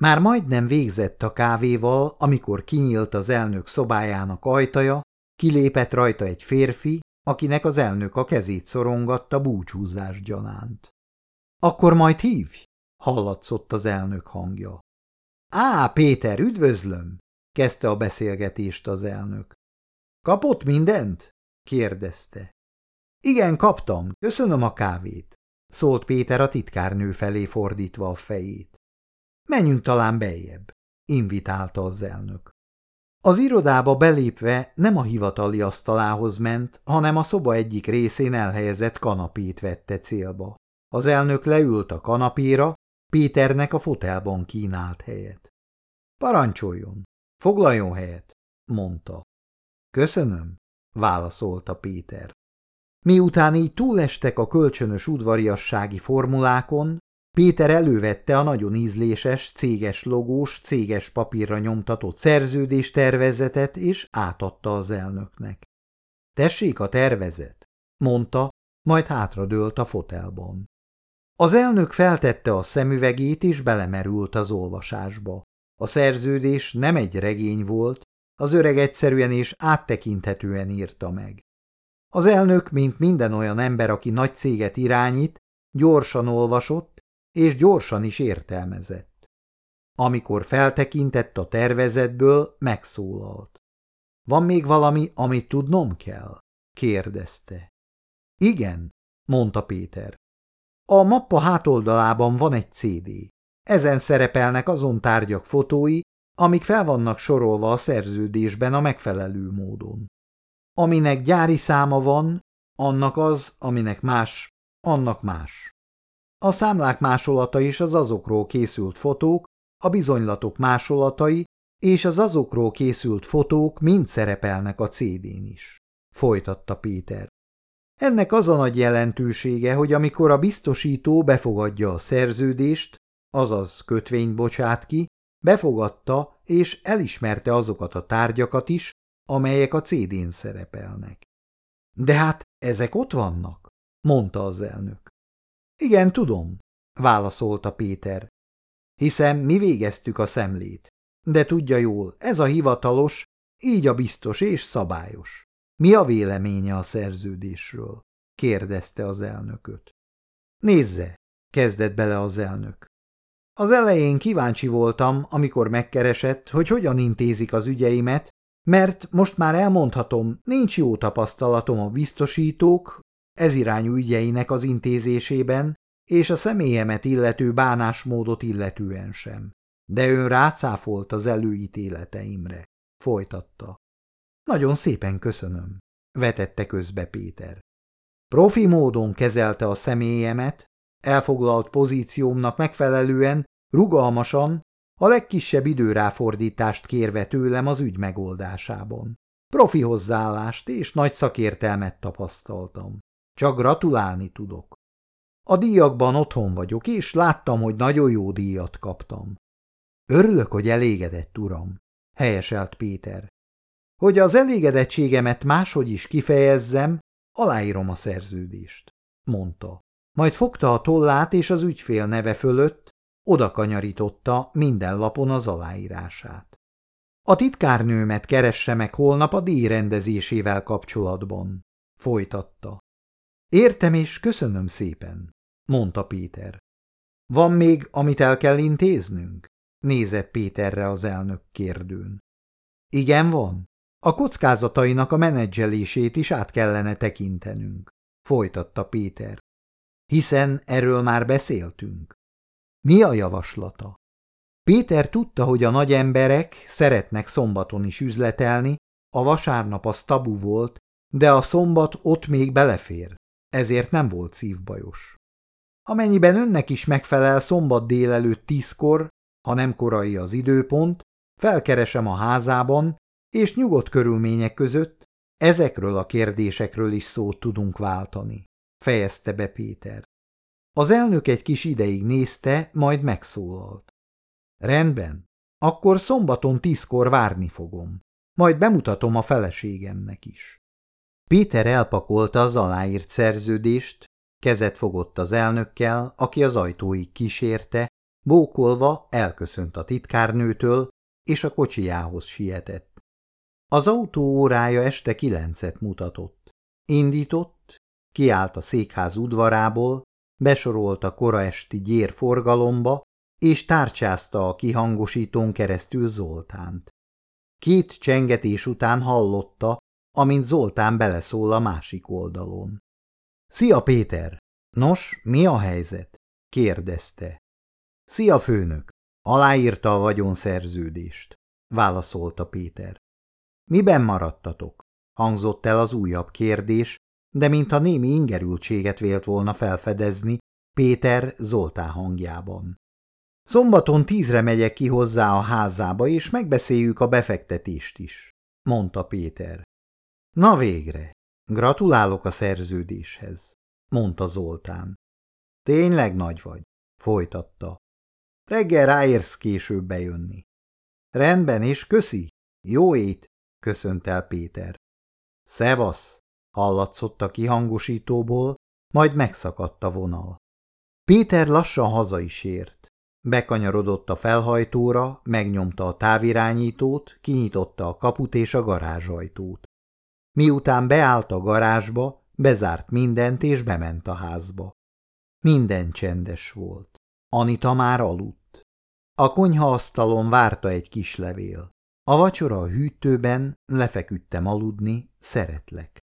Már majdnem végzett a kávéval, amikor kinyílt az elnök szobájának ajtaja, kilépett rajta egy férfi, akinek az elnök a kezét szorongatta búcsúzás gyanánt. – Akkor majd hívj! – hallatszott az elnök hangja. – Á, Péter, üdvözlöm! – kezdte a beszélgetést az elnök. – Kapott mindent? – kérdezte. – Igen, kaptam, köszönöm a kávét – szólt Péter a titkárnő felé fordítva a fejét. – Menjünk talán beljebb – invitálta az elnök. Az irodába belépve nem a hivatali asztalához ment, hanem a szoba egyik részén elhelyezett kanapét vette célba. Az elnök leült a kanapéra, Péternek a fotelban kínált helyet. Parancsoljon, foglaljon helyet, mondta. Köszönöm, válaszolta Péter. Miután így túlestek a kölcsönös udvariassági formulákon, Péter elővette a nagyon ízléses, céges logós, céges papírra nyomtatott szerződéstervezetet, és átadta az elnöknek. Tessék a tervezet, mondta, majd hátradőlt a fotelban. Az elnök feltette a szemüvegét, és belemerült az olvasásba. A szerződés nem egy regény volt, az öreg egyszerűen és áttekinthetően írta meg. Az elnök, mint minden olyan ember, aki nagy céget irányít, gyorsan olvasott, és gyorsan is értelmezett. Amikor feltekintett a tervezetből, megszólalt. Van még valami, amit tudnom kell? kérdezte. Igen, mondta Péter. A mappa hátoldalában van egy CD. Ezen szerepelnek azon tárgyak fotói, amik fel vannak sorolva a szerződésben a megfelelő módon. Aminek gyári száma van, annak az, aminek más, annak más. A számlák másolata és az azokról készült fotók, a bizonylatok másolatai és az azokról készült fotók mind szerepelnek a CD-n is. Folytatta Péter. Ennek az a nagy jelentősége, hogy amikor a biztosító befogadja a szerződést, azaz kötvényt bocsát ki, befogadta és elismerte azokat a tárgyakat is, amelyek a CD-n szerepelnek. De hát ezek ott vannak, mondta az elnök. Igen, tudom, válaszolta Péter. Hiszen mi végeztük a szemlét. De tudja jól, ez a hivatalos, így a biztos és szabályos. Mi a véleménye a szerződésről? kérdezte az elnököt. Nézze, kezdett bele az elnök. Az elején kíváncsi voltam, amikor megkeresett, hogy hogyan intézik az ügyeimet, mert most már elmondhatom, nincs jó tapasztalatom a biztosítók, ez irányú ügyeinek az intézésében, és a személyemet illető bánásmódot illetően sem. De ön rácáfolt az előítéleteimre, folytatta. Nagyon szépen köszönöm, vetette közbe Péter. Profi módon kezelte a személyemet, elfoglalt pozíciómnak megfelelően, rugalmasan, a legkisebb időráfordítást kérve tőlem az ügy megoldásában. Profi hozzáállást és nagy szakértelmet tapasztaltam. Csak gratulálni tudok. A díjakban otthon vagyok, és láttam, hogy nagyon jó díjat kaptam. Örülök, hogy elégedett, uram, helyeselt Péter. Hogy az elégedettségemet máshogy is kifejezzem, aláírom a szerződést, mondta. Majd fogta a tollát, és az ügyfél neve fölött oda kanyarította minden lapon az aláírását. A titkárnőmet keresse meg holnap a díj rendezésével kapcsolatban, folytatta. Értem és köszönöm szépen, mondta Péter. Van még, amit el kell intéznünk? Nézett Péterre az elnök kérdőn. Igen, van. A kockázatainak a menedzselését is át kellene tekintenünk, folytatta Péter. Hiszen erről már beszéltünk. Mi a javaslata? Péter tudta, hogy a nagy emberek szeretnek szombaton is üzletelni, a vasárnap az tabu volt, de a szombat ott még belefér, ezért nem volt szívbajos. Amennyiben önnek is megfelel szombat délelőtt tízkor, ha nem korai az időpont, felkeresem a házában, és nyugodt körülmények között ezekről a kérdésekről is szót tudunk váltani, fejezte be Péter. Az elnök egy kis ideig nézte, majd megszólalt. Rendben, akkor szombaton tízkor várni fogom, majd bemutatom a feleségemnek is. Péter elpakolta az aláírt szerződést, kezet fogott az elnökkel, aki az ajtóig kísérte, bókolva elköszönt a titkárnőtől, és a kocsijához sietett. Az autó órája este kilencet mutatott. Indított, kiállt a székház udvarából, besorolta kora esti gyér forgalomba, és tárcsázta a kihangosítón keresztül Zoltánt. Két csengetés után hallotta, amint Zoltán beleszól a másik oldalon. – Szia, Péter! Nos, mi a helyzet? – kérdezte. – Szia, főnök! Aláírta a vagyonszerződést – válaszolta Péter. – Miben maradtatok? – hangzott el az újabb kérdés, de mintha némi ingerültséget vélt volna felfedezni Péter Zoltán hangjában. Szombaton tízre megyek ki hozzá a házába, és megbeszéljük a befektetést is, mondta Péter. Na végre, gratulálok a szerződéshez, mondta Zoltán. Tényleg nagy vagy, folytatta. Reggel ráérsz később bejönni. Rendben, és köszi. Jó ét, köszönt el Péter. Szevasz, hallatszott a kihangosítóból, majd megszakadt a vonal. Péter lassan haza is ért. Bekanyarodott a felhajtóra, megnyomta a távirányítót, kinyitotta a kaput és a garázsajtót. Miután beállt a garázsba, bezárt mindent és bement a házba. Minden csendes volt. Anita már aludt. A konyhaasztalon várta egy kis levél. A vacsora a hűtőben, lefeküdtem aludni, szeretlek.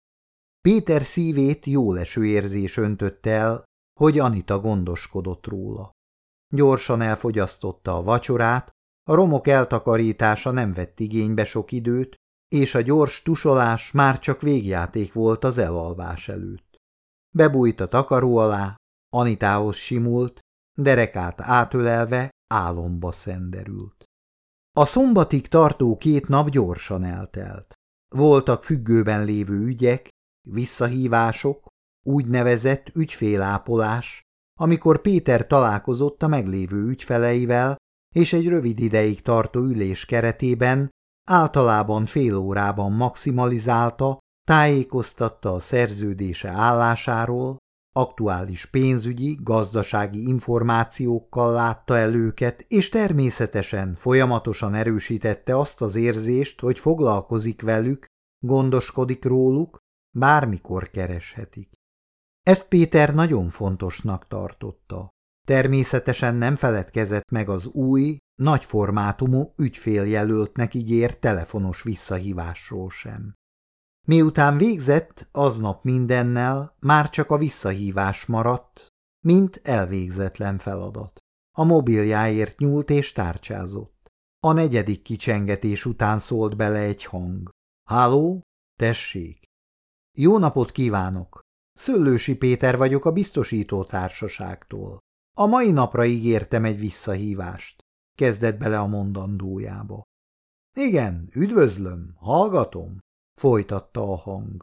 Péter szívét jó leső érzés öntötte el, hogy Anita gondoskodott róla. Gyorsan elfogyasztotta a vacsorát, a romok eltakarítása nem vett igénybe sok időt, és a gyors tusolás már csak végjáték volt az elalvás előtt. Bebújt a takaró alá, Anitához simult, derekát átölelve álomba szenderült. A szombatig tartó két nap gyorsan eltelt. Voltak függőben lévő ügyek, visszahívások, úgynevezett ügyfélápolás, amikor Péter találkozott a meglévő ügyfeleivel, és egy rövid ideig tartó ülés keretében általában fél órában maximalizálta tájékoztatta a szerződése állásáról, aktuális pénzügyi, gazdasági információkkal látta el őket, és természetesen folyamatosan erősítette azt az érzést, hogy foglalkozik velük, gondoskodik róluk, bármikor kereshetik. Ezt Péter nagyon fontosnak tartotta. Természetesen nem feledkezett meg az új, nagyformátumú ügyféljelöltnek ígért telefonos visszahívásról sem. Miután végzett, aznap mindennel már csak a visszahívás maradt, mint elvégzetlen feladat. A mobiljáért nyúlt és tárcsázott. A negyedik kicsengetés után szólt bele egy hang. Háló? Tessék! Jó napot kívánok! Szöllősi Péter vagyok a biztosító társaságtól. A mai napra ígértem egy visszahívást. Kezdett bele a mondandójába. Igen, üdvözlöm, hallgatom, folytatta a hang.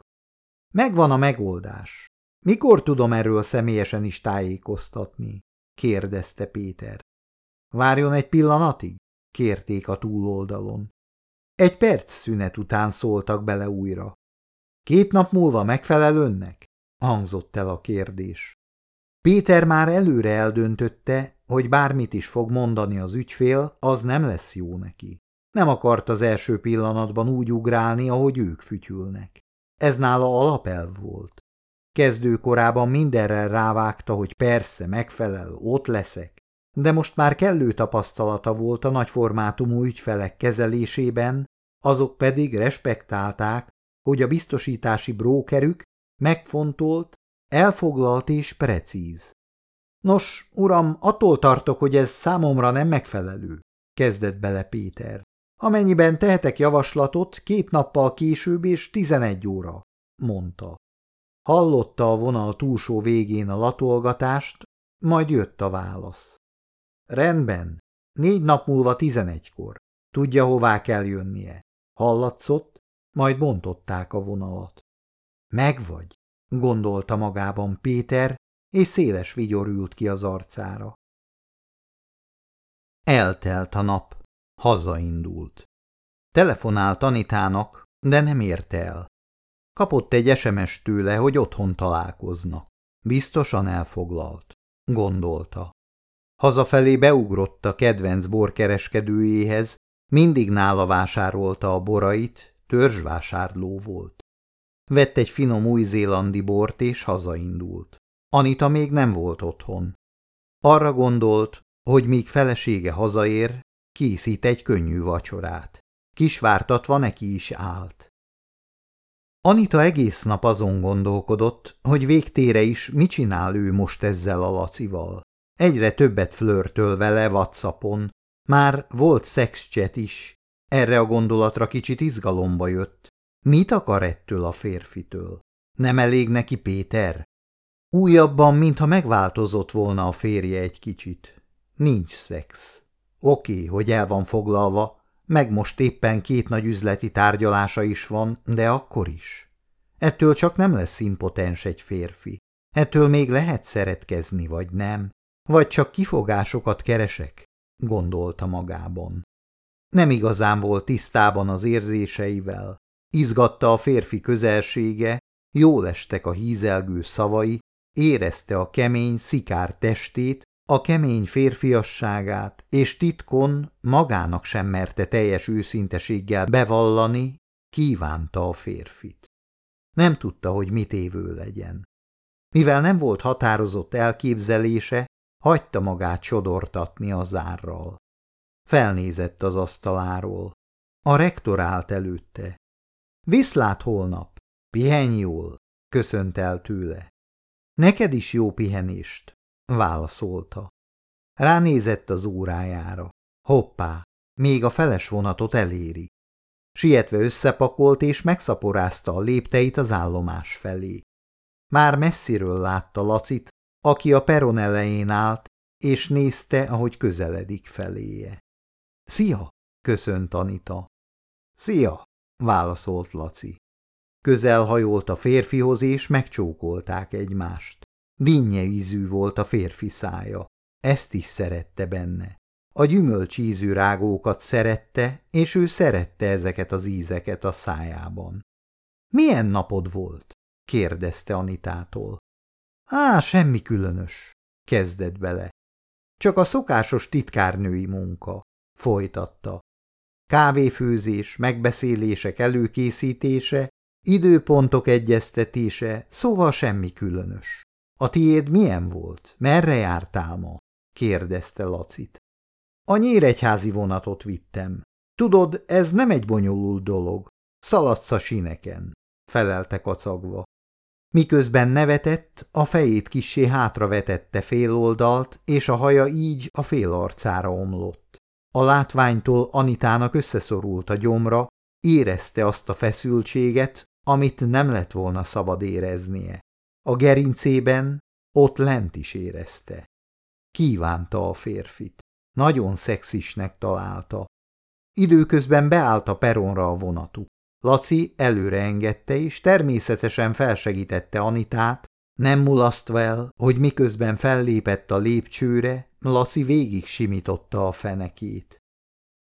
Megvan a megoldás. Mikor tudom erről személyesen is tájékoztatni? kérdezte Péter. Várjon egy pillanatig? kérték a túloldalon. Egy perc szünet után szóltak bele újra. Két nap múlva megfelel önnek? hangzott el a kérdés. Péter már előre eldöntötte, hogy bármit is fog mondani az ügyfél, az nem lesz jó neki. Nem akart az első pillanatban úgy ugrálni, ahogy ők fütyülnek. Ez nála alapelv volt. Kezdőkorában mindenre rávágta, hogy persze, megfelel, ott leszek, de most már kellő tapasztalata volt a nagyformátumú ügyfelek kezelésében, azok pedig respektálták, hogy a biztosítási brókerük megfontolt, elfoglalt és precíz. Nos, uram, attól tartok, hogy ez számomra nem megfelelő, kezdett bele Péter. Amennyiben tehetek javaslatot, két nappal később és tizenegy óra, mondta. Hallotta a vonal túlsó végén a latolgatást, majd jött a válasz. Rendben, négy nap múlva tizenegykor. Tudja, hová kell jönnie. Hallatszott, majd bontották a vonalat. Megvagy, gondolta magában Péter, és széles vigyor ült ki az arcára. Eltelt a nap. Hazaindult. Telefonált Anitának, de nem érte el. Kapott egy SMS tőle, hogy otthon találkoznak. Biztosan elfoglalt, gondolta. Hazafelé beugrott a kedvenc borkereskedőjéhez, mindig nála vásárolta a borait, törzsvásárló volt. Vett egy finom új-zélandi bort és hazaindult. Anita még nem volt otthon. Arra gondolt, hogy míg felesége hazaér, készít egy könnyű vacsorát. Kisvártatva neki is állt. Anita egész nap azon gondolkodott, hogy végtére is mit csinál ő most ezzel a Lacival. Egyre többet flörtöl vele Whatsappon, már volt szexcset is. Erre a gondolatra kicsit izgalomba jött. Mit akar ettől a férfitől? Nem elég neki Péter? Újabban, mintha megváltozott volna a férje egy kicsit. Nincs szex. Oké, hogy el van foglalva, meg most éppen két nagy üzleti tárgyalása is van, de akkor is. Ettől csak nem lesz impotens egy férfi. Ettől még lehet szeretkezni, vagy nem. Vagy csak kifogásokat keresek, gondolta magában. Nem igazán volt tisztában az érzéseivel. Izgatta a férfi közelsége, jól estek a hízelgő szavai, érezte a kemény, szikár testét, a kemény férfiasságát, és titkon magának sem merte teljes őszinteséggel bevallani, kívánta a férfit. Nem tudta, hogy mit évő legyen. Mivel nem volt határozott elképzelése, hagyta magát sodortatni a zárral. Felnézett az asztaláról. A rektor állt előtte. Viszlát holnap, pihenj jól, köszönt el tőle. Neked is jó pihenést, válaszolta. Ránézett az órájára. Hoppá, még a feles vonatot eléri. Sietve összepakolt és megszaporázta a lépteit az állomás felé. Már messziről látta Lacit, aki a peron elején állt, és nézte, ahogy közeledik feléje. – Szia! – köszönt Anita. – Szia! – válaszolt Laci. Közel hajolt a férfihoz, és megcsókolták egymást. Dinnye ízű volt a férfi szája. Ezt is szerette benne. A gyümölcsízű rágókat szerette, és ő szerette ezeket az ízeket a szájában. Milyen napod volt? kérdezte Anitától. Á, semmi különös, kezdett bele. Csak a szokásos titkárnői munka, folytatta. Kávéfőzés, megbeszélések előkészítése, időpontok egyeztetése, szóval semmi különös. A tiéd milyen volt? Merre jártál ma? kérdezte Lacit. A nyíregyházi vonatot vittem. Tudod, ez nem egy bonyolult dolog. Szaladsz a sineken, felelte kacagva. Miközben nevetett, a fejét kissé hátravetette féloldalt, és a haja így a fél arcára omlott. A látványtól Anitának összeszorult a gyomra, érezte azt a feszültséget, amit nem lett volna szabad éreznie. A gerincében ott lent is érezte. Kívánta a férfit. Nagyon szexisnek találta. Időközben beállt a peronra a vonatuk. Laci előre engedte, és természetesen felsegítette Anitát, nem mulasztva el, hogy miközben fellépett a lépcsőre, Laci végig simította a fenekét.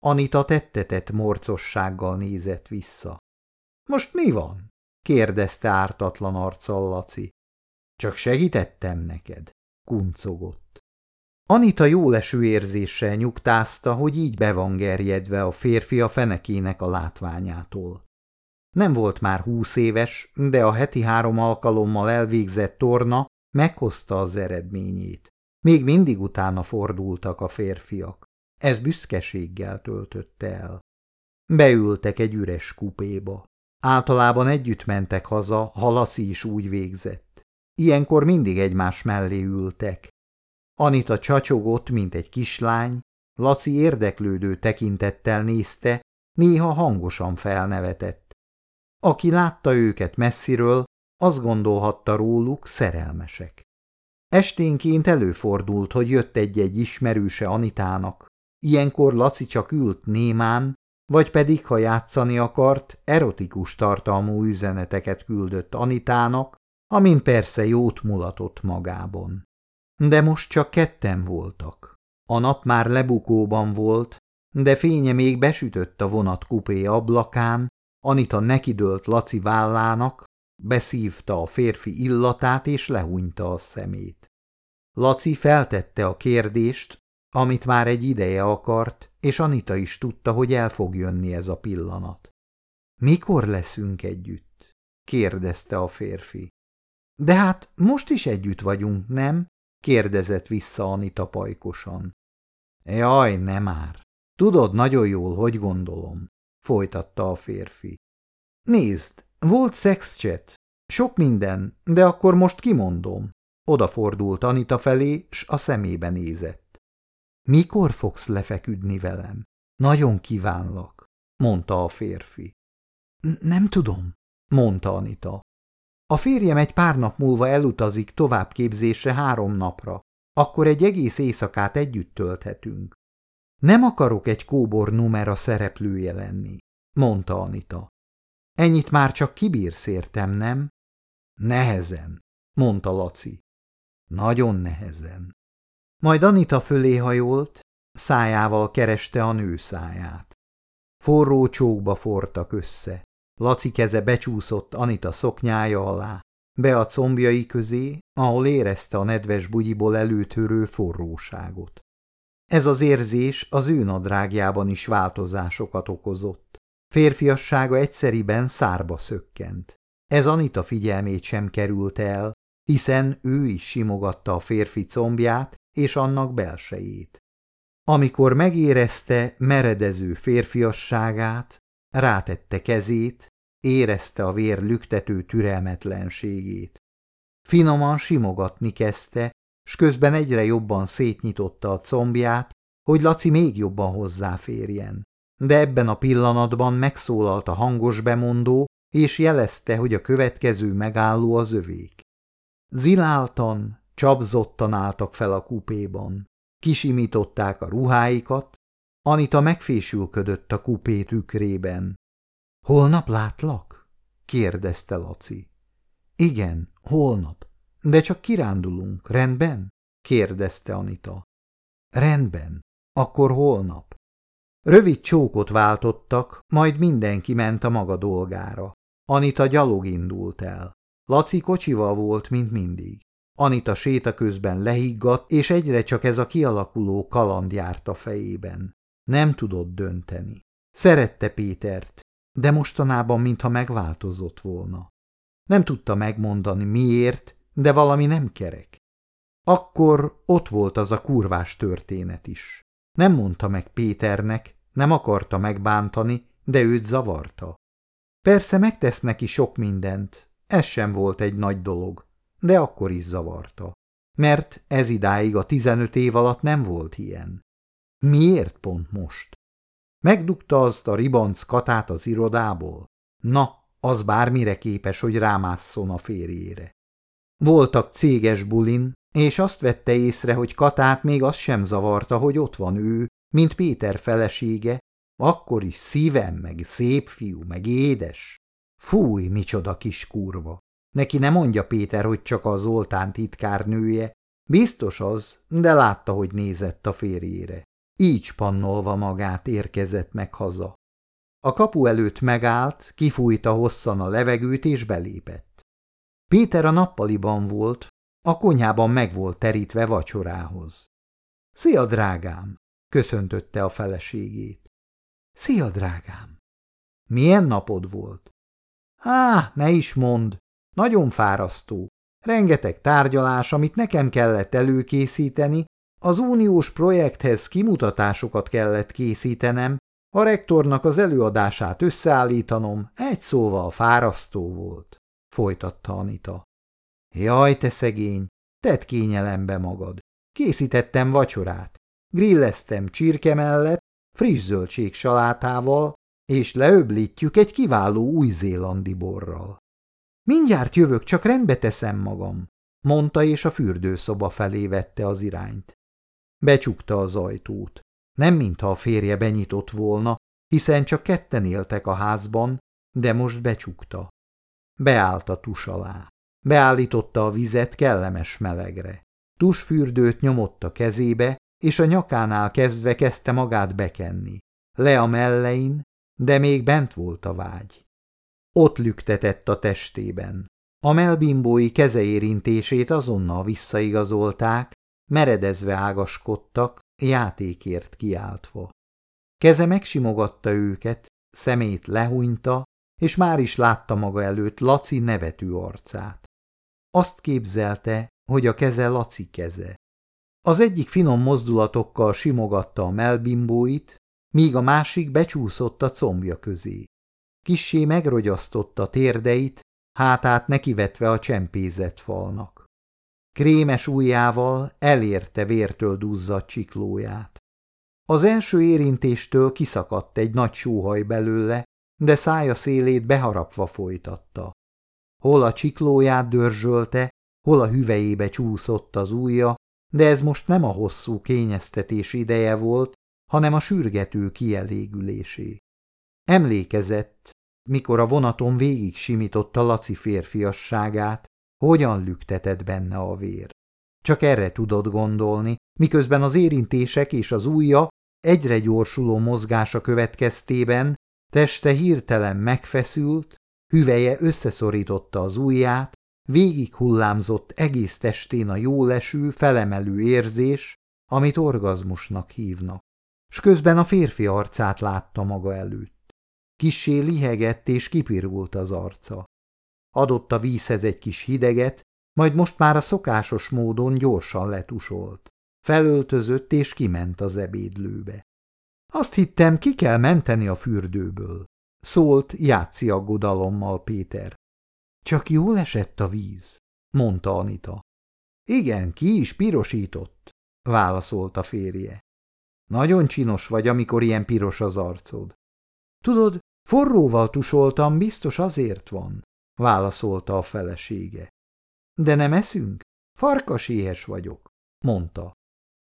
Anita tettetett morcossággal nézett vissza. – Most mi van? – kérdezte ártatlan arccal Laci. – Csak segítettem neked – kuncogott. Anita jóleső érzéssel nyugtázta, hogy így be van gerjedve a férfi a fenekének a látványától. Nem volt már húsz éves, de a heti három alkalommal elvégzett torna meghozta az eredményét. Még mindig utána fordultak a férfiak. Ez büszkeséggel töltötte el. Beültek egy üres kupéba. Általában együtt mentek haza, ha Laci is úgy végzett. Ilyenkor mindig egymás mellé ültek. Anita csacsogott, mint egy kislány, Laci érdeklődő tekintettel nézte, néha hangosan felnevetett. Aki látta őket messziről, azt gondolhatta róluk szerelmesek. Esténként előfordult, hogy jött egy-egy ismerőse Anitának. Ilyenkor Laci csak ült némán, vagy pedig, ha játszani akart, erotikus tartalmú üzeneteket küldött Anitának, amin persze jót mulatott magában. De most csak ketten voltak. A nap már lebukóban volt, de fénye még besütött a vonat kupé ablakán, Anita nekidőlt Laci vállának, beszívta a férfi illatát és lehúnyta a szemét. Laci feltette a kérdést, amit már egy ideje akart, és Anita is tudta, hogy el fog jönni ez a pillanat. Mikor leszünk együtt? kérdezte a férfi. De hát most is együtt vagyunk, nem? kérdezett vissza Anita pajkosan. Jaj, nem már. Tudod nagyon jól, hogy gondolom folytatta a férfi. Nézd, volt szexcset, sok minden, de akkor most kimondom. Odafordult Anita felé, s a szemébe nézett. Mikor fogsz lefeküdni velem? Nagyon kívánlak, mondta a férfi. Nem tudom, mondta Anita. A férjem egy pár nap múlva elutazik továbbképzésre három napra, akkor egy egész éjszakát együtt tölthetünk. Nem akarok egy kóbor numera szereplője lenni, mondta Anita. Ennyit már csak kibírsz értem, nem? Nehezen, mondta Laci. Nagyon nehezen. Majd Anita fölé hajolt, szájával kereste a nő száját. Forró csókba fortak össze. Laci keze becsúszott Anita szoknyája alá, be a combjai közé, ahol érezte a nedves bugyiból előtörő forróságot. Ez az érzés az ő nadrágjában is változásokat okozott. Férfiassága egyszeriben szárba szökkent. Ez Anita figyelmét sem került el, hiszen ő is simogatta a férfi combját és annak belsejét. Amikor megérezte meredező férfiasságát, rátette kezét, érezte a vér lüktető türelmetlenségét. Finoman simogatni kezdte, s közben egyre jobban szétnyitotta a combját, hogy Laci még jobban hozzáférjen. De ebben a pillanatban megszólalt a hangos bemondó, és jelezte, hogy a következő megálló az övék. Ziláltan, csapzottan álltak fel a kupéban. Kisimították a ruháikat, Anita megfésülködött a kupé tükrében. – Holnap látlak? – kérdezte Laci. – Igen, holnap. De csak kirándulunk, rendben? kérdezte Anita. Rendben, akkor holnap. Rövid csókot váltottak, majd mindenki ment a maga dolgára. Anita gyalog indult el. Laci kocsival volt, mint mindig. Anita séta közben lehiggadt, és egyre csak ez a kialakuló kaland járt a fejében. Nem tudott dönteni. Szerette Pétert, de mostanában mintha megváltozott volna. Nem tudta megmondani miért, de valami nem kerek. Akkor ott volt az a kurvás történet is. Nem mondta meg Péternek, nem akarta megbántani, de őt zavarta. Persze megtesz neki sok mindent, ez sem volt egy nagy dolog, de akkor is zavarta. Mert ez idáig a tizenöt év alatt nem volt ilyen. Miért pont most? Megdugta azt a ribanc katát az irodából? Na, az bármire képes, hogy rámásszon a férjére. Voltak céges bulin, és azt vette észre, hogy Katát még az sem zavarta, hogy ott van ő, mint Péter felesége, akkor is szívem, meg szép fiú, meg édes. Fúj, micsoda kis kurva. Neki nem mondja Péter, hogy csak a Zoltán titkárnője. Biztos az, de látta, hogy nézett a férjére. Így spannolva magát érkezett meg haza. A kapu előtt megállt, kifújta hosszan a levegőt és belépett. Péter a nappaliban volt, a konyhában meg volt terítve vacsorához. – Szia, drágám! – köszöntötte a feleségét. – Szia, drágám! – Milyen napod volt? – Á, ne is mond! Nagyon fárasztó. Rengeteg tárgyalás, amit nekem kellett előkészíteni, az uniós projekthez kimutatásokat kellett készítenem, a rektornak az előadását összeállítanom, egy szóval fárasztó volt, folytatta Anita. Jaj, te szegény, tedd kényelembe magad. Készítettem vacsorát. Grilleztem csirke mellett, friss zöldség salátával, és leöblítjük egy kiváló új-zélandi borral. Mindjárt jövök, csak rendbe teszem magam, mondta, és a fürdőszoba felé vette az irányt. Becsukta az ajtót. Nem mintha a férje benyitott volna, hiszen csak ketten éltek a házban, de most becsukta. Beállt a tus alá. Beállította a vizet kellemes melegre. Tusfürdőt nyomott a kezébe, és a nyakánál kezdve kezdte magát bekenni. Le a mellein, de még bent volt a vágy. Ott lüktetett a testében. A melbimbói kezeérintését azonnal visszaigazolták, meredezve ágaskodtak, játékért kiáltva. Keze megsimogatta őket, szemét lehúnyta, és már is látta maga előtt Laci nevető arcát. Azt képzelte, hogy a keze Laci keze. Az egyik finom mozdulatokkal simogatta a melbimbóit, míg a másik becsúszott a combja közé. Kissé megrogyasztotta térdeit, hátát nekivetve a csempézett falnak. Krémes ujjával elérte vértől duzzadt csiklóját. Az első érintéstől kiszakadt egy nagy sóhaj belőle, de szája szélét beharapva folytatta. Hol a csiklóját dörzsölte, hol a hüvejébe csúszott az ujja, de ez most nem a hosszú kényeztetés ideje volt, hanem a sürgető kielégülésé. Emlékezett, mikor a vonaton végig simította Laci férfiasságát, hogyan lüktetett benne a vér. Csak erre tudott gondolni, miközben az érintések és az ujja egyre gyorsuló mozgása következtében teste hirtelen megfeszült, hüveje összeszorította az ujját, végig hullámzott egész testén a jóleső, felemelő érzés, amit orgazmusnak hívnak, s közben a férfi arcát látta maga előtt. Kissé lihegett és kipirult az arca. Adott a vízhez egy kis hideget, majd most már a szokásos módon gyorsan letusolt. Felöltözött és kiment az ebédlőbe. Azt hittem, ki kell menteni a fürdőből, szólt játszi aggodalommal Péter. Csak jól esett a víz, mondta Anita. Igen, ki is pirosított, válaszolt a férje. Nagyon csinos vagy, amikor ilyen piros az arcod. Tudod, forróval tusoltam, biztos azért van, válaszolta a felesége. De nem eszünk? Farkas éhes vagyok, mondta.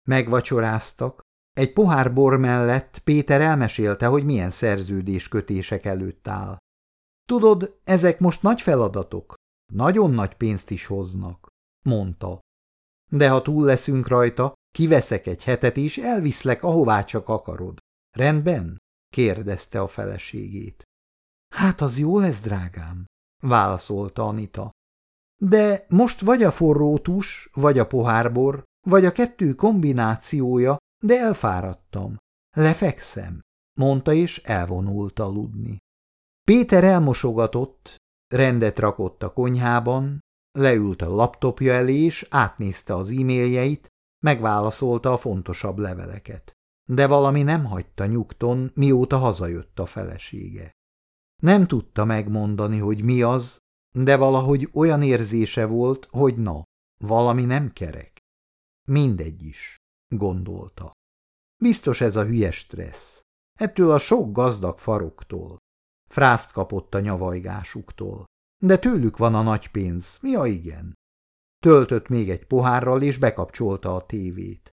Megvacsoráztak. Egy pohár bor mellett Péter elmesélte, hogy milyen szerződéskötések előtt áll. Tudod, ezek most nagy feladatok. Nagyon nagy pénzt is hoznak, mondta. De ha túl leszünk rajta, kiveszek egy hetet és elviszlek, ahová csak akarod. Rendben? kérdezte a feleségét. Hát az jó lesz, drágám, válaszolta Anita. De most vagy a forró tus, vagy a pohárbor, vagy a kettő kombinációja, de elfáradtam. Lefekszem, mondta és elvonult aludni. Péter elmosogatott, rendet rakott a konyhában, leült a laptopja elé és átnézte az e-mailjeit, megválaszolta a fontosabb leveleket. De valami nem hagyta nyugton, mióta hazajött a felesége. Nem tudta megmondani, hogy mi az, de valahogy olyan érzése volt, hogy na, valami nem kerek. Mindegy is, gondolta. Biztos ez a hülye stressz. Ettől a sok gazdag faroktól. Frászt kapott a nyavajgásuktól. De tőlük van a nagy pénz, mi a igen? Töltött még egy pohárral, és bekapcsolta a tévét.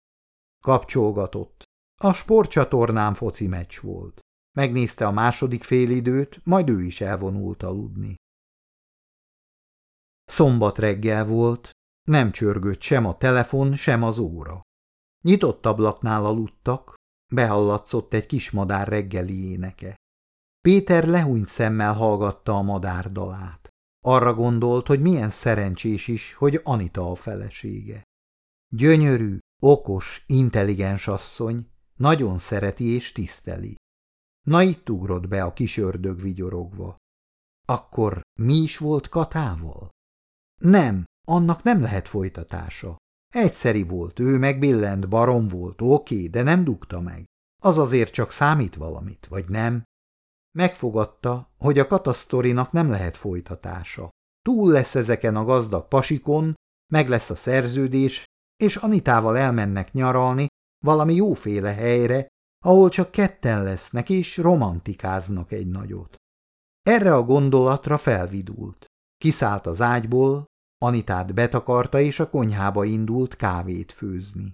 Kapcsolgatott. A sportcsatornán foci meccs volt. Megnézte a második félidőt, majd ő is elvonult aludni. Szombat reggel volt, nem csörgött sem a telefon, sem az óra. Nyitott ablaknál aludtak, behallatszott egy kis madár reggeli éneke. Péter lehúnyt szemmel hallgatta a madár dalát. Arra gondolt, hogy milyen szerencsés is, hogy Anita a felesége. Gyönyörű, okos, intelligens asszony, nagyon szereti és tiszteli. Na itt ugrott be a kis ördög vigyorogva. Akkor mi is volt Katával? Nem, annak nem lehet folytatása. Egyszeri volt, ő megbillent, barom volt, oké, de nem dugta meg. Az azért csak számít valamit, vagy nem? Megfogadta, hogy a katasztorinak nem lehet folytatása. Túl lesz ezeken a gazdag pasikon, meg lesz a szerződés, és Anitával elmennek nyaralni valami jóféle helyre, ahol csak ketten lesznek és romantikáznak egy nagyot. Erre a gondolatra felvidult. Kiszállt az ágyból, Anitát betakarta és a konyhába indult kávét főzni.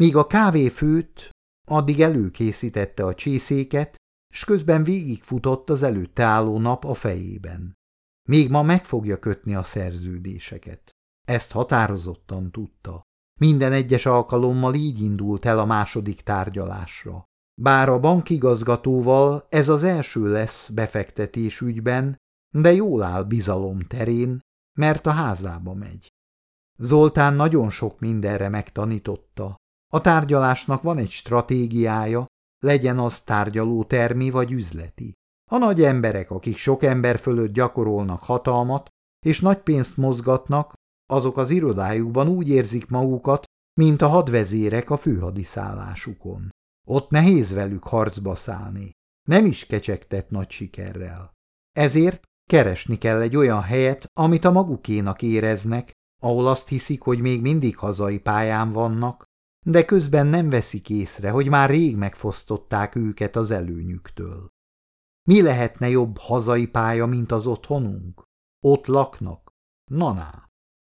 Míg a kávé főtt, addig előkészítette a csészéket, s közben végigfutott az előtte álló nap a fejében. Még ma meg fogja kötni a szerződéseket. Ezt határozottan tudta. Minden egyes alkalommal így indult el a második tárgyalásra. Bár a bankigazgatóval ez az első lesz befektetés ügyben, de jól áll bizalom terén, mert a házába megy. Zoltán nagyon sok mindenre megtanította. A tárgyalásnak van egy stratégiája, legyen az tárgyalótermi vagy üzleti. A nagy emberek, akik sok ember fölött gyakorolnak hatalmat, és nagy pénzt mozgatnak, azok az irodájukban úgy érzik magukat, mint a hadvezérek a főhadiszállásukon. Ott nehéz velük harcba szállni. Nem is kecsegtet nagy sikerrel. Ezért keresni kell egy olyan helyet, amit a magukénak éreznek, ahol azt hiszik, hogy még mindig hazai pályán vannak, de közben nem veszik észre, hogy már rég megfosztották őket az előnyüktől. Mi lehetne jobb hazai pálya, mint az otthonunk? Ott laknak. Naná.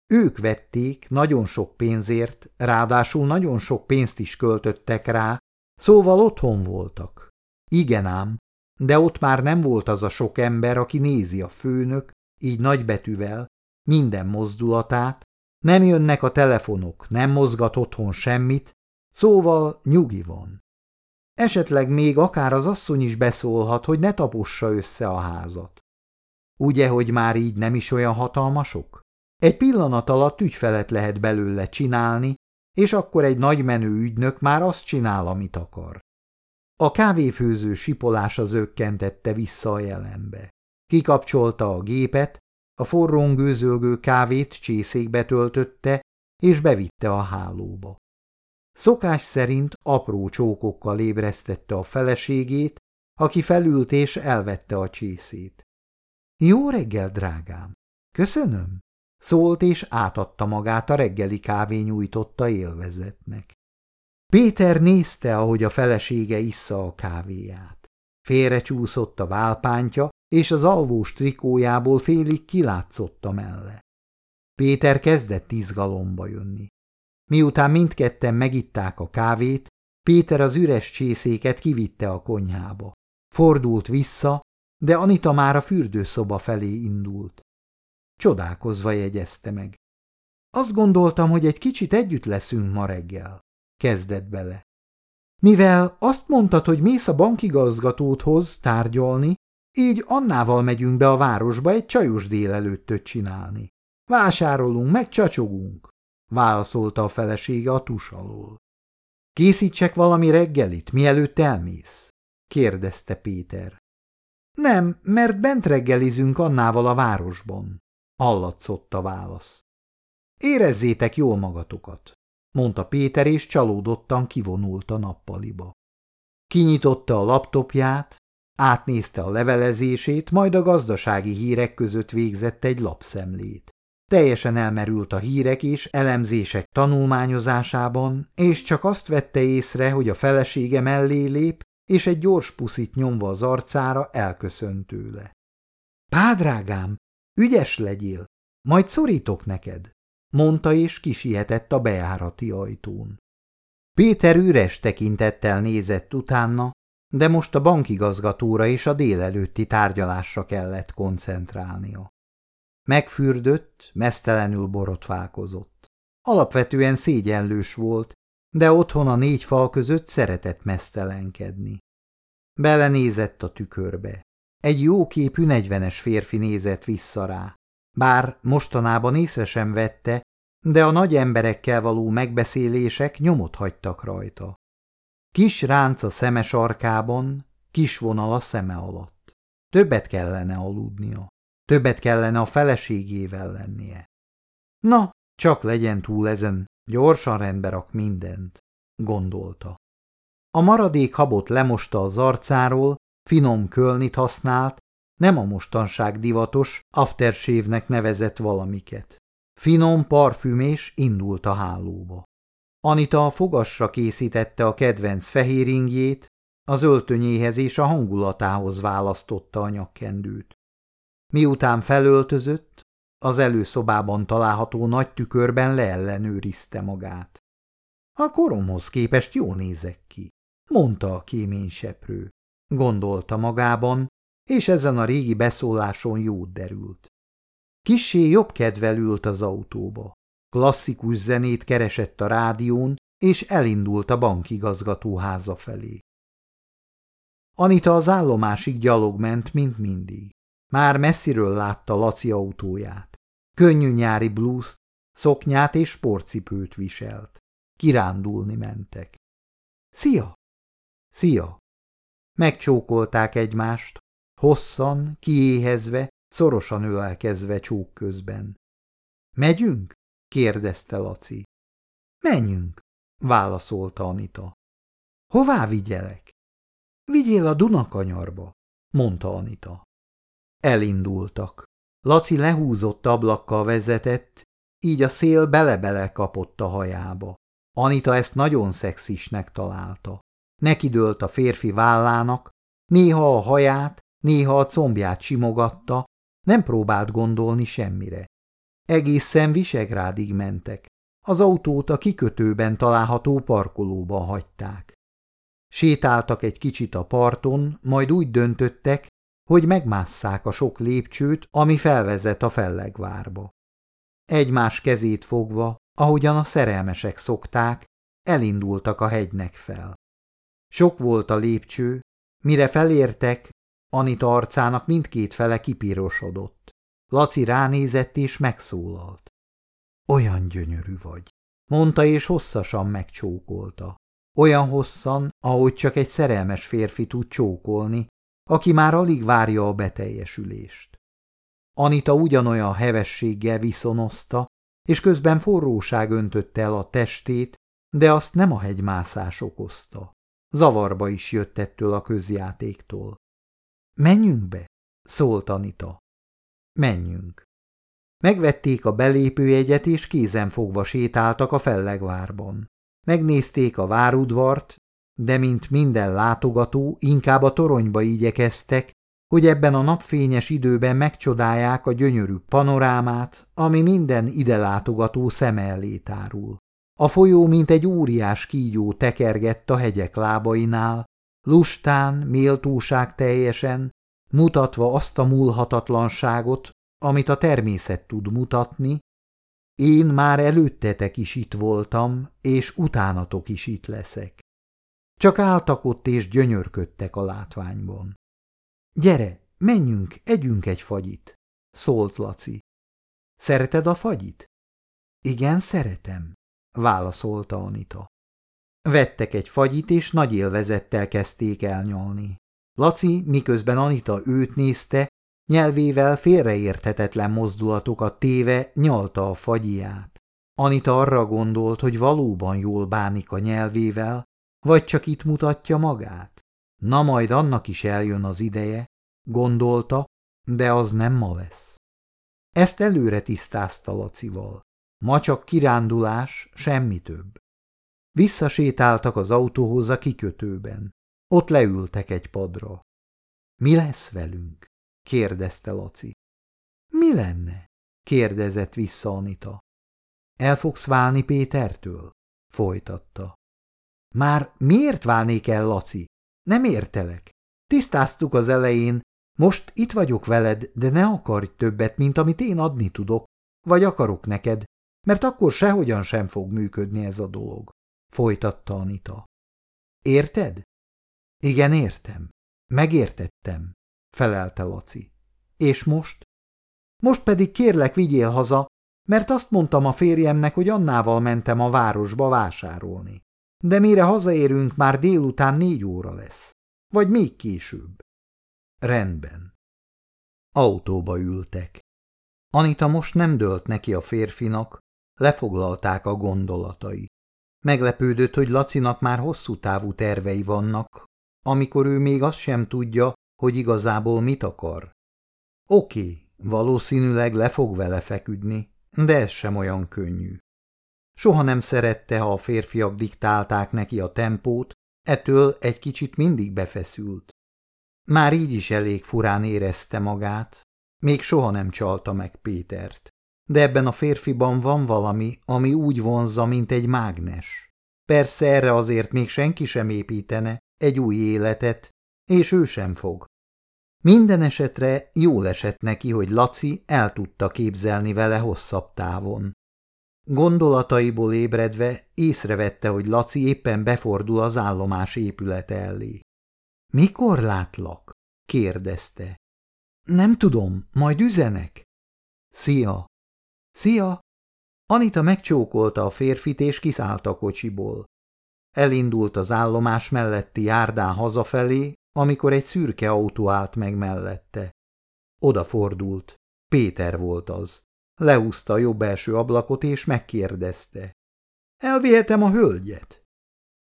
Ők vették nagyon sok pénzért, ráadásul nagyon sok pénzt is költöttek rá, szóval otthon voltak. Igen ám, de ott már nem volt az a sok ember, aki nézi a főnök, így nagybetűvel, minden mozdulatát, nem jönnek a telefonok, nem mozgat otthon semmit, szóval nyugi van. Esetleg még akár az asszony is beszólhat, hogy ne tapossa össze a házat. Ugye, hogy már így nem is olyan hatalmasok? Egy pillanat alatt ügyfelet lehet belőle csinálni, és akkor egy nagymenő ügynök már azt csinál, amit akar. A kávéfőző sipolása zökkentette vissza a jelenbe. Kikapcsolta a gépet, a forrón gőzölgő kávét csészékbe töltötte, és bevitte a hálóba. Szokás szerint apró csókokkal ébresztette a feleségét, aki felült és elvette a csészét. Jó reggel, drágám! Köszönöm! Szólt és átadta magát a reggeli kávé nyújtotta élvezetnek. Péter nézte, ahogy a felesége issza a kávéját. Félrecsúszott a válpántja, és az alvós trikójából félig kilátszott a melle. Péter kezdett izgalomba jönni. Miután mindketten megitták a kávét, Péter az üres csészéket kivitte a konyhába. Fordult vissza, de Anita már a fürdőszoba felé indult. Csodálkozva jegyezte meg. Azt gondoltam, hogy egy kicsit együtt leszünk ma reggel kezdett bele. Mivel azt mondtad, hogy mész a bankigazgatóthoz tárgyalni, Így Annával megyünk be a városba egy csajos délelőttöt csinálni. Vásárolunk, meg csacsogunk, válaszolta a felesége a tus alól. Készítsek valami reggelit, mielőtt elmész? kérdezte Péter. Nem, mert bent reggelizünk Annával a városban, hallatszott a válasz. Érezzétek jól magatokat, mondta Péter, és csalódottan kivonult a nappaliba. Kinyitotta a laptopját, átnézte a levelezését, majd a gazdasági hírek között végzett egy lapszemlét. Teljesen elmerült a hírek és elemzések tanulmányozásában, és csak azt vette észre, hogy a felesége mellé lép, és egy gyors puszit nyomva az arcára elköszönt tőle. Pádrágám, ügyes legyél, majd szorítok neked, mondta és kisietett a bejárati ajtón. Péter üres tekintettel nézett utána, de most a bankigazgatóra és a délelőtti tárgyalásra kellett koncentrálnia. Megfürdött, mesztelenül borotválkozott. Alapvetően szégyenlős volt, de otthon a négy fal között szeretett mesztelenkedni. Belenézett a tükörbe. Egy jóképű negyvenes férfi nézett vissza rá. Bár mostanában észre sem vette, de a nagy emberekkel való megbeszélések nyomot hagytak rajta. Kis ránc a szeme sarkában, kis vonal a szeme alatt. Többet kellene aludnia. Többet kellene a feleségével lennie. Na, csak legyen túl ezen, gyorsan rendbe rak mindent, gondolta. A maradék habot lemosta az arcáról, finom kölnit használt, nem a mostanság divatos, aftershave-nek nevezett valamiket. Finom parfüm és indult a hálóba. Anita a fogasra készítette a kedvenc fehéringjét, az öltönyéhez és a hangulatához választotta a nyakkendőt. Miután felöltözött, az előszobában található nagy tükörben leellenőrizte magát. A koromhoz képest jól nézek ki, mondta a kéményseprő. Gondolta magában, és ezen a régi beszóláson jót derült. Kissé jobb kedvel ült az autóba. Klasszikus zenét keresett a rádión, és elindult a bankigazgató háza felé. Anita az állomásig gyalog ment, mint mindig. Már messziről látta Laci autóját. Könnyű nyári blúzt, szoknyát és sportcipőt viselt. Kirándulni mentek. Szia! Szia! Megcsókolták egymást, hosszan, kiéhezve, szorosan ölelkezve csók közben. Megyünk? kérdezte Laci. Menjünk, válaszolta Anita. Hová vigyelek? Vigyél a Dunakanyarba, mondta Anita. Elindultak. Laci lehúzott ablakkal vezetett, így a szél bele-bele kapott a hajába. Anita ezt nagyon szexisnek találta. Nekidőlt a férfi vállának, néha a haját, néha a combját simogatta, nem próbált gondolni semmire. Egészen Visegrádig mentek. Az autót a kikötőben található parkolóban hagyták. Sétáltak egy kicsit a parton, majd úgy döntöttek, hogy megmásszák a sok lépcsőt, ami felvezet a fellegvárba. Egymás kezét fogva, ahogyan a szerelmesek szokták, elindultak a hegynek fel. Sok volt a lépcső, mire felértek, Anita arcának mindkét fele kipírosodott. Laci ránézett és megszólalt. Olyan gyönyörű vagy, mondta és hosszasan megcsókolta. Olyan hosszan, ahogy csak egy szerelmes férfi tud csókolni, aki már alig várja a beteljesülést. Anita ugyanolyan hevességgel viszonozta, és közben forróság öntötte el a testét, de azt nem a hegymászás okozta. Zavarba is jött ettől a közjátéktól. Menjünk be, szólt Anita. Menjünk. Megvették a belépőjegyet, és kézen fogva sétáltak a fellegvárban. Megnézték a várudvart, de mint minden látogató, inkább a toronyba igyekeztek, hogy ebben a napfényes időben megcsodálják a gyönyörű panorámát, ami minden ide látogató szeme elé tárul. A folyó, mint egy óriás kígyó tekergett a hegyek lábainál, lustán, méltóság teljesen, mutatva azt a múlhatatlanságot, amit a természet tud mutatni, én már előttetek is itt voltam, és utánatok is itt leszek. Csak álltak ott és gyönyörködtek a látványban. Gyere, menjünk, együnk egy fagyit, szólt Laci. Szereted a fagyit? Igen, szeretem, válaszolta Anita. Vettek egy fagyit, és nagy élvezettel kezdték elnyalni. Laci, miközben Anita őt nézte, nyelvével félreérthetetlen mozdulatokat téve nyalta a fagyját. Anita arra gondolt, hogy valóban jól bánik a nyelvével, vagy csak itt mutatja magát. Na majd annak is eljön az ideje, gondolta, de az nem ma lesz. Ezt előre tisztázta Lacival. Ma csak kirándulás, semmi több. Visszasétáltak az autóhoz a kikötőben. Ott leültek egy padra. Mi lesz velünk? kérdezte Laci. Mi lenne? kérdezett vissza Anita. El fogsz válni Pétertől? folytatta. Már miért válnék el, Laci? Nem értelek. Tisztáztuk az elején, most itt vagyok veled, de ne akarj többet, mint amit én adni tudok, vagy akarok neked, mert akkor sehogyan sem fog működni ez a dolog, folytatta Anita. Érted? Igen, értem. Megértettem, felelte Laci. És most? Most pedig kérlek vigyél haza, mert azt mondtam a férjemnek, hogy Annával mentem a városba vásárolni. De mire hazaérünk, már délután négy óra lesz. Vagy még később. Rendben. Autóba ültek. Anita most nem dölt neki a férfinak, lefoglalták a gondolatai. Meglepődött, hogy Lacinak már hosszú távú tervei vannak, amikor ő még azt sem tudja, hogy igazából mit akar. Oké, valószínűleg le fog vele feküdni, de ez sem olyan könnyű. Soha nem szerette, ha a férfiak diktálták neki a tempót, ettől egy kicsit mindig befeszült. Már így is elég furán érezte magát, még soha nem csalta meg Pétert. De ebben a férfiban van valami, ami úgy vonzza, mint egy mágnes. Persze erre azért még senki sem építene egy új életet, és ő sem fog. Minden esetre jól esett neki, hogy Laci el tudta képzelni vele hosszabb távon. Gondolataiból ébredve észrevette, hogy Laci éppen befordul az állomás épülete elé. – Mikor látlak? – kérdezte. – Nem tudom, majd üzenek. – Szia! – Szia! Anita megcsókolta a férfit, és kiszállt a kocsiból. Elindult az állomás melletti járdán hazafelé, amikor egy szürke autó állt meg mellette. Odafordult. Péter volt az. Leúzta a jobb első ablakot, és megkérdezte. Elvihetem a hölgyet?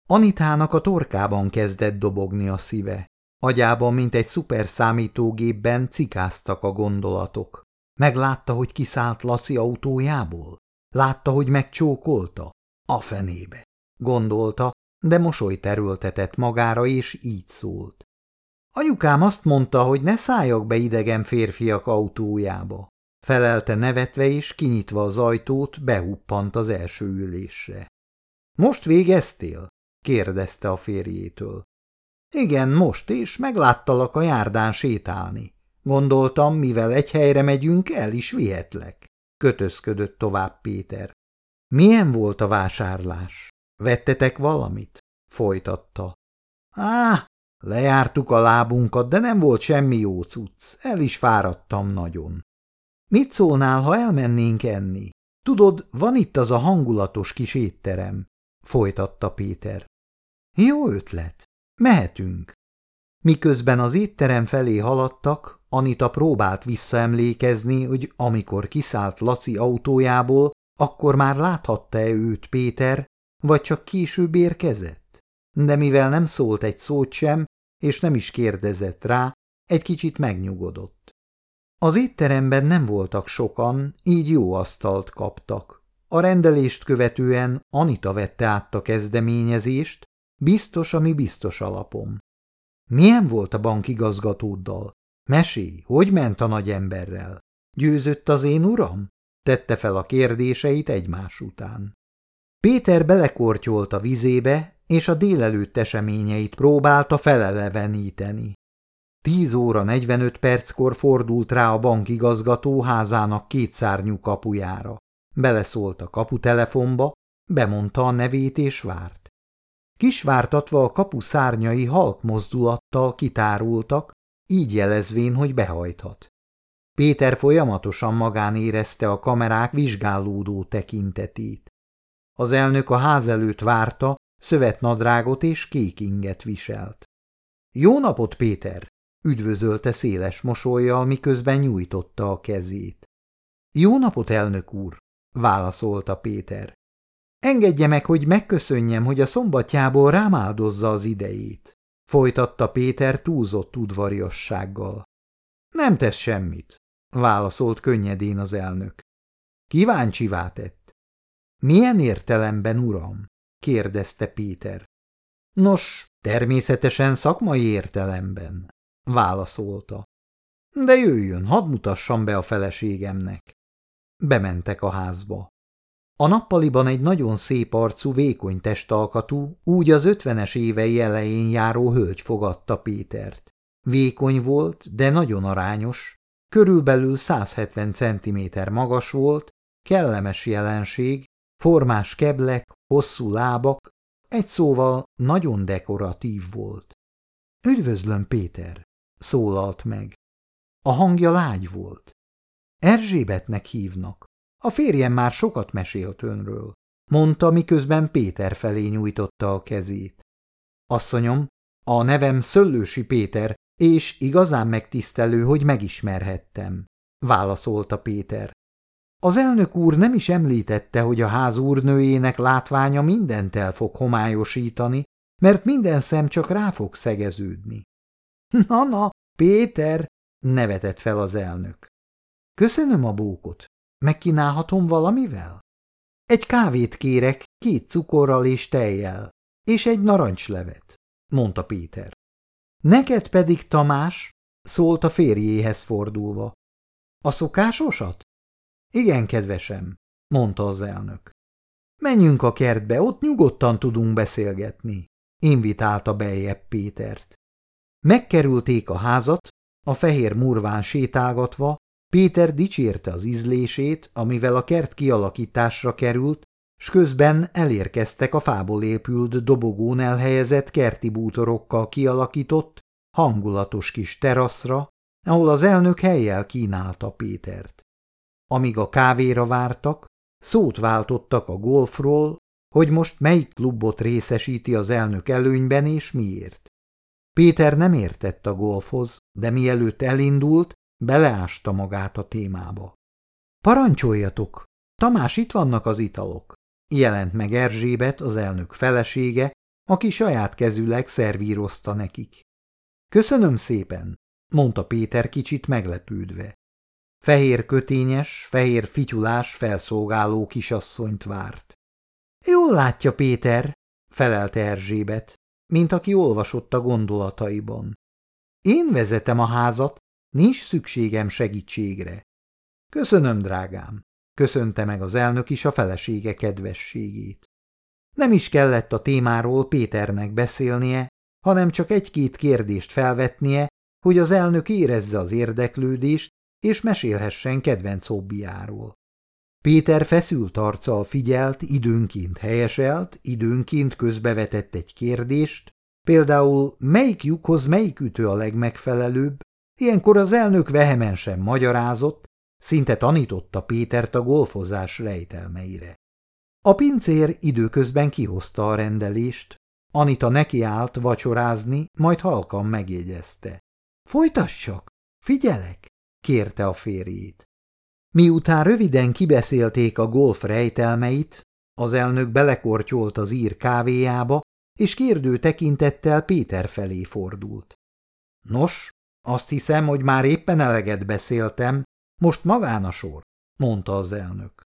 Anitának a torkában kezdett dobogni a szíve. Agyában, mint egy szuperszámítógépben cikáztak a gondolatok. Meglátta, hogy kiszállt Laci autójából? Látta, hogy megcsókolta? A fenébe. Gondolta, de mosoly terültetett magára, és így szólt. Anyukám azt mondta, hogy ne szálljak be idegen férfiak autójába. Felelte nevetve, és kinyitva az ajtót, behuppant az első ülésre. Most végeztél? kérdezte a férjétől. Igen, most, és megláttalak a járdán sétálni. Gondoltam, mivel egy helyre megyünk, el is vihetlek. Kötözködött tovább Péter. Milyen volt a vásárlás? Vettetek valamit? Folytatta. Á, lejártuk a lábunkat, de nem volt semmi jó cucc. El is fáradtam nagyon. Mit szólnál, ha elmennénk enni? Tudod, van itt az a hangulatos kis étterem, folytatta Péter. Jó ötlet. Mehetünk. Miközben az étterem felé haladtak, Anita próbált visszaemlékezni, hogy amikor kiszállt Laci autójából, akkor már láthatta-e őt Péter, vagy csak később érkezett. De mivel nem szólt egy szót sem, és nem is kérdezett rá, egy kicsit megnyugodott. Az étteremben nem voltak sokan, így jó asztalt kaptak. A rendelést követően Anita vette át a kezdeményezést, biztos, ami biztos alapom. Milyen volt a bankigazgatóddal? Mesé, hogy ment a nagy emberrel? Győzött az én uram? Tette fel a kérdéseit egymás után. Péter belekortyolt a vizébe, és a délelőtt eseményeit próbálta feleleveníteni. Tíz óra negyvenöt perckor fordult rá a bankigazgató házának kétszárnyú kapujára. Beleszólt a kaputelefonba, bemondta a nevét és várt. Kisvártatva a kapu szárnyai halk mozdulattal kitárultak, így jelezvén, hogy behajthat. Péter folyamatosan magán érezte a kamerák vizsgálódó tekintetét. Az elnök a ház előtt várta, szövetnadrágot és kék inget viselt. – Jó napot, Péter! – üdvözölte széles mosolyjal, miközben nyújtotta a kezét. – Jó napot, elnök úr! – válaszolta Péter. – Engedje meg, hogy megköszönjem, hogy a szombatjából rám áldozza az idejét – folytatta Péter túlzott udvariassággal. – Nem tesz semmit – válaszolt könnyedén az elnök. – Kíváncsivá tett. – Milyen értelemben, uram? – kérdezte Péter. – Nos, természetesen szakmai értelemben – válaszolta. – De jöjjön, hadd mutassam be a feleségemnek. Bementek a házba. A nappaliban egy nagyon szép arcú, vékony testalkatú, úgy az ötvenes évei elején járó hölgy fogadta Pétert. Vékony volt, de nagyon arányos, körülbelül 170 cm magas volt, kellemes jelenség, formás keblek, hosszú lábak, egy szóval nagyon dekoratív volt. – Üdvözlöm, Péter! – szólalt meg. A hangja lágy volt. Erzsébetnek hívnak. A férjem már sokat mesélt önről, mondta, miközben Péter felé nyújtotta a kezét. Asszonyom, a nevem Szöllősi Péter, és igazán megtisztelő, hogy megismerhettem, válaszolta Péter. Az elnök úr nem is említette, hogy a ház úrnőjének látványa mindent el fog homályosítani, mert minden szem csak rá fog szegeződni. Na-na, Péter, nevetett fel az elnök. Köszönöm a bókot. Megkínálhatom valamivel? Egy kávét kérek, két cukorral és tejjel, és egy narancslevet, mondta Péter. Neked pedig, Tamás, szólt a férjéhez fordulva. A szokásosat? Igen, kedvesem, mondta az elnök. Menjünk a kertbe, ott nyugodtan tudunk beszélgetni, invitálta bejebb Pétert. Megkerülték a házat, a fehér murván sétálgatva, Péter dicsérte az ízlését, amivel a kert kialakításra került, s közben elérkeztek a fából épült dobogón elhelyezett kerti bútorokkal kialakított, hangulatos kis teraszra, ahol az elnök helyjel kínálta Pétert. Amíg a kávéra vártak, szót váltottak a golfról, hogy most melyik klubot részesíti az elnök előnyben és miért. Péter nem értett a golfhoz, de mielőtt elindult, Beleásta magát a témába. Parancsoljatok! Tamás, itt vannak az italok! Jelent meg Erzsébet, az elnök felesége, aki saját kezűleg szervírozta nekik. Köszönöm szépen, mondta Péter kicsit meglepődve. Fehér kötényes, fehér fityulás felszolgáló kisasszonyt várt. Jól látja Péter, felelte Erzsébet, mint aki olvasott a gondolataiban. Én vezetem a házat, Nincs szükségem segítségre. Köszönöm, drágám, köszönte meg az elnök is a felesége kedvességét. Nem is kellett a témáról Péternek beszélnie, hanem csak egy-két kérdést felvetnie, hogy az elnök érezze az érdeklődést, és mesélhessen kedvenc hobbiáról. Péter feszült arccal figyelt, időnként helyeselt, időnként közbevetett egy kérdést, például melyik lyukhoz melyik ütő a legmegfelelőbb, Ilyenkor az elnök vehemensen magyarázott, szinte tanította Pétert a golfozás rejtelmeire. A pincér időközben kihozta a rendelést, Anita nekiállt vacsorázni, majd halkan megjegyezte. – Folytassak, figyelek! – kérte a férjét. Miután röviden kibeszélték a golf rejtelmeit, az elnök belekortyolt az ír kávéjába, és kérdő tekintettel Péter felé fordult. – Nos, azt hiszem, hogy már éppen eleget beszéltem, most magán a sor, mondta az elnök.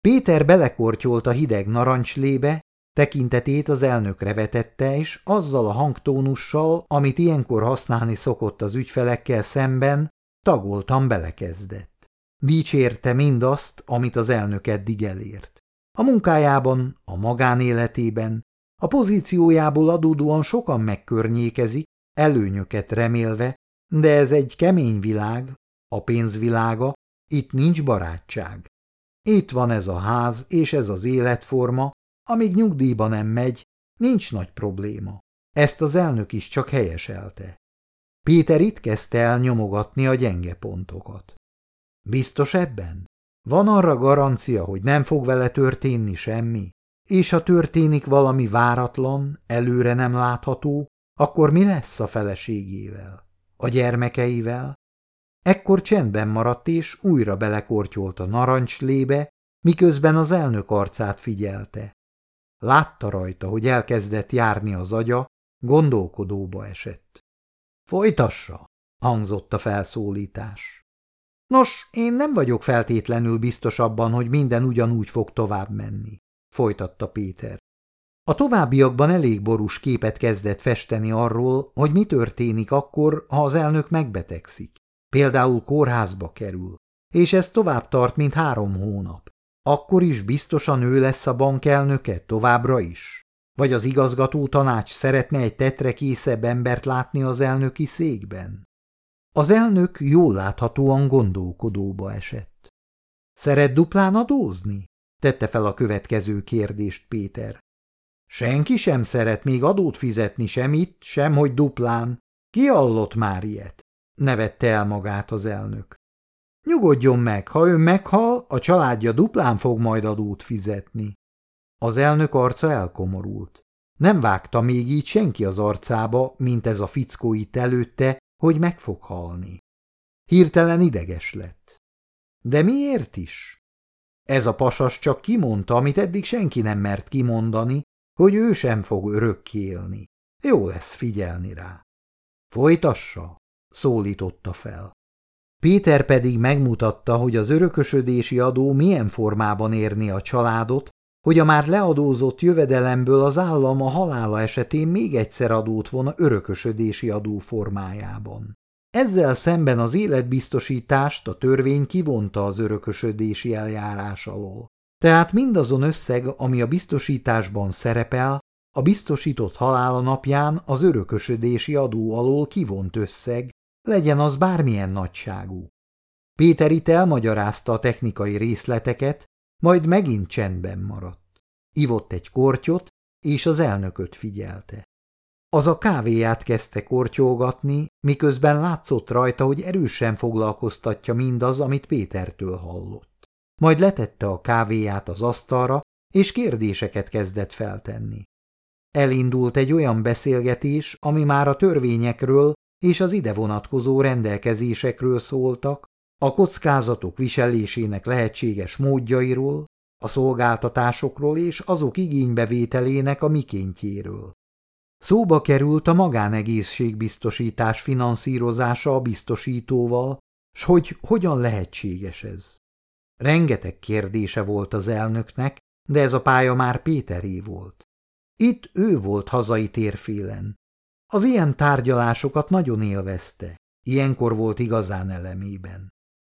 Péter belekortyolt a hideg narancslébe, tekintetét az elnökre vetette, és azzal a hangtónussal, amit ilyenkor használni szokott az ügyfelekkel szemben, tagoltan belekezdett. Dicsérte mindazt, amit az elnök eddig elért. A munkájában, a magánéletében, a pozíciójából adódóan sokan megkörnyékezik, előnyöket remélve, de ez egy kemény világ, a pénzvilága, itt nincs barátság. Itt van ez a ház és ez az életforma, amíg nyugdíjba nem megy, nincs nagy probléma. Ezt az elnök is csak helyeselte. Péter itt kezdte el nyomogatni a gyenge pontokat. Biztos ebben? Van arra garancia, hogy nem fog vele történni semmi? És ha történik valami váratlan, előre nem látható, akkor mi lesz a feleségével? A gyermekeivel? Ekkor csendben maradt és újra belekortyolt a narancslébe, miközben az elnök arcát figyelte. Látta rajta, hogy elkezdett járni az agya, gondolkodóba esett. Folytassa, hangzott a felszólítás. Nos, én nem vagyok feltétlenül biztos abban, hogy minden ugyanúgy fog tovább menni, folytatta Péter. A továbbiakban elég borús képet kezdett festeni arról, hogy mi történik akkor, ha az elnök megbetegszik. Például kórházba kerül, és ez tovább tart, mint három hónap. Akkor is biztosan ő lesz a bankelnöke továbbra is? Vagy az igazgató tanács szeretne egy tetrekészebb embert látni az elnöki székben? Az elnök jól láthatóan gondolkodóba esett. Szeret duplán adózni? Tette fel a következő kérdést Péter. Senki sem szeret még adót fizetni sem itt, sem hogy duplán. Ki hallott már ilyet? Nevette el magát az elnök. Nyugodjon meg, ha ő meghal, a családja duplán fog majd adót fizetni. Az elnök arca elkomorult. Nem vágta még így senki az arcába, mint ez a fickó itt előtte, hogy meg fog halni. Hirtelen ideges lett. De miért is? Ez a pasas csak kimondta, amit eddig senki nem mert kimondani, hogy ő sem fog örökké élni. Jó lesz figyelni rá. Folytassa, szólította fel. Péter pedig megmutatta, hogy az örökösödési adó milyen formában érni a családot, hogy a már leadózott jövedelemből az állam a halála esetén még egyszer adót von a örökösödési adó formájában. Ezzel szemben az életbiztosítást a törvény kivonta az örökösödési eljárás alól. Tehát mindazon összeg, ami a biztosításban szerepel, a biztosított halála napján az örökösödési adó alól kivont összeg, legyen az bármilyen nagyságú. Péter itt elmagyarázta a technikai részleteket, majd megint csendben maradt. Ivott egy kortyot, és az elnököt figyelte. Az a kávéját kezdte kortyolgatni, miközben látszott rajta, hogy erősen foglalkoztatja mindaz, amit Pétertől hallott. Majd letette a kávéját az asztalra, és kérdéseket kezdett feltenni. Elindult egy olyan beszélgetés, ami már a törvényekről és az ide vonatkozó rendelkezésekről szóltak, a kockázatok viselésének lehetséges módjairól, a szolgáltatásokról és azok igénybevételének a mikéntjéről. Szóba került a magánegészségbiztosítás finanszírozása a biztosítóval, s hogy hogyan lehetséges ez. Rengeteg kérdése volt az elnöknek, de ez a pálya már Péteré volt. Itt ő volt hazai térfélen. Az ilyen tárgyalásokat nagyon élvezte, ilyenkor volt igazán elemében.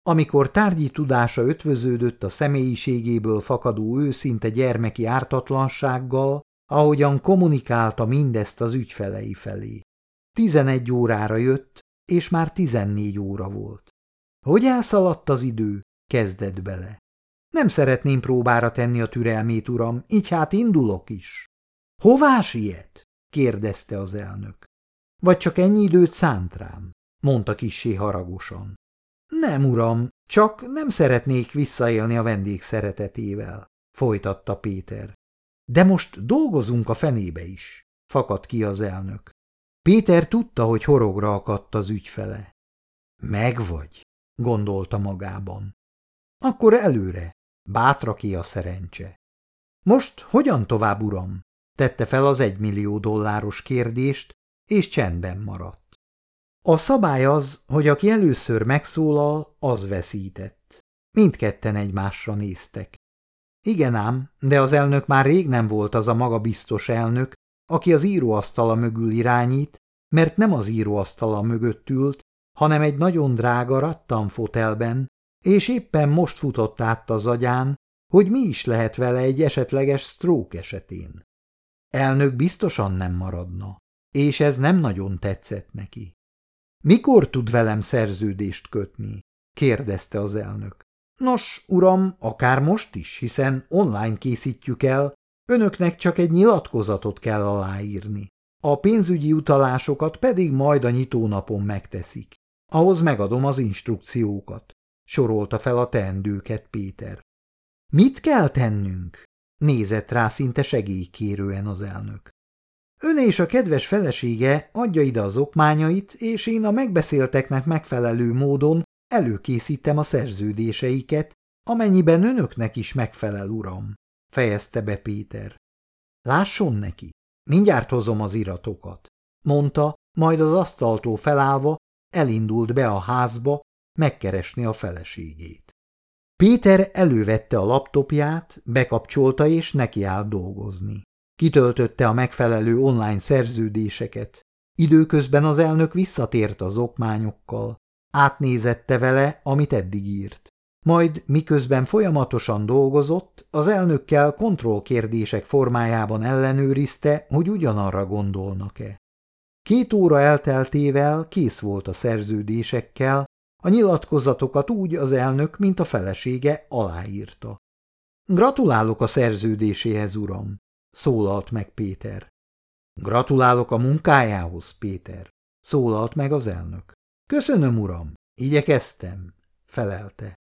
Amikor tárgyi tudása ötvöződött a személyiségéből fakadó őszinte gyermeki ártatlansággal, ahogyan kommunikálta mindezt az ügyfelei felé. Tizenegy órára jött, és már tizennégy óra volt. Hogy elszaladt az idő? Kezdett bele. Nem szeretném próbára tenni a türelmét, uram, így hát indulok is. Hová siet? kérdezte az elnök. Vagy csak ennyi időt szánt rám? mondta kissé haragosan. Nem, uram, csak nem szeretnék visszaélni a vendég szeretetével, folytatta Péter. De most dolgozunk a fenébe is, fakadt ki az elnök. Péter tudta, hogy horogra akadt az ügyfele. Megvagy, gondolta magában. Akkor előre, bátra ki a szerencse. Most hogyan tovább, uram? tette fel az egymillió dolláros kérdést, és csendben maradt. A szabály az, hogy aki először megszólal, az veszített. Mindketten egymásra néztek. Igen ám, de az elnök már rég nem volt az a magabiztos elnök, aki az íróasztala mögül irányít, mert nem az íróasztala mögött ült, hanem egy nagyon drága rattanfotelben, és éppen most futott át az agyán, hogy mi is lehet vele egy esetleges stroke esetén. Elnök biztosan nem maradna, és ez nem nagyon tetszett neki. Mikor tud velem szerződést kötni? kérdezte az elnök. Nos, uram, akár most is, hiszen online készítjük el, önöknek csak egy nyilatkozatot kell aláírni. a pénzügyi utalásokat pedig majd a nyitónapon megteszik. Ahhoz megadom az instrukciókat, sorolta fel a teendőket Péter. Mit kell tennünk? Nézett rá szinte segélykérően az elnök. Ön és a kedves felesége adja ide az okmányait, és én a megbeszélteknek megfelelő módon előkészítem a szerződéseiket, amennyiben önöknek is megfelel, uram, fejezte be Péter. Lásson neki, mindjárt hozom az iratokat, mondta, majd az asztaltól felállva elindult be a házba megkeresni a feleségét. Péter elővette a laptopját, bekapcsolta és nekiállt dolgozni. Kitöltötte a megfelelő online szerződéseket. Időközben az elnök visszatért az okmányokkal. Átnézette vele, amit eddig írt. Majd, miközben folyamatosan dolgozott, az elnökkel kontrollkérdések formájában ellenőrizte, hogy ugyanarra gondolnak-e. Két óra elteltével kész volt a szerződésekkel, a nyilatkozatokat úgy az elnök, mint a felesége aláírta. Gratulálok a szerződéséhez, uram, szólalt meg Péter. Gratulálok a munkájához, Péter, szólalt meg az elnök. Köszönöm, uram, igyekeztem, felelte.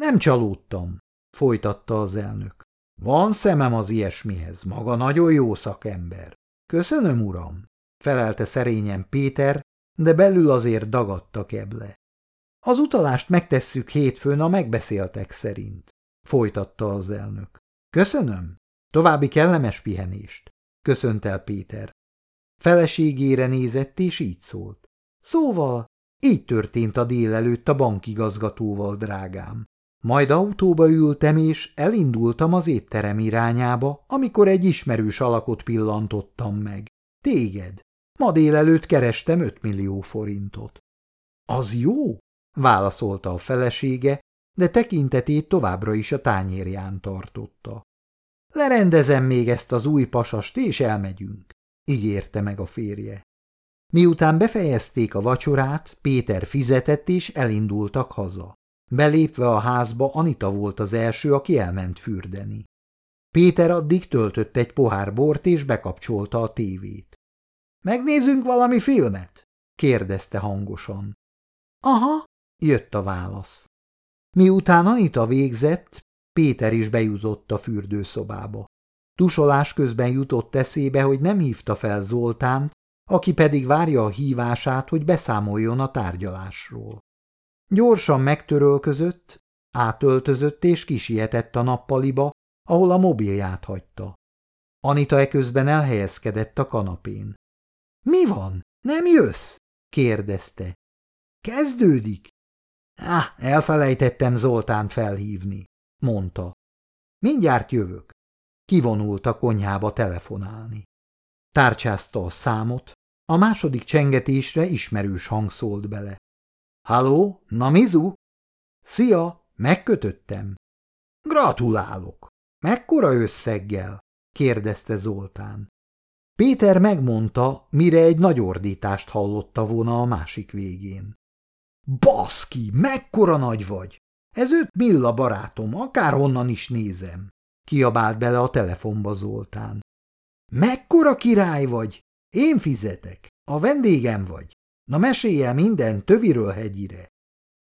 Nem csalódtam, folytatta az elnök. Van szemem az ilyesmihez, maga nagyon jó szakember. Köszönöm, uram, felelte szerényen Péter, de belül azért dagadta keble. Az utalást megtesszük hétfőn a megbeszéltek szerint, folytatta az elnök. Köszönöm. További kellemes pihenést, köszönt el Péter. Feleségére nézett, és így szólt. Szóval, így történt a délelőtt a bankigazgatóval, drágám. Majd autóba ültem, és elindultam az étterem irányába, amikor egy ismerős alakot pillantottam meg. Téged. Ma délelőtt kerestem öt millió forintot. Az jó? Válaszolta a felesége, de tekintetét továbbra is a tányérján tartotta. Lerendezem még ezt az új pasast, és elmegyünk, ígérte meg a férje. Miután befejezték a vacsorát, Péter fizetett, és elindultak haza. Belépve a házba Anita volt az első, aki elment fürdeni. Péter addig töltött egy pohár bort, és bekapcsolta a tévét. – Megnézünk valami filmet? – kérdezte hangosan. – Aha, Jött a válasz. Miután Anita végzett, Péter is bejutott a fürdőszobába. Tusolás közben jutott eszébe, hogy nem hívta fel Zoltánt, aki pedig várja a hívását, hogy beszámoljon a tárgyalásról. Gyorsan megtörölközött, átöltözött és kisietett a nappaliba, ahol a mobilját hagyta. Anita eközben elhelyezkedett a kanapén. – Mi van? Nem jössz? – kérdezte. – Kezdődik! Ah, elfelejtettem Zoltánt felhívni, mondta. Mindjárt jövök. Kivonult a konyhába telefonálni. Tárcsázta a számot, a második csengetésre ismerős hang szólt bele. Halló, Namizu? Szia, megkötöttem. Gratulálok. Mekkora összeggel? kérdezte Zoltán. Péter megmondta, mire egy nagy ordítást hallotta volna a másik végén. Baszki, mekkora nagy vagy! Ez öt milla barátom, akárhonnan is nézem, kiabált bele a telefonba Zoltán. Mekkora király vagy! Én fizetek, a vendégem vagy. Na mesélj el minden töviről hegyire.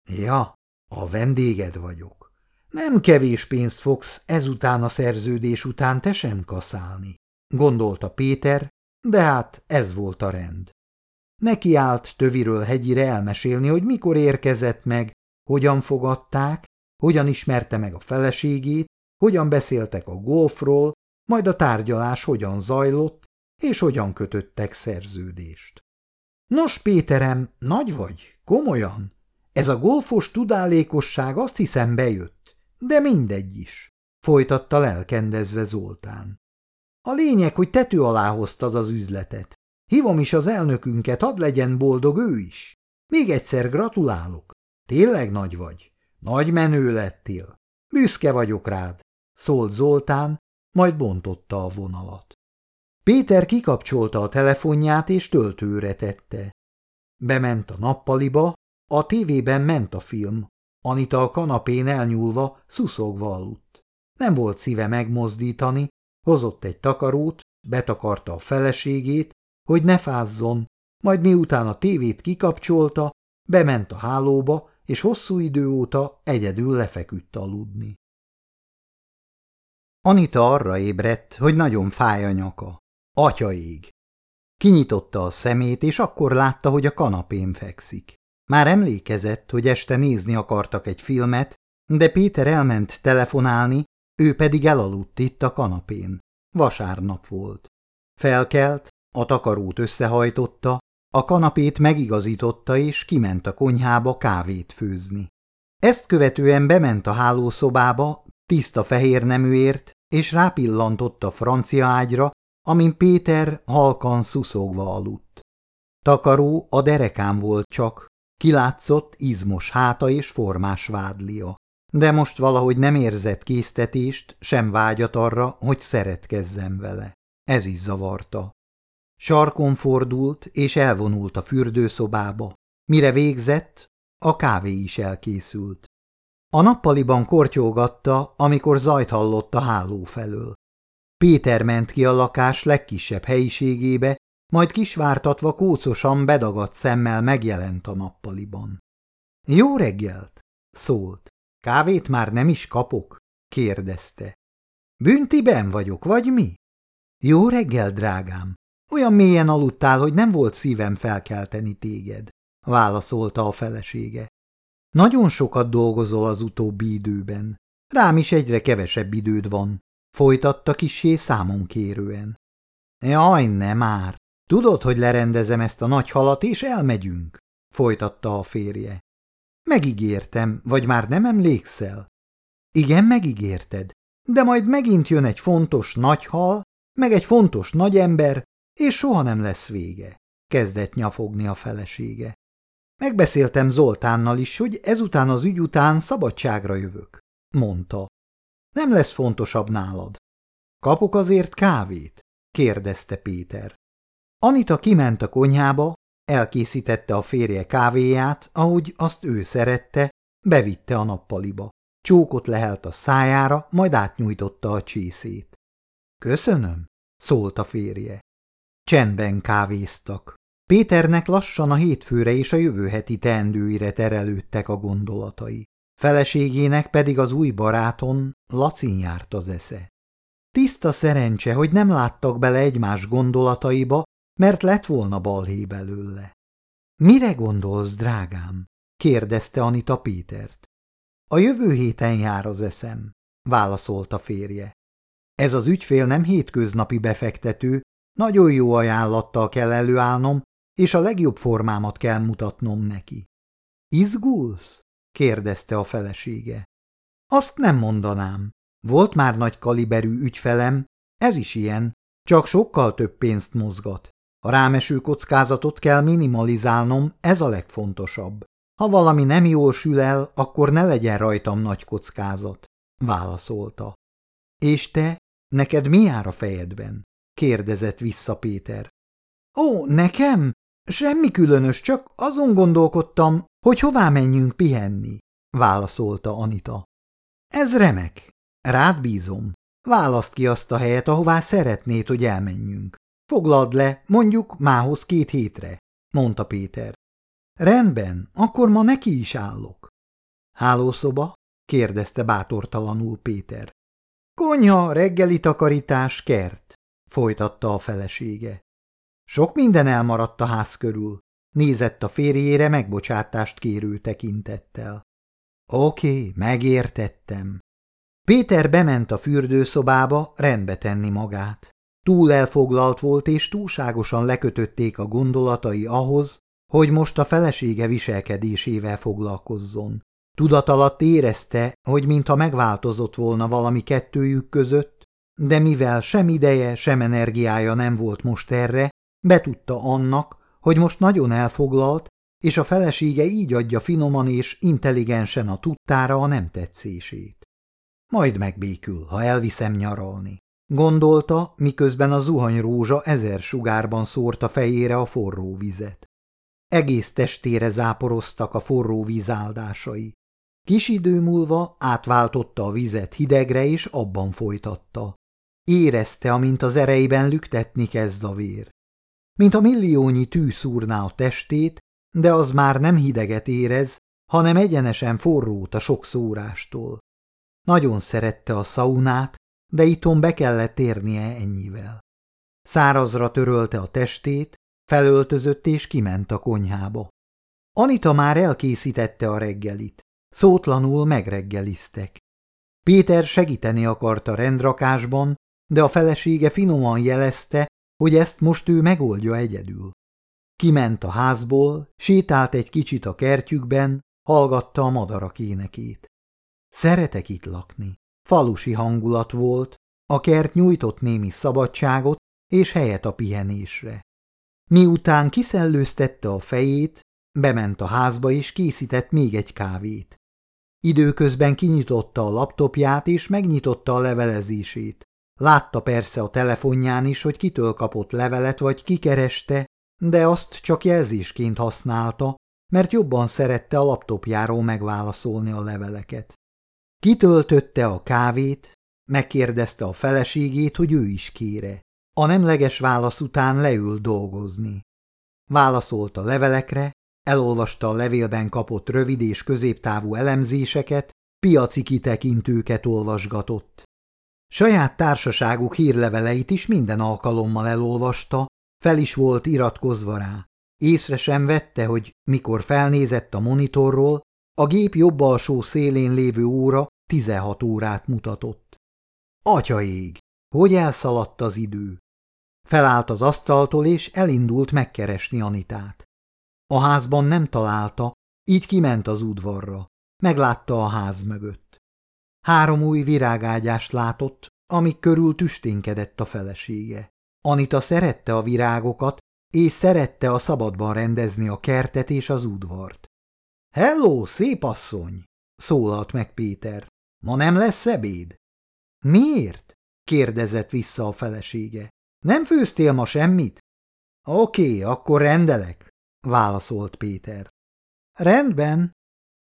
Ja, a vendéged vagyok. Nem kevés pénzt fogsz ezután a szerződés után te sem kaszálni, gondolta Péter, de hát ez volt a rend. Neki állt töviről hegyire elmesélni, hogy mikor érkezett meg, hogyan fogadták, hogyan ismerte meg a feleségét, hogyan beszéltek a golfról, majd a tárgyalás hogyan zajlott, és hogyan kötöttek szerződést. Nos, Péterem, nagy vagy, komolyan. Ez a golfos tudálékosság azt hiszem bejött, de mindegy is, folytatta lelkendezve Zoltán. A lényeg, hogy tető alá hoztad az üzletet. Hívom is az elnökünket, hadd legyen boldog ő is. Még egyszer gratulálok. Tényleg nagy vagy. Nagy menő lettél. Büszke vagyok rád, szólt Zoltán, majd bontotta a vonalat. Péter kikapcsolta a telefonját és töltőre tette. Bement a nappaliba, a tévében ment a film. Anita a kanapén elnyúlva, szuszogva aludt. Nem volt szíve megmozdítani, hozott egy takarót, betakarta a feleségét, hogy ne fázzon, majd miután a tévét kikapcsolta, bement a hálóba, és hosszú idő óta egyedül lefeküdt aludni. Anita arra ébredt, hogy nagyon fáj a nyaka. Atyaég! Kinyitotta a szemét, és akkor látta, hogy a kanapén fekszik. Már emlékezett, hogy este nézni akartak egy filmet, de Péter elment telefonálni, ő pedig elaludt itt a kanapén. Vasárnap volt. Felkelt, a takarót összehajtotta, a kanapét megigazította és kiment a konyhába kávét főzni. Ezt követően bement a hálószobába, tiszta fehér neműért, és rápillantott a francia ágyra, amin Péter halkan szuszogva aludt. Takaró a derekám volt csak, kilátszott izmos háta és formás vádlia. De most valahogy nem érzett késztetést, sem vágyat arra, hogy szeretkezzem vele. Ez is zavarta. Sarkon fordult, és elvonult a fürdőszobába. Mire végzett, a kávé is elkészült. A nappaliban kortyolgatta, amikor zajt hallott a háló felől. Péter ment ki a lakás legkisebb helyiségébe, majd kisvártatva kócosan bedagadt szemmel megjelent a nappaliban. – Jó reggelt! – szólt. – Kávét már nem is kapok? – kérdezte. – Büntiben vagyok, vagy mi? – Jó reggel, drágám! Olyan mélyen aludtál, hogy nem volt szívem felkelteni téged – válaszolta a felesége. – Nagyon sokat dolgozol az utóbbi időben. Rám is egyre kevesebb időd van – folytatta kisé számon kérően. – Jaj, nem már! Tudod, hogy lerendezem ezt a nagy halat, és elmegyünk, folytatta a férje. Megígértem, vagy már nem emlékszel? Igen, megígérted, de majd megint jön egy fontos nagy hal, meg egy fontos nagy ember, és soha nem lesz vége, kezdett nyafogni a felesége. Megbeszéltem Zoltánnal is, hogy ezután az ügy után szabadságra jövök, mondta. Nem lesz fontosabb nálad. Kapok azért kávét? kérdezte Péter. Anita kiment a konyhába, elkészítette a férje kávéját, ahogy azt ő szerette, bevitte a nappaliba. Csókot lehelt a szájára, majd átnyújtotta a csészét. Köszönöm, szólt a férje. Csendben kávéztak. Péternek lassan a hétfőre és a jövő heti teendőire terelődtek a gondolatai. Feleségének pedig az új baráton Lacin járt az esze. Tiszta szerencse, hogy nem láttak bele egymás gondolataiba, mert lett volna balhé belőle. Mire gondolsz, drágám? kérdezte Anita Pétert. A jövő héten jár az eszem, válaszolta férje. Ez az ügyfél nem hétköznapi befektető, nagyon jó ajánlattal kell előállnom, és a legjobb formámat kell mutatnom neki. Izgulsz? kérdezte a felesége. Azt nem mondanám. Volt már nagy kaliberű ügyfelem, ez is ilyen, csak sokkal több pénzt mozgat. A rámeső kockázatot kell minimalizálnom, ez a legfontosabb. Ha valami nem jól sül el, akkor ne legyen rajtam nagy kockázat, válaszolta. És te, neked mi jár a fejedben? Kérdezett vissza Péter. Ó, nekem? Semmi különös, csak azon gondolkodtam, hogy hová menjünk pihenni, válaszolta Anita. Ez remek. Rád bízom. Választ ki azt a helyet, ahová szeretnéd, hogy elmenjünk. Foglald le, mondjuk mához két hétre, mondta Péter. Rendben, akkor ma neki is állok. Hálószoba? kérdezte bátortalanul Péter. Konyha, reggeli takarítás, kert, folytatta a felesége. Sok minden elmaradt a ház körül, nézett a férjére megbocsátást kérő tekintettel. Oké, megértettem. Péter bement a fürdőszobába rendbe tenni magát. Túl elfoglalt volt, és túlságosan lekötötték a gondolatai ahhoz, hogy most a felesége viselkedésével foglalkozzon. Tudat alatt érezte, hogy mintha megváltozott volna valami kettőjük között, de mivel sem ideje, sem energiája nem volt most erre, betudta annak, hogy most nagyon elfoglalt, és a felesége így adja finoman és intelligensen a tudtára a nem tetszését. Majd megbékül, ha elviszem nyaralni. Gondolta, miközben a zuhanyrózsa ezer sugárban szórta fejére a forró vizet. Egész testére záporoztak a forró víz áldásai. Kis idő múlva átváltotta a vizet hidegre, és abban folytatta. Érezte, amint az ereiben lüktetni kezd a vér. mint a milliónyi tű szúrná a testét, de az már nem hideget érez, hanem egyenesen forrót a sok szórástól. Nagyon szerette a szaunát, de itthon be kellett érnie ennyivel. Szárazra törölte a testét, felöltözött és kiment a konyhába. Anita már elkészítette a reggelit. Szótlanul megreggeliztek. Péter segíteni akarta rendrakásban, de a felesége finoman jelezte, hogy ezt most ő megoldja egyedül. Kiment a házból, sétált egy kicsit a kertjükben, hallgatta a madarak énekét. Szeretek itt lakni. Falusi hangulat volt, a kert nyújtott némi szabadságot és helyet a pihenésre. Miután kiszellőztette a fejét, bement a házba és készített még egy kávét. Időközben kinyitotta a laptopját és megnyitotta a levelezését. Látta persze a telefonján is, hogy kitől kapott levelet vagy kikereste, de azt csak jelzésként használta, mert jobban szerette a laptopjáról megválaszolni a leveleket. Kitöltötte a kávét, megkérdezte a feleségét, hogy ő is kére. A nemleges válasz után leül dolgozni. Válaszolt a levelekre, elolvasta a levélben kapott rövid és középtávú elemzéseket, piaci kitekintőket olvasgatott. Saját társaságuk hírleveleit is minden alkalommal elolvasta, fel is volt iratkozva rá. Észre sem vette, hogy mikor felnézett a monitorról, a gép jobb alsó szélén lévő óra 16 órát mutatott. Atyaég! Hogy elszaladt az idő! Felállt az asztaltól, és elindult megkeresni Anitát. A házban nem találta, így kiment az udvarra. Meglátta a ház mögött. Három új virágágyást látott, amik körül tüsténkedett a felesége. Anita szerette a virágokat, és szerette a szabadban rendezni a kertet és az udvart. – Hello, szép asszony! – szólalt meg Péter. – Ma nem lesz ebéd? – Miért? – kérdezett vissza a felesége. – Nem főztél ma semmit? – Oké, akkor rendelek – válaszolt Péter. – Rendben.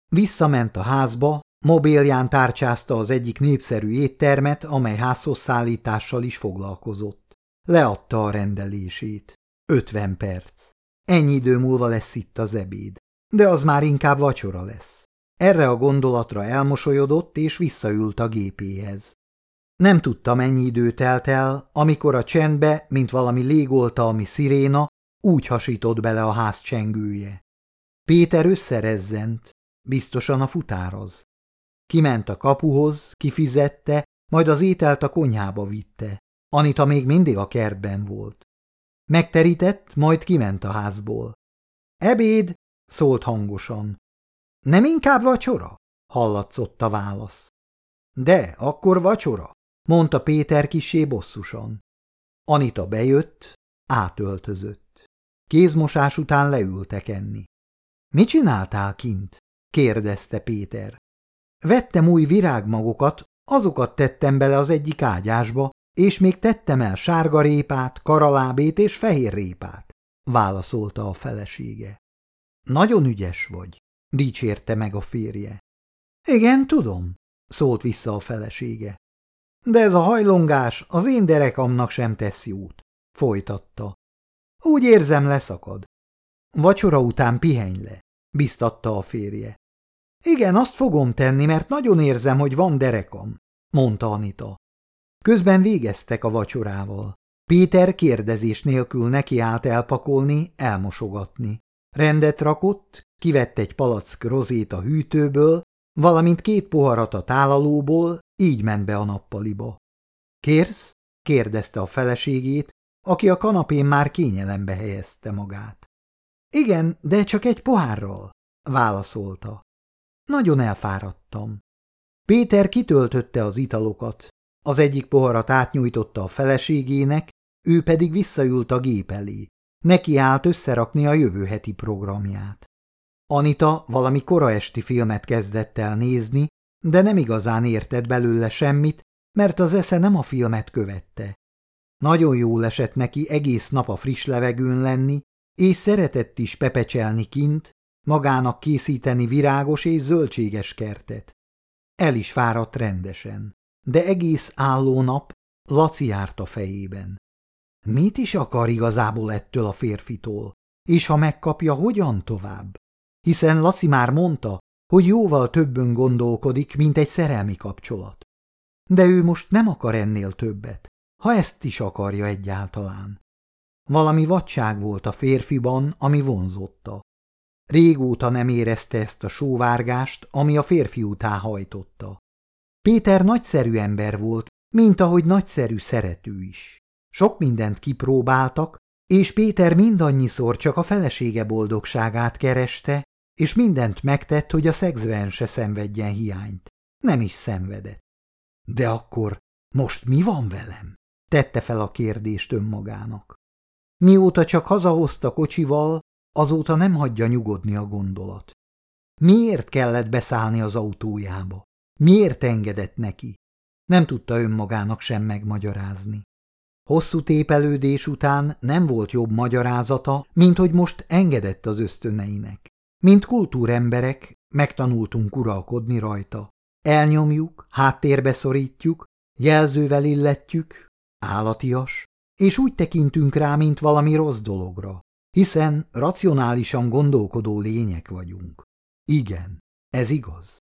Visszament a házba, mobilján tárcsázta az egyik népszerű éttermet, amely házhozszállítással is foglalkozott. Leadta a rendelését. Ötven perc. Ennyi idő múlva lesz itt az ebéd. De az már inkább vacsora lesz. Erre a gondolatra elmosolyodott, és visszaült a gépéhez. Nem tudta, mennyi idő telt el, amikor a csendbe, mint valami légoltalmi sziréna, úgy hasított bele a ház csengője. Péter összerezzent, biztosan a futároz. Kiment a kapuhoz, kifizette, majd az ételt a konyhába vitte. Anita még mindig a kertben volt. Megterített, majd kiment a házból. Ebéd, szólt hangosan. Nem inkább vacsora? hallatszott a válasz. De, akkor vacsora, mondta Péter kisé bosszusan. Anita bejött, átöltözött. Kézmosás után leültek enni. Mit csináltál kint? kérdezte Péter. Vettem új virágmagokat, azokat tettem bele az egyik ágyásba, és még tettem el sárgarépát, karalábét és fehér répát, válaszolta a felesége. Nagyon ügyes vagy, dicsérte meg a férje. Igen, tudom, szólt vissza a felesége. De ez a hajlongás az én derekamnak sem tesz jót, folytatta. Úgy érzem, leszakad. Vacsora után pihenj le, biztatta a férje. Igen, azt fogom tenni, mert nagyon érzem, hogy van derekam, mondta Anita. Közben végeztek a vacsorával. Péter kérdezés nélkül nekiállt elpakolni, elmosogatni. Rendet rakott, kivett egy palack rozét a hűtőből, valamint két poharat a tálalóból, így ment be a nappaliba. – Kérsz? – kérdezte a feleségét, aki a kanapén már kényelembe helyezte magát. – Igen, de csak egy pohárral – válaszolta. – Nagyon elfáradtam. Péter kitöltötte az italokat, az egyik poharat átnyújtotta a feleségének, ő pedig visszaült a gép elé. Neki állt összerakni a jövő heti programját. Anita valami kora esti filmet kezdett el nézni, de nem igazán értett belőle semmit, mert az esze nem a filmet követte. Nagyon jól esett neki egész nap a friss levegőn lenni, és szeretett is pepecselni kint, magának készíteni virágos és zöldséges kertet. El is fáradt rendesen de egész álló nap Laci járt a fejében. Mit is akar igazából ettől a férfitól? És ha megkapja, hogyan tovább? Hiszen Laci már mondta, hogy jóval többön gondolkodik, mint egy szerelmi kapcsolat. De ő most nem akar ennél többet, ha ezt is akarja egyáltalán. Valami vadság volt a férfiban, ami vonzotta. Régóta nem érezte ezt a sóvárgást, ami a férfi után hajtotta. Péter nagyszerű ember volt, mint ahogy nagyszerű szerető is. Sok mindent kipróbáltak, és Péter mindannyiszor csak a felesége boldogságát kereste, és mindent megtett, hogy a szexben se szenvedjen hiányt. Nem is szenvedett. De akkor most mi van velem? Tette fel a kérdést önmagának. Mióta csak hazahozta kocsival, azóta nem hagyja nyugodni a gondolat. Miért kellett beszállni az autójába? Miért engedett neki? Nem tudta önmagának sem megmagyarázni. Hosszú tépelődés után nem volt jobb magyarázata, mint hogy most engedett az ösztöneinek. Mint kultúremberek megtanultunk uralkodni rajta. Elnyomjuk, háttérbe szorítjuk, jelzővel illetjük, állatias, és úgy tekintünk rá, mint valami rossz dologra, hiszen racionálisan gondolkodó lények vagyunk. Igen, ez igaz.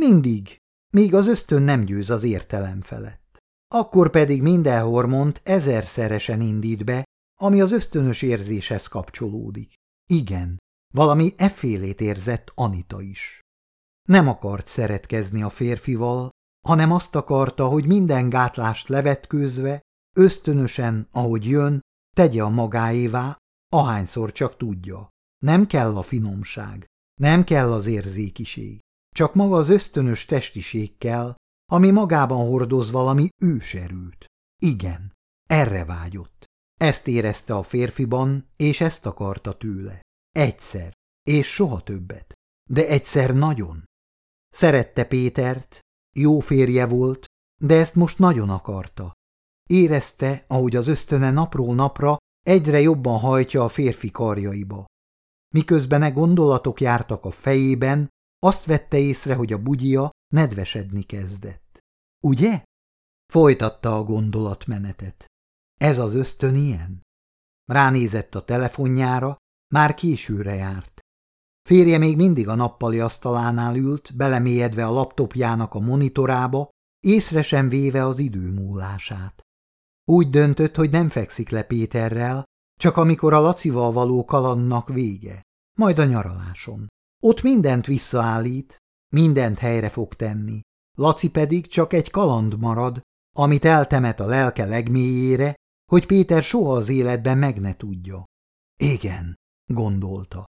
Mindig, míg az ösztön nem győz az értelem felett. Akkor pedig minden hormont ezerszeresen indít be, ami az ösztönös érzéshez kapcsolódik. Igen, valami effélét érzett Anita is. Nem akart szeretkezni a férfival, hanem azt akarta, hogy minden gátlást levetkőzve, ösztönösen, ahogy jön, tegye a magáévá, ahányszor csak tudja. Nem kell a finomság, nem kell az érzékiség, csak maga az ösztönös testiség kell, ami magában hordoz valami őserőt. Igen, erre vágyott. Ezt érezte a férfiban, és ezt akarta tőle. Egyszer, és soha többet. De egyszer nagyon. Szerette Pétert, jó férje volt, de ezt most nagyon akarta. Érezte, ahogy az ösztöne napról napra egyre jobban hajtja a férfi karjaiba. Miközben e gondolatok jártak a fejében, azt vette észre, hogy a bugyia nedvesedni kezdett. Ugye? Folytatta a gondolatmenetet. Ez az ösztön ilyen? Ránézett a telefonjára, már későre járt. Férje még mindig a nappali asztalánál ült, belemélyedve a laptopjának a monitorába, észre sem véve az idő múlását. Úgy döntött, hogy nem fekszik le Péterrel, csak amikor a Lacival való kalandnak vége, majd a nyaraláson. Ott mindent visszaállít, mindent helyre fog tenni. Laci pedig csak egy kaland marad, amit eltemet a lelke legmélyére, hogy Péter soha az életben meg ne tudja. Igen, gondolta.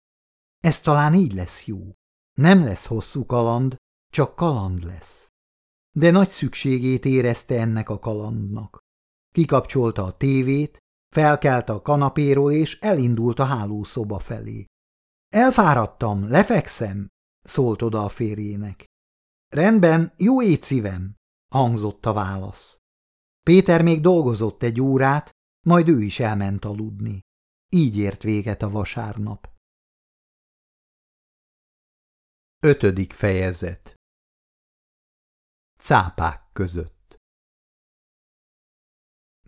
Ez talán így lesz jó. Nem lesz hosszú kaland, csak kaland lesz. De nagy szükségét érezte ennek a kalandnak. Kikapcsolta a tévét, felkelte a kanapéról és elindult a hálószoba felé. Elfáradtam, lefekszem, szólt oda a férjének. Rendben, jó étszívem, hangzott a válasz. Péter még dolgozott egy órát, majd ő is elment aludni. Így ért véget a vasárnap. Ötödik fejezet Cápák között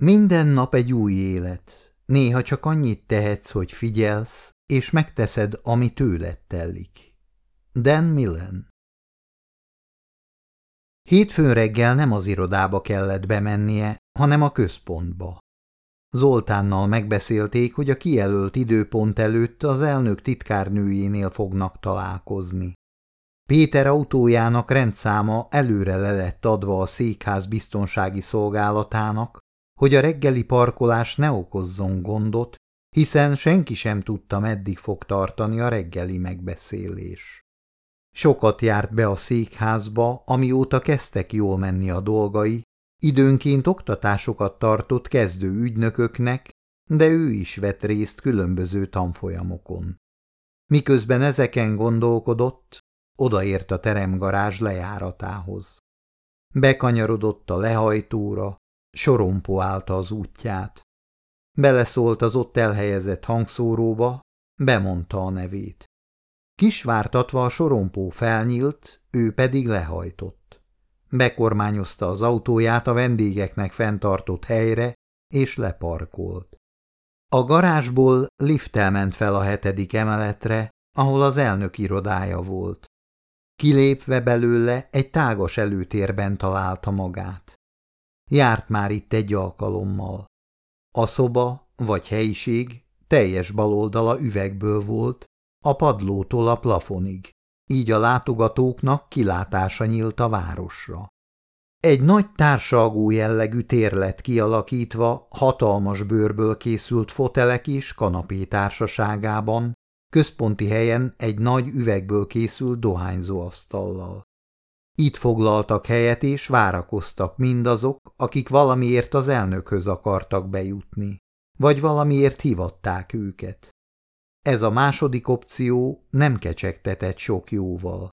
Minden nap egy új élet. Néha csak annyit tehetsz, hogy figyelsz, és megteszed, ami tőled tellik. Dan Millen Hétfőn reggel nem az irodába kellett bemennie, hanem a központba. Zoltánnal megbeszélték, hogy a kijelölt időpont előtt az elnök titkárnőjénél fognak találkozni. Péter autójának rendszáma előre le lett adva a székház biztonsági szolgálatának, hogy a reggeli parkolás ne okozzon gondot, hiszen senki sem tudta, meddig fog tartani a reggeli megbeszélés. Sokat járt be a székházba, amióta kezdtek jól menni a dolgai, időnként oktatásokat tartott kezdő ügynököknek, de ő is vett részt különböző tanfolyamokon. Miközben ezeken gondolkodott, odaért a teremgarázs lejáratához. Bekanyarodott a lehajtóra, sorompó állta az útját. Beleszólt az ott elhelyezett hangszóróba, bemondta a nevét. Kisvártatva a sorompó felnyílt, ő pedig lehajtott. Bekormányozta az autóját a vendégeknek fenntartott helyre, és leparkolt. A garázsból lifttel ment fel a hetedik emeletre, ahol az elnök irodája volt. Kilépve belőle egy tágas előtérben találta magát. Járt már itt egy alkalommal. A szoba, vagy helyiség teljes baloldala üvegből volt, a padlótól a plafonig, így a látogatóknak kilátása nyílt a városra. Egy nagy társalgó jellegű tér lett kialakítva hatalmas bőrből készült fotelek és kanapé társaságában, központi helyen egy nagy üvegből készült dohányzóasztallal. Itt foglaltak helyet és várakoztak mindazok, akik valamiért az elnökhöz akartak bejutni, vagy valamiért hivatták őket. Ez a második opció nem kecsegtetett sok jóval.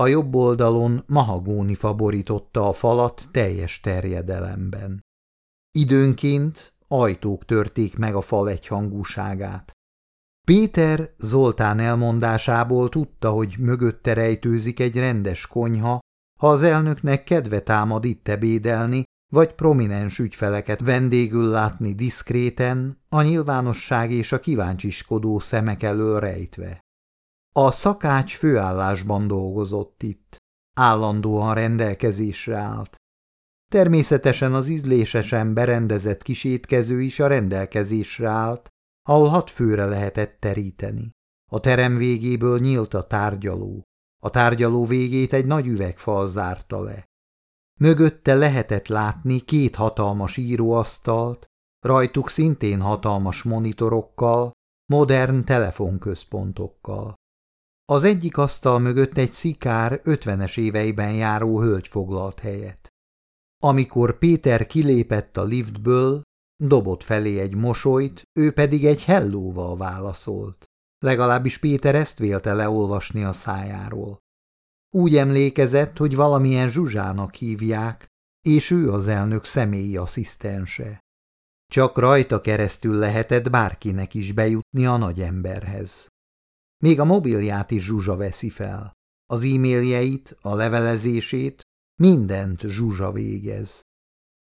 A jobb oldalon mahagóni faborította a falat teljes terjedelemben. Időnként ajtók törték meg a fal egyhangúságát. Péter Zoltán elmondásából tudta, hogy mögötte rejtőzik egy rendes konyha, ha az elnöknek kedve támad itt ebédelni, vagy prominens ügyfeleket vendégül látni diszkréten, a nyilvánosság és a kíváncsiskodó szemek elől rejtve. A szakács főállásban dolgozott itt, állandóan rendelkezésre állt. Természetesen az ízlésesen berendezett kisétkező is a rendelkezésre állt, ahol hat főre lehetett teríteni. A terem végéből nyílt a tárgyaló. A tárgyaló végét egy nagy üvegfal zárta le. Mögötte lehetett látni két hatalmas íróasztalt, rajtuk szintén hatalmas monitorokkal, modern telefonközpontokkal. Az egyik asztal mögött egy szikár ötvenes éveiben járó hölgy foglalt helyet. Amikor Péter kilépett a liftből, dobott felé egy mosolyt, ő pedig egy hellóval válaszolt. Legalábbis Péter ezt vélte leolvasni a szájáról. Úgy emlékezett, hogy valamilyen Zsuzsának hívják, és ő az elnök személyi asszisztense. Csak rajta keresztül lehetett bárkinek is bejutni a nagyemberhez. Még a mobilját is Zsuzsa veszi fel. Az e-mailjeit, a levelezését, mindent Zsuzsa végez.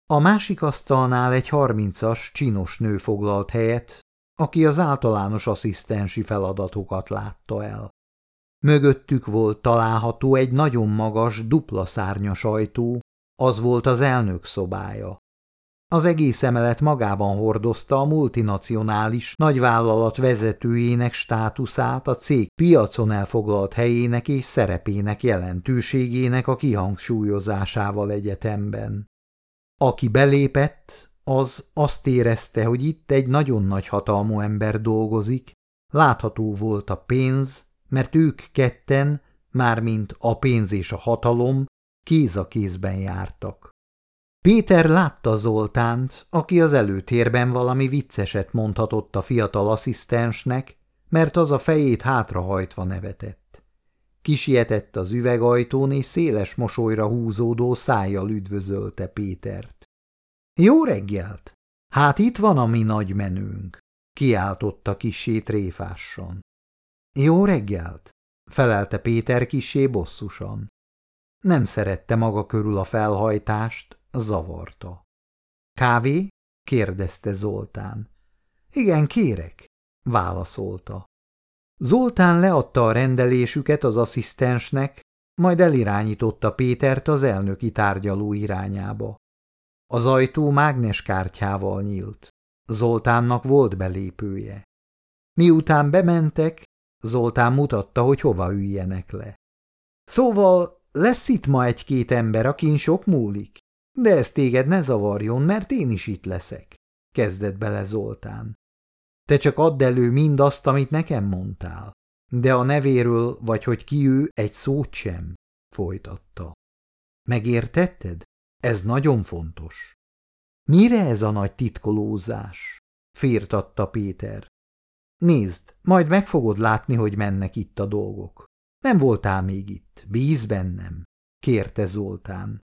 A másik asztalnál egy harmincas, csinos nő foglalt helyet, aki az általános asszisztensi feladatokat látta el. Mögöttük volt található egy nagyon magas, dupla szárnyas ajtó, az volt az elnök szobája. Az egész emelet magában hordozta a multinacionális nagyvállalat vezetőjének státuszát, a cég piacon elfoglalt helyének és szerepének jelentőségének a kihangsúlyozásával egyetemben. Aki belépett, az azt érezte, hogy itt egy nagyon nagy hatalmú ember dolgozik, látható volt a pénz, mert ők ketten, mármint a pénz és a hatalom, kéz a kézben jártak. Péter látta Zoltánt, aki az előtérben valami vicceset mondhatott a fiatal asszisztensnek, mert az a fejét hátrahajtva nevetett. Kisietett az üvegajtón, és széles mosolyra húzódó szájjal üdvözölte Pétert. – Jó reggelt! Hát itt van a mi nagy menőnk! – kiáltotta kisé tréfássan. – Jó reggelt! – felelte Péter kisé bosszusan. Nem szerette maga körül a felhajtást, zavarta. – Kávé? – kérdezte Zoltán. – Igen, kérek – válaszolta. Zoltán leadta a rendelésüket az asszisztensnek, majd elirányította Pétert az elnöki tárgyaló irányába. Az ajtó mágneskártyával nyílt. Zoltánnak volt belépője. Miután bementek, Zoltán mutatta, hogy hova üljenek le. Szóval lesz itt ma egy-két ember, akin sok múlik? De ez téged ne zavarjon, mert én is itt leszek, kezdett bele Zoltán. Te csak add elő mindazt, amit nekem mondtál. De a nevéről, vagy hogy ki ő, egy szót sem, folytatta. Megértetted? Ez nagyon fontos. Mire ez a nagy titkolózás? Firtatta Péter. Nézd, majd meg fogod látni, hogy mennek itt a dolgok. Nem voltál még itt, bíz bennem, kérte Zoltán.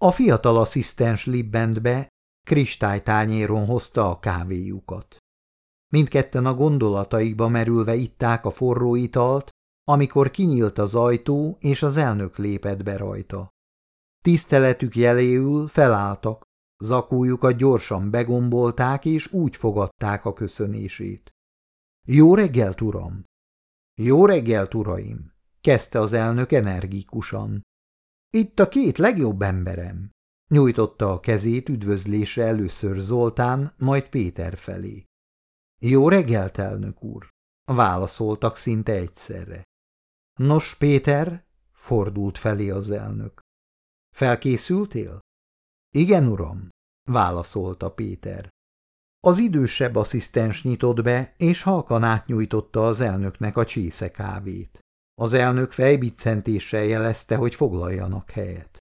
A fiatal asszisztens libbent be, kristálytányéron hozta a kávéjukat. Mindketten a gondolataikba merülve itták a forró italt, amikor kinyílt az ajtó, és az elnök lépett be rajta. Tiszteletük jeléül felálltak, Zakójukat gyorsan begombolták, és úgy fogadták a köszönését. Jó reggelt, uram! Jó reggelt, uraim! kezdte az elnök energikusan. Itt a két legjobb emberem. Nyújtotta a kezét üdvözlésre először Zoltán, majd Péter felé. Jó reggelt, elnök úr! Válaszoltak szinte egyszerre. Nos, Péter, fordult felé az elnök. Felkészültél? Igen, uram, válaszolta Péter. Az idősebb asszisztens nyitott be, és halkan átnyújtotta az elnöknek a csésze kávét. Az elnök fejbiccentéssel jelezte, hogy foglaljanak helyet.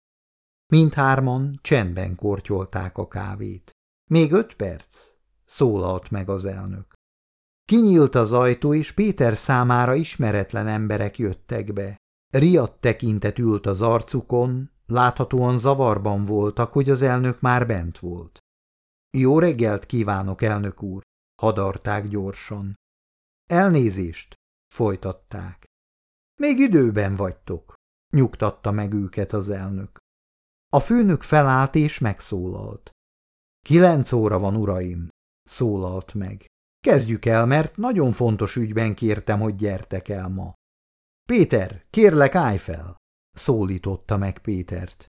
Mindhárman csendben kortyolták a kávét. Még öt perc? szólalt meg az elnök. Kinyílt az ajtó, és Péter számára ismeretlen emberek jöttek be. Riadt tekintet ült az arcukon, láthatóan zavarban voltak, hogy az elnök már bent volt. Jó reggelt kívánok, elnök úr, hadarták gyorsan. Elnézést, folytatták. Még időben vagytok, nyugtatta meg őket az elnök. A főnök felállt és megszólalt. Kilenc óra van, uraim, szólalt meg. Kezdjük el, mert nagyon fontos ügyben kértem, hogy gyertek el ma. Péter, kérlek, állj fel! Szólította meg Pétert.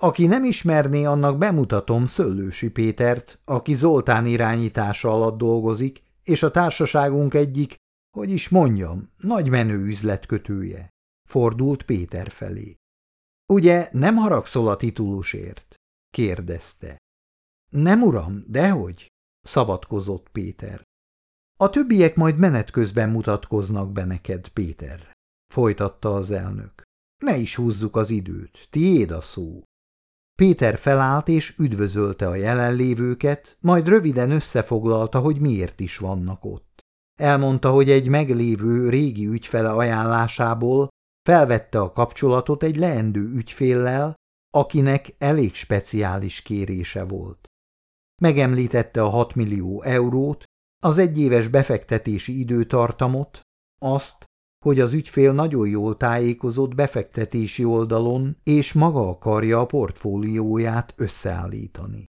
Aki nem ismerné, annak bemutatom Szöllősi Pétert, aki Zoltán irányítása alatt dolgozik, és a társaságunk egyik, hogy is mondjam, nagy menő üzletkötője. Fordult Péter felé. Ugye nem haragszol a titulusért? kérdezte. Nem, uram, dehogy, szabadkozott Péter. A többiek majd menet közben mutatkoznak be neked, Péter, folytatta az elnök. Ne is húzzuk az időt, tiéd a szó. Péter felállt és üdvözölte a jelenlévőket, majd röviden összefoglalta, hogy miért is vannak ott. Elmondta, hogy egy meglévő régi ügyfele ajánlásából felvette a kapcsolatot egy leendő ügyféllel, akinek elég speciális kérése volt. Megemlítette a 6 millió eurót, az egyéves befektetési időtartamot, azt, hogy az ügyfél nagyon jól tájékozott befektetési oldalon, és maga akarja a portfólióját összeállítani.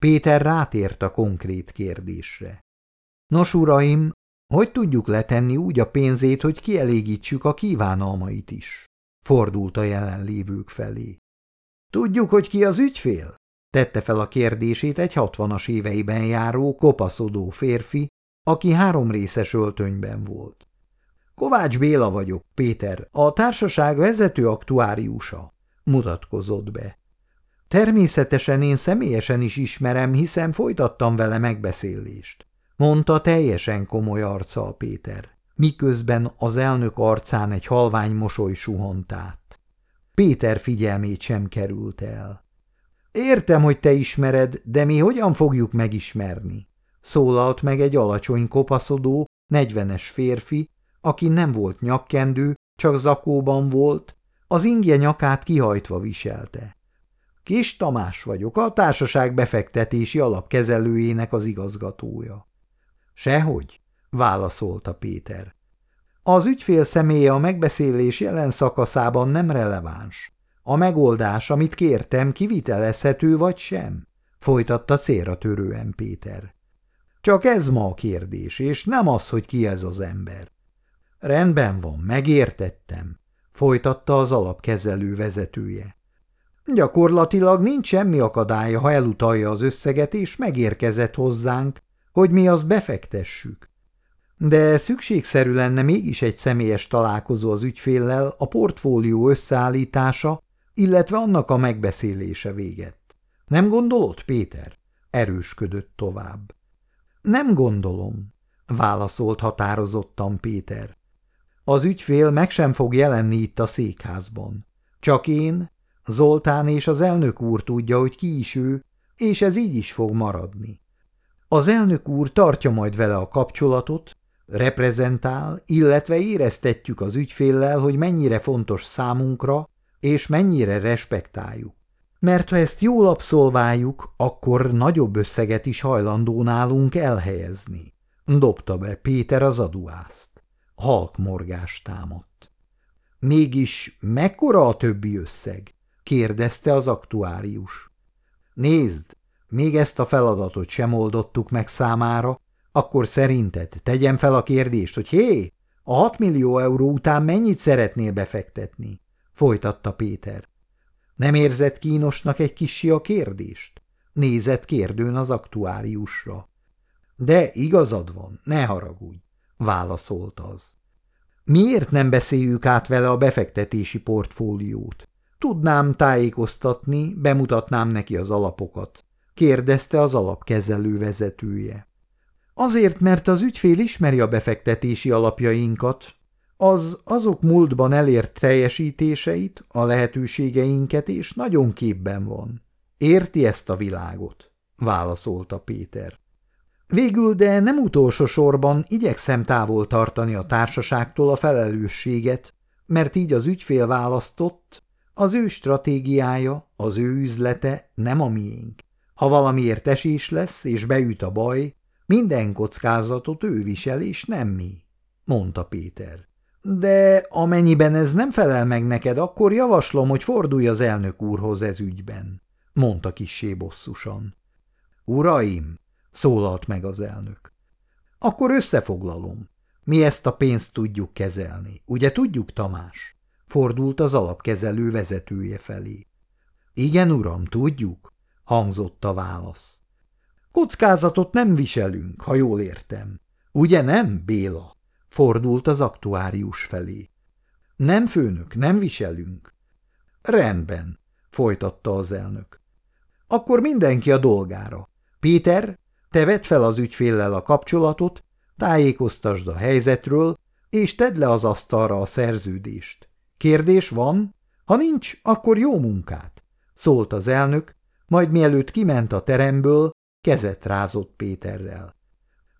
Péter rátért a konkrét kérdésre. Nos, uraim, hogy tudjuk letenni úgy a pénzét, hogy kielégítsük a kívánalmait is? Fordult a jelenlévők felé. Tudjuk, hogy ki az ügyfél? Tette fel a kérdését egy hatvanas éveiben járó, kopaszodó férfi, aki három részes öltönyben volt. Kovács Béla vagyok, Péter, a társaság vezető aktuáriusa, mutatkozott be. Természetesen én személyesen is ismerem, hiszen folytattam vele megbeszélést, mondta teljesen komoly arccal Péter, miközben az elnök arcán egy halvány mosoly suhant át. Péter figyelmét sem került el. Értem, hogy te ismered, de mi hogyan fogjuk megismerni? Szólalt meg egy alacsony kopaszodó, negyvenes férfi, aki nem volt nyakkendő, csak zakóban volt, az ingje nyakát kihajtva viselte. Kis Tamás vagyok, a társaság befektetési alapkezelőjének az igazgatója. Sehogy, válaszolta Péter. Az ügyfél személye a megbeszélés jelen szakaszában nem releváns. A megoldás, amit kértem, kivitelezhető vagy sem? Folytatta célra törően Péter. Csak ez ma a kérdés, és nem az, hogy ki ez az ember. Rendben van, megértettem, folytatta az alapkezelő vezetője. Gyakorlatilag nincs semmi akadálya, ha elutalja az összeget, és megérkezett hozzánk, hogy mi azt befektessük. De szükségszerű lenne mégis egy személyes találkozó az ügyféllel, a portfólió összeállítása, illetve annak a megbeszélése véget. Nem gondolod, Péter? Erősködött tovább. Nem gondolom, válaszolt határozottan Péter. Az ügyfél meg sem fog jelenni itt a székházban. Csak én, Zoltán és az elnök úr tudja, hogy ki is ő, és ez így is fog maradni. Az elnök úr tartja majd vele a kapcsolatot, reprezentál, illetve éreztetjük az ügyféllel, hogy mennyire fontos számunkra, és mennyire respektáljuk. Mert ha ezt jól abszolváljuk, akkor nagyobb összeget is hajlandó nálunk elhelyezni. Dobta be Péter az aduászt halk morgás támadt. Mégis mekkora a többi összeg? kérdezte az aktuárius. Nézd, még ezt a feladatot sem oldottuk meg számára, akkor szerinted tegyem fel a kérdést, hogy hé, a 6 millió euró után mennyit szeretnél befektetni? Folytatta Péter. Nem érzett kínosnak egy kisi a kérdést? Nézett kérdőn az aktuáriusra. De igazad van, ne haragudj, válaszolt az. Miért nem beszéljük át vele a befektetési portfóliót? Tudnám tájékoztatni, bemutatnám neki az alapokat, kérdezte az alapkezelő vezetője. Azért, mert az ügyfél ismeri a befektetési alapjainkat, az azok múltban elért teljesítéseit, a lehetőségeinket, és nagyon képben van. Érti ezt a világot? válaszolta Péter. Végül, de nem utolsó sorban igyekszem távol tartani a társaságtól a felelősséget, mert így az ügyfél választott, az ő stratégiája, az ő üzlete nem a miénk. Ha valamiért esés lesz, és beüt a baj, minden kockázatot ő visel, és nem mi, mondta Péter. De amennyiben ez nem felel meg neked, akkor javaslom, hogy fordulj az elnök úrhoz ez ügyben, mondta kissé bosszusan. Uraim, szólalt meg az elnök. Akkor összefoglalom. Mi ezt a pénzt tudjuk kezelni. Ugye tudjuk, Tamás? Fordult az alapkezelő vezetője felé. Igen, uram, tudjuk, hangzott a válasz. Kockázatot nem viselünk, ha jól értem. Ugye nem, Béla? Fordult az aktuárius felé. Nem, főnök, nem viselünk. Rendben, folytatta az elnök. Akkor mindenki a dolgára. Péter, te vedd fel az ügyféllel a kapcsolatot, tájékoztasd a helyzetről, és tedd le az asztalra a szerződést. Kérdés van? Ha nincs, akkor jó munkát, szólt az elnök, majd mielőtt kiment a teremből, kezet rázott Péterrel.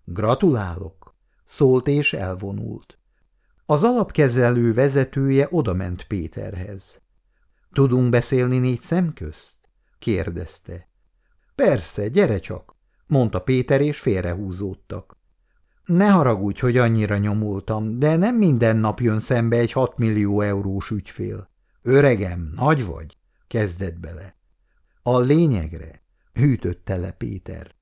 Gratulálok, szólt és elvonult. Az alapkezelő vezetője odament Péterhez. Tudunk beszélni négy szem közt? kérdezte. Persze, gyere csak, mondta Péter, és félrehúzódtak. Ne haragudj, hogy annyira nyomultam, de nem minden nap jön szembe egy hat millió eurós ügyfél. Öregem, nagy vagy, kezdett bele. A lényegre, hűtötte le Péter.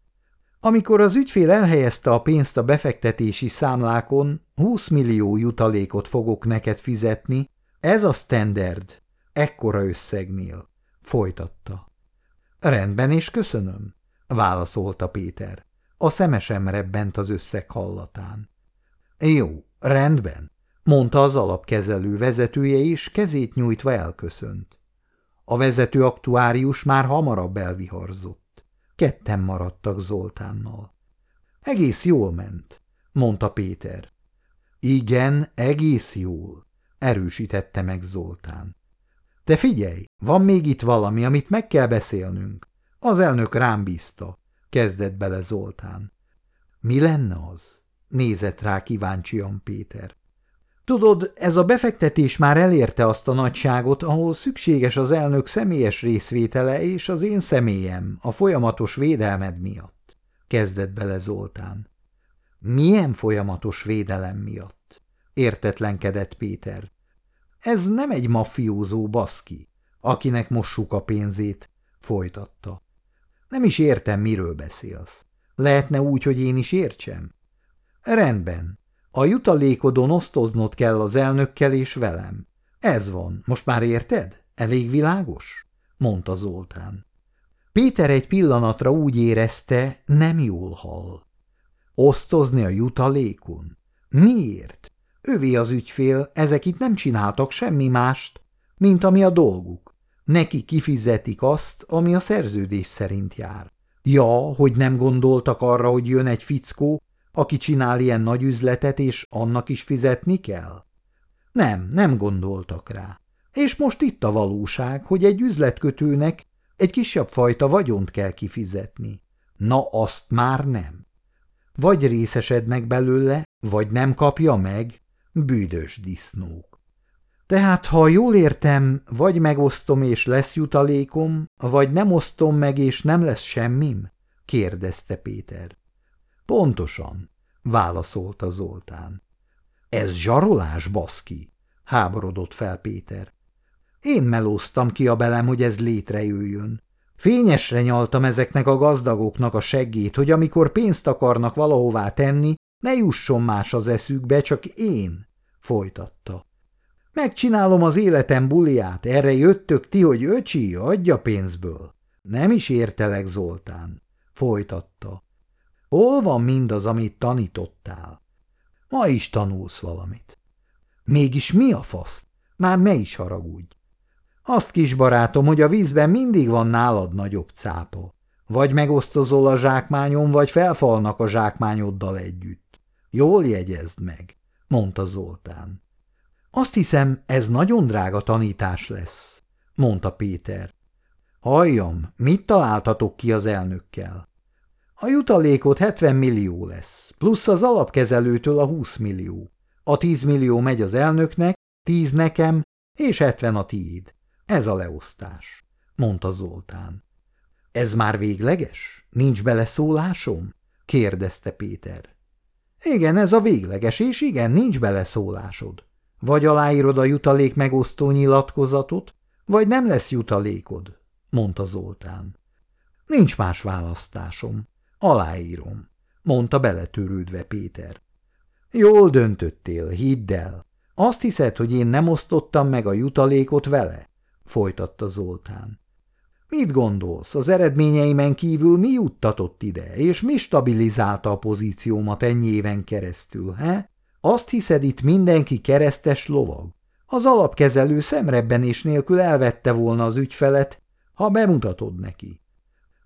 Amikor az ügyfél elhelyezte a pénzt a befektetési számlákon, 20 millió jutalékot fogok neked fizetni, ez a standard, ekkora összegnél, folytatta. Rendben, és köszönöm, válaszolta Péter. A szemesem rebbent az összeg hallatán. Jó, rendben, mondta az alapkezelő vezetője, és kezét nyújtva elköszönt. A vezető aktuárius már hamarabb elviharzott. Ketten maradtak Zoltánnal. Egész jól ment, mondta Péter. Igen, egész jól, erősítette meg Zoltán. Te figyelj, van még itt valami, amit meg kell beszélnünk. Az elnök rám bízta, kezdett bele Zoltán. Mi lenne az? Nézett rá kíváncsian Péter. Tudod, ez a befektetés már elérte azt a nagyságot, ahol szükséges az elnök személyes részvétele és az én személyem a folyamatos védelmed miatt, kezdett bele Zoltán. Milyen folyamatos védelem miatt? Értetlenkedett Péter. Ez nem egy mafiózó baszki, akinek mossuk a pénzét, folytatta. Nem is értem, miről beszélsz. Lehetne úgy, hogy én is értsem? Rendben. A jutalékodon osztoznod kell az elnökkel és velem. Ez van. Most már érted? Elég világos? mondta Zoltán. Péter egy pillanatra úgy érezte, nem jól hall. Osztozni a jutalékon? Miért? Övé az ügyfél, ezek itt nem csináltak semmi mást, mint ami a dolguk. Neki kifizetik azt, ami a szerződés szerint jár. Ja, hogy nem gondoltak arra, hogy jön egy fickó, aki csinál ilyen nagy üzletet, és annak is fizetni kell? Nem, nem gondoltak rá. És most itt a valóság, hogy egy üzletkötőnek egy kisebb fajta vagyont kell kifizetni. Na, azt már nem. Vagy részesednek belőle, vagy nem kapja meg, bűdös disznók. Tehát, ha jól értem, vagy megosztom és lesz jutalékom, vagy nem osztom meg és nem lesz semmim? kérdezte Péter. Pontosan, válaszolta Zoltán. Ez zsarolás, baszki, háborodott fel Péter. Én melóztam ki a belem, hogy ez létrejöjjön. Fényesre nyaltam ezeknek a gazdagoknak a seggét, hogy amikor pénzt akarnak valahová tenni, ne jusson más az eszükbe, csak én, folytatta. Megcsinálom az életem buliát, erre jöttök ti, hogy öcsi, adja pénzből. Nem is értelek, Zoltán, folytatta. Hol van mindaz, amit tanítottál? Ma is tanulsz valamit. Mégis mi a fasz? Már ne is haragudj. Azt kis barátom, hogy a vízben mindig van nálad nagyobb cápa. Vagy megosztozol a zsákmányon, vagy felfalnak a zsákmányoddal együtt. Jól jegyezd meg, mondta Zoltán. Azt hiszem, ez nagyon drága tanítás lesz, mondta Péter. Halljam, mit találtatok ki az elnökkel? A jutalékot 70 millió lesz, plusz az alapkezelőtől a 20 millió. A 10 millió megy az elnöknek, 10 nekem, és 70 a tiéd. Ez a leosztás, mondta Zoltán. Ez már végleges? Nincs beleszólásom? kérdezte Péter. Igen, ez a végleges, és igen, nincs beleszólásod. Vagy aláírod a jutalék megosztó nyilatkozatot, vagy nem lesz jutalékod, mondta Zoltán. Nincs más választásom. Aláírom, mondta beletörődve Péter. Jól döntöttél, hidd el. Azt hiszed, hogy én nem osztottam meg a jutalékot vele? folytatta Zoltán. Mit gondolsz, az eredményeimen kívül mi juttatott ide, és mi stabilizálta a pozíciómat ennyi éven keresztül, he? Azt hiszed, itt mindenki keresztes lovag? Az alapkezelő szemrebbenés nélkül elvette volna az ügyfelet, ha bemutatod neki.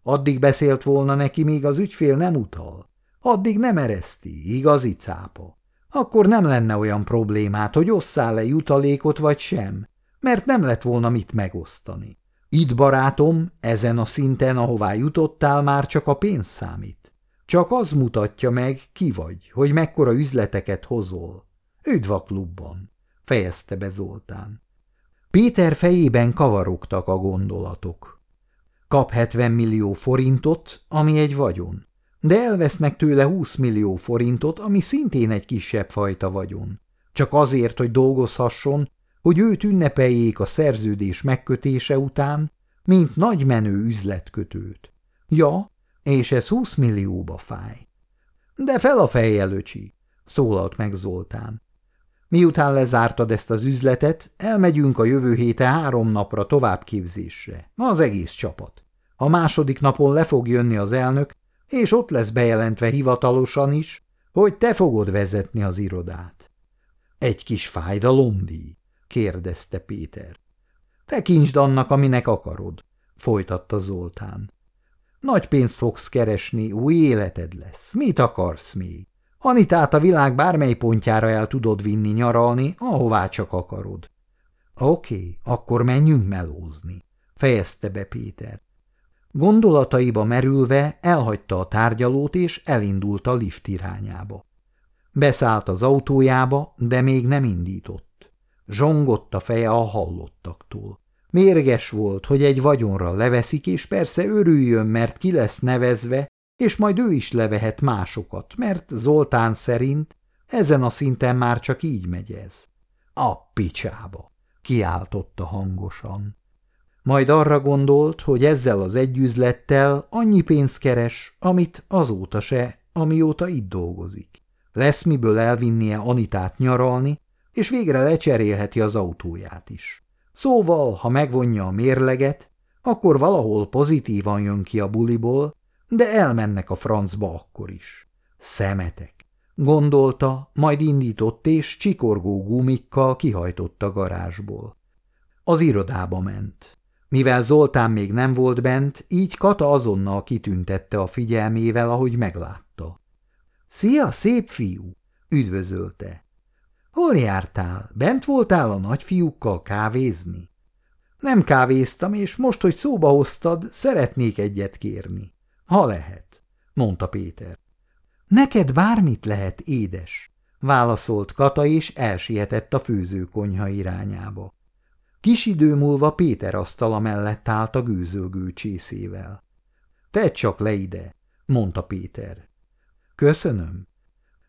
Addig beszélt volna neki, míg az ügyfél nem utal. Addig nem ereszti, igazi cápa. Akkor nem lenne olyan problémát, hogy osszál le jutalékot vagy sem, mert nem lett volna mit megosztani. Itt, barátom, ezen a szinten, ahová jutottál, már csak a pénz számít. Csak az mutatja meg, ki vagy, hogy mekkora üzleteket hozol. Üdv a klubban, fejezte be Zoltán. Péter fejében kavarogtak a gondolatok. Kap 70 millió forintot, ami egy vagyon, de elvesznek tőle 20 millió forintot, ami szintén egy kisebb fajta vagyon. Csak azért, hogy dolgozhasson, hogy őt ünnepeljék a szerződés megkötése után, mint nagy menő üzletkötőt. Ja, és ez 20 millióba fáj. De fel a fejjel, öcsi, szólalt meg Zoltán. Miután lezártad ezt az üzletet, elmegyünk a jövő héten három napra továbbképzésre, az egész csapat. A második napon le fog jönni az elnök, és ott lesz bejelentve hivatalosan is, hogy te fogod vezetni az irodát. Egy kis fájdalomdíj, kérdezte Péter. Tekintsd annak, aminek akarod, folytatta Zoltán. Nagy pénzt fogsz keresni, új életed lesz. Mit akarsz még? Anitát a világ bármely pontjára el tudod vinni nyaralni, ahová csak akarod. Oké, akkor menjünk melózni, fejezte be Péter. Gondolataiba merülve elhagyta a tárgyalót és elindult a lift irányába. Beszállt az autójába, de még nem indított. Zsongott a feje a hallottaktól. Mérges volt, hogy egy vagyonra leveszik, és persze örüljön, mert ki lesz nevezve, és majd ő is levehet másokat, mert Zoltán szerint ezen a szinten már csak így megy ez. A picsába, kiáltotta hangosan. Majd arra gondolt, hogy ezzel az együzlettel annyi pénzt keres, amit azóta se, amióta itt dolgozik. Lesz miből elvinnie Anitát nyaralni, és végre lecserélheti az autóját is. Szóval, ha megvonja a mérleget, akkor valahol pozitívan jön ki a buliból, de elmennek a francba akkor is. Szemetek. Gondolta, majd indított és csikorgó gumikkal kihajtott a garázsból. Az irodába ment. Mivel Zoltán még nem volt bent, így Kata azonnal kitüntette a figyelmével, ahogy meglátta. – Szia, szép fiú! – üdvözölte. – Hol jártál? Bent voltál a nagyfiúkkal kávézni? – Nem kávéztam, és most, hogy szóba hoztad, szeretnék egyet kérni. – Ha lehet – mondta Péter. – Neked bármit lehet, édes – válaszolt Kata, és elsietett a főzőkonyha irányába. Kis idő múlva Péter asztala mellett állt a gőzölgő csészével. – Tedd csak le ide – mondta Péter. – Köszönöm. –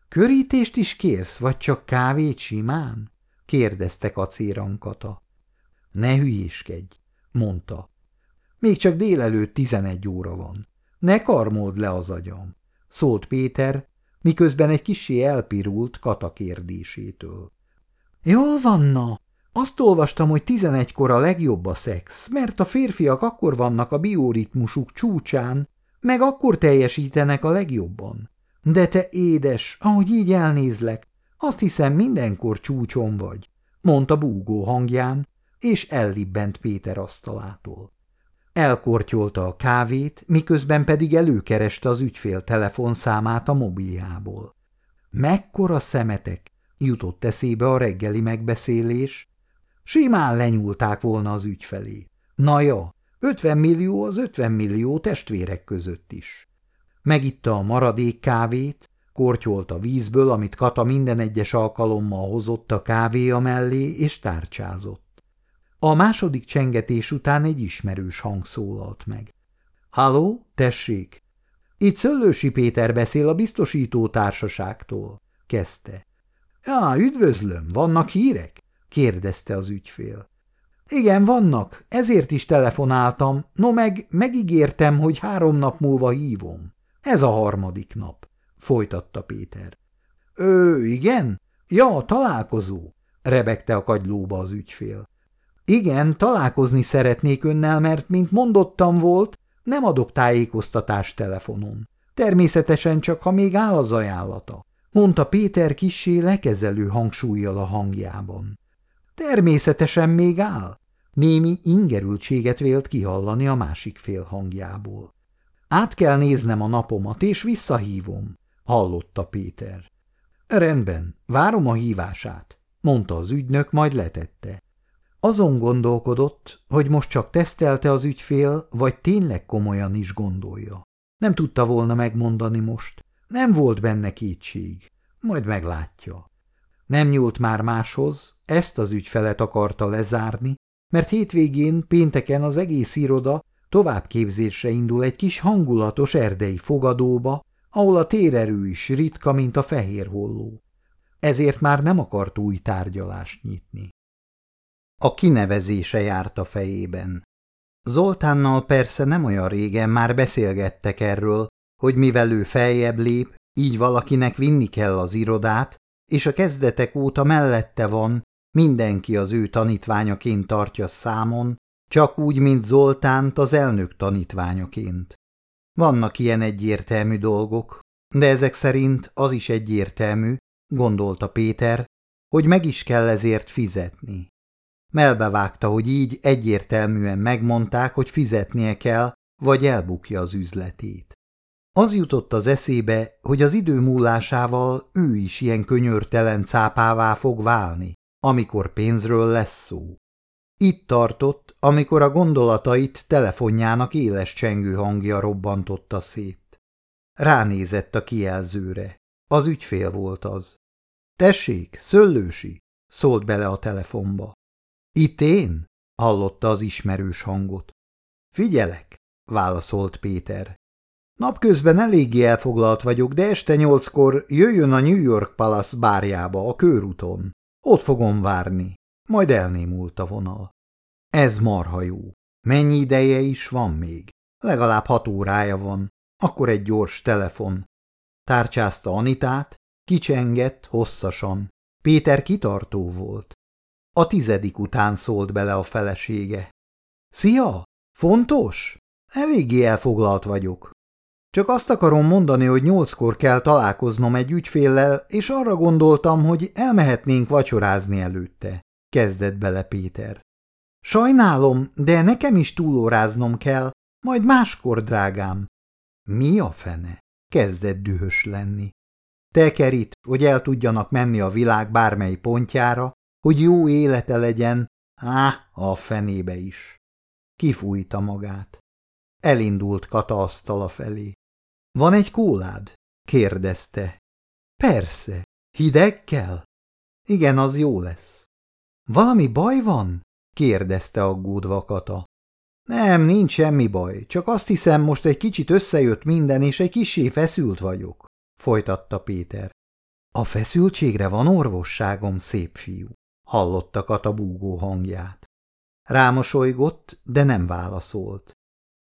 Körítést is kérsz, vagy csak kávét simán? – kérdezte kacérankata. – Ne hülyéskedj – mondta. – Még csak délelőtt tizenegy óra van. Ne karmold le az agyam, szólt Péter, miközben egy kisé elpirult Kata kérdésétől. Jól vanna. Azt olvastam, hogy tizenegykor a legjobb a szex, mert a férfiak akkor vannak a bioritmusuk csúcsán, meg akkor teljesítenek a legjobban. De te édes, ahogy így elnézlek, azt hiszem mindenkor csúcson vagy, mondta búgó hangján, és ellibbent Péter asztalától. Elkortyolta a kávét, miközben pedig előkereste az ügyfél telefonszámát a mobiljából. Mekkora szemetek, jutott eszébe a reggeli megbeszélés. Simán lenyúlták volna az ügyfelé. Na ja, 50 millió az 50 millió testvérek között is. Megitta a maradék kávét, kortyolt a vízből, amit Kata minden egyes alkalommal hozott a kávéja mellé, és tárcsázott. A második csengetés után egy ismerős hang szólalt meg. – Halló, tessék! Itt Szöllősi Péter beszél a biztosító társaságtól, kezdte. – Ja, üdvözlöm, vannak hírek? – kérdezte az ügyfél. Igen, vannak, ezért is telefonáltam, no meg megígértem, hogy három nap múlva hívom. Ez a harmadik nap, folytatta Péter. Ő, igen? Ja, találkozó, rebegte a kagylóba az ügyfél. Igen, találkozni szeretnék önnel, mert, mint mondottam volt, nem adok tájékoztatást telefonon. Természetesen csak, ha még áll az ajánlata, mondta Péter kissé lekezelő hangsúlyjal a hangjában. Természetesen még áll. Némi ingerültséget vélt kihallani a másik fél hangjából. Át kell néznem a napomat, és visszahívom, hallotta Péter. Rendben, várom a hívását, mondta az ügynök, majd letette. Azon gondolkodott, hogy most csak tesztelte az ügyfél, vagy tényleg komolyan is gondolja. Nem tudta volna megmondani most. Nem volt benne kétség. Majd meglátja. Nem nyúlt már máshoz, ezt az ügyfelet akarta lezárni, mert hétvégén, pénteken az egész iroda továbbképzésre indul egy kis hangulatos erdei fogadóba, ahol a térerő is ritka, mint a fehér holló. Ezért már nem akart új tárgyalást nyitni. A kinevezése járt a fejében. Zoltánnal persze nem olyan régen már beszélgettek erről, hogy mivel ő feljebb lép, így valakinek vinni kell az irodát, és a kezdetek óta mellette van, mindenki az ő tanítványaként tartja számon, csak úgy, mint Zoltánt az elnök tanítványaként. Vannak ilyen egyértelmű dolgok, de ezek szerint az is egyértelmű, gondolta Péter, hogy meg is kell ezért fizetni. Melbevágta, hogy így egyértelműen megmondták, hogy fizetnie kell, vagy elbukja az üzletét. Az jutott az eszébe, hogy az idő múlásával ő is ilyen könyörtelen cápává fog válni, amikor pénzről lesz szó. Itt tartott, amikor a gondolatait telefonjának éles csengő hangja robbantotta szét. Ránézett a kijelzőre. Az ügyfél volt az. Tessék, szöllősi, szólt bele a telefonba. Itt én? hallotta az ismerős hangot. Figyelek, válaszolt Péter. Napközben eléggé elfoglalt vagyok, de este nyolckor jöjjön a New York Palace bárjába, a körúton. Ott fogom várni. Majd elnémult a vonal. Ez marha jó. Mennyi ideje is van még? Legalább hat órája van. Akkor egy gyors telefon. Tárcsázta Anitát, kicsengett hosszasan. Péter kitartó volt. A tizedik után szólt bele a felesége. Szia! Fontos? Eléggé elfoglalt vagyok. Csak azt akarom mondani, hogy nyolckor kell találkoznom egy ügyféllel, és arra gondoltam, hogy elmehetnénk vacsorázni előtte. Kezdett bele Péter. Sajnálom, de nekem is túlóráznom kell, majd máskor, drágám. Mi a fene? Kezdett dühös lenni. Tekerít, hogy el tudjanak menni a világ bármely pontjára, hogy jó élete legyen, á, a fenébe is. Kifújta magát. Elindult Kata asztala felé. Van egy kólád? kérdezte. Persze. Hideg kell? Igen, az jó lesz. Valami baj van? Kérdezte aggódva Kata. Nem, nincs semmi baj, csak azt hiszem, most egy kicsit összejött minden, és egy kisé feszült vagyok, folytatta Péter. A feszültségre van orvosságom, szép fiú, hallotta Kata búgó hangját. Rámosolygott, de nem válaszolt.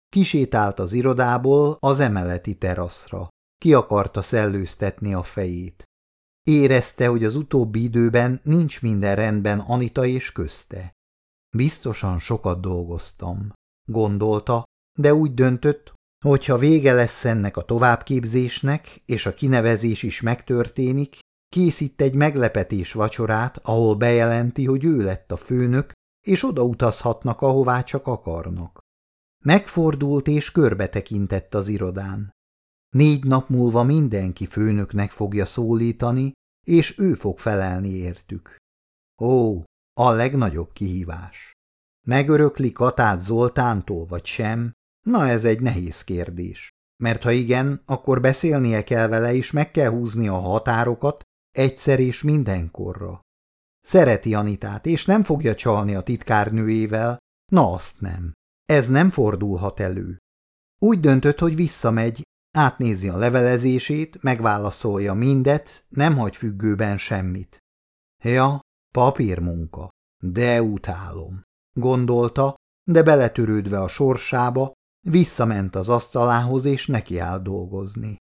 Kisétált az irodából az emeleti teraszra. Ki akarta szellőztetni a fejét. Érezte, hogy az utóbbi időben nincs minden rendben Anita és közte. Biztosan sokat dolgoztam, gondolta, de úgy döntött, hogy ha vége lesz ennek a továbbképzésnek, és a kinevezés is megtörténik, készít egy meglepetés vacsorát, ahol bejelenti, hogy ő lett a főnök, és odautazhatnak, ahová csak akarnak. Megfordult és körbe tekintett az irodán. Négy nap múlva mindenki főnöknek fogja szólítani, és ő fog felelni értük. Ó, a legnagyobb kihívás. Megörökli Katát Zoltántól, vagy sem? Na ez egy nehéz kérdés. Mert ha igen, akkor beszélnie kell vele, és meg kell húzni a határokat egyszer és mindenkorra. Szereti Anitát, és nem fogja csalni a titkárnőjével, na azt nem. Ez nem fordulhat elő. Úgy döntött, hogy visszamegy, átnézi a levelezését, megválaszolja mindet, nem hagy függőben semmit. Ja, papírmunka, de utálom, gondolta, de beletörődve a sorsába, visszament az asztalához és nekiáll dolgozni.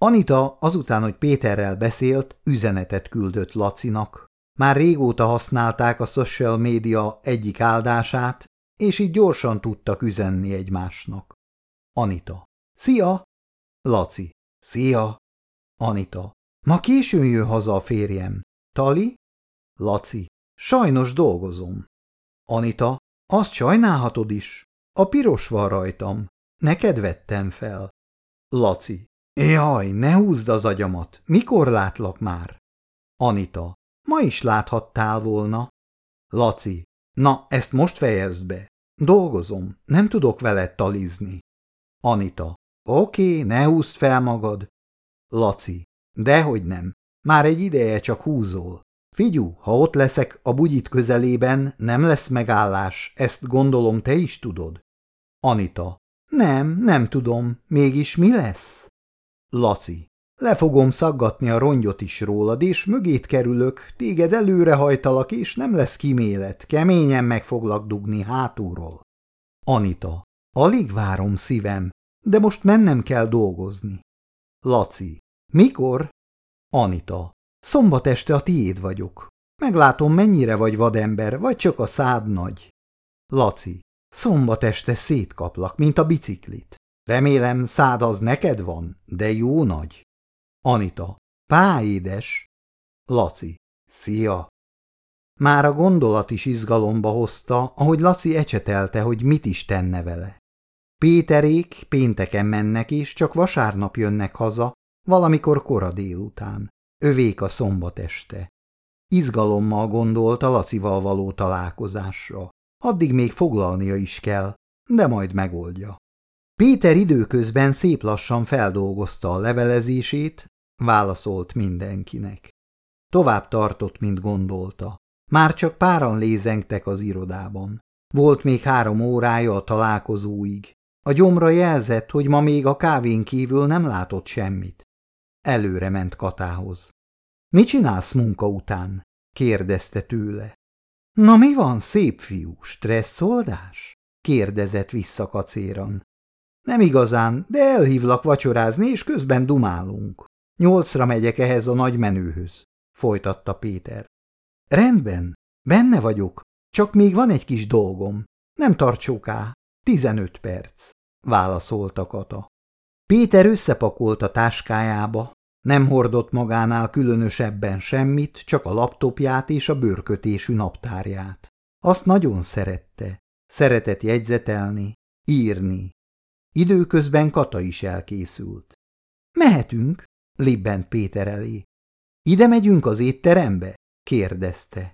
Anita azután, hogy Péterrel beszélt, üzenetet küldött Lacinak. Már régóta használták a social média egyik áldását, és így gyorsan tudtak üzenni egymásnak. Anita. Szia! Laci. Szia! Anita. Ma későn jön haza a férjem. Tali? Laci. Sajnos dolgozom. Anita. Azt sajnálhatod is. A piros van rajtam. Neked vettem fel. Laci. Jaj, ne húzd az agyamat. Mikor látlak már? Anita. Ma is láthattál volna. Laci. Na, ezt most fejezd be. Dolgozom, nem tudok veled talizni. Anita. Oké, ne húzd fel magad. Laci. Dehogy nem. Már egy ideje csak húzol. Figyú, ha ott leszek a bugyit közelében, nem lesz megállás, ezt gondolom te is tudod. Anita. Nem, nem tudom. Mégis mi lesz? Laci. Le fogom szaggatni a rongyot is rólad, és mögét kerülök, téged előre hajtalak, és nem lesz kimélet, keményen meg foglak dugni hátulról. Anita. Alig várom szívem, de most mennem kell dolgozni. Laci. Mikor? Anita. Szombat este a tiéd vagyok. Meglátom, mennyire vagy vadember, vagy csak a szád nagy. Laci. Szombat este szétkaplak, mint a biciklit. Remélem, szád az neked van, de jó nagy. Anita. Páédes. Laci. Szia. Már a gondolat is izgalomba hozta, ahogy Laci ecsetelte, hogy mit is tenne vele. Péterék pénteken mennek, és csak vasárnap jönnek haza, valamikor kora délután. Övék a szombat este. Izgalommal gondolt a Lacival való találkozásra. Addig még foglalnia is kell, de majd megoldja. Péter időközben szép lassan feldolgozta a levelezését, válaszolt mindenkinek. Tovább tartott, mint gondolta. Már csak páran lézengtek az irodában. Volt még három órája a találkozóig. A gyomra jelzett, hogy ma még a kávén kívül nem látott semmit. Előre ment Katához. – Mi csinálsz munka után? – kérdezte tőle. – Na mi van, szép fiú, stresszoldás? – kérdezett vissza kacéran. – Nem igazán, de elhívlak vacsorázni, és közben dumálunk. Nyolcra megyek ehhez a nagy menőhöz, folytatta Péter. Rendben, benne vagyok, csak még van egy kis dolgom. Nem tart soká, tizenöt perc, válaszolta Kata. Péter összepakolt táskájába, nem hordott magánál különösebben semmit, csak a laptopját és a bőrkötésű naptárját. Azt nagyon szerette. Szeretett jegyzetelni, írni. Időközben Kata is elkészült. Mehetünk, libbent Péter elé. Ide megyünk az étterembe? kérdezte.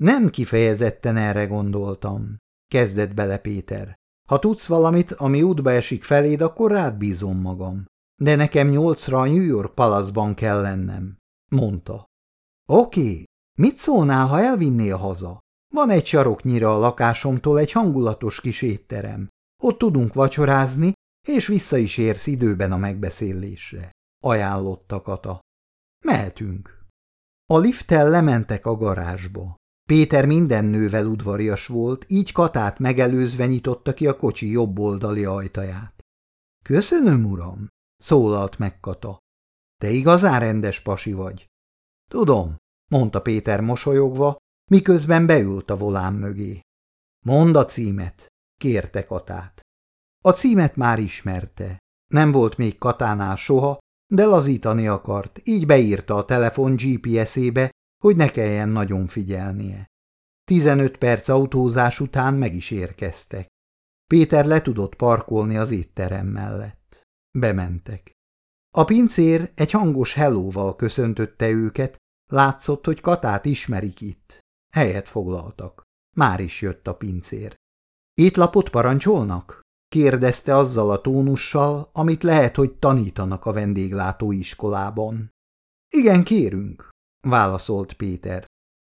Nem kifejezetten erre gondoltam, kezdett bele Péter. Ha tudsz valamit, ami útba esik feléd, akkor rád bízom magam. De nekem nyolcra a New York Palacban kell lennem, mondta. Oké, mit szólnál, ha elvinnél haza? Van egy saroknyira a lakásomtól egy hangulatos kis étterem. Ott tudunk vacsorázni, és vissza is érsz időben a megbeszélésre ajánlotta Kata. Mehetünk. A lifttel lementek a garázsba. Péter minden nővel udvarias volt, így Katát megelőzve nyitotta ki a kocsi jobb oldali ajtaját. – Köszönöm, uram! – szólalt meg Kata. – Te igazán rendes pasi vagy. – Tudom – mondta Péter mosolyogva, miközben beült a volán mögé. – Mondd a címet! – kérte Katát. A címet már ismerte. Nem volt még Katánál soha, de lazítani akart, így beírta a telefon GPS-ébe, hogy ne kelljen nagyon figyelnie. Tizenöt perc autózás után meg is érkeztek. Péter le tudott parkolni az étterem mellett. Bementek. A pincér egy hangos hellóval köszöntötte őket, látszott, hogy Katát ismerik itt. Helyet foglaltak. Már is jött a pincér. Étlapot parancsolnak? kérdezte azzal a tónussal, amit lehet, hogy tanítanak a vendéglátóiskolában. Igen, kérünk, válaszolt Péter.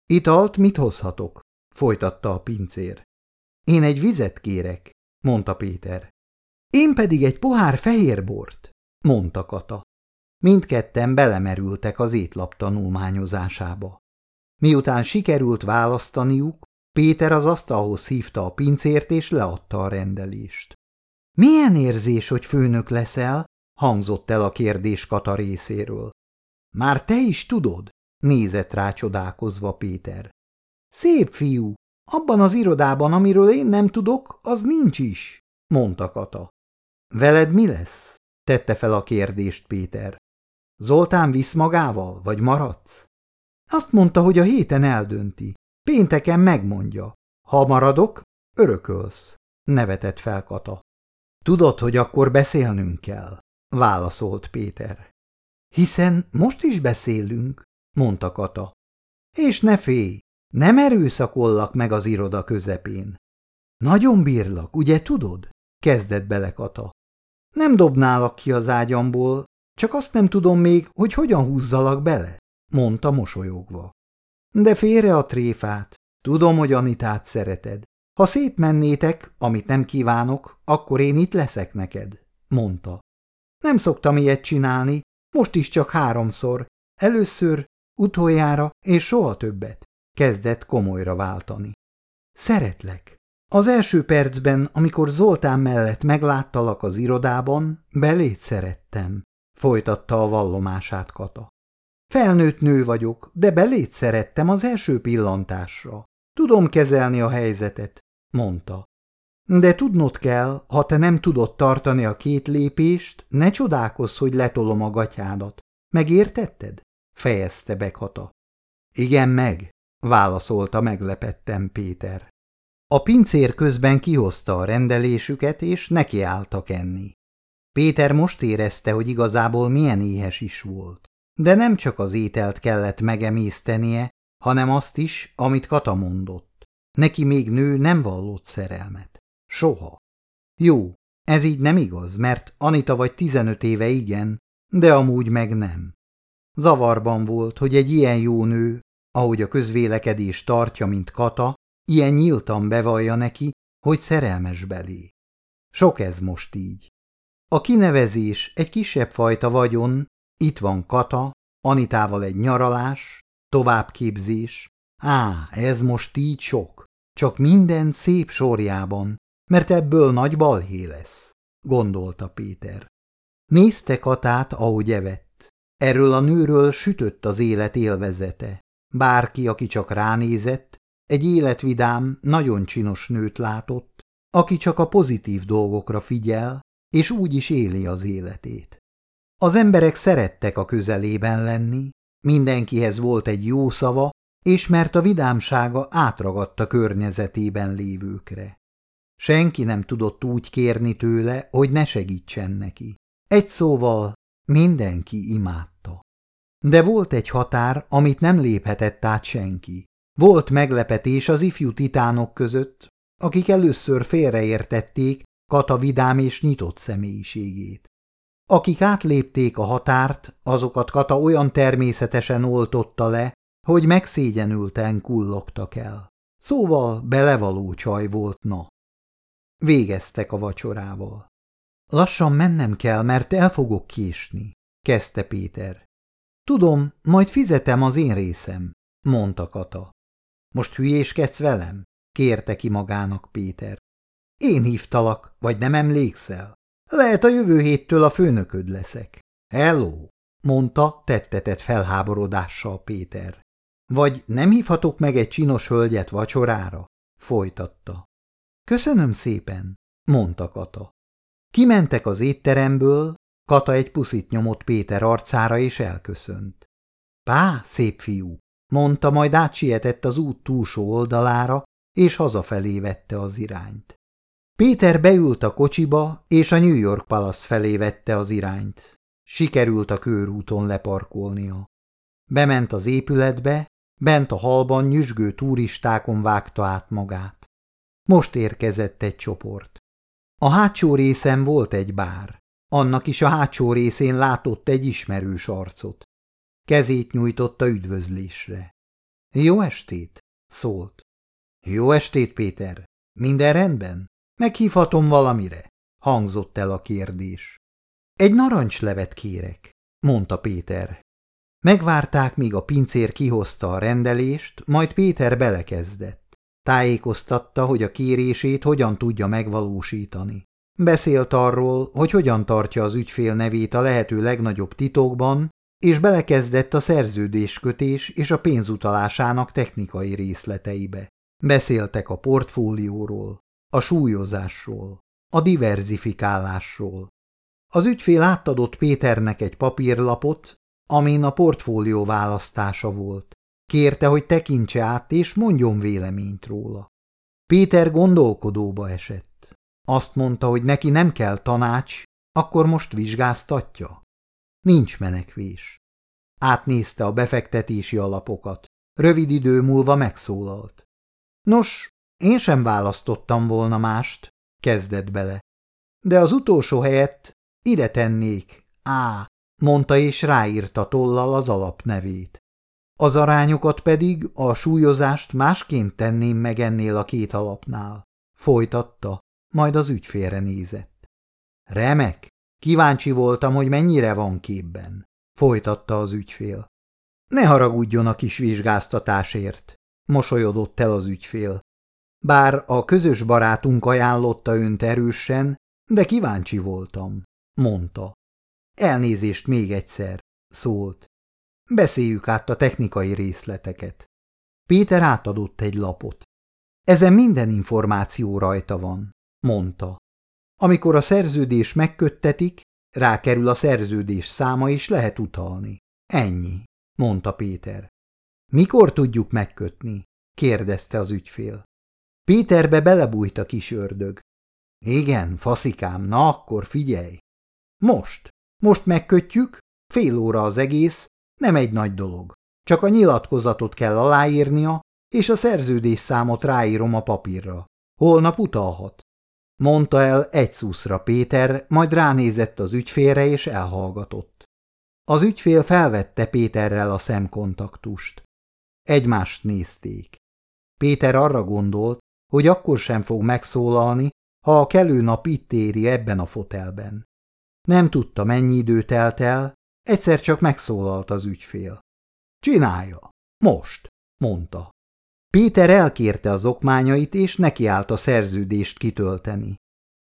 Italt mit hozhatok? folytatta a pincér. Én egy vizet kérek, mondta Péter. Én pedig egy pohár fehérbort, mondta Kata. Mindketten belemerültek az étlap tanulmányozásába. Miután sikerült választaniuk, Péter az asztalhoz hívta a pincért és leadta a rendelést. Milyen érzés, hogy főnök leszel? hangzott el a kérdés Kata részéről. Már te is tudod? Nézett rá csodálkozva Péter. Szép fiú, abban az irodában, amiről én nem tudok, az nincs is, mondta Kata. Veled mi lesz? tette fel a kérdést Péter. Zoltán visz magával, vagy maradsz? Azt mondta, hogy a héten eldönti. Pénteken megmondja. Ha maradok, örökölsz, nevetett fel Kata. Tudod, hogy akkor beszélnünk kell, válaszolt Péter. Hiszen most is beszélünk, mondta Kata. És ne félj, nem erőszakollak meg az iroda közepén. Nagyon bírlak, ugye tudod? kezdett bele Kata. Nem dobnálak ki az ágyamból, csak azt nem tudom még, hogy hogyan húzzalak bele, mondta mosolyogva. De félre a tréfát, tudom, hogy Anitát szereted. Ha szétmennétek, amit nem kívánok, akkor én itt leszek neked, mondta. Nem szoktam ilyet csinálni, most is csak háromszor, először, utoljára és soha többet, kezdett komolyra váltani. Szeretlek. Az első percben, amikor Zoltán mellett megláttalak az irodában, belét szerettem, folytatta a vallomását Kata. Felnőtt nő vagyok, de belét szerettem az első pillantásra. Tudom kezelni a helyzetet, mondta. De tudnod kell, ha te nem tudod tartani a két lépést, ne csodálkozz, hogy letolom a gatyádat. Megértetted? Fejezte Bekata. Igen, meg, válaszolta meglepettem Péter. A pincér közben kihozta a rendelésüket, és nekiálltak enni. Péter most érezte, hogy igazából milyen éhes is volt. De nem csak az ételt kellett megemésztenie, hanem azt is, amit Kata mondott. Neki még nő nem vallott szerelmet. Soha. Jó, ez így nem igaz, mert Anita vagy tizenöt éve igen, de amúgy meg nem. Zavarban volt, hogy egy ilyen jó nő, ahogy a közvélekedés tartja, mint Kata, ilyen nyíltan bevallja neki, hogy szerelmes belé. Sok ez most így. A kinevezés egy kisebb fajta vagyon, itt van Kata, Anitával egy nyaralás, továbbképzés. Á, ez most így sok. Csak minden szép sorjában, mert ebből nagy balhé lesz, gondolta Péter. Nézte Katát, ahogy evett. Erről a nőről sütött az élet élvezete. Bárki, aki csak ránézett, egy életvidám, nagyon csinos nőt látott, aki csak a pozitív dolgokra figyel, és úgy is éli az életét. Az emberek szerettek a közelében lenni, mindenkihez volt egy jó szava, és mert a vidámsága átragadta környezetében lévőkre. Senki nem tudott úgy kérni tőle, hogy ne segítsen neki. Egy szóval mindenki imádta. De volt egy határ, amit nem léphetett át senki. Volt meglepetés az ifjú titánok között, akik először félreértették Kata vidám és nyitott személyiségét. Akik átlépték a határt, azokat Kata olyan természetesen oltotta le, hogy megszégyenülten kullogtak el. Szóval belevaló csaj volt, na. Végeztek a vacsorával. Lassan mennem kell, mert el fogok késni, kezdte Péter. Tudom, majd fizetem az én részem, mondta Kata. Most hülyéskedsz velem? kérte ki magának Péter. Én hívtalak, vagy nem emlékszel? Lehet a jövő héttől a főnököd leszek. Hello, mondta tettetett felháborodással Péter. Vagy nem hívhatok meg egy csinos hölgyet vacsorára? folytatta. Köszönöm szépen, mondta Kata. Kimentek az étteremből, Kata egy puszit nyomott Péter arcára és elköszönt. Pá, szép fiú, mondta, majd átsietett az út túlsó oldalára, és hazafelé vette az irányt. Péter beült a kocsiba, és a New York Palace felé vette az irányt. Sikerült a körúton leparkolnia. Bement az épületbe, bent a halban nyüzsgő turistákon vágta át magát. Most érkezett egy csoport. A hátsó részen volt egy bár. Annak is a hátsó részén látott egy ismerős arcot. Kezét nyújtotta üdvözlésre. Jó estét, szólt. Jó estét, Péter. Minden rendben? Meghívhatom valamire? Hangzott el a kérdés. Egy narancslevet kérek, mondta Péter. Megvárták, míg a pincér kihozta a rendelést, majd Péter belekezdett. Tájékoztatta, hogy a kérését hogyan tudja megvalósítani. Beszélt arról, hogy hogyan tartja az ügyfél nevét a lehető legnagyobb titokban, és belekezdett a szerződéskötés és a pénzutalásának technikai részleteibe. Beszéltek a portfólióról, a súlyozásról, a diverzifikálásról. Az ügyfél átadott Péternek egy papírlapot, amin a portfólió választása volt. Kérte, hogy tekintse át és mondjon véleményt róla. Péter gondolkodóba esett. Azt mondta, hogy neki nem kell tanács, akkor most vizsgáztatja. Nincs menekvés. Átnézte a befektetési alapokat. Rövid idő múlva megszólalt. Nos, én sem választottam volna mást, kezdett bele. De az utolsó helyett ide tennék, á, mondta és ráírta tollal az alapnevét. Az arányokat pedig, a súlyozást másként tenném meg ennél a két alapnál. Folytatta, majd az ügyfélre nézett. Remek, kíváncsi voltam, hogy mennyire van képben. Folytatta az ügyfél. Ne haragudjon a kis vizsgáztatásért, mosolyodott el az ügyfél. Bár a közös barátunk ajánlotta önt erősen, de kíváncsi voltam, mondta. Elnézést még egyszer, szólt. Beszéljük át a technikai részleteket. Péter átadott egy lapot. Ezen minden információ rajta van, mondta. Amikor a szerződés megköttetik, rákerül a szerződés száma és lehet utalni. Ennyi, mondta Péter. Mikor tudjuk megkötni? kérdezte az ügyfél. Péterbe belebújt a kis ördög. Igen, faszikám, na akkor figyelj. Most, most megkötjük, fél óra az egész, nem egy nagy dolog. Csak a nyilatkozatot kell aláírnia, és a szerződés számot ráírom a papírra. Holnap utalhat. Mondta el egy szuszra Péter, majd ránézett az ügyfélre és elhallgatott. Az ügyfél felvette Péterrel a szemkontaktust. Egymást nézték. Péter arra gondolt, hogy akkor sem fog megszólalni, ha a kelő nap itt éri ebben a fotelben. Nem tudta, mennyi idő telt el, egyszer csak megszólalt az ügyfél. Csinálja, most, mondta. Péter elkérte az okmányait, és nekiállt a szerződést kitölteni.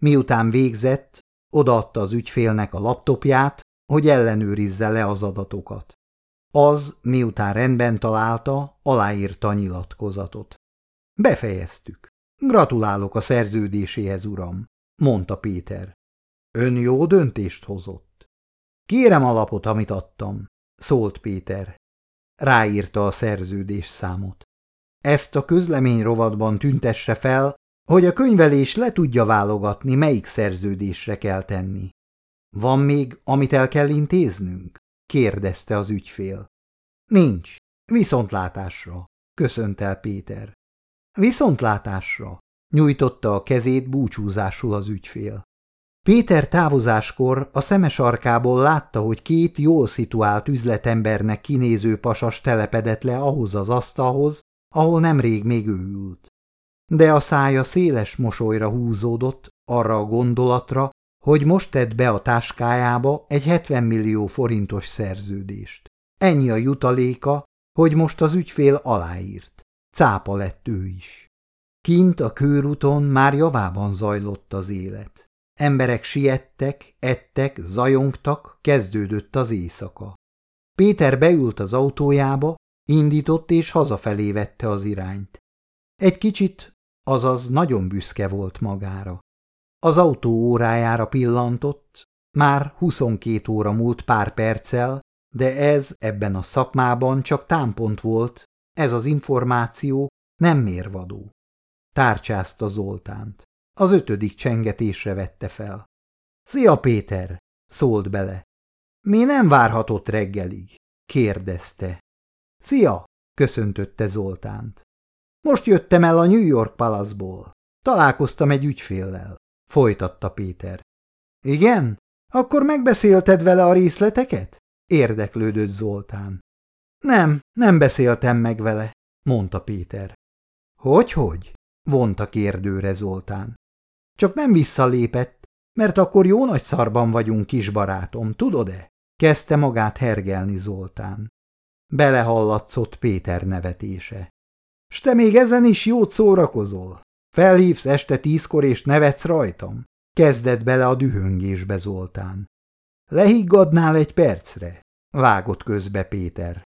Miután végzett, odaadta az ügyfélnek a laptopját, hogy ellenőrizze le az adatokat. Az, miután rendben találta, aláírta a nyilatkozatot. Befejeztük. Gratulálok a szerződéséhez, uram, mondta Péter. Ön jó döntést hozott. Kérem a lapot, amit adtam, szólt Péter. Ráírta a szerződés számot. Ezt a közlemény rovatban tüntesse fel, hogy a könyvelés le tudja válogatni, melyik szerződésre kell tenni. Van még, amit el kell intéznünk? kérdezte az ügyfél. Nincs. Viszontlátásra, köszönt el Péter. Viszontlátásra, nyújtotta a kezét búcsúzásul az ügyfél. Péter távozáskor a szemes arkából látta, hogy két jól szituált üzletembernek kinéző pasas telepedett le ahhoz az asztalhoz, ahol nemrég még ő ült. De a szája széles mosolyra húzódott arra a gondolatra, hogy most tett be a táskájába egy 70 millió forintos szerződést. Ennyi a jutaléka, hogy most az ügyfél aláírt. cápa lett ő is. Kint a körúton már javában zajlott az élet. Emberek siettek, ettek, zajongtak, kezdődött az éjszaka. Péter beült az autójába, indított és hazafelé vette az irányt. Egy kicsit, azaz nagyon büszke volt magára. Az autó órájára pillantott, már 22 óra múlt pár perccel, de ez ebben a szakmában csak támpont volt, ez az információ nem mérvadó. Tárcsázta Zoltánt. Az ötödik csengetésre vette fel. – Szia, Péter! – szólt bele. – Mi nem várhatott reggelig? – kérdezte. – Szia! – köszöntötte Zoltánt. – Most jöttem el a New York Palace-ból. Találkoztam egy ügyféllel. Folytatta Péter. – Igen? Akkor megbeszélted vele a részleteket? Érdeklődött Zoltán. Nem, nem beszéltem meg vele, mondta Péter. Hogy-hogy? vonta kérdőre Zoltán. Csak nem visszalépett, mert akkor jó nagy szarban vagyunk, kisbarátom, tudod-e? Kezdte magát hergelni Zoltán. Belehallatszott Péter nevetése. S te még ezen is jót szórakozol? Felhívsz este tízkor és nevetsz rajtam? Kezdett bele a dühöngésbe Zoltán. Lehiggadnál egy percre? Vágott közbe Péter.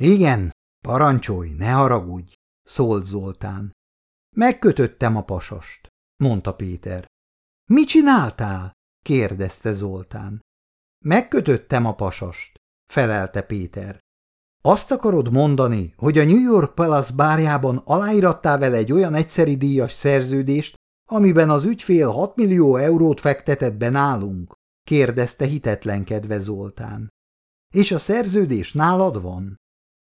Igen, parancsolj, ne haragudj, szólt Zoltán. Megkötöttem a pasast, mondta Péter. Mi csináltál? kérdezte Zoltán. Megkötöttem a pasast, felelte Péter. Azt akarod mondani, hogy a New York Palace bárjában aláírattál vele egy olyan egyszeri díjas szerződést, amiben az ügyfél 6 millió eurót fektetett be nálunk? kérdezte hitetlenkedve Zoltán. És a szerződés nálad van?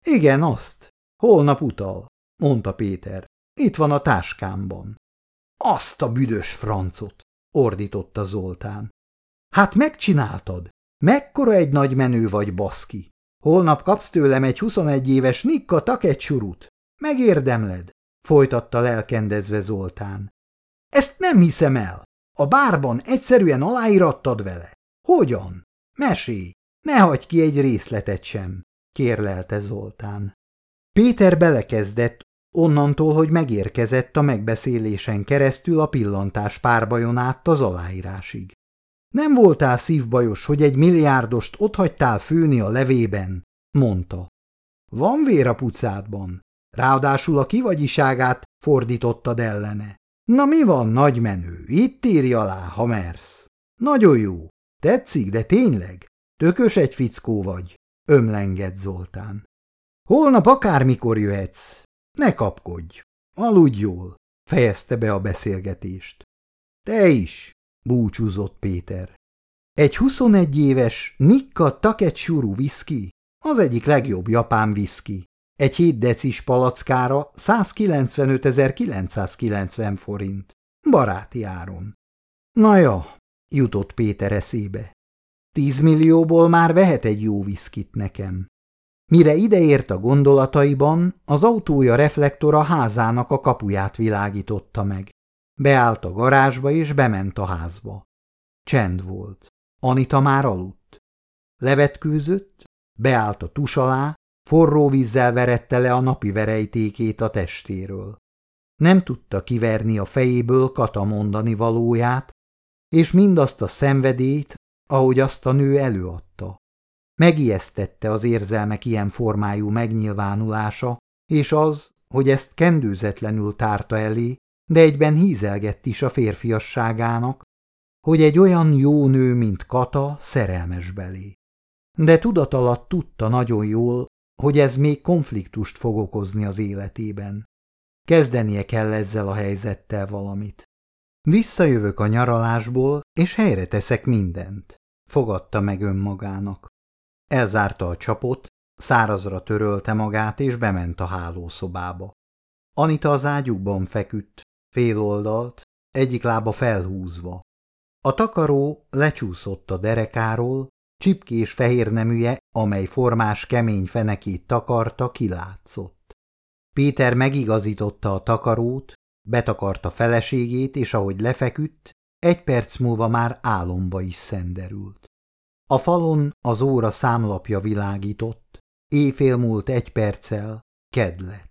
Igen, azt. Holnap utal, mondta Péter. Itt van a táskámban. Azt a büdös francot, ordította Zoltán. Hát megcsináltad. Mekkora egy nagy menő vagy, baszki. Holnap kapsz tőlem egy 21 éves Nikka takecsurut. Megérdemled, folytatta lelkendezve Zoltán. Ezt nem hiszem el. A bárban egyszerűen aláírattad vele. Hogyan? Mesélj, ne hagyj ki egy részletet sem, kérlelte Zoltán. Péter belekezdett, onnantól, hogy megérkezett a megbeszélésen keresztül a pillantás párbajon át az aláírásig. Nem voltál szívbajos, hogy egy milliárdost otthagytál főni a levében, mondta. Van vér a pucádban, ráadásul a kivagyiságát fordítottad ellene. Na mi van, nagy menő, itt írja alá, ha mersz. Nagyon jó, tetszik, de tényleg, tökös egy fickó vagy, ömlenged Zoltán. Holnap akármikor jöhetsz, ne kapkodj, aludj jól, fejezte be a beszélgetést. Te is, búcsúzott Péter. Egy 21 éves Nikka Taketsuru viszki, az egyik legjobb japán viszki. Egy 7 decis palackára 195.990 forint. Baráti áron. Na ja, jutott Péter eszébe. Tíz millióból már vehet egy jó viszkit nekem. Mire ideért a gondolataiban, az autója reflektora házának a kapuját világította meg. Beállt a garázsba és bement a házba. Csend volt. Anita már aludt. Levetkőzött, beállt a tus alá, forró vízzel verette le a napi verejtékét a testéről. Nem tudta kiverni a fejéből Kata mondani valóját, és mindazt a szenvedélyt, ahogy azt a nő előadta. Megijesztette az érzelmek ilyen formájú megnyilvánulása, és az, hogy ezt kendőzetlenül tárta elé, de egyben hízelgett is a férfiasságának, hogy egy olyan jó nő, mint Kata, szerelmes belé. De tudat alatt tudta nagyon jól, hogy ez még konfliktust fog okozni az életében. Kezdenie kell ezzel a helyzettel valamit. Visszajövök a nyaralásból, és helyre teszek mindent, fogadta meg önmagának. Elzárta a csapot, szárazra törölte magát, és bement a hálószobába. Anita az ágyukban feküdt, féloldalt, egyik lába felhúzva. A takaró lecsúszott a derekáról, csipkés fehér neműje, amely formás kemény fenekét takarta, kilátszott. Péter megigazította a takarót, betakarta feleségét, és ahogy lefeküdt, egy perc múlva már álomba is szenderült. A falon az óra számlapja világított, éjfél múlt egy perccel, kedle.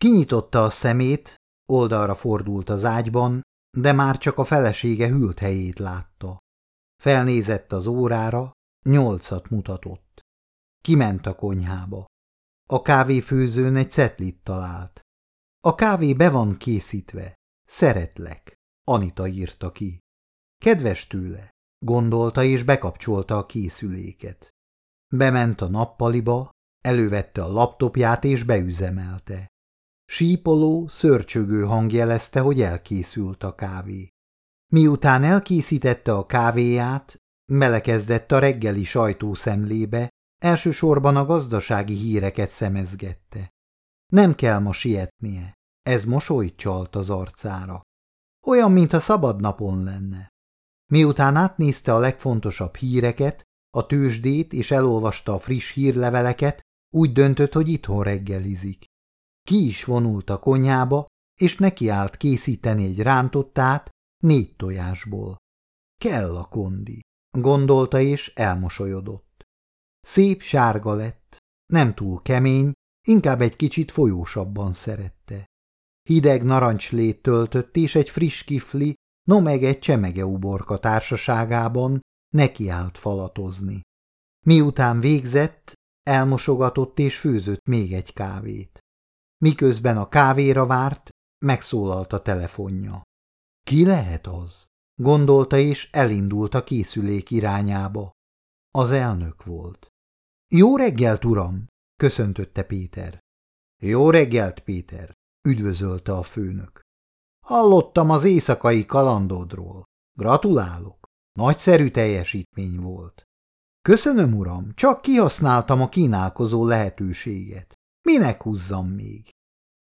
Kinyitotta a szemét, oldalra fordult az ágyban, de már csak a felesége hűlt helyét látta. Felnézett az órára, nyolcat mutatott. Kiment a konyhába. A kávéfőzőn egy cetlit talált. A kávé be van készítve. Szeretlek. Anita írta ki. Kedves tőle, gondolta és bekapcsolta a készüléket. Bement a nappaliba, elővette a laptopját és beüzemelte. Sípoló, szörcsögő hang jelezte, hogy elkészült a kávé. Miután elkészítette a kávéját, belekezdett a reggeli sajtószemlébe, elsősorban a gazdasági híreket szemezgette. Nem kell ma sietnie, ez mosolyt csalt az arcára. Olyan, mintha szabad napon lenne. Miután átnézte a legfontosabb híreket, a tőzsdét és elolvasta a friss hírleveleket, úgy döntött, hogy itthon reggelizik. Ki is vonult a konyhába, és nekiállt készíteni egy rántottát négy tojásból. Kell a kondi, gondolta és elmosolyodott. Szép sárga lett, nem túl kemény, inkább egy kicsit folyósabban szerette. Hideg narancslét töltött, és egy friss kifli, no meg egy csemege uborka társaságában nekiállt falatozni. Miután végzett, elmosogatott és főzött még egy kávét. Miközben a kávéra várt, megszólalt a telefonja. Ki lehet az? Gondolta és elindult a készülék irányába. Az elnök volt. Jó reggelt, uram! köszöntötte Péter. Jó reggelt, Péter! üdvözölte a főnök. Hallottam az éjszakai kalandodról. Gratulálok! Nagyszerű teljesítmény volt. Köszönöm, uram, csak kihasználtam a kínálkozó lehetőséget. Minek húzzam még?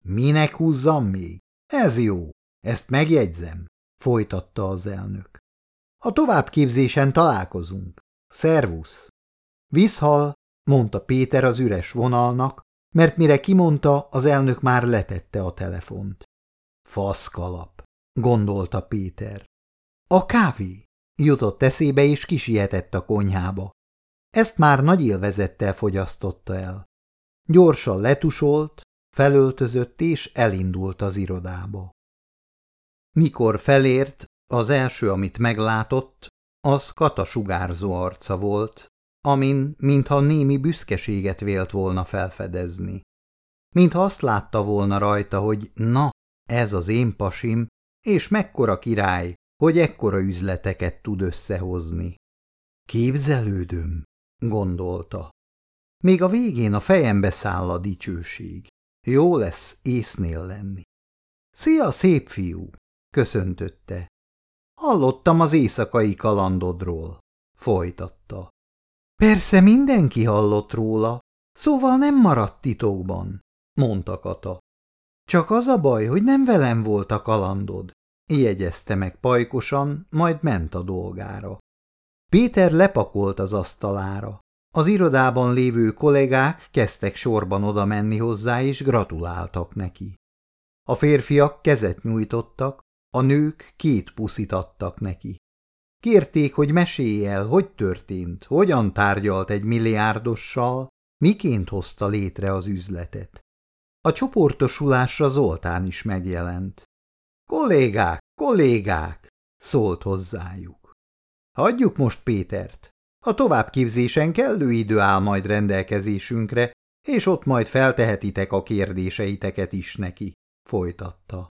Minek húzzam még? Ez jó, ezt megjegyzem, folytatta az elnök. A továbbképzésen találkozunk. Szervusz! Viszhal, mondta Péter az üres vonalnak, mert mire kimondta, az elnök már letette a telefont. Faszkalap, gondolta Péter. A kávé, jutott eszébe és kisietett a konyhába. Ezt már nagy élvezettel fogyasztotta el. Gyorsan letusolt, felöltözött és elindult az irodába. Mikor felért, az első, amit meglátott, az Kata sugárzó arca volt, amin mintha némi büszkeséget vélt volna felfedezni. Mintha azt látta volna rajta, hogy na, ez az én pasim, és mekkora király, hogy ekkora üzleteket tud összehozni. Képzelődöm, gondolta. Még a végén a fejembe száll a dicsőség. Jó lesz észnél lenni. Szia, szép fiú! köszöntötte. Hallottam az éjszakai kalandodról, folytatta. Persze mindenki hallott róla, szóval nem maradt titokban, mondta Kata. Csak az a baj, hogy nem velem volt a kalandod, jegyezte meg pajkosan, majd ment a dolgára. Péter lepakolt az asztalára. Az irodában lévő kollégák kezdtek sorban oda menni hozzá, és gratuláltak neki. A férfiak kezet nyújtottak, a nők két puszit adtak neki. Kérték, hogy mesélj el, hogy történt, hogyan tárgyalt egy milliárdossal, miként hozta létre az üzletet. A csoportosulásra Zoltán is megjelent. Kollégák, kollégák, szólt hozzájuk. Hagyjuk most Pétert. A továbbképzésen kellő idő áll majd rendelkezésünkre, és ott majd feltehetitek a kérdéseiteket is neki, folytatta.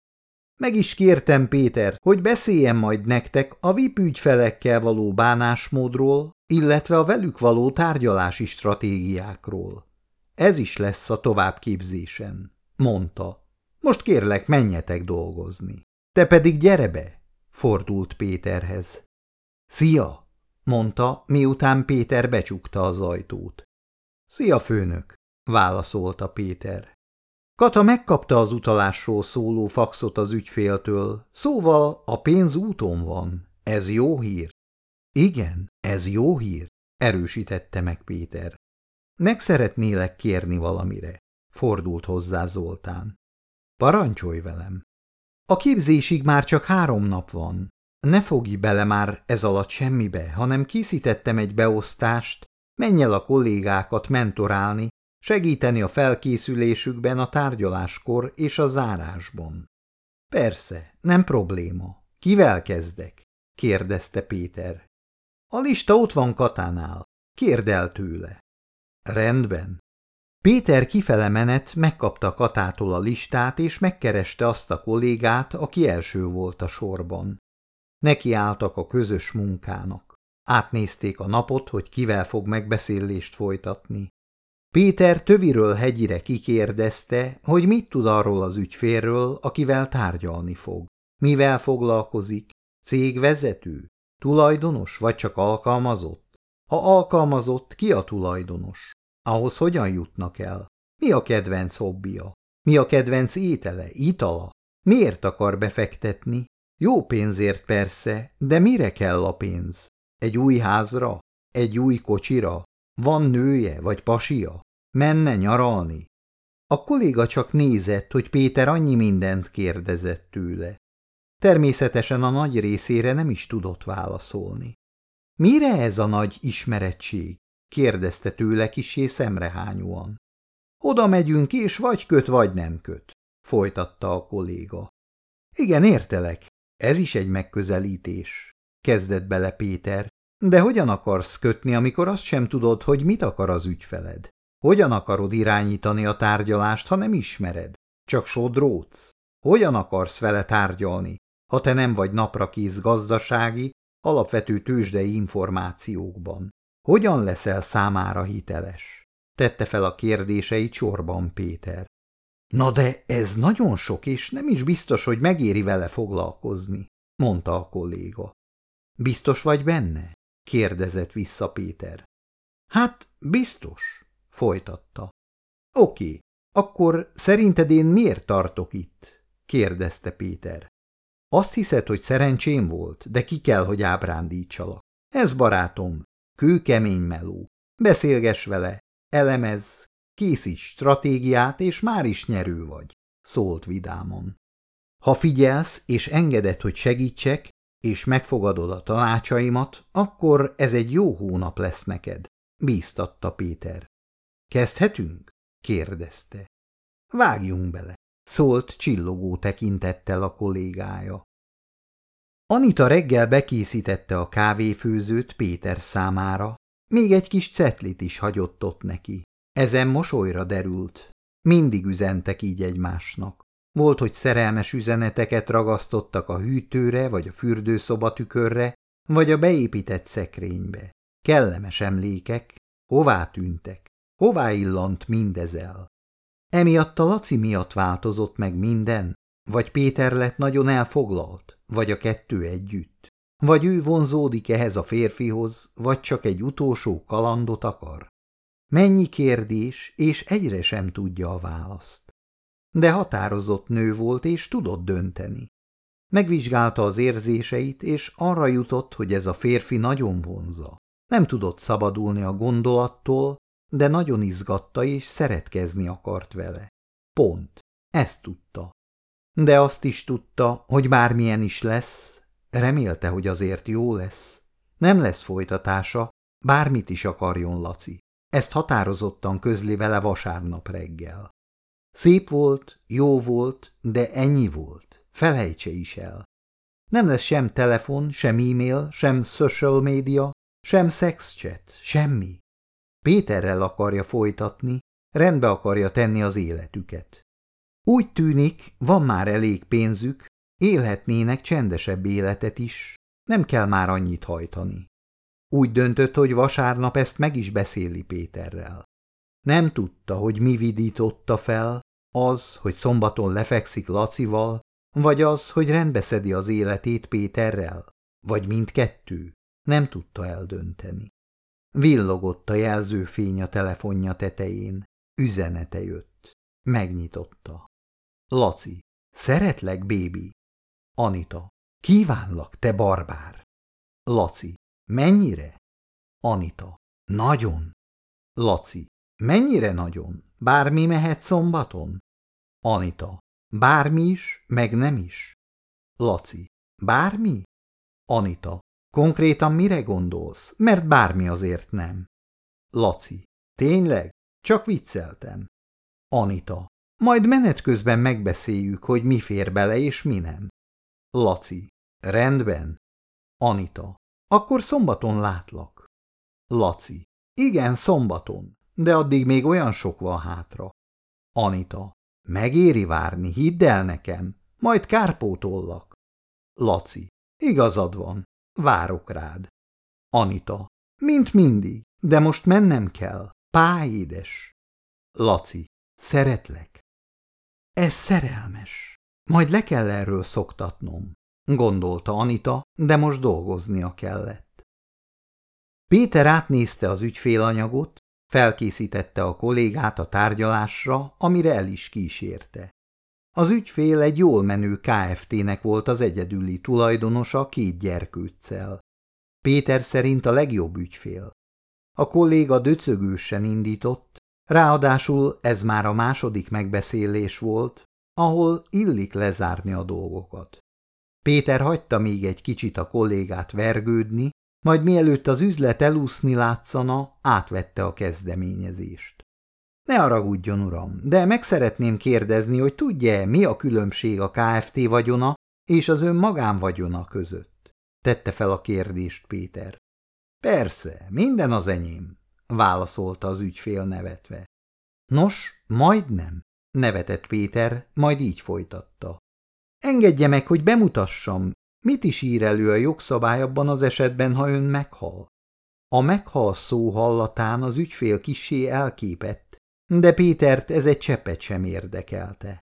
Meg is kértem Péter, hogy beszéljen majd nektek a VIP ügyfelekkel való bánásmódról, illetve a velük való tárgyalási stratégiákról. Ez is lesz a továbbképzésen, mondta. Most kérlek, menjetek dolgozni. Te pedig gyere be, fordult Péterhez. Szia, mondta, miután Péter becsukta az ajtót. Szia, főnök, válaszolta Péter. Kata megkapta az utalásról szóló faxot az ügyféltől, szóval a pénz úton van. Ez jó hír? Igen, ez jó hír, erősítette meg Péter. Meg szeretnélek kérni valamire, fordult hozzá Zoltán. Parancsolj velem. A képzésig már csak három nap van. Ne fogj bele már ez alatt semmibe, hanem készítettem egy beosztást, menj el a kollégákat mentorálni, segíteni a felkészülésükben a tárgyaláskor és a zárásban. Persze, nem probléma. Kivel kezdek? kérdezte Péter. A lista ott van Katánál. Kérd el tőle. Rendben. Péter kifele menet megkapta Katától a listát, és megkereste azt a kollégát, aki első volt a sorban. Nekiálltak a közös munkának. Átnézték a napot, hogy kivel fog megbeszélést folytatni. Péter töviről hegyire kikérdezte, hogy mit tud arról az ügyférről, akivel tárgyalni fog. Mivel foglalkozik? Cégvezető? Tulajdonos vagy csak alkalmazott? Ha alkalmazott, ki a tulajdonos? Ahhoz hogyan jutnak el? Mi a kedvenc hobbija? Mi a kedvenc étele, itala? Miért akar befektetni? Jó pénzért persze, de mire kell a pénz? Egy új házra? Egy új kocsira? Van nője vagy pasia? Menne nyaralni? A kolléga csak nézett, hogy Péter annyi mindent kérdezett tőle. Természetesen a nagy részére nem is tudott válaszolni. Mire ez a nagy ismerettség? kérdezte tőle kisé szemrehányóan. Oda megyünk, és vagy köt, vagy nem köt, folytatta a kolléga. Igen, értelek, ez is egy megközelítés, kezdett bele Péter, de hogyan akarsz kötni, amikor azt sem tudod, hogy mit akar az ügyfeled? Hogyan akarod irányítani a tárgyalást, ha nem ismered? Csak sodróc? Hogyan akarsz vele tárgyalni, ha te nem vagy naprakész gazdasági, alapvető tőzsdei információkban? Hogyan leszel számára hiteles? Tette fel a kérdéseit sorban Péter. Na de ez nagyon sok, és nem is biztos, hogy megéri vele foglalkozni, mondta a kolléga. Biztos vagy benne? kérdezett vissza Péter. Hát, biztos, folytatta. Oké, akkor szerinted én miért tartok itt? kérdezte Péter. Azt hiszed, hogy szerencsém volt, de ki kell, hogy ábrándítsalak. Ez barátom, kőkemény meló. Beszélges vele, elemez, készíts stratégiát, és már is nyerő vagy, szólt vidámon. Ha figyelsz, és engeded, hogy segítsek, és megfogadod a tanácsaimat, akkor ez egy jó hónap lesz neked, bíztatta Péter. Kezdhetünk? kérdezte. Vágjunk bele, szólt csillogó tekintettel a kollégája. Anita reggel bekészítette a kávéfőzőt Péter számára, még egy kis cetlit is hagyott ott neki. Ezen mosolyra derült. Mindig üzentek így egymásnak. Volt, hogy szerelmes üzeneteket ragasztottak a hűtőre, vagy a fürdőszoba tükörre, vagy a beépített szekrénybe. Kellemes emlékek, hová tűntek, hová illant mindezel. Emiatt a Laci miatt változott meg minden, vagy Péter lett nagyon elfoglalt, vagy a kettő együtt. Vagy ő vonzódik ehhez a férfihoz, vagy csak egy utolsó kalandot akar. Mennyi kérdés, és egyre sem tudja a választ. De határozott nő volt, és tudott dönteni. Megvizsgálta az érzéseit, és arra jutott, hogy ez a férfi nagyon vonza. Nem tudott szabadulni a gondolattól, de nagyon izgatta, és szeretkezni akart vele. Pont. Ezt tudta. De azt is tudta, hogy bármilyen is lesz, remélte, hogy azért jó lesz. Nem lesz folytatása, bármit is akarjon Laci. Ezt határozottan közli vele vasárnap reggel. Szép volt, jó volt, de ennyi volt. Felejtse is el. Nem lesz sem telefon, sem e-mail, sem social media, sem chat, semmi. Péterrel akarja folytatni, rendbe akarja tenni az életüket. Úgy tűnik, van már elég pénzük, élhetnének csendesebb életet is, nem kell már annyit hajtani. Úgy döntött, hogy vasárnap ezt meg is beszéli Péterrel. Nem tudta, hogy mi vidította fel, az, hogy szombaton lefekszik Lacival, vagy az, hogy rendbeszedi az életét Péterrel, vagy mindkettő. Nem tudta eldönteni. Villogott a jelzőfény a telefonja tetején. Üzenete jött. Megnyitotta. Laci, szeretlek, bébi. Anita, kívánlak, te barbár. Laci, mennyire? Anita, nagyon. Laci, mennyire nagyon? Bármi mehet szombaton? Anita, bármi is, meg nem is. Laci, bármi? Anita, konkrétan mire gondolsz? Mert bármi azért nem. Laci, tényleg? Csak vicceltem. Anita. Majd menet közben megbeszéljük, hogy mi fér bele és mi nem. Laci. Rendben. Anita. Akkor szombaton látlak. Laci. Igen, szombaton, de addig még olyan sok van hátra. Anita. Megéri várni, hidd el nekem, majd kárpótollak. Laci. Igazad van, várok rád. Anita. Mint mindig, de most mennem kell. Páédes. Laci. Szeretlek. Ez szerelmes. Majd le kell erről szoktatnom, gondolta Anita, de most dolgoznia kellett. Péter átnézte az ügyfélanyagot, felkészítette a kollégát a tárgyalásra, amire el is kísérte. Az ügyfél egy jól menő KFT-nek volt az egyedüli tulajdonosa két gyerkőccel. Péter szerint a legjobb ügyfél. A kolléga döcögősen indított, ráadásul ez már a második megbeszélés volt, ahol illik lezárni a dolgokat. Péter hagyta még egy kicsit a kollégát vergődni, majd mielőtt az üzlet elúszni látszana, átvette a kezdeményezést. Ne haragudjon, uram, de meg szeretném kérdezni, hogy tudja-e, mi a különbség a KFT vagyona és az ön magánvagyona között? Tette fel a kérdést Péter. Persze, minden az enyém, válaszolta az ügyfél nevetve. Nos, majdnem, nevetett Péter, majd így folytatta. Engedje meg, hogy bemutassam, mit is ír elő a jogszabály abban az esetben, ha ön meghal. A meghal szó hallatán az ügyfél kissé elképett, de Pétert ez egy cseppet sem érdekelte.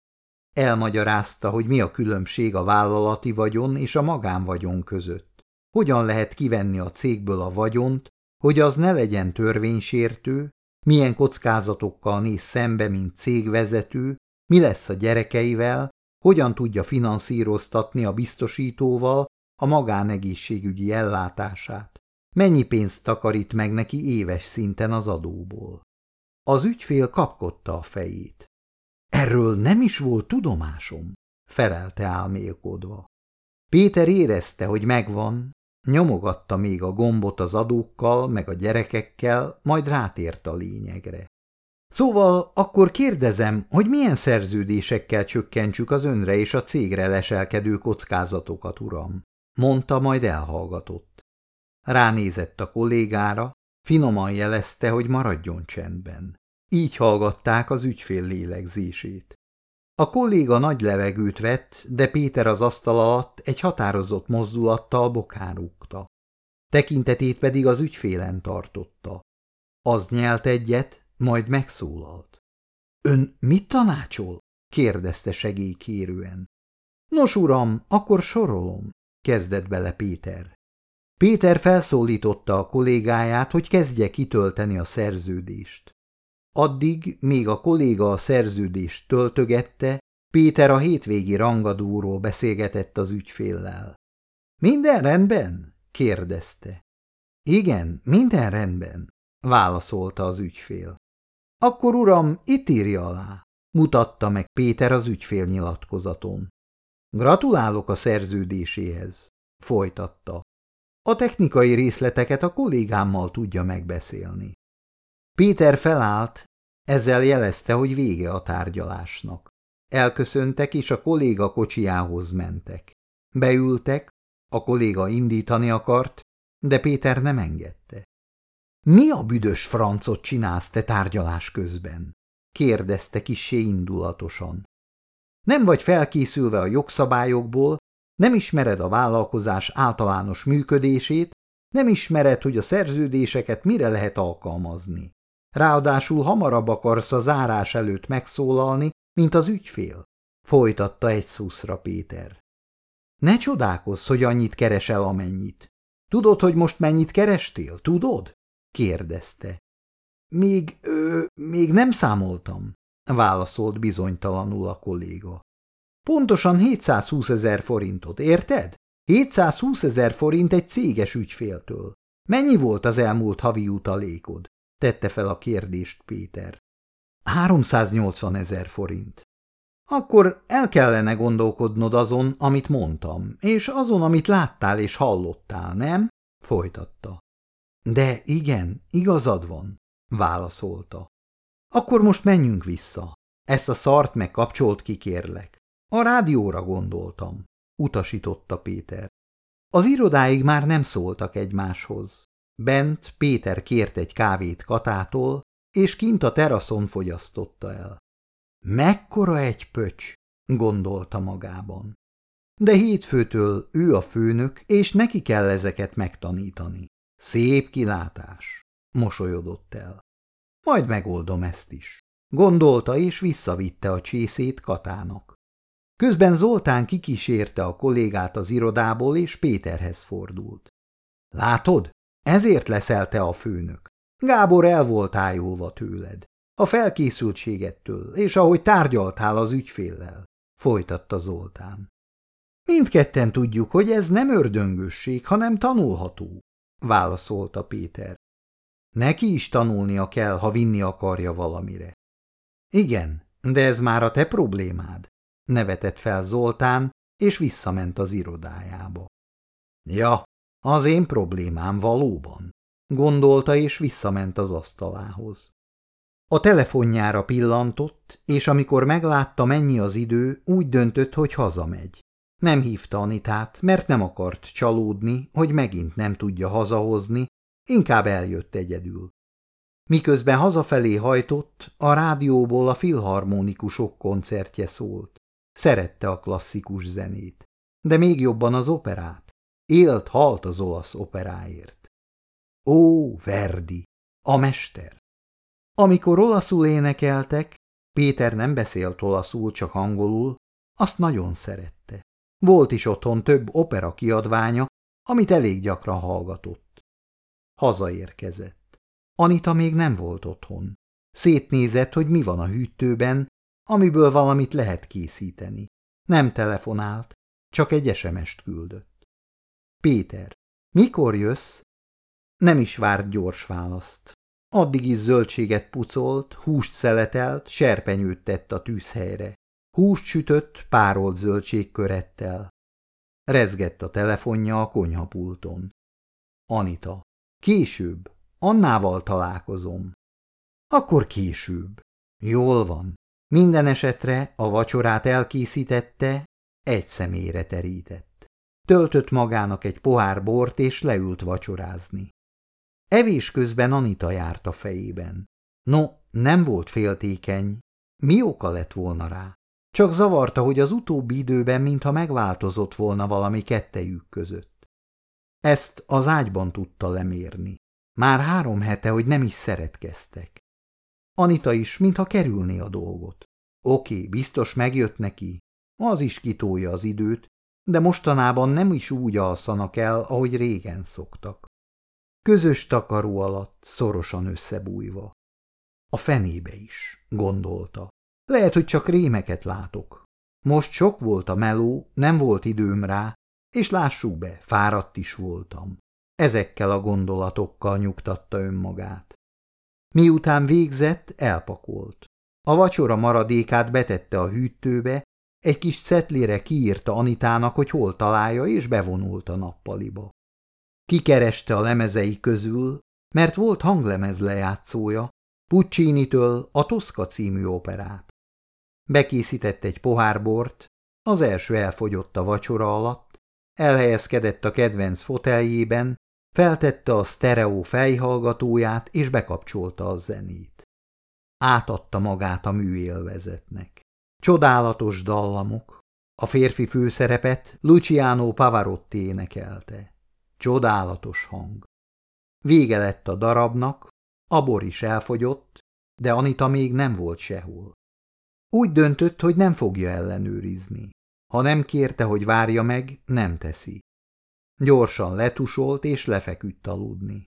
Elmagyarázta, hogy mi a különbség a vállalati vagyon és a magánvagyon között. Hogyan lehet kivenni a cégből a vagyont, hogy az ne legyen törvénysértő, milyen kockázatokkal néz szembe, mint cégvezető, mi lesz a gyerekeivel, hogyan tudja finanszíroztatni a biztosítóval a magánegészségügyi ellátását, mennyi pénzt takarít meg neki éves szinten az adóból. Az ügyfél kapkodta a fejét. Erről nem is volt tudomásom, felelte álmélkodva. Péter érezte, hogy megvan, nyomogatta még a gombot az adókkal, meg a gyerekekkel, majd rátért a lényegre. Szóval akkor kérdezem, hogy milyen szerződésekkel csökkentsük az önre és a cégre leselkedő kockázatokat, uram, mondta, majd elhallgatott. Ránézett a kollégára, Finoman jelezte, hogy maradjon csendben. Így hallgatták az ügyfél lélegzését. A kolléga nagy levegőt vett, de Péter az asztal alatt egy határozott mozdulattal bokán rúgta. Tekintetét pedig az ügyfélen tartotta. Az nyelt egyet, majd megszólalt. – Ön mit tanácsol? – kérdezte segélykérően. – Nos, uram, akkor sorolom – kezdett bele Péter. Péter felszólította a kollégáját, hogy kezdje kitölteni a szerződést. Addig, még a kolléga a szerződést töltögette, Péter a hétvégi rangadóról beszélgetett az ügyféllel. – Minden rendben? – kérdezte. – Igen, minden rendben – válaszolta az ügyfél. – Akkor, uram, itt írja alá – mutatta meg Péter az ügyfél nyilatkozaton. – Gratulálok a szerződéséhez – folytatta. A technikai részleteket a kollégámmal tudja megbeszélni. Péter felállt, ezzel jelezte, hogy vége a tárgyalásnak. Elköszöntek, és a kolléga kocsiához mentek. Beültek, a kolléga indítani akart, de Péter nem engedte. – Mi a büdös francot csinálsz te tárgyalás közben? – kérdezte kissé indulatosan. – Nem vagy felkészülve a jogszabályokból, nem ismered a vállalkozás általános működését, nem ismered, hogy a szerződéseket mire lehet alkalmazni. Ráadásul hamarabb akarsz a zárás előtt megszólalni, mint az ügyfél, folytatta egy szuszra Péter. Ne csodálkozz, hogy annyit keresel, amennyit. Tudod, hogy most mennyit kerestél, tudod? kérdezte. Még, ö, még nem számoltam, válaszolt bizonytalanul a kolléga. Pontosan 720 ezer forintot, érted? 720 ezer forint egy céges ügyféltől. Mennyi volt az elmúlt havi utalékod? Tette fel a kérdést Péter. 380 ezer forint. Akkor el kellene gondolkodnod azon, amit mondtam, és azon, amit láttál és hallottál, nem? Folytatta. De igen, igazad van, válaszolta. Akkor most menjünk vissza. Ezt a szart meg kapcsolt ki, kérlek. A rádióra gondoltam, utasította Péter. Az irodáig már nem szóltak egymáshoz. Bent Péter kért egy kávét Katától, és kint a teraszon fogyasztotta el. Mekkora egy pöcs, gondolta magában. De hétfőtől ő a főnök, és neki kell ezeket megtanítani. Szép kilátás, mosolyodott el. Majd megoldom ezt is. Gondolta, és visszavitte a csészét Katának. Közben Zoltán kikísérte a kollégát az irodából, és Péterhez fordult. Látod, ezért leszel te a főnök. Gábor el volt ájulva tőled. A felkészültségettől, és ahogy tárgyaltál az ügyféllel, folytatta Zoltán. Mindketten tudjuk, hogy ez nem ördöngösség, hanem tanulható, válaszolta Péter. Neki is tanulnia kell, ha vinni akarja valamire. Igen, de ez már a te problémád, nevetett fel Zoltán, és visszament az irodájába. Ja, az én problémám valóban, gondolta, és visszament az asztalához. A telefonjára pillantott, és amikor meglátta, mennyi az idő, úgy döntött, hogy hazamegy. Nem hívta Anitát, mert nem akart csalódni, hogy megint nem tudja hazahozni, inkább eljött egyedül. Miközben hazafelé hajtott, a rádióból a filharmonikusok koncertje szólt. Szerette a klasszikus zenét, de még jobban az operát. Élt halt az olasz operáért. Ó, Verdi, a mester! Amikor olaszul énekeltek, Péter nem beszélt olaszul, csak angolul, azt nagyon szerette. Volt is otthon több opera kiadványa, amit elég gyakran hallgatott. Hazaérkezett. Anita még nem volt otthon. Szétnézett, hogy mi van a hűtőben, amiből valamit lehet készíteni. Nem telefonált, csak egy sms küldött. Péter, mikor jössz? Nem is várt gyors választ. Addig is zöldséget pucolt, húst szeletelt, serpenyőt tett a tűzhelyre. Húst sütött, párolt zöldségkörettel. Rezgett a telefonja a konyhapulton. Anita. Később. Annával találkozom. Akkor később. Jól van. Minden esetre a vacsorát elkészítette, egy személyre terített. Töltött magának egy pohár bort, és leült vacsorázni. Evés közben Anita járt a fejében. No, nem volt féltékeny. Mi oka lett volna rá? Csak zavarta, hogy az utóbbi időben mintha megváltozott volna valami kettejük között. Ezt az ágyban tudta lemérni. Már három hete, hogy nem is szeretkeztek. Anita is, mintha kerülné a dolgot. Oké, biztos megjött neki, az is kitolja az időt, de mostanában nem is úgy alszanak el, ahogy régen szoktak. Közös takaró alatt, szorosan összebújva. A fenébe is, gondolta. Lehet, hogy csak rémeket látok. Most sok volt a meló, nem volt időm rá, és lássuk be, fáradt is voltam. Ezekkel a gondolatokkal nyugtatta önmagát. Miután végzett, elpakolt. A vacsora maradékát betette a hűtőbe, egy kis cetlére kiírta Anitának, hogy hol találja, és bevonult a nappaliba. Kikereste a lemezei közül, mert volt hanglemez lejátszója, Puccini-től a Toszka című operát. Bekészített egy pohár bort, az első elfogyott a vacsora alatt, elhelyezkedett a kedvenc foteljében, feltette a sztereó fejhallgatóját és bekapcsolta a zenét. Átadta magát a műélvezetnek. Csodálatos dallamok. A férfi főszerepet Luciano Pavarotti énekelte. Csodálatos hang. Vége lett a darabnak, a bor is elfogyott, de Anita még nem volt sehol. Úgy döntött, hogy nem fogja ellenőrizni. Ha nem kérte, hogy várja meg, nem teszi. Gyorsan letusolt és lefeküdt aludni.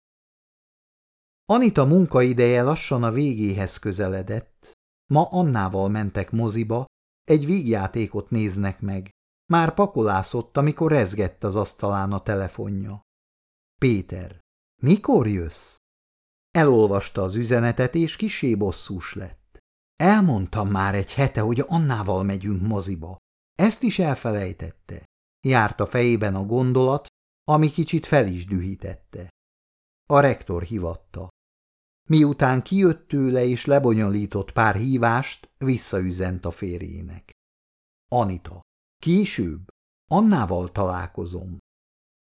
Anita munkaideje lassan a végéhez közeledett. Ma Annával mentek moziba, egy vígjátékot néznek meg. Már pakolászott, amikor rezgett az asztalán a telefonja. Péter, mikor jössz? Elolvasta az üzenetet, és kisé bosszús lett. Elmondtam már egy hete, hogy Annával megyünk moziba. Ezt is elfelejtette. Járt a fejében a gondolat, ami kicsit fel is dühítette. A rektor hivatta. Miután kijött tőle és lebonyolított pár hívást, visszaüzent a férjének. Anita. Később. Annával találkozom.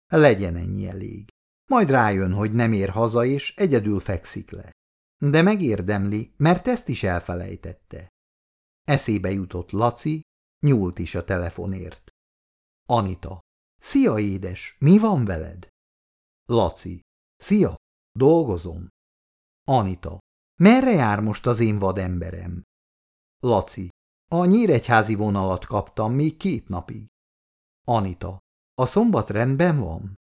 Legyen ennyi elég. Majd rájön, hogy nem ér haza, és egyedül fekszik le. De megérdemli, mert ezt is elfelejtette. Eszébe jutott Laci, nyúlt is a telefonért. Anita. Szia, édes, mi van veled? Laci. Szia, dolgozom. Anita. Merre jár most az én vademberem? Laci. A nyíregyházi vonalat kaptam még két napig. Anita. A szombat rendben van?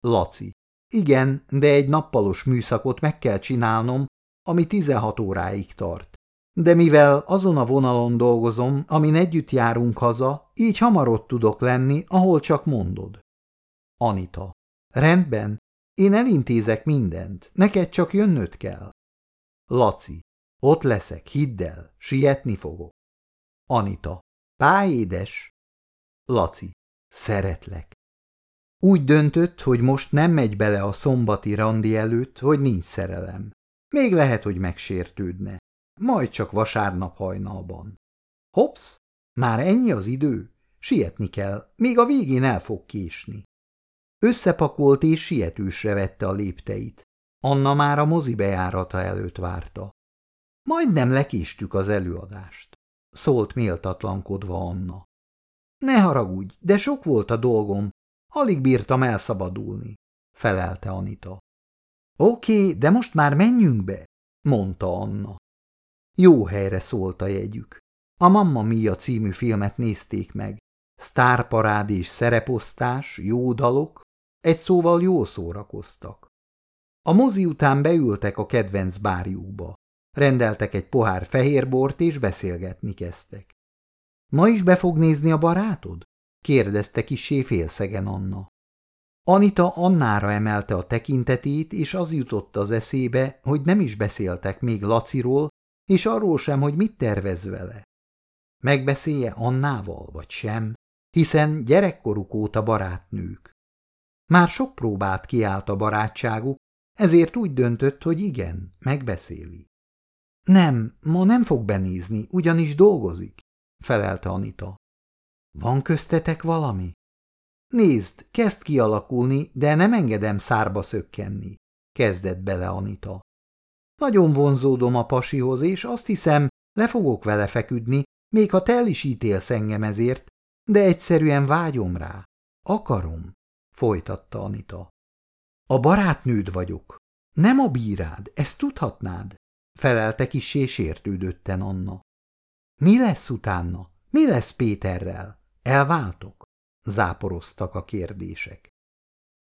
Laci. Igen, de egy nappalos műszakot meg kell csinálnom, ami 16 óráig tart. De mivel azon a vonalon dolgozom, amin együtt járunk haza, így hamar ott tudok lenni, ahol csak mondod. Anita. Rendben, én elintézek mindent, neked csak jönnöd kell. Laci. Ott leszek, hidd el, sietni fogok. Anita. Páédes. Laci. Szeretlek. Úgy döntött, hogy most nem megy bele a szombati randi előtt, hogy nincs szerelem. Még lehet, hogy megsértődne. Majd csak vasárnap hajnalban. Hops, már ennyi az idő? Sietni kell, még a végén el fog késni. Összepakolt és sietősre vette a lépteit. Anna már a mozi bejárata előtt várta. Majdnem lekéstük az előadást. Szólt méltatlankodva Anna. Ne haragudj, de sok volt a dolgom, alig bírtam elszabadulni, felelte Anita. Oké, de most már menjünk be, mondta Anna. Jó helyre szólt a jegyük. A Mamma Mia című filmet nézték meg. Sztárparád és szereposztás, jó dalok, egy szóval jól szórakoztak. A mozi után beültek a kedvenc bárjukba. Rendeltek egy pohár fehérbort és beszélgetni kezdtek. – Ma is be fog nézni a barátod? – kérdezte kisé félszegen Anna. Anita Annára emelte a tekintetét, és az jutott az eszébe, hogy nem is beszéltek még Laciról, és arról sem, hogy mit tervez vele. Megbeszélje Annával, vagy sem, hiszen gyerekkoruk óta barátnők. Már sok próbát kiállt a barátságuk, ezért úgy döntött, hogy igen, megbeszéli. Nem, ma nem fog benézni, ugyanis dolgozik, felelte Anita. Van köztetek valami? Nézd, kezd kialakulni, de nem engedem szárba szökkenni, kezdett bele Anita. Nagyon vonzódom a pasihoz, és azt hiszem, le fogok vele feküdni, még ha te el is ítélsz engem ezért, de egyszerűen vágyom rá. Akarom, folytatta Anita. A barátnőd vagyok. Nem a bírád, ezt tudhatnád, felelte kisé sértődötten Anna. Mi lesz utána? Mi lesz Péterrel? Elváltok? Záporoztak a kérdések.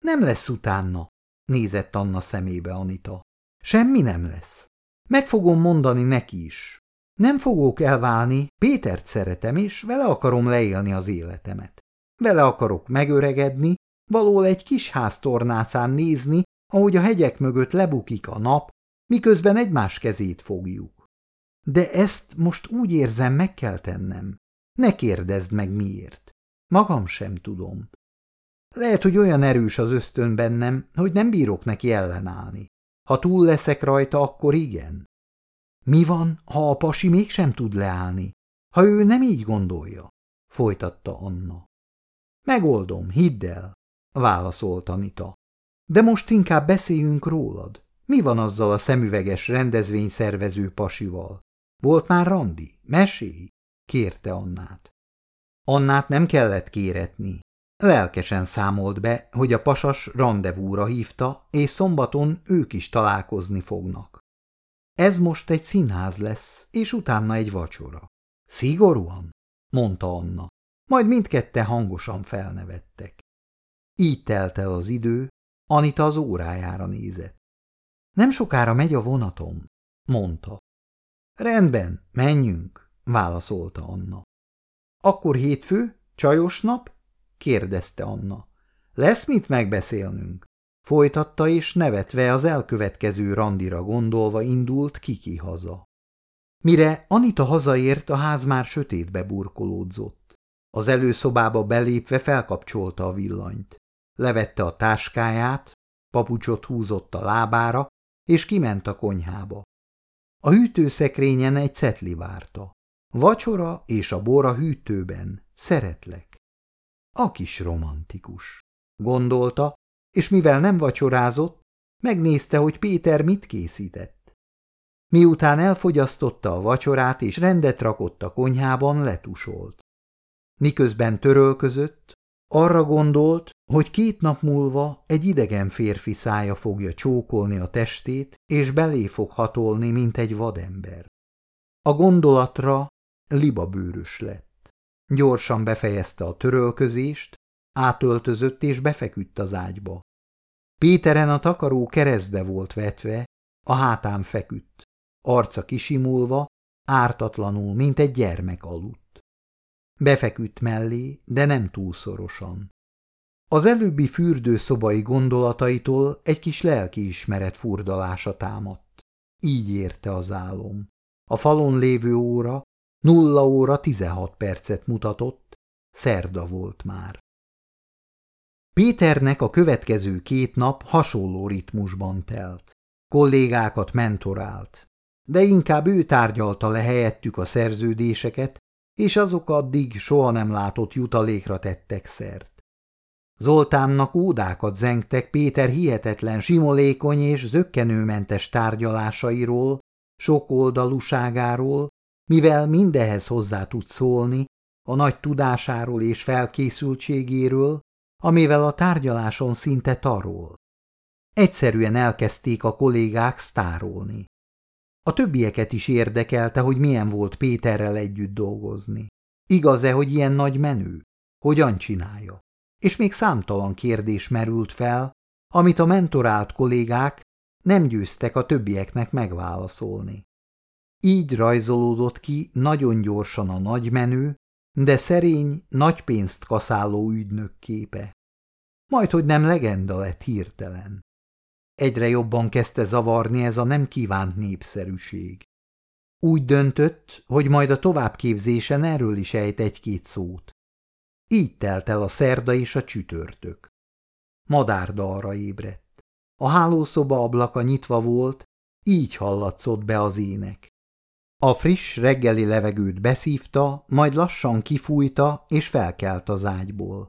Nem lesz utána, nézett Anna szemébe Anita. Semmi nem lesz. Meg fogom mondani neki is. Nem fogok elválni, Pétert szeretem, és vele akarom leélni az életemet. Vele akarok megöregedni, való egy kis ház tornácán nézni, ahogy a hegyek mögött lebukik a nap, miközben egymás kezét fogjuk. De ezt most úgy érzem, meg kell tennem. Ne kérdezd meg miért. Magam sem tudom. Lehet, hogy olyan erős az ösztön bennem, hogy nem bírok neki ellenállni. Ha túl leszek rajta, akkor igen. Mi van, ha a pasi mégsem tud leállni? Ha ő nem így gondolja? Folytatta Anna. Megoldom, hidd el, válaszolt Anita. De most inkább beszéljünk rólad. Mi van azzal a szemüveges rendezvényszervező pasival? Volt már randi? Mesélj! kérte Annát. Annát nem kellett kéretni. Lelkesen számolt be, hogy a pasas rendezvúra hívta, és szombaton ők is találkozni fognak. Ez most egy színház lesz, és utána egy vacsora. Szigorúan? mondta Anna. Majd mindkette hangosan felnevettek. Így telt el az idő, Anita az órájára nézett. Nem sokára megy a vonatom, mondta. Rendben, menjünk, válaszolta Anna. Akkor hétfő, csajos nap? Kérdezte Anna. Lesz mit megbeszélnünk? Folytatta és nevetve az elkövetkező randira gondolva indult Kiki haza. Mire Anita hazaért, a ház már sötétbe burkolódzott. Az előszobába belépve felkapcsolta a villanyt. Levette a táskáját, papucsot húzott a lábára, és kiment a konyhába. A hűtőszekrényen egy cetli várta. Vacsora és a bor a hűtőben. Szeretlek. A kis romantikus. Gondolta, és mivel nem vacsorázott, megnézte, hogy Péter mit készített. Miután elfogyasztotta a vacsorát és rendet rakott a konyhában, letusolt. Miközben törölközött, arra gondolt, hogy két nap múlva egy idegen férfi szája fogja csókolni a testét, és belé fog hatolni, mint egy vadember. A gondolatra libabőrös lett. Gyorsan befejezte a törölközést, átöltözött és befeküdt az ágyba. Péteren a takaró keresztbe volt vetve, a hátán feküdt, arca kisimulva, ártatlanul, mint egy gyermek aludt. Befeküdt mellé, de nem túl szorosan. Az előbbi fürdőszobai gondolataitól egy kis lelkiismeret furdalása támadt. Így érte az álom. A falon lévő óra nulla óra tizenhat percet mutatott, szerda volt már. Péternek a következő két nap hasonló ritmusban telt. Kollégákat mentorált, de inkább ő tárgyalta le helyettük a szerződéseket, és azok addig soha nem látott jutalékra tettek szert. Zoltánnak ódákat zengtek Péter hihetetlen simolékony és zöggenőmentes tárgyalásairól, sokoldalúságáról, mivel mindehez hozzá tud szólni, a nagy tudásáról és felkészültségéről, amivel a tárgyaláson szinte tarol. Egyszerűen elkezdték a kollégák sztárolni. A többieket is érdekelte, hogy milyen volt Péterrel együtt dolgozni. Igaz-e, hogy ilyen nagy menő? Hogyan csinálja? És még számtalan kérdés merült fel, amit a mentorált kollégák nem győztek a többieknek megválaszolni. Így rajzolódott ki nagyon gyorsan a nagy menő, de szerény, nagy pénzt kaszáló ügynök képe. Majd, hogy nem legenda lett hirtelen. Egyre jobban kezdte zavarni ez a nem kívánt népszerűség. Úgy döntött, hogy majd a továbbképzésen erről is ejt egy-két szót. Így telt el a szerda és a csütörtök. Madárda arra ébredt. A hálószoba ablaka nyitva volt, így hallatszott be az ének. A friss reggeli levegőt beszívta, majd lassan kifújta és felkelt az ágyból.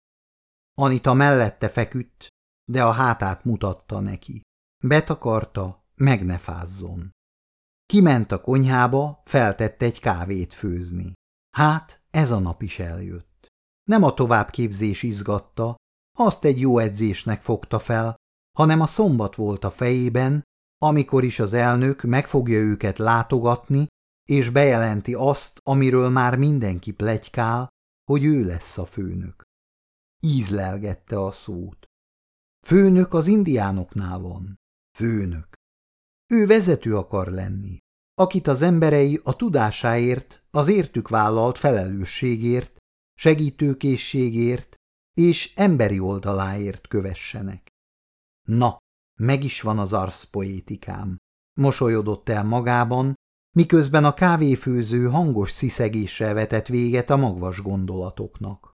Anita mellette feküdt, de a hátát mutatta neki. Betakarta, meg ne fázzon. Kiment a konyhába, feltette egy kávét főzni. Hát, ez a nap is eljött. Nem a továbbképzés izgatta, azt egy jó edzésnek fogta fel, hanem a szombat volt a fejében, amikor is az elnök meg fogja őket látogatni, és bejelenti azt, amiről már mindenki plegykál, hogy ő lesz a főnök. Ízlelgette a szót. Főnök az indiánoknál van. Főnök. Ő vezető akar lenni, akit az emberei a tudásáért, az értük vállalt felelősségért, segítőkészségért és emberi oldaláért kövessenek. Na, meg is van az arszpoétikám. Mosolyodott el magában, miközben a kávéfőző hangos sziszegéssel vetett véget a magvas gondolatoknak.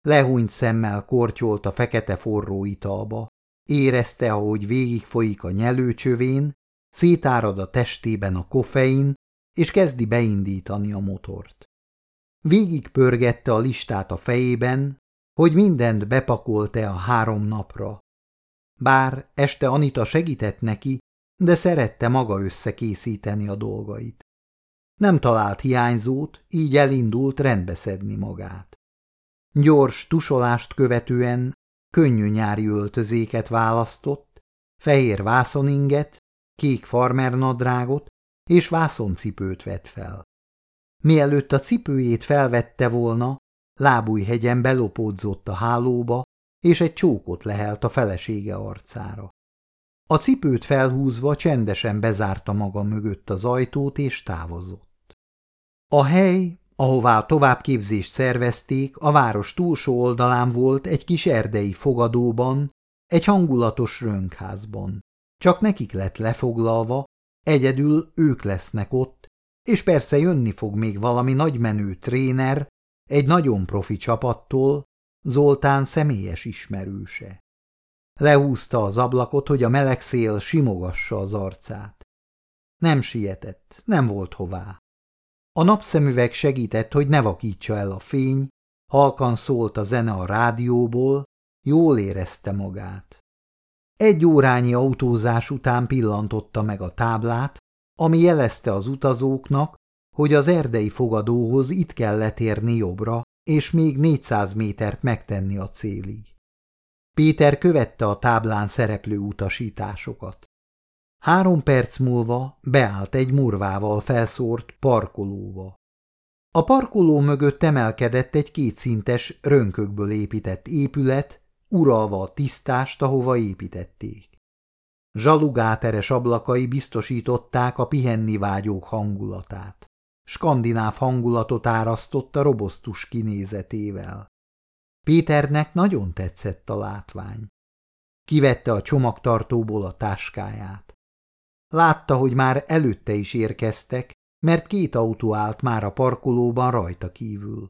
Lehúnyt szemmel kortyolt a fekete forró italba, érezte, ahogy végigfolyik a nyelőcsövén, szétárad a testében a koffein, és kezdi beindítani a motort. Végig pörgette a listát a fejében, hogy mindent bepakolt-e a három napra. Bár este Anita segített neki, de szerette maga összekészíteni a dolgait. Nem talált hiányzót, így elindult rendbeszedni magát. Gyors tusolást követően könnyű nyári öltözéket választott, fehér vászoninget, kék farmernadrágot és vászoncipőt vett fel. Mielőtt a cipőjét felvette volna, lábújhegyen belopódzott a hálóba, és egy csókot lehelt a felesége arcára. A cipőt felhúzva csendesen bezárta maga mögött az ajtót, és távozott. A hely, ahová a továbbképzést szervezték, a város túlsó oldalán volt egy kis erdei fogadóban, egy hangulatos rönkházban. Csak nekik lett lefoglalva, egyedül ők lesznek ott, és persze jönni fog még valami nagymenő tréner, egy nagyon profi csapattól, Zoltán személyes ismerőse. Lehúzta az ablakot, hogy a meleg szél simogassa az arcát. Nem sietett, nem volt hová. A napszemüveg segített, hogy ne vakítsa el a fény, halkan szólt a zene a rádióból, jól érezte magát. Egy órányi autózás után pillantotta meg a táblát, ami jelezte az utazóknak, hogy az erdei fogadóhoz itt kell letérni jobbra, és még 400 métert megtenni a célig. Péter követte a táblán szereplő utasításokat. Három perc múlva beállt egy murvával felszórt parkolóba. A parkoló mögött emelkedett egy kétszintes, rönkökből épített épület, uralva a tisztást, ahova építették. Zsalugáteres ablakai biztosították a pihenni vágyók hangulatát. Skandináv hangulatot árasztott a robosztus kinézetével. Péternek nagyon tetszett a látvány. Kivette a csomagtartóból a táskáját. Látta, hogy már előtte is érkeztek, mert két autó állt már a parkolóban rajta kívül.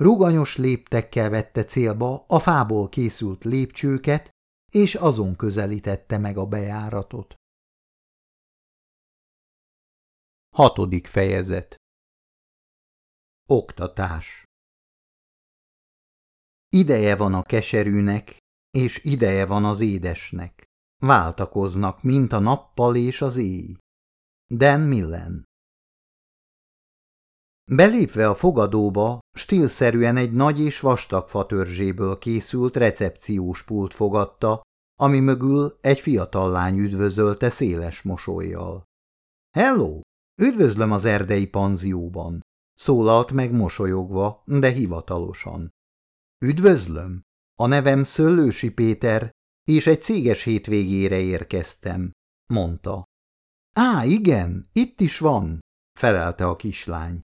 Ruganyos léptekkel vette célba a fából készült lépcsőket, és azon közelítette meg a bejáratot. Hatodik fejezet Oktatás Ideje van a keserűnek, és ideje van az édesnek. Váltakoznak, mint a nappal és az éj. Dan Millen Belépve a fogadóba, stílszerűen egy nagy és vastag fatörzséből készült recepciós pult fogadta, ami mögül egy fiatal lány üdvözölte széles mosolyjal. – Hello! Üdvözlöm az erdei panzióban! – szólalt meg mosolyogva, de hivatalosan. – Üdvözlöm! A nevem Szöllősi Péter, és egy céges hétvégére érkeztem – mondta. – Á, igen, itt is van! – felelte a kislány.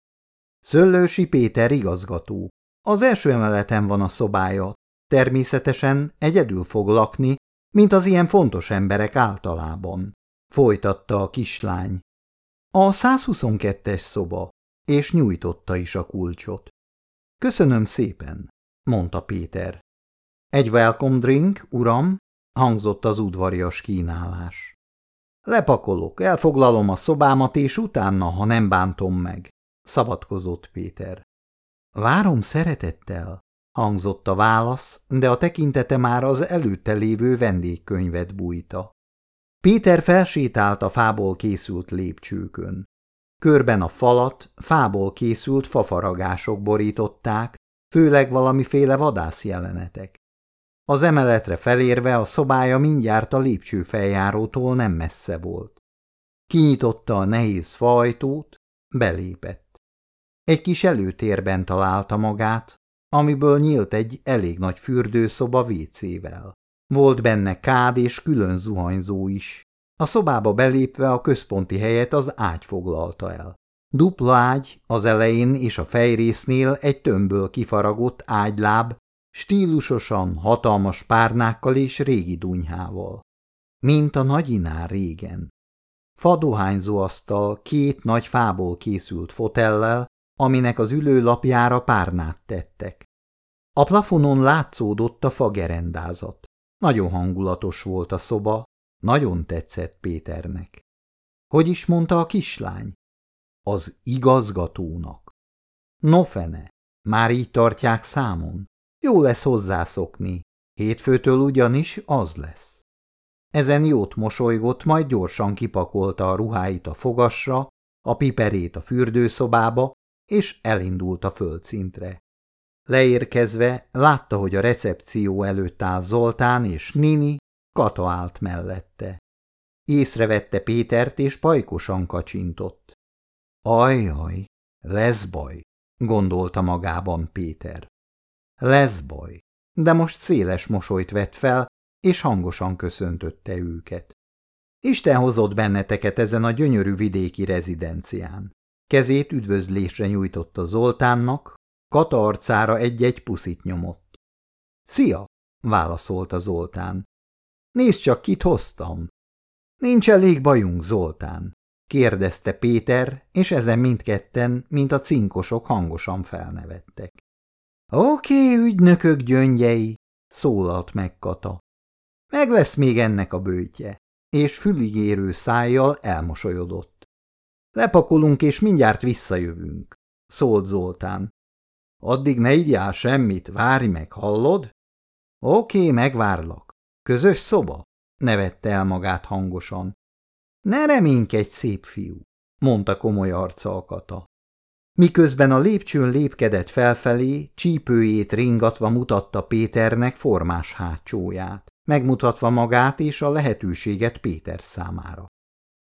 Szöllősi Péter igazgató. Az első emeleten van a szobája. Természetesen egyedül fog lakni, mint az ilyen fontos emberek általában. Folytatta a kislány. A 122-es szoba, és nyújtotta is a kulcsot. Köszönöm szépen, mondta Péter. Egy welcome drink, uram, hangzott az udvarias kínálás. Lepakolok, elfoglalom a szobámat, és utána, ha nem bántom meg szabadkozott Péter. Várom szeretettel, hangzott a válasz, de a tekintete már az előtte lévő vendégkönyvet bújta. Péter felsétált a fából készült lépcsőkön. Körben a falat fából készült fafaragások borították, főleg valamiféle vadász jelenetek. Az emeletre felérve a szobája mindjárt a lépcső feljárótól nem messze volt. Kinyitotta a nehéz fajtót, belépett. Egy kis előtérben találta magát, amiből nyílt egy elég nagy fürdőszoba vécével. Volt benne kád és külön zuhanyzó is. A szobába belépve a központi helyet az ágy foglalta el. Dupla ágy, az elején és a fejrésznél egy tömbből kifaragott ágyláb, stílusosan, hatalmas párnákkal és régi dunyhával. Mint a nagyinár régen. Fadohányzó asztal két nagy fából készült fotellel, aminek az ülőlapjára párnát tettek. A plafonon látszódott a fagerendázat. Nagyon hangulatos volt a szoba, nagyon tetszett Péternek. Hogy is mondta a kislány? Az igazgatónak. No fene, már így tartják számon. Jó lesz hozzászokni, hétfőtől ugyanis az lesz. Ezen jót mosolygott, majd gyorsan kipakolta a ruháit a fogasra, a piperét a fürdőszobába, és elindult a földszintre. Leérkezve látta, hogy a recepció előtt áll Zoltán és Nini, Kata állt mellette. Észrevette Pétert, és pajkosan kacsintott. Ajaj, lesz baj, gondolta magában Péter. Lesz baj, de most széles mosolyt vett fel, és hangosan köszöntötte őket. Isten hozott benneteket ezen a gyönyörű vidéki rezidencián. Kezét üdvözlésre nyújtotta Zoltánnak, Kata arcára egy-egy puszit nyomott. Szia! válaszolta Zoltán. Nézd csak, kit hoztam. Nincs elég bajunk, Zoltán, kérdezte Péter, és ezen mindketten, mint a cinkosok hangosan felnevettek. Oké, ügynökök gyöngyei, szólalt meg Kata. Meg lesz még ennek a bőtje, és füligérő szájjal elmosolyodott. Lepakolunk, és mindjárt visszajövünk, szólt Zoltán. Addig ne igyál semmit, várj meg, hallod? Oké, megvárlak. Közös szoba? nevette el magát hangosan. Ne reménykedj, szép fiú, mondta komoly arca a kata. Miközben a lépcsőn lépkedett felfelé, csípőjét ringatva mutatta Péternek formás hátsóját, megmutatva magát és a lehetőséget Péter számára.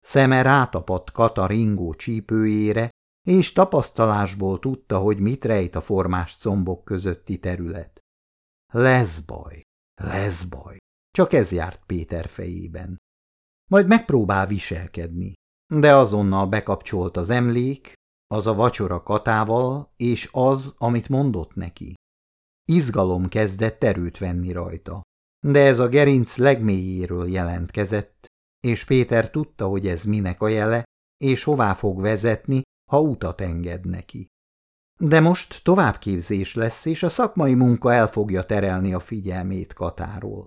Szeme rátapadt Kata ringó csípőjére, és tapasztalásból tudta, hogy mit rejt a formás combok közötti terület. Lesz baj, lesz baj, csak ez járt Péter fejében. Majd megpróbál viselkedni, de azonnal bekapcsolt az emlék, az a vacsora katával, és az, amit mondott neki. Izgalom kezdett erőt venni rajta, de ez a gerinc legmélyéről jelentkezett, és Péter tudta, hogy ez minek a jele, és hová fog vezetni, ha utat enged neki. De most továbbképzés lesz, és a szakmai munka el fogja terelni a figyelmét Katáról.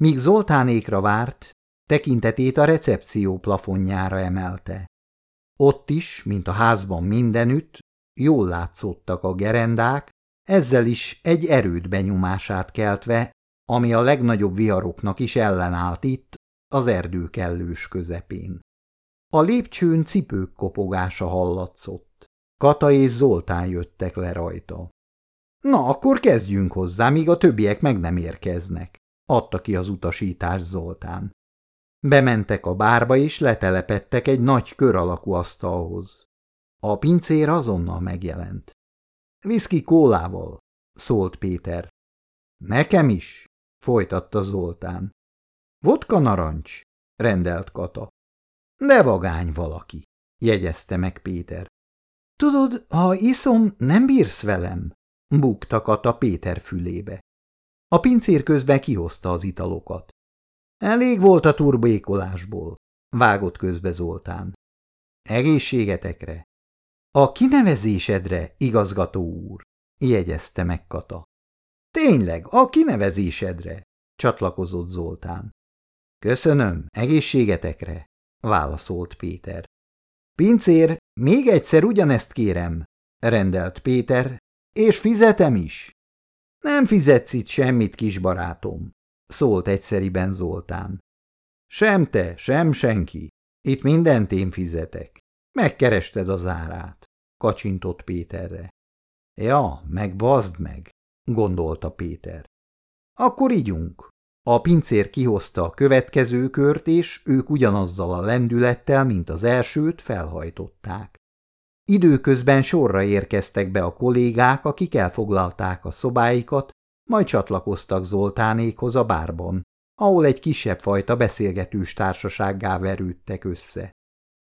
Míg Zoltánékra várt, tekintetét a recepció plafonjára emelte. Ott is, mint a házban mindenütt, jól látszottak a gerendák, ezzel is egy erőd benyomását keltve, ami a legnagyobb viharoknak is ellenállt itt, az erdő kellős közepén. A lépcsőn cipők kopogása hallatszott. Kata és Zoltán jöttek le rajta. Na, akkor kezdjünk hozzá, míg a többiek meg nem érkeznek, adta ki az utasítás Zoltán. Bementek a bárba és letelepettek egy nagy kör alakú asztalhoz. A pincér azonnal megjelent. Viszki kólával, szólt Péter. Nekem is, folytatta Zoltán. Vodka narancs, rendelt Kata. De vagány valaki, jegyezte meg Péter. Tudod, ha iszom, nem bírsz velem, bukta Kata Péter fülébe. A pincér közben kihozta az italokat. Elég volt a turbékolásból, vágott közbe Zoltán. Egészségetekre. A kinevezésedre, igazgató úr, jegyezte meg Kata. Tényleg, a kinevezésedre, csatlakozott Zoltán. Köszönöm, egészségetekre, válaszolt Péter. Pincér, még egyszer ugyanezt kérem, rendelt Péter, és fizetem is. Nem fizetsz itt semmit, kis barátom, szólt egyszeriben Zoltán. Sem te, sem senki. Itt mindent én fizetek. Megkerested az árát, kacsintott Péterre. Ja, meg bazd meg, gondolta Péter. Akkor ígyunk. A pincér kihozta a következő kört, és ők ugyanazzal a lendülettel, mint az elsőt, felhajtották. Időközben sorra érkeztek be a kollégák, akik elfoglalták a szobáikat, majd csatlakoztak Zoltánékhoz a bárban, ahol egy kisebb fajta beszélgetős társasággá verődtek össze.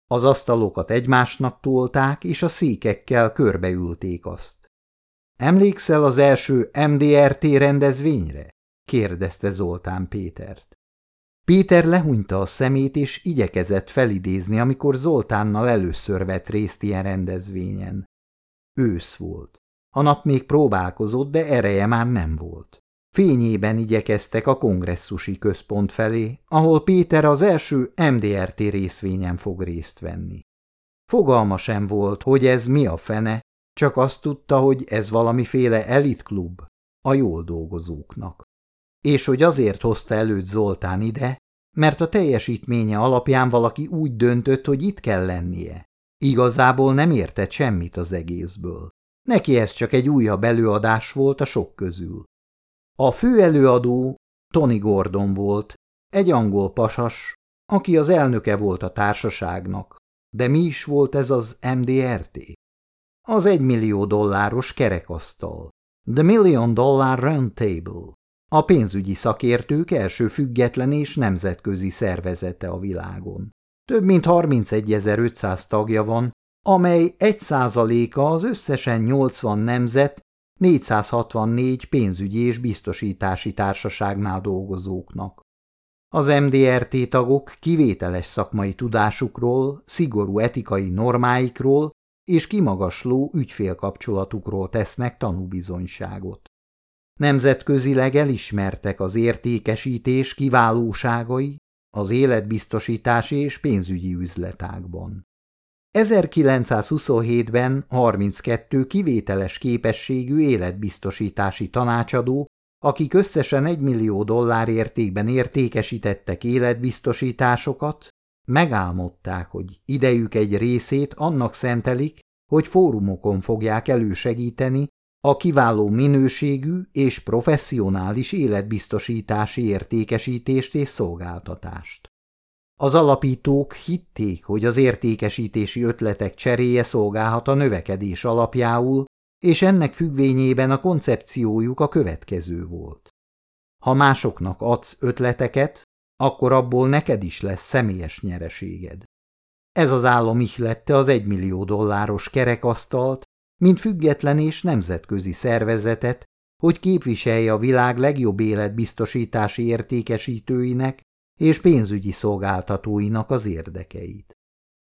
Az asztalokat egymásnak tolták, és a székekkel körbeülték azt. Emlékszel az első MDRT rendezvényre? kérdezte Zoltán Pétert. Péter lehunyta a szemét, és igyekezett felidézni, amikor Zoltánnal először vett részt ilyen rendezvényen. Ősz volt. A nap még próbálkozott, de ereje már nem volt. Fényében igyekeztek a kongresszusi központ felé, ahol Péter az első MDRT részvényen fog részt venni. Fogalma sem volt, hogy ez mi a fene, csak azt tudta, hogy ez valamiféle elitklub a jól dolgozóknak. És hogy azért hozta előtt Zoltán ide, mert a teljesítménye alapján valaki úgy döntött, hogy itt kell lennie. Igazából nem értett semmit az egészből. Neki ez csak egy újabb előadás volt a sok közül. A fő előadó Tony Gordon volt, egy angol pasas, aki az elnöke volt a társaságnak. De mi is volt ez az MDRT? Az egymillió dolláros kerekasztal. The Million Dollar Round Table. A pénzügyi szakértők első független és nemzetközi szervezete a világon. Több mint 31.500 tagja van, amely egy százaléka az összesen 80 nemzet 464 pénzügyi és biztosítási társaságnál dolgozóknak. Az MDRT tagok kivételes szakmai tudásukról, szigorú etikai normáikról és kimagasló ügyfélkapcsolatukról tesznek tanúbizonyságot. Nemzetközileg elismertek az értékesítés kiválóságai az életbiztosítási és pénzügyi üzletágban. 1927-ben 32 kivételes képességű életbiztosítási tanácsadó, akik összesen 1 millió dollár értékben értékesítettek életbiztosításokat, megálmodták, hogy idejük egy részét annak szentelik, hogy fórumokon fogják elősegíteni a kiváló minőségű és professzionális életbiztosítási értékesítést és szolgáltatást. Az alapítók hitték, hogy az értékesítési ötletek cseréje szolgálhat a növekedés alapjául, és ennek függvényében a koncepciójuk a következő volt. Ha másoknak adsz ötleteket, akkor abból neked is lesz személyes nyereséged. Ez az állam ihlette az egymillió dolláros kerekasztalt, mint független és nemzetközi szervezetet, hogy képviselje a világ legjobb életbiztosítási értékesítőinek és pénzügyi szolgáltatóinak az érdekeit.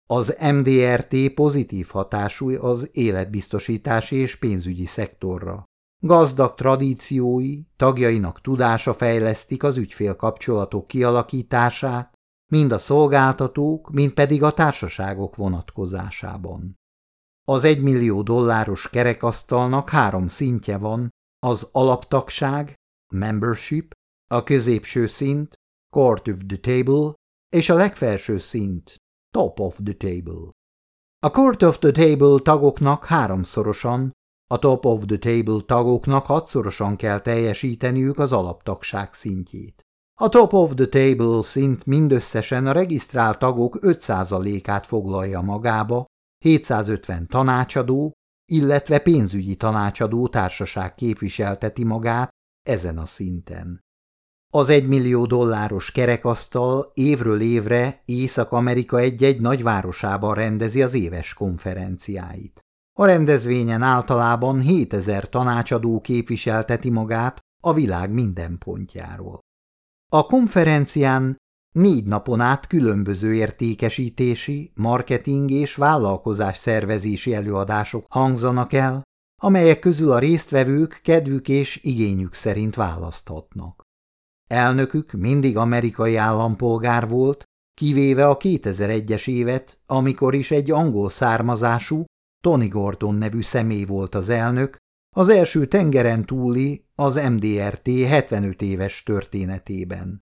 Az MDRT pozitív hatású az életbiztosítási és pénzügyi szektorra. Gazdag tradíciói, tagjainak tudása fejlesztik az ügyfélkapcsolatok kialakítását, mind a szolgáltatók, mind pedig a társaságok vonatkozásában. Az egymillió dolláros kerekasztalnak három szintje van, az alaptagság, membership, a középső szint, court of the table, és a legfelső szint, top of the table. A court of the table tagoknak háromszorosan, a top of the table tagoknak hatszorosan kell teljesíteniük az alaptagság szintjét. A top of the table szint mindösszesen a regisztrált tagok 5%-át foglalja magába, 750 tanácsadó, illetve pénzügyi tanácsadó társaság képviselteti magát ezen a szinten. Az egymillió dolláros kerekasztal évről évre Észak-Amerika egy-egy nagyvárosában rendezi az éves konferenciáit. A rendezvényen általában 7000 tanácsadó képviselteti magát a világ minden pontjáról. A konferencián négy napon át különböző értékesítési, marketing és vállalkozás szervezési előadások hangzanak el, amelyek közül a résztvevők kedvük és igényük szerint választhatnak. Elnökük mindig amerikai állampolgár volt, kivéve a 2001-es évet, amikor is egy angol származású, Tony Gordon nevű személy volt az elnök, az első tengeren túli az MDRT 75 éves történetében.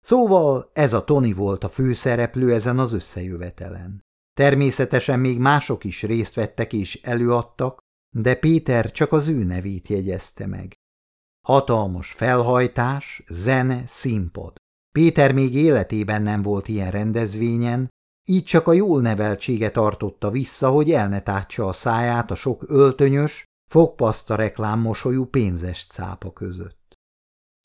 Szóval ez a Tony volt a főszereplő ezen az összejövetelen. Természetesen még mások is részt vettek és előadtak, de Péter csak az ő nevét jegyezte meg. Hatalmas felhajtás, zene, színpad. Péter még életében nem volt ilyen rendezvényen, így csak a jól neveltsége tartotta vissza, hogy elnetátsa a száját a sok öltönyös, fogpaszta reklámmosolyú pénzes cápa között.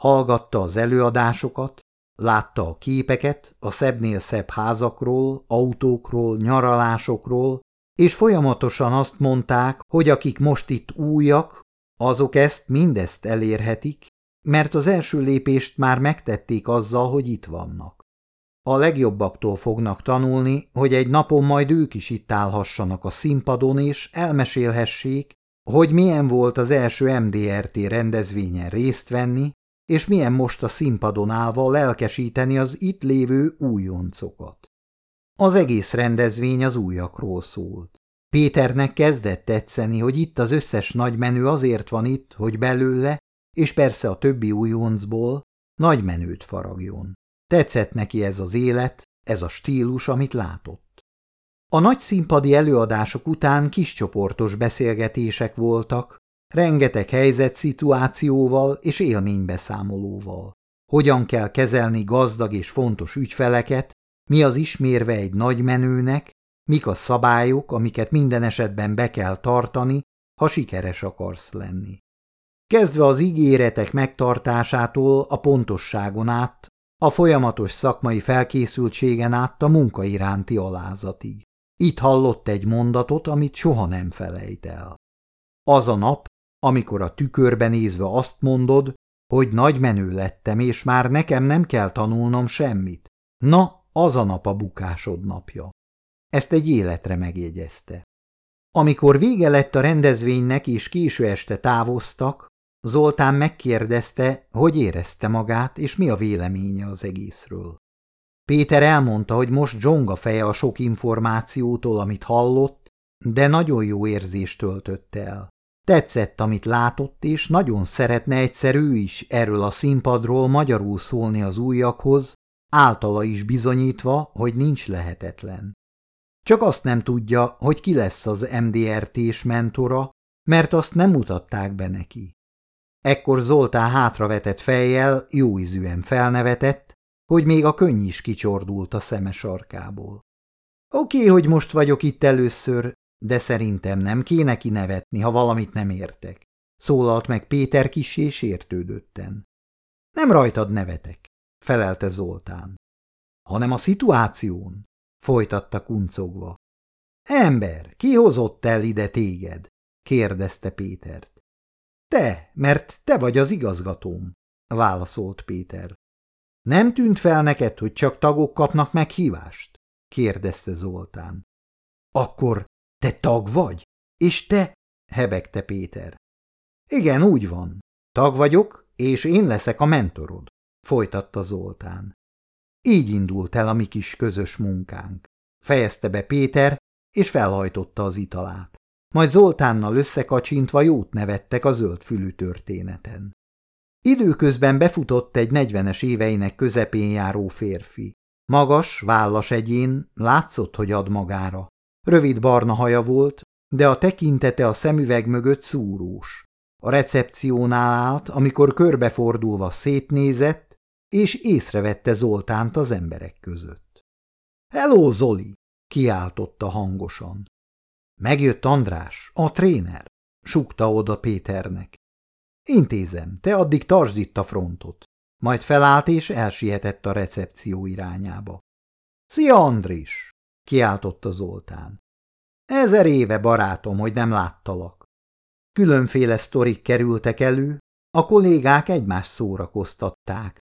Hallgatta az előadásokat, látta a képeket a szebbnél szebb házakról, autókról, nyaralásokról, és folyamatosan azt mondták, hogy akik most itt újak, azok ezt mindezt elérhetik, mert az első lépést már megtették azzal, hogy itt vannak. A legjobbaktól fognak tanulni, hogy egy napon majd ők is itt állhassanak a színpadon, és elmesélhessék, hogy milyen volt az első MDRT rendezvényen részt venni, és milyen most a színpadon állva lelkesíteni az itt lévő újoncokat. Az egész rendezvény az újakról szólt. Péternek kezdett tetszeni, hogy itt az összes nagymenő azért van itt, hogy belőle, és persze a többi újoncból, nagymenőt faragjon. Tetszett neki ez az élet, ez a stílus, amit látott. A nagy színpadi előadások után kiscsoportos beszélgetések voltak, rengeteg helyzetszituációval és élménybeszámolóval. Hogyan kell kezelni gazdag és fontos ügyfeleket, mi az ismérve egy nagymenőnek, Mik a szabályok, amiket minden esetben be kell tartani, ha sikeres akarsz lenni? Kezdve az ígéretek megtartásától a pontosságon át, a folyamatos szakmai felkészültségen át a munka iránti alázatig. Itt hallott egy mondatot, amit soha nem felejt el. Az a nap, amikor a tükörbe nézve azt mondod, hogy nagy menő lettem, és már nekem nem kell tanulnom semmit. Na, az a nap a bukásod napja. Ezt egy életre megjegyezte. Amikor vége lett a rendezvénynek és késő este távoztak, Zoltán megkérdezte, hogy érezte magát, és mi a véleménye az egészről. Péter elmondta, hogy most zsonga feje a sok információtól, amit hallott, de nagyon jó érzést töltött el. Tetszett, amit látott, és nagyon szeretne egyszer ő is erről a színpadról magyarul szólni az újakhoz, általa is bizonyítva, hogy nincs lehetetlen. Csak azt nem tudja, hogy ki lesz az MDRT-s mentora, mert azt nem mutatták be neki. Ekkor Zoltán hátravetett fejjel, jóízűen felnevetett, hogy még a könny is kicsordult a szeme sarkából. Oké, hogy most vagyok itt először, de szerintem nem kéne kinevetni, ha valamit nem értek. Szólalt meg Péter kis és értődötten. Nem rajtad nevetek, felelte Zoltán. Hanem a szituáción, folytatta kuncogva. Ember, ki hozott el ide téged? kérdezte Pétert. Te, mert te vagy az igazgatóm, válaszolt Péter. Nem tűnt fel neked, hogy csak tagok kapnak meghívást? kérdezte Zoltán. Akkor te tag vagy? És te? hebegte Péter. Igen, úgy van. Tag vagyok, és én leszek a mentorod, folytatta Zoltán. Így indult el a mi kis közös munkánk. Fejezte be Péter, és felhajtotta az italát. Majd Zoltánnal összekacsintva jót nevettek a zöldfülű történeten. Időközben befutott egy negyvenes éveinek közepén járó férfi. Magas, vállas egyén, látszott, hogy ad magára. Rövid barna haja volt, de a tekintete a szemüveg mögött szúrós. A recepciónál állt, amikor körbefordulva szétnézett, és észrevette Zoltánt az emberek között. – Hello, Zoli! – kiáltotta hangosan. Megjött András, a tréner, sukta oda Péternek. Intézem, te addig tartsd itt a frontot. Majd felállt és elsietett a recepció irányába. Szia, Andris! kiáltotta Zoltán. Ezer éve, barátom, hogy nem láttalak. Különféle sztorik kerültek elő, a kollégák egymást szórakoztatták.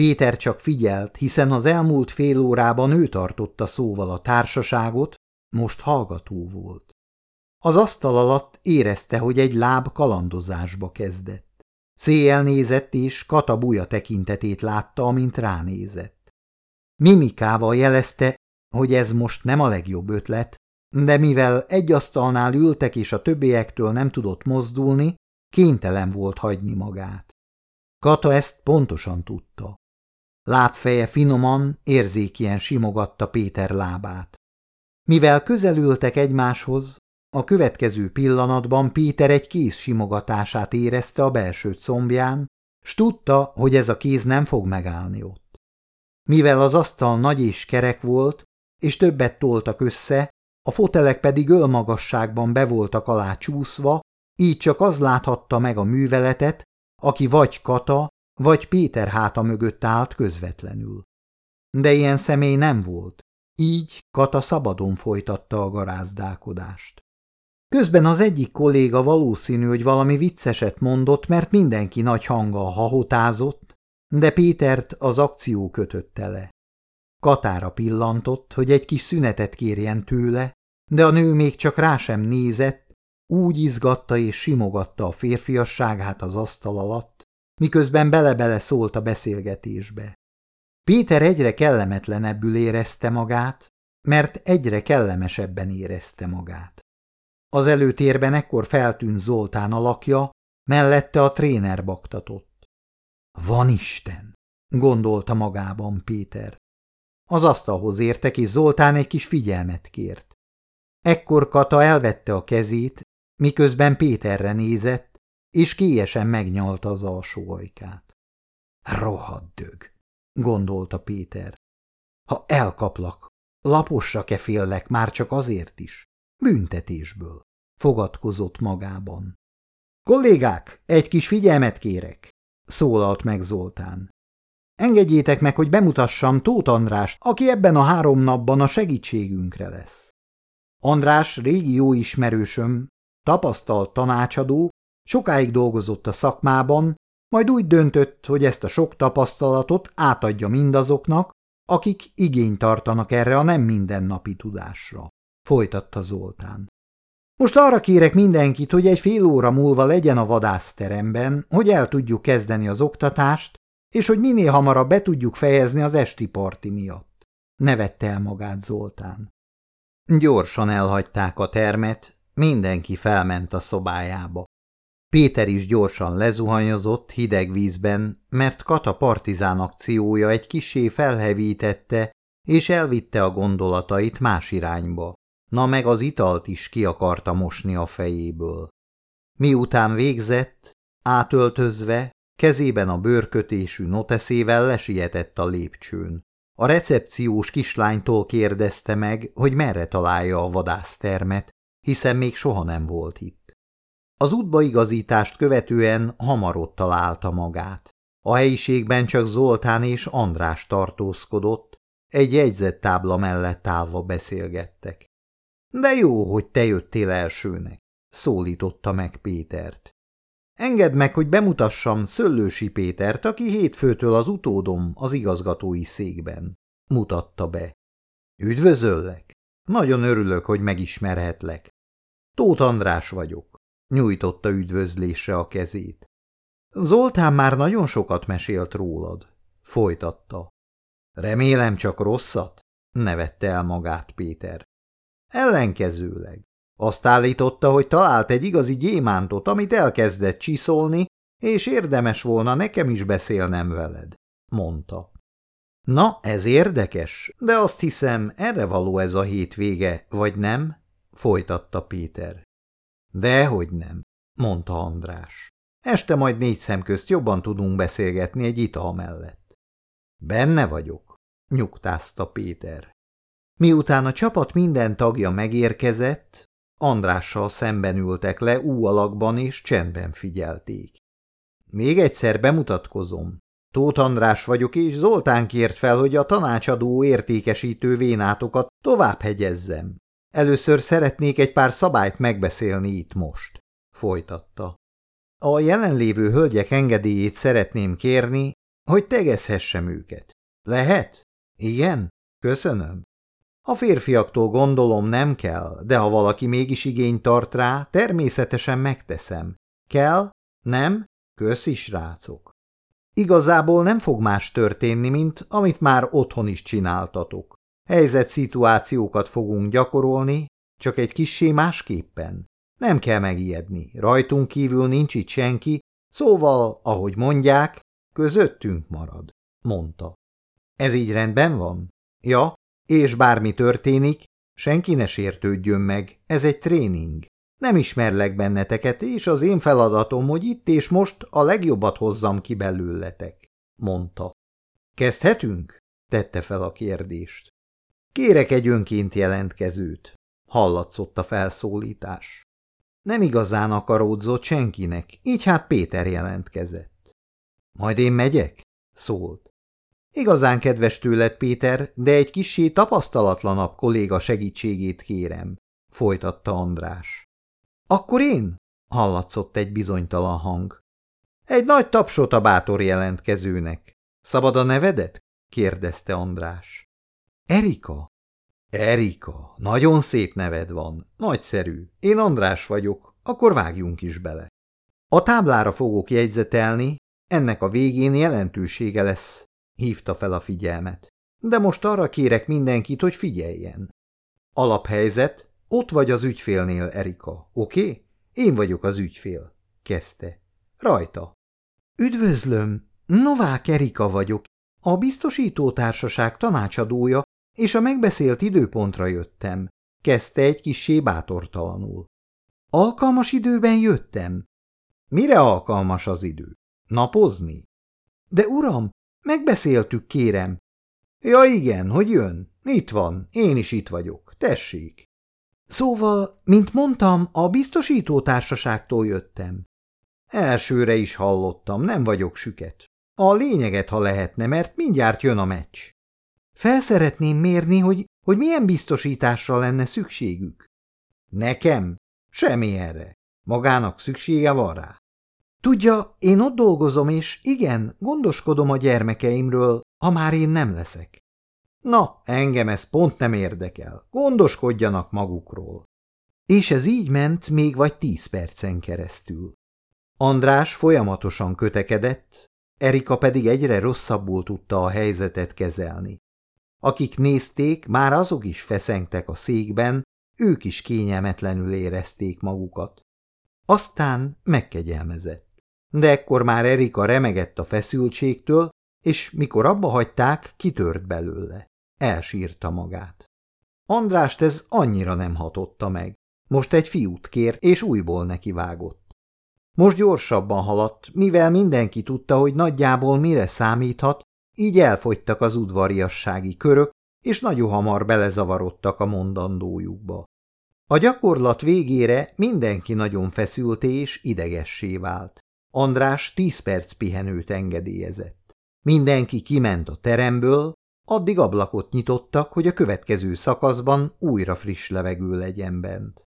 Péter csak figyelt, hiszen az elmúlt fél órában ő tartotta szóval a társaságot, most hallgató volt. Az asztal alatt érezte, hogy egy láb kalandozásba kezdett. Széjjel nézett, és katabúja tekintetét látta, amint ránézett. Mimikával jelezte, hogy ez most nem a legjobb ötlet, de mivel egy asztalnál ültek és a többiektől nem tudott mozdulni, kénytelen volt hagyni magát. Kata ezt pontosan tudta. Lábfeje finoman, érzékien simogatta Péter lábát. Mivel közelültek egymáshoz, a következő pillanatban Péter egy kéz simogatását érezte a belső combján, s tudta, hogy ez a kéz nem fog megállni ott. Mivel az asztal nagy és kerek volt, és többet toltak össze, a fotelek pedig ölmagasságban be voltak alá csúszva, így csak az láthatta meg a műveletet, aki vagy Kata, vagy Péter háta mögött állt közvetlenül. De ilyen személy nem volt, így Kata szabadon folytatta a garázdálkodást. Közben az egyik kolléga valószínű, hogy valami vicceset mondott, mert mindenki nagy hanggal hahotázott, de Pétert az akció kötötte le. Katára pillantott, hogy egy kis szünetet kérjen tőle, de a nő még csak rá sem nézett, úgy izgatta és simogatta a férfiasságát az asztal alatt, miközben bele-bele szólt a beszélgetésbe. Péter egyre kellemetlenebbül érezte magát, mert egyre kellemesebben érezte magát. Az előtérben ekkor feltűnt Zoltán alakja, mellette a tréner baktatott. Van Isten, gondolta magában Péter. Az asztalhoz értek, és Zoltán egy kis figyelmet kért. Ekkor Kata elvette a kezét, miközben Péterre nézett, és kélyesen megnyalta az alsó ajkát. Rohadt dög, gondolta Péter. Ha elkaplak, laposra-e féllek már csak azért is, büntetésből, fogadkozott magában. Kollégák, egy kis figyelmet kérek, szólalt meg Zoltán. Engedjétek meg, hogy bemutassam Tóth Andrást, aki ebben a három napban a segítségünkre lesz. András régi jó ismerősöm, tapasztalt tanácsadó, sokáig dolgozott a szakmában, majd úgy döntött, hogy ezt a sok tapasztalatot átadja mindazoknak, akik igényt tartanak erre a nem mindennapi tudásra, folytatta Zoltán. Most arra kérek mindenkit, hogy egy fél óra múlva legyen a vadászteremben, hogy el tudjuk kezdeni az oktatást, és hogy minél hamarabb be tudjuk fejezni az esti parti miatt. Nevette el magát Zoltán. Gyorsan elhagyták a termet, mindenki felment a szobájába. Péter is gyorsan lezuhanyozott hideg vízben, mert Kata partizán akciója egy kisé felhevítette, és elvitte a gondolatait más irányba. Na meg az italt is ki akarta mosni a fejéből. Miután végzett, átöltözve, kezében a bőrkötésű noteszével lesietett a lépcsőn. A recepciós kislánytól kérdezte meg, hogy merre találja a vadásztermet, hiszen még soha nem volt itt. Az útbaigazítást követően hamar ott találta magát. A helyiségben csak Zoltán és András tartózkodott, egy jegyzettábla mellett állva beszélgettek. De jó, hogy te jöttél elsőnek, szólította meg Pétert. Engedd meg, hogy bemutassam Szöllősi Pétert, aki hétfőtől az utódom az igazgatói székben. Mutatta be. Üdvözöllek! Nagyon örülök, hogy megismerhetlek. Tóth András vagyok. Nyújtotta üdvözlésre a kezét. Zoltán már nagyon sokat mesélt rólad. Folytatta. Remélem csak rosszat? Nevette el magát Péter. Ellenkezőleg. Azt állította, hogy talált egy igazi gyémántot, amit elkezdett csiszolni, és érdemes volna nekem is beszélnem veled, mondta. Na, ez érdekes, de azt hiszem, erre való ez a hétvége, vagy nem? folytatta Péter. Dehogy nem, mondta András. Este majd négy szem közt jobban tudunk beszélgetni egy ital mellett. Benne vagyok, nyugtázta Péter. Miután a csapat minden tagja megérkezett, Andrással szemben ültek le ú alakban és csendben figyelték. Még egyszer bemutatkozom. Tóth András vagyok, és Zoltán kért fel, hogy a tanácsadó értékesítő vénátokat tovább hegyezzem. Először szeretnék egy pár szabályt megbeszélni itt most, folytatta. A jelenlévő hölgyek engedélyét szeretném kérni, hogy tegezhessem őket. Lehet? Igen? Köszönöm. A férfiaktól gondolom nem kell, de ha valaki mégis igényt tart rá, természetesen megteszem. Kell? Nem? Köszi, srácok. Igazából nem fog más történni, mint amit már otthon is csináltatok. Helyzet szituációkat fogunk gyakorolni, csak egy kissé másképpen. Nem kell megijedni, rajtunk kívül nincs itt senki, szóval, ahogy mondják, közöttünk marad, mondta. Ez így rendben van? Ja, és bármi történik, senki ne sértődjön meg, ez egy tréning. Nem ismerlek benneteket, és az én feladatom, hogy itt és most a legjobbat hozzam ki belőletek, mondta. Kezdhetünk? tette fel a kérdést. Kérek egy önként jelentkezőt. Hallatszott a felszólítás. Nem igazán akaródzott senkinek, így hát Péter jelentkezett. Majd én megyek? szólt. Igazán kedves tőled, Péter, de egy kissé tapasztalatlanabb kolléga segítségét kérem, folytatta András. Akkor én? hallatszott egy bizonytalan hang. Egy nagy tapsot a bátor jelentkezőnek. Szabad a nevedet? kérdezte András. Erika? Erika, nagyon szép neved van, nagyszerű. Én András vagyok, akkor vágjunk is bele. A táblára fogok jegyzetelni, ennek a végén jelentősége lesz, hívta fel a figyelmet. De most arra kérek mindenkit, hogy figyeljen. Alaphelyzet, ott vagy az ügyfélnél, Erika, oké? Én vagyok az ügyfél, kezdte. Rajta. Üdvözlöm, Novák Erika vagyok, a biztosítótársaság tanácsadója, és a megbeszélt időpontra jöttem, kezdte egy kissé bátortalanul. Alkalmas időben jöttem. Mire alkalmas az idő? Napozni? De uram, Megbeszéltük, kérem. Ja igen, hogy jön. Itt van, én is itt vagyok. Tessék. Szóval, mint mondtam, a biztosító társaságtól jöttem. Elsőre is hallottam, nem vagyok süket. A lényeget, ha lehetne, mert mindjárt jön a meccs. Felszeretném mérni, hogy, hogy milyen biztosításra lenne szükségük. Nekem? Semmi erre. Magának szüksége van rá. Tudja, én ott dolgozom, és igen, gondoskodom a gyermekeimről, ha már én nem leszek. Na, engem ez pont nem érdekel. Gondoskodjanak magukról. És ez így ment még vagy tíz percen keresztül. András folyamatosan kötekedett, Erika pedig egyre rosszabbul tudta a helyzetet kezelni. Akik nézték, már azok is feszengtek a székben, ők is kényelmetlenül érezték magukat. Aztán megkegyelmezett. De ekkor már Erika remegett a feszültségtől, és mikor abba hagyták, kitört belőle. Elsírta magát. Andrást ez annyira nem hatotta meg. Most egy fiút kért, és újból nekivágott. Most gyorsabban haladt, mivel mindenki tudta, hogy nagyjából mire számíthat, így elfogytak az udvariassági körök, és nagyon hamar belezavarodtak a mondandójukba. A gyakorlat végére mindenki nagyon feszült és idegessé vált. András tíz perc pihenőt engedélyezett. Mindenki kiment a teremből, addig ablakot nyitottak, hogy a következő szakaszban újra friss levegő legyen bent.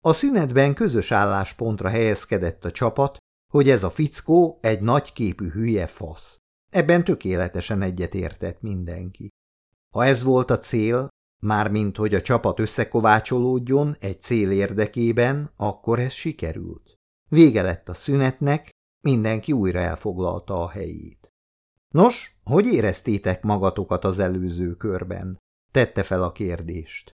A szünetben közös álláspontra helyezkedett a csapat, hogy ez a fickó egy nagyképű hülye fasz. Ebben tökéletesen egyetértett mindenki. Ha ez volt a cél, mármint hogy a csapat összekovácsolódjon egy cél érdekében, akkor ez sikerült. Vége lett a szünetnek, mindenki újra elfoglalta a helyét. Nos, hogy éreztétek magatokat az előző körben? Tette fel a kérdést.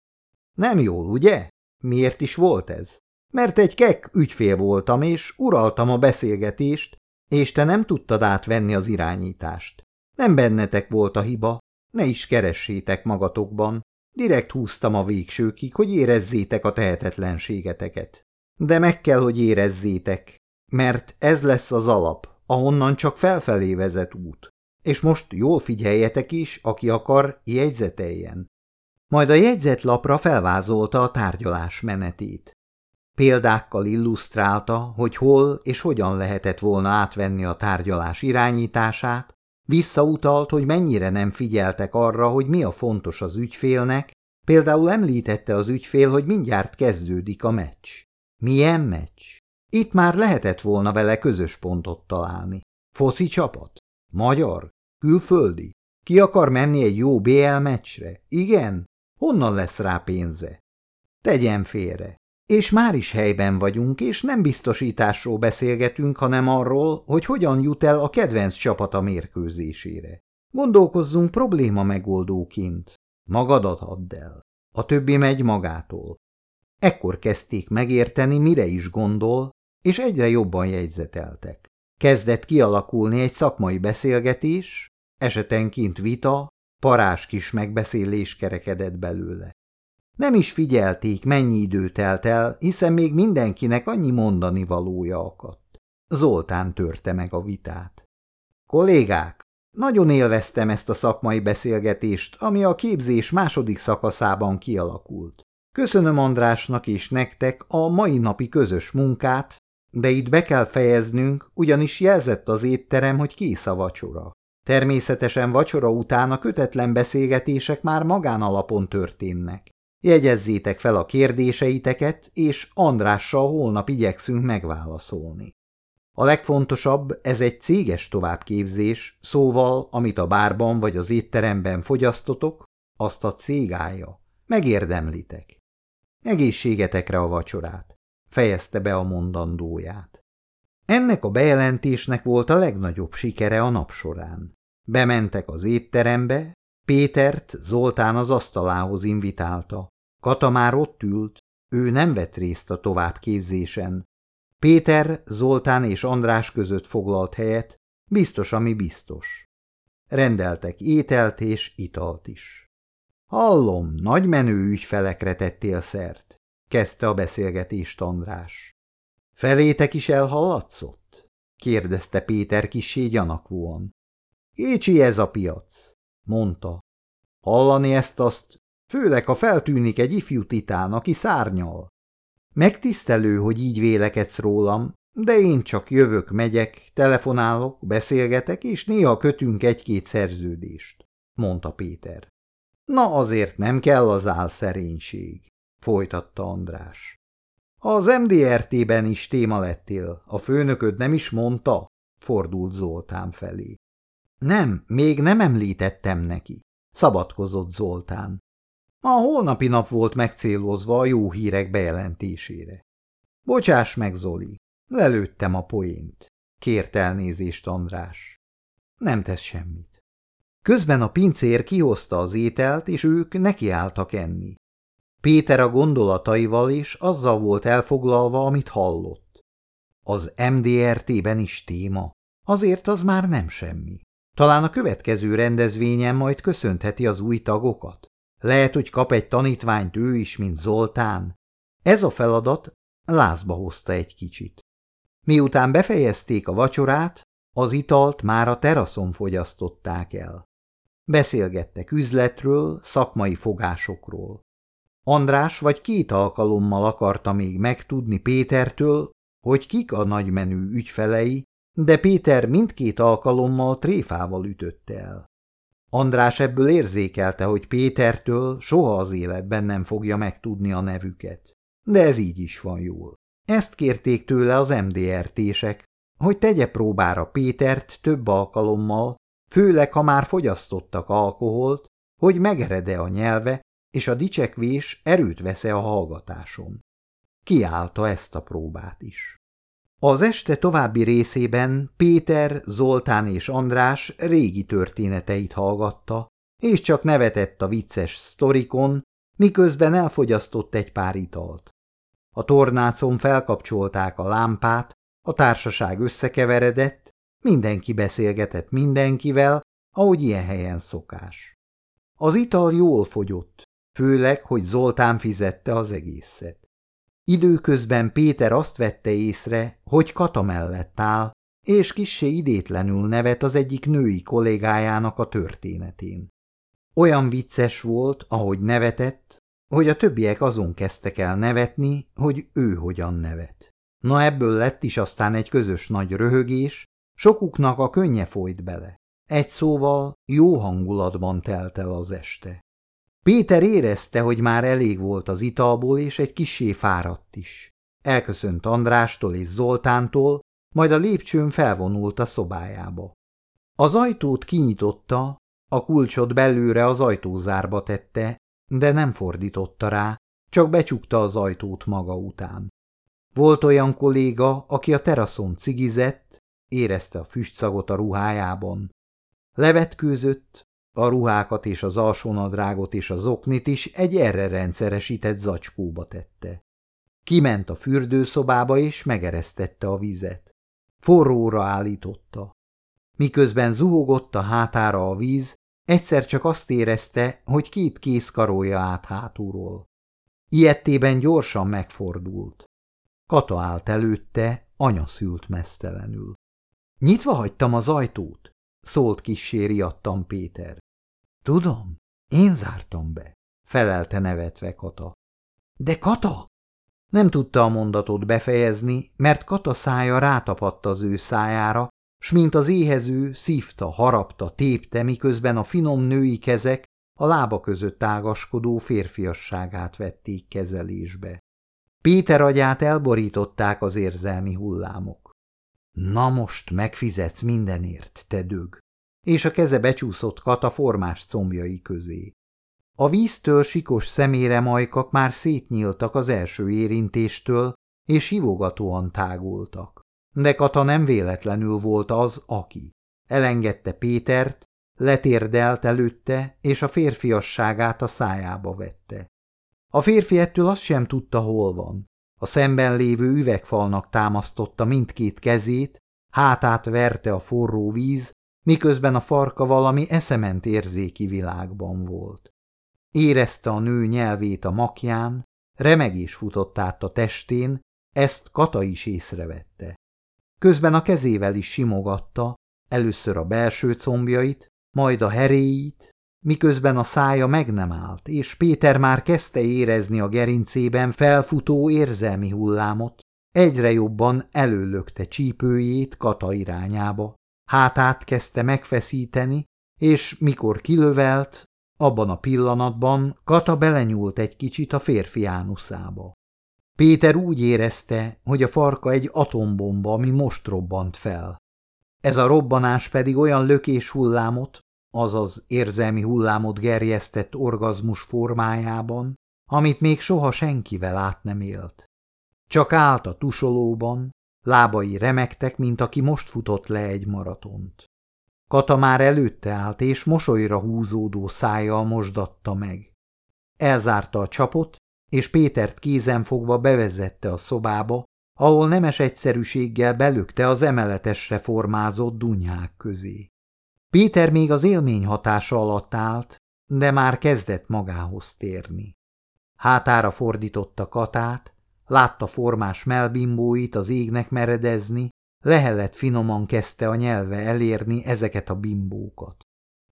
Nem jól, ugye? Miért is volt ez? Mert egy kek ügyfél voltam, és uraltam a beszélgetést, és te nem tudtad átvenni az irányítást. Nem bennetek volt a hiba, ne is keressétek magatokban. Direkt húztam a végsőkig, hogy érezzétek a tehetetlenségeteket. De meg kell, hogy érezzétek, mert ez lesz az alap, ahonnan csak felfelé vezet út. És most jól figyeljetek is, aki akar, jegyzeteljen. Majd a jegyzetlapra felvázolta a tárgyalás menetét. Példákkal illusztrálta, hogy hol és hogyan lehetett volna átvenni a tárgyalás irányítását, visszautalt, hogy mennyire nem figyeltek arra, hogy mi a fontos az ügyfélnek, például említette az ügyfél, hogy mindjárt kezdődik a meccs. Milyen meccs? Itt már lehetett volna vele közös pontot találni. Foci csapat? Magyar? Külföldi? Ki akar menni egy jó BL meccsre? Igen? Honnan lesz rá pénze? Tegyen félre. És már is helyben vagyunk, és nem biztosításról beszélgetünk, hanem arról, hogy hogyan jut el a kedvenc csapat a mérkőzésére. Gondolkozzunk probléma megoldóként. Magadat add el. A többi megy magától. Ekkor kezdték megérteni, mire is gondol, és egyre jobban jegyzeteltek. Kezdett kialakulni egy szakmai beszélgetés, esetenként vita, parás kis megbeszélés kerekedett belőle. Nem is figyelték, mennyi idő telt el, hiszen még mindenkinek annyi mondani valója akadt. Zoltán törte meg a vitát. Kollégák, nagyon élveztem ezt a szakmai beszélgetést, ami a képzés második szakaszában kialakult. Köszönöm Andrásnak és nektek a mai napi közös munkát, de itt be kell fejeznünk, ugyanis jelzett az étterem, hogy kész a vacsora. Természetesen vacsora után a kötetlen beszélgetések már magánalapon történnek. Jegyezzétek fel a kérdéseiteket, és Andrással holnap igyekszünk megválaszolni. A legfontosabb, ez egy céges továbbképzés, szóval, amit a bárban vagy az étteremben fogyasztotok, azt a cégája. Megérdemlitek. Egészségetekre a vacsorát, fejezte be a mondandóját. Ennek a bejelentésnek volt a legnagyobb sikere a nap során. Bementek az étterembe, Pétert Zoltán az asztalához invitálta. Kata már ott ült, ő nem vett részt a továbbképzésen. Péter, Zoltán és András között foglalt helyet, biztos, ami biztos. Rendeltek ételt és italt is. Hallom, nagy menő ügyfelekre tettél szert, kezdte a beszélgetést András. Felétek is elhallatszott? kérdezte Péter kisé gyanakvóan. Kicsi ez a piac, mondta. Hallani ezt-azt, főleg ha feltűnik egy ifjú titán, aki szárnyal. Megtisztelő, hogy így vélekedsz rólam, de én csak jövök, megyek, telefonálok, beszélgetek, és néha kötünk egy-két szerződést, mondta Péter. Na azért nem kell az álszerénység, folytatta András. Az MDRT-ben is téma lettél, a főnököd nem is mondta, fordult Zoltán felé. Nem, még nem említettem neki, szabadkozott Zoltán. A holnapi nap volt megcélozva a jó hírek bejelentésére. Bocsáss meg, Zoli, lelőttem a poént. Kért elnézést András. Nem tesz semmit. Közben a pincér kihozta az ételt, és ők nekiálltak enni. Péter a gondolataival és azzal volt elfoglalva, amit hallott. Az MDRT-ben is téma, azért az már nem semmi. Talán a következő rendezvényen majd köszöntheti az új tagokat. Lehet, hogy kap egy tanítványt ő is, mint Zoltán. Ez a feladat lázba hozta egy kicsit. Miután befejezték a vacsorát, az italt már a teraszon fogyasztották el. Beszélgettek üzletről, szakmai fogásokról. András vagy két alkalommal akarta még megtudni Pétertől, hogy kik a nagymenű ügyfelei, de Péter mindkét alkalommal tréfával ütötte el. András ebből érzékelte, hogy Pétertől soha az életben nem fogja megtudni a nevüket. De ez így is van jól. Ezt kérték tőle az MDRT-sek, hogy tegye próbára Pétert több alkalommal, főleg ha már fogyasztottak alkoholt, hogy megerede a nyelve, és a dicsekvés erőt vesz-e a hallgatáson. Kiállta ezt a próbát is. Az este további részében Péter, Zoltán és András régi történeteit hallgatta, és csak nevetett a vicces sztorikon, miközben elfogyasztott egy pár italt. A tornácon felkapcsolták a lámpát, a társaság összekeveredett, mindenki beszélgetett mindenkivel, ahogy ilyen helyen szokás. Az ital jól fogyott, főleg, hogy Zoltán fizette az egészet. Időközben Péter azt vette észre, hogy Kata mellett áll, és kissé idétlenül nevet az egyik női kollégájának a történetén. Olyan vicces volt, ahogy nevetett, hogy a többiek azon kezdtek el nevetni, hogy ő hogyan nevet. Na ebből lett is aztán egy közös nagy röhögés, sokuknak a könnye folyt bele. Egy szóval jó hangulatban telt el az este. Péter érezte, hogy már elég volt az italból, és egy kisé fáradt is. Elköszönt Andrástól és Zoltántól, majd a lépcsőn felvonult a szobájába. Az ajtót kinyitotta, a kulcsot belőle az ajtózárba tette, de nem fordította rá, csak becsukta az ajtót maga után. Volt olyan kolléga, aki a teraszon cigizett, érezte a füstszagot a ruhájában. Levetkőzött, a ruhákat és az alsónadrágot és az oknit is egy erre rendszeresített zacskóba tette. Kiment a fürdőszobába és megeresztette a vizet. Forróra állította. Miközben zuhogott a hátára a víz, egyszer csak azt érezte, hogy két kéz karolja át hátulról. Ilyettében gyorsan megfordult. Kata állt előtte, anya szült mesztelenül. Nyitva hagytam az ajtót, szólt kissé Péter. Tudom, én zártam be, felelte nevetve Kata. De Kata! Nem tudta a mondatot befejezni, mert Kata szája rátapadt az ő szájára, s mint az éhező szívta, harapta, tépte, miközben a finom női kezek a lába között ágaskodó férfiasságát vették kezelésbe. Péter agyát elborították az érzelmi hullámok. Na most megfizetsz mindenért, te dög! És a keze becsúszott Kata formás combjai közé. A víztől sikos szemére majkak már szétnyíltak az első érintéstől, és hivogatóan tágultak. De Kata nem véletlenül volt az, aki. Elengedte Pétert, letérdelt előtte, és a férfiasságát a szájába vette. A férfi ettől azt sem tudta, hol van. A szemben lévő üvegfalnak támasztotta mindkét kezét, hátát verte a forró víz, miközben a farka valami eszement érzéki világban volt. Érezte a nő nyelvét a makján, remegés futott át a testén, ezt Kata is észrevette. Közben a kezével is simogatta, először a belső combjait, majd a heréit, miközben a szája meg nem állt, és Péter már kezdte érezni a gerincében felfutó érzelmi hullámot, egyre jobban előlökte csípőjét Kata irányába, hátát kezdte megfeszíteni, és mikor kilövelt, abban a pillanatban Kata belenyúlt egy kicsit a férfi ánuszába. Péter úgy érezte, hogy a farka egy atombomba, ami most robbant fel. Ez a robbanás pedig olyan lökés hullámot, azaz érzelmi hullámot gerjesztett orgazmus formájában, amit még soha senkivel át nem élt. Csak állt a tusolóban, lábai remektek, mint aki most futott le egy maratont. Kata már előtte állt, és mosolyra húzódó szájjal mosdatta meg. Elzárta a csapot, és Pétert kézen fogva bevezette a szobába, ahol nemes egyszerűséggel belökte az emeletesre formázott dunyák közé. Péter még az élmény hatása alatt állt, de már kezdett magához térni. Hátára fordította Katát, látta formás melbimbóit az égnek meredezni, lehelet finoman kezdte a nyelve elérni ezeket a bimbókat.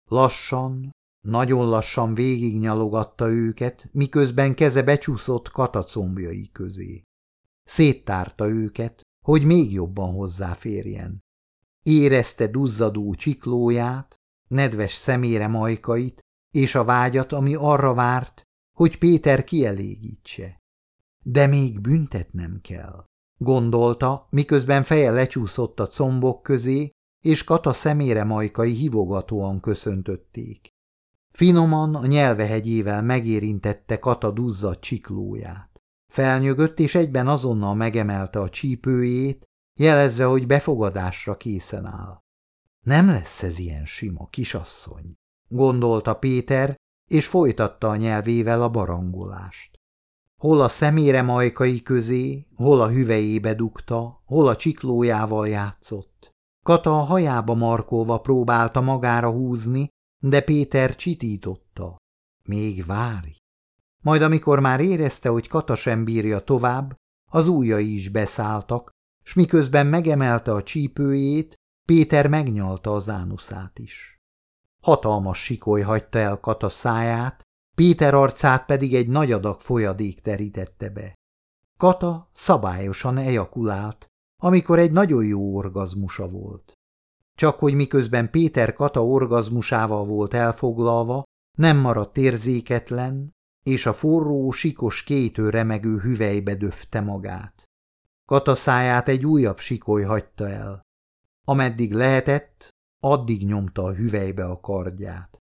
Lassan, nagyon lassan végignyalogatta őket, miközben keze becsúszott katacombjai közé. Széttárta őket, hogy még jobban hozzáférjen. Érezte duzzadó csiklóját, nedves szemére majkait, és a vágyat, ami arra várt, hogy Péter kielégítse. De még büntetnem kell, gondolta, miközben feje lecsúszott a combok közé, és Kata szemére majkai hivogatóan köszöntötték. Finoman a nyelvehegyével megérintette Kata duzzadt csiklóját. Felnyögött, és egyben azonnal megemelte a csípőjét, jelezve, hogy befogadásra készen áll. Nem lesz ez ilyen sima, kisasszony, gondolta Péter, és folytatta a nyelvével a barangolást. Hol a szemére majkai közé, hol a hüvejébe dugta, hol a csiklójával játszott. Kata a hajába markolva próbálta magára húzni, de Péter csitította. Még várj. Majd amikor már érezte, hogy Kata sem bírja tovább, az ujjai is beszálltak, s miközben megemelte a csípőjét, Péter megnyalta az ánuszát is. Hatalmas sikoly hagyta el Kata száját, Péter arcát pedig egy nagy adag folyadék terítette be. Kata szabályosan ejakulált, amikor egy nagyon jó orgazmusa volt. Csak hogy miközben Péter Kata orgazmusával volt elfoglalva, nem maradt érzéketlen, és a forró, sikos kétő remegő hüvelybe döfte magát. Kata száját egy újabb sikoly hagyta el. Ameddig lehetett, addig nyomta a hüvelybe a kardját.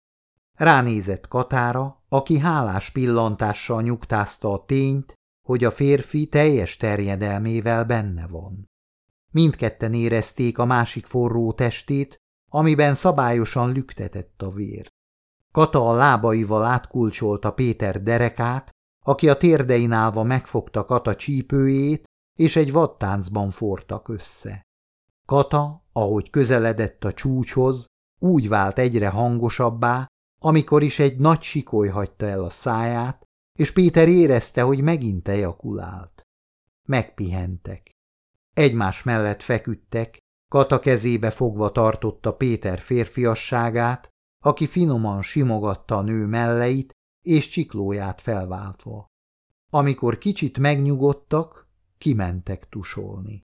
Ránézett Katára, aki hálás pillantással nyugtázta a tényt, hogy a férfi teljes terjedelmével benne van. Mindketten érezték a másik forró testét, amiben szabályosan lüktetett a vér. Kata a lábaival átkulcsolta Péter derekát, aki a térdein állva megfogta Kata csípőjét, és egy vadtáncban fortak össze. Kata, ahogy közeledett a csúcshoz, úgy vált egyre hangosabbá, amikor is egy nagy sikoly hagyta el a száját, és Péter érezte, hogy megint ejakulált. Megpihentek. Egymás mellett feküdtek, Kata kezébe fogva tartotta Péter férfiasságát, aki finoman simogatta a nő melleit és csiklóját felváltva. Amikor kicsit megnyugodtak, kimentek tusolni.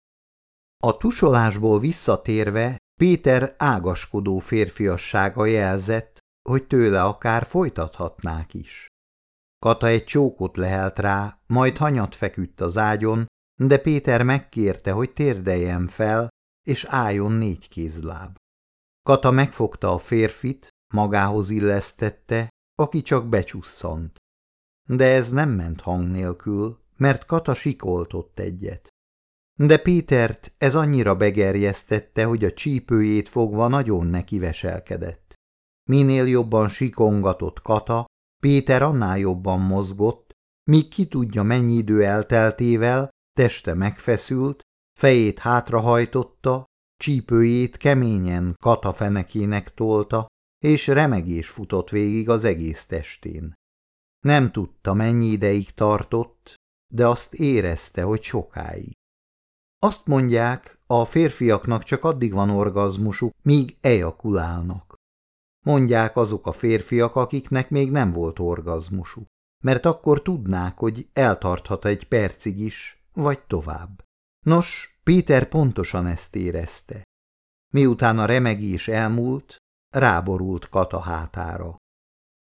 A tusolásból visszatérve Péter ágaskodó férfiassága jelzett, hogy tőle akár folytathatnák is. Kata egy csókot lehelt rá, majd hanyat feküdt az ágyon, de Péter megkérte, hogy térdeljen fel, és álljon négy kézláb. Kata megfogta a férfit, magához illesztette, aki csak becsusszant. De ez nem ment hang nélkül, mert Kata sikoltott egyet. De Pétert ez annyira begerjesztette, hogy a csípőjét fogva nagyon nekiveselkedett. Minél jobban sikongatott Kata, Péter annál jobban mozgott, míg ki tudja mennyi idő elteltével, teste megfeszült, fejét hátrahajtotta, csípőjét keményen Kata fenekének tolta, és remegés futott végig az egész testén. Nem tudta, mennyi ideig tartott, de azt érezte, hogy sokáig. Azt mondják, a férfiaknak csak addig van orgazmusuk, míg ejakulálnak. Mondják azok a férfiak, akiknek még nem volt orgazmusuk, mert akkor tudnák, hogy eltarthat egy percig is, vagy tovább. Nos, Péter pontosan ezt érezte. Miután a remegés elmúlt, ráborult Kata hátára.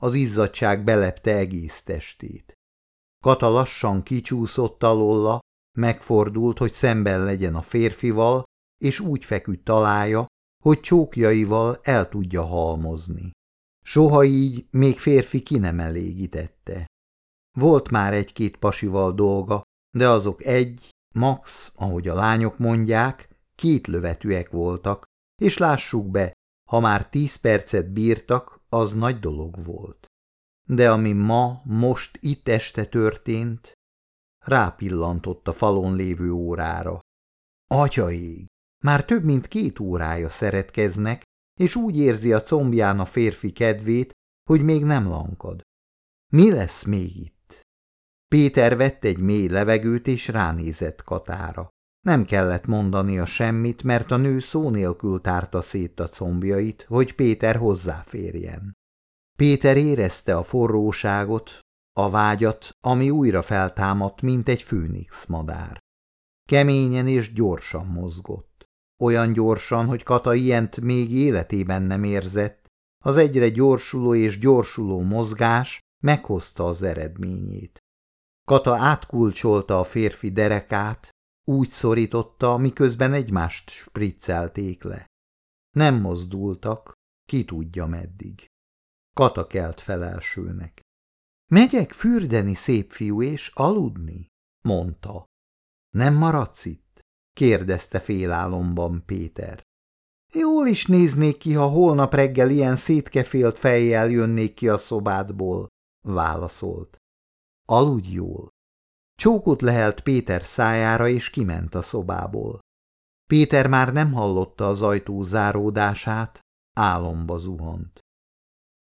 Az izzadság belepte egész testét. Kata lassan kicsúszott alóla, megfordult, hogy szemben legyen a férfival, és úgy feküdt talája, hogy csókjaival el tudja halmozni. Soha így még férfi ki nem elégítette. Volt már egy-két pasival dolga, de azok egy, max, ahogy a lányok mondják, két lövetűek voltak, és lássuk be, ha már tíz percet bírtak, az nagy dolog volt. De ami ma, most itt este történt, rápillantott a falon lévő órára. Atyaég, már több mint két órája szeretkeznek, és úgy érzi a combján a férfi kedvét, hogy még nem lankad. Mi lesz még itt? Péter vett egy mély levegőt, és ránézett Katára. Nem kellett mondania semmit, mert a nő szó nélkül tárta szét a combjait, hogy Péter hozzáférjen. Péter érezte a forróságot, a vágyat, ami újra feltámadt, mint egy főnix madár. Keményen és gyorsan mozgott. Olyan gyorsan, hogy Kata ilyent még életében nem érzett, az egyre gyorsuló és gyorsuló mozgás meghozta az eredményét. Kata átkulcsolta a férfi derekát, úgy szorította, miközben egymást spriccelték le. Nem mozdultak, ki tudja meddig. Kata kelt fel elsőnek. Megyek fürdeni, szép fiú, és aludni, mondta. Nem maradsz itt? Kérdezte félálomban Péter. Jól is néznék ki, ha holnap reggel ilyen szétkefélt fejjel jönnék ki a szobádból, válaszolt. Aludj jól. Csókot lehelt Péter szájára, és kiment a szobából. Péter már nem hallotta az ajtó záródását, álomba zuhant.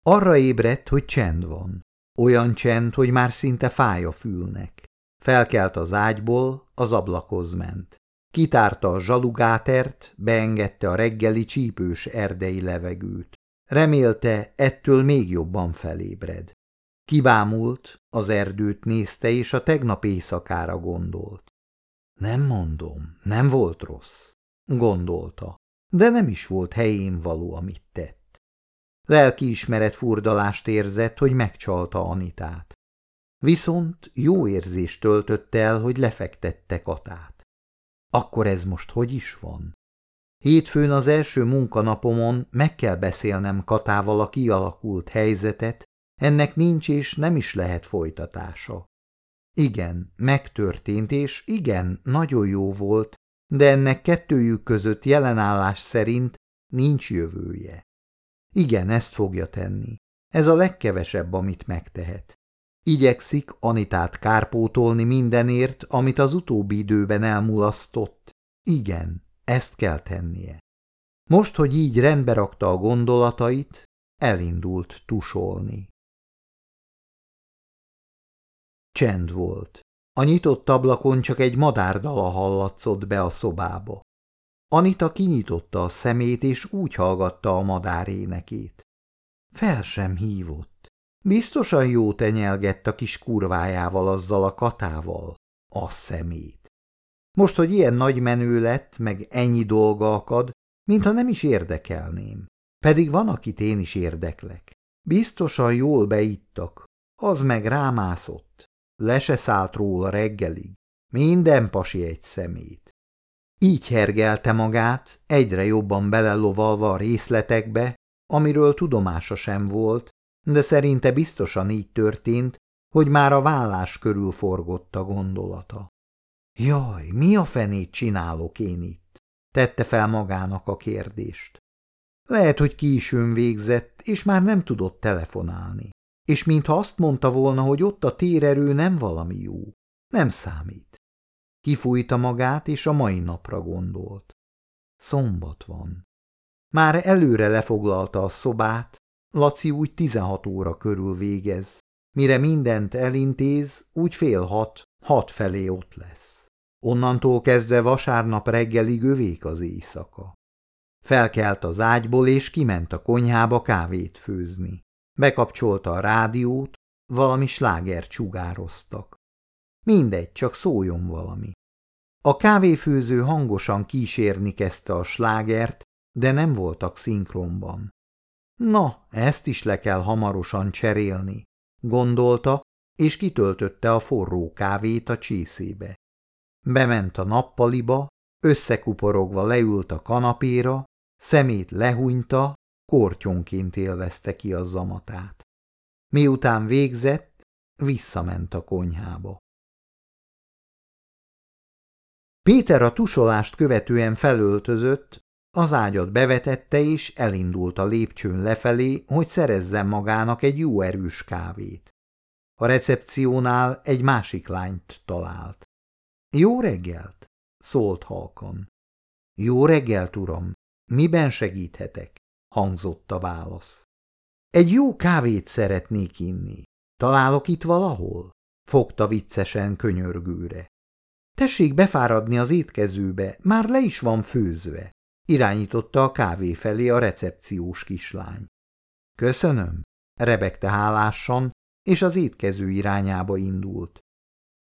Arra ébredt, hogy csend van. Olyan csend, hogy már szinte fáj a fülnek. Felkelt az ágyból, az ablakhoz ment. Kitárta a zsalugátert, beengedte a reggeli csípős erdei levegőt. Remélte, ettől még jobban felébred. Kibámult, az erdőt nézte, és a tegnap éjszakára gondolt. Nem mondom, nem volt rossz, gondolta, de nem is volt helyén való, amit tett. Lelkiismeret furdalást érzett, hogy megcsalta Anitát. Viszont jó érzést töltött el, hogy lefektette Katát. Akkor ez most hogy is van? Hétfőn az első munkanapomon meg kell beszélnem Katával a kialakult helyzetet, ennek nincs és nem is lehet folytatása. Igen, megtörtént, és igen, nagyon jó volt, de ennek kettőjük között jelenállás szerint nincs jövője. Igen, ezt fogja tenni. Ez a legkevesebb, amit megtehet. Igyekszik Anitát kárpótolni mindenért, amit az utóbbi időben elmulasztott. Igen, ezt kell tennie. Most, hogy így rendbe rakta a gondolatait, elindult tusolni. Csend volt. A nyitott ablakon csak egy madárdala hallatszott be a szobába. Anita kinyitotta a szemét, és úgy hallgatta a madár énekét. Fel sem hívott. Biztosan jó tenyelgett a kis kurvájával azzal a katával, a szemét. Most, hogy ilyen nagy menő lett, meg ennyi dolga akad, mintha nem is érdekelném. Pedig van, akit én is érdeklek. Biztosan jól beittak, az meg rámászott. Le se szállt róla reggelig. Minden pasi egy szemét. Így hergelte magát, egyre jobban belelovalva a részletekbe, amiről tudomása sem volt, de szerinte biztosan így történt, hogy már a vállás körül forgott a gondolata. Jaj, mi a fenét csinálok én itt? Tette fel magának a kérdést. Lehet, hogy későn végzett, és már nem tudott telefonálni és mintha azt mondta volna, hogy ott a térerő nem valami jó, nem számít. Kifújta magát, és a mai napra gondolt. Szombat van. Már előre lefoglalta a szobát, Laci úgy tizenhat óra körül végez. Mire mindent elintéz, úgy fél hat, hat felé ott lesz. Onnantól kezdve vasárnap reggelig övék az éjszaka. Felkelt az ágyból, és kiment a konyhába kávét főzni. Bekapcsolta a rádiót, valami sláger csugároztak. Mindegy, csak szóljon valami. A kávéfőző hangosan kísérni kezdte a slágert, de nem voltak szinkronban. Na, ezt is le kell hamarosan cserélni, gondolta, és kitöltötte a forró kávét a csészébe. Bement a nappaliba, összekuporogva leült a kanapéra, szemét lehúnyta, kortyonként élvezte ki a zamatát. Miután végzett, visszament a konyhába. Péter a tusolást követően felöltözött, az ágyat bevetette és elindult a lépcsőn lefelé, hogy szerezzen magának egy jó erős kávét. A recepciónál egy másik lányt talált. Jó reggelt! szólt halkan. Jó reggelt, uram! Miben segíthetek? hangzott a válasz. Egy jó kávét szeretnék inni. Találok itt valahol? fogta viccesen könyörgőre. Tessék befáradni az étkezőbe, már le is van főzve, irányította a kávé felé a recepciós kislány. Köszönöm, rebegte hálásan, és az étkező irányába indult.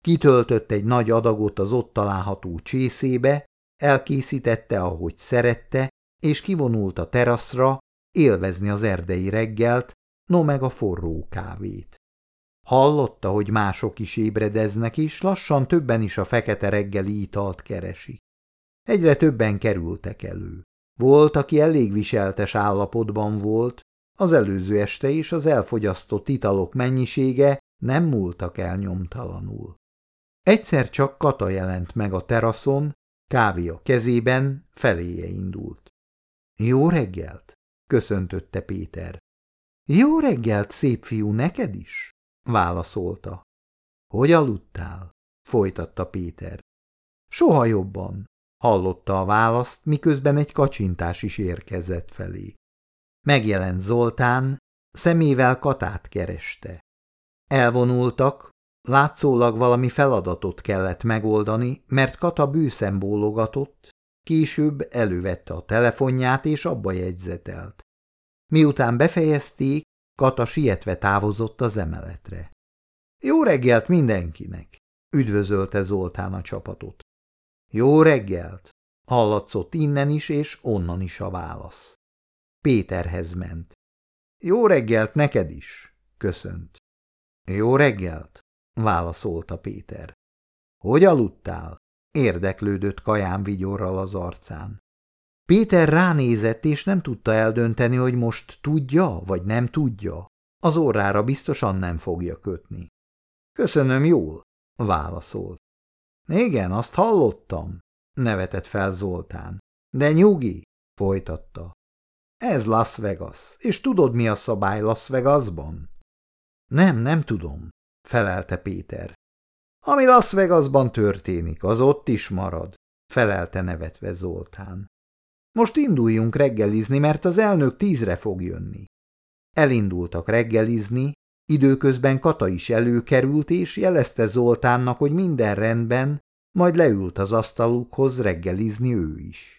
Kitöltött egy nagy adagot az ott található csészébe, elkészítette, ahogy szerette, és kivonult a teraszra, élvezni az erdei reggelt, no meg a forró kávét. Hallotta, hogy mások is ébredeznek, és lassan többen is a fekete reggeli italt keresik. Egyre többen kerültek elő. Volt, aki elég viseltes állapotban volt, az előző este és az elfogyasztott italok mennyisége nem múltak el nyomtalanul. Egyszer csak Kata jelent meg a teraszon, kávé a kezében, feléje indult. Jó reggelt! köszöntötte Péter. Jó reggelt, szép fiú, neked is? válaszolta. Hogy aludtál? folytatta Péter. Soha jobban, hallotta a választ, miközben egy kacsintás is érkezett felé. Megjelent Zoltán, szemével Katát kereste. Elvonultak, látszólag valami feladatot kellett megoldani, mert Kata bőszen bólogatott, később elővette a telefonját és abba jegyzetelt. Miután befejezték, Kata sietve távozott az emeletre. Jó reggelt mindenkinek! üdvözölte Zoltán a csapatot. Jó reggelt! hallatszott innen is és onnan is a válasz. Péterhez ment. Jó reggelt neked is! köszönt. Jó reggelt! válaszolta Péter. Hogy aludtál? érdeklődött kaján vigyorral az arcán. Péter ránézett, és nem tudta eldönteni, hogy most tudja, vagy nem tudja. Az orrára biztosan nem fogja kötni. Köszönöm jól, válaszolt. Igen, azt hallottam, nevetett fel Zoltán. De nyugi, folytatta. Ez Las Vegas, és tudod, mi a szabály Las Vegasban? Nem, nem tudom, felelte Péter. Ami Las Vegasban történik, az ott is marad, felelte nevetve Zoltán. Most induljunk reggelizni, mert az elnök tízre fog jönni. Elindultak reggelizni, időközben Kata is előkerült, és jelezte Zoltánnak, hogy minden rendben, majd leült az asztalukhoz reggelizni ő is.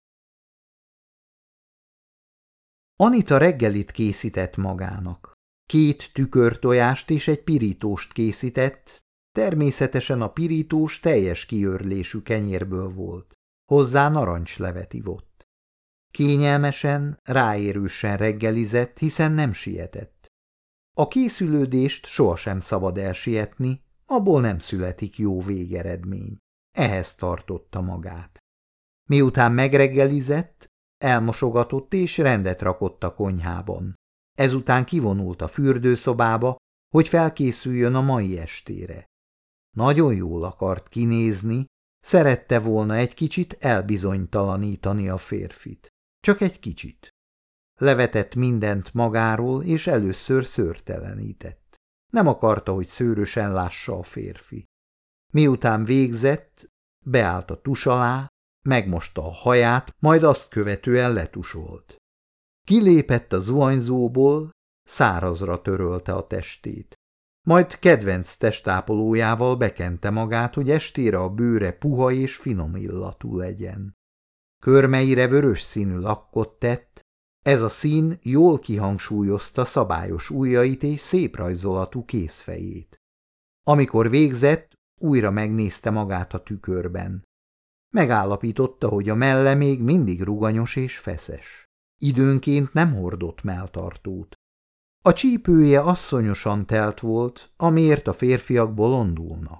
Anita reggelit készített magának. Két tükörtojást és egy pirítóst készített, természetesen a pirítós teljes kiörlésű kenyérből volt. Hozzá narancslevet ivott. Kényelmesen, ráérősen reggelizett, hiszen nem sietett. A készülődést sohasem szabad elsietni, abból nem születik jó végeredmény. Ehhez tartotta magát. Miután megreggelizett, elmosogatott és rendet rakott a konyhában. Ezután kivonult a fürdőszobába, hogy felkészüljön a mai estére. Nagyon jól akart kinézni, szerette volna egy kicsit elbizonytalanítani a férfit. Csak egy kicsit. Levetett mindent magáról, és először szőrtelenített. Nem akarta, hogy szőrösen lássa a férfi. Miután végzett, beállt a tus alá, megmosta a haját, majd azt követően letusolt. Kilépett a zuhanyzóból, szárazra törölte a testét. Majd kedvenc testápolójával bekente magát, hogy estére a bőre puha és finom illatú legyen. Körmeire vörös színű lakkot tett, ez a szín jól kihangsúlyozta szabályos ujjait és szép rajzolatú kézfejét. Amikor végzett, újra megnézte magát a tükörben. Megállapította, hogy a melle még mindig ruganyos és feszes. Időnként nem hordott melltartót. A csípője asszonyosan telt volt, amiért a férfiak bolondulnak.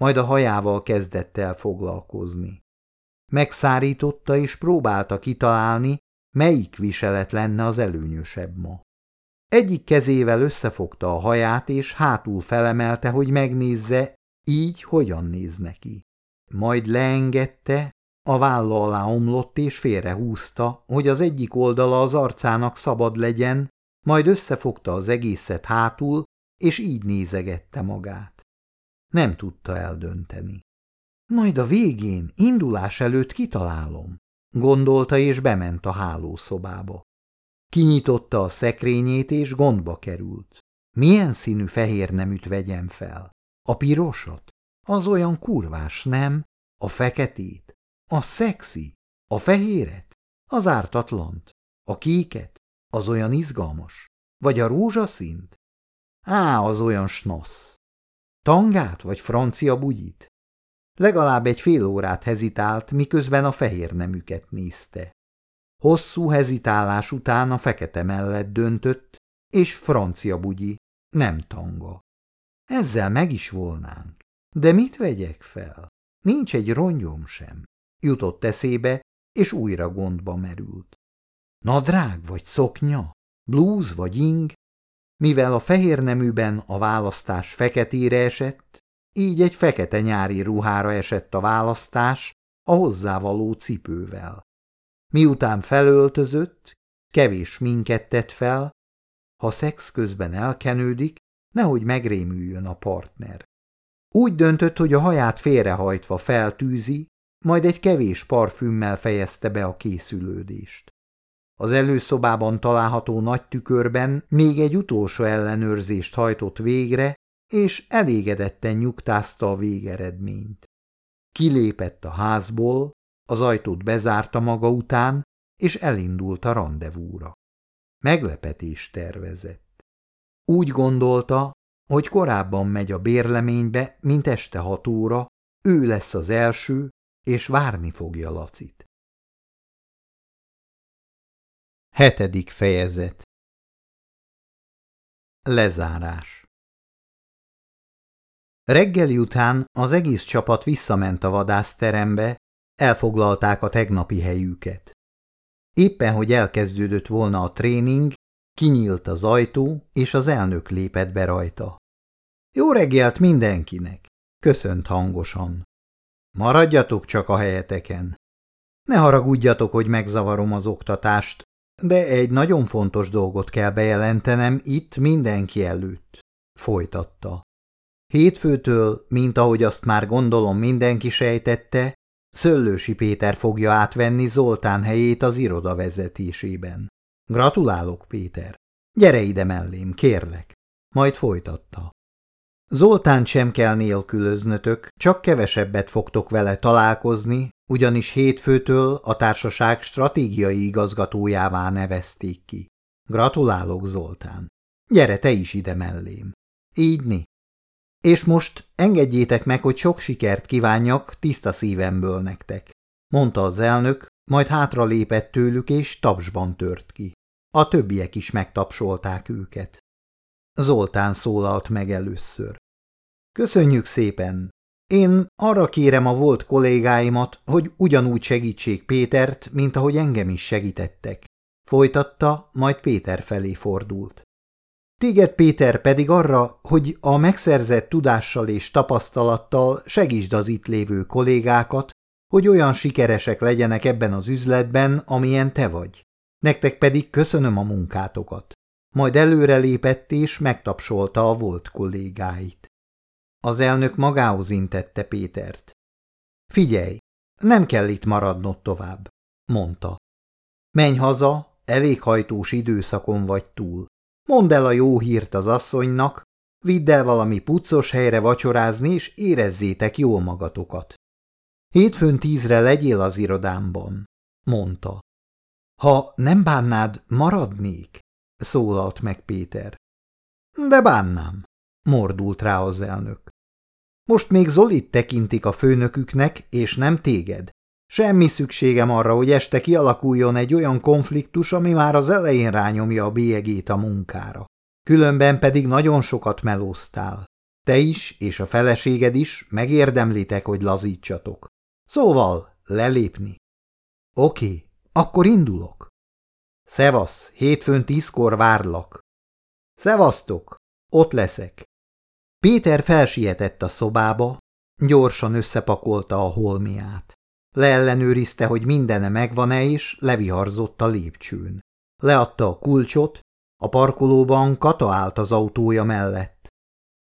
Majd a hajával kezdett el foglalkozni. Megszárította és próbálta kitalálni, melyik viselet lenne az előnyösebb ma. Egyik kezével összefogta a haját, és hátul felemelte, hogy megnézze, így hogyan néz neki. Majd leengedte, a válla alá omlott és félrehúzta, hogy az egyik oldala az arcának szabad legyen, majd összefogta az egészet hátul, és így nézegette magát. Nem tudta eldönteni. Majd a végén, indulás előtt kitalálom, gondolta és bement a hálószobába. Kinyitotta a szekrényét és gondba került. Milyen színű fehér neműt vegyem fel? A pirosat? Az olyan kurvás, nem? A feketét? A szexi? A fehéret? Az ártatlant? A kéket? Az olyan izgalmas? Vagy a rózsaszint? Á, az olyan snosz. Tangát vagy francia bugyit? Legalább egy fél órát hezitált, miközben a fehér nemüket nézte. Hosszú hezitálás után a fekete mellett döntött, és francia bugyi, nem tanga. Ezzel meg is volnánk. De mit vegyek fel? Nincs egy rongyom sem. Jutott eszébe, és újra gondba merült. Nadrág vagy szoknya? Blúz vagy ing? Mivel a fehér neműben a választás feketére esett, így egy fekete nyári ruhára esett a választás a hozzávaló cipővel. Miután felöltözött, kevés minket tett fel, ha szex közben elkenődik, nehogy megrémüljön a partner. Úgy döntött, hogy a haját félrehajtva feltűzi, majd egy kevés parfümmel fejezte be a készülődést. Az előszobában található nagy tükörben még egy utolsó ellenőrzést hajtott végre, és elégedetten nyugtázta a végeredményt. Kilépett a házból, az ajtót bezárta maga után, és elindult a rendezvúra. Meglepetés tervezett. Úgy gondolta, hogy korábban megy a bérleménybe, mint este hat óra, ő lesz az első, és várni fogja Lacit. Hetedik fejezet Lezárás Reggeli után az egész csapat visszament a vadászterembe, elfoglalták a tegnapi helyüket. Éppen, hogy elkezdődött volna a tréning, kinyílt az ajtó, és az elnök lépett be rajta. Jó reggelt mindenkinek! Köszönt hangosan. Maradjatok csak a helyeteken. Ne haragudjatok, hogy megzavarom az oktatást, de egy nagyon fontos dolgot kell bejelentenem itt mindenki előtt. Folytatta. Hétfőtől, mint ahogy azt már gondolom mindenki sejtette, Szöllősi Péter fogja átvenni Zoltán helyét az iroda vezetésében. Gratulálok, Péter. Gyere ide mellém, kérlek. Majd folytatta. Zoltán sem kell nélkülöznötök, csak kevesebbet fogtok vele találkozni, ugyanis hétfőtől a társaság stratégiai igazgatójává nevezték ki. Gratulálok, Zoltán. Gyere te is ide mellém. Így ni. És most engedjétek meg, hogy sok sikert kívánjak tiszta szívemből nektek, mondta az elnök, majd hátra lépett tőlük és tapsban tört ki. A többiek is megtapsolták őket. Zoltán szólalt meg először. Köszönjük szépen! Én arra kérem a volt kollégáimat, hogy ugyanúgy segítsék Pétert, mint ahogy engem is segítettek. Folytatta, majd Péter felé fordult. Téged, Péter, pedig arra, hogy a megszerzett tudással és tapasztalattal segítsd az itt lévő kollégákat, hogy olyan sikeresek legyenek ebben az üzletben, amilyen te vagy. Nektek pedig köszönöm a munkátokat. Majd előrelépett és megtapsolta a volt kollégáit. Az elnök magához intette Pétert. Figyelj, nem kell itt maradnod tovább, mondta. Menj haza, elég hajtós időszakon vagy túl. Mondd el a jó hírt az asszonynak, vidd el valami puccos helyre vacsorázni, és érezzétek jól magatokat. Hétfőn tízre legyél az irodámban, mondta. Ha nem bánnád, maradnék, szólalt meg Péter. De bánnám, mordult rá az elnök. Most még Zolit tekintik a főnöküknek, és nem téged. Semmi szükségem arra, hogy este kialakuljon egy olyan konfliktus, ami már az elején rányomja a bélyegét a munkára. Különben pedig nagyon sokat melóztál. Te is, és a feleséged is megérdemlitek, hogy lazítsatok. Szóval, lelépni. Oké, akkor indulok. Szevasz, hétfőn tízkor várlak. Szevasztok, ott leszek. Péter felsietett a szobába, gyorsan összepakolta a holmiát. Leellenőrizte, hogy mindene megvan-e, és leviharzott a lépcsőn. Leadta a kulcsot, a parkolóban Kata állt az autója mellett.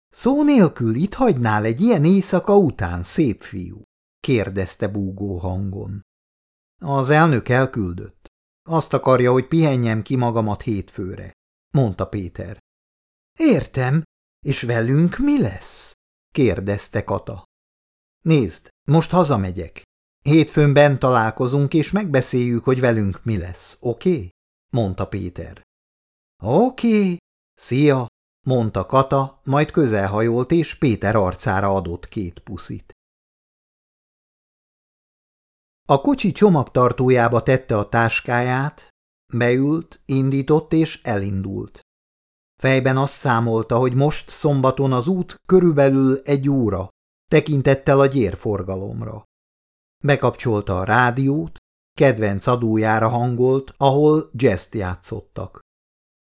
Szó nélkül itt hagynál egy ilyen éjszaka után, szép fiú? kérdezte búgó hangon. Az elnök elküldött. Azt akarja, hogy pihenjem ki magamat hétfőre, mondta Péter. Értem, és velünk mi lesz? kérdezte Kata. Nézd, most hazamegyek. Hétfőn bent találkozunk, és megbeszéljük, hogy velünk mi lesz, oké? Mondta Péter. Oké, okay. szia, mondta Kata, majd közelhajolt, és Péter arcára adott két puszit. A kocsi csomagtartójába tette a táskáját, beült, indított és elindult. Fejben azt számolta, hogy most szombaton az út körülbelül egy óra, tekintettel a gyérforgalomra. Bekapcsolta a rádiót, kedvenc adójára hangolt, ahol jazzt játszottak.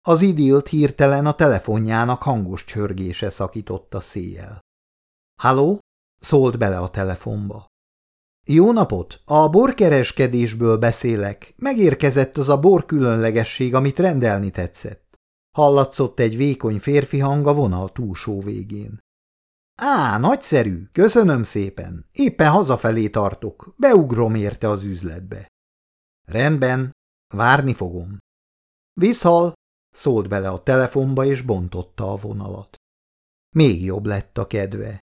Az idilt hirtelen a telefonjának hangos csörgése szakította széjjel. – Halló? – szólt bele a telefonba. – Jó napot! A borkereskedésből beszélek. Megérkezett az a bor különlegesség, amit rendelni tetszett. Hallatszott egy vékony férfi hang a vonal túlsó végén. Á, nagyszerű, köszönöm szépen. Éppen hazafelé tartok, beugrom érte az üzletbe. Rendben, várni fogom. Viszhal, szólt bele a telefonba és bontotta a vonalat. Még jobb lett a kedve.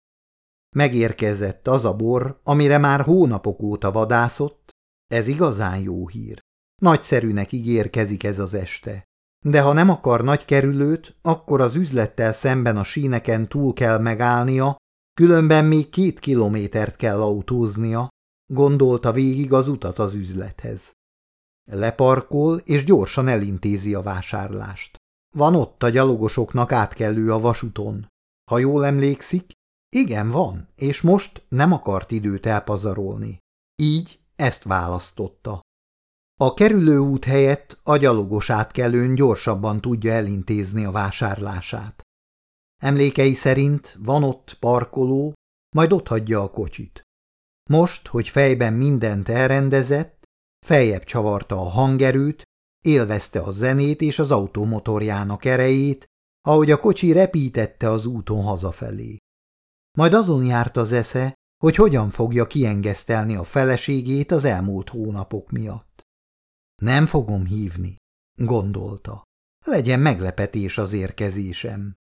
Megérkezett az a bor, amire már hónapok óta vadászott, ez igazán jó hír. Nagyszerűnek ígérkezik ez az este. De ha nem akar nagy kerülőt, akkor az üzlettel szemben a síneken túl kell megállnia, különben még két kilométert kell autóznia, gondolta végig az utat az üzlethez. Leparkol, és gyorsan elintézi a vásárlást. Van ott a gyalogosoknak átkelő a vasúton. Ha jól emlékszik, igen, van, és most nem akart időt elpazarolni. Így ezt választotta. A kerülőút helyett a gyalogos átkelőn gyorsabban tudja elintézni a vásárlását. Emlékei szerint van ott parkoló, majd ott hagyja a kocsit. Most, hogy fejben mindent elrendezett, feljebb csavarta a hangerőt, élvezte a zenét és az automotorjának erejét, ahogy a kocsi repítette az úton hazafelé. Majd azon járt az esze, hogy hogyan fogja kiengesztelni a feleségét az elmúlt hónapok miatt. Nem fogom hívni, gondolta. Legyen meglepetés az érkezésem.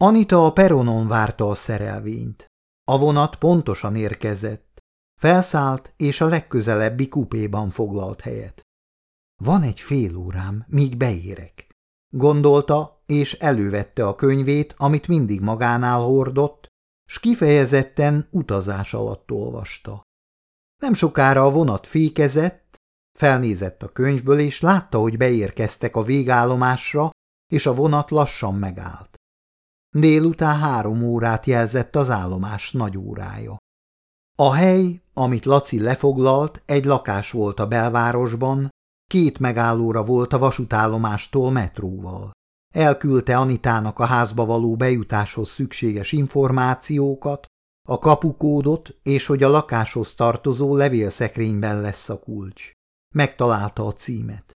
Anita a peronon várta a szerelvényt. A vonat pontosan érkezett. Felszállt, és a legközelebbi kupéban foglalt helyet. Van egy fél órám, míg beérek. Gondolta, és elővette a könyvét, amit mindig magánál hordott, s kifejezetten utazás alatt olvasta. Nem sokára a vonat fékezett, felnézett a könyvből, és látta, hogy beérkeztek a végállomásra, és a vonat lassan megállt. Délután három órát jelzett az állomás nagy órája. A hely, amit Laci lefoglalt, egy lakás volt a belvárosban, két megállóra volt a vasútállomástól metróval. Elküldte Anitának a házba való bejutáshoz szükséges információkat, a kapukódot és hogy a lakáshoz tartozó levélszekrényben lesz a kulcs. Megtalálta a címet.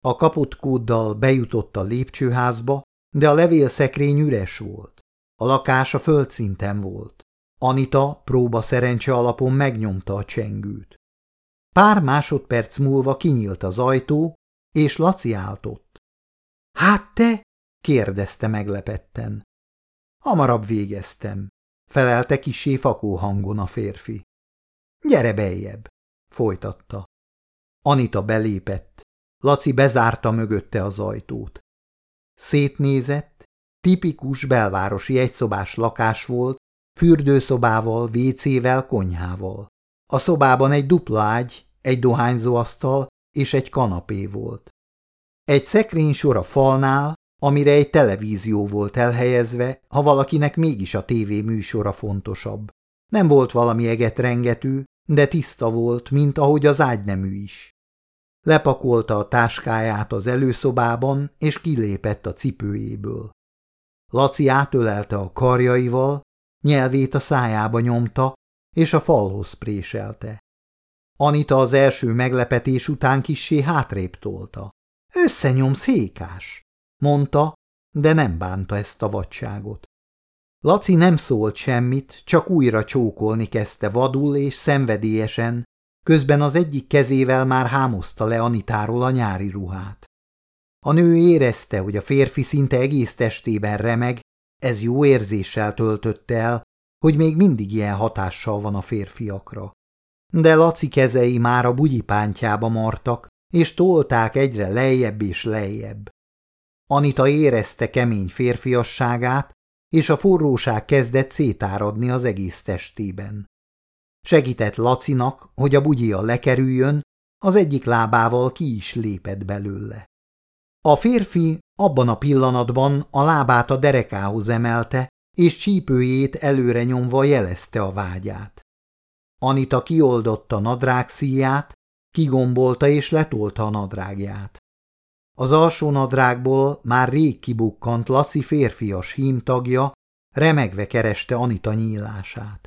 A kapott kóddal bejutott a lépcsőházba, de a levélszekrény üres volt. A lakás a földszinten volt. Anita próba szerencse alapon megnyomta a csengőt. Pár másodperc múlva kinyílt az ajtó, és Laci áltott. – Hát te? – kérdezte meglepetten. – Hamarabb végeztem felelte kisé fakó hangon a férfi. Gyere beljebb, folytatta. Anita belépett. Laci bezárta mögötte az ajtót. Szétnézett, tipikus belvárosi egyszobás lakás volt, fürdőszobával, vécével, konyhával. A szobában egy dupla ágy, egy dohányzóasztal és egy kanapé volt. Egy sor a falnál, amire egy televízió volt elhelyezve, ha valakinek mégis a tévé műsora fontosabb. Nem volt valami egetrengető, de tiszta volt, mint ahogy az ágynemű is. lepakolta a táskáját az előszobában, és kilépett a cipőjéből. Laci átölelte a karjaival, nyelvét a szájába nyomta, és a falhoz préselte. Anita az első meglepetés után kissé hátrébb tolta. Összenyom székás, mondta, de nem bánta ezt a vadságot. Laci nem szólt semmit, csak újra csókolni kezdte vadul és szenvedélyesen, közben az egyik kezével már hámozta le Anitáról a nyári ruhát. A nő érezte, hogy a férfi szinte egész testében remeg, ez jó érzéssel töltötte el, hogy még mindig ilyen hatással van a férfiakra. De Laci kezei már a bugyipántjába martak, és tolták egyre lejjebb és lejjebb. Anita érezte kemény férfiasságát, és a forróság kezdett szétáradni az egész testében. Segített Lacinak, hogy a bugyia lekerüljön, az egyik lábával ki is lépett belőle. A férfi abban a pillanatban a lábát a derekához emelte, és csípőjét előre nyomva jelezte a vágyát. Anita kioldotta nadrág szíját, kigombolta és letolta a nadrágját. Az alsó nadrágból már rég kibukkant Laci férfias hímtagja, remegve kereste Anita nyílását.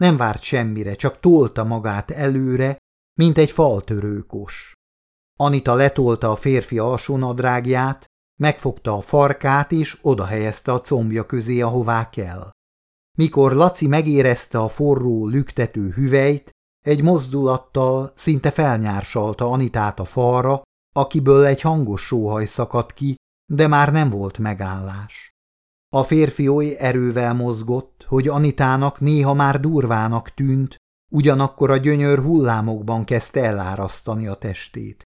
Nem várt semmire, csak tolta magát előre, mint egy faltörőkos. Anita letolta a férfi alsó nadrágját, megfogta a farkát és odahelyezte a combja közé, ahová kell. Mikor Laci megérezte a forró, lüktető hüvelyt, egy mozdulattal szinte felnyársalta Anitát a falra, akiből egy hangos sóhaj szakadt ki, de már nem volt megállás. A férfi oly erővel mozgott, hogy Anitának néha már durvának tűnt, ugyanakkor a gyönyör hullámokban kezdte elárasztani a testét.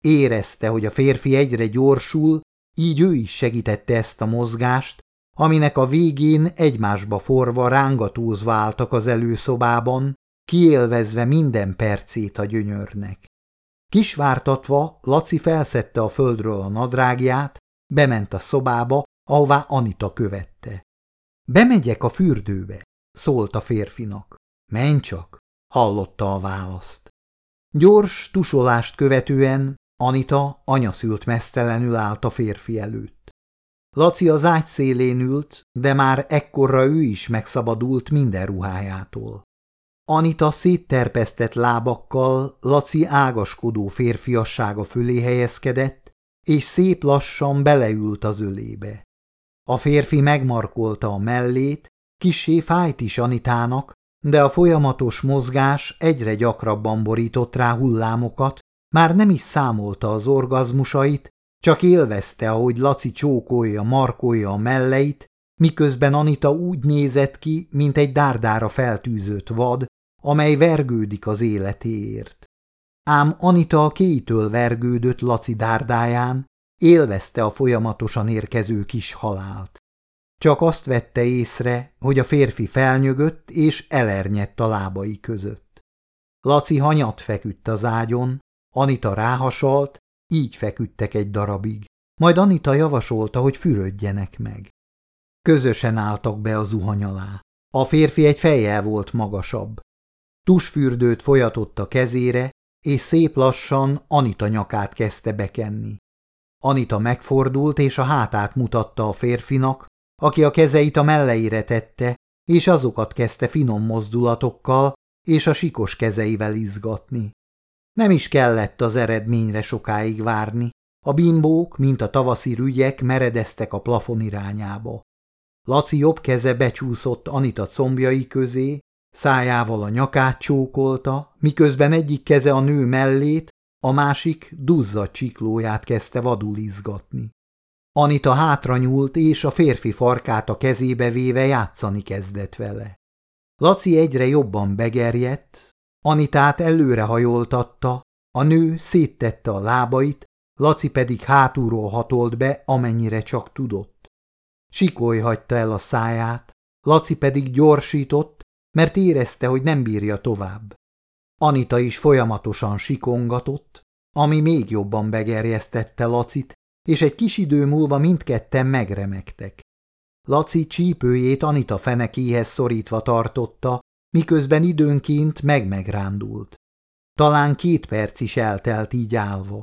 Érezte, hogy a férfi egyre gyorsul, így ő is segítette ezt a mozgást, aminek a végén egymásba forva rángatózva álltak az előszobában, kiélvezve minden percét a gyönyörnek. Kisvártatva Laci felszette a földről a nadrágját, bement a szobába, ahová Anita követte. Bemegyek a fürdőbe, szólt a férfinak. Menj csak, hallotta a választ. Gyors tusolást követően Anita anyaszült mesztelenül állt a férfi előtt. Laci az ágy szélén ült, de már ekkorra ő is megszabadult minden ruhájától. Anita szétterpesztett lábakkal Laci ágaskodó férfiassága fölé helyezkedett, és szép lassan beleült az ölébe. A férfi megmarkolta a mellét, kisé fájt is Anitának, de a folyamatos mozgás egyre gyakrabban borított rá hullámokat, már nem is számolta az orgazmusait, csak élvezte, ahogy Laci csókolja, markolja a melleit, miközben Anita úgy nézett ki, mint egy dárdára feltűzött vad, amely vergődik az életéért. Ám Anita a kéitől vergődött Laci dárdáján, élvezte a folyamatosan érkező kis halált. Csak azt vette észre, hogy a férfi felnyögött és elernyedt a lábai között. Laci hanyat feküdt az ágyon, Anita ráhasalt, így feküdtek egy darabig. Majd Anita javasolta, hogy fürödjenek meg. Közösen álltak be a zuhany alá. A férfi egy fejjel volt magasabb. Tusfürdőt folyatott a kezére, és szép lassan Anita nyakát kezdte bekenni. Anita megfordult, és a hátát mutatta a férfinak, aki a kezeit a melleire tette, és azokat kezdte finom mozdulatokkal és a sikos kezeivel izgatni. Nem is kellett az eredményre sokáig várni, a bimbók, mint a tavaszi rügyek meredeztek a plafon irányába. Laci jobb keze becsúszott Anita combjai közé, Szájával a nyakát csókolta, miközben egyik keze a nő mellét, a másik duzza csiklóját kezdte vadul izgatni. Anita hátra nyúlt, és a férfi farkát a kezébe véve játszani kezdett vele. Laci egyre jobban begerjedt, Anitát előre hajoltatta, a nő széttette a lábait, Laci pedig hátulról hatolt be, amennyire csak tudott. Sikoly el a száját, Laci pedig gyorsított, mert érezte, hogy nem bírja tovább. Anita is folyamatosan sikongatott, ami még jobban begerjesztette Lacit, és egy kis idő múlva mindketten megremegtek. Laci csípőjét Anita fenekéhez szorítva tartotta, miközben időnként megmegrándult. Talán két perc is eltelt így állva.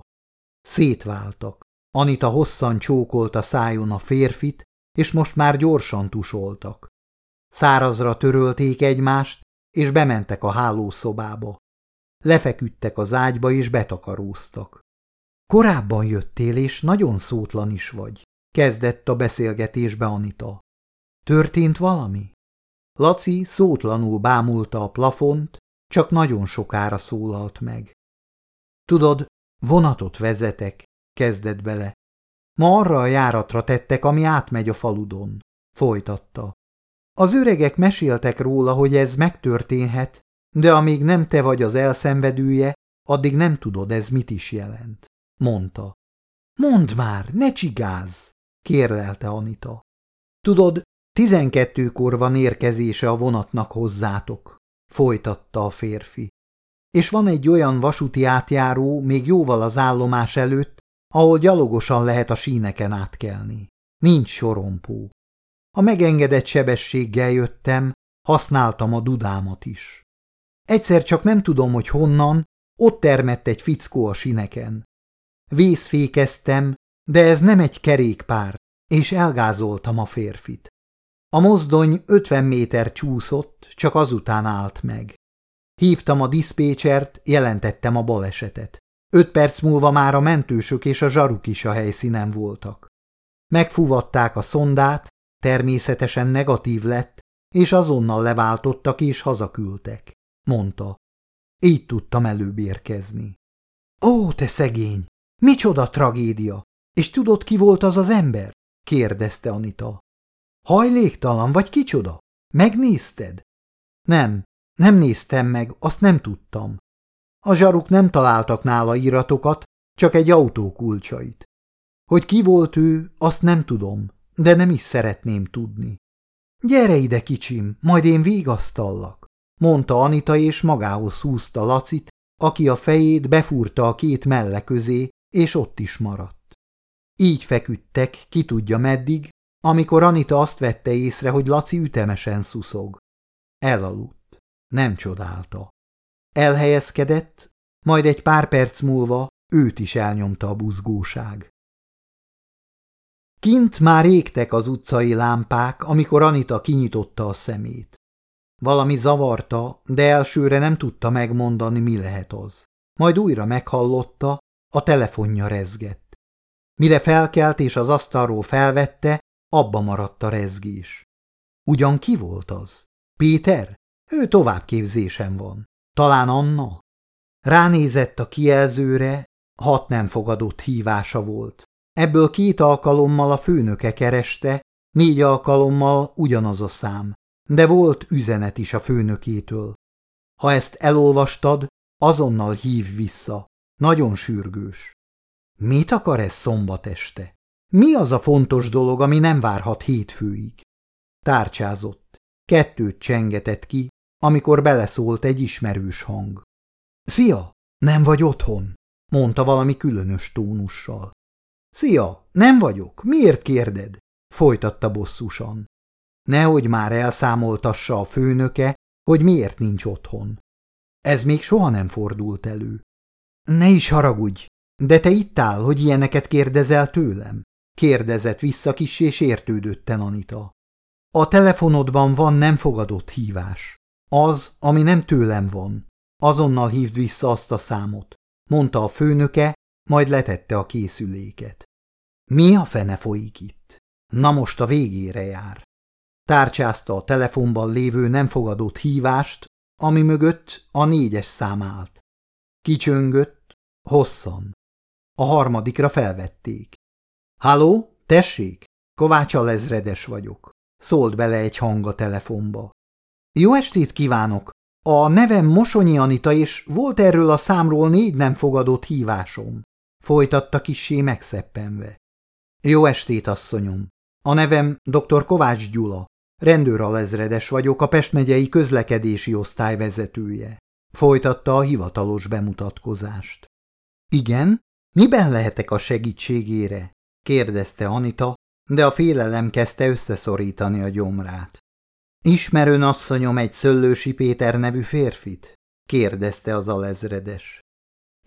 Szétváltak. Anita hosszan csókolta szájon a férfit, és most már gyorsan tusoltak. Szárazra törölték egymást, és bementek a hálószobába. Lefeküdtek az ágyba, és betakaróztak. Korábban jöttél, és nagyon szótlan is vagy, kezdett a beszélgetésbe Anita. Történt valami? Laci szótlanul bámulta a plafont, csak nagyon sokára szólalt meg. Tudod, vonatot vezetek, kezdett bele. Ma arra a járatra tettek, ami átmegy a faludon. Folytatta. Az öregek meséltek róla, hogy ez megtörténhet, de amíg nem te vagy az elszenvedője, addig nem tudod, ez mit is jelent. Mondta. Mondd már, ne csigáz! kérlelte Anita. Tudod, tizenkettőkor van érkezése a vonatnak hozzátok, folytatta a férfi. És van egy olyan vasúti átjáró még jóval az állomás előtt, ahol gyalogosan lehet a síneken átkelni. Nincs sorompó. A megengedett sebességgel jöttem, használtam a dudámat is. Egyszer csak nem tudom, hogy honnan, ott termett egy fickó a sineken. Vészfékeztem, de ez nem egy kerékpár, és elgázoltam a férfit. A mozdony ötven méter csúszott, csak azután állt meg. Hívtam a diszpécsert, jelentettem a balesetet. Öt perc múlva már a mentősök és a zsaruk is a helyszínen voltak. Megfuvatták a szondát, természetesen negatív lett, és azonnal leváltottak és hazaküldtek, mondta. Így tudtam előbb érkezni. Ó, te szegény! Micsoda tragédia! És tudod, ki volt az az ember? kérdezte Anita. Hajléktalan vagy kicsoda? Megnézted? Nem, nem néztem meg, azt nem tudtam. A zsaruk nem találtak nála íratokat, csak egy autó kulcsait. Hogy ki volt ő, azt nem tudom, de nem is szeretném tudni. Gyere ide, kicsim, majd én vigasztallak, mondta Anita, és magához húzta Lacit, aki a fejét befúrta a két melle közé, és ott is maradt. Így feküdtek, ki tudja meddig, amikor Anita azt vette észre, hogy Laci ütemesen szuszog. Elaludt. Nem csodálta. Elhelyezkedett, majd egy pár perc múlva őt is elnyomta a buzgóság. Kint már égtek az utcai lámpák, amikor Anita kinyitotta a szemét. Valami zavarta, de elsőre nem tudta megmondani, mi lehet az. Majd újra meghallotta, a telefonja rezgett. Mire felkelt és az asztalról felvette, abba maradt a rezgés. Ugyan ki volt az? Péter? Ő továbbképzésen van. Talán Anna? Ránézett a kijelzőre, hat nem fogadott hívása volt. Ebből két alkalommal a főnöke kereste, négy alkalommal ugyanaz a szám, de volt üzenet is a főnökétől. Ha ezt elolvastad, azonnal hív vissza. Nagyon sürgős. Mit akar ez szombat este? Mi az a fontos dolog, ami nem várhat hétfőig? Tárcsázott. Kettőt csengetett ki, amikor beleszólt egy ismerős hang. Szia, nem vagy otthon? mondta valami különös tónussal. Szia, nem vagyok, miért kérded? folytatta bosszusan. Nehogy már elszámoltassa a főnöke, hogy miért nincs otthon. Ez még soha nem fordult elő. Ne is haragudj, de te itt áll, hogy ilyeneket kérdezel tőlem? kérdezett vissza kis és értődötten Anita. A telefonodban van nem fogadott hívás. Az, ami nem tőlem van. Azonnal hívd vissza azt a számot, mondta a főnöke, majd letette a készüléket. Mi a fene folyik itt? Na most a végére jár. Tárcsázta a telefonban lévő nem fogadott hívást, ami mögött a négyes szám állt. Kicsöngött, hosszan. A harmadikra felvették. Halló, tessék, Kovács lezredes vagyok. Szólt bele egy hang a telefonba. Jó estét kívánok! A nevem Mosonyi Anita, és volt erről a számról négy nem fogadott hívásom. Folytatta kissé megszeppenve. Jó estét, asszonyom! A nevem dr. Kovács Gyula. Rendőralezredes vagyok, a Pest megyei közlekedési osztály vezetője. Folytatta a hivatalos bemutatkozást. Igen? Miben lehetek a segítségére? kérdezte Anita, de a félelem kezdte összeszorítani a gyomrát. Ismerőn asszonyom egy Szöllősi Péter nevű férfit? kérdezte az alezredes.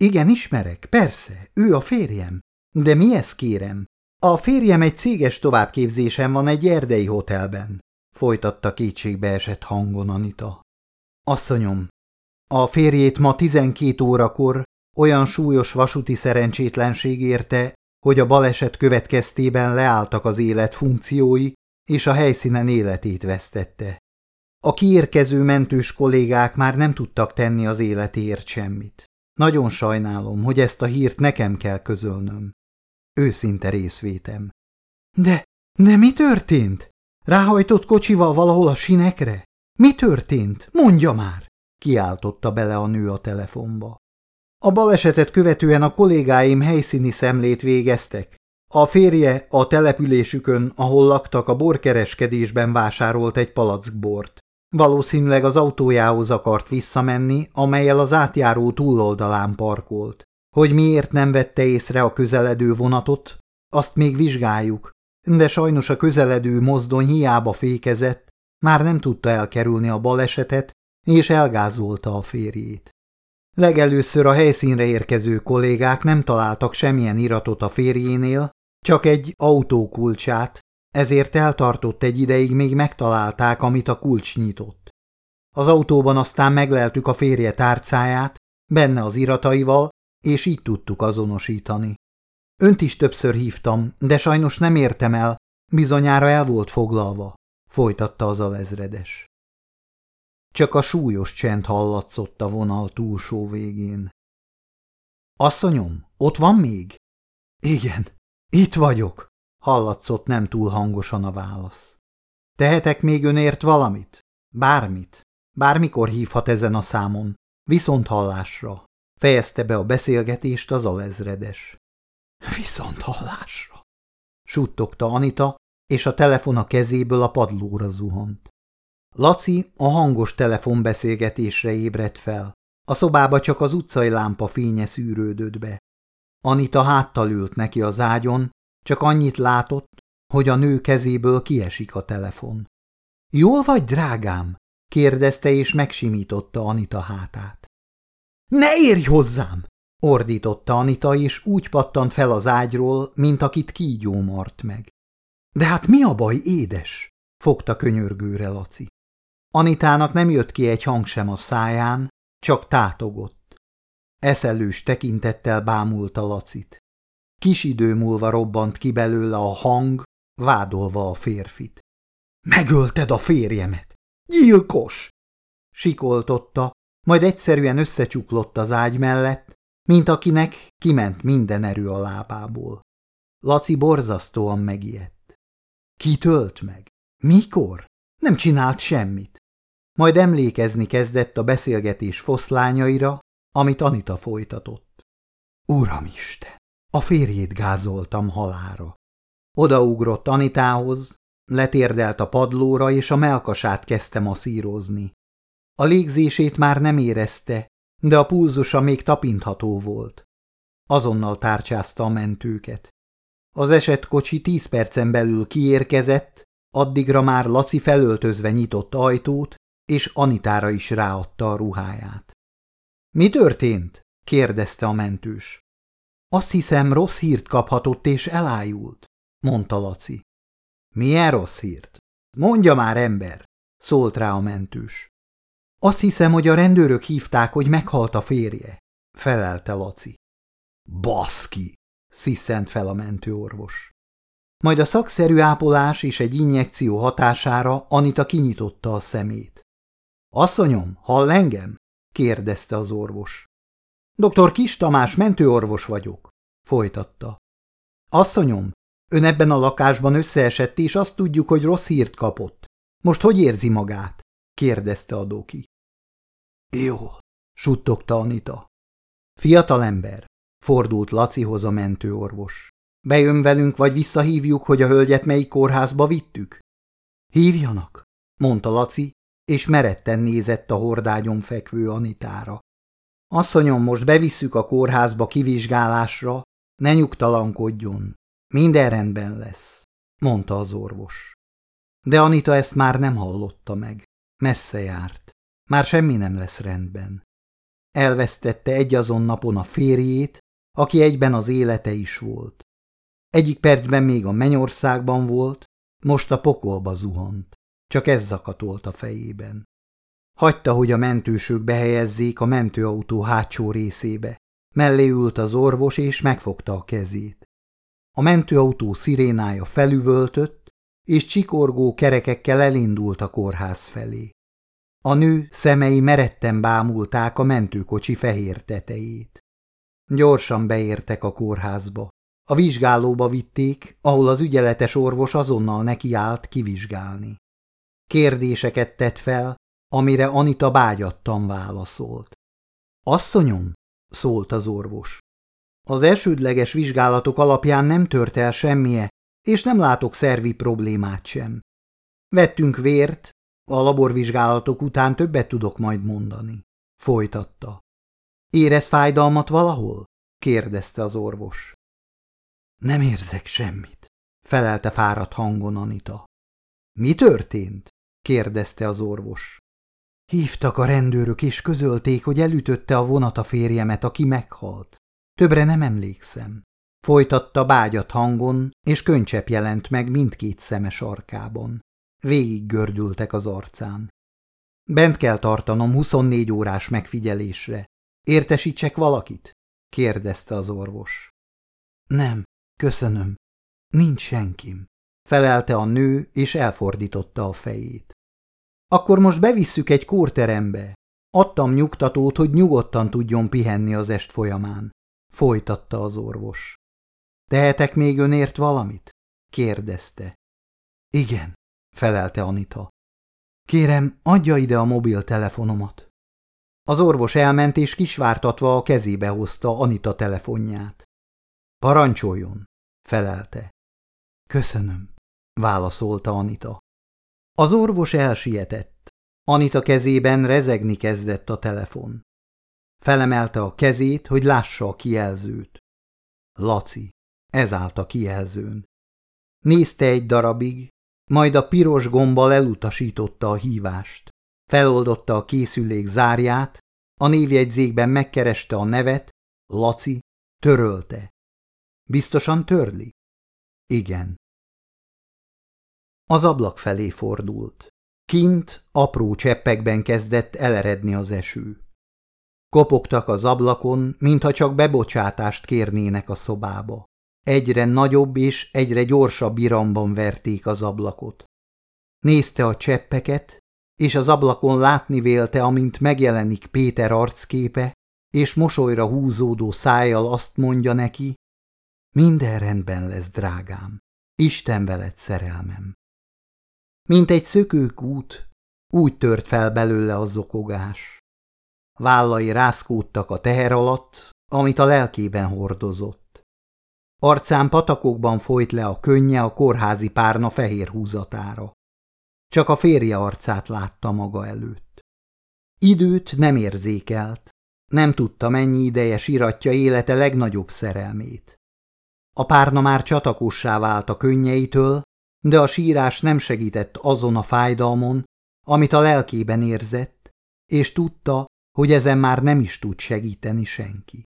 Igen, ismerek, persze, ő a férjem. De mi ez kérem? A férjem egy céges továbbképzésen van egy erdei hotelben, folytatta kétségbe esett hangon Anita. Asszonyom, a férjét ma tizenkét órakor olyan súlyos vasúti szerencsétlenség érte, hogy a baleset következtében leálltak az élet funkciói, és a helyszínen életét vesztette. A kiérkező mentős kollégák már nem tudtak tenni az életéért semmit. Nagyon sajnálom, hogy ezt a hírt nekem kell közölnöm. Őszinte részvétem. De, de mi történt? Ráhajtott kocsival valahol a sinekre? Mi történt? Mondja már! Kiáltotta bele a nő a telefonba. A balesetet követően a kollégáim helyszíni szemlét végeztek. A férje a településükön, ahol laktak, a borkereskedésben vásárolt egy palack bort. Valószínűleg az autójához akart visszamenni, amelyel az átjáró túloldalán parkolt. Hogy miért nem vette észre a közeledő vonatot, azt még vizsgáljuk, de sajnos a közeledő mozdony hiába fékezett, már nem tudta elkerülni a balesetet, és elgázolta a férjét. Legelőször a helyszínre érkező kollégák nem találtak semmilyen iratot a férjénél, csak egy autókulcsát, ezért eltartott egy ideig, még megtalálták, amit a kulcs nyitott. Az autóban aztán megleltük a férje tárcáját, benne az irataival, és így tudtuk azonosítani. Önt is többször hívtam, de sajnos nem értem el, bizonyára el volt foglalva, folytatta az alezredes. Csak a súlyos csend hallatszott a vonal túlsó végén. Asszonyom, ott van még? Igen, itt vagyok, hallatszott nem túl hangosan a válasz. Tehetek még önért valamit? Bármit. Bármikor hívhat ezen a számon. Viszont hallásra. Fejezte be a beszélgetést az alezredes. Viszont hallásra. Suttogta Anita, és a telefon a kezéből a padlóra zuhant. Laci a hangos telefonbeszélgetésre ébredt fel. A szobába csak az utcai lámpa fénye szűrődött be. Anita háttal ült neki az ágyon, csak annyit látott, hogy a nő kezéből kiesik a telefon. – Jól vagy, drágám? – kérdezte és megsimította Anita hátát. – Ne érj hozzám! – ordította Anita, és úgy pattant fel az ágyról, mint akit kígyó mart meg. – De hát mi a baj, édes? – fogta könyörgőre Laci. Anitának nem jött ki egy hang sem a száján, csak tátogott. Eszelős tekintettel bámulta Lacit. Kis idő múlva robbant ki belőle a hang, vádolva a férfit. Megölted a férjemet! Gyilkos! Sikoltotta, majd egyszerűen összecsuklott az ágy mellett, mint akinek kiment minden erő a lábából. Laci borzasztóan megijedt. Kitölt meg? Mikor? Nem csinált semmit. Majd emlékezni kezdett a beszélgetés foszlányaira, amit Anita folytatott. Uramisten! A férjét gázoltam halára. Odaugrott Anitához, letérdelt a padlóra, és a melkasát kezdte masszírozni. A légzését már nem érezte, de a pulzusa még tapintható volt. Azonnal tárcsázta a mentőket. Az esett kocsi tíz percen belül kiérkezett, addigra már Laci felöltözve nyitott ajtót, és Anitára is ráadta a ruháját. – Mi történt? – kérdezte a mentős. – Azt hiszem, rossz hírt kaphatott és elájult – mondta Laci. – Milyen rossz hírt? Mondja már, ember! – szólt rá a mentős. – Azt hiszem, hogy a rendőrök hívták, hogy meghalt a férje – felelte Laci. – Baszki! – sziszent fel a mentőorvos. Majd a szakszerű ápolás és egy injekció hatására Anita kinyitotta a szemét. – Asszonyom, hall engem? – kérdezte az orvos. – Dr. Kis Tamás mentőorvos vagyok – folytatta. – Asszonyom, ön ebben a lakásban összeesett, és azt tudjuk, hogy rossz hírt kapott. Most hogy érzi magát? – kérdezte a doki. – Jól – suttogta Anita. – Fiatalember – fordult Lacihoz a mentőorvos. Bejön velünk, vagy visszahívjuk, hogy a hölgyet melyik kórházba vittük? Hívjanak, mondta Laci, és meretten nézett a hordágyon fekvő Anitára. Asszonyom, most bevisszük a kórházba kivizsgálásra, ne nyugtalankodjon, minden rendben lesz, mondta az orvos. De Anita ezt már nem hallotta meg, messze járt, már semmi nem lesz rendben. elvesztette egy azon napon a férjét, aki egyben az élete is volt. Egyik percben még a mennyországban volt, most a pokolba zuhant. Csak ez zakatolt a fejében. Hagyta, hogy a mentősök behelyezzék a mentőautó hátsó részébe. Mellé ült az orvos, és megfogta a kezét. A mentőautó szirénája felüvöltött, és csikorgó kerekekkel elindult a kórház felé. A nő szemei meretten bámulták a mentőkocsi fehér tetejét. Gyorsan beértek a kórházba. A vizsgálóba vitték, ahol az ügyeletes orvos azonnal nekiállt kivizsgálni. Kérdéseket tett fel, amire Anita bágyattan válaszolt. Asszonyom, szólt az orvos. Az elsődleges vizsgálatok alapján nem tört el semmije, és nem látok szervi problémát sem. Vettünk vért, a laborvizsgálatok után többet tudok majd mondani. Folytatta. Érez fájdalmat valahol? kérdezte az orvos. Nem érzek semmit, felelte fáradt hangon Anita. Mi történt? kérdezte az orvos. Hívtak a rendőrök, és közölték, hogy elütötte a vonat a férjemet, aki meghalt. Többre nem emlékszem. Folytatta bágyat hangon, és könycsepp jelent meg mindkét szeme sarkában. Végig gördültek az arcán. Bent kell tartanom 24 órás megfigyelésre. Értesítsek valakit? kérdezte az orvos. Nem, köszönöm. Nincs senkim, felelte a nő, és elfordította a fejét. Akkor most bevisszük egy kórterembe. Adtam nyugtatót, hogy nyugodtan tudjon pihenni az est folyamán. Folytatta az orvos. Tehetek még önért valamit? kérdezte. Igen, felelte Anita. Kérem, adja ide a mobiltelefonomat. Az orvos elment, és kisvártatva a kezébe hozta Anita telefonját. Parancsoljon, felelte. Köszönöm, válaszolta Anita. Az orvos elsietett. Anita kezében rezegni kezdett a telefon. Felemelte a kezét, hogy lássa a kijelzőt. Laci, ez állt a kijelzőn. Nézte egy darabig, majd a piros gombbal elutasította a hívást. Feloldotta a készülék zárját, a névjegyzékben megkereste a nevet, Laci, törölte. Biztosan törli? Igen. Az ablak felé fordult. Kint apró cseppekben kezdett eleredni az eső. Kopogtak az ablakon, mintha csak bebocsátást kérnének a szobába. Egyre nagyobb és egyre gyorsabb iramban verték az ablakot. Nézte a cseppeket, és az ablakon látni vélte, amint megjelenik Péter arcképe, és mosolyra húzódó szájjal azt mondja neki, minden rendben lesz, drágám, Isten veled szerelmem. Mint egy szökőkút, úgy tört fel belőle a zokogás. Vállai rászkódtak a teher alatt, amit a lelkében hordozott. Arcán patakokban folyt le a könnye a kórházi párna fehér húzatára. Csak a férje arcát látta maga előtt. Időt nem érzékelt, nem tudta mennyi ideje siratja élete legnagyobb szerelmét. A párna már csatakossá vált a könnyeitől, de a sírás nem segített azon a fájdalmon, amit a lelkében érzett, és tudta, hogy ezen már nem is tud segíteni senki.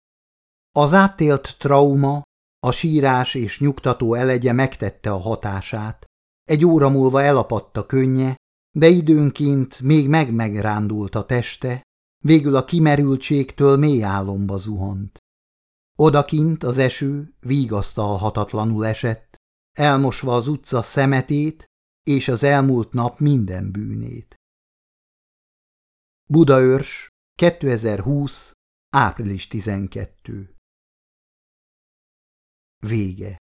Az átélt trauma, a sírás és nyugtató elegye megtette a hatását. Egy óra múlva elapadt a könnye, de időnként még megmegrándult a teste, végül a kimerültségtől mély álomba zuhant. Odakint az eső vígasztalhatatlanul esett, elmosva az utca szemetét és az elmúlt nap minden bűnét. Budaörs, 2020. április 12. Vége